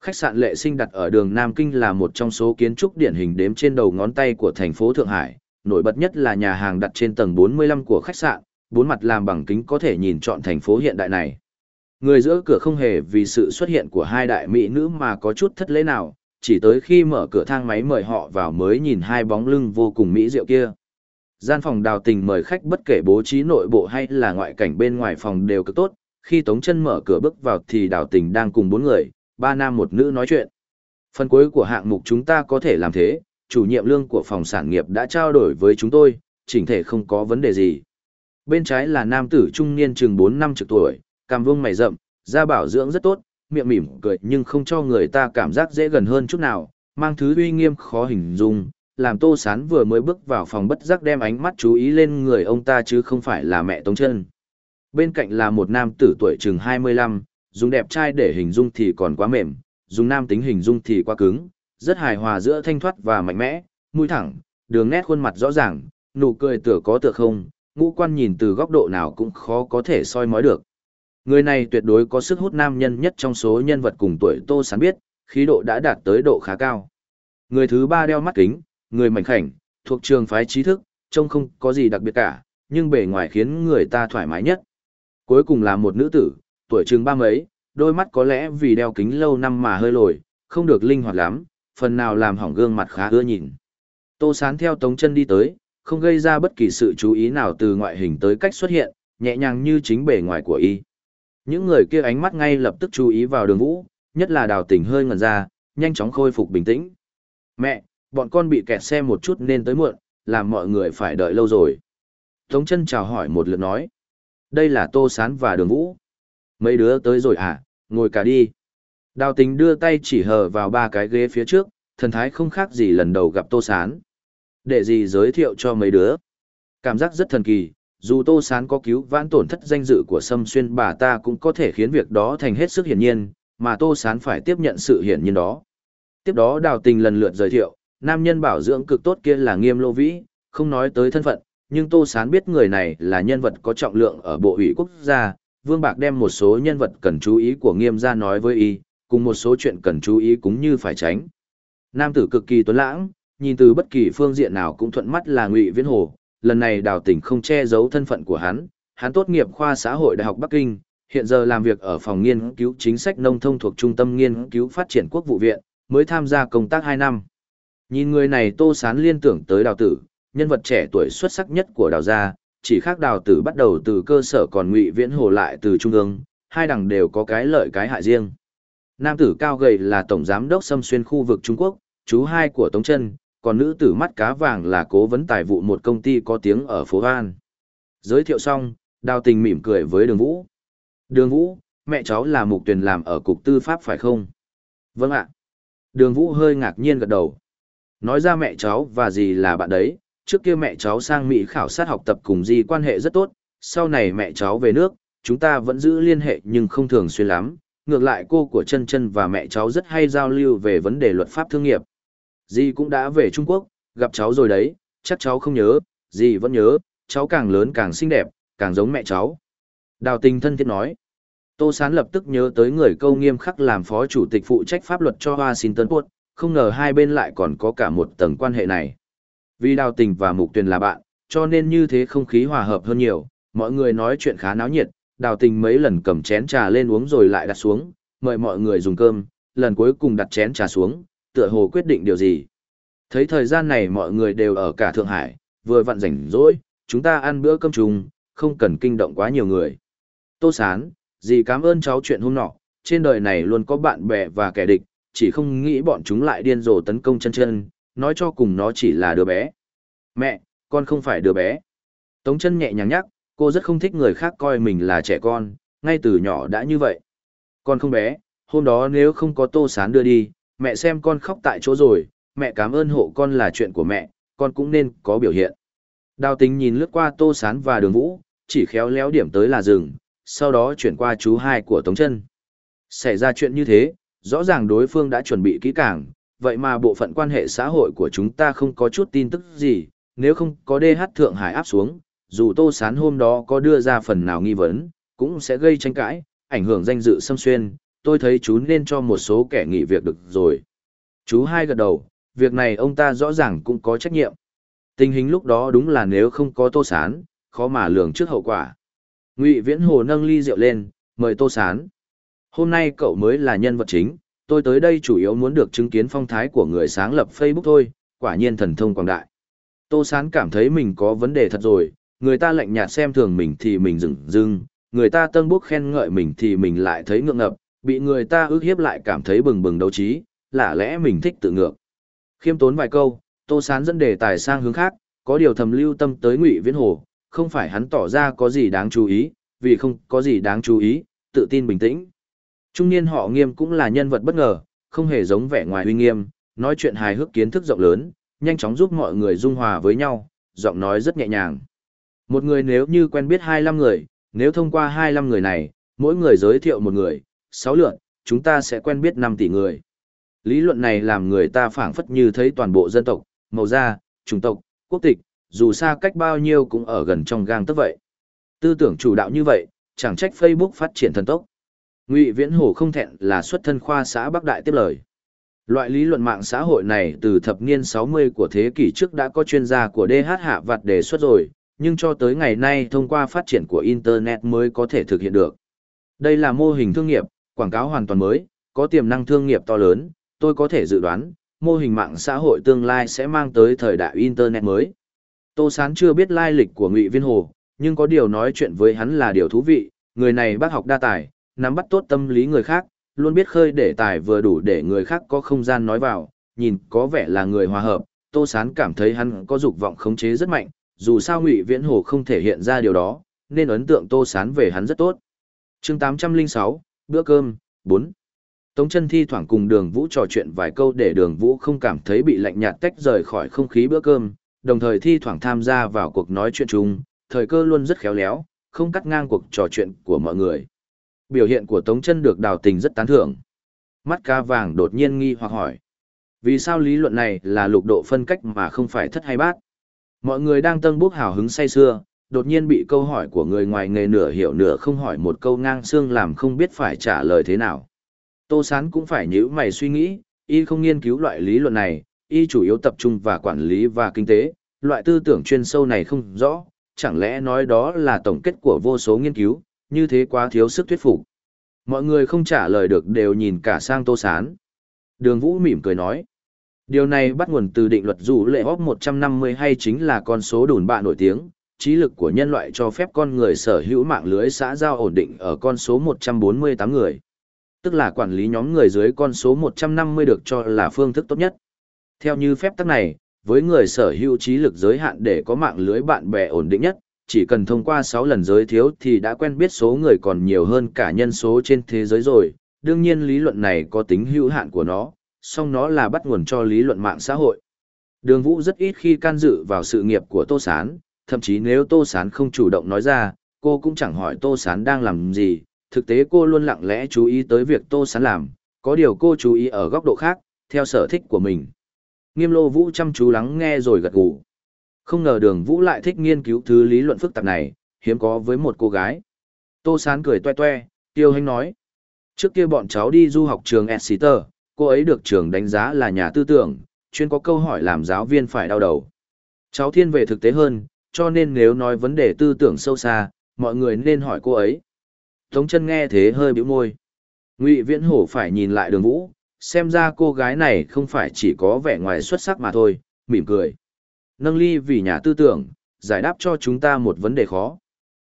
Khách sạn Lệ Sinh đặt ở đường Nam Kinh là một trong số kiến trúc điển hình đếm trên đầu ngón tay của thành phố Thượng Hải, nổi bật nhất là nhà hàng đặt trên tầng 45 của khách sạn, bốn mặt làm bằng kính có thể nhìn trọn thành phố hiện đại này. Người giữa cửa không hề vì sự xuất hiện của hai đại mỹ nữ mà có chút thất lễ nào, chỉ tới khi mở cửa thang máy mời họ vào mới nhìn hai bóng lưng vô cùng mỹ diệu kia. Gian phòng đào tình mời khách bất kể bố trí nội bộ hay là ngoại cảnh bên ngoài phòng đều cực tốt, khi Tống chân mở cửa bước vào thì đào tình đang cùng bốn người, ba nam một nữ nói chuyện. Phần cuối của hạng mục chúng ta có thể làm thế, chủ nhiệm lương của phòng sản nghiệp đã trao đổi với chúng tôi, chỉnh thể không có vấn đề gì. Bên trái là nam tử trung niên chừng 4 năm trực tuổi, cằm vung mày rậm, da bảo dưỡng rất tốt, miệng mỉm cười nhưng không cho người ta cảm giác dễ gần hơn chút nào, mang thứ uy nghiêm khó hình dung, làm Tô Sán vừa mới bước vào phòng bất giác đem ánh mắt chú ý lên người ông ta chứ không phải là mẹ Tống Chân. Bên cạnh là một nam tử tuổi chừng 25, dùng đẹp trai để hình dung thì còn quá mềm, dùng nam tính hình dung thì quá cứng, rất hài hòa giữa thanh thoát và mạnh mẽ, mũi thẳng, đường nét khuôn mặt rõ ràng, nụ cười tựa có tựa không, ngũ quan nhìn từ góc độ nào cũng khó có thể soi mói được. Người này tuyệt đối có sức hút nam nhân nhất trong số nhân vật cùng tuổi Tô Sán biết, khí độ đã đạt tới độ khá cao. Người thứ ba đeo mắt kính, người mảnh khảnh, thuộc trường phái trí thức, trông không có gì đặc biệt cả, nhưng bề ngoài khiến người ta thoải mái nhất. Cuối cùng là một nữ tử, tuổi chừng ba mấy, đôi mắt có lẽ vì đeo kính lâu năm mà hơi lồi, không được linh hoạt lắm, phần nào làm hỏng gương mặt khá ưa nhìn. Tô Sán theo Tống chân đi tới, không gây ra bất kỳ sự chú ý nào từ ngoại hình tới cách xuất hiện, nhẹ nhàng như chính bề ngoài của y. Những người kia ánh mắt ngay lập tức chú ý vào đường vũ, nhất là đào tỉnh hơi ngẩn ra, nhanh chóng khôi phục bình tĩnh. Mẹ, bọn con bị kẹt xe một chút nên tới muộn, làm mọi người phải đợi lâu rồi. Tống chân chào hỏi một lượt nói. Đây là Tô Sán và đường vũ. Mấy đứa tới rồi à, ngồi cả đi. Đào tình đưa tay chỉ hờ vào ba cái ghế phía trước, thần thái không khác gì lần đầu gặp Tô Sán. Để gì giới thiệu cho mấy đứa. Cảm giác rất thần kỳ, dù Tô Sán có cứu vãn tổn thất danh dự của Sâm Xuyên bà ta cũng có thể khiến việc đó thành hết sức hiển nhiên, mà Tô Sán phải tiếp nhận sự hiển nhiên đó. Tiếp đó đào tình lần lượt giới thiệu, nam nhân bảo dưỡng cực tốt kia là nghiêm lô vĩ, không nói tới thân phận, nhưng Tô Sán biết người này là nhân vật có trọng lượng ở bộ ủy quốc gia. Vương Bạc đem một số nhân vật cần chú ý của nghiêm gia nói với y, cùng một số chuyện cần chú ý cũng như phải tránh. Nam tử cực kỳ tuấn lãng, nhìn từ bất kỳ phương diện nào cũng thuận mắt là Ngụy Viễn Hồ, lần này đào tỉnh không che giấu thân phận của hắn, hắn tốt nghiệp khoa xã hội Đại học Bắc Kinh, hiện giờ làm việc ở phòng nghiên cứu chính sách nông thông thuộc Trung tâm Nghiên cứu Phát triển Quốc vụ viện, mới tham gia công tác 2 năm. Nhìn người này Tô Sán liên tưởng tới đào tử, nhân vật trẻ tuổi xuất sắc nhất của đào gia, chỉ khác đào tử bắt đầu từ cơ sở còn ngụy viễn hồ lại từ trung ương, hai đằng đều có cái lợi cái hại riêng. Nam tử cao gầy là tổng giám đốc xâm xuyên khu vực Trung Quốc, chú hai của Tống Trân, còn nữ tử mắt cá vàng là cố vấn tài vụ một công ty có tiếng ở phố Hoan. Giới thiệu xong, đào tình mỉm cười với đường vũ. Đường vũ, mẹ cháu là mục tuyển làm ở cục tư pháp phải không? Vâng ạ. Đường vũ hơi ngạc nhiên gật đầu. Nói ra mẹ cháu và gì là bạn đấy, trước kia mẹ cháu sang Mỹ khảo sát học tập cùng gì quan hệ rất tốt, sau này mẹ cháu về nước, chúng ta vẫn giữ liên hệ nhưng không thường xuyên lắm. Ngược lại cô của chân chân và mẹ cháu rất hay giao lưu về vấn đề luật pháp thương nghiệp. Dì cũng đã về Trung Quốc, gặp cháu rồi đấy, chắc cháu không nhớ, dì vẫn nhớ, cháu càng lớn càng xinh đẹp, càng giống mẹ cháu. Đào tình thân thiết nói. Tô Sán lập tức nhớ tới người câu nghiêm khắc làm phó chủ tịch phụ trách pháp luật cho Washington Post, không ngờ hai bên lại còn có cả một tầng quan hệ này. Vì đào tình và mục tuyền là bạn, cho nên như thế không khí hòa hợp hơn nhiều, mọi người nói chuyện khá náo nhiệt, đào tình mấy lần cầm chén trà lên uống rồi lại đặt xuống, mời mọi người dùng cơm, lần cuối cùng đặt chén trà xuống, tựa hồ quyết định điều gì. Thấy thời gian này mọi người đều ở cả Thượng Hải, vừa vặn rảnh rỗi, chúng ta ăn bữa cơm chung, không cần kinh động quá nhiều người. Tô Sán, dì cảm ơn cháu chuyện hôm nọ, trên đời này luôn có bạn bè và kẻ địch, chỉ không nghĩ bọn chúng lại điên rồ tấn công chân chân, nói cho cùng nó chỉ là đứa bé. Mẹ, con không phải đứa bé. Tống chân nhẹ nhàng nhắc, cô rất không thích người khác coi mình là trẻ con, ngay từ nhỏ đã như vậy. Con không bé, hôm đó nếu không có tô sán đưa đi, mẹ xem con khóc tại chỗ rồi, mẹ cảm ơn hộ con là chuyện của mẹ, con cũng nên có biểu hiện. Đào tính nhìn lướt qua tô sán và đường vũ, chỉ khéo léo điểm tới là rừng, sau đó chuyển qua chú hai của Tống chân. Xảy ra chuyện như thế, rõ ràng đối phương đã chuẩn bị kỹ càng, vậy mà bộ phận quan hệ xã hội của chúng ta không có chút tin tức gì, nếu không có DH Thượng Hải áp xuống, dù Tô Sán hôm đó có đưa ra phần nào nghi vấn, cũng sẽ gây tranh cãi, ảnh hưởng danh dự xâm xuyên, tôi thấy chú nên cho một số kẻ nghỉ việc được rồi. Chú hai gật đầu, việc này ông ta rõ ràng cũng có trách nhiệm. Tình hình lúc đó đúng là nếu không có Tô Sán, khó mà lường trước hậu quả. Ngụy Viễn Hồ nâng ly rượu lên, mời Tô Sán. Hôm nay cậu mới là nhân vật chính, tôi tới đây chủ yếu muốn được chứng kiến phong thái của người sáng lập Facebook thôi, quả nhiên thần thông quảng đại. Tô Sán cảm thấy mình có vấn đề thật rồi, người ta lạnh nhạt xem thường mình thì mình dừng dưng, người ta tân bốc khen ngợi mình thì mình lại thấy ngượng ngập, bị người ta ước hiếp lại cảm thấy bừng bừng đấu trí, lạ lẽ mình thích tự ngược. Khiêm tốn vài câu, Tô Sán dẫn đề tài sang hướng khác, có điều thầm lưu tâm tới Ngụy Viễn Hồ, không phải hắn tỏ ra có gì đáng chú ý, vì không có gì đáng chú ý, tự tin bình tĩnh. Trung niên họ nghiêm cũng là nhân vật bất ngờ, không hề giống vẻ ngoài uy nghiêm, nói chuyện hài hước kiến thức rộng lớn, nhanh chóng giúp mọi người dung hòa với nhau, giọng nói rất nhẹ nhàng. Một người nếu như quen biết 25 người, nếu thông qua 25 người này, mỗi người giới thiệu một người, 6 lượt, chúng ta sẽ quen biết 5 tỷ người. Lý luận này làm người ta phảng phất như thấy toàn bộ dân tộc, màu da, chủng tộc, quốc tịch, dù xa cách bao nhiêu cũng ở gần trong gang tức vậy. Tư tưởng chủ đạo như vậy, chẳng trách Facebook phát triển thần tốc. Ngụy Viễn Hồ không thẹn là xuất thân khoa xã Bắc Đại tiếp lời. Loại lý luận mạng xã hội này từ thập niên 60 của thế kỷ trước đã có chuyên gia của DH Hạ Vặt đề xuất rồi, nhưng cho tới ngày nay thông qua phát triển của Internet mới có thể thực hiện được. Đây là mô hình thương nghiệp, quảng cáo hoàn toàn mới, có tiềm năng thương nghiệp to lớn, tôi có thể dự đoán, mô hình mạng xã hội tương lai sẽ mang tới thời đại Internet mới. Tô Sán chưa biết lai lịch của Ngụy Viên Hồ, nhưng có điều nói chuyện với hắn là điều thú vị, người này bác học đa tài, nắm bắt tốt tâm lý người khác, luôn biết khơi để tài vừa đủ để người khác có không gian nói vào, nhìn có vẻ là người hòa hợp, Tô Sán cảm thấy hắn có dục vọng khống chế rất mạnh, dù sao Ngụy Viễn Hồ không thể hiện ra điều đó, nên ấn tượng Tô Sán về hắn rất tốt. chương 806, bữa cơm, 4. Tống chân thi thoảng cùng đường vũ trò chuyện vài câu để đường vũ không cảm thấy bị lạnh nhạt tách rời khỏi không khí bữa cơm, đồng thời thi thoảng tham gia vào cuộc nói chuyện chung, thời cơ luôn rất khéo léo, không cắt ngang cuộc trò chuyện của mọi người. Biểu hiện của Tống chân được đào tình rất tán thưởng. Mắt ca vàng đột nhiên nghi hoặc hỏi. Vì sao lý luận này là lục độ phân cách mà không phải thất hay bát? Mọi người đang tân bốc hào hứng say xưa, đột nhiên bị câu hỏi của người ngoài nghề nửa hiểu nửa không hỏi một câu ngang xương làm không biết phải trả lời thế nào. Tô Sán cũng phải nhữ mày suy nghĩ, y không nghiên cứu loại lý luận này, y chủ yếu tập trung vào quản lý và kinh tế, loại tư tưởng chuyên sâu này không rõ, chẳng lẽ nói đó là tổng kết của vô số nghiên cứu, như thế quá thiếu sức thuyết phục. Mọi người không trả lời được đều nhìn cả sang Tô Sán. Đường Vũ mỉm cười nói. Điều này bắt nguồn từ định luật dù lệ hóc 150 hay chính là con số đùn bạ nổi tiếng, trí lực của nhân loại cho phép con người sở hữu mạng lưới xã giao ổn định ở con số 148 người. Tức là quản lý nhóm người dưới con số 150 được cho là phương thức tốt nhất. Theo như phép tắc này, với người sở hữu trí lực giới hạn để có mạng lưới bạn bè ổn định nhất, chỉ cần thông qua 6 lần giới thiếu thì đã quen biết số người còn nhiều hơn cả nhân số trên thế giới rồi. Đương nhiên lý luận này có tính hữu hạn của nó, song nó là bắt nguồn cho lý luận mạng xã hội. Đường Vũ rất ít khi can dự vào sự nghiệp của Tô Sán, thậm chí nếu Tô Sán không chủ động nói ra, cô cũng chẳng hỏi Tô Sán đang làm gì, thực tế cô luôn lặng lẽ chú ý tới việc Tô Sán làm, có điều cô chú ý ở góc độ khác, theo sở thích của mình. Nghiêm Lô Vũ chăm chú lắng nghe rồi gật gù. Không ngờ đường Vũ lại thích nghiên cứu thứ lý luận phức tạp này, hiếm có với một cô gái. Tô Sán cười toe toe, tiêu Hanh nói. Trước kia bọn cháu đi du học trường Exeter, cô ấy được trường đánh giá là nhà tư tưởng, chuyên có câu hỏi làm giáo viên phải đau đầu. Cháu thiên về thực tế hơn, cho nên nếu nói vấn đề tư tưởng sâu xa, mọi người nên hỏi cô ấy. Tống chân nghe thế hơi bĩu môi. Ngụy Viễn Hổ phải nhìn lại đường vũ, xem ra cô gái này không phải chỉ có vẻ ngoài xuất sắc mà thôi, mỉm cười. Nâng ly vì nhà tư tưởng, giải đáp cho chúng ta một vấn đề khó.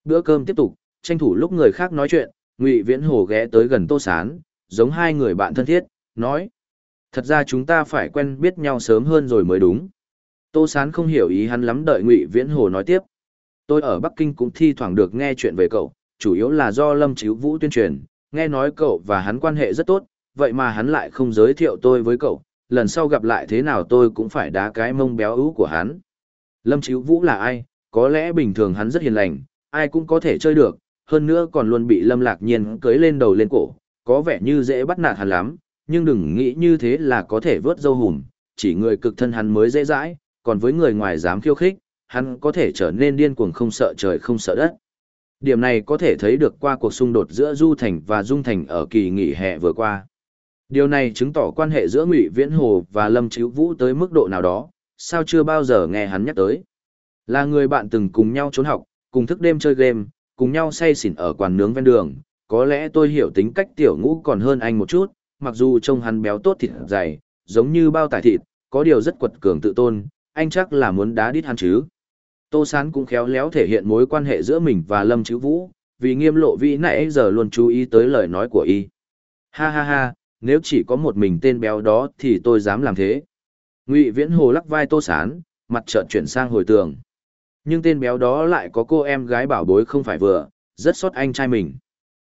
Bữa cơm tiếp tục, tranh thủ lúc người khác nói chuyện, Ngụy Viễn Hổ ghé tới gần Tô Sán, giống hai người bạn thân thiết, nói. Thật ra chúng ta phải quen biết nhau sớm hơn rồi mới đúng. Tô Sán không hiểu ý hắn lắm đợi Ngụy Viễn Hồ nói tiếp. Tôi ở Bắc Kinh cũng thi thoảng được nghe chuyện về cậu, chủ yếu là do Lâm Chíu Vũ tuyên truyền, nghe nói cậu và hắn quan hệ rất tốt, vậy mà hắn lại không giới thiệu tôi với cậu, lần sau gặp lại thế nào tôi cũng phải đá cái mông béo ú của hắn. Lâm Chíu Vũ là ai? Có lẽ bình thường hắn rất hiền lành, ai cũng có thể chơi được, hơn nữa còn luôn bị Lâm Lạc Nhiên cưới lên đầu lên cổ, có vẻ như dễ bắt nạt hắn lắm, nhưng đừng nghĩ như thế là có thể vớt dâu hùm, chỉ người cực thân hắn mới dễ dãi, còn với người ngoài dám khiêu khích, hắn có thể trở nên điên cuồng không sợ trời không sợ đất. Điểm này có thể thấy được qua cuộc xung đột giữa Du Thành và Dung Thành ở kỳ nghỉ hè vừa qua. Điều này chứng tỏ quan hệ giữa Ngụy Viễn Hồ và Lâm Chíu Vũ tới mức độ nào đó, sao chưa bao giờ nghe hắn nhắc tới. Là người bạn từng cùng nhau trốn học, cùng thức đêm chơi game, cùng nhau say xỉn ở quán nướng ven đường, có lẽ tôi hiểu tính cách tiểu ngũ còn hơn anh một chút, mặc dù trông hắn béo tốt thịt dày, giống như bao tải thịt, có điều rất quật cường tự tôn, anh chắc là muốn đá đít hắn chứ. Tô Sán cũng khéo léo thể hiện mối quan hệ giữa mình và Lâm Chữ Vũ, vì nghiêm lộ vĩ nãy giờ luôn chú ý tới lời nói của y. Ha ha ha, nếu chỉ có một mình tên béo đó thì tôi dám làm thế. Ngụy Viễn Hồ lắc vai Tô Sán, mặt trợn chuyển sang hồi tường. Nhưng tên béo đó lại có cô em gái bảo bối không phải vừa, rất sót anh trai mình.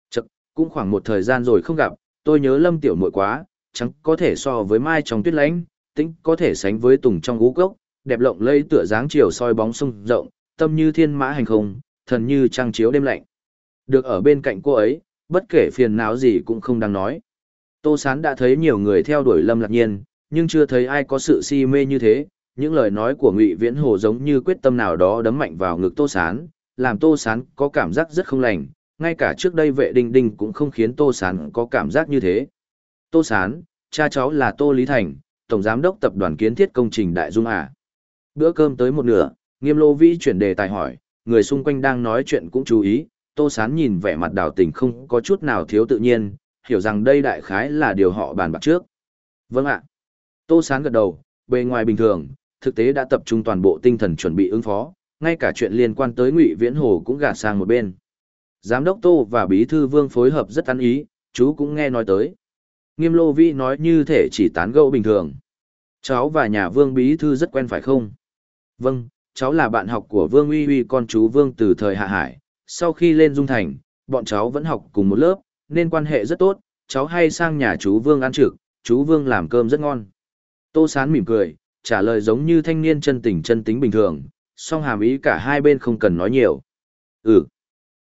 Chật, cũng khoảng một thời gian rồi không gặp, tôi nhớ Lâm Tiểu muội quá, chẳng có thể so với Mai trong tuyết lánh, tính có thể sánh với Tùng trong gú cốc đẹp lộng lẫy tựa dáng chiều soi bóng sông rộng, tâm như thiên mã hành không, thần như trăng chiếu đêm lạnh. Được ở bên cạnh cô ấy, bất kể phiền não gì cũng không đáng nói. Tô Sán đã thấy nhiều người theo đuổi Lâm Lạc Nhiên, nhưng chưa thấy ai có sự si mê như thế. Những lời nói của Ngụy Viễn Hồ giống như quyết tâm nào đó đấm mạnh vào ngực Tô Sán, làm Tô Sán có cảm giác rất không lành, ngay cả trước đây vệ đinh đinh cũng không khiến Tô Sán có cảm giác như thế. Tô Sán, cha cháu là Tô Lý Thành, Tổng Giám đốc Tập đoàn Kiến thiết Công trình Đại Dung à. Bữa cơm tới một nửa, nghiêm lô vĩ chuyển đề tài hỏi, người xung quanh đang nói chuyện cũng chú ý, Tô Sán nhìn vẻ mặt đào tình không có chút nào thiếu tự nhiên, hiểu rằng đây đại khái là điều họ bàn bạc trước. Vâng ạ. Tô Sán gật đầu, bề ngoài bình thường, thực tế đã tập trung toàn bộ tinh thần chuẩn bị ứng phó, ngay cả chuyện liên quan tới Ngụy Viễn Hồ cũng gạt sang một bên. Giám đốc Tô và Bí thư Vương phối hợp rất ăn ý, chú cũng nghe nói tới. Nghiêm Lô Vĩ nói như thể chỉ tán gẫu bình thường. Cháu và nhà Vương Bí thư rất quen phải không? Vâng, cháu là bạn học của Vương Uy Uy con chú Vương từ thời Hạ Hải. Sau khi lên Dung Thành, bọn cháu vẫn học cùng một lớp, nên quan hệ rất tốt. Cháu hay sang nhà chú Vương ăn trực, chú Vương làm cơm rất ngon. Tô Sán mỉm cười, trả lời giống như thanh niên chân tình chân tính bình thường, song hàm ý cả hai bên không cần nói nhiều. Ừ.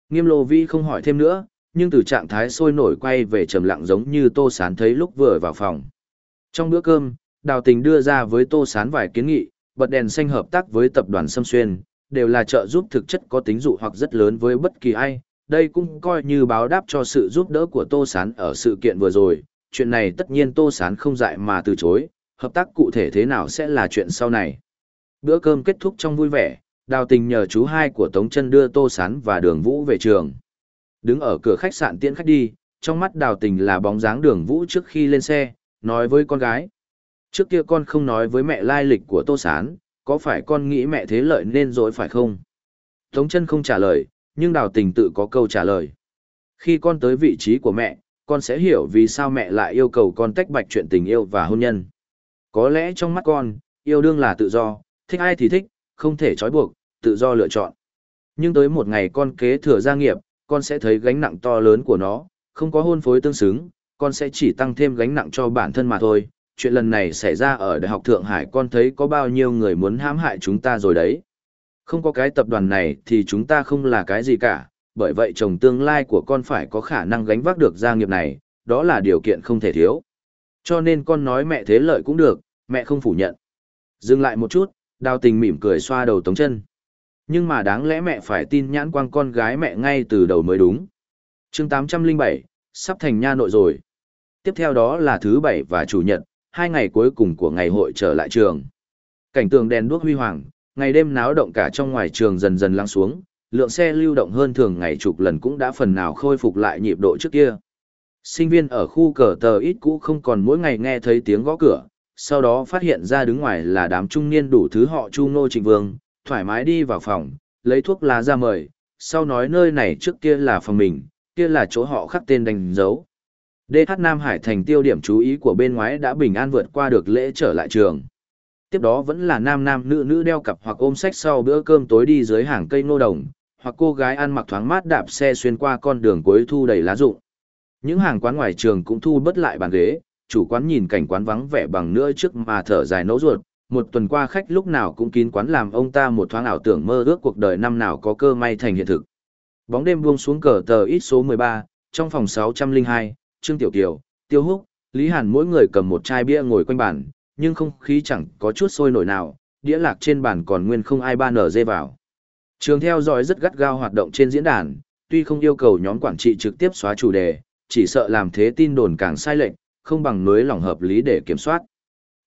Nghiêm Lô Vi không hỏi thêm nữa, nhưng từ trạng thái sôi nổi quay về trầm lặng giống như Tô Sán thấy lúc vừa vào phòng. Trong bữa cơm, Đào Tình đưa ra với Tô Sán vài kiến nghị, bật đèn xanh hợp tác với tập đoàn Sâm Xuyên, đều là trợ giúp thực chất có tính dụ hoặc rất lớn với bất kỳ ai. Đây cũng coi như báo đáp cho sự giúp đỡ của Tô Sán ở sự kiện vừa rồi. Chuyện này tất nhiên Tô Sán không dại mà từ chối, hợp tác cụ thể thế nào sẽ là chuyện sau này. Bữa cơm kết thúc trong vui vẻ, đào tình nhờ chú hai của Tống chân đưa Tô Sán và đường Vũ về trường. Đứng ở cửa khách sạn tiễn khách đi, trong mắt đào tình là bóng dáng đường Vũ trước khi lên xe, nói với con gái. Trước kia con không nói với mẹ lai lịch của Tô Sán, có phải con nghĩ mẹ thế lợi nên dối phải không? Tống chân không trả lời, nhưng đào tình tự có câu trả lời. Khi con tới vị trí của mẹ, con sẽ hiểu vì sao mẹ lại yêu cầu con tách bạch chuyện tình yêu và hôn nhân. Có lẽ trong mắt con, yêu đương là tự do, thích ai thì thích, không thể trói buộc, tự do lựa chọn. Nhưng tới một ngày con kế thừa gia nghiệp, con sẽ thấy gánh nặng to lớn của nó, không có hôn phối tương xứng, con sẽ chỉ tăng thêm gánh nặng cho bản thân mà thôi, chuyện lần này xảy ra ở Đại học Thượng Hải con thấy có bao nhiêu người muốn hãm hại chúng ta rồi đấy. Không có cái tập đoàn này thì chúng ta không là cái gì cả, bởi vậy chồng tương lai của con phải có khả năng gánh vác được gia nghiệp này, đó là điều kiện không thể thiếu. Cho nên con nói mẹ thế lợi cũng được, mẹ không phủ nhận. Dừng lại một chút, đào tình mỉm cười xoa đầu tống chân. Nhưng mà đáng lẽ mẹ phải tin nhãn quang con gái mẹ ngay từ đầu mới đúng. chương 807, sắp thành nha nội rồi. Tiếp theo đó là thứ bảy và chủ nhật, hai ngày cuối cùng của ngày hội trở lại trường. Cảnh tường đèn đuốc huy hoàng, ngày đêm náo động cả trong ngoài trường dần dần lắng xuống, lượng xe lưu động hơn thường ngày chục lần cũng đã phần nào khôi phục lại nhịp độ trước kia. Sinh viên ở khu cờ tờ ít cũ không còn mỗi ngày nghe thấy tiếng gõ cửa, sau đó phát hiện ra đứng ngoài là đám trung niên đủ thứ họ Chu Ngô Trịnh Vương, thoải mái đi vào phòng, lấy thuốc lá ra mời, sau nói nơi này trước kia là phòng mình, kia là chỗ họ khắc tên đánh dấu. DH Nam Hải thành tiêu điểm chú ý của bên ngoài đã bình an vượt qua được lễ trở lại trường. Tiếp đó vẫn là nam nam nữ nữ đeo cặp hoặc ôm sách sau bữa cơm tối đi dưới hàng cây nô đồng, hoặc cô gái ăn mặc thoáng mát đạp xe xuyên qua con đường cuối thu đầy lá rụng. Những hàng quán ngoài trường cũng thu bớt lại bàn ghế, chủ quán nhìn cảnh quán vắng vẻ bằng nữa trước mà thở dài nấu ruột, một tuần qua khách lúc nào cũng kín quán làm ông ta một thoáng ảo tưởng mơ ước cuộc đời năm nào có cơ may thành hiện thực. Bóng đêm buông xuống cờ tờ ít số 13, trong phòng 602, Trương Tiểu Kiều, Tiêu Húc, Lý Hàn mỗi người cầm một chai bia ngồi quanh bàn, nhưng không khí chẳng có chút sôi nổi nào, đĩa lạc trên bàn còn nguyên không ai ba nở dê vào. Trường theo dõi rất gắt gao hoạt động trên diễn đàn, tuy không yêu cầu nhóm quản trị trực tiếp xóa chủ đề, chỉ sợ làm thế tin đồn càng sai lệch, không bằng nối lòng hợp lý để kiểm soát.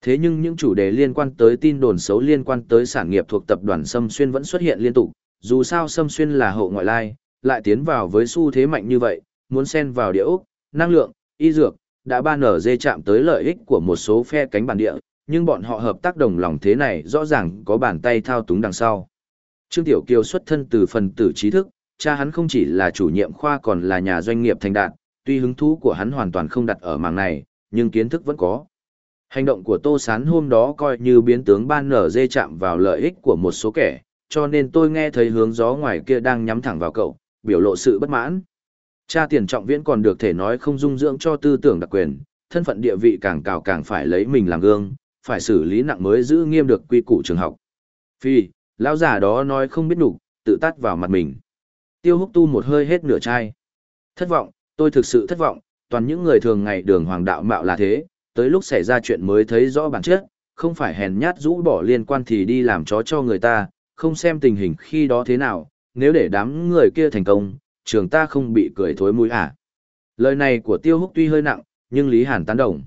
Thế nhưng những chủ đề liên quan tới tin đồn xấu liên quan tới sản nghiệp thuộc tập đoàn Sâm Xuyên vẫn xuất hiện liên tục, dù sao Sâm Xuyên là hậu ngoại lai, lại tiến vào với xu thế mạnh như vậy, muốn xen vào địa ốc, năng lượng, y dược, đã ban ở dê chạm tới lợi ích của một số phe cánh bản địa, nhưng bọn họ hợp tác đồng lòng thế này rõ ràng có bàn tay thao túng đằng sau. Trương Tiểu Kiều xuất thân từ phần tử trí thức, cha hắn không chỉ là chủ nhiệm khoa còn là nhà doanh nghiệp thành đạt, tuy hứng thú của hắn hoàn toàn không đặt ở mảng này, nhưng kiến thức vẫn có. Hành động của Tô Sán hôm đó coi như biến tướng ban nở dê chạm vào lợi ích của một số kẻ, cho nên tôi nghe thấy hướng gió ngoài kia đang nhắm thẳng vào cậu, biểu lộ sự bất mãn. Cha tiền trọng viễn còn được thể nói không dung dưỡng cho tư tưởng đặc quyền, thân phận địa vị càng cao càng phải lấy mình làm gương, phải xử lý nặng mới giữ nghiêm được quy củ trường học. Phi, lão giả đó nói không biết đủ, tự tắt vào mặt mình. Tiêu húc tu một hơi hết nửa chai. Thất vọng, tôi thực sự thất vọng, toàn những người thường ngày đường hoàng đạo mạo là thế, tới lúc xảy ra chuyện mới thấy rõ bản chất, không phải hèn nhát rũ bỏ liên quan thì đi làm chó cho người ta, không xem tình hình khi đó thế nào, nếu để đám người kia thành công, trường ta không bị cười thối mũi à. Lời này của Tiêu Húc tuy hơi nặng, nhưng Lý Hàn tán đồng.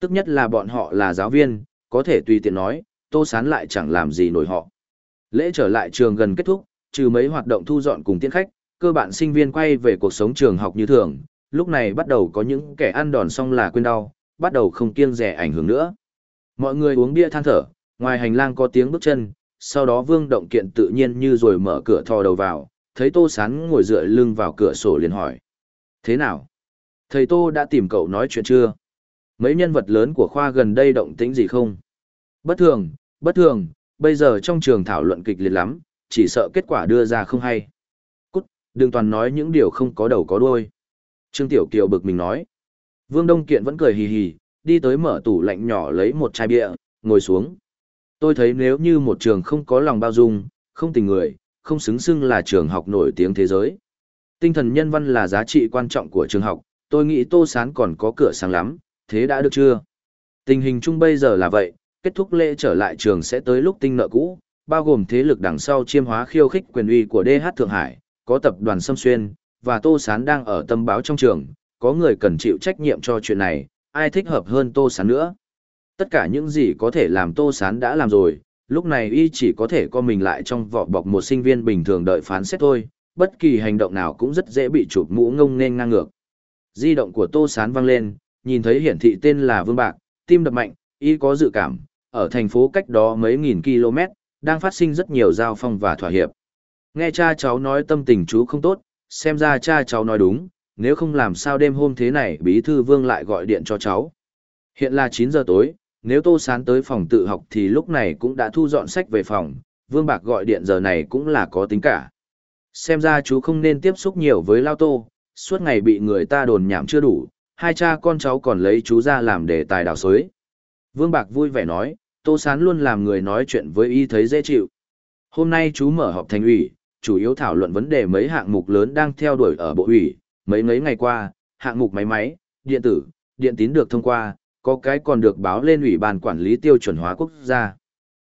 Tức nhất là bọn họ là giáo viên, có thể tùy tiện nói, Tô Sán lại chẳng làm gì nổi họ. Lễ trở lại trường gần kết thúc, trừ mấy hoạt động thu dọn cùng tiễn khách, cơ bản sinh viên quay về cuộc sống trường học như thường, lúc này bắt đầu có những kẻ ăn đòn xong là quên đau, bắt đầu không kiêng rẻ ảnh hưởng nữa. Mọi người uống bia than thở, ngoài hành lang có tiếng bước chân, sau đó Vương Động Kiện tự nhiên như rồi mở cửa thò đầu vào, thấy Tô Sán ngồi dựa lưng vào cửa sổ liền hỏi. Thế nào? Thầy Tô đã tìm cậu nói chuyện chưa? Mấy nhân vật lớn của khoa gần đây động tĩnh gì không? Bất thường, bất thường, bây giờ trong trường thảo luận kịch liệt lắm, chỉ sợ kết quả đưa ra không hay. Cút, đừng toàn nói những điều không có đầu có đuôi. Trương Tiểu Kiều bực mình nói. Vương Đông Kiện vẫn cười hì hì, đi tới mở tủ lạnh nhỏ lấy một chai bia, ngồi xuống. Tôi thấy nếu như một trường không có lòng bao dung, không tình người, không xứng xưng là trường học nổi tiếng thế giới. Tinh thần nhân văn là giá trị quan trọng của trường học, tôi nghĩ Tô Sán còn có cửa sáng lắm, thế đã được chưa? Tình hình chung bây giờ là vậy, kết thúc lễ trở lại trường sẽ tới lúc tinh nợ cũ, bao gồm thế lực đằng sau chiêm hóa khiêu khích quyền uy của DH Thượng Hải, có tập đoàn Sâm Xuyên, và Tô Sán đang ở tâm báo trong trường, có người cần chịu trách nhiệm cho chuyện này, ai thích hợp hơn Tô Sán nữa. Tất cả những gì có thể làm Tô Sán đã làm rồi, lúc này y chỉ có thể co mình lại trong vỏ bọc một sinh viên bình thường đợi phán xét thôi, bất kỳ hành động nào cũng rất dễ bị chụp mũ ngông nên ngang ngược. Di động của Tô Sán vang lên, nhìn thấy hiển thị tên là Vương Bạc, tim đập mạnh, y có dự cảm, ở thành phố cách đó mấy nghìn km, đang phát sinh rất nhiều giao phong và thỏa hiệp. Nghe cha cháu nói tâm tình chú không tốt, xem ra cha cháu nói đúng, nếu không làm sao đêm hôm thế này bí thư Vương lại gọi điện cho cháu. Hiện là 9 giờ tối, nếu Tô Sán tới phòng tự học thì lúc này cũng đã thu dọn sách về phòng, Vương Bạc gọi điện giờ này cũng là có tính cả. Xem ra chú không nên tiếp xúc nhiều với Lao Tô, suốt ngày bị người ta đồn nhảm chưa đủ, hai cha con cháu còn lấy chú ra làm đề tài đào xới. Vương Bạc vui vẻ nói, Tô Sán luôn làm người nói chuyện với y thấy dễ chịu. Hôm nay chú mở họp thành ủy, chủ yếu thảo luận vấn đề mấy hạng mục lớn đang theo đuổi ở bộ ủy, mấy mấy ngày qua, hạng mục máy máy, điện tử, điện tín được thông qua, có cái còn được báo lên ủy ban quản lý tiêu chuẩn hóa quốc gia.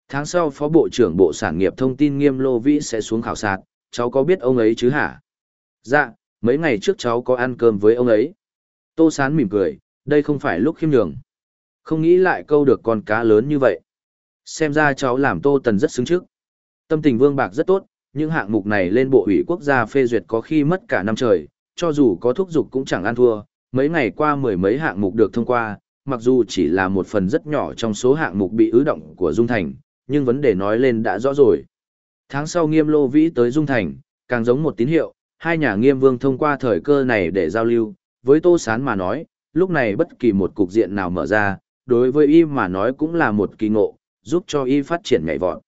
Tháng sau Phó Bộ trưởng Bộ Sản nghiệp Thông tin Nghiêm Lô Vĩ sẽ xuống khảo sát, cháu có biết ông ấy chứ hả? Dạ, mấy ngày trước cháu có ăn cơm với ông ấy. Tô Sán mỉm cười, đây không phải lúc khiêm nhường. Không nghĩ lại câu được con cá lớn như vậy. Xem ra cháu làm Tô Tần rất xứng trước. Tâm tình Vương Bạc rất tốt, những hạng mục này lên bộ ủy quốc gia phê duyệt có khi mất cả năm trời, cho dù có thúc giục cũng chẳng ăn thua, mấy ngày qua mười mấy hạng mục được thông qua, mặc dù chỉ là một phần rất nhỏ trong số hạng mục bị ứ động của Dung Thành, nhưng vấn đề nói lên đã rõ rồi. Tháng sau nghiêm lô vĩ tới Dung Thành, càng giống một tín hiệu, hai nhà nghiêm vương thông qua thời cơ này để giao lưu, với Tô Sán mà nói, lúc này bất kỳ một cục diện nào mở ra, đối với y mà nói cũng là một kỳ ngộ, giúp cho y phát triển nhảy vọt.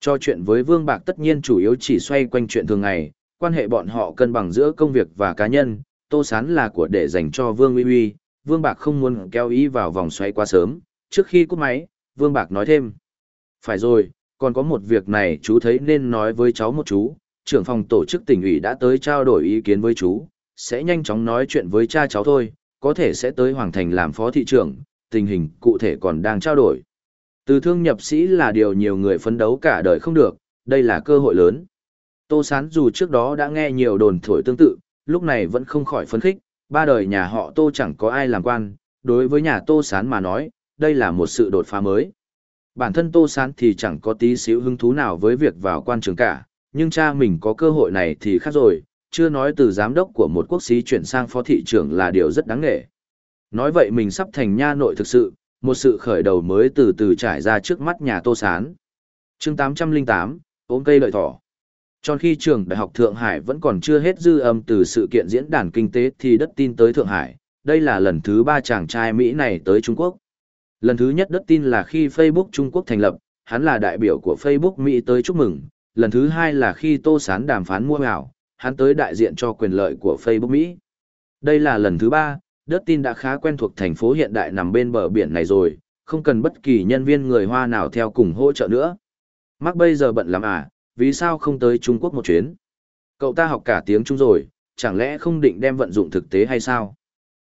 Cho chuyện với Vương Bạc tất nhiên chủ yếu chỉ xoay quanh chuyện thường ngày, quan hệ bọn họ cân bằng giữa công việc và cá nhân, Tô Sán là của để dành cho Vương Uy Uy, Vương Bạc không muốn kéo ý vào vòng xoay quá sớm, trước khi cúp máy, Vương Bạc nói thêm. Phải rồi, còn có một việc này chú thấy nên nói với cháu một chú, trưởng phòng tổ chức tỉnh ủy đã tới trao đổi ý kiến với chú, sẽ nhanh chóng nói chuyện với cha cháu thôi, có thể sẽ tới Hoàng Thành làm phó thị trưởng, tình hình cụ thể còn đang trao đổi. Từ thương nhập sĩ là điều nhiều người phấn đấu cả đời không được, đây là cơ hội lớn. Tô Sán dù trước đó đã nghe nhiều đồn thổi tương tự, lúc này vẫn không khỏi phấn khích, ba đời nhà họ Tô chẳng có ai làm quan, đối với nhà Tô Sán mà nói, đây là một sự đột phá mới. Bản thân Tô Sán thì chẳng có tí xíu hứng thú nào với việc vào quan trường cả, nhưng cha mình có cơ hội này thì khác rồi, chưa nói từ giám đốc của một quốc sĩ chuyển sang phó thị trưởng là điều rất đáng nghệ. Nói vậy mình sắp thành nha nội thực sự, một sự khởi đầu mới từ từ trải ra trước mắt nhà Tô Sán. chương 808, ôm cây lợi thỏ. Cho khi trường Đại học Thượng Hải vẫn còn chưa hết dư âm từ sự kiện diễn đàn kinh tế thì đất tin tới Thượng Hải, đây là lần thứ ba chàng trai Mỹ này tới Trung Quốc. Lần thứ nhất đất tin là khi Facebook Trung Quốc thành lập, hắn là đại biểu của Facebook Mỹ tới chúc mừng. Lần thứ hai là khi Tô Sán đàm phán mua ảo, hắn tới đại diện cho quyền lợi của Facebook Mỹ. Đây là lần thứ ba, đất tin đã khá quen thuộc thành phố hiện đại nằm bên bờ biển này rồi, không cần bất kỳ nhân viên người Hoa nào theo cùng hỗ trợ nữa. Mark bây giờ bận lắm à, vì sao không tới Trung Quốc một chuyến? Cậu ta học cả tiếng Trung rồi, chẳng lẽ không định đem vận dụng thực tế hay sao?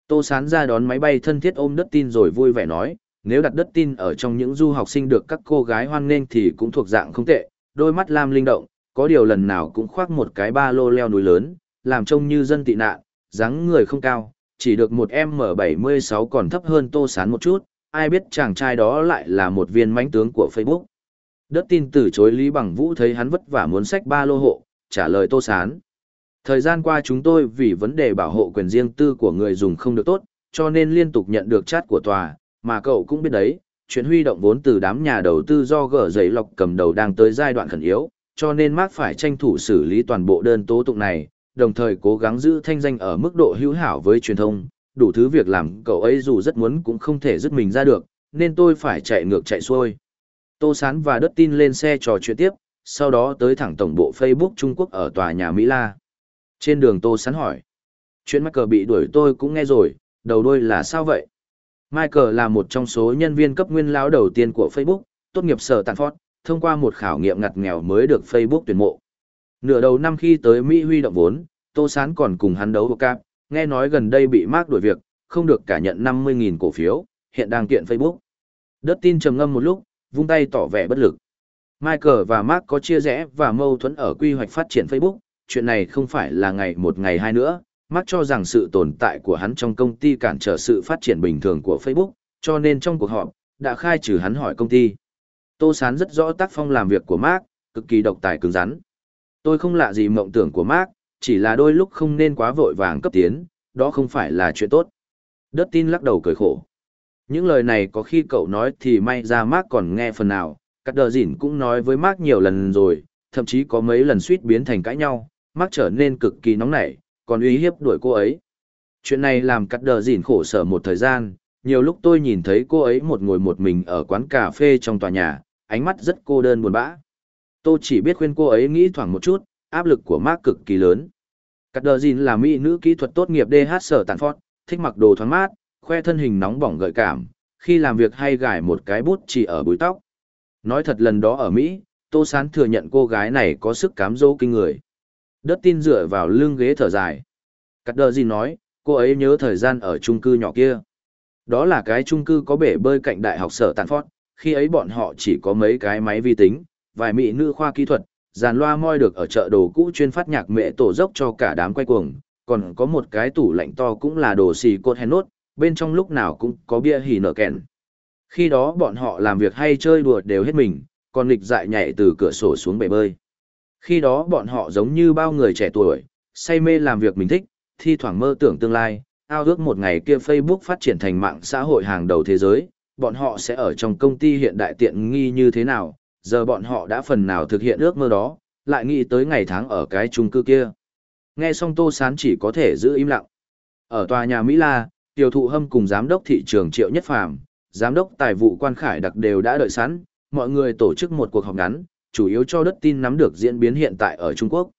Tô Sán ra đón máy bay thân thiết ôm đất tin rồi vui vẻ nói, nếu đặt đất tin ở trong những du học sinh được các cô gái hoan nghênh thì cũng thuộc dạng không tệ, đôi mắt lam linh động, có điều lần nào cũng khoác một cái ba lô leo núi lớn, làm trông như dân tị nạn, dáng người không cao, chỉ được một M76 còn thấp hơn Tô Sán một chút, ai biết chàng trai đó lại là một viên mãnh tướng của Facebook. Đất tin từ chối Lý Bằng Vũ thấy hắn vất vả muốn sách ba lô hộ, trả lời Tô Sán. Thời gian qua chúng tôi vì vấn đề bảo hộ quyền riêng tư của người dùng không được tốt, cho nên liên tục nhận được chat của tòa, mà cậu cũng biết đấy, chuyện huy động vốn từ đám nhà đầu tư do gỡ giấy lọc cầm đầu đang tới giai đoạn khẩn yếu, cho nên Mark phải tranh thủ xử lý toàn bộ đơn tố tụng này, đồng thời cố gắng giữ thanh danh ở mức độ hữu hảo với truyền thông, đủ thứ việc làm cậu ấy dù rất muốn cũng không thể dứt mình ra được, nên tôi phải chạy ngược chạy xuôi. Tô Sán và Đất Tin lên xe trò chuyện tiếp, sau đó tới thẳng tổng bộ Facebook Trung Quốc ở tòa nhà Mỹ La. Trên đường Tô Sán hỏi. Chuyện Michael bị đuổi tôi cũng nghe rồi, đầu đuôi là sao vậy? Michael là một trong số nhân viên cấp nguyên lão đầu tiên của Facebook, tốt nghiệp sở Stanford, thông qua một khảo nghiệm ngặt nghèo mới được Facebook tuyển mộ. Nửa đầu năm khi tới Mỹ huy động vốn, Tô Sán còn cùng hắn đấu cạp, nghe nói gần đây bị Mark đuổi việc, không được cả nhận 50.000 cổ phiếu, hiện đang kiện Facebook. Đất tin trầm ngâm một lúc, vung tay tỏ vẻ bất lực. Michael và Mark có chia rẽ và mâu thuẫn ở quy hoạch phát triển Facebook, chuyện này không phải là ngày một ngày hai nữa, Mark cho rằng sự tồn tại của hắn trong công ty cản trở sự phát triển bình thường của Facebook, cho nên trong cuộc họp, đã khai trừ hắn hỏi công ty. Tô Sán rất rõ tác phong làm việc của Mark, cực kỳ độc tài cứng rắn. Tôi không lạ gì mộng tưởng của Mark, chỉ là đôi lúc không nên quá vội vàng cấp tiến, đó không phải là chuyện tốt. Đất tin lắc đầu cười khổ. Những lời này có khi cậu nói thì may ra Mark còn nghe phần nào, Cắt đờ dỉn cũng nói với Mark nhiều lần rồi, thậm chí có mấy lần suýt biến thành cãi nhau, Mark trở nên cực kỳ nóng nảy, còn uy hiếp đuổi cô ấy. Chuyện này làm cắt đờ dỉn khổ sở một thời gian, nhiều lúc tôi nhìn thấy cô ấy một ngồi một mình ở quán cà phê trong tòa nhà, ánh mắt rất cô đơn buồn bã. Tôi chỉ biết khuyên cô ấy nghĩ thoảng một chút, áp lực của Mark cực kỳ lớn. Cắt đờ dỉn là mỹ nữ kỹ thuật tốt nghiệp DH sở tàn phót, thích mặc đồ thoáng mát, khoe thân hình nóng bỏng gợi cảm, khi làm việc hay gài một cái bút chỉ ở búi tóc. Nói thật lần đó ở Mỹ, Tô Sán thừa nhận cô gái này có sức cám dỗ kinh người. Đất tin dựa vào lưng ghế thở dài. Cắt đờ gì nói, cô ấy nhớ thời gian ở chung cư nhỏ kia. Đó là cái chung cư có bể bơi cạnh đại học sở tàn phót, khi ấy bọn họ chỉ có mấy cái máy vi tính, vài mỹ nữ khoa kỹ thuật, dàn loa moi được ở chợ đồ cũ chuyên phát nhạc mẹ tổ dốc cho cả đám quay cuồng, còn có một cái tủ lạnh to cũng là đồ xì cột hèn nốt, bên trong lúc nào cũng có bia hỉ nở kèn. Khi đó bọn họ làm việc hay chơi đùa đều hết mình, còn nghịch dại nhảy từ cửa sổ xuống bể bơi. Khi đó bọn họ giống như bao người trẻ tuổi, say mê làm việc mình thích, thi thoảng mơ tưởng tương lai, ao ước một ngày kia Facebook phát triển thành mạng xã hội hàng đầu thế giới, bọn họ sẽ ở trong công ty hiện đại tiện nghi như thế nào, giờ bọn họ đã phần nào thực hiện ước mơ đó, lại nghĩ tới ngày tháng ở cái chung cư kia. Nghe xong Tô Sán chỉ có thể giữ im lặng. Ở tòa nhà Mỹ La, tiểu thụ hâm cùng giám đốc thị trường Triệu Nhất Phàm, giám đốc tài vụ quan khải đặc đều đã đợi sẵn, mọi người tổ chức một cuộc họp ngắn, chủ yếu cho đất tin nắm được diễn biến hiện tại ở Trung Quốc.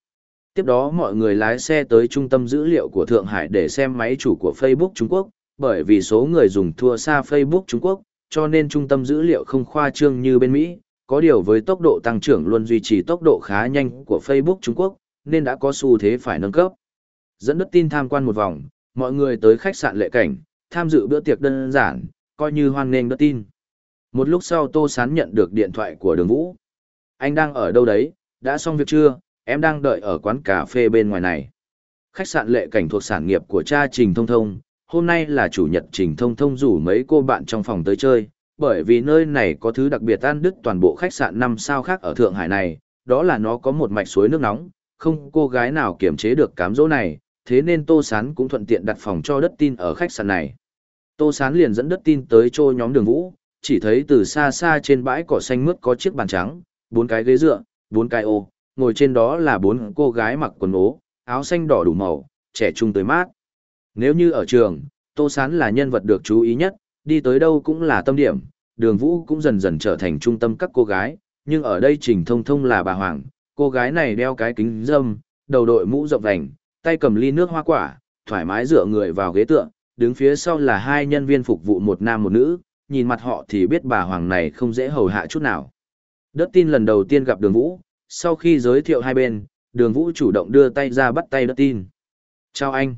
Tiếp đó mọi người lái xe tới trung tâm dữ liệu của Thượng Hải để xem máy chủ của Facebook Trung Quốc, bởi vì số người dùng thua xa Facebook Trung Quốc, cho nên trung tâm dữ liệu không khoa trương như bên Mỹ, có điều với tốc độ tăng trưởng luôn duy trì tốc độ khá nhanh của Facebook Trung Quốc, nên đã có xu thế phải nâng cấp. Dẫn đất tin tham quan một vòng, mọi người tới khách sạn lệ cảnh, tham dự bữa tiệc đơn giản, coi như hoan nghênh đất tin. Một lúc sau Tô Sán nhận được điện thoại của đường Vũ. Anh đang ở đâu đấy, đã xong việc chưa, em đang đợi ở quán cà phê bên ngoài này. Khách sạn lệ cảnh thuộc sản nghiệp của cha Trình Thông Thông, hôm nay là chủ nhật Trình Thông Thông rủ mấy cô bạn trong phòng tới chơi, bởi vì nơi này có thứ đặc biệt ăn đứt toàn bộ khách sạn năm sao khác ở Thượng Hải này, đó là nó có một mạch suối nước nóng, không cô gái nào kiểm chế được cám dỗ này, thế nên Tô Sán cũng thuận tiện đặt phòng cho đất tin ở khách sạn này. Tô Sán liền dẫn đất tin tới chỗ nhóm đường vũ, chỉ thấy từ xa xa trên bãi cỏ xanh mướt có chiếc bàn trắng, bốn cái ghế dựa, bốn cái ô, ngồi trên đó là bốn cô gái mặc quần ố, áo xanh đỏ đủ màu, trẻ trung tới mát. Nếu như ở trường, Tô Sán là nhân vật được chú ý nhất, đi tới đâu cũng là tâm điểm, đường vũ cũng dần dần trở thành trung tâm các cô gái, nhưng ở đây Trình Thông Thông là bà Hoàng, cô gái này đeo cái kính dâm, đầu đội mũ rộng vành, tay cầm ly nước hoa quả, thoải mái dựa người vào ghế tựa, đứng phía sau là hai nhân viên phục vụ một nam một nữ, nhìn mặt họ thì biết bà Hoàng này không dễ hầu hạ chút nào. Đất tin lần đầu tiên gặp đường vũ, sau khi giới thiệu hai bên, đường vũ chủ động đưa tay ra bắt tay đất tin. Chào anh.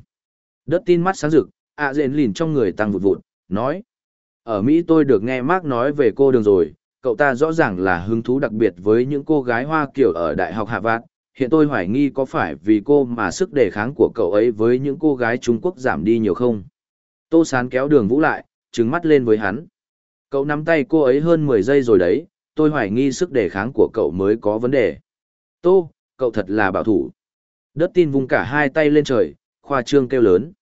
Đất tin mắt sáng rực, ạ à dện lìn trong người tăng vụt vụt, nói. Ở Mỹ tôi được nghe Mark nói về cô đường rồi, cậu ta rõ ràng là hứng thú đặc biệt với những cô gái Hoa kiểu ở Đại học Hạ Vạt. Hiện tôi hoài nghi có phải vì cô mà sức đề kháng của cậu ấy với những cô gái Trung Quốc giảm đi nhiều không? Tô Sán kéo đường vũ lại, trừng mắt lên với hắn. Cậu nắm tay cô ấy hơn 10 giây rồi đấy, tôi hoài nghi sức đề kháng của cậu mới có vấn đề. Tô, cậu thật là bảo thủ. Đất tin vung cả hai tay lên trời, khoa trương kêu lớn.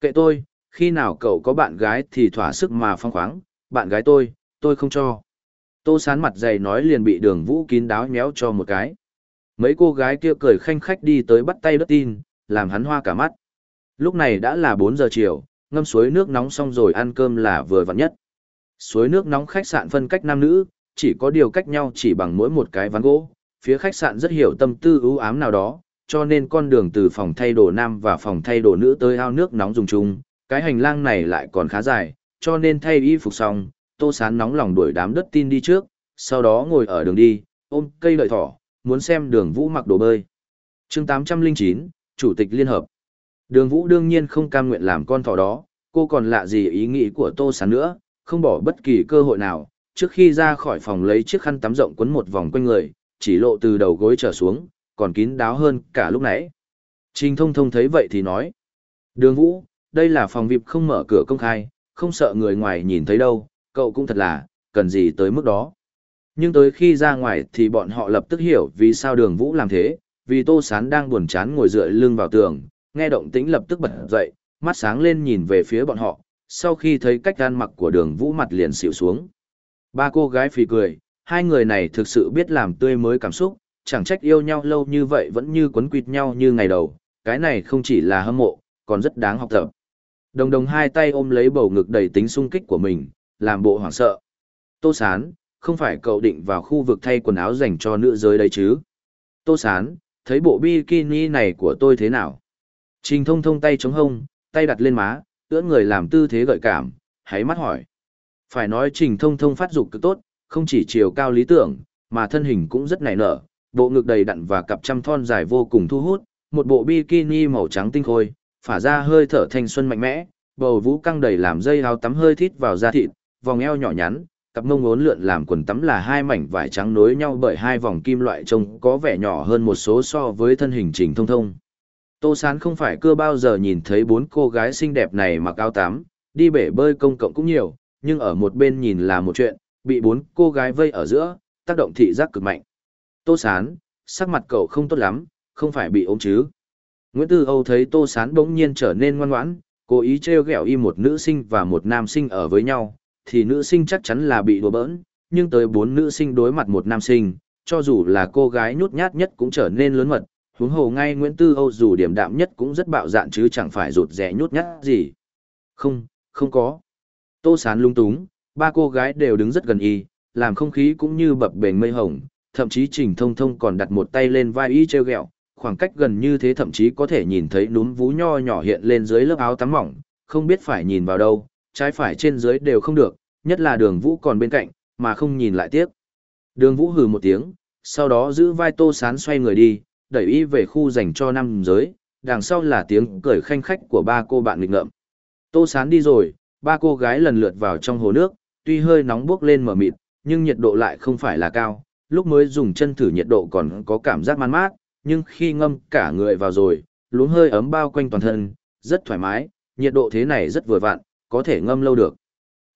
Kệ tôi, khi nào cậu có bạn gái thì thỏa sức mà phong khoáng, bạn gái tôi, tôi không cho. Tô sán mặt dày nói liền bị đường vũ kín đáo nhéo cho một cái. Mấy cô gái kia cười khanh khách đi tới bắt tay đất tin, làm hắn hoa cả mắt. Lúc này đã là 4 giờ chiều, ngâm suối nước nóng xong rồi ăn cơm là vừa vặn nhất. Suối nước nóng khách sạn phân cách nam nữ, chỉ có điều cách nhau chỉ bằng mỗi một cái ván gỗ. Phía khách sạn rất hiểu tâm tư ưu ám nào đó, cho nên con đường từ phòng thay đồ nam và phòng thay đồ nữ tới ao nước nóng dùng chung, cái hành lang này lại còn khá dài, cho nên thay y phục xong, tô sán nóng lòng đuổi đám đất tin đi trước, sau đó ngồi ở đường đi, ôm cây lợi thỏ, muốn xem đường vũ mặc đồ bơi. chương 809, Chủ tịch Liên Hợp. Đường vũ đương nhiên không cam nguyện làm con thỏ đó, cô còn lạ gì ý nghĩ của tô sán nữa, không bỏ bất kỳ cơ hội nào, trước khi ra khỏi phòng lấy chiếc khăn tắm rộng quấn một vòng quanh người, chỉ lộ từ đầu gối trở xuống, còn kín đáo hơn cả lúc nãy. Trình thông thông thấy vậy thì nói, Đường Vũ, đây là phòng VIP không mở cửa công khai, không sợ người ngoài nhìn thấy đâu, cậu cũng thật là, cần gì tới mức đó. Nhưng tới khi ra ngoài thì bọn họ lập tức hiểu vì sao đường Vũ làm thế, vì Tô Sán đang buồn chán ngồi dựa lưng vào tường, nghe động tĩnh lập tức bật dậy, mắt sáng lên nhìn về phía bọn họ, sau khi thấy cách gan mặc của đường Vũ mặt liền xịu xuống. Ba cô gái phì cười, hai người này thực sự biết làm tươi mới cảm xúc, chẳng trách yêu nhau lâu như vậy vẫn như quấn quýt nhau như ngày đầu, cái này không chỉ là hâm mộ, còn rất đáng học tập. Đồng đồng hai tay ôm lấy bầu ngực đầy tính sung kích của mình, làm bộ hoảng sợ. Tô Sán, không phải cậu định vào khu vực thay quần áo dành cho nữ giới đấy chứ? Tô Sán, thấy bộ bikini này của tôi thế nào? Trình thông thông tay chống hông, tay đặt lên má, ưỡn người làm tư thế gợi cảm, hãy mắt hỏi. Phải nói trình thông thông phát dục cực tốt, không chỉ chiều cao lý tưởng, mà thân hình cũng rất nảy nở, bộ ngực đầy đặn và cặp trăm thon dài vô cùng thu hút, một bộ bikini màu trắng tinh khôi, phả ra hơi thở thanh xuân mạnh mẽ, bầu vũ căng đầy làm dây áo tắm hơi thít vào da thịt, vòng eo nhỏ nhắn, cặp mông ốn lượn làm quần tắm là hai mảnh vải trắng nối nhau bởi hai vòng kim loại trông có vẻ nhỏ hơn một số so với thân hình trình thông thông. Tô Sán không phải cưa bao giờ nhìn thấy bốn cô gái xinh đẹp này mặc áo tắm, đi bể bơi công cộng cũng nhiều, nhưng ở một bên nhìn là một chuyện, bị bốn cô gái vây ở giữa, tác động thị giác cực mạnh. Tô Sán, sắc mặt cậu không tốt lắm, không phải bị ốm chứ. Nguyễn Tư Âu thấy Tô Sán bỗng nhiên trở nên ngoan ngoãn, cố ý trêu ghẹo y một nữ sinh và một nam sinh ở với nhau, thì nữ sinh chắc chắn là bị đùa bỡn, nhưng tới bốn nữ sinh đối mặt một nam sinh, cho dù là cô gái nhút nhát nhất cũng trở nên lớn mật, huống hồ ngay Nguyễn Tư Âu dù điểm đạm nhất cũng rất bạo dạn chứ chẳng phải rụt rẻ nhút nhát gì. Không, không có. Tô Sán lung túng, ba cô gái đều đứng rất gần y, làm không khí cũng như bập bềnh mây hồng, thậm chí Trình Thông Thông còn đặt một tay lên vai y treo ghẹo, khoảng cách gần như thế thậm chí có thể nhìn thấy núm vú nho nhỏ hiện lên dưới lớp áo tắm mỏng, không biết phải nhìn vào đâu, trái phải trên dưới đều không được, nhất là đường vũ còn bên cạnh, mà không nhìn lại tiếc. Đường vũ hừ một tiếng, sau đó giữ vai tô sán xoay người đi, đẩy y về khu dành cho nam giới, đằng sau là tiếng cười khanh khách của ba cô bạn nghịch ngợm. Tô sán đi rồi, ba cô gái lần lượt vào trong hồ nước, tuy hơi nóng bốc lên mở mịt, nhưng nhiệt độ lại không phải là cao, lúc mới dùng chân thử nhiệt độ còn có cảm giác man mát, nhưng khi ngâm cả người vào rồi, luống hơi ấm bao quanh toàn thân, rất thoải mái, nhiệt độ thế này rất vừa vặn, có thể ngâm lâu được.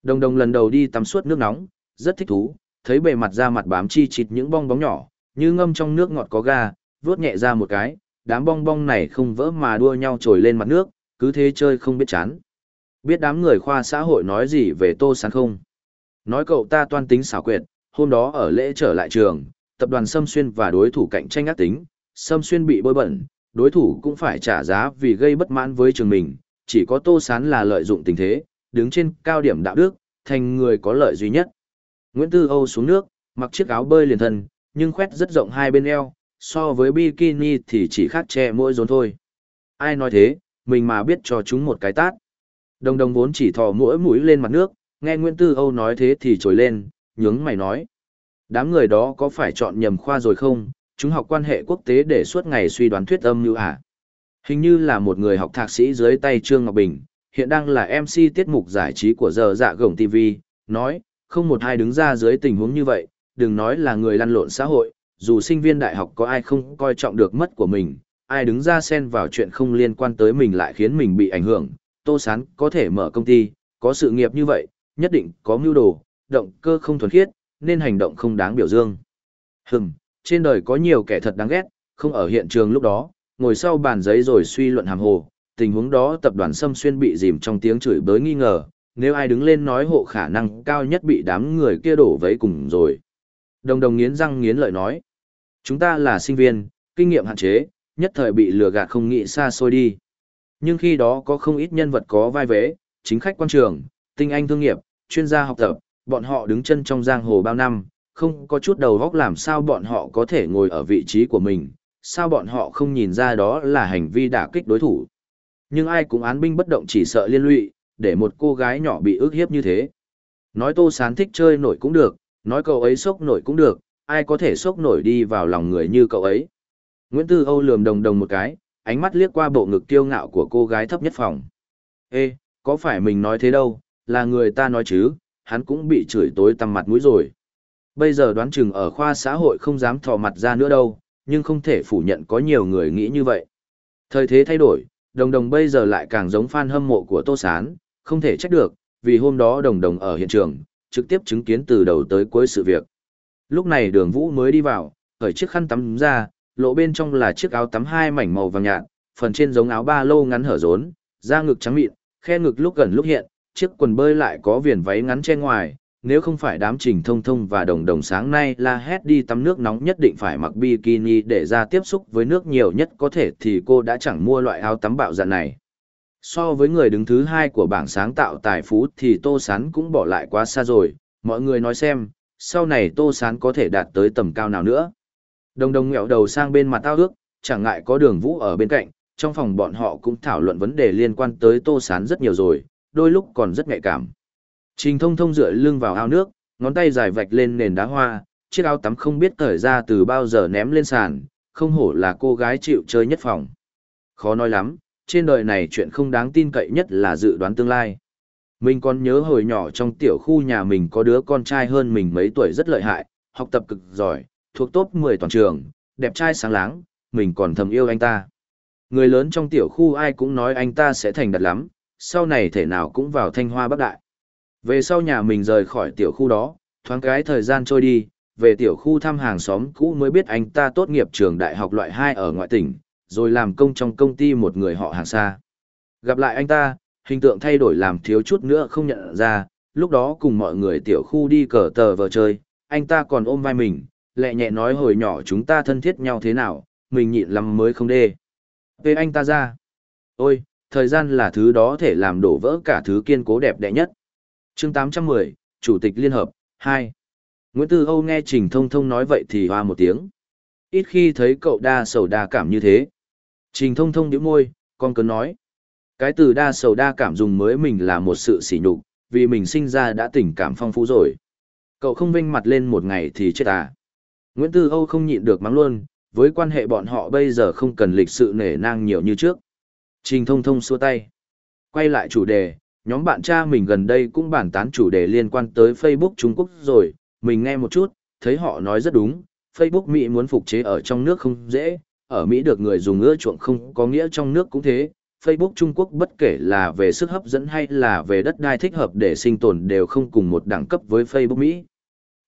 Đồng đồng lần đầu đi tắm suốt nước nóng, rất thích thú, thấy bề mặt da mặt bám chi chịt những bong bóng nhỏ, như ngâm trong nước ngọt có ga, vuốt nhẹ ra một cái, đám bong bong này không vỡ mà đua nhau trồi lên mặt nước, cứ thế chơi không biết chán. Biết đám người khoa xã hội nói gì về Tô Sán không? Nói cậu ta toan tính xảo quyệt, hôm đó ở lễ trở lại trường, tập đoàn Sâm Xuyên và đối thủ cạnh tranh ác tính, Sâm Xuyên bị bôi bẩn, đối thủ cũng phải trả giá vì gây bất mãn với trường mình, chỉ có Tô Sán là lợi dụng tình thế, đứng trên cao điểm đạo đức, thành người có lợi duy nhất. Nguyễn Tư Âu xuống nước, mặc chiếc áo bơi liền thân, nhưng khoét rất rộng hai bên eo, so với bikini thì chỉ khác che mỗi rốn thôi. Ai nói thế, mình mà biết cho chúng một cái tát. Đồng đồng vốn chỉ thò mỗi mũi lên mặt nước, nghe Nguyễn Tư Âu nói thế thì trồi lên, nhướng mày nói. Đám người đó có phải chọn nhầm khoa rồi không, chúng học quan hệ quốc tế để suốt ngày suy đoán thuyết âm như à? Hình như là một người học thạc sĩ dưới tay Trương Ngọc Bình, hiện đang là MC tiết mục giải trí của giờ dạ gồng TV, nói, không một ai đứng ra dưới tình huống như vậy, đừng nói là người lăn lộn xã hội, dù sinh viên đại học có ai không coi trọng được mất của mình, ai đứng ra xen vào chuyện không liên quan tới mình lại khiến mình bị ảnh hưởng, Tô Sán có thể mở công ty, có sự nghiệp như vậy, nhất định có mưu đồ, động cơ không thuần khiết, nên hành động không đáng biểu dương. Hừm, trên đời có nhiều kẻ thật đáng ghét, không ở hiện trường lúc đó, ngồi sau bàn giấy rồi suy luận hàm hồ, tình huống đó tập đoàn Sâm Xuyên bị dìm trong tiếng chửi bới nghi ngờ, nếu ai đứng lên nói hộ khả năng cao nhất bị đám người kia đổ vấy cùng rồi. Đồng đồng nghiến răng nghiến lợi nói, chúng ta là sinh viên, kinh nghiệm hạn chế, nhất thời bị lừa gạt không nghĩ xa xôi đi. Nhưng khi đó có không ít nhân vật có vai vế, chính khách quan trường, tinh anh thương nghiệp, chuyên gia học tập, bọn họ đứng chân trong giang hồ bao năm, không có chút đầu góc làm sao bọn họ có thể ngồi ở vị trí của mình, sao bọn họ không nhìn ra đó là hành vi đả kích đối thủ. Nhưng ai cũng án binh bất động chỉ sợ liên lụy, để một cô gái nhỏ bị ức hiếp như thế. Nói tô sán thích chơi nổi cũng được, nói cậu ấy sốc nổi cũng được, ai có thể sốc nổi đi vào lòng người như cậu ấy. Nguyễn Tư Âu lườm đồng đồng một cái, ánh mắt liếc qua bộ ngực kiêu ngạo của cô gái thấp nhất phòng. Ê, có phải mình nói thế đâu, là người ta nói chứ, hắn cũng bị chửi tối tăm mặt mũi rồi. Bây giờ đoán chừng ở khoa xã hội không dám thò mặt ra nữa đâu, nhưng không thể phủ nhận có nhiều người nghĩ như vậy. Thời thế thay đổi, đồng đồng bây giờ lại càng giống fan hâm mộ của Tô Sán, không thể trách được, vì hôm đó đồng đồng ở hiện trường, trực tiếp chứng kiến từ đầu tới cuối sự việc. Lúc này đường vũ mới đi vào, khởi chiếc khăn tắm ra, lộ bên trong là chiếc áo tắm hai mảnh màu vàng nhạt, phần trên giống áo ba lô ngắn hở rốn, da ngực trắng mịn, khe ngực lúc gần lúc hiện, chiếc quần bơi lại có viền váy ngắn che ngoài, nếu không phải đám trình thông thông và đồng đồng sáng nay la hét đi tắm nước nóng nhất định phải mặc bikini để ra tiếp xúc với nước nhiều nhất có thể thì cô đã chẳng mua loại áo tắm bạo dạn này. So với người đứng thứ hai của bảng sáng tạo tài phú thì Tô Sán cũng bỏ lại quá xa rồi, mọi người nói xem, sau này Tô Sán có thể đạt tới tầm cao nào nữa. Đồng đồng nghẹo đầu sang bên mặt tao ước, chẳng ngại có đường vũ ở bên cạnh, trong phòng bọn họ cũng thảo luận vấn đề liên quan tới Tô Sán rất nhiều rồi, đôi lúc còn rất nhạy cảm. Trình thông thông dựa lưng vào ao nước, ngón tay dài vạch lên nền đá hoa, chiếc áo tắm không biết cởi ra từ bao giờ ném lên sàn, không hổ là cô gái chịu chơi nhất phòng. Khó nói lắm, trên đời này chuyện không đáng tin cậy nhất là dự đoán tương lai. Mình còn nhớ hồi nhỏ trong tiểu khu nhà mình có đứa con trai hơn mình mấy tuổi rất lợi hại, học tập cực giỏi, thuộc top 10 toàn trường, đẹp trai sáng láng, mình còn thầm yêu anh ta. Người lớn trong tiểu khu ai cũng nói anh ta sẽ thành đạt lắm, sau này thể nào cũng vào thanh hoa bắc đại. Về sau nhà mình rời khỏi tiểu khu đó, thoáng cái thời gian trôi đi, về tiểu khu thăm hàng xóm cũ mới biết anh ta tốt nghiệp trường đại học loại 2 ở ngoại tỉnh, rồi làm công trong công ty một người họ hàng xa. Gặp lại anh ta, hình tượng thay đổi làm thiếu chút nữa không nhận ra, lúc đó cùng mọi người tiểu khu đi cờ tờ vờ chơi, anh ta còn ôm vai mình, lẹ nhẹ nói hồi nhỏ chúng ta thân thiết nhau thế nào, mình nhịn lắm mới không đê. Về anh ta ra. Ôi, thời gian là thứ đó thể làm đổ vỡ cả thứ kiên cố đẹp đẽ nhất chương 810, Chủ tịch Liên Hợp, 2. Nguyễn Tư Âu nghe Trình Thông Thông nói vậy thì hoa một tiếng. Ít khi thấy cậu đa sầu đa cảm như thế. Trình Thông Thông nhíu môi, con cấn nói. Cái từ đa sầu đa cảm dùng mới mình là một sự sỉ nhục, vì mình sinh ra đã tình cảm phong phú rồi. Cậu không vinh mặt lên một ngày thì chết à. Nguyễn Tư Âu không nhịn được mắng luôn, với quan hệ bọn họ bây giờ không cần lịch sự nể nang nhiều như trước. Trình thông thông xua tay. Quay lại chủ đề, nhóm bạn cha mình gần đây cũng bàn tán chủ đề liên quan tới Facebook Trung Quốc rồi, mình nghe một chút, thấy họ nói rất đúng, Facebook Mỹ muốn phục chế ở trong nước không dễ, ở Mỹ được người dùng ưa chuộng không có nghĩa trong nước cũng thế, Facebook Trung Quốc bất kể là về sức hấp dẫn hay là về đất đai thích hợp để sinh tồn đều không cùng một đẳng cấp với Facebook Mỹ.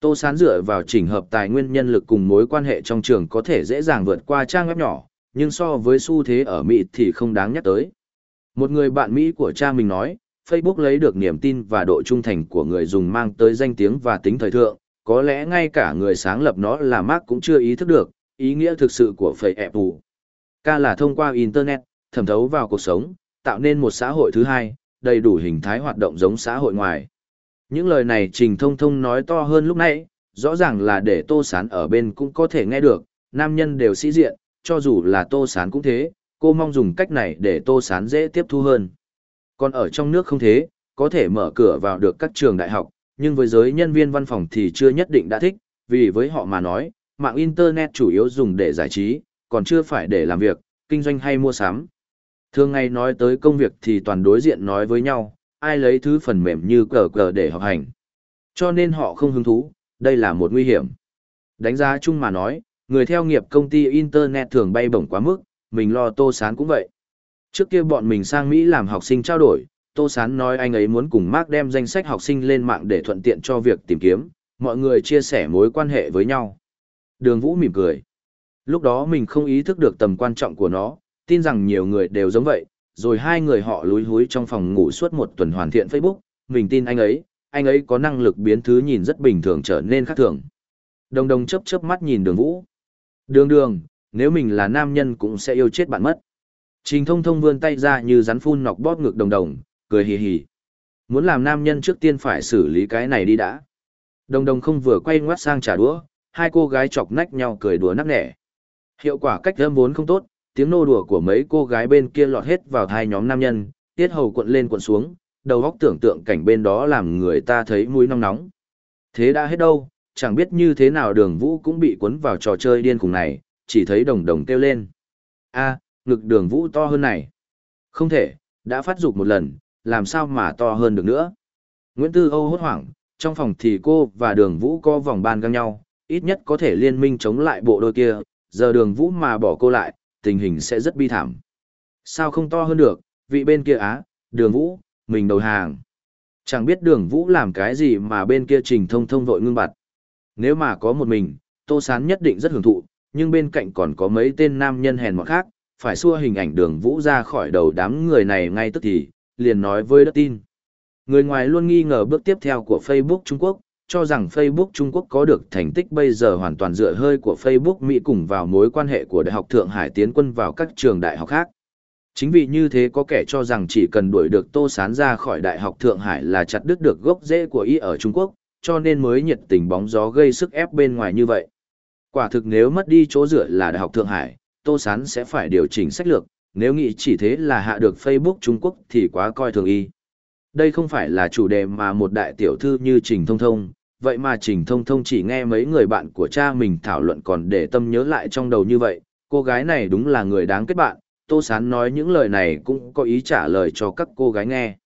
Tô Sán dựa vào chỉnh hợp tài nguyên nhân lực cùng mối quan hệ trong trường có thể dễ dàng vượt qua trang web nhỏ, nhưng so với xu thế ở Mỹ thì không đáng nhắc tới. Một người bạn Mỹ của cha mình nói, Facebook lấy được niềm tin và độ trung thành của người dùng mang tới danh tiếng và tính thời thượng, có lẽ ngay cả người sáng lập nó là Mark cũng chưa ý thức được, ý nghĩa thực sự của Facebook. Ca là thông qua Internet, thẩm thấu vào cuộc sống, tạo nên một xã hội thứ hai, đầy đủ hình thái hoạt động giống xã hội ngoài. Những lời này Trình Thông Thông nói to hơn lúc nãy, rõ ràng là để Tô Sán ở bên cũng có thể nghe được, nam nhân đều sĩ diện, cho dù là Tô Sán cũng thế, cô mong dùng cách này để Tô Sán dễ tiếp thu hơn. Còn ở trong nước không thế, có thể mở cửa vào được các trường đại học, nhưng với giới nhân viên văn phòng thì chưa nhất định đã thích, vì với họ mà nói, mạng Internet chủ yếu dùng để giải trí, còn chưa phải để làm việc, kinh doanh hay mua sắm. Thường ngày nói tới công việc thì toàn đối diện nói với nhau, ai lấy thứ phần mềm như cờ cờ để học hành. Cho nên họ không hứng thú, đây là một nguy hiểm. Đánh giá chung mà nói, người theo nghiệp công ty Internet thường bay bổng quá mức, mình lo Tô Sán cũng vậy. Trước kia bọn mình sang Mỹ làm học sinh trao đổi, Tô Sán nói anh ấy muốn cùng Mark đem danh sách học sinh lên mạng để thuận tiện cho việc tìm kiếm, mọi người chia sẻ mối quan hệ với nhau. Đường Vũ mỉm cười. Lúc đó mình không ý thức được tầm quan trọng của nó, tin rằng nhiều người đều giống vậy, rồi hai người họ lúi húi trong phòng ngủ suốt một tuần hoàn thiện Facebook, mình tin anh ấy, anh ấy có năng lực biến thứ nhìn rất bình thường trở nên khác thường. Đồng đồng chấp chớp mắt nhìn đường vũ. Đường đường, nếu mình là nam nhân cũng sẽ yêu chết bạn mất. Trình thông thông vươn tay ra như rắn phun nọc bóp ngực đồng đồng, cười hì hì. Muốn làm nam nhân trước tiên phải xử lý cái này đi đã. Đồng đồng không vừa quay ngoắt sang trả đũa, hai cô gái chọc nách nhau cười đùa nắc nẻ. Hiệu quả cách âm vốn không tốt, tiếng nô đùa của mấy cô gái bên kia lọt hết vào hai nhóm nam nhân, tiết hầu cuộn lên cuộn xuống, đầu óc tưởng tượng cảnh bên đó làm người ta thấy mũi nóng nóng. Thế đã hết đâu, chẳng biết như thế nào đường vũ cũng bị cuốn vào trò chơi điên cùng này, chỉ thấy đồng đồng kêu lên. a ngực đường vũ to hơn này. Không thể, đã phát dục một lần, làm sao mà to hơn được nữa. Nguyễn Tư Âu hốt hoảng, trong phòng thì cô và đường vũ có vòng ban găng nhau, ít nhất có thể liên minh chống lại bộ đôi kia, giờ đường vũ mà bỏ cô lại, tình hình sẽ rất bi thảm. Sao không to hơn được, vị bên kia á, đường vũ, mình đầu hàng. Chẳng biết đường vũ làm cái gì mà bên kia trình thông thông vội ngưng bặt. Nếu mà có một mình, tô sán nhất định rất hưởng thụ, nhưng bên cạnh còn có mấy tên nam nhân hèn mọt khác, phải xua hình ảnh đường vũ ra khỏi đầu đám người này ngay tức thì, liền nói với đất tin. Người ngoài luôn nghi ngờ bước tiếp theo của Facebook Trung Quốc, cho rằng Facebook Trung Quốc có được thành tích bây giờ hoàn toàn dựa hơi của Facebook Mỹ cùng vào mối quan hệ của Đại học Thượng Hải tiến quân vào các trường đại học khác. Chính vì như thế có kẻ cho rằng chỉ cần đuổi được Tô Sán ra khỏi Đại học Thượng Hải là chặt đứt được gốc rễ của y ở Trung Quốc, cho nên mới nhiệt tình bóng gió gây sức ép bên ngoài như vậy. Quả thực nếu mất đi chỗ dựa là Đại học Thượng Hải, Tô Sán sẽ phải điều chỉnh sách lược, nếu nghĩ chỉ thế là hạ được Facebook Trung Quốc thì quá coi thường y. Đây không phải là chủ đề mà một đại tiểu thư như Trình Thông Thông, vậy mà Trình Thông Thông chỉ nghe mấy người bạn của cha mình thảo luận còn để tâm nhớ lại trong đầu như vậy, cô gái này đúng là người đáng kết bạn, Tô Sán nói những lời này cũng có ý trả lời cho các cô gái nghe.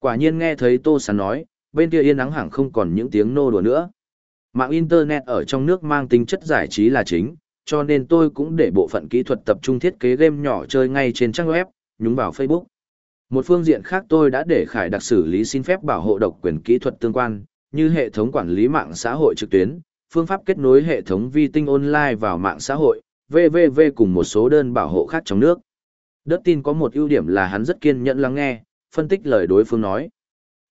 Quả nhiên nghe thấy Tô Sán nói, bên kia yên nắng hẳn không còn những tiếng nô đùa nữa. Mạng Internet ở trong nước mang tính chất giải trí là chính, cho nên tôi cũng để bộ phận kỹ thuật tập trung thiết kế game nhỏ chơi ngay trên trang web, nhúng vào Facebook. Một phương diện khác tôi đã để Khải đặc xử lý xin phép bảo hộ độc quyền kỹ thuật tương quan, như hệ thống quản lý mạng xã hội trực tuyến, phương pháp kết nối hệ thống vi tinh online vào mạng xã hội, VVV cùng một số đơn bảo hộ khác trong nước. Đất tin có một ưu điểm là hắn rất kiên nhẫn lắng nghe, phân tích lời đối phương nói.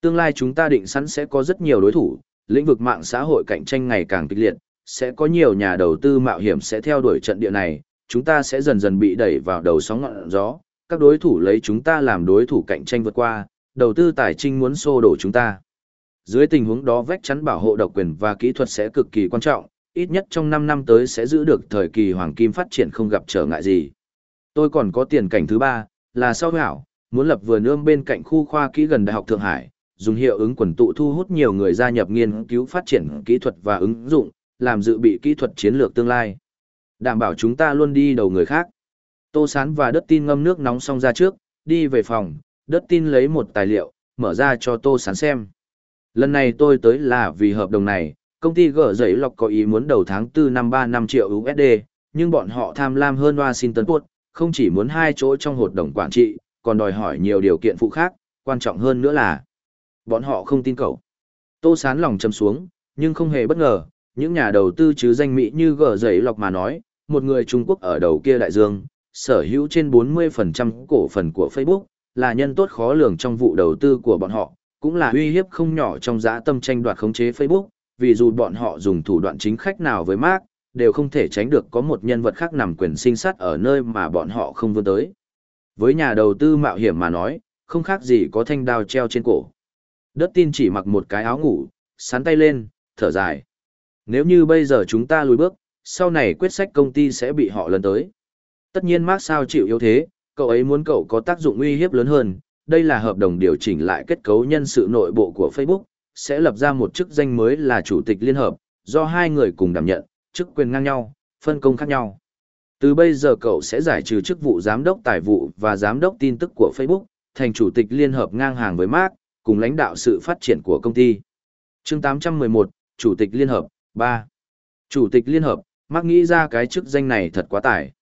Tương lai chúng ta định sẵn sẽ có rất nhiều đối thủ, lĩnh vực mạng xã hội cạnh tranh ngày càng kịch liệt, sẽ có nhiều nhà đầu tư mạo hiểm sẽ theo đuổi trận địa này, chúng ta sẽ dần dần bị đẩy vào đầu sóng ngọn gió, các đối thủ lấy chúng ta làm đối thủ cạnh tranh vượt qua, đầu tư tài chính muốn xô đổ chúng ta. Dưới tình huống đó vách chắn bảo hộ độc quyền và kỹ thuật sẽ cực kỳ quan trọng, ít nhất trong 5 năm tới sẽ giữ được thời kỳ hoàng kim phát triển không gặp trở ngại gì. Tôi còn có tiền cảnh thứ ba, là sau hảo, muốn lập vườn ươm bên cạnh khu khoa kỹ gần Đại học Thượng Hải, dùng hiệu ứng quần tụ thu hút nhiều người gia nhập nghiên cứu phát triển kỹ thuật và ứng dụng, làm dự bị kỹ thuật chiến lược tương lai. Đảm bảo chúng ta luôn đi đầu người khác. Tô Sán và Đất Tin ngâm nước nóng xong ra trước, đi về phòng, Đất Tin lấy một tài liệu, mở ra cho Tô Sán xem. Lần này tôi tới là vì hợp đồng này, công ty gỡ giấy lọc có ý muốn đầu tháng 4 năm 3 năm triệu USD, nhưng bọn họ tham lam hơn Washington Post, không chỉ muốn hai chỗ trong hội đồng quản trị, còn đòi hỏi nhiều điều kiện phụ khác, quan trọng hơn nữa là bọn họ không tin cậu. Tô sán lòng châm xuống, nhưng không hề bất ngờ, những nhà đầu tư chứ danh Mỹ như gờ giấy lọc mà nói, một người Trung Quốc ở đầu kia đại dương, sở hữu trên 40% cổ phần của Facebook, là nhân tốt khó lường trong vụ đầu tư của bọn họ, cũng là uy hiếp không nhỏ trong giã tâm tranh đoạt khống chế Facebook, vì dù bọn họ dùng thủ đoạn chính khách nào với Mark, đều không thể tránh được có một nhân vật khác nằm quyền sinh sát ở nơi mà bọn họ không vươn tới. Với nhà đầu tư mạo hiểm mà nói, không khác gì có thanh đao treo trên cổ. Đất tin chỉ mặc một cái áo ngủ, sán tay lên, thở dài. Nếu như bây giờ chúng ta lùi bước, sau này quyết sách công ty sẽ bị họ lần tới. Tất nhiên Mark sao chịu yếu thế, cậu ấy muốn cậu có tác dụng uy hiếp lớn hơn. Đây là hợp đồng điều chỉnh lại kết cấu nhân sự nội bộ của Facebook, sẽ lập ra một chức danh mới là chủ tịch liên hợp, do hai người cùng đảm nhận, chức quyền ngang nhau, phân công khác nhau. Từ bây giờ cậu sẽ giải trừ chức vụ giám đốc tài vụ và giám đốc tin tức của Facebook, thành chủ tịch liên hợp ngang hàng với Mark, cùng lãnh đạo sự phát triển của công ty. chương 811, Chủ tịch Liên hợp, 3. Chủ tịch Liên hợp, Mark nghĩ ra cái chức danh này thật quá tải.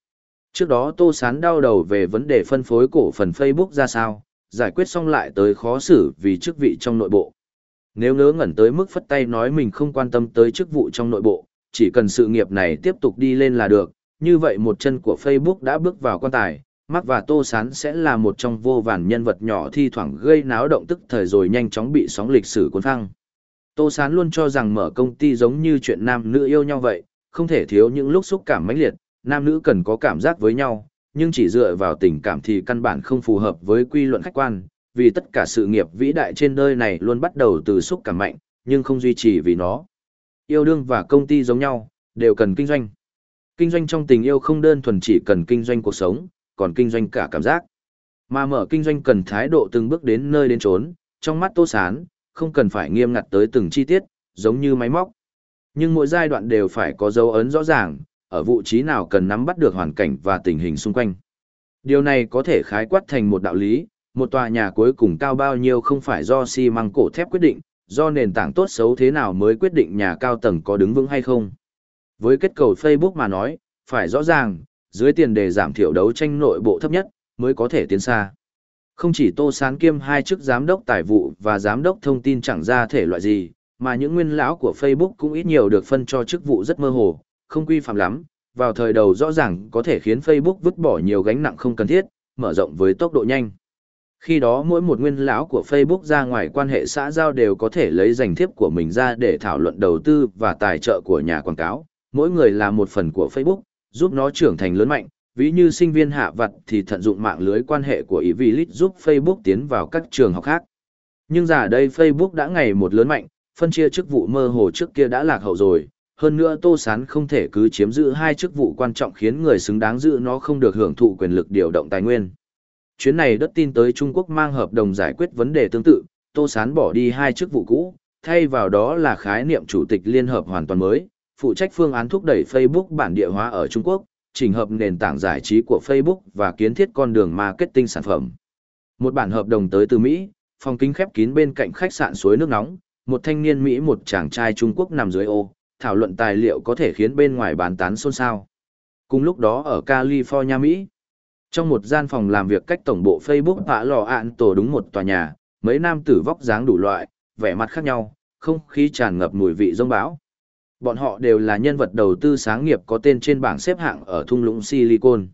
Trước đó Tô Sán đau đầu về vấn đề phân phối cổ phần Facebook ra sao, giải quyết xong lại tới khó xử vì chức vị trong nội bộ. Nếu ngớ ngẩn tới mức phất tay nói mình không quan tâm tới chức vụ trong nội bộ, chỉ cần sự nghiệp này tiếp tục đi lên là được, như vậy một chân của Facebook đã bước vào quan tài, Mark và Tô Sán sẽ là một trong vô vàn nhân vật nhỏ thi thoảng gây náo động tức thời rồi nhanh chóng bị sóng lịch sử cuốn phăng. Tô Sán luôn cho rằng mở công ty giống như chuyện nam nữ yêu nhau vậy, không thể thiếu những lúc xúc cảm mãnh liệt, nam nữ cần có cảm giác với nhau, nhưng chỉ dựa vào tình cảm thì căn bản không phù hợp với quy luận khách quan, vì tất cả sự nghiệp vĩ đại trên đời này luôn bắt đầu từ xúc cảm mạnh, nhưng không duy trì vì nó. Yêu đương và công ty giống nhau, đều cần kinh doanh. Kinh doanh trong tình yêu không đơn thuần chỉ cần kinh doanh cuộc sống, còn kinh doanh cả cảm giác. Mà mở kinh doanh cần thái độ từng bước đến nơi đến trốn, trong mắt tô sán, không cần phải nghiêm ngặt tới từng chi tiết, giống như máy móc. Nhưng mỗi giai đoạn đều phải có dấu ấn rõ ràng, ở vị trí nào cần nắm bắt được hoàn cảnh và tình hình xung quanh. Điều này có thể khái quát thành một đạo lý, một tòa nhà cuối cùng cao bao nhiêu không phải do xi măng cổ thép quyết định, do nền tảng tốt xấu thế nào mới quyết định nhà cao tầng có đứng vững hay không. Với kết cầu Facebook mà nói, phải rõ ràng, dưới tiền đề giảm thiểu đấu tranh nội bộ thấp nhất, mới có thể tiến xa. Không chỉ Tô Sán kiêm hai chức giám đốc tài vụ và giám đốc thông tin chẳng ra thể loại gì, mà những nguyên lão của Facebook cũng ít nhiều được phân cho chức vụ rất mơ hồ, không quy phạm lắm, vào thời đầu rõ ràng có thể khiến Facebook vứt bỏ nhiều gánh nặng không cần thiết, mở rộng với tốc độ nhanh. Khi đó mỗi một nguyên lão của Facebook ra ngoài quan hệ xã giao đều có thể lấy danh thiếp của mình ra để thảo luận đầu tư và tài trợ của nhà quảng cáo, mỗi người là một phần của Facebook, giúp nó trưởng thành lớn mạnh, ví như sinh viên hạ vật thì tận dụng mạng lưới quan hệ của Evilit giúp Facebook tiến vào các trường học khác. Nhưng giả đây Facebook đã ngày một lớn mạnh, phân chia chức vụ mơ hồ trước kia đã lạc hậu rồi, hơn nữa Tô Sán không thể cứ chiếm giữ hai chức vụ quan trọng khiến người xứng đáng giữ nó không được hưởng thụ quyền lực điều động tài nguyên. Chuyến này đất tin tới Trung Quốc mang hợp đồng giải quyết vấn đề tương tự, Tô Sán bỏ đi hai chức vụ cũ, thay vào đó là khái niệm chủ tịch liên hợp hoàn toàn mới, phụ trách phương án thúc đẩy Facebook bản địa hóa ở Trung Quốc, chỉnh hợp nền tảng giải trí của Facebook và kiến thiết con đường marketing sản phẩm. Một bản hợp đồng tới từ Mỹ, phòng kính khép kín bên cạnh khách sạn suối nước nóng, một thanh niên Mỹ một chàng trai Trung Quốc nằm dưới ô, thảo luận tài liệu có thể khiến bên ngoài bán tán xôn xao. Cùng lúc đó ở California Mỹ, trong một gian phòng làm việc cách tổng bộ Facebook vã lò ạn tổ đúng một tòa nhà, mấy nam tử vóc dáng đủ loại, vẻ mặt khác nhau, không khí tràn ngập mùi vị rông bão. Bọn họ đều là nhân vật đầu tư sáng nghiệp có tên trên bảng xếp hạng ở thung lũng Silicon.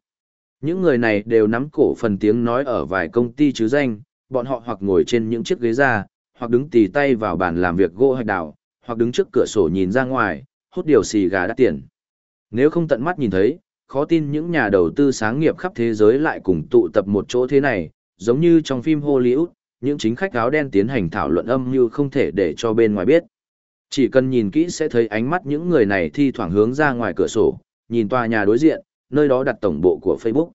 Những người này đều nắm cổ phần tiếng nói ở vài công ty chứ danh, bọn họ hoặc ngồi trên những chiếc ghế da, hoặc đứng tì tay vào bàn làm việc gỗ hạch đào, hoặc đứng trước cửa sổ nhìn ra ngoài, hút điều xì gà đắt tiền. Nếu không tận mắt nhìn thấy, khó tin những nhà đầu tư sáng nghiệp khắp thế giới lại cùng tụ tập một chỗ thế này, giống như trong phim Hollywood, những chính khách áo đen tiến hành thảo luận âm như không thể để cho bên ngoài biết. Chỉ cần nhìn kỹ sẽ thấy ánh mắt những người này thi thoảng hướng ra ngoài cửa sổ, nhìn tòa nhà đối diện, nơi đó đặt tổng bộ của Facebook.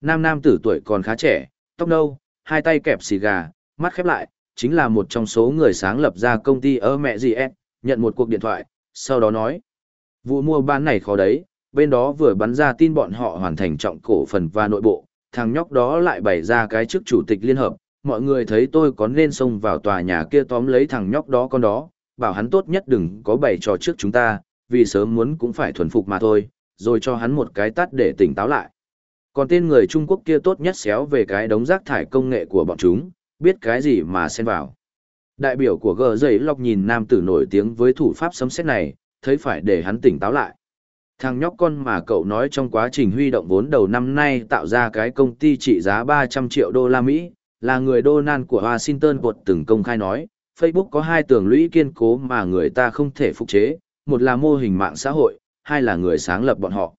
Nam nam tử tuổi còn khá trẻ, tóc nâu, hai tay kẹp xì gà, mắt khép lại, chính là một trong số người sáng lập ra công ty ở mẹ gì em, nhận một cuộc điện thoại, sau đó nói. Vụ mua bán này khó đấy, bên đó vừa bắn ra tin bọn họ hoàn thành trọng cổ phần và nội bộ, thằng nhóc đó lại bày ra cái chức chủ tịch liên hợp, mọi người thấy tôi có nên xông vào tòa nhà kia tóm lấy thằng nhóc đó con đó, bảo hắn tốt nhất đừng có bày trò trước chúng ta, vì sớm muốn cũng phải thuần phục mà thôi, rồi cho hắn một cái tát để tỉnh táo lại. Còn tên người Trung Quốc kia tốt nhất xéo về cái đống rác thải công nghệ của bọn chúng, biết cái gì mà xen vào. Đại biểu của gờ dây lọc nhìn nam tử nổi tiếng với thủ pháp sấm xét này, thấy phải để hắn tỉnh táo lại. Thằng nhóc con mà cậu nói trong quá trình huy động vốn đầu năm nay tạo ra cái công ty trị giá 300 triệu đô la Mỹ, là người đô nan của Washington Post từng công khai nói, Facebook có hai tường lũy kiên cố mà người ta không thể phục chế, một là mô hình mạng xã hội, hai là người sáng lập bọn họ.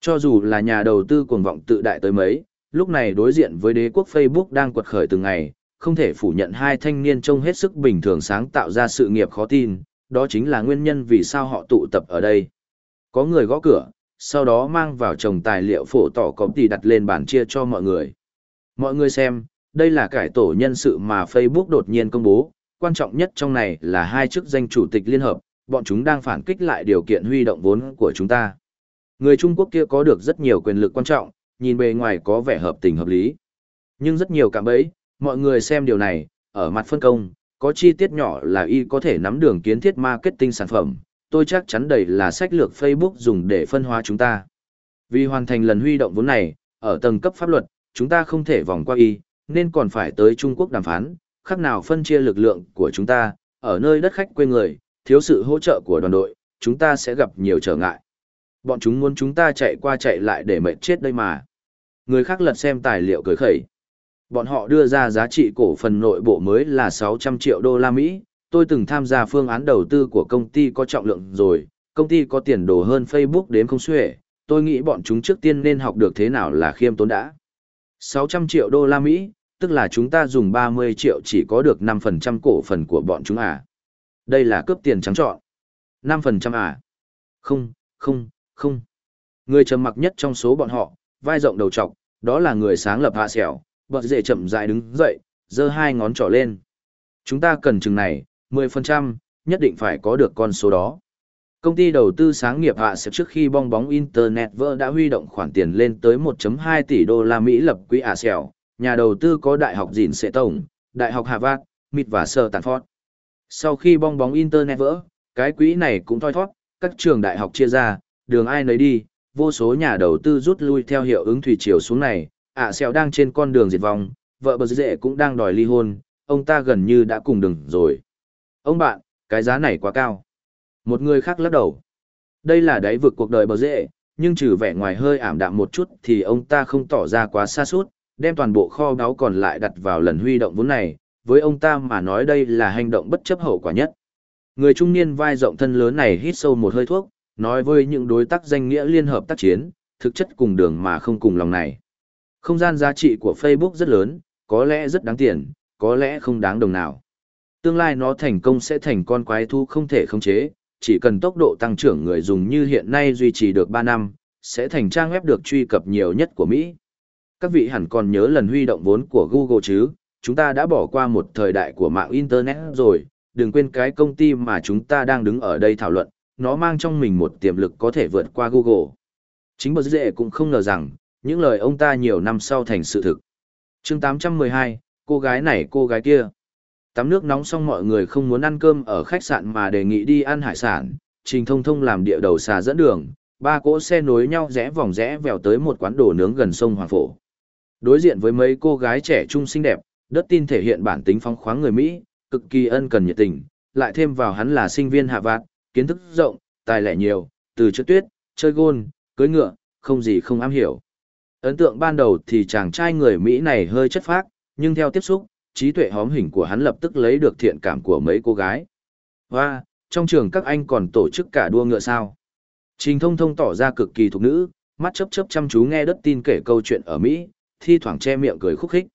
Cho dù là nhà đầu tư cuồng vọng tự đại tới mấy, lúc này đối diện với đế quốc Facebook đang quật khởi từng ngày, không thể phủ nhận hai thanh niên trông hết sức bình thường sáng tạo ra sự nghiệp khó tin, đó chính là nguyên nhân vì sao họ tụ tập ở đây. Có người gõ cửa, sau đó mang vào chồng tài liệu phổ tỏ công ty đặt lên bàn chia cho mọi người. Mọi người xem, đây là cải tổ nhân sự mà Facebook đột nhiên công bố, quan trọng nhất trong này là hai chức danh chủ tịch liên hợp, bọn chúng đang phản kích lại điều kiện huy động vốn của chúng ta. Người Trung Quốc kia có được rất nhiều quyền lực quan trọng, nhìn bề ngoài có vẻ hợp tình hợp lý. Nhưng rất nhiều cảm bẫy, mọi người xem điều này, ở mặt phân công, có chi tiết nhỏ là y có thể nắm đường kiến thiết marketing sản phẩm, tôi chắc chắn đầy là sách lược Facebook dùng để phân hóa chúng ta. Vì hoàn thành lần huy động vốn này, ở tầng cấp pháp luật, chúng ta không thể vòng qua y, nên còn phải tới Trung Quốc đàm phán, khác nào phân chia lực lượng của chúng ta, ở nơi đất khách quê người, thiếu sự hỗ trợ của đoàn đội, chúng ta sẽ gặp nhiều trở ngại. Bọn chúng muốn chúng ta chạy qua chạy lại để mệt chết đây mà. Người khác lật xem tài liệu cười khẩy. Bọn họ đưa ra giá trị cổ phần nội bộ mới là 600 triệu đô la Mỹ. Tôi từng tham gia phương án đầu tư của công ty có trọng lượng rồi, công ty có tiền đồ hơn Facebook đến không xuể. Tôi nghĩ bọn chúng trước tiên nên học được thế nào là khiêm tốn đã. 600 triệu đô la Mỹ, tức là chúng ta dùng 30 triệu chỉ có được 5% cổ phần của bọn chúng à. Đây là cướp tiền trắng trọn. 5% à? Không, không, không. Người trầm mặc nhất trong số bọn họ, vai rộng đầu trọc, đó là người sáng lập hạ xẻo, bật dễ chậm rãi đứng dậy, giơ hai ngón trỏ lên. Chúng ta cần chừng này, 10%, nhất định phải có được con số đó. Công ty đầu tư sáng nghiệp hạ sẹo trước khi bong bóng Internet vỡ đã huy động khoản tiền lên tới 1.2 tỷ đô la Mỹ lập quỹ hạ xẻo, nhà đầu tư có Đại học Dìn Sệ Tổng, Đại học Harvard, Mịt và Sơ Tàn Phót. Sau khi bong bóng Internet vỡ, cái quỹ này cũng thoi thoát, các trường đại học chia ra, đường ai nấy đi, vô số nhà đầu tư rút lui theo hiệu ứng thủy chiều xuống này, ạ à, xèo đang trên con đường diệt vong, vợ bờ dễ cũng đang đòi ly hôn, ông ta gần như đã cùng đường rồi. Ông bạn, cái giá này quá cao. Một người khác lắc đầu. Đây là đáy vực cuộc đời bờ dễ, nhưng trừ vẻ ngoài hơi ảm đạm một chút thì ông ta không tỏ ra quá xa suốt, đem toàn bộ kho báu còn lại đặt vào lần huy động vốn này, với ông ta mà nói đây là hành động bất chấp hậu quả nhất. Người trung niên vai rộng thân lớn này hít sâu một hơi thuốc, nói với những đối tác danh nghĩa liên hợp tác chiến, thực chất cùng đường mà không cùng lòng này. Không gian giá trị của Facebook rất lớn, có lẽ rất đáng tiền, có lẽ không đáng đồng nào. Tương lai nó thành công sẽ thành con quái thú không thể khống chế, chỉ cần tốc độ tăng trưởng người dùng như hiện nay duy trì được 3 năm, sẽ thành trang web được truy cập nhiều nhất của Mỹ. Các vị hẳn còn nhớ lần huy động vốn của Google chứ, chúng ta đã bỏ qua một thời đại của mạng Internet rồi, đừng quên cái công ty mà chúng ta đang đứng ở đây thảo luận, nó mang trong mình một tiềm lực có thể vượt qua Google. Chính bờ dễ cũng không ngờ rằng, những lời ông ta nhiều năm sau thành sự thực. chương 812, cô gái này cô gái kia. Tắm nước nóng xong mọi người không muốn ăn cơm ở khách sạn mà đề nghị đi ăn hải sản, trình thông thông làm địa đầu xà dẫn đường, ba cỗ xe nối nhau rẽ vòng rẽ vèo tới một quán đồ nướng gần sông Hoàng Phổ. Đối diện với mấy cô gái trẻ trung xinh đẹp, đất tin thể hiện bản tính phong khoáng người Mỹ, cực kỳ ân cần nhiệt tình, lại thêm vào hắn là sinh viên hạ vạt, kiến thức rộng, tài lẻ nhiều, từ chơi tuyết, chơi gôn, cưới ngựa, không gì không am hiểu. Ấn tượng ban đầu thì chàng trai người Mỹ này hơi chất phác, nhưng theo tiếp xúc, trí tuệ hóm hình của hắn lập tức lấy được thiện cảm của mấy cô gái. Và, trong trường các anh còn tổ chức cả đua ngựa sao. Trình thông thông tỏ ra cực kỳ thục nữ, mắt chấp chấp chăm chú nghe đất tin kể câu chuyện ở Mỹ, thi thoảng che miệng cười khúc khích.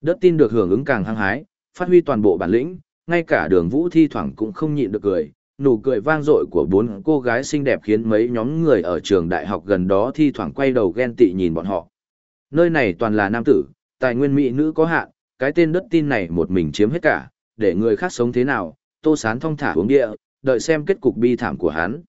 Đất tin được hưởng ứng càng hăng hái, phát huy toàn bộ bản lĩnh, ngay cả đường vũ thi thoảng cũng không nhịn được cười. Nụ cười vang dội của bốn cô gái xinh đẹp khiến mấy nhóm người ở trường đại học gần đó thi thoảng quay đầu ghen tị nhìn bọn họ. Nơi này toàn là nam tử, tài nguyên mỹ nữ có hạn, cái tên đất tin này một mình chiếm hết cả, để người khác sống thế nào, tô sán thong thả uống địa, đợi xem kết cục bi thảm của hắn.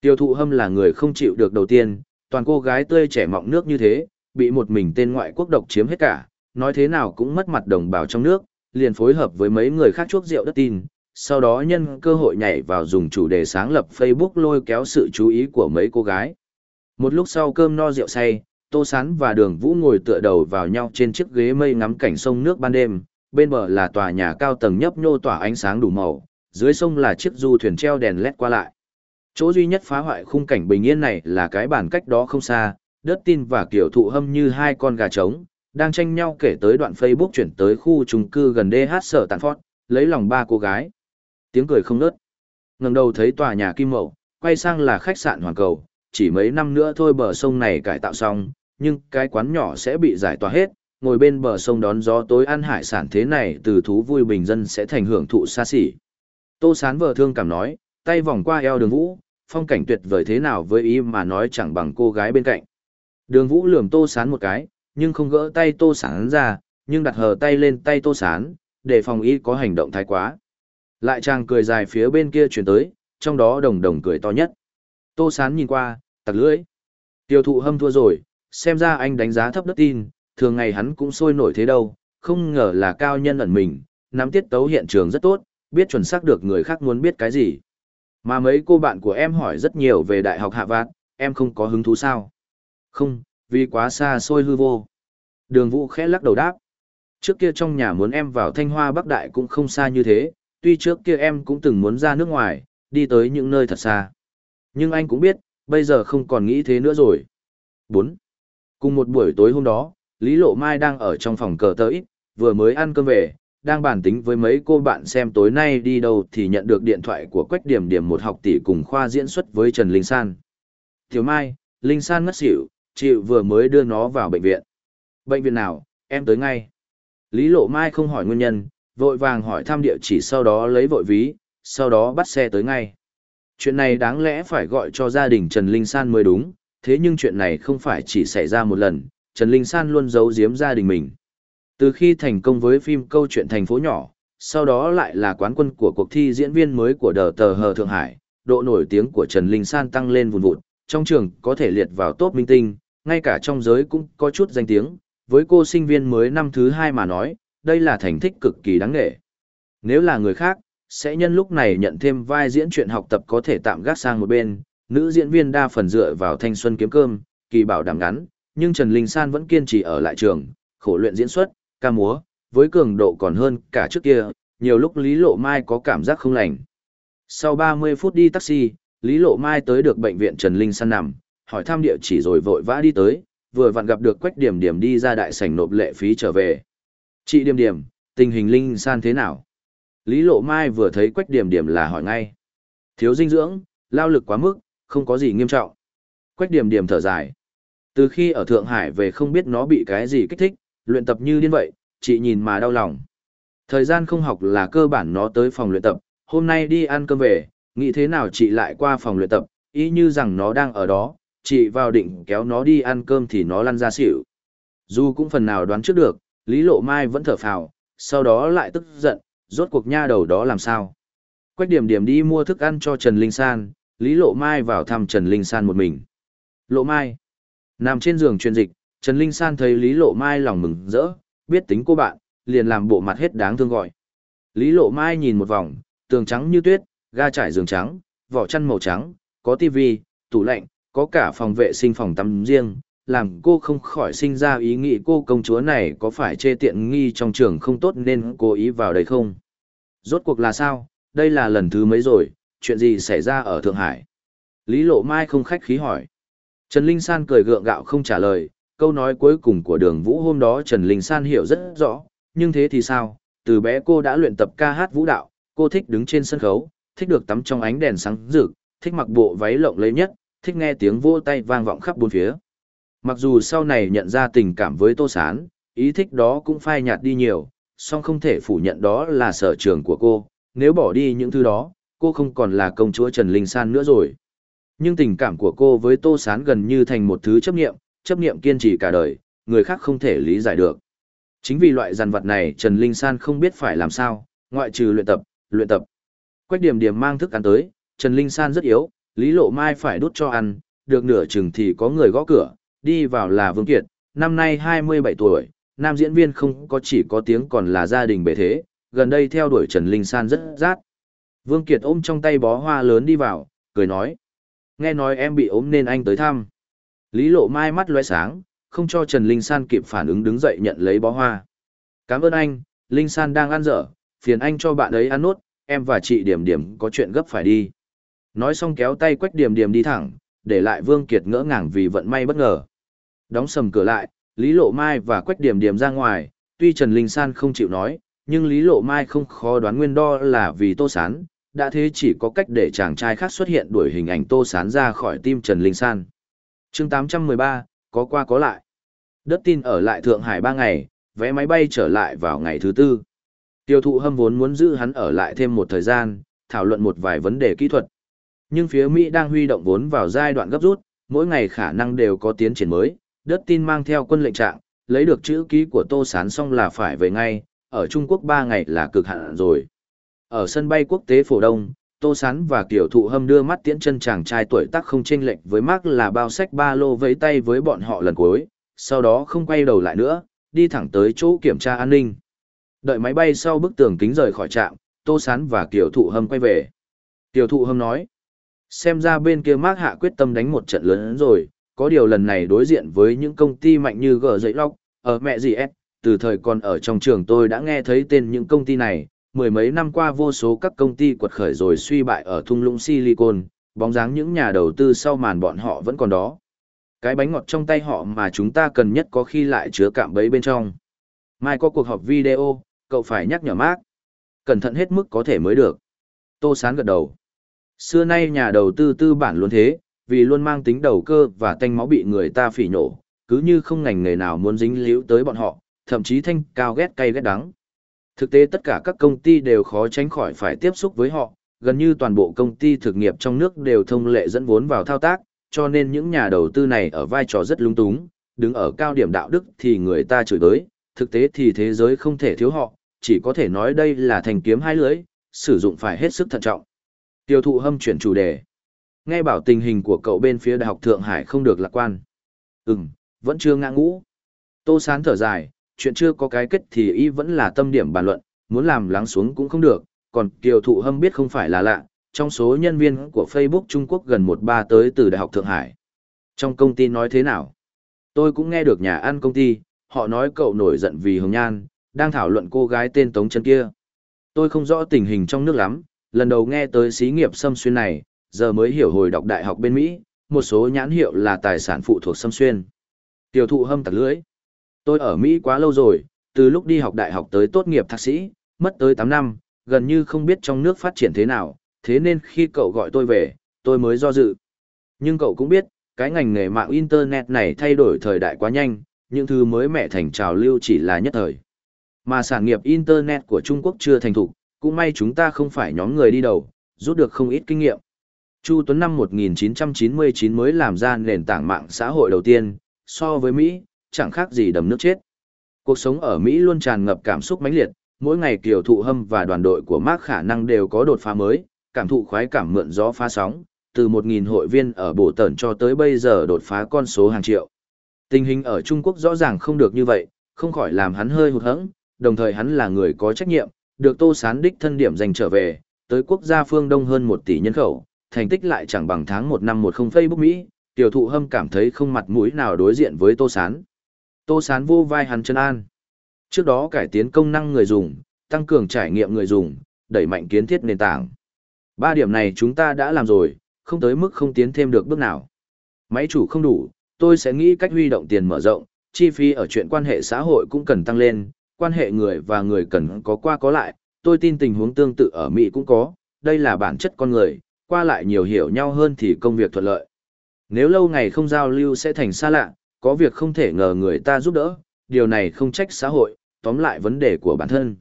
Tiêu thụ hâm là người không chịu được đầu tiên, toàn cô gái tươi trẻ mọng nước như thế, bị một mình tên ngoại quốc độc chiếm hết cả, nói thế nào cũng mất mặt đồng bào trong nước, liền phối hợp với mấy người khác chuốc rượu đất tin, sau đó nhân cơ hội nhảy vào dùng chủ đề sáng lập Facebook lôi kéo sự chú ý của mấy cô gái. Một lúc sau cơm no rượu say, Tô Sán và Đường Vũ ngồi tựa đầu vào nhau trên chiếc ghế mây ngắm cảnh sông nước ban đêm, bên bờ là tòa nhà cao tầng nhấp nhô tỏa ánh sáng đủ màu, dưới sông là chiếc du thuyền treo đèn led qua lại. Chỗ duy nhất phá hoại khung cảnh bình yên này là cái bàn cách đó không xa, đất tin và kiểu thụ hâm như hai con gà trống, đang tranh nhau kể tới đoạn Facebook chuyển tới khu chung cư gần DH sở tàn phót, lấy lòng ba cô gái. Tiếng cười không nớt. ngẩng đầu thấy tòa nhà kim mậu, quay sang là khách sạn Hoàng Cầu, chỉ mấy năm nữa thôi bờ sông này cải tạo xong, nhưng cái quán nhỏ sẽ bị giải tỏa hết, ngồi bên bờ sông đón gió tối ăn hải sản thế này từ thú vui bình dân sẽ thành hưởng thụ xa xỉ. Tô Sán vợ thương cảm nói, tay vòng qua eo đường vũ, phong cảnh tuyệt vời thế nào với ý mà nói chẳng bằng cô gái bên cạnh. Đường vũ lườm Tô Sán một cái, nhưng không gỡ tay Tô Sán ra, nhưng đặt hờ tay lên tay Tô Sán, để phòng Y có hành động thái quá. Lại chàng cười dài phía bên kia chuyển tới, trong đó đồng đồng cười to nhất. Tô Sán nhìn qua, tặc lưỡi. Tiêu thụ hâm thua rồi, xem ra anh đánh giá thấp đất tin, thường ngày hắn cũng sôi nổi thế đâu, không ngờ là cao nhân ẩn mình, nắm tiết tấu hiện trường rất tốt, biết chuẩn xác được người khác muốn biết cái gì. Mà mấy cô bạn của em hỏi rất nhiều về đại học hạ vạn, em không có hứng thú sao? Không, vì quá xa xôi hư vô. Đường vũ khẽ lắc đầu đáp. Trước kia trong nhà muốn em vào Thanh Hoa Bắc Đại cũng không xa như thế, tuy trước kia em cũng từng muốn ra nước ngoài, đi tới những nơi thật xa. Nhưng anh cũng biết, bây giờ không còn nghĩ thế nữa rồi. 4. Cùng một buổi tối hôm đó, Lý Lộ Mai đang ở trong phòng cờ tới, vừa mới ăn cơm về, đang bàn tính với mấy cô bạn xem tối nay đi đâu thì nhận được điện thoại của Quách Điểm Điểm một học tỷ cùng khoa diễn xuất với Trần Linh San. Tiểu Mai, Linh San ngất xỉu, chịu vừa mới đưa nó vào bệnh viện. Bệnh viện nào, em tới ngay. Lý Lộ Mai không hỏi nguyên nhân, vội vàng hỏi thăm địa chỉ sau đó lấy vội ví, sau đó bắt xe tới ngay. Chuyện này đáng lẽ phải gọi cho gia đình Trần Linh San mới đúng, thế nhưng chuyện này không phải chỉ xảy ra một lần, Trần Linh San luôn giấu giếm gia đình mình. Từ khi thành công với phim câu chuyện thành phố nhỏ, sau đó lại là quán quân của cuộc thi diễn viên mới của đờ tờ hờ Thượng Hải, độ nổi tiếng của Trần Linh San tăng lên vùn vụt, trong trường có thể liệt vào top minh tinh, ngay cả trong giới cũng có chút danh tiếng, với cô sinh viên mới năm thứ hai mà nói, đây là thành tích cực kỳ đáng nghệ. Nếu là người khác, sẽ nhân lúc này nhận thêm vai diễn chuyện học tập có thể tạm gác sang một bên, nữ diễn viên đa phần dựa vào thanh xuân kiếm cơm, kỳ bảo đảm ngắn, nhưng Trần Linh San vẫn kiên trì ở lại trường, khổ luyện diễn xuất, ca múa, với cường độ còn hơn cả trước kia, nhiều lúc Lý Lộ Mai có cảm giác không lành. Sau 30 phút đi taxi, Lý Lộ Mai tới được bệnh viện Trần Linh San nằm, hỏi thăm địa chỉ rồi vội vã đi tới, vừa vặn gặp được Quách Điểm Điểm đi ra đại sảnh nộp lệ phí trở về. Chị Điểm Điểm, tình hình Linh San thế nào? Lý Lộ Mai vừa thấy Quách Điểm Điểm là hỏi ngay. Thiếu dinh dưỡng, lao lực quá mức, không có gì nghiêm trọng. Quách Điểm Điểm thở dài. Từ khi ở Thượng Hải về không biết nó bị cái gì kích thích, luyện tập như điên vậy, chị nhìn mà đau lòng. Thời gian không học là cơ bản nó tới phòng luyện tập, hôm nay đi ăn cơm về, nghĩ thế nào chị lại qua phòng luyện tập, ý như rằng nó đang ở đó, chị vào định kéo nó đi ăn cơm thì nó lăn ra xỉu. Dù cũng phần nào đoán trước được, Lý Lộ Mai vẫn thở phào, sau đó lại tức giận, rốt cuộc nha đầu đó làm sao. Quách điểm điểm đi mua thức ăn cho Trần Linh San, Lý Lộ Mai vào thăm Trần Linh San một mình. Lộ Mai. Nằm trên giường truyền dịch, Trần Linh San thấy Lý Lộ Mai lòng mừng rỡ, biết tính cô bạn, liền làm bộ mặt hết đáng thương gọi. Lý Lộ Mai nhìn một vòng, tường trắng như tuyết, ga trải giường trắng, vỏ chăn màu trắng, có tivi, tủ lạnh, có cả phòng vệ sinh phòng tắm riêng, làm cô không khỏi sinh ra ý nghĩ cô công chúa này có phải chê tiện nghi trong trường không tốt nên cố ý vào đây không. Rốt cuộc là sao, đây là lần thứ mấy rồi, chuyện gì xảy ra ở Thượng Hải. Lý Lộ Mai không khách khí hỏi. Trần Linh San cười gượng gạo không trả lời, câu nói cuối cùng của đường vũ hôm đó Trần Linh San hiểu rất rõ, nhưng thế thì sao, từ bé cô đã luyện tập ca hát vũ đạo, cô thích đứng trên sân khấu, thích được tắm trong ánh đèn sáng rực, thích mặc bộ váy lộng lẫy nhất, thích nghe tiếng vỗ tay vang vọng khắp bốn phía. Mặc dù sau này nhận ra tình cảm với Tô Sán, ý thích đó cũng phai nhạt đi nhiều, song không thể phủ nhận đó là sở trường của cô, nếu bỏ đi những thứ đó, cô không còn là công chúa Trần Linh San nữa rồi. Nhưng tình cảm của cô với Tô Sán gần như thành một thứ chấp niệm, chấp niệm kiên trì cả đời, người khác không thể lý giải được. Chính vì loại dàn vật này Trần Linh San không biết phải làm sao, ngoại trừ luyện tập, luyện tập. Quách điểm điểm mang thức ăn tới, Trần Linh San rất yếu, Lý Lộ Mai phải đút cho ăn, được nửa chừng thì có người gõ cửa, đi vào là Vương Kiệt, năm nay 27 tuổi, nam diễn viên không có chỉ có tiếng còn là gia đình bề thế, gần đây theo đuổi Trần Linh San rất rát. Vương Kiệt ôm trong tay bó hoa lớn đi vào, cười nói. Nghe nói em bị ốm nên anh tới thăm. Lý Lộ Mai mắt loe sáng, không cho Trần Linh San kịp phản ứng đứng dậy nhận lấy bó hoa. Cảm ơn anh, Linh San đang ăn dở, phiền anh cho bạn ấy ăn nốt, em và chị Điểm Điểm có chuyện gấp phải đi. Nói xong kéo tay Quách Điểm Điểm đi thẳng, để lại Vương Kiệt ngỡ ngàng vì vận may bất ngờ. Đóng sầm cửa lại, Lý Lộ Mai và Quách Điểm Điểm ra ngoài, tuy Trần Linh San không chịu nói, nhưng Lý Lộ Mai không khó đoán nguyên đo là vì Tô Sán, đã thế chỉ có cách để chàng trai khác xuất hiện đuổi hình ảnh Tô Sán ra khỏi tim Trần Linh San. chương 813, có qua có lại. Đất tin ở lại Thượng Hải 3 ngày, vé máy bay trở lại vào ngày thứ tư. Tiêu thụ hâm vốn muốn giữ hắn ở lại thêm một thời gian, thảo luận một vài vấn đề kỹ thuật. Nhưng phía Mỹ đang huy động vốn vào giai đoạn gấp rút, mỗi ngày khả năng đều có tiến triển mới. Đất tin mang theo quân lệnh trạng, lấy được chữ ký của Tô Sán xong là phải về ngay, ở Trung Quốc 3 ngày là cực hạn rồi. Ở sân bay quốc tế Phổ Đông, Tô Sán và Kiều Thụ Hâm đưa mắt tiễn chân chàng trai tuổi tác không chênh lệch với Mark là bao sách ba lô vẫy tay với bọn họ lần cuối, sau đó không quay đầu lại nữa, đi thẳng tới chỗ kiểm tra an ninh. Đợi máy bay sau bức tường kính rời khỏi trạm, Tô Sán và Kiều Thụ Hâm quay về. Kiều Thụ Hâm nói, xem ra bên kia Mark hạ quyết tâm đánh một trận lớn rồi, có điều lần này đối diện với những công ty mạnh như G Dậy Lóc, ở mẹ gì S, từ thời còn ở trong trường tôi đã nghe thấy tên những công ty này, mười mấy năm qua vô số các công ty quật khởi rồi suy bại ở thung lũng Silicon, bóng dáng những nhà đầu tư sau màn bọn họ vẫn còn đó. Cái bánh ngọt trong tay họ mà chúng ta cần nhất có khi lại chứa cạm bẫy bên trong. Mai có cuộc họp video, cậu phải nhắc nhở Mark. Cẩn thận hết mức có thể mới được. Tô Sán gật đầu. Xưa nay nhà đầu tư tư bản luôn thế, vì luôn mang tính đầu cơ và tanh máu bị người ta phỉ nhổ, cứ như không ngành nghề nào muốn dính líu tới bọn họ, thậm chí thanh cao ghét cay ghét đắng. Thực tế tất cả các công ty đều khó tránh khỏi phải tiếp xúc với họ, gần như toàn bộ công ty thực nghiệp trong nước đều thông lệ dẫn vốn vào thao tác, cho nên những nhà đầu tư này ở vai trò rất lung túng, đứng ở cao điểm đạo đức thì người ta chửi tới, thực tế thì thế giới không thể thiếu họ, chỉ có thể nói đây là thành kiếm hai lưỡi, sử dụng phải hết sức thận trọng. Tiêu thụ hâm chuyển chủ đề. Nghe bảo tình hình của cậu bên phía Đại học Thượng Hải không được lạc quan. Ừm, vẫn chưa ngã ngũ. Tô Sán thở dài, chuyện chưa có cái kết thì y vẫn là tâm điểm bàn luận, muốn làm lắng xuống cũng không được, còn Kiều Thụ Hâm biết không phải là lạ, trong số nhân viên của Facebook Trung Quốc gần một ba tới từ Đại học Thượng Hải. Trong công ty nói thế nào? Tôi cũng nghe được nhà ăn công ty, họ nói cậu nổi giận vì Hồng Nhan, đang thảo luận cô gái tên Tống Trân kia. Tôi không rõ tình hình trong nước lắm, lần đầu nghe tới xí nghiệp xâm xuyên này, giờ mới hiểu hồi đọc đại học bên Mỹ, một số nhãn hiệu là tài sản phụ thuộc xâm xuyên. Tiểu thụ hâm tặc lưỡi. Tôi ở Mỹ quá lâu rồi, từ lúc đi học đại học tới tốt nghiệp thạc sĩ, mất tới 8 năm, gần như không biết trong nước phát triển thế nào, thế nên khi cậu gọi tôi về, tôi mới do dự. Nhưng cậu cũng biết, cái ngành nghề mạng Internet này thay đổi thời đại quá nhanh, những thứ mới mẻ thành trào lưu chỉ là nhất thời. Mà sản nghiệp Internet của Trung Quốc chưa thành thục, cũng may chúng ta không phải nhóm người đi đầu, rút được không ít kinh nghiệm. Chu Tuấn năm 1999 mới làm ra nền tảng mạng xã hội đầu tiên, so với Mỹ, chẳng khác gì đầm nước chết. Cuộc sống ở Mỹ luôn tràn ngập cảm xúc mãnh liệt, mỗi ngày kiểu Thụ Hâm và đoàn đội của Mark khả năng đều có đột phá mới, cảm thụ khoái cảm mượn gió phá sóng, từ 1.000 hội viên ở Bồ Tẩn cho tới bây giờ đột phá con số hàng triệu. Tình hình ở Trung Quốc rõ ràng không được như vậy, không khỏi làm hắn hơi hụt hẫng, đồng thời hắn là người có trách nhiệm, được Tô Sán đích thân điểm dành trở về, tới quốc gia phương Đông hơn 1 tỷ nhân khẩu, thành tích lại chẳng bằng tháng 1 năm 10 Facebook Mỹ, tiểu thụ hâm cảm thấy không mặt mũi nào đối diện với Tô Sán. Tô Sán vô vai hắn chân an. Trước đó cải tiến công năng người dùng, tăng cường trải nghiệm người dùng, đẩy mạnh kiến thiết nền tảng. Ba điểm này chúng ta đã làm rồi, không tới mức không tiến thêm được bước nào. Máy chủ không đủ, tôi sẽ nghĩ cách huy động tiền mở rộng, chi phí ở chuyện quan hệ xã hội cũng cần tăng lên, quan hệ người và người cần có qua có lại, tôi tin tình huống tương tự ở Mỹ cũng có, đây là bản chất con người, qua lại nhiều hiểu nhau hơn thì công việc thuận lợi. Nếu lâu ngày không giao lưu sẽ thành xa lạ, có việc không thể ngờ người ta giúp đỡ, điều này không trách xã hội, tóm lại vấn đề của bản thân.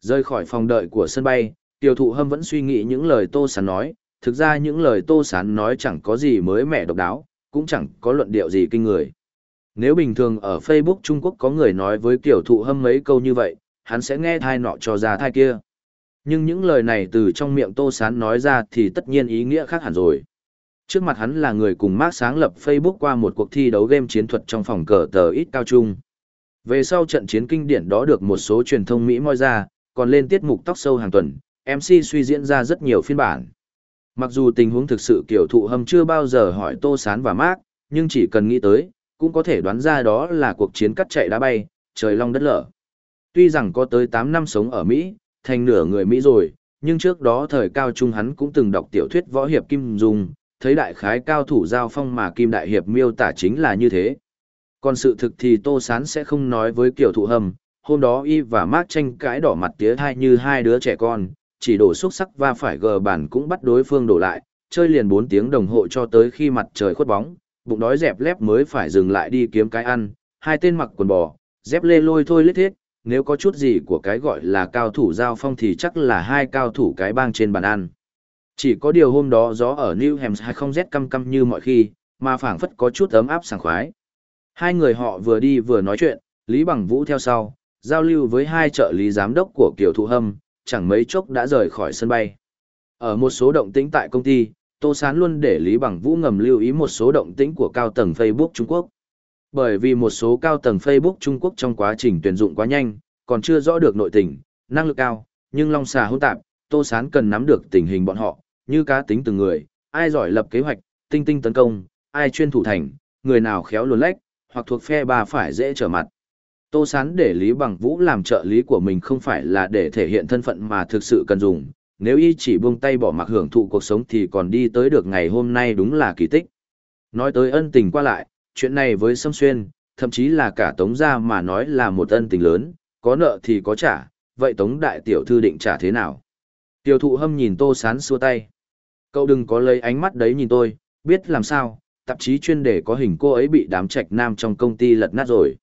Rơi khỏi phòng đợi của sân bay, tiểu thụ hâm vẫn suy nghĩ những lời Tô Sán nói, thực ra những lời Tô Sán nói chẳng có gì mới mẻ độc đáo, cũng chẳng có luận điệu gì kinh người. Nếu bình thường ở Facebook Trung Quốc có người nói với kiểu thụ hâm mấy câu như vậy, hắn sẽ nghe thai nọ cho ra thai kia. Nhưng những lời này từ trong miệng Tô Sán nói ra thì tất nhiên ý nghĩa khác hẳn rồi. Trước mặt hắn là người cùng Mark sáng lập Facebook qua một cuộc thi đấu game chiến thuật trong phòng cờ tờ ít cao trung. Về sau trận chiến kinh điển đó được một số truyền thông Mỹ moi ra, còn lên tiết mục tóc sâu hàng tuần, MC suy diễn ra rất nhiều phiên bản. Mặc dù tình huống thực sự kiểu thụ hâm chưa bao giờ hỏi Tô Sán và Mark, nhưng chỉ cần nghĩ tới, cũng có thể đoán ra đó là cuộc chiến cắt chạy đá bay, trời long đất lở. Tuy rằng có tới 8 năm sống ở Mỹ, thành nửa người Mỹ rồi, nhưng trước đó thời cao trung hắn cũng từng đọc tiểu thuyết võ hiệp Kim Dung, thấy đại khái cao thủ giao phong mà Kim Đại Hiệp miêu tả chính là như thế. Còn sự thực thì Tô Sán sẽ không nói với kiểu thụ hầm, hôm đó y và Mark tranh cãi đỏ mặt tía thai như hai đứa trẻ con, chỉ đổ xúc sắc và phải gờ bản cũng bắt đối phương đổ lại, chơi liền 4 tiếng đồng hồ cho tới khi mặt trời khuất bóng, bụng đói dẹp lép mới phải dừng lại đi kiếm cái ăn, hai tên mặc quần bò, dép lê lôi thôi lết thiết, nếu có chút gì của cái gọi là cao thủ giao phong thì chắc là hai cao thủ cái bang trên bàn ăn. Chỉ có điều hôm đó gió ở New Hampshire không rét căm căm như mọi khi, mà phảng phất có chút ấm áp sảng khoái. Hai người họ vừa đi vừa nói chuyện, Lý Bằng Vũ theo sau, giao lưu với hai trợ lý giám đốc của Kiều Thụ Hâm, chẳng mấy chốc đã rời khỏi sân bay. Ở một số động tĩnh tại công ty, Tô Sán luôn để Lý Bằng Vũ ngầm lưu ý một số động tĩnh của cao tầng Facebook Trung Quốc. Bởi vì một số cao tầng Facebook Trung Quốc trong quá trình tuyển dụng quá nhanh, còn chưa rõ được nội tình, năng lực cao, nhưng long xà hỗn tạp, Tô Sán cần nắm được tình hình bọn họ, như cá tính từng người, ai giỏi lập kế hoạch, tinh tinh tấn công, ai chuyên thủ thành, người nào khéo luồn lách, hoặc thuộc phe bà phải dễ trở mặt. Tô Sán để Lý Bằng Vũ làm trợ lý của mình không phải là để thể hiện thân phận mà thực sự cần dùng, nếu y chỉ buông tay bỏ mặc hưởng thụ cuộc sống thì còn đi tới được ngày hôm nay đúng là kỳ tích. Nói tới ân tình qua lại, chuyện này với Sâm Xuyên, thậm chí là cả Tống Gia mà nói là một ân tình lớn, có nợ thì có trả, vậy Tống Đại Tiểu Thư định trả thế nào? Tiểu thụ hâm nhìn Tô Sán xua tay. Cậu đừng có lấy ánh mắt đấy nhìn tôi, biết làm sao, tạp chí chuyên đề có hình cô ấy bị đám trạch nam trong công ty lật nát rồi.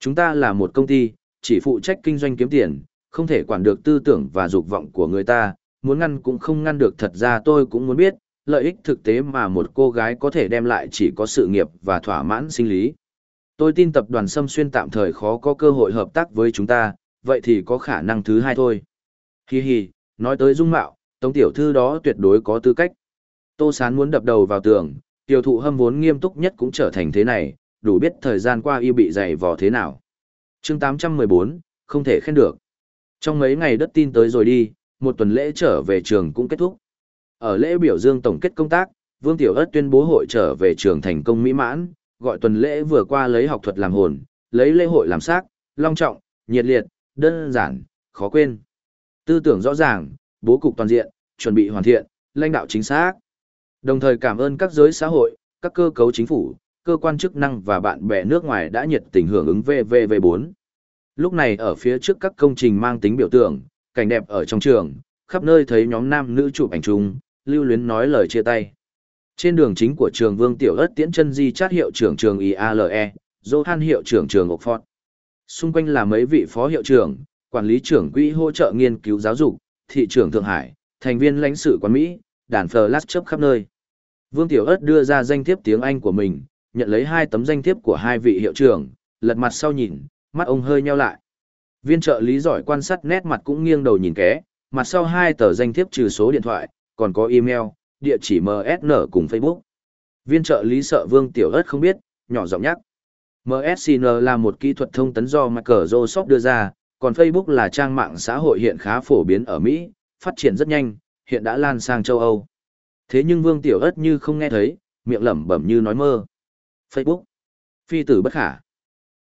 Chúng ta là một công ty, chỉ phụ trách kinh doanh kiếm tiền, không thể quản được tư tưởng và dục vọng của người ta, muốn ngăn cũng không ngăn được thật ra tôi cũng muốn biết, lợi ích thực tế mà một cô gái có thể đem lại chỉ có sự nghiệp và thỏa mãn sinh lý. Tôi tin tập đoàn Sâm Xuyên tạm thời khó có cơ hội hợp tác với chúng ta, vậy thì có khả năng thứ hai thôi. Hi hi, nói tới dung mạo, Tống tiểu thư đó tuyệt đối có tư cách. Tô Sán muốn đập đầu vào tường, tiểu thụ hâm vốn nghiêm túc nhất cũng trở thành thế này, đủ biết thời gian qua y bị dày vò thế nào. chương 814, không thể khen được. Trong mấy ngày đất tin tới rồi đi, một tuần lễ trở về trường cũng kết thúc. Ở lễ biểu dương tổng kết công tác, Vương Tiểu Ất tuyên bố hội trở về trường thành công mỹ mãn, gọi tuần lễ vừa qua lấy học thuật làm hồn, lấy lễ hội làm xác, long trọng, nhiệt liệt, đơn giản, khó quên. Tư tưởng rõ ràng, bố cục toàn diện, chuẩn bị hoàn thiện, lãnh đạo chính xác. Đồng thời cảm ơn các giới xã hội, các cơ cấu chính phủ, cơ quan chức năng và bạn bè nước ngoài đã nhiệt tình hưởng ứng VVV4. Lúc này ở phía trước các công trình mang tính biểu tượng, cảnh đẹp ở trong trường, khắp nơi thấy nhóm nam nữ chụp ảnh chung, lưu luyến nói lời chia tay. Trên đường chính của trường Vương Tiểu Ất tiễn chân di chát hiệu trưởng trường IALE, Johan hiệu trưởng trường Oxford. Xung quanh là mấy vị phó hiệu trưởng, quản lý trưởng quỹ hỗ trợ nghiên cứu giáo dục, thị trưởng Thượng Hải, thành viên lãnh sự quán Mỹ, đàn phờ lát chấp khắp nơi. Vương Tiểu Ất đưa ra danh thiếp tiếng Anh của mình, nhận lấy hai tấm danh thiếp của hai vị hiệu trưởng, lật mặt sau nhìn, mắt ông hơi nheo lại. Viên trợ lý giỏi quan sát nét mặt cũng nghiêng đầu nhìn ké, mặt sau hai tờ danh thiếp trừ số điện thoại, còn có email, địa chỉ MSN cùng Facebook. Viên trợ lý sợ Vương Tiểu ớt không biết, nhỏ giọng nhắc. MSN là một kỹ thuật thông tấn do Microsoft đưa ra, còn Facebook là trang mạng xã hội hiện khá phổ biến ở Mỹ, phát triển rất nhanh, hiện đã lan sang châu Âu. Thế nhưng Vương Tiểu ớt như không nghe thấy, miệng lẩm bẩm như nói mơ. Facebook. Phi tử bất khả.